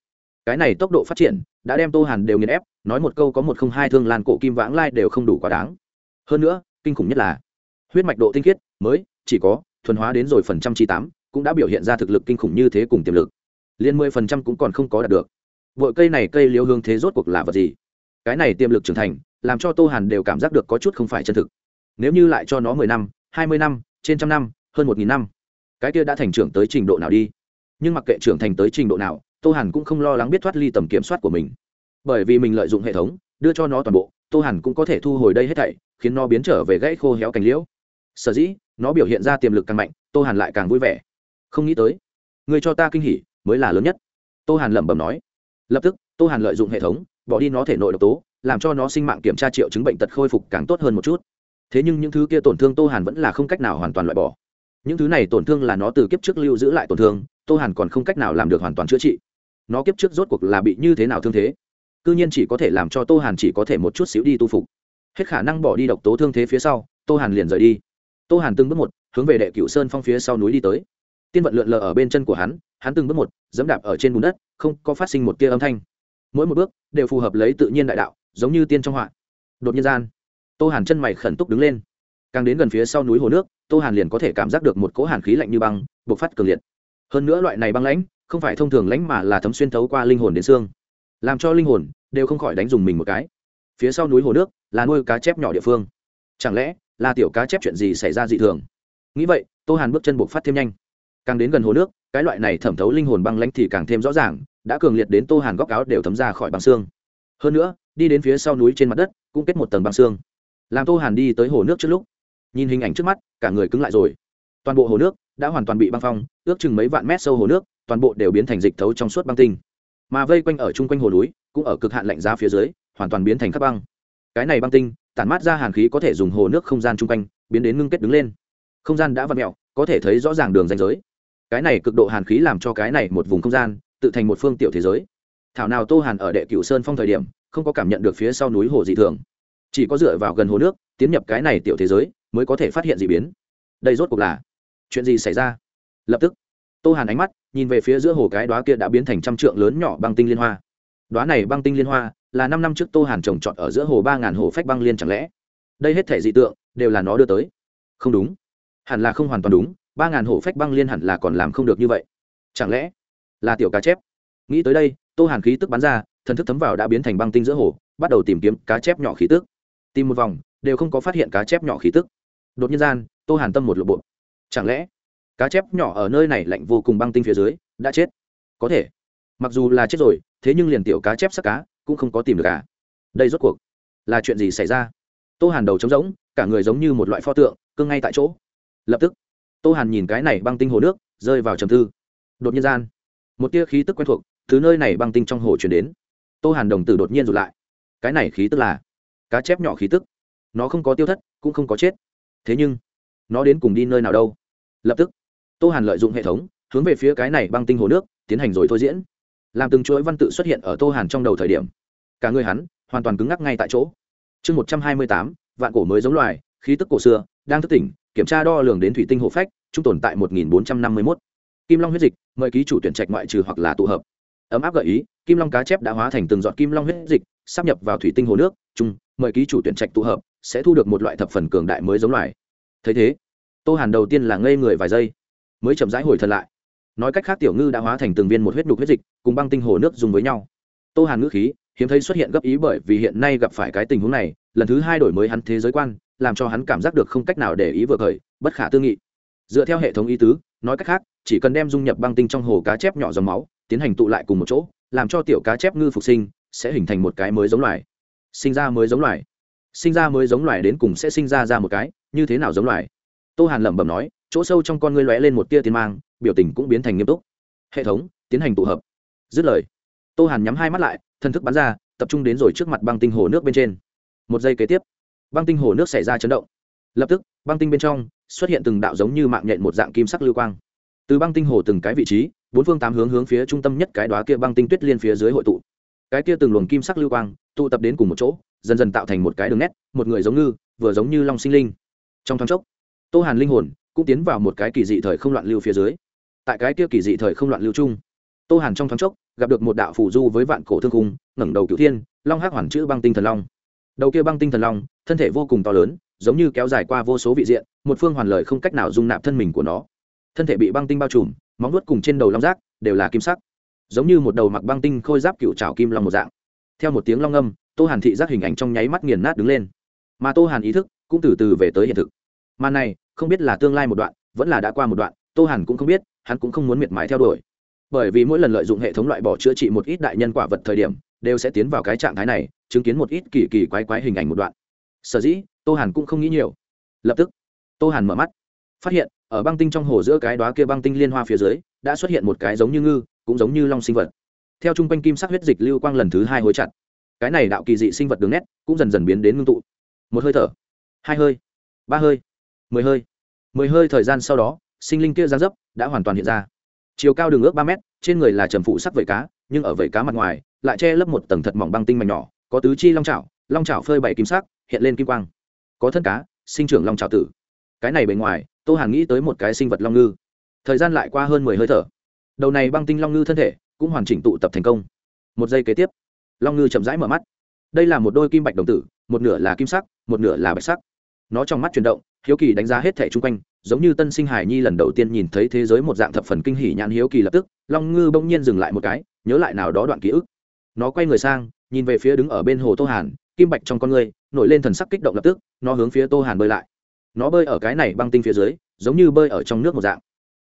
Cái này tốc độ phát triển đã đem tô hàn đều nghiền ép, nói một câu có một không hai thương lan cổ kim vãng lai đều không đủ quá đáng. Hơn nữa, kinh khủng nhất là, huyết mạch độ tinh khiết mới chỉ có thuần hóa đến rồi phần trăm chi tám, cũng đã biểu hiện ra thực lực kinh khủng như thế cùng tiềm lực. Liên mười phần trăm cũng còn không có đạt được bội cây này cây liêu hương thế rốt cuộc là vật gì? Cái này tiềm lực trưởng thành, làm cho tô hàn đều cảm giác được có chút không phải chân thực. Nếu như lại cho nó mười năm, hai mươi năm, trên trăm năm, hơn một nghìn năm, cái kia đã thành trưởng tới trình độ nào đi? Nhưng mặc kệ trưởng thành tới trình độ nào, tô hàn cũng không lo lắng biết thoát ly tầm kiểm soát của mình. Bởi vì mình lợi dụng hệ thống, đưa cho nó toàn bộ, tô hàn cũng có thể thu hồi đây hết thảy, khiến nó biến trở về gãy khô héo cành liễu. Sở dĩ, nó biểu hiện ra tiềm lực càng mạnh, tô hàn lại càng vui vẻ. Không nghĩ tới, người cho ta kinh hỉ mới là lớn nhất. Tô hàn lẩm bẩm nói lập tức, tô hàn lợi dụng hệ thống, bỏ đi nó thể nội độc tố, làm cho nó sinh mạng kiểm tra triệu chứng bệnh tật khôi phục càng tốt hơn một chút. Thế nhưng những thứ kia tổn thương tô hàn vẫn là không cách nào hoàn toàn loại bỏ. Những thứ này tổn thương là nó từ kiếp trước lưu giữ lại tổn thương, tô hàn còn không cách nào làm được hoàn toàn chữa trị. Nó kiếp trước rốt cuộc là bị như thế nào thương thế? C ư nhiên chỉ có thể làm cho tô hàn chỉ có thể một chút xíu đi tu phục. Hết khả năng bỏ đi độc tố thương thế phía sau, tô hàn liền rời đi. Tô hàn từng bước một, hướng về đệ cửu sơn phong phía sau núi đi tới. Tiên vận lượn lờ ở bên chân của hắn hắn từng bước một, dẫm đạp ở trên bùn đất, không có phát sinh một tia âm thanh. Mỗi một bước đều phù hợp lấy tự nhiên đại đạo, giống như tiên trong họa. Đột nhiên gian, tô hàn chân mày khẩn túc đứng lên. Càng đến gần phía sau núi hồ nước, tô hàn liền có thể cảm giác được một cỗ hàn khí lạnh như băng, bộc phát cường liệt. Hơn nữa loại này băng lãnh, không phải thông thường lãnh mà là thấm xuyên thấu qua linh hồn đến xương. Làm cho linh hồn đều không khỏi đánh dùng mình một cái. Phía sau núi hồ nước là nuôi cá chép nhỏ địa phương. Chẳng lẽ là tiểu cá chép chuyện gì xảy ra dị thường? Nghĩ vậy, tô hàn bước chân buộc phát thêm nhanh. Càng đến gần hồ nước cái loại này thẩm thấu linh hồn băng lãnh thì càng thêm rõ ràng, đã cường liệt đến tô hàn góc áo đều thấm ra khỏi băng xương. Hơn nữa, đi đến phía sau núi trên mặt đất, cũng kết một tầng băng xương. Làm tô hàn đi tới hồ nước trước lúc, nhìn hình ảnh trước mắt, cả người cứng lại rồi. Toàn bộ hồ nước đã hoàn toàn bị băng phong, ước chừng mấy vạn mét sâu hồ nước, toàn bộ đều biến thành dịch thấu trong suốt băng tinh. Mà vây quanh ở chung quanh hồ núi, cũng ở cực hạn lạnh giá phía dưới, hoàn toàn biến thành các băng. Cái này băng tinh, tản mát ra hàn khí có thể dùng hồ nước không gian chung quanh, biến đến ngưng kết đứng lên. Không gian đã vặn mẹo có thể thấy rõ ràng đường ranh giới cái này cực độ hàn khí làm cho cái này một vùng không gian tự thành một phương tiểu thế giới. Thảo nào tô hàn ở đệ cửu sơn phong thời điểm, không có cảm nhận được phía sau núi hồ dị thường. Chỉ có dựa vào gần hồ nước, tiến nhập cái này tiểu thế giới, mới có thể phát hiện d ị biến. Đây rốt cuộc là chuyện gì xảy ra? Lập tức, tô hàn ánh mắt nhìn về phía giữa hồ cái đoá kia đã biến thành trăm trượng lớn nhỏ băng tinh liên hoa. Đoá này băng tinh liên hoa là năm năm trước tô hàn trồng trọt ở giữa hồ ba ngàn hồ phách băng liên chẳng lẽ? Đây hết thể dị tượng đều là nó đưa tới. Không đúng. Hẳn là không hoàn toàn đúng ba ngàn hồ phách băng liên hẳn là còn làm không được như vậy. Chẳng lẽ là tiểu cá chép? Nghĩ tới đây, tô hàn khí tức bắn ra, thần thức thấm vào đã biến thành băng tinh giữa hồ, bắt đầu tìm kiếm cá chép nhỏ khí tức. Tìm một vòng, đều không có phát hiện cá chép nhỏ khí tức. Đột nhiên gian, tô hàn tâm một lộ bộ. Chẳng lẽ cá chép nhỏ ở nơi này lạnh vô cùng băng tinh phía dưới, đã chết? Có thể. Mặc dù là chết rồi, thế nhưng liền tiểu cá chép sắc cá cũng không có tìm được cả đây rốt cuộc là chuyện gì xảy ra? Tô hàn đầu trống rỗng, cả người giống như một loại pho tượng cưng ngay tại chỗ. Lập tức tô hàn nhìn cái này băng tinh hồ nước, rơi vào trầm tư. Đột nhiên gian, một tia khí tức quen thuộc thứ nơi này băng tinh trong hồ chuyển đến. Tô hàn đồng tử đột nhiên rụt lại. Cái này khí tức là cá chép nhỏ khí tức. Nó không có tiêu thất, cũng không có chết. Thế nhưng, nó đến cùng đi nơi nào đâu? Lập tức, tô hàn lợi dụng hệ thống, hướng về phía cái này băng tinh hồ nước, tiến hành rồi thôi diễn. Làm từng chuỗi văn tự xuất hiện ở tô hàn trong đầu thời điểm, cả người hắn hoàn toàn cứng ngắc ngay tại chỗ. Chương một trăm hai mươi tám, vạn cổ mới giống loài, khí tức cổ xưa, đang thức tỉnh kiểm tra đo lường đến thủy tinh hồ phách, trung tồn tại một nghìn bốn trăm năm mươi mốt. Kim long huyết dịch, mời ký chủ tuyển trạch ngoại trừ hoặc là tụ hợp. Ấm áp gợi ý, kim long cá chép đã hóa thành từng giọt kim long huyết dịch sắp nhập vào thủy tinh hồ nước, chung, mời ký chủ tuyển trạch tụ hợp, sẽ thu được một loại thập phần cường đại mới giống loài. Thấy thế, tô hàn đầu tiên là ngây người vài giây, mới chậm rãi hồi thật lại. Nói cách khác tiểu ngư đã hóa thành từng viên một huyết đục huyết dịch, cùng băng tinh hồ nước dùng với nhau. Tô hàn ngữ khí, hiếm thấy xuất hiện gấp ý bởi vì hiện nay gặp phải cái tình huống này, lần thứ hai đổi mới hắn thế giới quan làm cho hắn cảm giác được không cách nào để ý vừa khởi bất khả tư nghị. Dựa theo hệ thống ý tứ, nói cách khác, chỉ cần đem dung nhập băng tinh trong hồ cá chép nhỏ dòng máu, tiến hành tụ lại cùng một chỗ, làm cho tiểu cá chép ngư phục sinh, sẽ hình thành một cái mới giống loài. Sinh ra mới giống loài. Sinh ra mới giống loài đến cùng sẽ sinh ra ra một cái, như thế nào giống loài? Tô hàn lẩm bẩm nói, chỗ sâu trong con ngươi lóe lên một tia tiền mang, biểu tình cũng biến thành nghiêm túc. Hệ thống, tiến hành tụ hợp. Dứt lời, tô hàn nhắm hai mắt lại thân thức bắn ra, tập trung đến rồi trước mặt băng tinh hồ nước bên trên. Một giây kế tiếp băng tinh hồ nước xảy ra chấn động. Lập tức, băng tinh bên trong xuất hiện từng đạo giống như mạng nhện một dạng kim sắc lưu quang. Từ băng tinh hồ từng cái vị trí, bốn phương tám hướng hướng phía trung tâm nhất cái đó kia băng tinh tuyết liên phía dưới hội tụ. Cái kia từng luồng kim sắc lưu quang tụ tập đến cùng một chỗ, dần dần tạo thành một cái đường nét, một người giống ngư, vừa giống như long sinh linh. Trong thoáng chốc, tô hàn linh hồn cũng tiến vào một cái kỳ dị thời không loạn lưu phía dưới. Tại cái kia kỳ dị thời không loạn lưu chung, tô hàn trong thoáng chốc gặp được một đạo phù du với vạn cổ thương khung, ngẩng đầu cửu thiên, long hắc hoàn chữ băng tinh thần long. Đầu kia băng tinh thần long thân thể vô cùng to lớn, giống như kéo dài qua vô số vị diện, một phương hoàn lời không cách nào dung nạp thân mình của nó. Thân thể bị băng tinh bao trùm, móng nuốt cùng trên đầu long rác đều là kim sắc, giống như một đầu mặc băng tinh khôi giáp cựu trào kim long một dạng. Theo một tiếng long âm, tô hàn thị giác hình ảnh trong nháy mắt nghiền nát đứng lên. Mà tô hàn ý thức cũng từ từ về tới hiện thực. Mà này, không biết là tương lai một đoạn, vẫn là đã qua một đoạn, tô hàn cũng không biết, hắn cũng không muốn miệt mài theo đuổi. Bởi vì mỗi lần lợi dụng hệ thống loại bỏ chữa trị một ít đại nhân quả vật thời điểm, đều sẽ tiến vào cái trạng thái này, chứng kiến một ít kỳ kỳ quái quái hình ảnh một đoạn sở dĩ, tô hàn cũng không nghĩ nhiều. Lập tức, tô hàn mở mắt, phát hiện, ở băng tinh trong hồ giữa cái đó kia băng tinh liên hoa phía dưới, đã xuất hiện một cái giống như ngư, cũng giống như long sinh vật. Theo chung quanh kim sắc huyết dịch lưu quang lần thứ hai hối chặt. Cái này đạo kỳ dị sinh vật đường nét, cũng dần dần biến đến ngưng tụ. Một hơi thở, hai hơi, ba hơi, mười hơi. Mười hơi thời gian sau đó, sinh linh kia ra dấp, đã hoàn toàn hiện ra. Chiều cao đường ước ba mét, trên người là trầm phụ sắc vẩy cá, nhưng ở vẩy cá mặt ngoài, lại che lấp một tầng thật mỏng băng tinh mảnh nhỏ, có tứ chi long trào long trào phơi bảy kim sắc, hiện lên kim quang. Có thân cá, sinh trưởng long trào tử. Cái này bề ngoài, tô hàn nghĩ tới một cái sinh vật long ngư. Thời gian lại qua hơn mười hơi thở. Đầu này băng tinh long ngư thân thể cũng hoàn chỉnh tụ tập thành công. Một giây kế tiếp, long ngư chậm rãi mở mắt. Đây là một đôi kim bạch đồng tử, một nửa là kim sắc, một nửa là bạch sắc. Nó trong mắt chuyển động, hiếu kỳ đánh giá hết thẻ chung quanh, giống như tân sinh hải nhi lần đầu tiên nhìn thấy thế giới một dạng thập phần kinh hỉ nhãn hiếu kỳ lập tức, long ngư bỗng nhiên dừng lại một cái, nhớ lại nào đó đoạn ký ức. Nó quay người sang, nhìn về phía đứng ở bên hồ tô hàn kim bạch trong con người nổi lên thần sắc kích động lập tức, nó hướng phía tô hàn bơi lại. Nó bơi ở cái này băng tinh phía dưới, giống như bơi ở trong nước một dạng.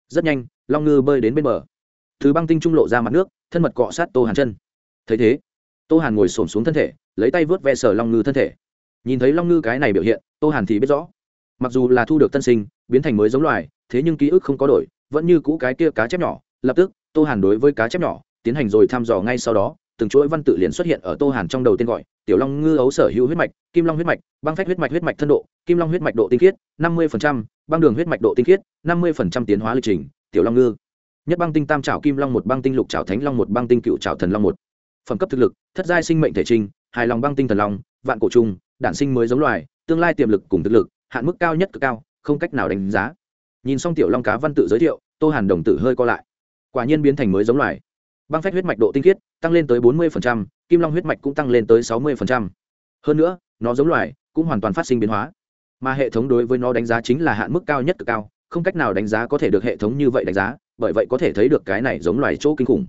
Rất nhanh, long ngư bơi đến bên bờ. Thứ băng tinh trung lộ ra mặt nước, thân mật cọ sát tô hàn chân. Thấy thế, tô hàn ngồi xổm xuống thân thể, lấy tay vớt ve sờ long ngư thân thể. Nhìn thấy long ngư cái này biểu hiện, tô hàn thì biết rõ. Mặc dù là thu được tân sinh, biến thành mới giống loài, thế nhưng ký ức không có đổi, vẫn như cũ cái kia cá chép nhỏ. Lập tức, tô hàn đối với cá chép nhỏ, tiến hành rồi thăm dò ngay sau đó, từng chuỗi văn tự liền xuất hiện ở tô hàn trong đầu tên gọi tiểu long ngư ấu sở hữu huyết mạch, kim long huyết mạch, băng phách huyết mạch huyết mạch thân độ, kim long huyết mạch độ tinh khiết, năm mươi băng đường huyết mạch độ tinh khiết, năm mươi tiến hóa lịch trình, tiểu long ngư. Nhất băng tinh tam trảo kim long một, băng tinh lục trảo thánh long một, băng tinh cựu trảo thần long một. Phẩm cấp thực lực, thất giai sinh mệnh thể trình, hài lòng băng tinh thần long, vạn cổ trung đản sinh mới giống loài, tương lai tiềm lực cùng thực lực, hạn mức cao nhất cực cao, không cách nào đánh giá. Nhìn xong tiểu long cá văn tự giới thiệu, tô hàn đồng tử hơi co lại. Quả nhiên biến thành mới giống loài băng phách huyết mạch độ tinh khiết tăng lên tới bốn mươi kim long huyết mạch cũng tăng lên tới sáu mươi hơn nữa, nó giống loài cũng hoàn toàn phát sinh biến hóa. Mà hệ thống đối với nó đánh giá chính là hạn mức cao nhất cực cao, không cách nào đánh giá có thể được hệ thống như vậy đánh giá, bởi vậy có thể thấy được cái này giống loài chỗ kinh khủng.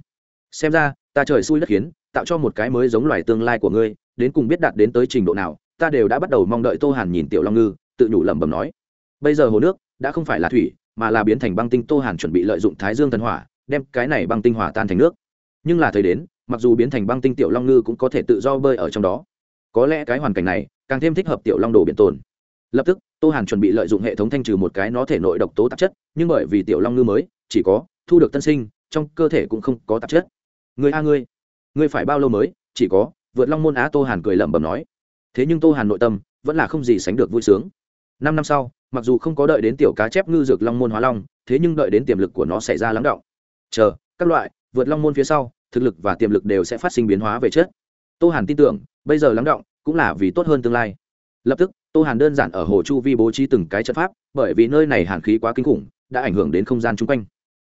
Xem ra, ta trời xui đất khiến, tạo cho một cái mới giống loài tương lai của ngươi, đến cùng biết đạt đến tới trình độ nào, ta đều đã bắt đầu mong đợi tô hàn nhìn tiểu long ngư, tự nhủ lẩm bẩm nói. Bây giờ hồ nước đã không phải là thủy, mà là biến thành băng tinh, tô hàn chuẩn bị lợi dụng thái dương thần hỏa, đem cái này băng tinh hỏa tan thành nước nhưng là thời đến, mặc dù biến thành băng tinh tiểu long ngư cũng có thể tự do bơi ở trong đó. Có lẽ cái hoàn cảnh này càng thêm thích hợp tiểu long đồ biển tồn. Lập tức, tô hàn chuẩn bị lợi dụng hệ thống thanh trừ một cái nó thể nội độc tố tạp chất, nhưng bởi vì tiểu long ngư mới, chỉ có thu được tân sinh, trong cơ thể cũng không có tạp chất. Người a ngươi ngươi phải bao lâu mới, chỉ có, vượt long môn á tô hàn cười lẩm bẩm nói. Thế nhưng tô hàn nội tâm vẫn là không gì sánh được vui sướng. Năm năm sau, mặc dù không có đợi đến tiểu cá chép ngư dược long môn hóa long, thế nhưng đợi đến tiềm lực của nó xảy ra lắng động. Chờ, các loại vượt long môn phía sau, thực lực và tiềm lực đều sẽ phát sinh biến hóa về chất tô hàn tin tưởng, bây giờ lắng động, cũng là vì tốt hơn tương lai. Lập tức, tô hàn đơn giản ở hồ chu vi bố trí từng cái trận pháp, bởi vì nơi này hàn khí quá kinh khủng, đã ảnh hưởng đến không gian chung quanh.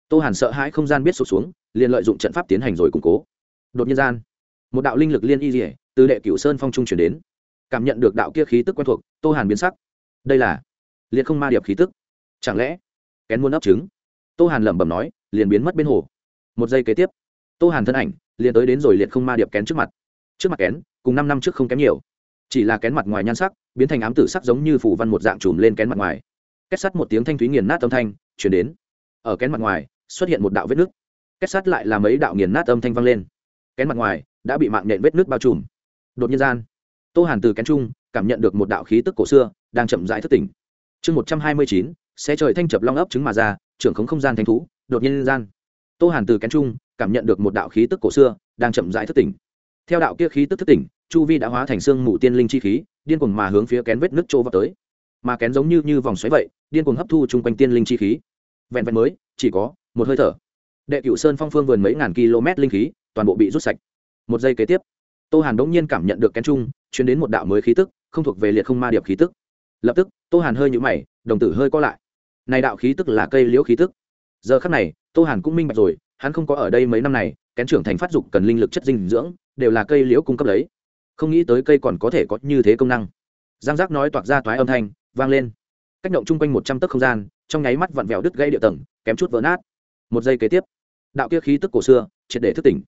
Tô hàn sợ hãi không gian biết sụt xuống, liền lợi dụng trận pháp tiến hành rồi củng cố. Đột nhiên gian, một đạo linh lực liên y dỉa từ đệ cửu sơn phong trung chuyển đến. Cảm nhận được đạo kia khí tức quen thuộc, tô hàn biến sắc. Đây là liệt không ma điệp khí tức. Chẳng lẽ kén muốn ấp trứng? Tô hàn lẩm bẩm nói, liền biến mất bên hồ một giây kế tiếp, tô hàn thân ảnh liền tới đến rồi liệt không ma điệp kén trước mặt. Trước mặt kén, cùng năm năm trước không kém nhiều. Chỉ là kén mặt ngoài nhan sắc, biến thành ám tử sắc giống như phủ văn một dạng chùm lên kén mặt ngoài. Kết sắt một tiếng thanh thúy nghiền nát âm thanh chuyển đến. Ở kén mặt ngoài, xuất hiện một đạo vết nước kết sắt lại là mấy đạo nghiền nát âm thanh vang lên. Kén mặt ngoài đã bị mạng nhện vết nước bao trùm. Đột nhiên gian, tô hàn từ kén trung cảm nhận được một đạo khí tức cổ xưa đang chậm rãi thất tỉnh. Chương một trăm hai mươi chín xe trời thanh chập long ấp trứng mà ra, trưởng khống không gian thanh thú, đột nhiên gian tô hàn từ kén trung cảm nhận được một đạo khí tức cổ xưa, đang chậm rãi thức tỉnh. Theo đạo kia khí tức thức tỉnh, chu vi đã hóa thành xương mù tiên linh chi khí, điên cuồng mà hướng phía kén vết nước chỗ vào tới. Mà kén giống như như vòng xoáy vậy, điên cuồng hấp thu chung quanh tiên linh chi khí. Vẹn vẹn mới, chỉ có một hơi thở. Đệ cựu sơn phong phương vườn mấy ngàn km linh khí, toàn bộ bị rút sạch. Một giây kế tiếp, tô hàn đỗng nhiên cảm nhận được kén trung chuyến đến một đạo mới khí tức, không thuộc về liệt không ma điệp khí tức. Lập tức, tô hàn hơi nhũ mày, đồng tử hơi co lại. Này đạo khí tức là cây liễu khí tức giờ khắc này, tô hàn cũng minh bạch rồi, hắn không có ở đây mấy năm này, kén trưởng thành phát dục cần linh lực chất dinh dưỡng, đều là cây liễu cung cấp lấy không nghĩ tới cây còn có thể có như thế công năng. Giang giác nói toạc ra toái âm thanh, vang lên. Cách động chung quanh một trăm tấc không gian, trong nháy mắt vặn vẹo đứt gây địa tầng, kém chút vỡ nát. Một giây kế tiếp, đạo kia khí tức cổ xưa, triệt để thức tỉnh.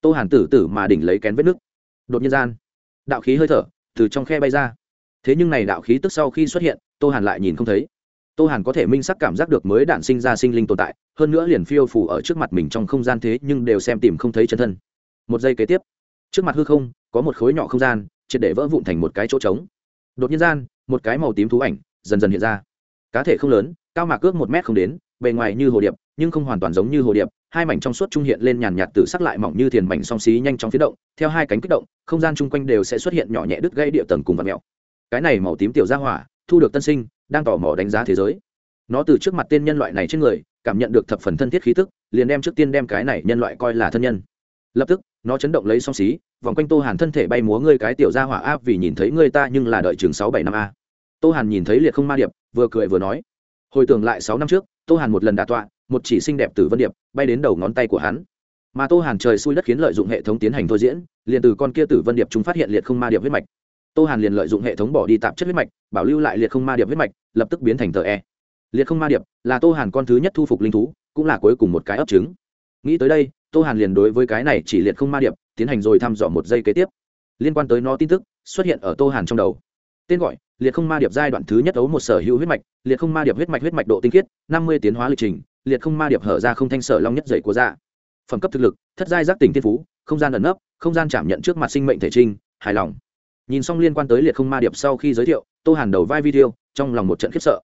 Tô hàn tử tử mà đỉnh lấy kén vết nước đột nhiên gian, đạo khí hơi thở từ trong khe bay ra. Thế nhưng này đạo khí tức sau khi xuất hiện, tô hàn lại nhìn không thấy tô hàn có thể minh sắc cảm giác được mới đạn sinh ra sinh linh tồn tại, hơn nữa liền phiêu phủ ở trước mặt mình trong không gian thế nhưng đều xem tìm không thấy chân thân. Một giây kế tiếp, trước mặt hư không, có một khối nhỏ không gian, triệt để vỡ vụn thành một cái chỗ trống. Đột nhiên gian, một cái màu tím thú ảnh dần dần hiện ra. Cá thể không lớn, cao mạc ước một mét không đến, bề ngoài như hồ điệp, nhưng không hoàn toàn giống như hồ điệp. Hai mảnh trong suốt trung hiện lên nhàn nhạt từ sắc lại mỏng như thiền mảnh song xí nhanh chóng phía động, theo hai cánh kích động, không gian chung quanh đều sẽ xuất hiện nhỏ nhẹ đứt gây địa tầng cùng vật mèo cái này màu tím tiểu ra hỏa, thu được tân sinh đang tò mò đánh giá thế giới. Nó từ trước mặt tên nhân loại này trên người, cảm nhận được thập phần thân thiết khí tức, liền đem trước tiên đem cái này nhân loại coi là thân nhân. Lập tức, nó chấn động lấy song xí, vòng quanh tô hàn thân thể bay múa ngươi cái tiểu ra hỏa áp vì nhìn thấy ngươi ta nhưng là đợi trường sáu bảy năm a. Tô hàn nhìn thấy liệt không ma điệp, vừa cười vừa nói, hồi tưởng lại sáu năm trước, tô hàn một lần đà tọa, một chỉ xinh đẹp từ vân điệp, bay đến đầu ngón tay của hắn. Mà tô hàn trời xui đất khiến lợi dụng hệ thống tiến hành thôi diễn, liền từ con kia tử vân điệp chúng phát hiện liệt không ma điệp huyết mạch tô hàn liền lợi dụng hệ thống bỏ đi tạp chất huyết mạch, bảo lưu lại liệt không ma điệp huyết mạch, lập tức biến thành tờ e. Liệt không ma điệp là tô hàn con thứ nhất thu phục linh thú, cũng là cuối cùng một cái ấp trứng. Nghĩ tới đây, tô hàn liền đối với cái này chỉ liệt không ma điệp tiến hành rồi thăm dò một giây kế tiếp. Liên quan tới nó tin tức xuất hiện ở tô hàn trong đầu. Tên gọi, liệt không ma điệp giai đoạn thứ nhất ấu một sở hữu huyết mạch, liệt không ma điệp huyết mạch huyết mạch độ tinh khiết, năm mươi tiến hóa lịch trình, liệt không ma điệp hở ra không thanh sở long nhất dày của da. Phẩm cấp thực lực, thất giai giác tỉnh thiên phú, không gian ẩn nấp, không gian chạm nhận trước mặt sinh mệnh thể trinh, hài lòng nhìn xong liên quan tới liệt không ma điệp sau khi giới thiệu, tô hàn đầu vai video trong lòng một trận khiếp sợ.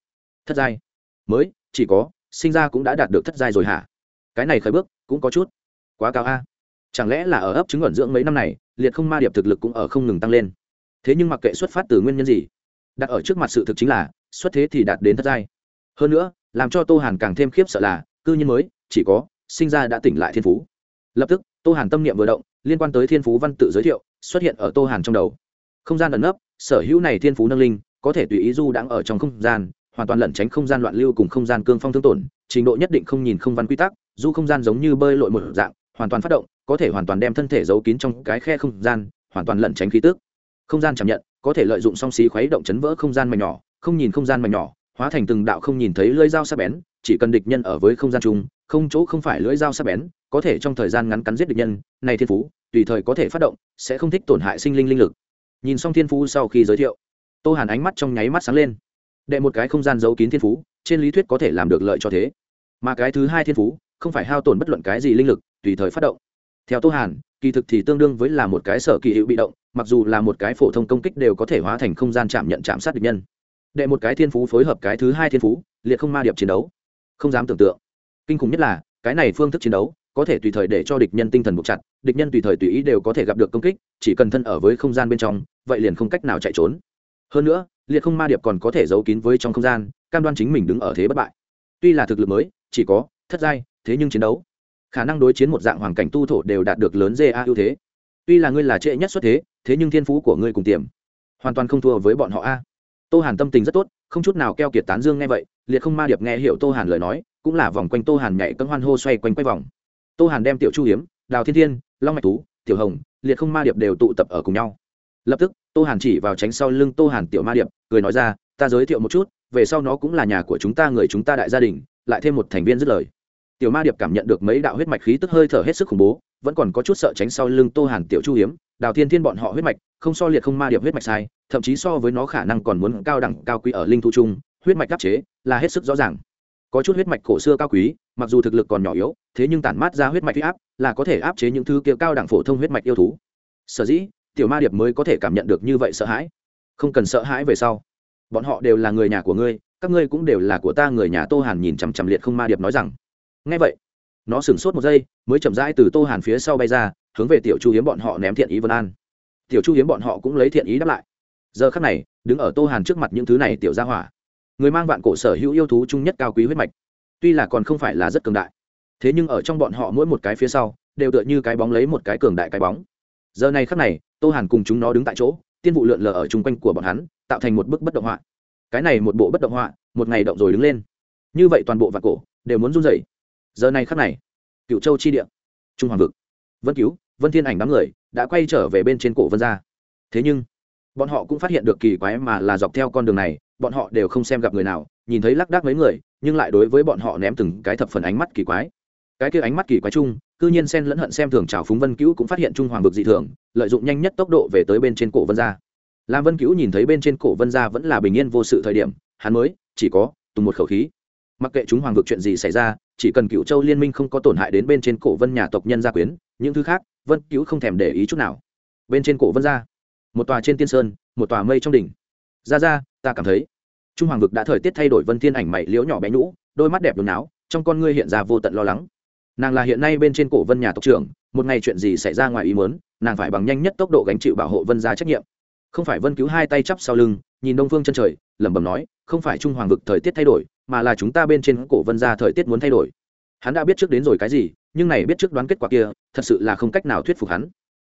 Thất giai. Mới, chỉ có, sinh ra cũng đã đạt được thất giai rồi hả? Cái này khởi bước, cũng có chút quá cao a. Chẳng lẽ là ở ấp trứng ẩn dưỡng mấy năm này, liệt không ma điệp thực lực cũng ở không ngừng tăng lên? Thế nhưng mặc kệ xuất phát từ nguyên nhân gì? Đặt ở trước mặt sự thực chính là, xuất thế thì đạt đến thất giai. Hơn nữa, làm cho tô hàn càng thêm khiếp sợ là, cư nhiên mới, chỉ có, sinh ra đã tỉnh lại thiên phú. Lập tức, tô hàn tâm niệm vừa động, liên quan tới thiên phú văn tự giới thiệu, xuất hiện ở tô hàn trong đầu không gian ẩn nấp, sở hữu này thiên phú nâng linh, có thể tùy ý du đang ở trong không gian, hoàn toàn lẩn tránh không gian loạn lưu cùng không gian cương phong thương tổn, trình độ nhất định không nhìn không văn quy tắc du không gian giống như bơi lội một dạng, hoàn toàn phát động, có thể hoàn toàn đem thân thể giấu kín trong cái khe không gian, hoàn toàn lẩn tránh khí tức. Không gian chạm nhận, có thể lợi dụng song xí khuấy động chấn vỡ không gian mảnh nhỏ, không nhìn không gian mảnh nhỏ, hóa thành từng đạo không nhìn thấy lưỡi dao sắc bén, chỉ cần địch nhân ở với không gian chung, không chỗ không phải lưỡi dao sắc bén, có thể trong thời gian ngắn cắn giết địch nhân, này thiên phú, tùy thời có thể phát động, sẽ không thích tổn hại sinh linh linh lực nhìn xong thiên phú sau khi giới thiệu, tô hàn ánh mắt trong nháy mắt sáng lên. Đệ một cái không gian giấu kín thiên phú, trên lý thuyết có thể làm được lợi cho thế. Mà cái thứ hai thiên phú, không phải hao tổn bất luận cái gì linh lực, tùy thời phát động. Theo tô hàn, kỳ thực thì tương đương với là một cái sở kỳ hữu bị động, mặc dù là một cái phổ thông công kích đều có thể hóa thành không gian chạm nhận, chạm sát địch nhân. Đệ một cái thiên phú phối hợp cái thứ hai thiên phú, liệt không ma điệp chiến đấu. Không dám tưởng tượng. Kinh khủng nhất là, cái này phương thức chiến đấu có thể tùy thời để cho địch nhân tinh thần buộc chặt, địch nhân tùy thời tùy ý đều có thể gặp được công kích, chỉ cần thân ở với không gian bên trong, vậy liền không cách nào chạy trốn. Hơn nữa, liệt không ma điệp còn có thể giấu kín với trong không gian, cam đoan chính mình đứng ở thế bất bại. Tuy là thực lực mới, chỉ có thất giai, thế nhưng chiến đấu, khả năng đối chiến một dạng hoàn cảnh tu thổ đều đạt được lớn ga ưu thế. Tuy là ngươi là trệ nhất xuất thế thế nhưng thiên phú của ngươi cùng tiềm, hoàn toàn không thua với bọn họ a. Tô hàn tâm tình rất tốt, không chút nào keo kiệt tán dương nghe vậy, liệt không ma điệp nghe hiểu tô hàn lời nói, cũng là vòng quanh tô hàn nhảy cân hoan hô xoay quanh quay vòng tô hàn đem tiểu chu hiếm, đào thiên thiên, long mạch tú, tiểu hồng, liệt không ma điệp đều tụ tập ở cùng nhau. Lập tức, tô hàn chỉ vào tránh sau lưng tô hàn tiểu ma điệp, cười nói ra, ta giới thiệu một chút, về sau nó cũng là nhà của chúng ta người chúng ta đại gia đình, lại thêm một thành viên dứt lời. Tiểu ma điệp cảm nhận được mấy đạo huyết mạch khí tức hơi thở hết sức khủng bố, vẫn còn có chút sợ tránh sau lưng tô hàn tiểu chu hiếm, đào thiên thiên bọn họ huyết mạch, không so liệt không ma điệp huyết mạch sai, thậm chí so với nó khả năng còn muốn cao đẳng, cao quý ở linh thu trung huyết mạch đáp chế là hết sức rõ ràng có chút huyết mạch cổ xưa cao quý, mặc dù thực lực còn nhỏ yếu, thế nhưng tản mát ra huyết mạch huy áp là có thể áp chế những thứ kia cao đẳng phổ thông huyết mạch yêu thú. Sở dĩ, tiểu ma điệp mới có thể cảm nhận được như vậy sợ hãi. Không cần sợ hãi về sau, bọn họ đều là người nhà của ngươi, các ngươi cũng đều là của ta, người nhà tô hàn nhìn chằm chằm liệt không ma điệp nói rằng. Ngay vậy, nó sửng sốt một giây, mới chậm rãi từ tô hàn phía sau bay ra, hướng về tiểu chu hiếm bọn họ ném thiện ý vân an. Tiểu chu hiếm bọn họ cũng lấy thiện ý đáp lại. Giờ khắc này, đứng ở tô hàn trước mặt những thứ này tiểu ra hỏa người mang vạn cổ sở hữu yêu thú chung nhất cao quý huyết mạch. Tuy là còn không phải là rất cường đại, thế nhưng ở trong bọn họ mỗi một cái phía sau, đều tựa như cái bóng lấy một cái cường đại cái bóng. Giờ này khắc này, tô hàn cùng chúng nó đứng tại chỗ, tiên vụ lượn lờ ở chung quanh của bọn hắn, tạo thành một bức bất động họa. Cái này một bộ bất động họa, một ngày động rồi đứng lên. Như vậy toàn bộ vạn cổ đều muốn run rẩy. Giờ này khắc này cựu châu chi địa, trung hoàng vực. Vân cứu vân thiên ảnh đám người đã quay trở về bên trên cổ vân gia. Thế nhưng bọn họ cũng phát hiện được kỳ quái mà là dọc theo con đường này, bọn họ đều không xem gặp người nào, nhìn thấy lác đác mấy người, nhưng lại đối với bọn họ ném từng cái thập phần ánh mắt kỳ quái. Cái kia ánh mắt kỳ quái chung, cư nhiên sen lẫn hận xem thường trào phúng vân cứu cũng phát hiện trung hoàng vực dị thường, lợi dụng nhanh nhất tốc độ về tới bên trên cổ vân gia. Làm vân cứu nhìn thấy bên trên cổ vân gia vẫn là bình yên vô sự thời điểm, hắn mới, chỉ có, tùng một khẩu khí. Mặc kệ chúng hoàng vực chuyện gì xảy ra, chỉ cần cựu châu liên minh không có tổn hại đến bên trên cổ vân nhà tộc nhân gia quyến, những thứ khác, vân cứu không thèm để ý chút nào. Bên trên cổ vân gia một tòa trên tiên sơn, một tòa mây trong đỉnh. Ra ra, ta cảm thấy, trung hoàng vực đã thời tiết thay đổi vân thiên ảnh mày liễu nhỏ bé nhũ, đôi mắt đẹp đồn áo trong con ngươi hiện ra vô tận lo lắng. Nàng là hiện nay bên trên cổ vân nhà tộc trưởng, một ngày chuyện gì xảy ra ngoài ý muốn, nàng phải bằng nhanh nhất tốc độ gánh chịu bảo hộ vân gia trách nhiệm. Không phải vân cứu hai tay chắp sau lưng, nhìn đông phương chân trời, lẩm bẩm nói, không phải trung hoàng vực thời tiết thay đổi, mà là chúng ta bên trên cổ vân gia thời tiết muốn thay đổi. Hắn đã biết trước đến rồi cái gì, nhưng này biết trước đoán kết quả kia, thật sự là không cách nào thuyết phục hắn.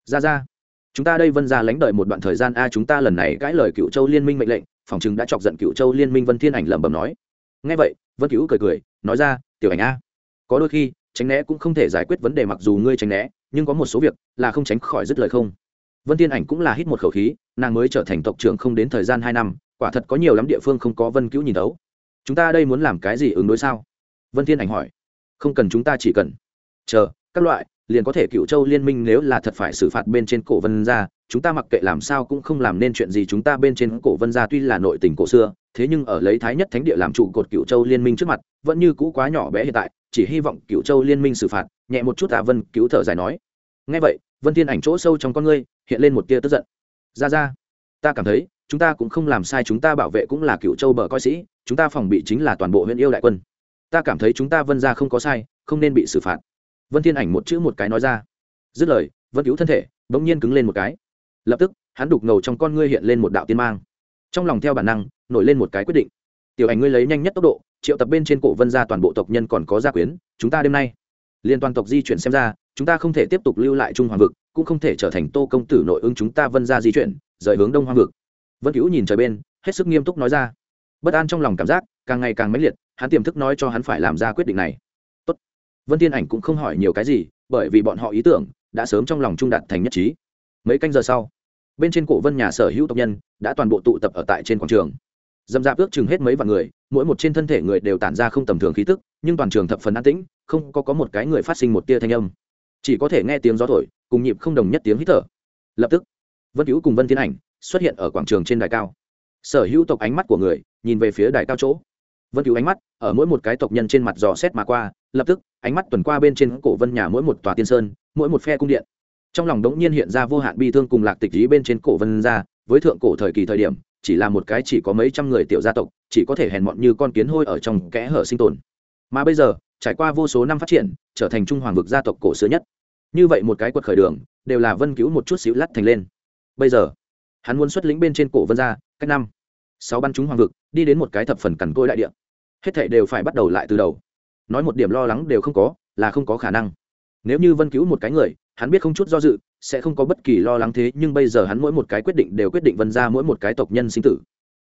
Ra ra chúng ta đây vân gia lánh đợi một đoạn thời gian, a, chúng ta lần này cãi lời cựu châu liên minh mệnh lệnh, phòng chừng đã chọc giận cựu châu liên minh vân thiên ảnh lẩm bẩm nói. Ngay vậy, vân cứu cười cười, nói ra, tiểu ảnh a, có đôi khi, tránh né cũng không thể giải quyết vấn đề mặc dù ngươi tránh né, nhưng có một số việc là không tránh khỏi dứt lời không. Vân thiên ảnh cũng là hít một khẩu khí, nàng mới trở thành tộc trưởng không đến thời gian hai năm, quả thật có nhiều lắm địa phương không có vân cứu nhìn đấu chúng ta đây muốn làm cái gì ứng đối sao? Vân thiên ảnh hỏi. Không cần chúng ta chỉ cần. Chờ, các loại liền có thể cựu châu liên minh nếu là thật phải xử phạt bên trên cổ vân gia, chúng ta mặc kệ làm sao cũng không làm nên chuyện gì chúng ta bên trên cổ vân gia tuy là nội tình cổ xưa, thế nhưng ở lấy thái nhất thánh địa làm trụ cột cựu châu liên minh trước mặt, vẫn như cũ quá nhỏ bé hiện tại, chỉ hy vọng cựu châu liên minh xử phạt, nhẹ một chút tạ vân, cứu thở dài nói. Ngay vậy, vân thiên ảnh chỗ sâu trong con ngươi, hiện lên một tia tức giận. Ra ra, ta cảm thấy, chúng ta cũng không làm sai, chúng ta bảo vệ cũng là cựu châu bờ coi sĩ, chúng ta phòng bị chính là toàn bộ huyện yêu đại quân. Ta cảm thấy chúng ta vân ra không có sai, không nên bị xử phạt vân thiên ảnh một chữ một cái nói ra. Dứt lời, vân cứu thân thể bỗng nhiên cứng lên một cái. Lập tức, hắn đục ngầu trong con ngươi hiện lên một đạo tiên mang. Trong lòng theo bản năng, nổi lên một cái quyết định. Tiểu ảnh ngươi lấy nhanh nhất tốc độ, triệu tập bên trên cổ vân gia toàn bộ tộc nhân còn có gia quyến, chúng ta đêm nay. Liên toàn tộc di chuyển xem ra, chúng ta không thể tiếp tục lưu lại trung hoàng vực, cũng không thể trở thành tô công tử nội ứng chúng ta vân gia di chuyển, rời hướng đông hoàng vực. Vân cứu nhìn trời bên, hết sức nghiêm túc nói ra. Bất an trong lòng cảm giác càng ngày càng mãnh liệt, hắn tiềm thức nói cho hắn phải làm ra quyết định này vân Thiên ảnh cũng không hỏi nhiều cái gì, bởi vì bọn họ ý tưởng đã sớm trong lòng trung đạt thành nhất trí. Mấy canh giờ sau, bên trên cổ vân nhà sở hữu tộc nhân đã toàn bộ tụ tập ở tại trên quảng trường. Dầm dạp ước chừng hết mấy vạn người, mỗi một trên thân thể người đều tản ra không tầm thường khí tức, nhưng toàn trường thập phần an tĩnh, không có có một cái người phát sinh một tia thanh âm. Chỉ có thể nghe tiếng gió thổi, cùng nhịp không đồng nhất tiếng hít thở. Lập tức, vân cứu cùng vân tiến ảnh xuất hiện ở quảng trường trên đài cao. Sở hữu tộc ánh mắt của người nhìn về phía đài cao chỗ. Vân cứu ánh mắt ở mỗi một cái tộc nhân trên mặt dò xét mà qua lập tức, ánh mắt tuần qua bên trên cổ vân nhà mỗi một tòa tiên sơn, mỗi một phe cung điện. Trong lòng đống nhiên hiện ra vô hạn bi thương cùng lạc tịch ý bên trên cổ vân ra, với thượng cổ thời kỳ thời điểm, chỉ là một cái chỉ có mấy trăm người tiểu gia tộc, chỉ có thể hèn mọn như con kiến hôi ở trong kẽ hở sinh tồn. Mà bây giờ, trải qua vô số năm phát triển, trở thành trung hoàng vực gia tộc cổ xưa nhất. Như vậy một cái quật khởi đường, đều là vân cứu một chút xíu lắt thành lên. Bây giờ, hắn muốn xuất lĩnh bên trên cổ vân ra, cách năm, sáu bắn chúng hoàng vực, đi đến một cái thập phần cằn côi đại địa. Hết thảy đều phải bắt đầu lại từ đầu nói một điểm lo lắng đều không có, là không có khả năng. Nếu như vân cứu một cái người, hắn biết không chút do dự, sẽ không có bất kỳ lo lắng thế, nhưng bây giờ hắn mỗi một cái quyết định đều quyết định vân ra mỗi một cái tộc nhân sinh tử.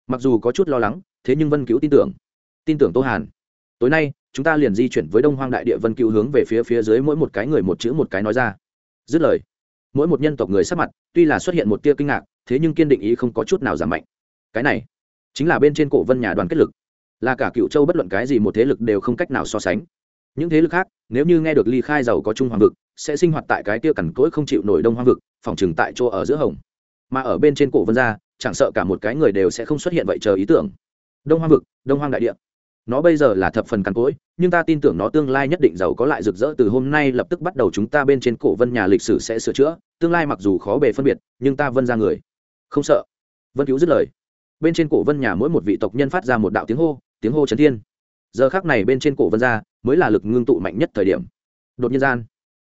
Mặc dù có chút lo lắng, thế nhưng vân cứu tin tưởng. Tin tưởng tô hàn. Tối nay, chúng ta liền di chuyển với đông hoang đại địa vân cứu hướng về phía phía dưới mỗi một cái người một chữ một cái nói ra. Dứt lời, mỗi một nhân tộc người sắp mặt tuy là xuất hiện một tia kinh ngạc, thế nhưng kiên định ý không có chút nào giảm mạnh. Cái này chính là bên trên cổ vân nhà đoàn kết lực là cả cựu châu bất luận cái gì một thế lực đều không cách nào so sánh. Những thế lực khác, nếu như nghe được ly khai giàu có trung hoàng vực, sẽ sinh hoạt tại cái tia cằn cỗi không chịu nổi đông hoang vực, phòng trừng tại chỗ ở giữa hồng. Mà ở bên trên cổ vân gia, chẳng sợ cả một cái người đều sẽ không xuất hiện vậy chờ ý tưởng. Đông hoang vực, đông hoang đại địa. Nó bây giờ là thập phần cằn cỗi, nhưng ta tin tưởng nó tương lai nhất định giàu có lại rực rỡ từ hôm nay lập tức bắt đầu chúng ta bên trên cổ vân nhà lịch sử sẽ sửa chữa, tương lai mặc dù khó bề phân biệt, nhưng ta vân ra người. Không sợ. Vân cứu dứt lời. Bên trên cổ vân nhà mỗi một vị tộc nhân phát ra một đạo tiếng hô tiếng hô trấn thiên. Giờ khác này bên trên cổ vân gia mới là lực ngưng tụ mạnh nhất thời điểm. Đột nhiên gian,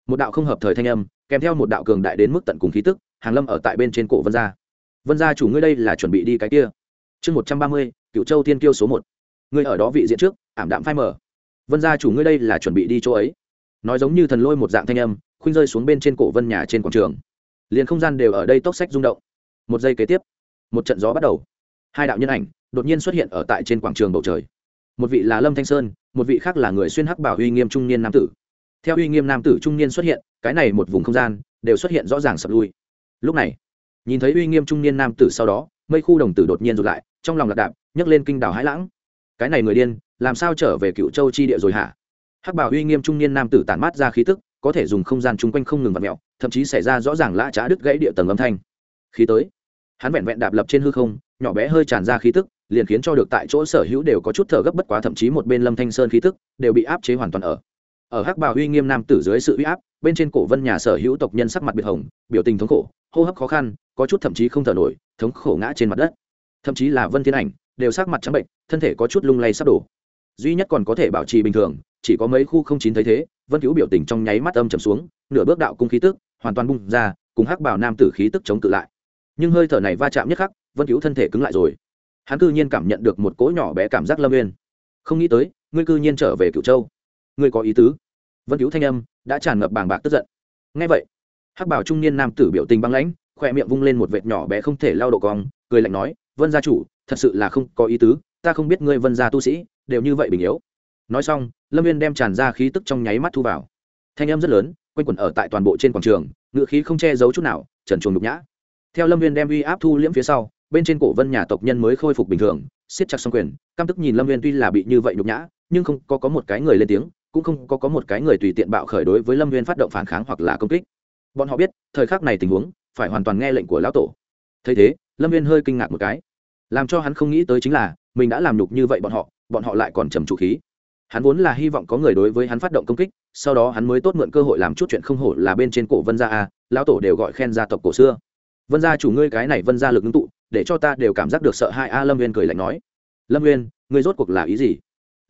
một đạo không hợp thời thanh âm, kèm theo một đạo cường đại đến mức tận cùng khí tức, hàng lâm ở tại bên trên cổ vân gia. Vân gia chủ ngươi đây là chuẩn bị đi cái kia. Chương một trăm ba mươi cựu châu Thiên kiêu số một. Ngươi ở đó vị diện trước, ảm đạm phai mở vân gia chủ ngươi đây là chuẩn bị đi chỗ ấy. Nói giống như thần lôi một dạng thanh âm, khuynh rơi xuống bên trên cổ vân nhà trên quảng trường. Liền không gian đều ở đây tốc sách rung động. Một giây kế tiếp, một trận gió bắt đầu. Hai đạo nhân ảnh đột nhiên xuất hiện ở tại trên quảng trường bầu trời. Một vị là lâm thanh sơn, một vị khác là người xuyên hắc bảo uy nghiêm trung niên nam tử. Theo uy nghiêm nam tử trung niên xuất hiện, cái này một vùng không gian đều xuất hiện rõ ràng sập lui. Lúc này, nhìn thấy uy nghiêm trung niên nam tử sau đó, mây khu đồng tử đột nhiên rụt lại, trong lòng lạc đạp nhấc lên kinh đảo hãi lãng. Cái này người điên, làm sao trở về cựu châu chi địa rồi hả? Hắc bảo uy nghiêm trung niên nam tử tản mát ra khí tức, có thể dùng không gian chung quanh không ngừng vặt mẹo thậm chí xảy ra rõ ràng lã trá đứt gãy địa tầng âm thanh. Khí tới. Hắn vẹn vẹn đạp lập trên hư không, nhỏ bé hơi tràn ra khí tức liền khiến cho được tại chỗ sở hữu đều có chút thở gấp bất quá thậm chí một bên lâm thanh sơn khí tức đều bị áp chế hoàn toàn ở. Ở hắc bào uy nghiêm nam tử dưới sự uy áp, bên trên cổ vân nhà sở hữu tộc nhân sắc mặt biệt hồng, biểu tình thống khổ, hô hấp khó khăn, có chút thậm chí không thở nổi, thống khổ ngã trên mặt đất. Thậm chí là vân thiên ảnh, đều sắc mặt trắng bệnh, thân thể có chút lung lay sắp đổ. Duy nhất còn có thể bảo trì bình thường, chỉ có mấy khu không chín thấy thế, vân cứu biểu tình trong nháy mắt âm trầm xuống, nửa bước đạo cung khí tức, hoàn toàn bung ra, cùng hắc bào nam tử khí tức chống cự lại. Nhưng hơi thở này va chạm nhất khắc, vân cứu thân thể cứng lại rồi hắn cư nhiên cảm nhận được một cỗ nhỏ bé cảm giác lâm nguyên không nghĩ tới, ngươi cư nhiên trở về cựu châu. Ngươi có ý tứ. Vân cứu thanh âm đã tràn ngập bàng bạc tức giận. Ngay vậy, hắc bảo trung niên nam tử biểu tình băng lãnh khoe miệng vung lên một vệt nhỏ bé không thể lao độ cong, cười lạnh nói, vân gia chủ, thật sự là không có ý tứ, ta không biết ngươi vân gia tu sĩ đều như vậy bình yếu. Nói xong, lâm viên đem tràn ra khí tức trong nháy mắt thu vào. Thanh âm rất lớn, quanh quẩn ở tại toàn bộ trên quảng trường, ngựa khí không che giấu chút nào, trần chuồng nhục nhã. Theo lâm viên đem uy áp thu liễm phía sau bên trên cổ vân nhà tộc nhân mới khôi phục bình thường, siết chặt xong quyền, căm tức nhìn lâm viên tuy là bị như vậy nhục nhã, nhưng không có có một cái người lên tiếng, cũng không có có một cái người tùy tiện bạo khởi đối với lâm viên phát động phản kháng hoặc là công kích. Bọn họ biết, thời khắc này tình huống, phải hoàn toàn nghe lệnh của lão tổ. Thấy thế, lâm viên hơi kinh ngạc một cái. Làm cho hắn không nghĩ tới chính là, mình đã làm nhục như vậy bọn họ bọn họ lại còn trầm trụ khí. Hắn vốn là hy vọng có người đối với hắn phát động công kích, sau đó hắn mới tốt mượn cơ hội làm chút chuyện không hổ là bên trên cổ vân gia a, lão tổ đều gọi khen gia tộc cổ xưa vân gia chủ ngươi cái này vân gia lực ứng tụ, để cho ta đều cảm giác được sợ hai a lâm viên cười lạnh nói, lâm viên ngươi rốt cuộc là ý gì?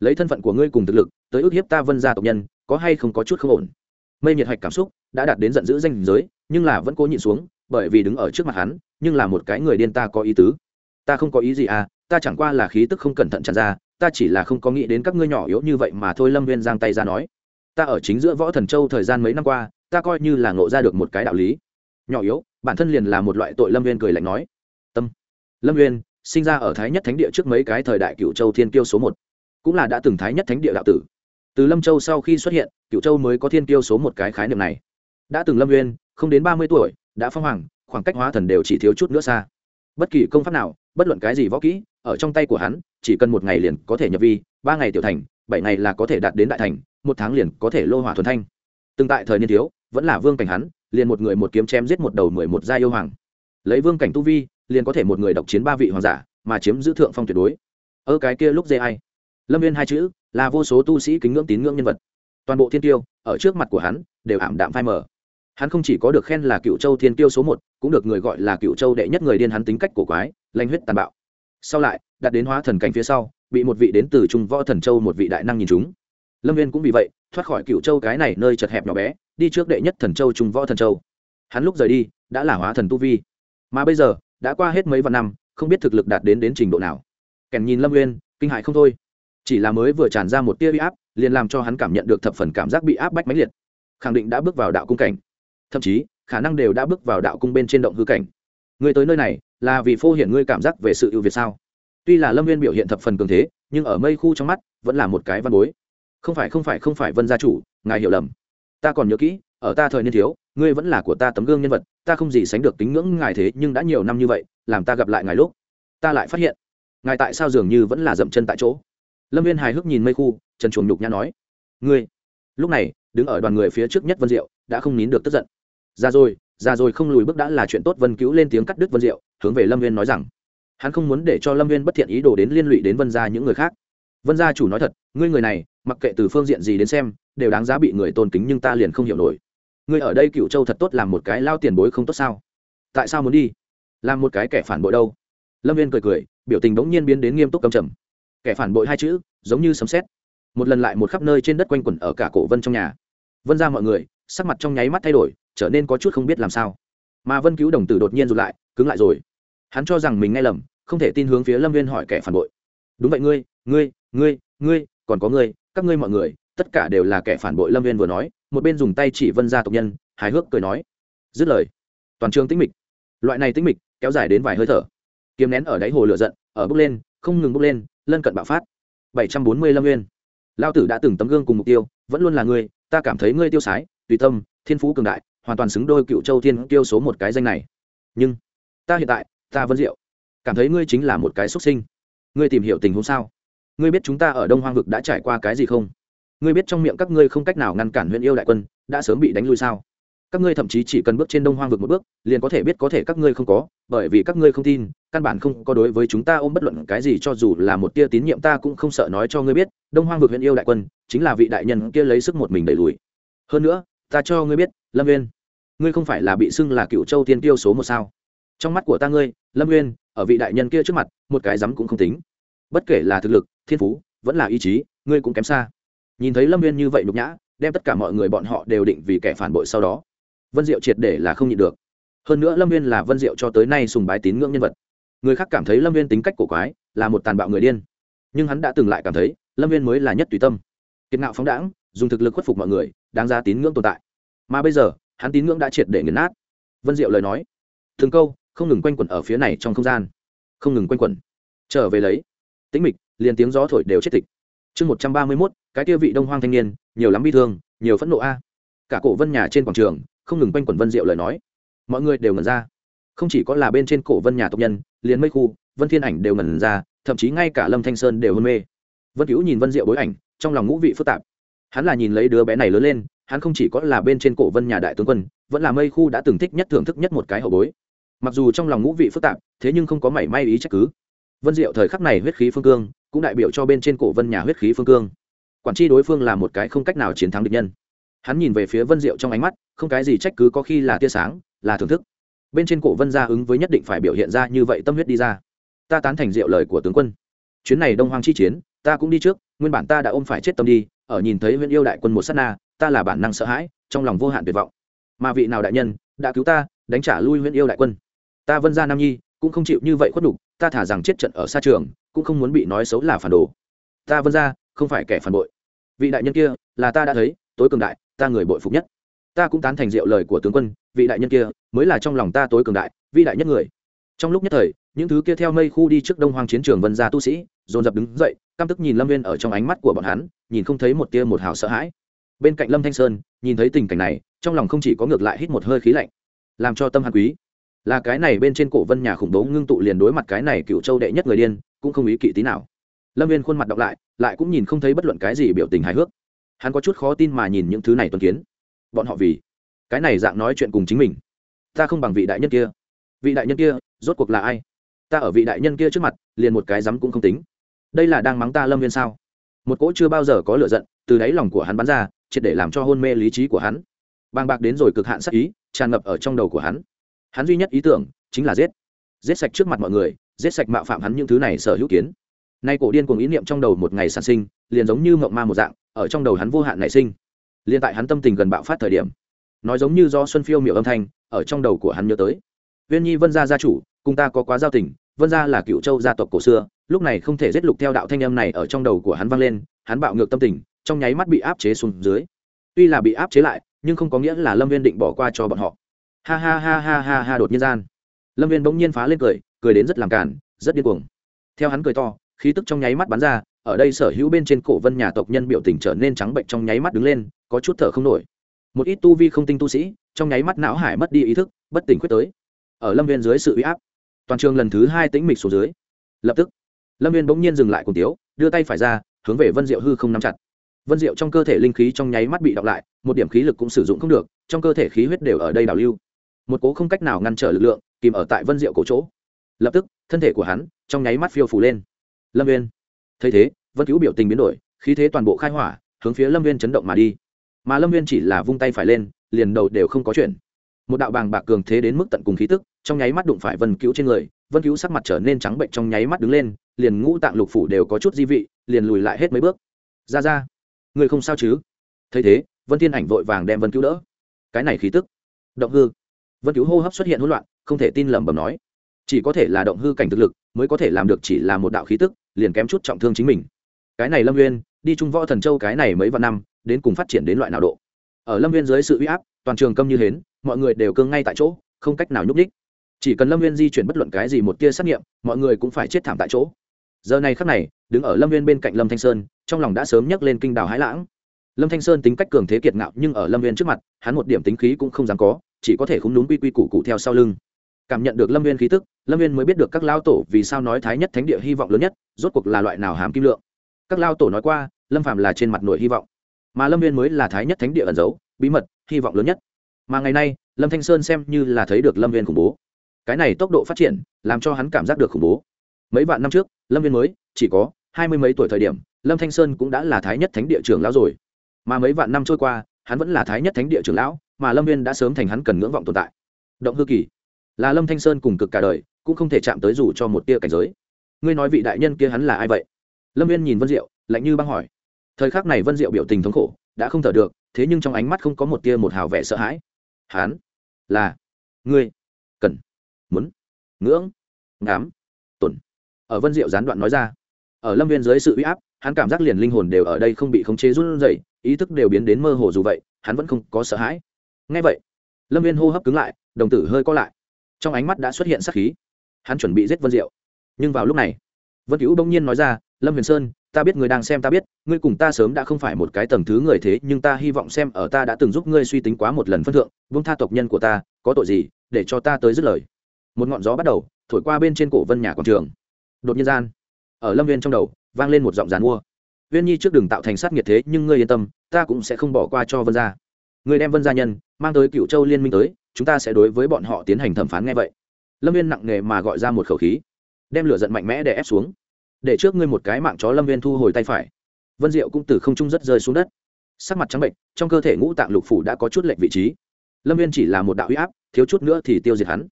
Lấy thân phận của ngươi cùng thực lực, tới ước hiếp ta vân gia tộc nhân, có hay không có chút không ổn? Mây nhiệt hạch cảm xúc đã đạt đến giận dữ danh giới, nhưng là vẫn cố nhịn xuống, bởi vì đứng ở trước mặt hắn, nhưng là một cái người điên ta có ý tứ. Ta không có ý gì à ta chẳng qua là khí tức không cẩn thận tràn ra, ta chỉ là không có nghĩ đến các ngươi nhỏ yếu như vậy mà thôi. Lâm viên giang tay ra nói, ta ở chính giữa võ thần châu thời gian mấy năm qua, ta coi như là ngộ ra được một cái đạo lý. Nhỏ yếu bản thân liền là một loại tội lâm viên cười lạnh nói. Tâm. Lâm viên sinh ra ở thái nhất thánh địa trước mấy cái thời đại cựu châu thiên kiêu số một, cũng là đã từng thái nhất thánh địa đạo tử. Từ lâm châu sau khi xuất hiện cựu châu mới có thiên kiêu số một cái khái niệm này. Đã từng lâm viên không đến ba mươi tuổi, đã phong hoàng, khoảng cách hóa thần đều chỉ thiếu chút nữa xa. Bất kỳ công pháp nào, bất luận cái gì võ kỹ, ở trong tay của hắn, chỉ cần một ngày liền có thể nhập vi, ba ngày tiểu thành, bảy ngày là có thể đạt đến đại thành, một tháng liền có thể lô hỏa thuần thanh. Từng tại thời niên thiếu, vẫn là vương cảnh hắn liền một người một kiếm chém giết một đầu mười một gia yêu hoàng. Lấy vương cảnh tu vi, liền có thể một người độc chiến ba vị hoàng giả, mà chiếm giữ thượng phong tuyệt đối. Ơ cái kia lúc dê ai? Lâm viên hai chữ, là vô số tu sĩ kính ngưỡng tín ngưỡng nhân vật. Toàn bộ thiên tiêu, ở trước mặt của hắn, đều ảm đạm phai mờ. Hắn không chỉ có được khen là cựu châu thiên tiêu số một, cũng được người gọi là cựu châu đệ nhất người điên hắn tính cách của quái, lanh huyết tàn bạo. Sau lại, đặt đến hóa thần cảnh phía sau, bị một vị đến từ trung võ thần châu một vị đại năng nhìn chúng. Lâm viên cũng vì vậy, thoát khỏi cựu châu cái này nơi chật hẹp nhỏ bé đi trước đệ nhất thần châu trung võ thần châu. Hắn lúc rời đi, đã là hóa thần tu vi. Mà bây giờ, đã qua hết mấy vạn năm, không biết thực lực đạt đến đến trình độ nào. Kèn nhìn lâm nguyên kinh hại không thôi. Chỉ là mới vừa tràn ra một tia bị áp, liền làm cho hắn cảm nhận được thập phần cảm giác bị áp bách mãnh liệt. Khẳng định đã bước vào đạo cung cảnh. Thậm chí, khả năng đều đã bước vào đạo cung bên trên động hư cảnh. Người tới nơi này, là vì phô hiện ngươi cảm giác về sự ưu việt sao? Tuy là lâm viên biểu hiện thập phần cường thế, nhưng ở mây khu trong mắt, vẫn là một cái văn bối. Không phải không phải không phải vân gia chủ, ngài hiểu lầm ta còn nhớ kỹ, ở ta thời niên thiếu, ngươi vẫn là của ta tấm gương nhân vật, ta không gì sánh được tính ngưỡng ngài thế, nhưng đã nhiều năm như vậy, làm ta gặp lại ngài lúc, ta lại phát hiện, ngài tại sao dường như vẫn là dậm chân tại chỗ? Lâm viên hài hước nhìn mây khu, trần chuồng nhục nhã nói, ngươi. Lúc này, đứng ở đoàn người phía trước nhất vân diệu, đã không nín được tức giận. Ra rồi ra rồi, không lùi bước đã là chuyện tốt. Vân cứu lên tiếng cắt đứt vân diệu, hướng về lâm viên nói rằng, hắn không muốn để cho lâm viên bất thiện ý đồ đến liên lụy đến vân gia những người khác. Vân gia chủ nói thật, ngươi người này mặc kệ từ phương diện gì đến xem, đều đáng giá bị người tôn kính nhưng ta liền không hiểu nổi. Ngươi ở đây cựu châu thật tốt làm một cái lao tiền bối không tốt sao? Tại sao muốn đi? Làm một cái kẻ phản bội đâu? Lâm viên cười cười, biểu tình bỗng nhiên biến đến nghiêm túc cầm trầm. Kẻ phản bội hai chữ, giống như sấm xét một lần lại một khắp nơi trên đất quanh quẩn ở cả cổ vân trong nhà. Vân ra mọi người, sắc mặt trong nháy mắt thay đổi, trở nên có chút không biết làm sao. Mà vân cứu đồng tử đột nhiên rụt lại, cứng lại rồi. Hắn cho rằng mình nghe lầm, không thể tin hướng phía lâm viên hỏi kẻ phản bội. Đúng vậy ngươi ngươi ngươi ngươi, còn có ngươi các ngươi mọi người, tất cả đều là kẻ phản bội lâm viên vừa nói, một bên dùng tay chỉ vân gia tộc nhân, hài hước cười nói. Dứt lời, toàn trường tĩnh mịch. Loại này tĩnh mịch kéo dài đến vài hơi thở. Kiếm nén ở đáy hồ lửa giận, ở bước lên, không ngừng bước lên, lân cận bạo phát. Bảy trăm bốn mươi lâm nguyên lao tử đã từng tấm gương cùng mục tiêu, vẫn luôn là ngươi, ta cảm thấy ngươi tiêu sái, tùy tâm, thiên phú cường đại, hoàn toàn xứng đôi cựu châu thiên tiêu số một cái danh này. Nhưng, ta hiện tại, ta vân diệu. Cảm thấy ngươi chính là một cái xuất sinh. Ngươi tìm hiểu tình huống sao? Ngươi biết chúng ta ở đông hoang vực đã trải qua cái gì không? Ngươi biết trong miệng các ngươi không cách nào ngăn cản huyện yêu đại quân, đã sớm bị đánh lui sao? Các ngươi thậm chí chỉ cần bước trên đông hoang vực một bước, liền có thể biết có thể các ngươi không có, bởi vì các ngươi không tin, căn bản không có đối với chúng ta ôm bất luận cái gì cho dù là một tia tín nhiệm ta cũng không sợ nói cho ngươi biết, đông hoang vực huyện yêu đại quân chính là vị đại nhân kia lấy sức một mình đẩy lùi. Hơn nữa, ta cho ngươi biết, lâm viên ngươi không phải là bị xưng là cựu châu tiên tiêu số một sao? Trong mắt của ta ngươi, lâm nguyên ở vị đại nhân kia trước mặt, một cái rắm cũng không tính bất kể là thực lực, thiên phú, vẫn là ý chí, ngươi cũng kém xa. Nhìn thấy lâm nguyên như vậy nhục nhã, đem tất cả mọi người bọn họ đều định vì kẻ phản bội sau đó, vân diệu triệt để là không nhịn được. Hơn nữa lâm viên là vân diệu cho tới nay sùng bái tín ngưỡng nhân vật. Người khác cảm thấy lâm viên tính cách cổ quái, là một tàn bạo người điên. Nhưng hắn đã từng lại cảm thấy, lâm viên mới là nhất tùy tâm. Kiệt ngạo phóng đãng, dùng thực lực khuất phục mọi người, đáng ra tín ngưỡng tồn tại. Mà bây giờ, hắn tín ngưỡng đã triệt để nghiền nát. Vân diệu lời nói, thường câu, không ngừng quanh quẩn ở phía này trong không gian. Không ngừng quanh quẩn. Trở về lấy tĩnh mịch, liền tiếng gió thổi đều chết tịch. Chương một trăm ba mươi mốt, cái kia vị đông hoang thanh niên, nhiều lắm bi thương, nhiều phẫn nộ a. Cả cổ vân nhà trên quảng trường, không ngừng quanh quẩn vân diệu lời nói. Mọi người đều ngẩn ra. Không chỉ có là bên trên cổ vân nhà tộc nhân, liền mây khu, vân thiên ảnh đều ngẩn ra, thậm chí ngay cả lâm thanh sơn đều hôn mê. Vân cứu nhìn vân diệu bối ảnh, trong lòng ngũ vị phức tạp. Hắn là nhìn lấy đứa bé này lớn lên, hắn không chỉ có là bên trên cổ vân nhà đại tướng quân, vẫn là mây khu đã từng thích nhất thưởng thức nhất một cái hậu bối. Mặc dù trong lòng ngũ vị phức tạp, thế nhưng không có mảy may ý trách cứ vân diệu thời khắc này huyết khí phương cương, cũng đại biểu cho bên trên cổ vân nhà huyết khí phương cương. Quản tri đối phương là một cái không cách nào chiến thắng địch nhân. Hắn nhìn về phía vân diệu trong ánh mắt, không cái gì trách cứ có khi là tia sáng, là thưởng thức. Bên trên cổ vân gia ứng với nhất định phải biểu hiện ra như vậy tâm huyết đi ra. Ta tán thành diệu lời của tướng quân. Chuyến này đông hoang chi chiến, ta cũng đi trước, nguyên bản ta đã ôm phải chết tâm đi, ở nhìn thấy huyện yêu đại quân một sát na, ta là bản năng sợ hãi, trong lòng vô hạn tuyệt vọng. Mà vị nào đại nhân, đã cứu ta, đánh trả lui huyện yêu đại quân. Ta vân gia nam nhi, cũng không chịu như vậy khuất đục ta thả rằng chết trận ở xa trường, cũng không muốn bị nói xấu là phản đồ. Ta vân gia không phải kẻ phản bội. Vị đại nhân kia, là ta đã thấy, tối cường đại, ta người bội phục nhất. Ta cũng tán thành diệu lời của tướng quân, vị đại nhân kia, mới là trong lòng ta tối cường đại vĩ đại nhất người. Trong lúc nhất thời, những thứ kia theo mây khu đi trước đông hoang chiến trường vân gia tu sĩ, dồn dập đứng dậy, căm tức nhìn lâm viên ở trong ánh mắt của bọn hắn, nhìn không thấy một tia một hào sợ hãi. Bên cạnh lâm thanh sơn, nhìn thấy tình cảnh này, trong lòng không chỉ có ngược lại hít một hơi khí lạnh, làm cho tâm hàn quý là cái này bên trên cổ vân nhà khủng bố ngưng tụ liền đối mặt cái này cựu châu đệ nhất người điên, cũng không ý kỵ tí nào. Lâm viên khuôn mặt đọc lại lại cũng nhìn không thấy bất luận cái gì biểu tình hài hước. Hắn có chút khó tin mà nhìn những thứ này tuân kiến. Bọn họ vì cái này dạng nói chuyện cùng chính mình. Ta không bằng vị đại nhân kia. Vị đại nhân kia, rốt cuộc là ai? Ta ở vị đại nhân kia trước mặt, liền một cái rắm cũng không tính. Đây là đang mắng ta lâm viên sao? Một cỗ chưa bao giờ có lựa giận, từ đáy lòng của hắn bắn ra, triệt để làm cho hôn mê lý trí của hắn. Bàng bạc đến rồi cực hạn sắc ý, tràn ngập ở trong đầu của hắn hắn duy nhất ý tưởng chính là giết. Giết sạch trước mặt mọi người, giết sạch mạo phạm hắn những thứ này sở hữu kiến. Nay cổ điên cùng ý niệm trong đầu một ngày sản sinh, liền giống như mộng ma một dạng, ở trong đầu hắn vô hạn nảy sinh. Liền tại hắn tâm tình gần bạo phát thời điểm, nói giống như do xuân phiêu miểu âm thanh, ở trong đầu của hắn nhớ tới. Viên nhi vân gia gia chủ, cùng ta có quá giao tình, vân gia là cựu châu gia tộc cổ xưa, lúc này không thể giết lục theo đạo thanh âm này ở trong đầu của hắn vang lên, hắn bạo ngược tâm tình, trong nháy mắt bị áp chế xuống dưới. Tuy là bị áp chế lại, nhưng không có nghĩa là lâm viên định bỏ qua cho bọn họ ha ha ha ha ha ha đột nhiên gian. Lâm viên bỗng nhiên phá lên cười cười đến rất làm cản rất điên cuồng. Theo hắn cười to, khí tức trong nháy mắt bắn ra, ở đây sở hữu bên trên cổ vân nhà tộc nhân biểu tình trở nên trắng bệnh trong nháy mắt đứng lên, có chút thở không nổi. Một ít tu vi không tinh tu sĩ, trong nháy mắt não hải mất đi ý thức, bất tỉnh khuyết tới. Ở lâm viên dưới sự uy áp, toàn trường lần thứ hai tĩnh mịch xuống dưới. Lập tức, lâm viên bỗng nhiên dừng lại cùng tiếu, đưa tay phải ra, hướng về vân diệu hư không nắm chặt. Vân diệu trong cơ thể linh khí trong nháy mắt bị đọc lại, một điểm khí lực cũng sử dụng không được, trong cơ thể khí huyết đều ở đây đào lưu một cố không cách nào ngăn trở lực lượng, kìm ở tại vân diệu cổ chỗ. Lập tức, thân thể của hắn, trong nháy mắt phiêu phủ lên. Lâm viên thấy thế, vân cứu biểu tình biến đổi, khí thế toàn bộ khai hỏa, hướng phía lâm viên chấn động mà đi. Mà lâm viên chỉ là vung tay phải lên, liền đầu đều không có chuyện một đạo bàng bạc cường thế đến mức tận cùng khí tức, trong nháy mắt đụng phải vân cứu trên người, vân cứu sắc mặt trở nên trắng bệnh trong nháy mắt đứng lên, liền ngũ tạng lục phủ đều có chút di vị, liền lùi lại hết mấy bước. Ra ra, người không sao chứ? Thấy thế, vân thiên ảnh vội vàng đem vân cứu đỡ. Cái này khí tức. Động hư vân cứu hô hấp xuất hiện hỗn loạn, không thể tin lẩm bẩm nói. Chỉ có thể là động hư cảnh thực lực, mới có thể làm được chỉ là một đạo khí tức, liền kém chút trọng thương chính mình. Cái này lâm nguyên đi trung võ thần châu cái này mấy vạn năm, đến cùng phát triển đến loại nào độ? Ở lâm viên dưới sự uy áp, toàn trường câm như hến, mọi người đều cương ngay tại chỗ, không cách nào nhúc ních chỉ cần lâm viên di chuyển bất luận cái gì một tia xét nghiệm, mọi người cũng phải chết thảm tại chỗ. Giờ này khắc này, đứng ở lâm viên bên cạnh lâm thanh sơn, trong lòng đã sớm nhắc lên kinh đào hãi lãng. Lâm thanh sơn tính cách cường thế kiệt ngạo, nhưng ở lâm viên trước mặt, hắn một điểm tính khí cũng không dám có chỉ có thể khúng đúng quy quy củ cụ theo sau lưng. Cảm nhận được lâm viên khí tức, lâm viên mới biết được các lao tổ vì sao nói thái nhất thánh địa hy vọng lớn nhất, rốt cuộc là loại nào hàm kim lượng. Các lao tổ nói qua, lâm phạm là trên mặt nội hy vọng, mà lâm viên mới là thái nhất thánh địa ẩn giấu, bí mật, hy vọng lớn nhất. Mà ngày nay, lâm thanh sơn xem như là thấy được lâm viên khủng bố. Cái này tốc độ phát triển, làm cho hắn cảm giác được khủng bố. Mấy vạn năm trước, lâm viên mới, chỉ có hai mươi mấy tuổi thời điểm, lâm thanh sơn cũng đã là thái nhất thánh địa trưởng lão rồi. Mà mấy vạn năm trôi qua hắn vẫn là thái nhất thánh địa trưởng lão, mà lâm viên đã sớm thành hắn cần ngưỡng vọng tồn tại. Động hư kỳ, là lâm thanh sơn cùng cực cả đời, cũng không thể chạm tới dù cho một tia cảnh giới. Ngươi nói vị đại nhân kia hắn là ai vậy? Lâm viên nhìn vân diệu, lạnh như băng hỏi. Thời khắc này vân diệu biểu tình thống khổ, đã không thở được, thế nhưng trong ánh mắt không có một tia một hào vẻ sợ hãi. Hắn là ngươi, cần, muốn, ngưỡng ngám tuần. Ở vân diệu gián đoạn nói ra, ở lâm viên dưới sự uy áp hắn cảm giác liền linh hồn đều ở đây không bị khống chế run rẩy, ý thức đều biến đến mơ hồ dù vậy, hắn vẫn không có sợ hãi. Ngay vậy, lâm viên hô hấp cứng lại, đồng tử hơi co lại. Trong ánh mắt đã xuất hiện sắc khí. Hắn chuẩn bị giết vân diệu. Nhưng vào lúc này, vân cứu bỗng nhiên nói ra, lâm huyền sơn, ta biết người đang xem ta biết, ngươi cùng ta sớm đã không phải một cái tầng thứ người thế, nhưng ta hy vọng xem ở ta đã từng giúp ngươi suy tính quá một lần phân thượng, vương tha tộc nhân của ta, có tội gì, để cho ta tới dứt lời. Một ngọn gió bắt đầu, thổi qua bên trên cổ vân nhà quảng trường. Đột nhiên gian, ở lâm viên trong đầu vang lên một giọng giàn mua. Viên nhi trước đừng tạo thành sát nhiệt thế, nhưng ngươi yên tâm, ta cũng sẽ không bỏ qua cho vân gia. Người đem vân gia nhân, mang tới cựu châu liên minh tới, chúng ta sẽ đối với bọn họ tiến hành thẩm phán nghe vậy. Lâm viên nặng nề mà gọi ra một khẩu khí, đem lửa giận mạnh mẽ để ép xuống. Để trước ngươi một cái mạng chó lâm viên thu hồi tay phải. Vân diệu cũng từ không trung rất rơi xuống đất. Sắc mặt trắng bệnh trong cơ thể ngũ tạng lục phủ đã có chút lệnh vị trí. Lâm viên chỉ là một đạo huy áp, thiếu chút nữa thì tiêu diệt hắn.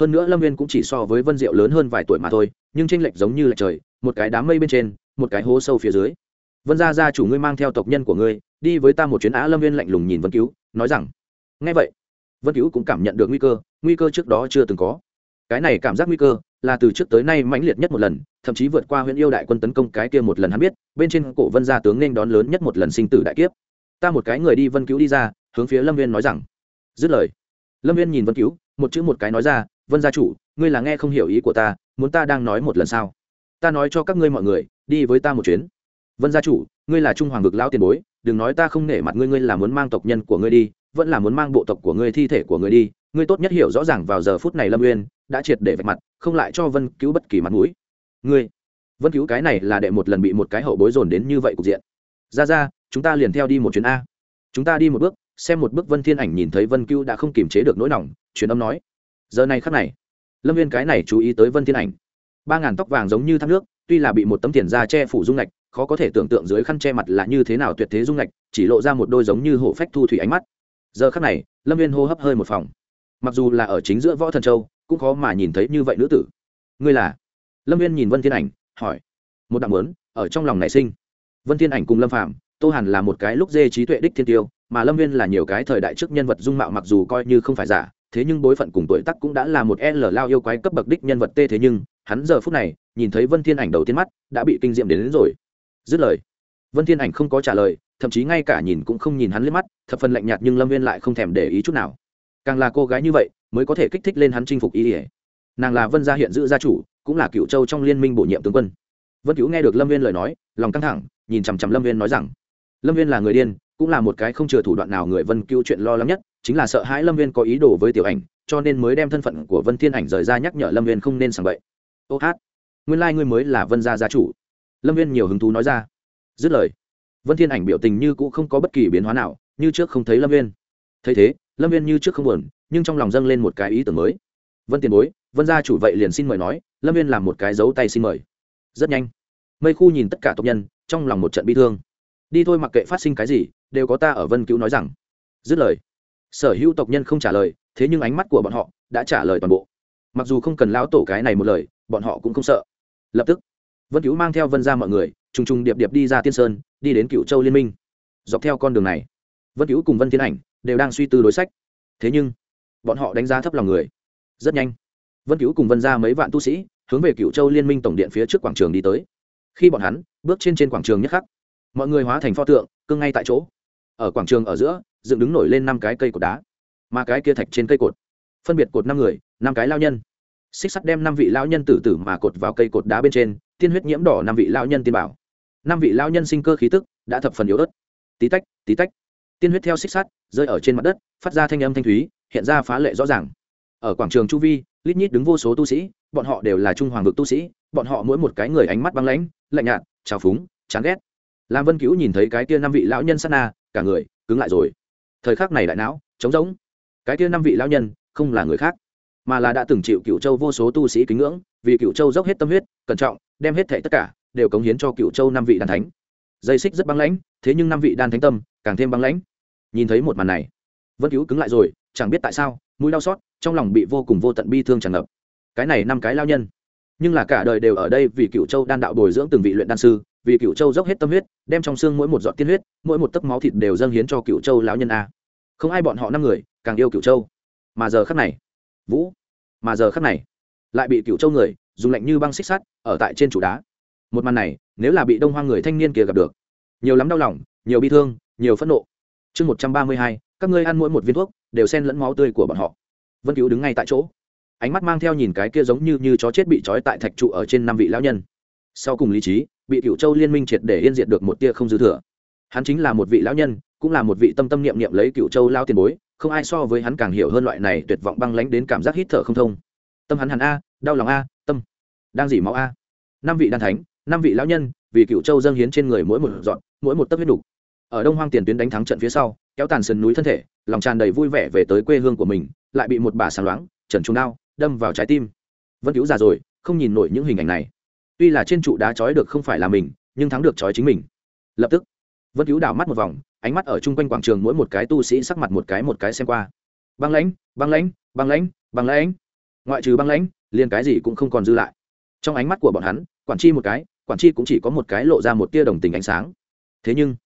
Hơn nữa lâm viên cũng chỉ so với vân diệu lớn hơn vài tuổi mà thôi, nhưng tranh lệch giống như là trời một cái đám mây bên trên, một cái hố sâu phía dưới. Vân gia gia chủ ngươi mang theo tộc nhân của ngươi, đi với ta một chuyến á lâm viên lạnh lùng nhìn vân cứu, nói rằng ngay vậy. Vân cứu cũng cảm nhận được nguy cơ nguy cơ trước đó chưa từng có. Cái này cảm giác nguy cơ là từ trước tới nay mãnh liệt nhất một lần, thậm chí vượt qua huyện yêu đại quân tấn công cái kia một lần hắn biết, bên trên cổ vân gia tướng nên đón lớn nhất một lần sinh tử đại kiếp. Ta một cái người đi vân cứu đi ra, hướng phía lâm viên nói rằng, dứt lời. Lâm viên nhìn vân cứu, một chữ một cái nói ra, vân gia chủ, ngươi là nghe không hiểu ý của ta, muốn ta đang nói một lần sao? Ta nói cho các ngươi mọi người, đi với ta một chuyến. Vân gia chủ, ngươi là trung hoàng vực lão tiền bối, đừng nói ta không nể mặt ngươi ngươi là muốn mang tộc nhân của ngươi đi, vẫn là muốn mang bộ tộc của ngươi, thi thể của ngươi đi. Ngươi tốt nhất hiểu rõ ràng vào giờ phút này lâm uyên đã triệt để vạch mặt, không lại cho vân cứu bất kỳ mặt mũi. Ngươi, vân cứu cái này là đệ một lần bị một cái hậu bối dồn đến như vậy cục diện. Ra ra, chúng ta liền theo đi một chuyến a. Chúng ta đi một bước, xem một bước vân thiên ảnh nhìn thấy vân cứu đã không kiềm chế được nỗi lòng truyền âm nói. Giờ này khắc này, lâm viên cái này chú ý tới vân thiên ảnh ba ngàn tóc vàng giống như thác nước, tuy là bị một tấm tiền da che phủ dung lạch khó có thể tưởng tượng dưới khăn che mặt là như thế nào tuyệt thế dung lạch chỉ lộ ra một đôi giống như hổ phách thu thủy ánh mắt. Giờ khắc này, lâm viên hô hấp hơi một phòng. Mặc dù là ở chính giữa võ thần châu, cũng khó mà nhìn thấy như vậy nữ tử. Ngươi là? Lâm viên nhìn vân thiên ảnh, hỏi. Một đạo mớn ở trong lòng nảy sinh. Vân thiên ảnh cùng lâm phạm tô hàn là một cái lúc dê trí tuệ đích thiên tiêu, mà lâm viên là nhiều cái thời đại trước nhân vật dung mạo mặc dù coi như không phải giả thế nhưng bối phận cùng tuổi tác cũng đã là một l lao yêu quái cấp bậc đích nhân vật t thế nhưng hắn giờ phút này nhìn thấy vân thiên ảnh đầu tiên mắt đã bị kinh diệm đến, đến rồi. Dứt lời vân thiên ảnh không có trả lời thậm chí ngay cả nhìn cũng không nhìn hắn liếc mắt thập phần lạnh nhạt nhưng lâm viên lại không thèm để ý chút nào. Càng là cô gái như vậy mới có thể kích thích lên hắn chinh phục ý ý. nàng là vân gia hiện giữ gia chủ cũng là cựu châu trong liên minh bổ nhiệm tướng quân. Vân Cửu nghe được lâm viên lời nói lòng căng thẳng nhìn chằm chằm lâm viên nói rằng lâm viên là người điên cũng là một cái không chừa thủ đoạn nào người vân Cửu chuyện lo lắng nhất chính là sợ hãi lâm viên có ý đồ với tiểu ảnh, cho nên mới đem thân phận của vân thiên ảnh rời ra nhắc nhở lâm viên không nên sảng bậy. Ô hát, nguyên lai、like、ngươi mới là vân gia gia chủ. Lâm viên nhiều hứng thú nói ra. Dứt lời, vân thiên ảnh biểu tình như cũ không có bất kỳ biến hóa nào, như trước không thấy lâm viên. Thấy thế, lâm viên như trước không buồn, nhưng trong lòng dâng lên một cái ý tưởng mới. Vân tiền bối, vân gia chủ vậy liền xin mời nói, lâm viên làm một cái dấu tay xin mời. Rất nhanh, mây khu nhìn tất cả tộc nhân, trong lòng một trận bi thương. Đi thôi mặc kệ phát sinh cái gì, đều có ta ở vân cứu nói rằng. Dứt lời sở hữu tộc nhân không trả lời, thế nhưng ánh mắt của bọn họ đã trả lời toàn bộ. Mặc dù không cần lão tổ cái này một lời, bọn họ cũng không sợ. Lập tức, vân cứu mang theo vân ra mọi người t r ù n g t r ù n g điệp điệp đi ra tiên sơn, đi đến cựu châu liên minh. Dọc theo con đường này, vân cứu cùng vân thiên ảnh đều đang suy tư đối sách. Thế nhưng, bọn họ đánh giá thấp lòng người. Rất nhanh, vân cứu cùng vân ra mấy vạn tu sĩ hướng về cựu châu liên minh tổng điện phía trước quảng trường đi tới. Khi bọn hắn bước trên trên quảng trường nhất khắc, mọi người hóa thành pho tượng cưng ngay tại chỗ ở quảng trường ở giữa, dựng đứng nổi lên năm cái cây cột đá. Mà cái kia thạch trên cây cột, phân biệt cột năm người, năm cái lao nhân. Xích sắt đem năm vị lao nhân tử tử mà cột vào cây cột đá bên trên, tiên huyết nhiễm đỏ năm vị lao nhân tiên bảo. Năm vị lao nhân sinh cơ khí tức đã thập phần yếu ớt. Tí tách tí tách. Tiên huyết theo xích sắt, rơi ở trên mặt đất, phát ra thanh âm thanh thúy, hiện ra phá lệ rõ ràng. Ở quảng trường chu vi, lít nhít đứng vô số tu sĩ, bọn họ đều là trung hoàng vực tu sĩ, bọn họ mỗi một cái người ánh mắt băng lãnh, lạnh nhạt, trào phúng, chán ghét. Lam vân cứu nhìn thấy cái kia năm vị lão nhân sát na cả người, cứng lại rồi. Thời khắc này đại não, trống rỗng. Cái kia năm vị lão nhân, không là người khác, mà là đã từng chịu cựu châu vô số tu sĩ kính ngưỡng, vì cựu châu dốc hết tâm huyết, cẩn trọng, đem hết thệ tất cả đều cống hiến cho cựu châu năm vị đan thánh. Dây xích rất băng lãnh, thế nhưng năm vị đan thánh tâm càng thêm băng lãnh. Nhìn thấy một màn này vẫn cứu cứng lại rồi, chẳng biết tại sao, mũi đau xót, trong lòng bị vô cùng vô tận bi thương tràn ngập. Cái này năm cái lao nhân, nhưng là cả đời đều ở đây vì cựu châu đan đạo bồi dưỡng từng vị luyện đan sư vì cựu châu dốc hết tâm huyết, đem trong xương mỗi một giọt tiên huyết, mỗi một tấc máu thịt đều dâng hiến cho cựu châu lão nhân a. Không ai bọn họ năm người, càng yêu cựu châu. Mà giờ khắc này, vũ, mà giờ khắc này, lại bị cựu châu người, dùng lạnh như băng xích sắt, ở tại trên chủ đá. Một màn này, nếu là bị đông hoang người thanh niên kia gặp được, nhiều lắm đau lòng, nhiều bi thương, nhiều phẫn nộ. Chương một trăm ba mươi hai, các ngươi ăn mỗi một viên thuốc, đều xen lẫn máu tươi của bọn họ. Vân cứu đứng ngay tại chỗ. Ánh mắt mang theo nhìn cái kia giống như như chó chết bị trói tại thạch trụ ở trên năm vị lão nhân sau cùng lý trí, bị cựu châu liên minh triệt để yên diệt được một tia không dư thừa. Hắn chính là một vị lão nhân, cũng là một vị tâm tâm niệm niệm lấy cựu châu lao tiền bối, không ai so với hắn càng hiểu hơn loại này tuyệt vọng băng lánh đến cảm giác hít thở không thông. Tâm hắn hẳn a, đau lòng a, tâm. Đang dỉ máu a. Năm vị đan thánh, năm vị lão nhân, vì cựu châu dâng hiến trên người mỗi một dọn mỗi một tấc huyết đục ở đông hoang tiền tuyến đánh thắng trận phía sau, kéo tàn sườn núi thân thể, lòng tràn đầy vui vẻ về tới quê hương của mình, lại bị một bà sáng loáng, trần trung đao, đâm vào trái tim. Vẫn cứu già rồi, không nhìn nổi những hình ảnh này tuy là trên trụ đá trói được không phải là mình, nhưng thắng được trói chính mình. Lập tức, vân cứu đảo mắt một vòng, ánh mắt ở chung quanh quảng trường mỗi một cái tu sĩ sắc mặt một cái một cái xem qua. Băng lãnh băng lãnh băng lãnh băng lãnh. Ngoại trừ băng lãnh, liền cái gì cũng không còn dư lại. Trong ánh mắt của bọn hắn, quản chi một cái, quản chi cũng chỉ có một cái lộ ra một tia đồng tình ánh sáng. Thế nhưng,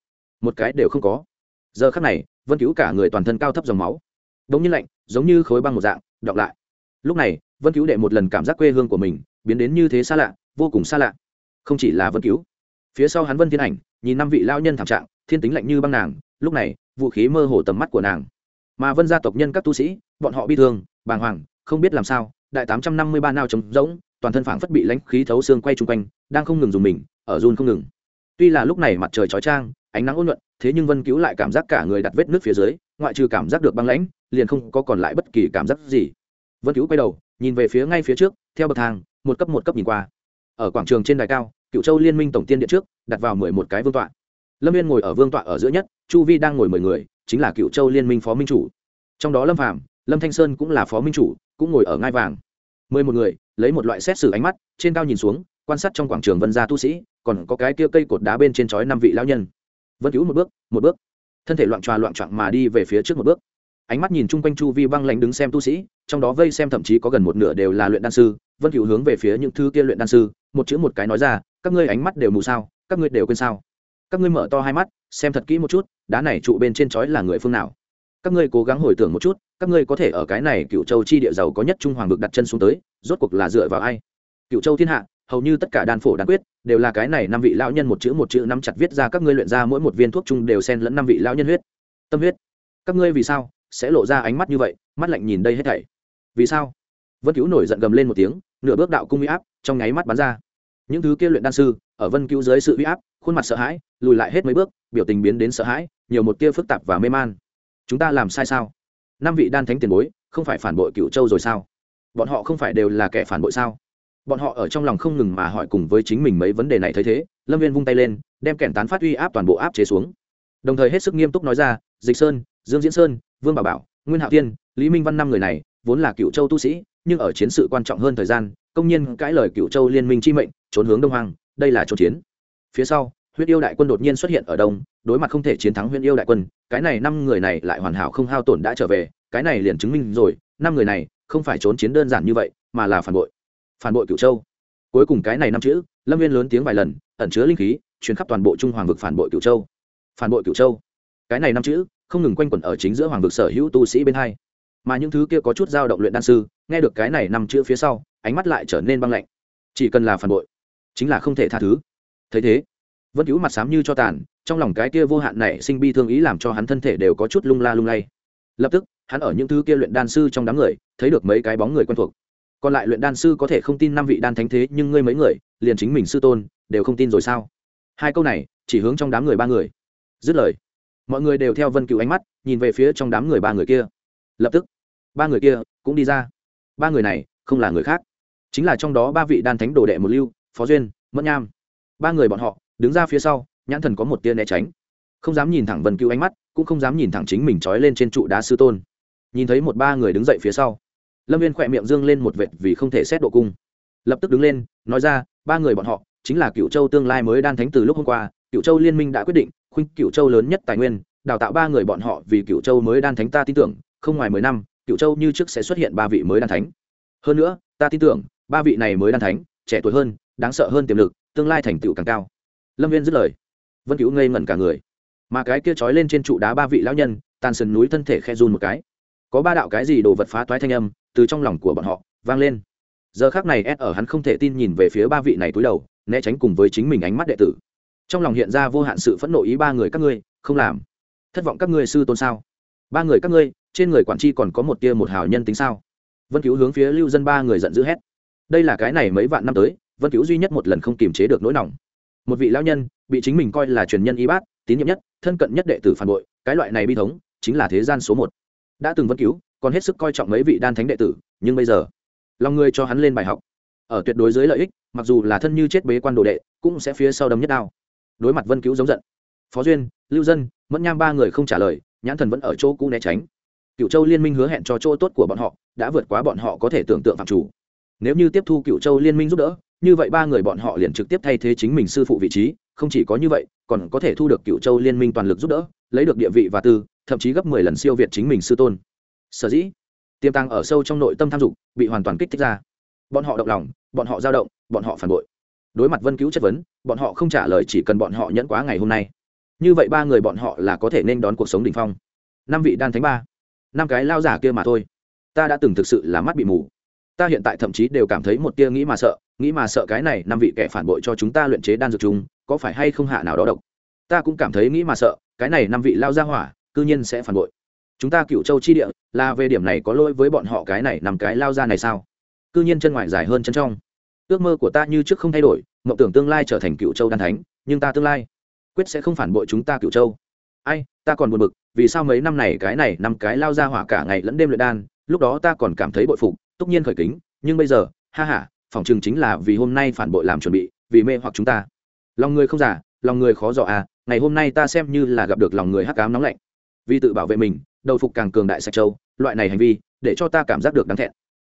một cái đều không có. Giờ khắc này, vân cứu cả người toàn thân cao thấp dòng máu. Đống như lạnh, giống như khối băng một dạng, đọng lại. Lúc này, vân cứu đệ một lần cảm giác quê hương của mình, biến đến như thế xa lạ vô cùng xa lạ. Không chỉ là vân cứu, phía sau hắn vân thiên ảnh, nhìn năm vị lao nhân thảm trạng, thiên tính lạnh như băng nàng, lúc này, vũ khí mơ hồ tầm mắt của nàng. Mà vân gia tộc nhân các tu sĩ, bọn họ bi thương, bàng hoàng, không biết làm sao, đại tám trăm năm mươi ba nao trống rỗng, toàn thân phảng phất bị lãnh khí thấu xương quay chung quanh, đang không ngừng dùng mình, ở run không ngừng. Tuy là lúc này mặt trời chói trang ánh nắng ôn nhuận, thế nhưng vân cứu lại cảm giác cả người đặt vết nước phía dưới, ngoại trừ cảm giác được băng lãnh, liền không có còn lại bất kỳ cảm giác gì. Vân cứu quay đầu, nhìn về phía ngay phía trước, theo bậc thang, một cấp một cấp nhìn qua ở quảng trường trên đài cao cựu châu liên minh tổng tiên điện trước, đặt vào mười một cái vương tọa. Lâm viên ngồi ở vương tọa ở giữa nhất, chu vi đang ngồi mười người, chính là cựu châu liên minh phó minh chủ. Trong đó lâm phạm lâm thanh sơn cũng là phó minh chủ, cũng ngồi ở ngai vàng. Mười một người, lấy một loại xét xử ánh mắt, trên cao nhìn xuống, quan sát trong quảng trường vân gia tu sĩ, còn có cái kia cây cột đá bên trên chói năm vị lão nhân. Vân cứu một bước một bước. Thân thể loạn tròa loạn trọng mà đi về phía trước một bước. Ánh mắt nhìn chung quanh chu vi băng lạnh đứng xem tu sĩ, trong đó vây xem thậm chí có gần một nửa đều là luyện đan sư vân cựu hướng về phía những thứ kia luyện đan sư, một chữ một cái nói ra, các ngươi ánh mắt đều mù sao, các ngươi đều quên sao? Các ngươi mở to hai mắt, xem thật kỹ một chút, đá này trụ bên trên chói là người phương nào? Các ngươi cố gắng hồi tưởng một chút, các ngươi có thể ở cái này cựu châu chi địa giàu có nhất trung hoàng vực đặt chân xuống tới, rốt cuộc là dựa vào ai? Cựu châu thiên hạ, hầu như tất cả đan phổ đan quyết, đều là cái này năm vị lão nhân một chữ một chữ nắm chặt viết ra, các ngươi luyện ra mỗi một viên thuốc chung đều xen lẫn năm vị lão nhân huyết. Tâm huyết. Các ngươi vì sao sẽ lộ ra ánh mắt như vậy? Mắt lạnh nhìn đây hết thảy. Vì sao? Vân cứu nổi giận gầm lên một tiếng nửa bước đạo cung uy áp trong nháy mắt bắn ra. Những thứ kia luyện đan sư ở vân cứu dưới sự uy áp, khuôn mặt sợ hãi, lùi lại hết mấy bước, biểu tình biến đến sợ hãi, nhiều một tia phức tạp và mê man. Chúng ta làm sai sao? Năm vị đan thánh tiền bối, không phải phản bội cựu châu rồi sao? Bọn họ không phải đều là kẻ phản bội sao? Bọn họ ở trong lòng không ngừng mà hỏi cùng với chính mình mấy vấn đề này thấy thế, lâm viên vung tay lên, đem kẻn tán phát uy áp toàn bộ áp chế xuống. Đồng thời hết sức nghiêm túc nói ra, dịch sơn, dương diễn sơn, vương bảo bảo, nguyên hạo tiên lý minh văn năm người này vốn là cựu châu tu sĩ, nhưng ở chiến sự quan trọng hơn thời gian, công nhiên cãi lời cựu châu liên minh chi mệnh, trốn hướng đông hoàng đây là trốn chiến. Phía sau, huyết yêu đại quân đột nhiên xuất hiện ở đông, đối mặt không thể chiến thắng huyết yêu đại quân, cái này năm người này lại hoàn hảo không hao tổn đã trở về, cái này liền chứng minh rồi, năm người này không phải trốn chiến đơn giản như vậy, mà là phản bội. Phản bội cựu châu. Cuối cùng cái này năm chữ, lâm viên lớn tiếng vài lần, ẩn chứa linh khí chuyến khắp toàn bộ trung hoàng vực phản bội cựu châu. Phản bội cựu châu. Cái này năm chữ, không ngừng quanh quẩn ở chính giữa hoàng vực sở hữu tu sĩ bên hai mà những thứ kia có chút dao động luyện đan sư, nghe được cái này nằm chữ phía sau, ánh mắt lại trở nên băng lạnh. Chỉ cần là phản bội, chính là không thể tha thứ. Thấy thế, vân cứu mặt sám như cho tàn, trong lòng cái kia vô hạn này sinh bi thương ý làm cho hắn thân thể đều có chút lung la lung lay. Lập tức, hắn ở những thứ kia luyện đan sư trong đám người, thấy được mấy cái bóng người quen thuộc. Còn lại luyện đan sư có thể không tin năm vị đan thánh thế, nhưng ngươi mấy người, liền chính mình sư tôn, đều không tin rồi sao? Hai câu này, chỉ hướng trong đám người ba người. Dứt lời, mọi người đều theo vân cựu ánh mắt, nhìn về phía trong đám người ba người kia lập tức, ba người kia cũng đi ra. Ba người này không là người khác, chính là trong đó ba vị đan thánh đồ đệ một lưu, phó duyên, mẫn nham. Ba người bọn họ đứng ra phía sau, nhãn thần có một tia né tránh. Không dám nhìn thẳng vân cứu ánh mắt, cũng không dám nhìn thẳng chính mình trói lên trên trụ đá sư tôn. Nhìn thấy một ba người đứng dậy phía sau, lâm viên khỏe miệng dương lên một vệt vì không thể xét độ cung. Lập tức đứng lên, nói ra, ba người bọn họ chính là cựu châu tương lai mới đan thánh từ lúc hôm qua cựu châu liên minh đã quyết định, khuynh cựu châu lớn nhất tài nguyên, đào tạo ba người bọn họ vì cựu châu mới đan thánh ta tin tưởng không ngoài mười năm cựu châu như trước sẽ xuất hiện ba vị mới đan thánh. Hơn nữa, ta tin tưởng, ba vị này mới đan thánh, trẻ tuổi hơn, đáng sợ hơn tiềm lực, tương lai thành tựu càng cao. Lâm viên dứt lời. Vân cứu ngây ngẩn cả người. Mà cái kia trói lên trên trụ đá ba vị lão nhân, tàn sần núi thân thể khe run một cái. Có ba đạo cái gì đồ vật phá toái thanh âm, từ trong lòng của bọn họ, vang lên. Giờ khác này ed ở hắn không thể tin nhìn về phía ba vị này túi đầu, né tránh cùng với chính mình ánh mắt đệ tử. Trong lòng hiện ra vô hạn sự phẫn nộ ý ba người các ngươi, không làm. Thất vọng các ngươi sư tôn sao? Ba người các ngươi trên người quản tri còn có một tia một hào nhân tính sao? Vân cứu hướng phía lưu dân ba người giận dữ hét. Đây là cái này mấy vạn năm tới, vân cứu duy nhất một lần không kiềm chế được nỗi lòng một vị lão nhân, bị chính mình coi là truyền nhân y bát, tín nhiệm nhất, thân cận nhất đệ tử phản bội, cái loại này bi thống, chính là thế gian số một. Đã từng vân cứu, còn hết sức coi trọng mấy vị đan thánh đệ tử, nhưng bây giờ, lòng người cho hắn lên bài học. Ở tuyệt đối dưới lợi ích, mặc dù là thân như chết bế quan đồ đệ, cũng sẽ phía sau đấm nhất đao. Đối mặt vân cứu giống giận, phó duyên, lưu dân, mẫn nham ba người không trả lời, nhãn thần vẫn ở chỗ cũ né tránh cựu châu liên minh hứa hẹn cho chỗ tốt của bọn họ, đã vượt quá bọn họ có thể tưởng tượng phạm chủ. Nếu như tiếp thu cựu châu liên minh giúp đỡ, như vậy ba người bọn họ liền trực tiếp thay thế chính mình sư phụ vị trí, không chỉ có như vậy, còn có thể thu được cựu châu liên minh toàn lực giúp đỡ, lấy được địa vị và tư, thậm chí gấp mười lần siêu việt chính mình sư tôn. Sở dĩ, tiềm tàng ở sâu trong nội tâm tham dục bị hoàn toàn kích thích ra. Bọn họ động lòng, bọn họ dao động, bọn họ phản bội. Đối mặt vân cứu chất vấn, bọn họ không trả lời chỉ cần bọn họ nhẫn quá ngày hôm nay. Như vậy ba người bọn họ là có thể nên đón cuộc sống đ ỉ n h phong. Năm vị đan thánh ba năm cái lao giả kia mà thôi. Ta đã từng thực sự là mắt bị mù. Ta hiện tại thậm chí đều cảm thấy một tia nghĩ mà sợ, nghĩ mà sợ cái này năm vị kẻ phản bội cho chúng ta luyện chế đan dược chung, có phải hay không hạ nào đó độc? Ta cũng cảm thấy nghĩ mà sợ, cái này năm vị lao ra hỏa, cư nhiên sẽ phản bội. Chúng ta cựu châu chi địa, là về điểm này có lỗi với bọn họ cái này nằm cái lao ra này sao? Cư nhiên chân ngoài dài hơn chân trong. Ước mơ của ta như trước không thay đổi, mộng tưởng tương lai trở thành cựu châu đan thánh, nhưng ta tương lai quyết sẽ không phản bội chúng ta cựu châu. Ai ta còn buồn bực, vì sao mấy năm này cái này năm cái lao ra hỏa cả ngày lẫn đêm luyện đan, lúc đó ta còn cảm thấy bội phục tất nhiên khởi kính, nhưng bây giờ, ha ha, phòng trường chính là vì hôm nay phản bội làm chuẩn bị, vì mê hoặc chúng ta. Lòng người không giả lòng người khó dò à ngày hôm nay ta xem như là gặp được lòng người hắc cám nóng lạnh. Vì tự bảo vệ mình, đầu phục càng cường đại sạch châu, loại này hành vi, để cho ta cảm giác được đáng thẹn.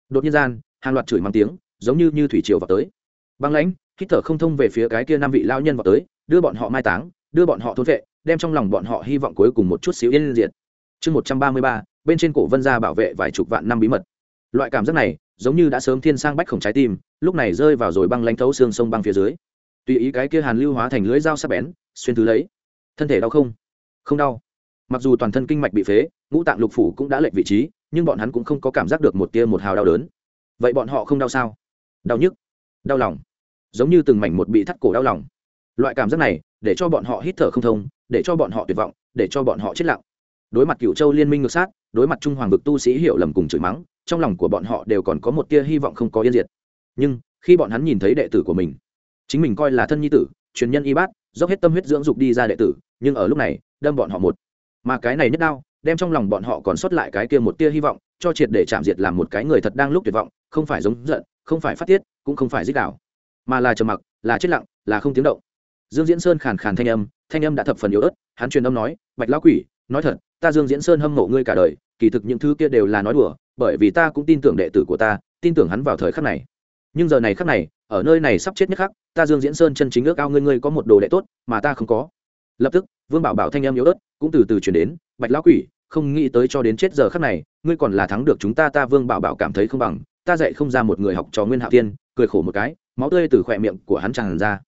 Đột nhiên gian, hàng loạt chửi mang tiếng, giống như như thủy triều vào tới. Băng lãnh, hít thở không thông về phía cái kia năm vị lao nhân vào tới, đưa bọn họ mai táng, đưa bọn họ thôn vệ đem trong lòng bọn họ hy vọng cuối cùng một chút xíu yên diệt. Chương một trăm ba mươi ba, bên trên cổ vân gia bảo vệ vài chục vạn năm bí mật. Loại cảm giác này, giống như đã sớm thiên sang bách khổng trái tim, lúc này rơi vào rồi băng lãnh thấu xương sông băng phía dưới. Tùy ý cái kia hàn lưu hóa thành lưới dao sắc bén, xuyên thứ lấy. Thân thể đau không? Không đau. Mặc dù toàn thân kinh mạch bị phế, ngũ tạng lục phủ cũng đã lệch vị trí, nhưng bọn hắn cũng không có cảm giác được một tia một hào đau đớn. Vậy bọn họ không đau sao? Đau nhức. Đau lòng. Giống như từng mảnh một bị thắt cổ đau lòng. Loại cảm giác này, để cho bọn họ hít thở không thông để cho bọn họ tuyệt vọng, để cho bọn họ chết lặng. Đối mặt cựu châu liên minh ngược sát, đối mặt trung hoàng vực tu sĩ hiểu lầm cùng chửi mắng, trong lòng của bọn họ đều còn có một tia hy vọng không có yên diệt. Nhưng, khi bọn hắn nhìn thấy đệ tử của mình, chính mình coi là thân nhi tử, truyền nhân y bát, dốc hết tâm huyết dưỡng dục đi ra đệ tử, nhưng ở lúc này, đâm bọn họ một. Mà cái này nhất đau đem trong lòng bọn họ còn sót lại cái kia một tia hy vọng, cho triệt để chạm diệt làm một cái người thật đang lúc tuyệt vọng, không phải giống giận, không phải phát tiết, cũng không phải dích đảo mà là trầm mặc, là chết lặng, là không tiếng động dương diễn sơn khàn khàn thanh âm thanh âm đã thập phần yếu ớt, hắn truyền âm nói, bạch lão quỷ, nói thật, ta dương diễn sơn hâm mộ ngươi cả đời, kỳ thực những thứ kia đều là nói đùa, bởi vì ta cũng tin tưởng đệ tử của ta, tin tưởng hắn vào thời khắc này. Nhưng giờ này khắc này, ở nơi này sắp chết nhất khắc, ta dương diễn sơn chân chính ước ao ngươi ngươi có một đồ đệ tốt mà ta không có. Lập tức, vương bảo bảo thanh âm yếu ớt cũng từ từ chuyển đến, bạch lão quỷ, không nghĩ tới cho đến chết giờ khắc này, ngươi còn là thắng được chúng ta ta vương bảo bảo cảm thấy không bằng, ta dạy không ra một người học trò nguyên hạo tiên cười khổ một cái, máu tươi từ khỏe miệng của hắn tràn ra.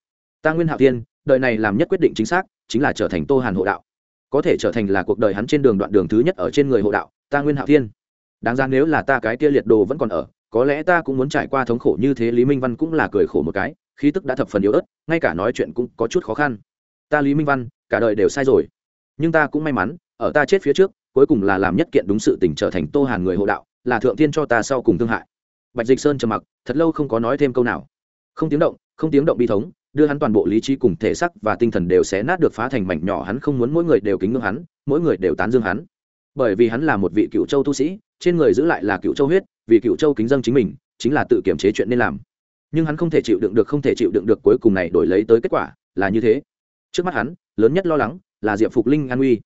Ta nguyên hạo tiên đời này làm nhất quyết định chính xác, chính là trở thành tô hàn hộ đạo. Có thể trở thành là cuộc đời hắn trên đường đoạn đường thứ nhất ở trên người hộ đạo, ta nguyên hạo thiên. Đáng ra nếu là ta cái kia liệt đồ vẫn còn ở, có lẽ ta cũng muốn trải qua thống khổ như thế lý minh văn cũng là cười khổ một cái, khí tức đã thập phần yếu ớt, ngay cả nói chuyện cũng có chút khó khăn. Ta lý minh văn, cả đời đều sai rồi. Nhưng ta cũng may mắn, ở ta chết phía trước, cuối cùng là làm nhất kiện đúng sự tình trở thành tô hàn người hộ đạo, là thượng thiên cho ta sau cùng thương hại. Bạch dịch sơn trầm mặc, thật lâu không có nói thêm câu nào. Không tiếng động, không tiếng động bi thống đưa hắn toàn bộ lý trí cùng thể sắc và tinh thần đều xé nát được phá thành mảnh nhỏ, hắn không muốn mỗi người đều kính ngưỡng hắn, mỗi người đều tán dương hắn. Bởi vì hắn là một vị cựu châu tu sĩ, trên người giữ lại là cựu châu huyết, vì cựu châu kính dân chính mình, chính là tự kiểm chế chuyện nên làm. Nhưng hắn không thể chịu đựng được, không thể chịu đựng được cuối cùng này đổi lấy tới kết quả là như thế. Trước mắt hắn, lớn nhất lo lắng là diệp phục linh an uy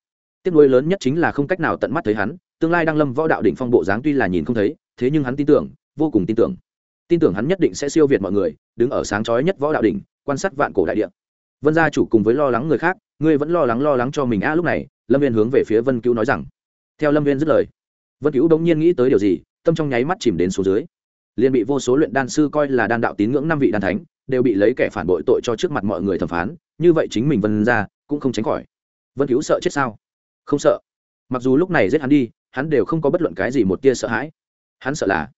tiếc nuối lớn nhất chính là không cách nào tận mắt thấy hắn, tương lai đang lâm võ đạo đỉnh phong bộ dáng tuy là nhìn không thấy, thế nhưng hắn tin tưởng, vô cùng tin tưởng tin tưởng hắn nhất định sẽ siêu việt mọi người, đứng ở sáng chói nhất võ đạo đỉnh, quan sát vạn cổ đại địa. Vân gia chủ cùng với lo lắng người khác, ngươi vẫn lo lắng lo lắng cho mình a, lúc này, lâm viên hướng về phía vân cứu nói rằng. Theo lâm viên dứt lời, vân cứu bỗng nhiên nghĩ tới điều gì, tâm trong nháy mắt chìm đến số dưới. Liền bị vô số luyện đan sư coi là đan đạo tín ngưỡng năm vị đan thánh, đều bị lấy kẻ phản bội tội cho trước mặt mọi người thẩm phán, như vậy chính mình vân ra cũng không tránh khỏi. Vân cứu sợ chết sao? Không sợ. Mặc dù lúc này giết hắn đi, hắn đều không có bất luận cái gì một tia sợ hãi. Hắn sợ là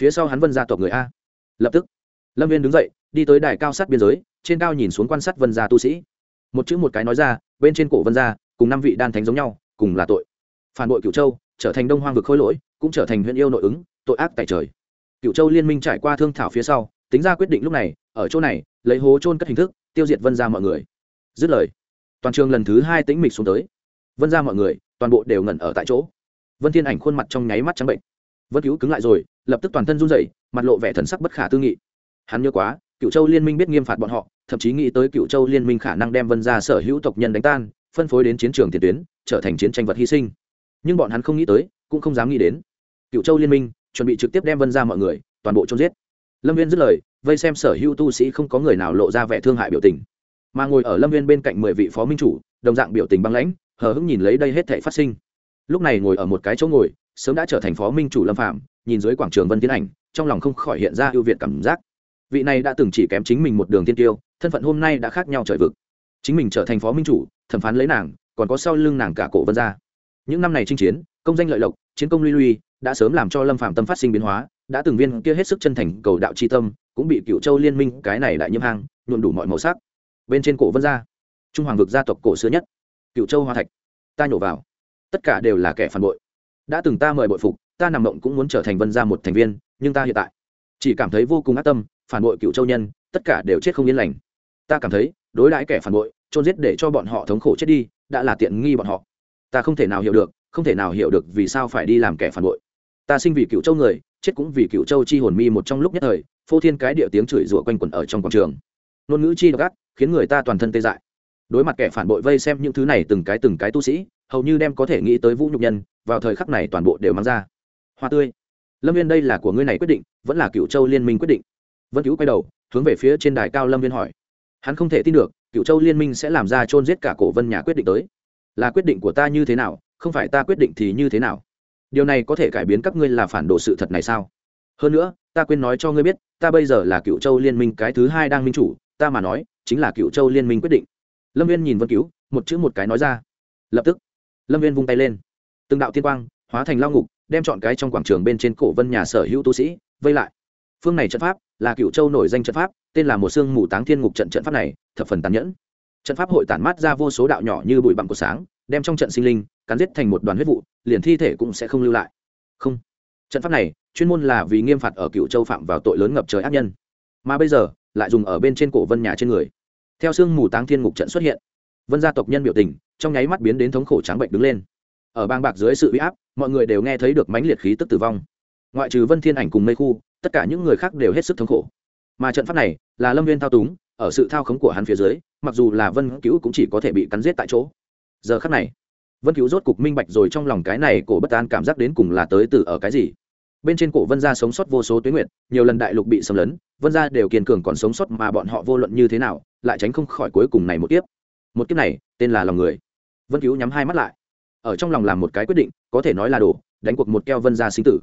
phía sau hắn vân gia tộc người a. Lập tức, lâm viên đứng dậy, đi tới đài cao sát biên giới, trên cao nhìn xuống quan sát vân gia tu sĩ. Một chữ một cái nói ra, bên trên cổ vân gia, cùng năm vị đan thánh giống nhau, cùng là tội. Phản bội cựu châu, trở thành đông hoang vực khôi lỗi, cũng trở thành huyện yêu nội ứng, tội ác tại trời. Cựu châu liên minh trải qua thương thảo phía sau, tính ra quyết định lúc này, ở chỗ này, lấy hố trôn cất hình thức, tiêu diệt vân ra mọi người. Dứt lời, toàn trường lần thứ hai tĩnh mịch xuống tới. Vân ra mọi người, toàn bộ đều ngẩn ở tại chỗ. Vân thiên ảnh khuôn mặt trong nháy mắt trắng bệnh vân cứu cứng lại rồi, lập tức toàn thân run rẩy, mặt lộ vẻ thần sắc bất khả tư nghị. Hắn nhớ quá cựu châu liên minh biết nghiêm phạt bọn họ, thậm chí nghĩ tới cựu châu liên minh khả năng đem vân ra sở hữu tộc nhân đánh tan, phân phối đến chiến trường tiền tuyến, trở thành chiến tranh vật hy sinh. Nhưng bọn hắn không nghĩ tới, cũng không dám nghĩ đến. Cựu châu liên minh chuẩn bị trực tiếp đem vân ra mọi người, toàn bộ trôn giết. Lâm viên dứt lời, vây xem sở hữu tu sĩ không có người nào lộ ra vẻ thương hại biểu tình. Mà ngồi ở lâm viên bên cạnh mười vị phó minh chủ, đồng dạng biểu tình băng lãnh, hờ hững nhìn lấy đây hết thể phát sinh. Lúc này ngồi ở một cái chỗ ngồi sớm đã trở thành phó minh chủ lâm phạm nhìn dưới quảng trường vân tiến ảnh, trong lòng không khỏi hiện ra ưu việt cảm giác. Vị này đã từng chỉ kém chính mình một đường tiên tiêu thân phận hôm nay đã khác nhau trời vực. Chính mình trở thành phó minh chủ, thẩm phán lấy nàng, còn có sau lưng nàng cả cổ vân ra những năm này chinh chiến, công danh lợi lộc, chiến công luy luy đã sớm làm cho lâm phạm tâm phát sinh biến hóa, đã từng viên kia hết sức chân thành cầu đạo c h i tâm, cũng bị cựu châu liên minh, cái này đại nhiễm hang nhuộn đủ mọi màu sắc. Bên trên cổ vân gia, trung hoàng vực gia tộc cổ xưa nhất, cựu châu hoa thạch, ta nhổ vào. Tất cả đều là kẻ phản bội đã từng ta mời bội phục, ta nằm mộng cũng muốn trở thành vân gia một thành viên, nhưng ta hiện tại chỉ cảm thấy vô cùng ác tâm, phản bội cựu châu nhân, tất cả đều chết không yên lành. Ta cảm thấy, đối đãi kẻ phản bội trôn giết để cho bọn họ thống khổ chết đi, đã là tiện nghi bọn họ. Ta không thể nào hiểu được, không thể nào hiểu được vì sao phải đi làm kẻ phản bội. Ta sinh vì cựu châu người, chết cũng vì cựu châu chi hồn mi một trong lúc nhất thời, phô thiên cái địa tiếng chửi rủa quanh quẩn ở trong quảng trường. Ngôn ngữ chi gắt khiến người ta toàn thân tê dại đối mặt kẻ phản bội vây xem những thứ này từng cái từng cái tu sĩ, hầu như đem có thể nghĩ tới vũ nhục nhân, vào thời khắc này toàn bộ đều mang ra. Hoa tươi. Lâm viên đây là của ngươi này quyết định, vẫn là cựu châu liên minh quyết định? Vân cứu quay đầu, hướng về phía trên đài cao lâm viên hỏi. Hắn không thể tin được cựu châu liên minh sẽ làm ra chôn giết cả cổ vân nhà quyết định tới. Là quyết định của ta như thế nào, không phải ta quyết định thì như thế nào? Điều này có thể cải biến các ngươi là phản đồ sự thật này sao? Hơn nữa, ta quên nói cho ngươi biết, ta bây giờ là cựu châu liên minh cái thứ hai đang minh chủ, ta mà nói, chính là cựu châu liên minh quyết định lâm viên nhìn vân cứu, một chữ một cái nói ra. Lập tức, lâm viên vung tay lên. Từng đạo tiên quang hóa thành lao ngục, đem chọn cái trong quảng trường bên trên cổ vân nhà sở hữu tu sĩ vây lại. Phương này trận pháp là cựu châu nổi danh trận pháp, tên là một sương mù táng thiên ngục trận trận pháp này, thập phần tàn nhẫn. Trận pháp hội tản mát ra vô số đạo nhỏ như bụi bặm của sáng, đem trong trận sinh linh cắn giết thành một đoàn huyết vụ, liền thi thể cũng sẽ không lưu lại. Không, trận pháp này chuyên môn là vì nghiêm phạt ở cựu châu phạm vào tội lớn ngập trời ác nhân. Mà bây giờ, lại dùng ở bên trên cổ vân nhà trên người theo sương mù táng thiên ngục trận xuất hiện, vân gia tộc nhân biểu tình trong nháy mắt biến đến thống khổ trắng bệnh đứng lên. Ở bang bạc dưới sự uy áp, mọi người đều nghe thấy được mãnh liệt khí tức tử vong. Ngoại trừ vân thiên ảnh cùng mây khu, tất cả những người khác đều hết sức thống khổ. Mà trận pháp này là lâm viên thao túng, ở sự thao khống của hắn phía dưới, mặc dù là vân cứu cũng chỉ có thể bị cắn giết tại chỗ. Giờ khắc này, vân cứu rốt cục minh bạch rồi trong lòng cái này cổ bất an cảm giác đến cùng là tới từ ở cái gì. Bên trên cổ vân gia sống sót vô số tuyến nguyện nhiều lần đại lục bị xâm lấn, vân gia đều kiên cường còn sống sót mà bọn họ vô luận như thế nào lại tránh không khỏi cuối cùng này một kiếp. Một kiếp này, tên là lòng người. Vân cứu nhắm hai mắt lại. Ở trong lòng làm một cái quyết định, có thể nói là đổ đánh cuộc một keo vân gia sinh tử.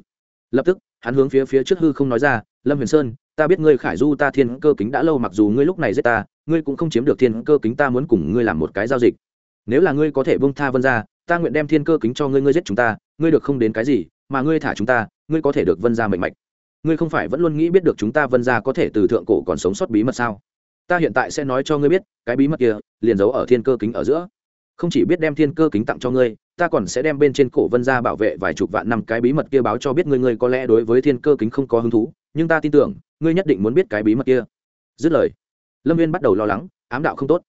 Lập tức, hắn hướng phía phía trước hư không nói ra, lâm huyền sơn, ta biết ngươi khải du ta thiên cơ kính đã lâu mặc dù ngươi lúc này giết ta, ngươi cũng không chiếm được thiên cơ kính ta muốn cùng ngươi làm một cái giao dịch. Nếu là ngươi có thể bông tha vân ra ta nguyện đem thiên cơ kính cho ngươi ngươi giết chúng ta, ngươi được không đến cái gì, mà ngươi thả chúng ta, ngươi có thể được vân ra mệnh mạch. Ngươi không phải vẫn luôn nghĩ biết được chúng ta vân ra có thể từ thượng cổ còn sống sót bí mật sao? Ta hiện tại sẽ nói cho ngươi biết, cái bí mật kia liền giấu ở thiên cơ kính ở giữa. Không chỉ biết đem thiên cơ kính tặng cho ngươi, ta còn sẽ đem bên trên cổ vân ra bảo vệ vài chục vạn năm cái bí mật kia báo cho biết ngươi ngươi có lẽ đối với thiên cơ kính không có hứng thú, nhưng ta tin tưởng, ngươi nhất định muốn biết cái bí mật kia. Dứt lời, lâm viên bắt đầu lo lắng, ám đạo không tốt.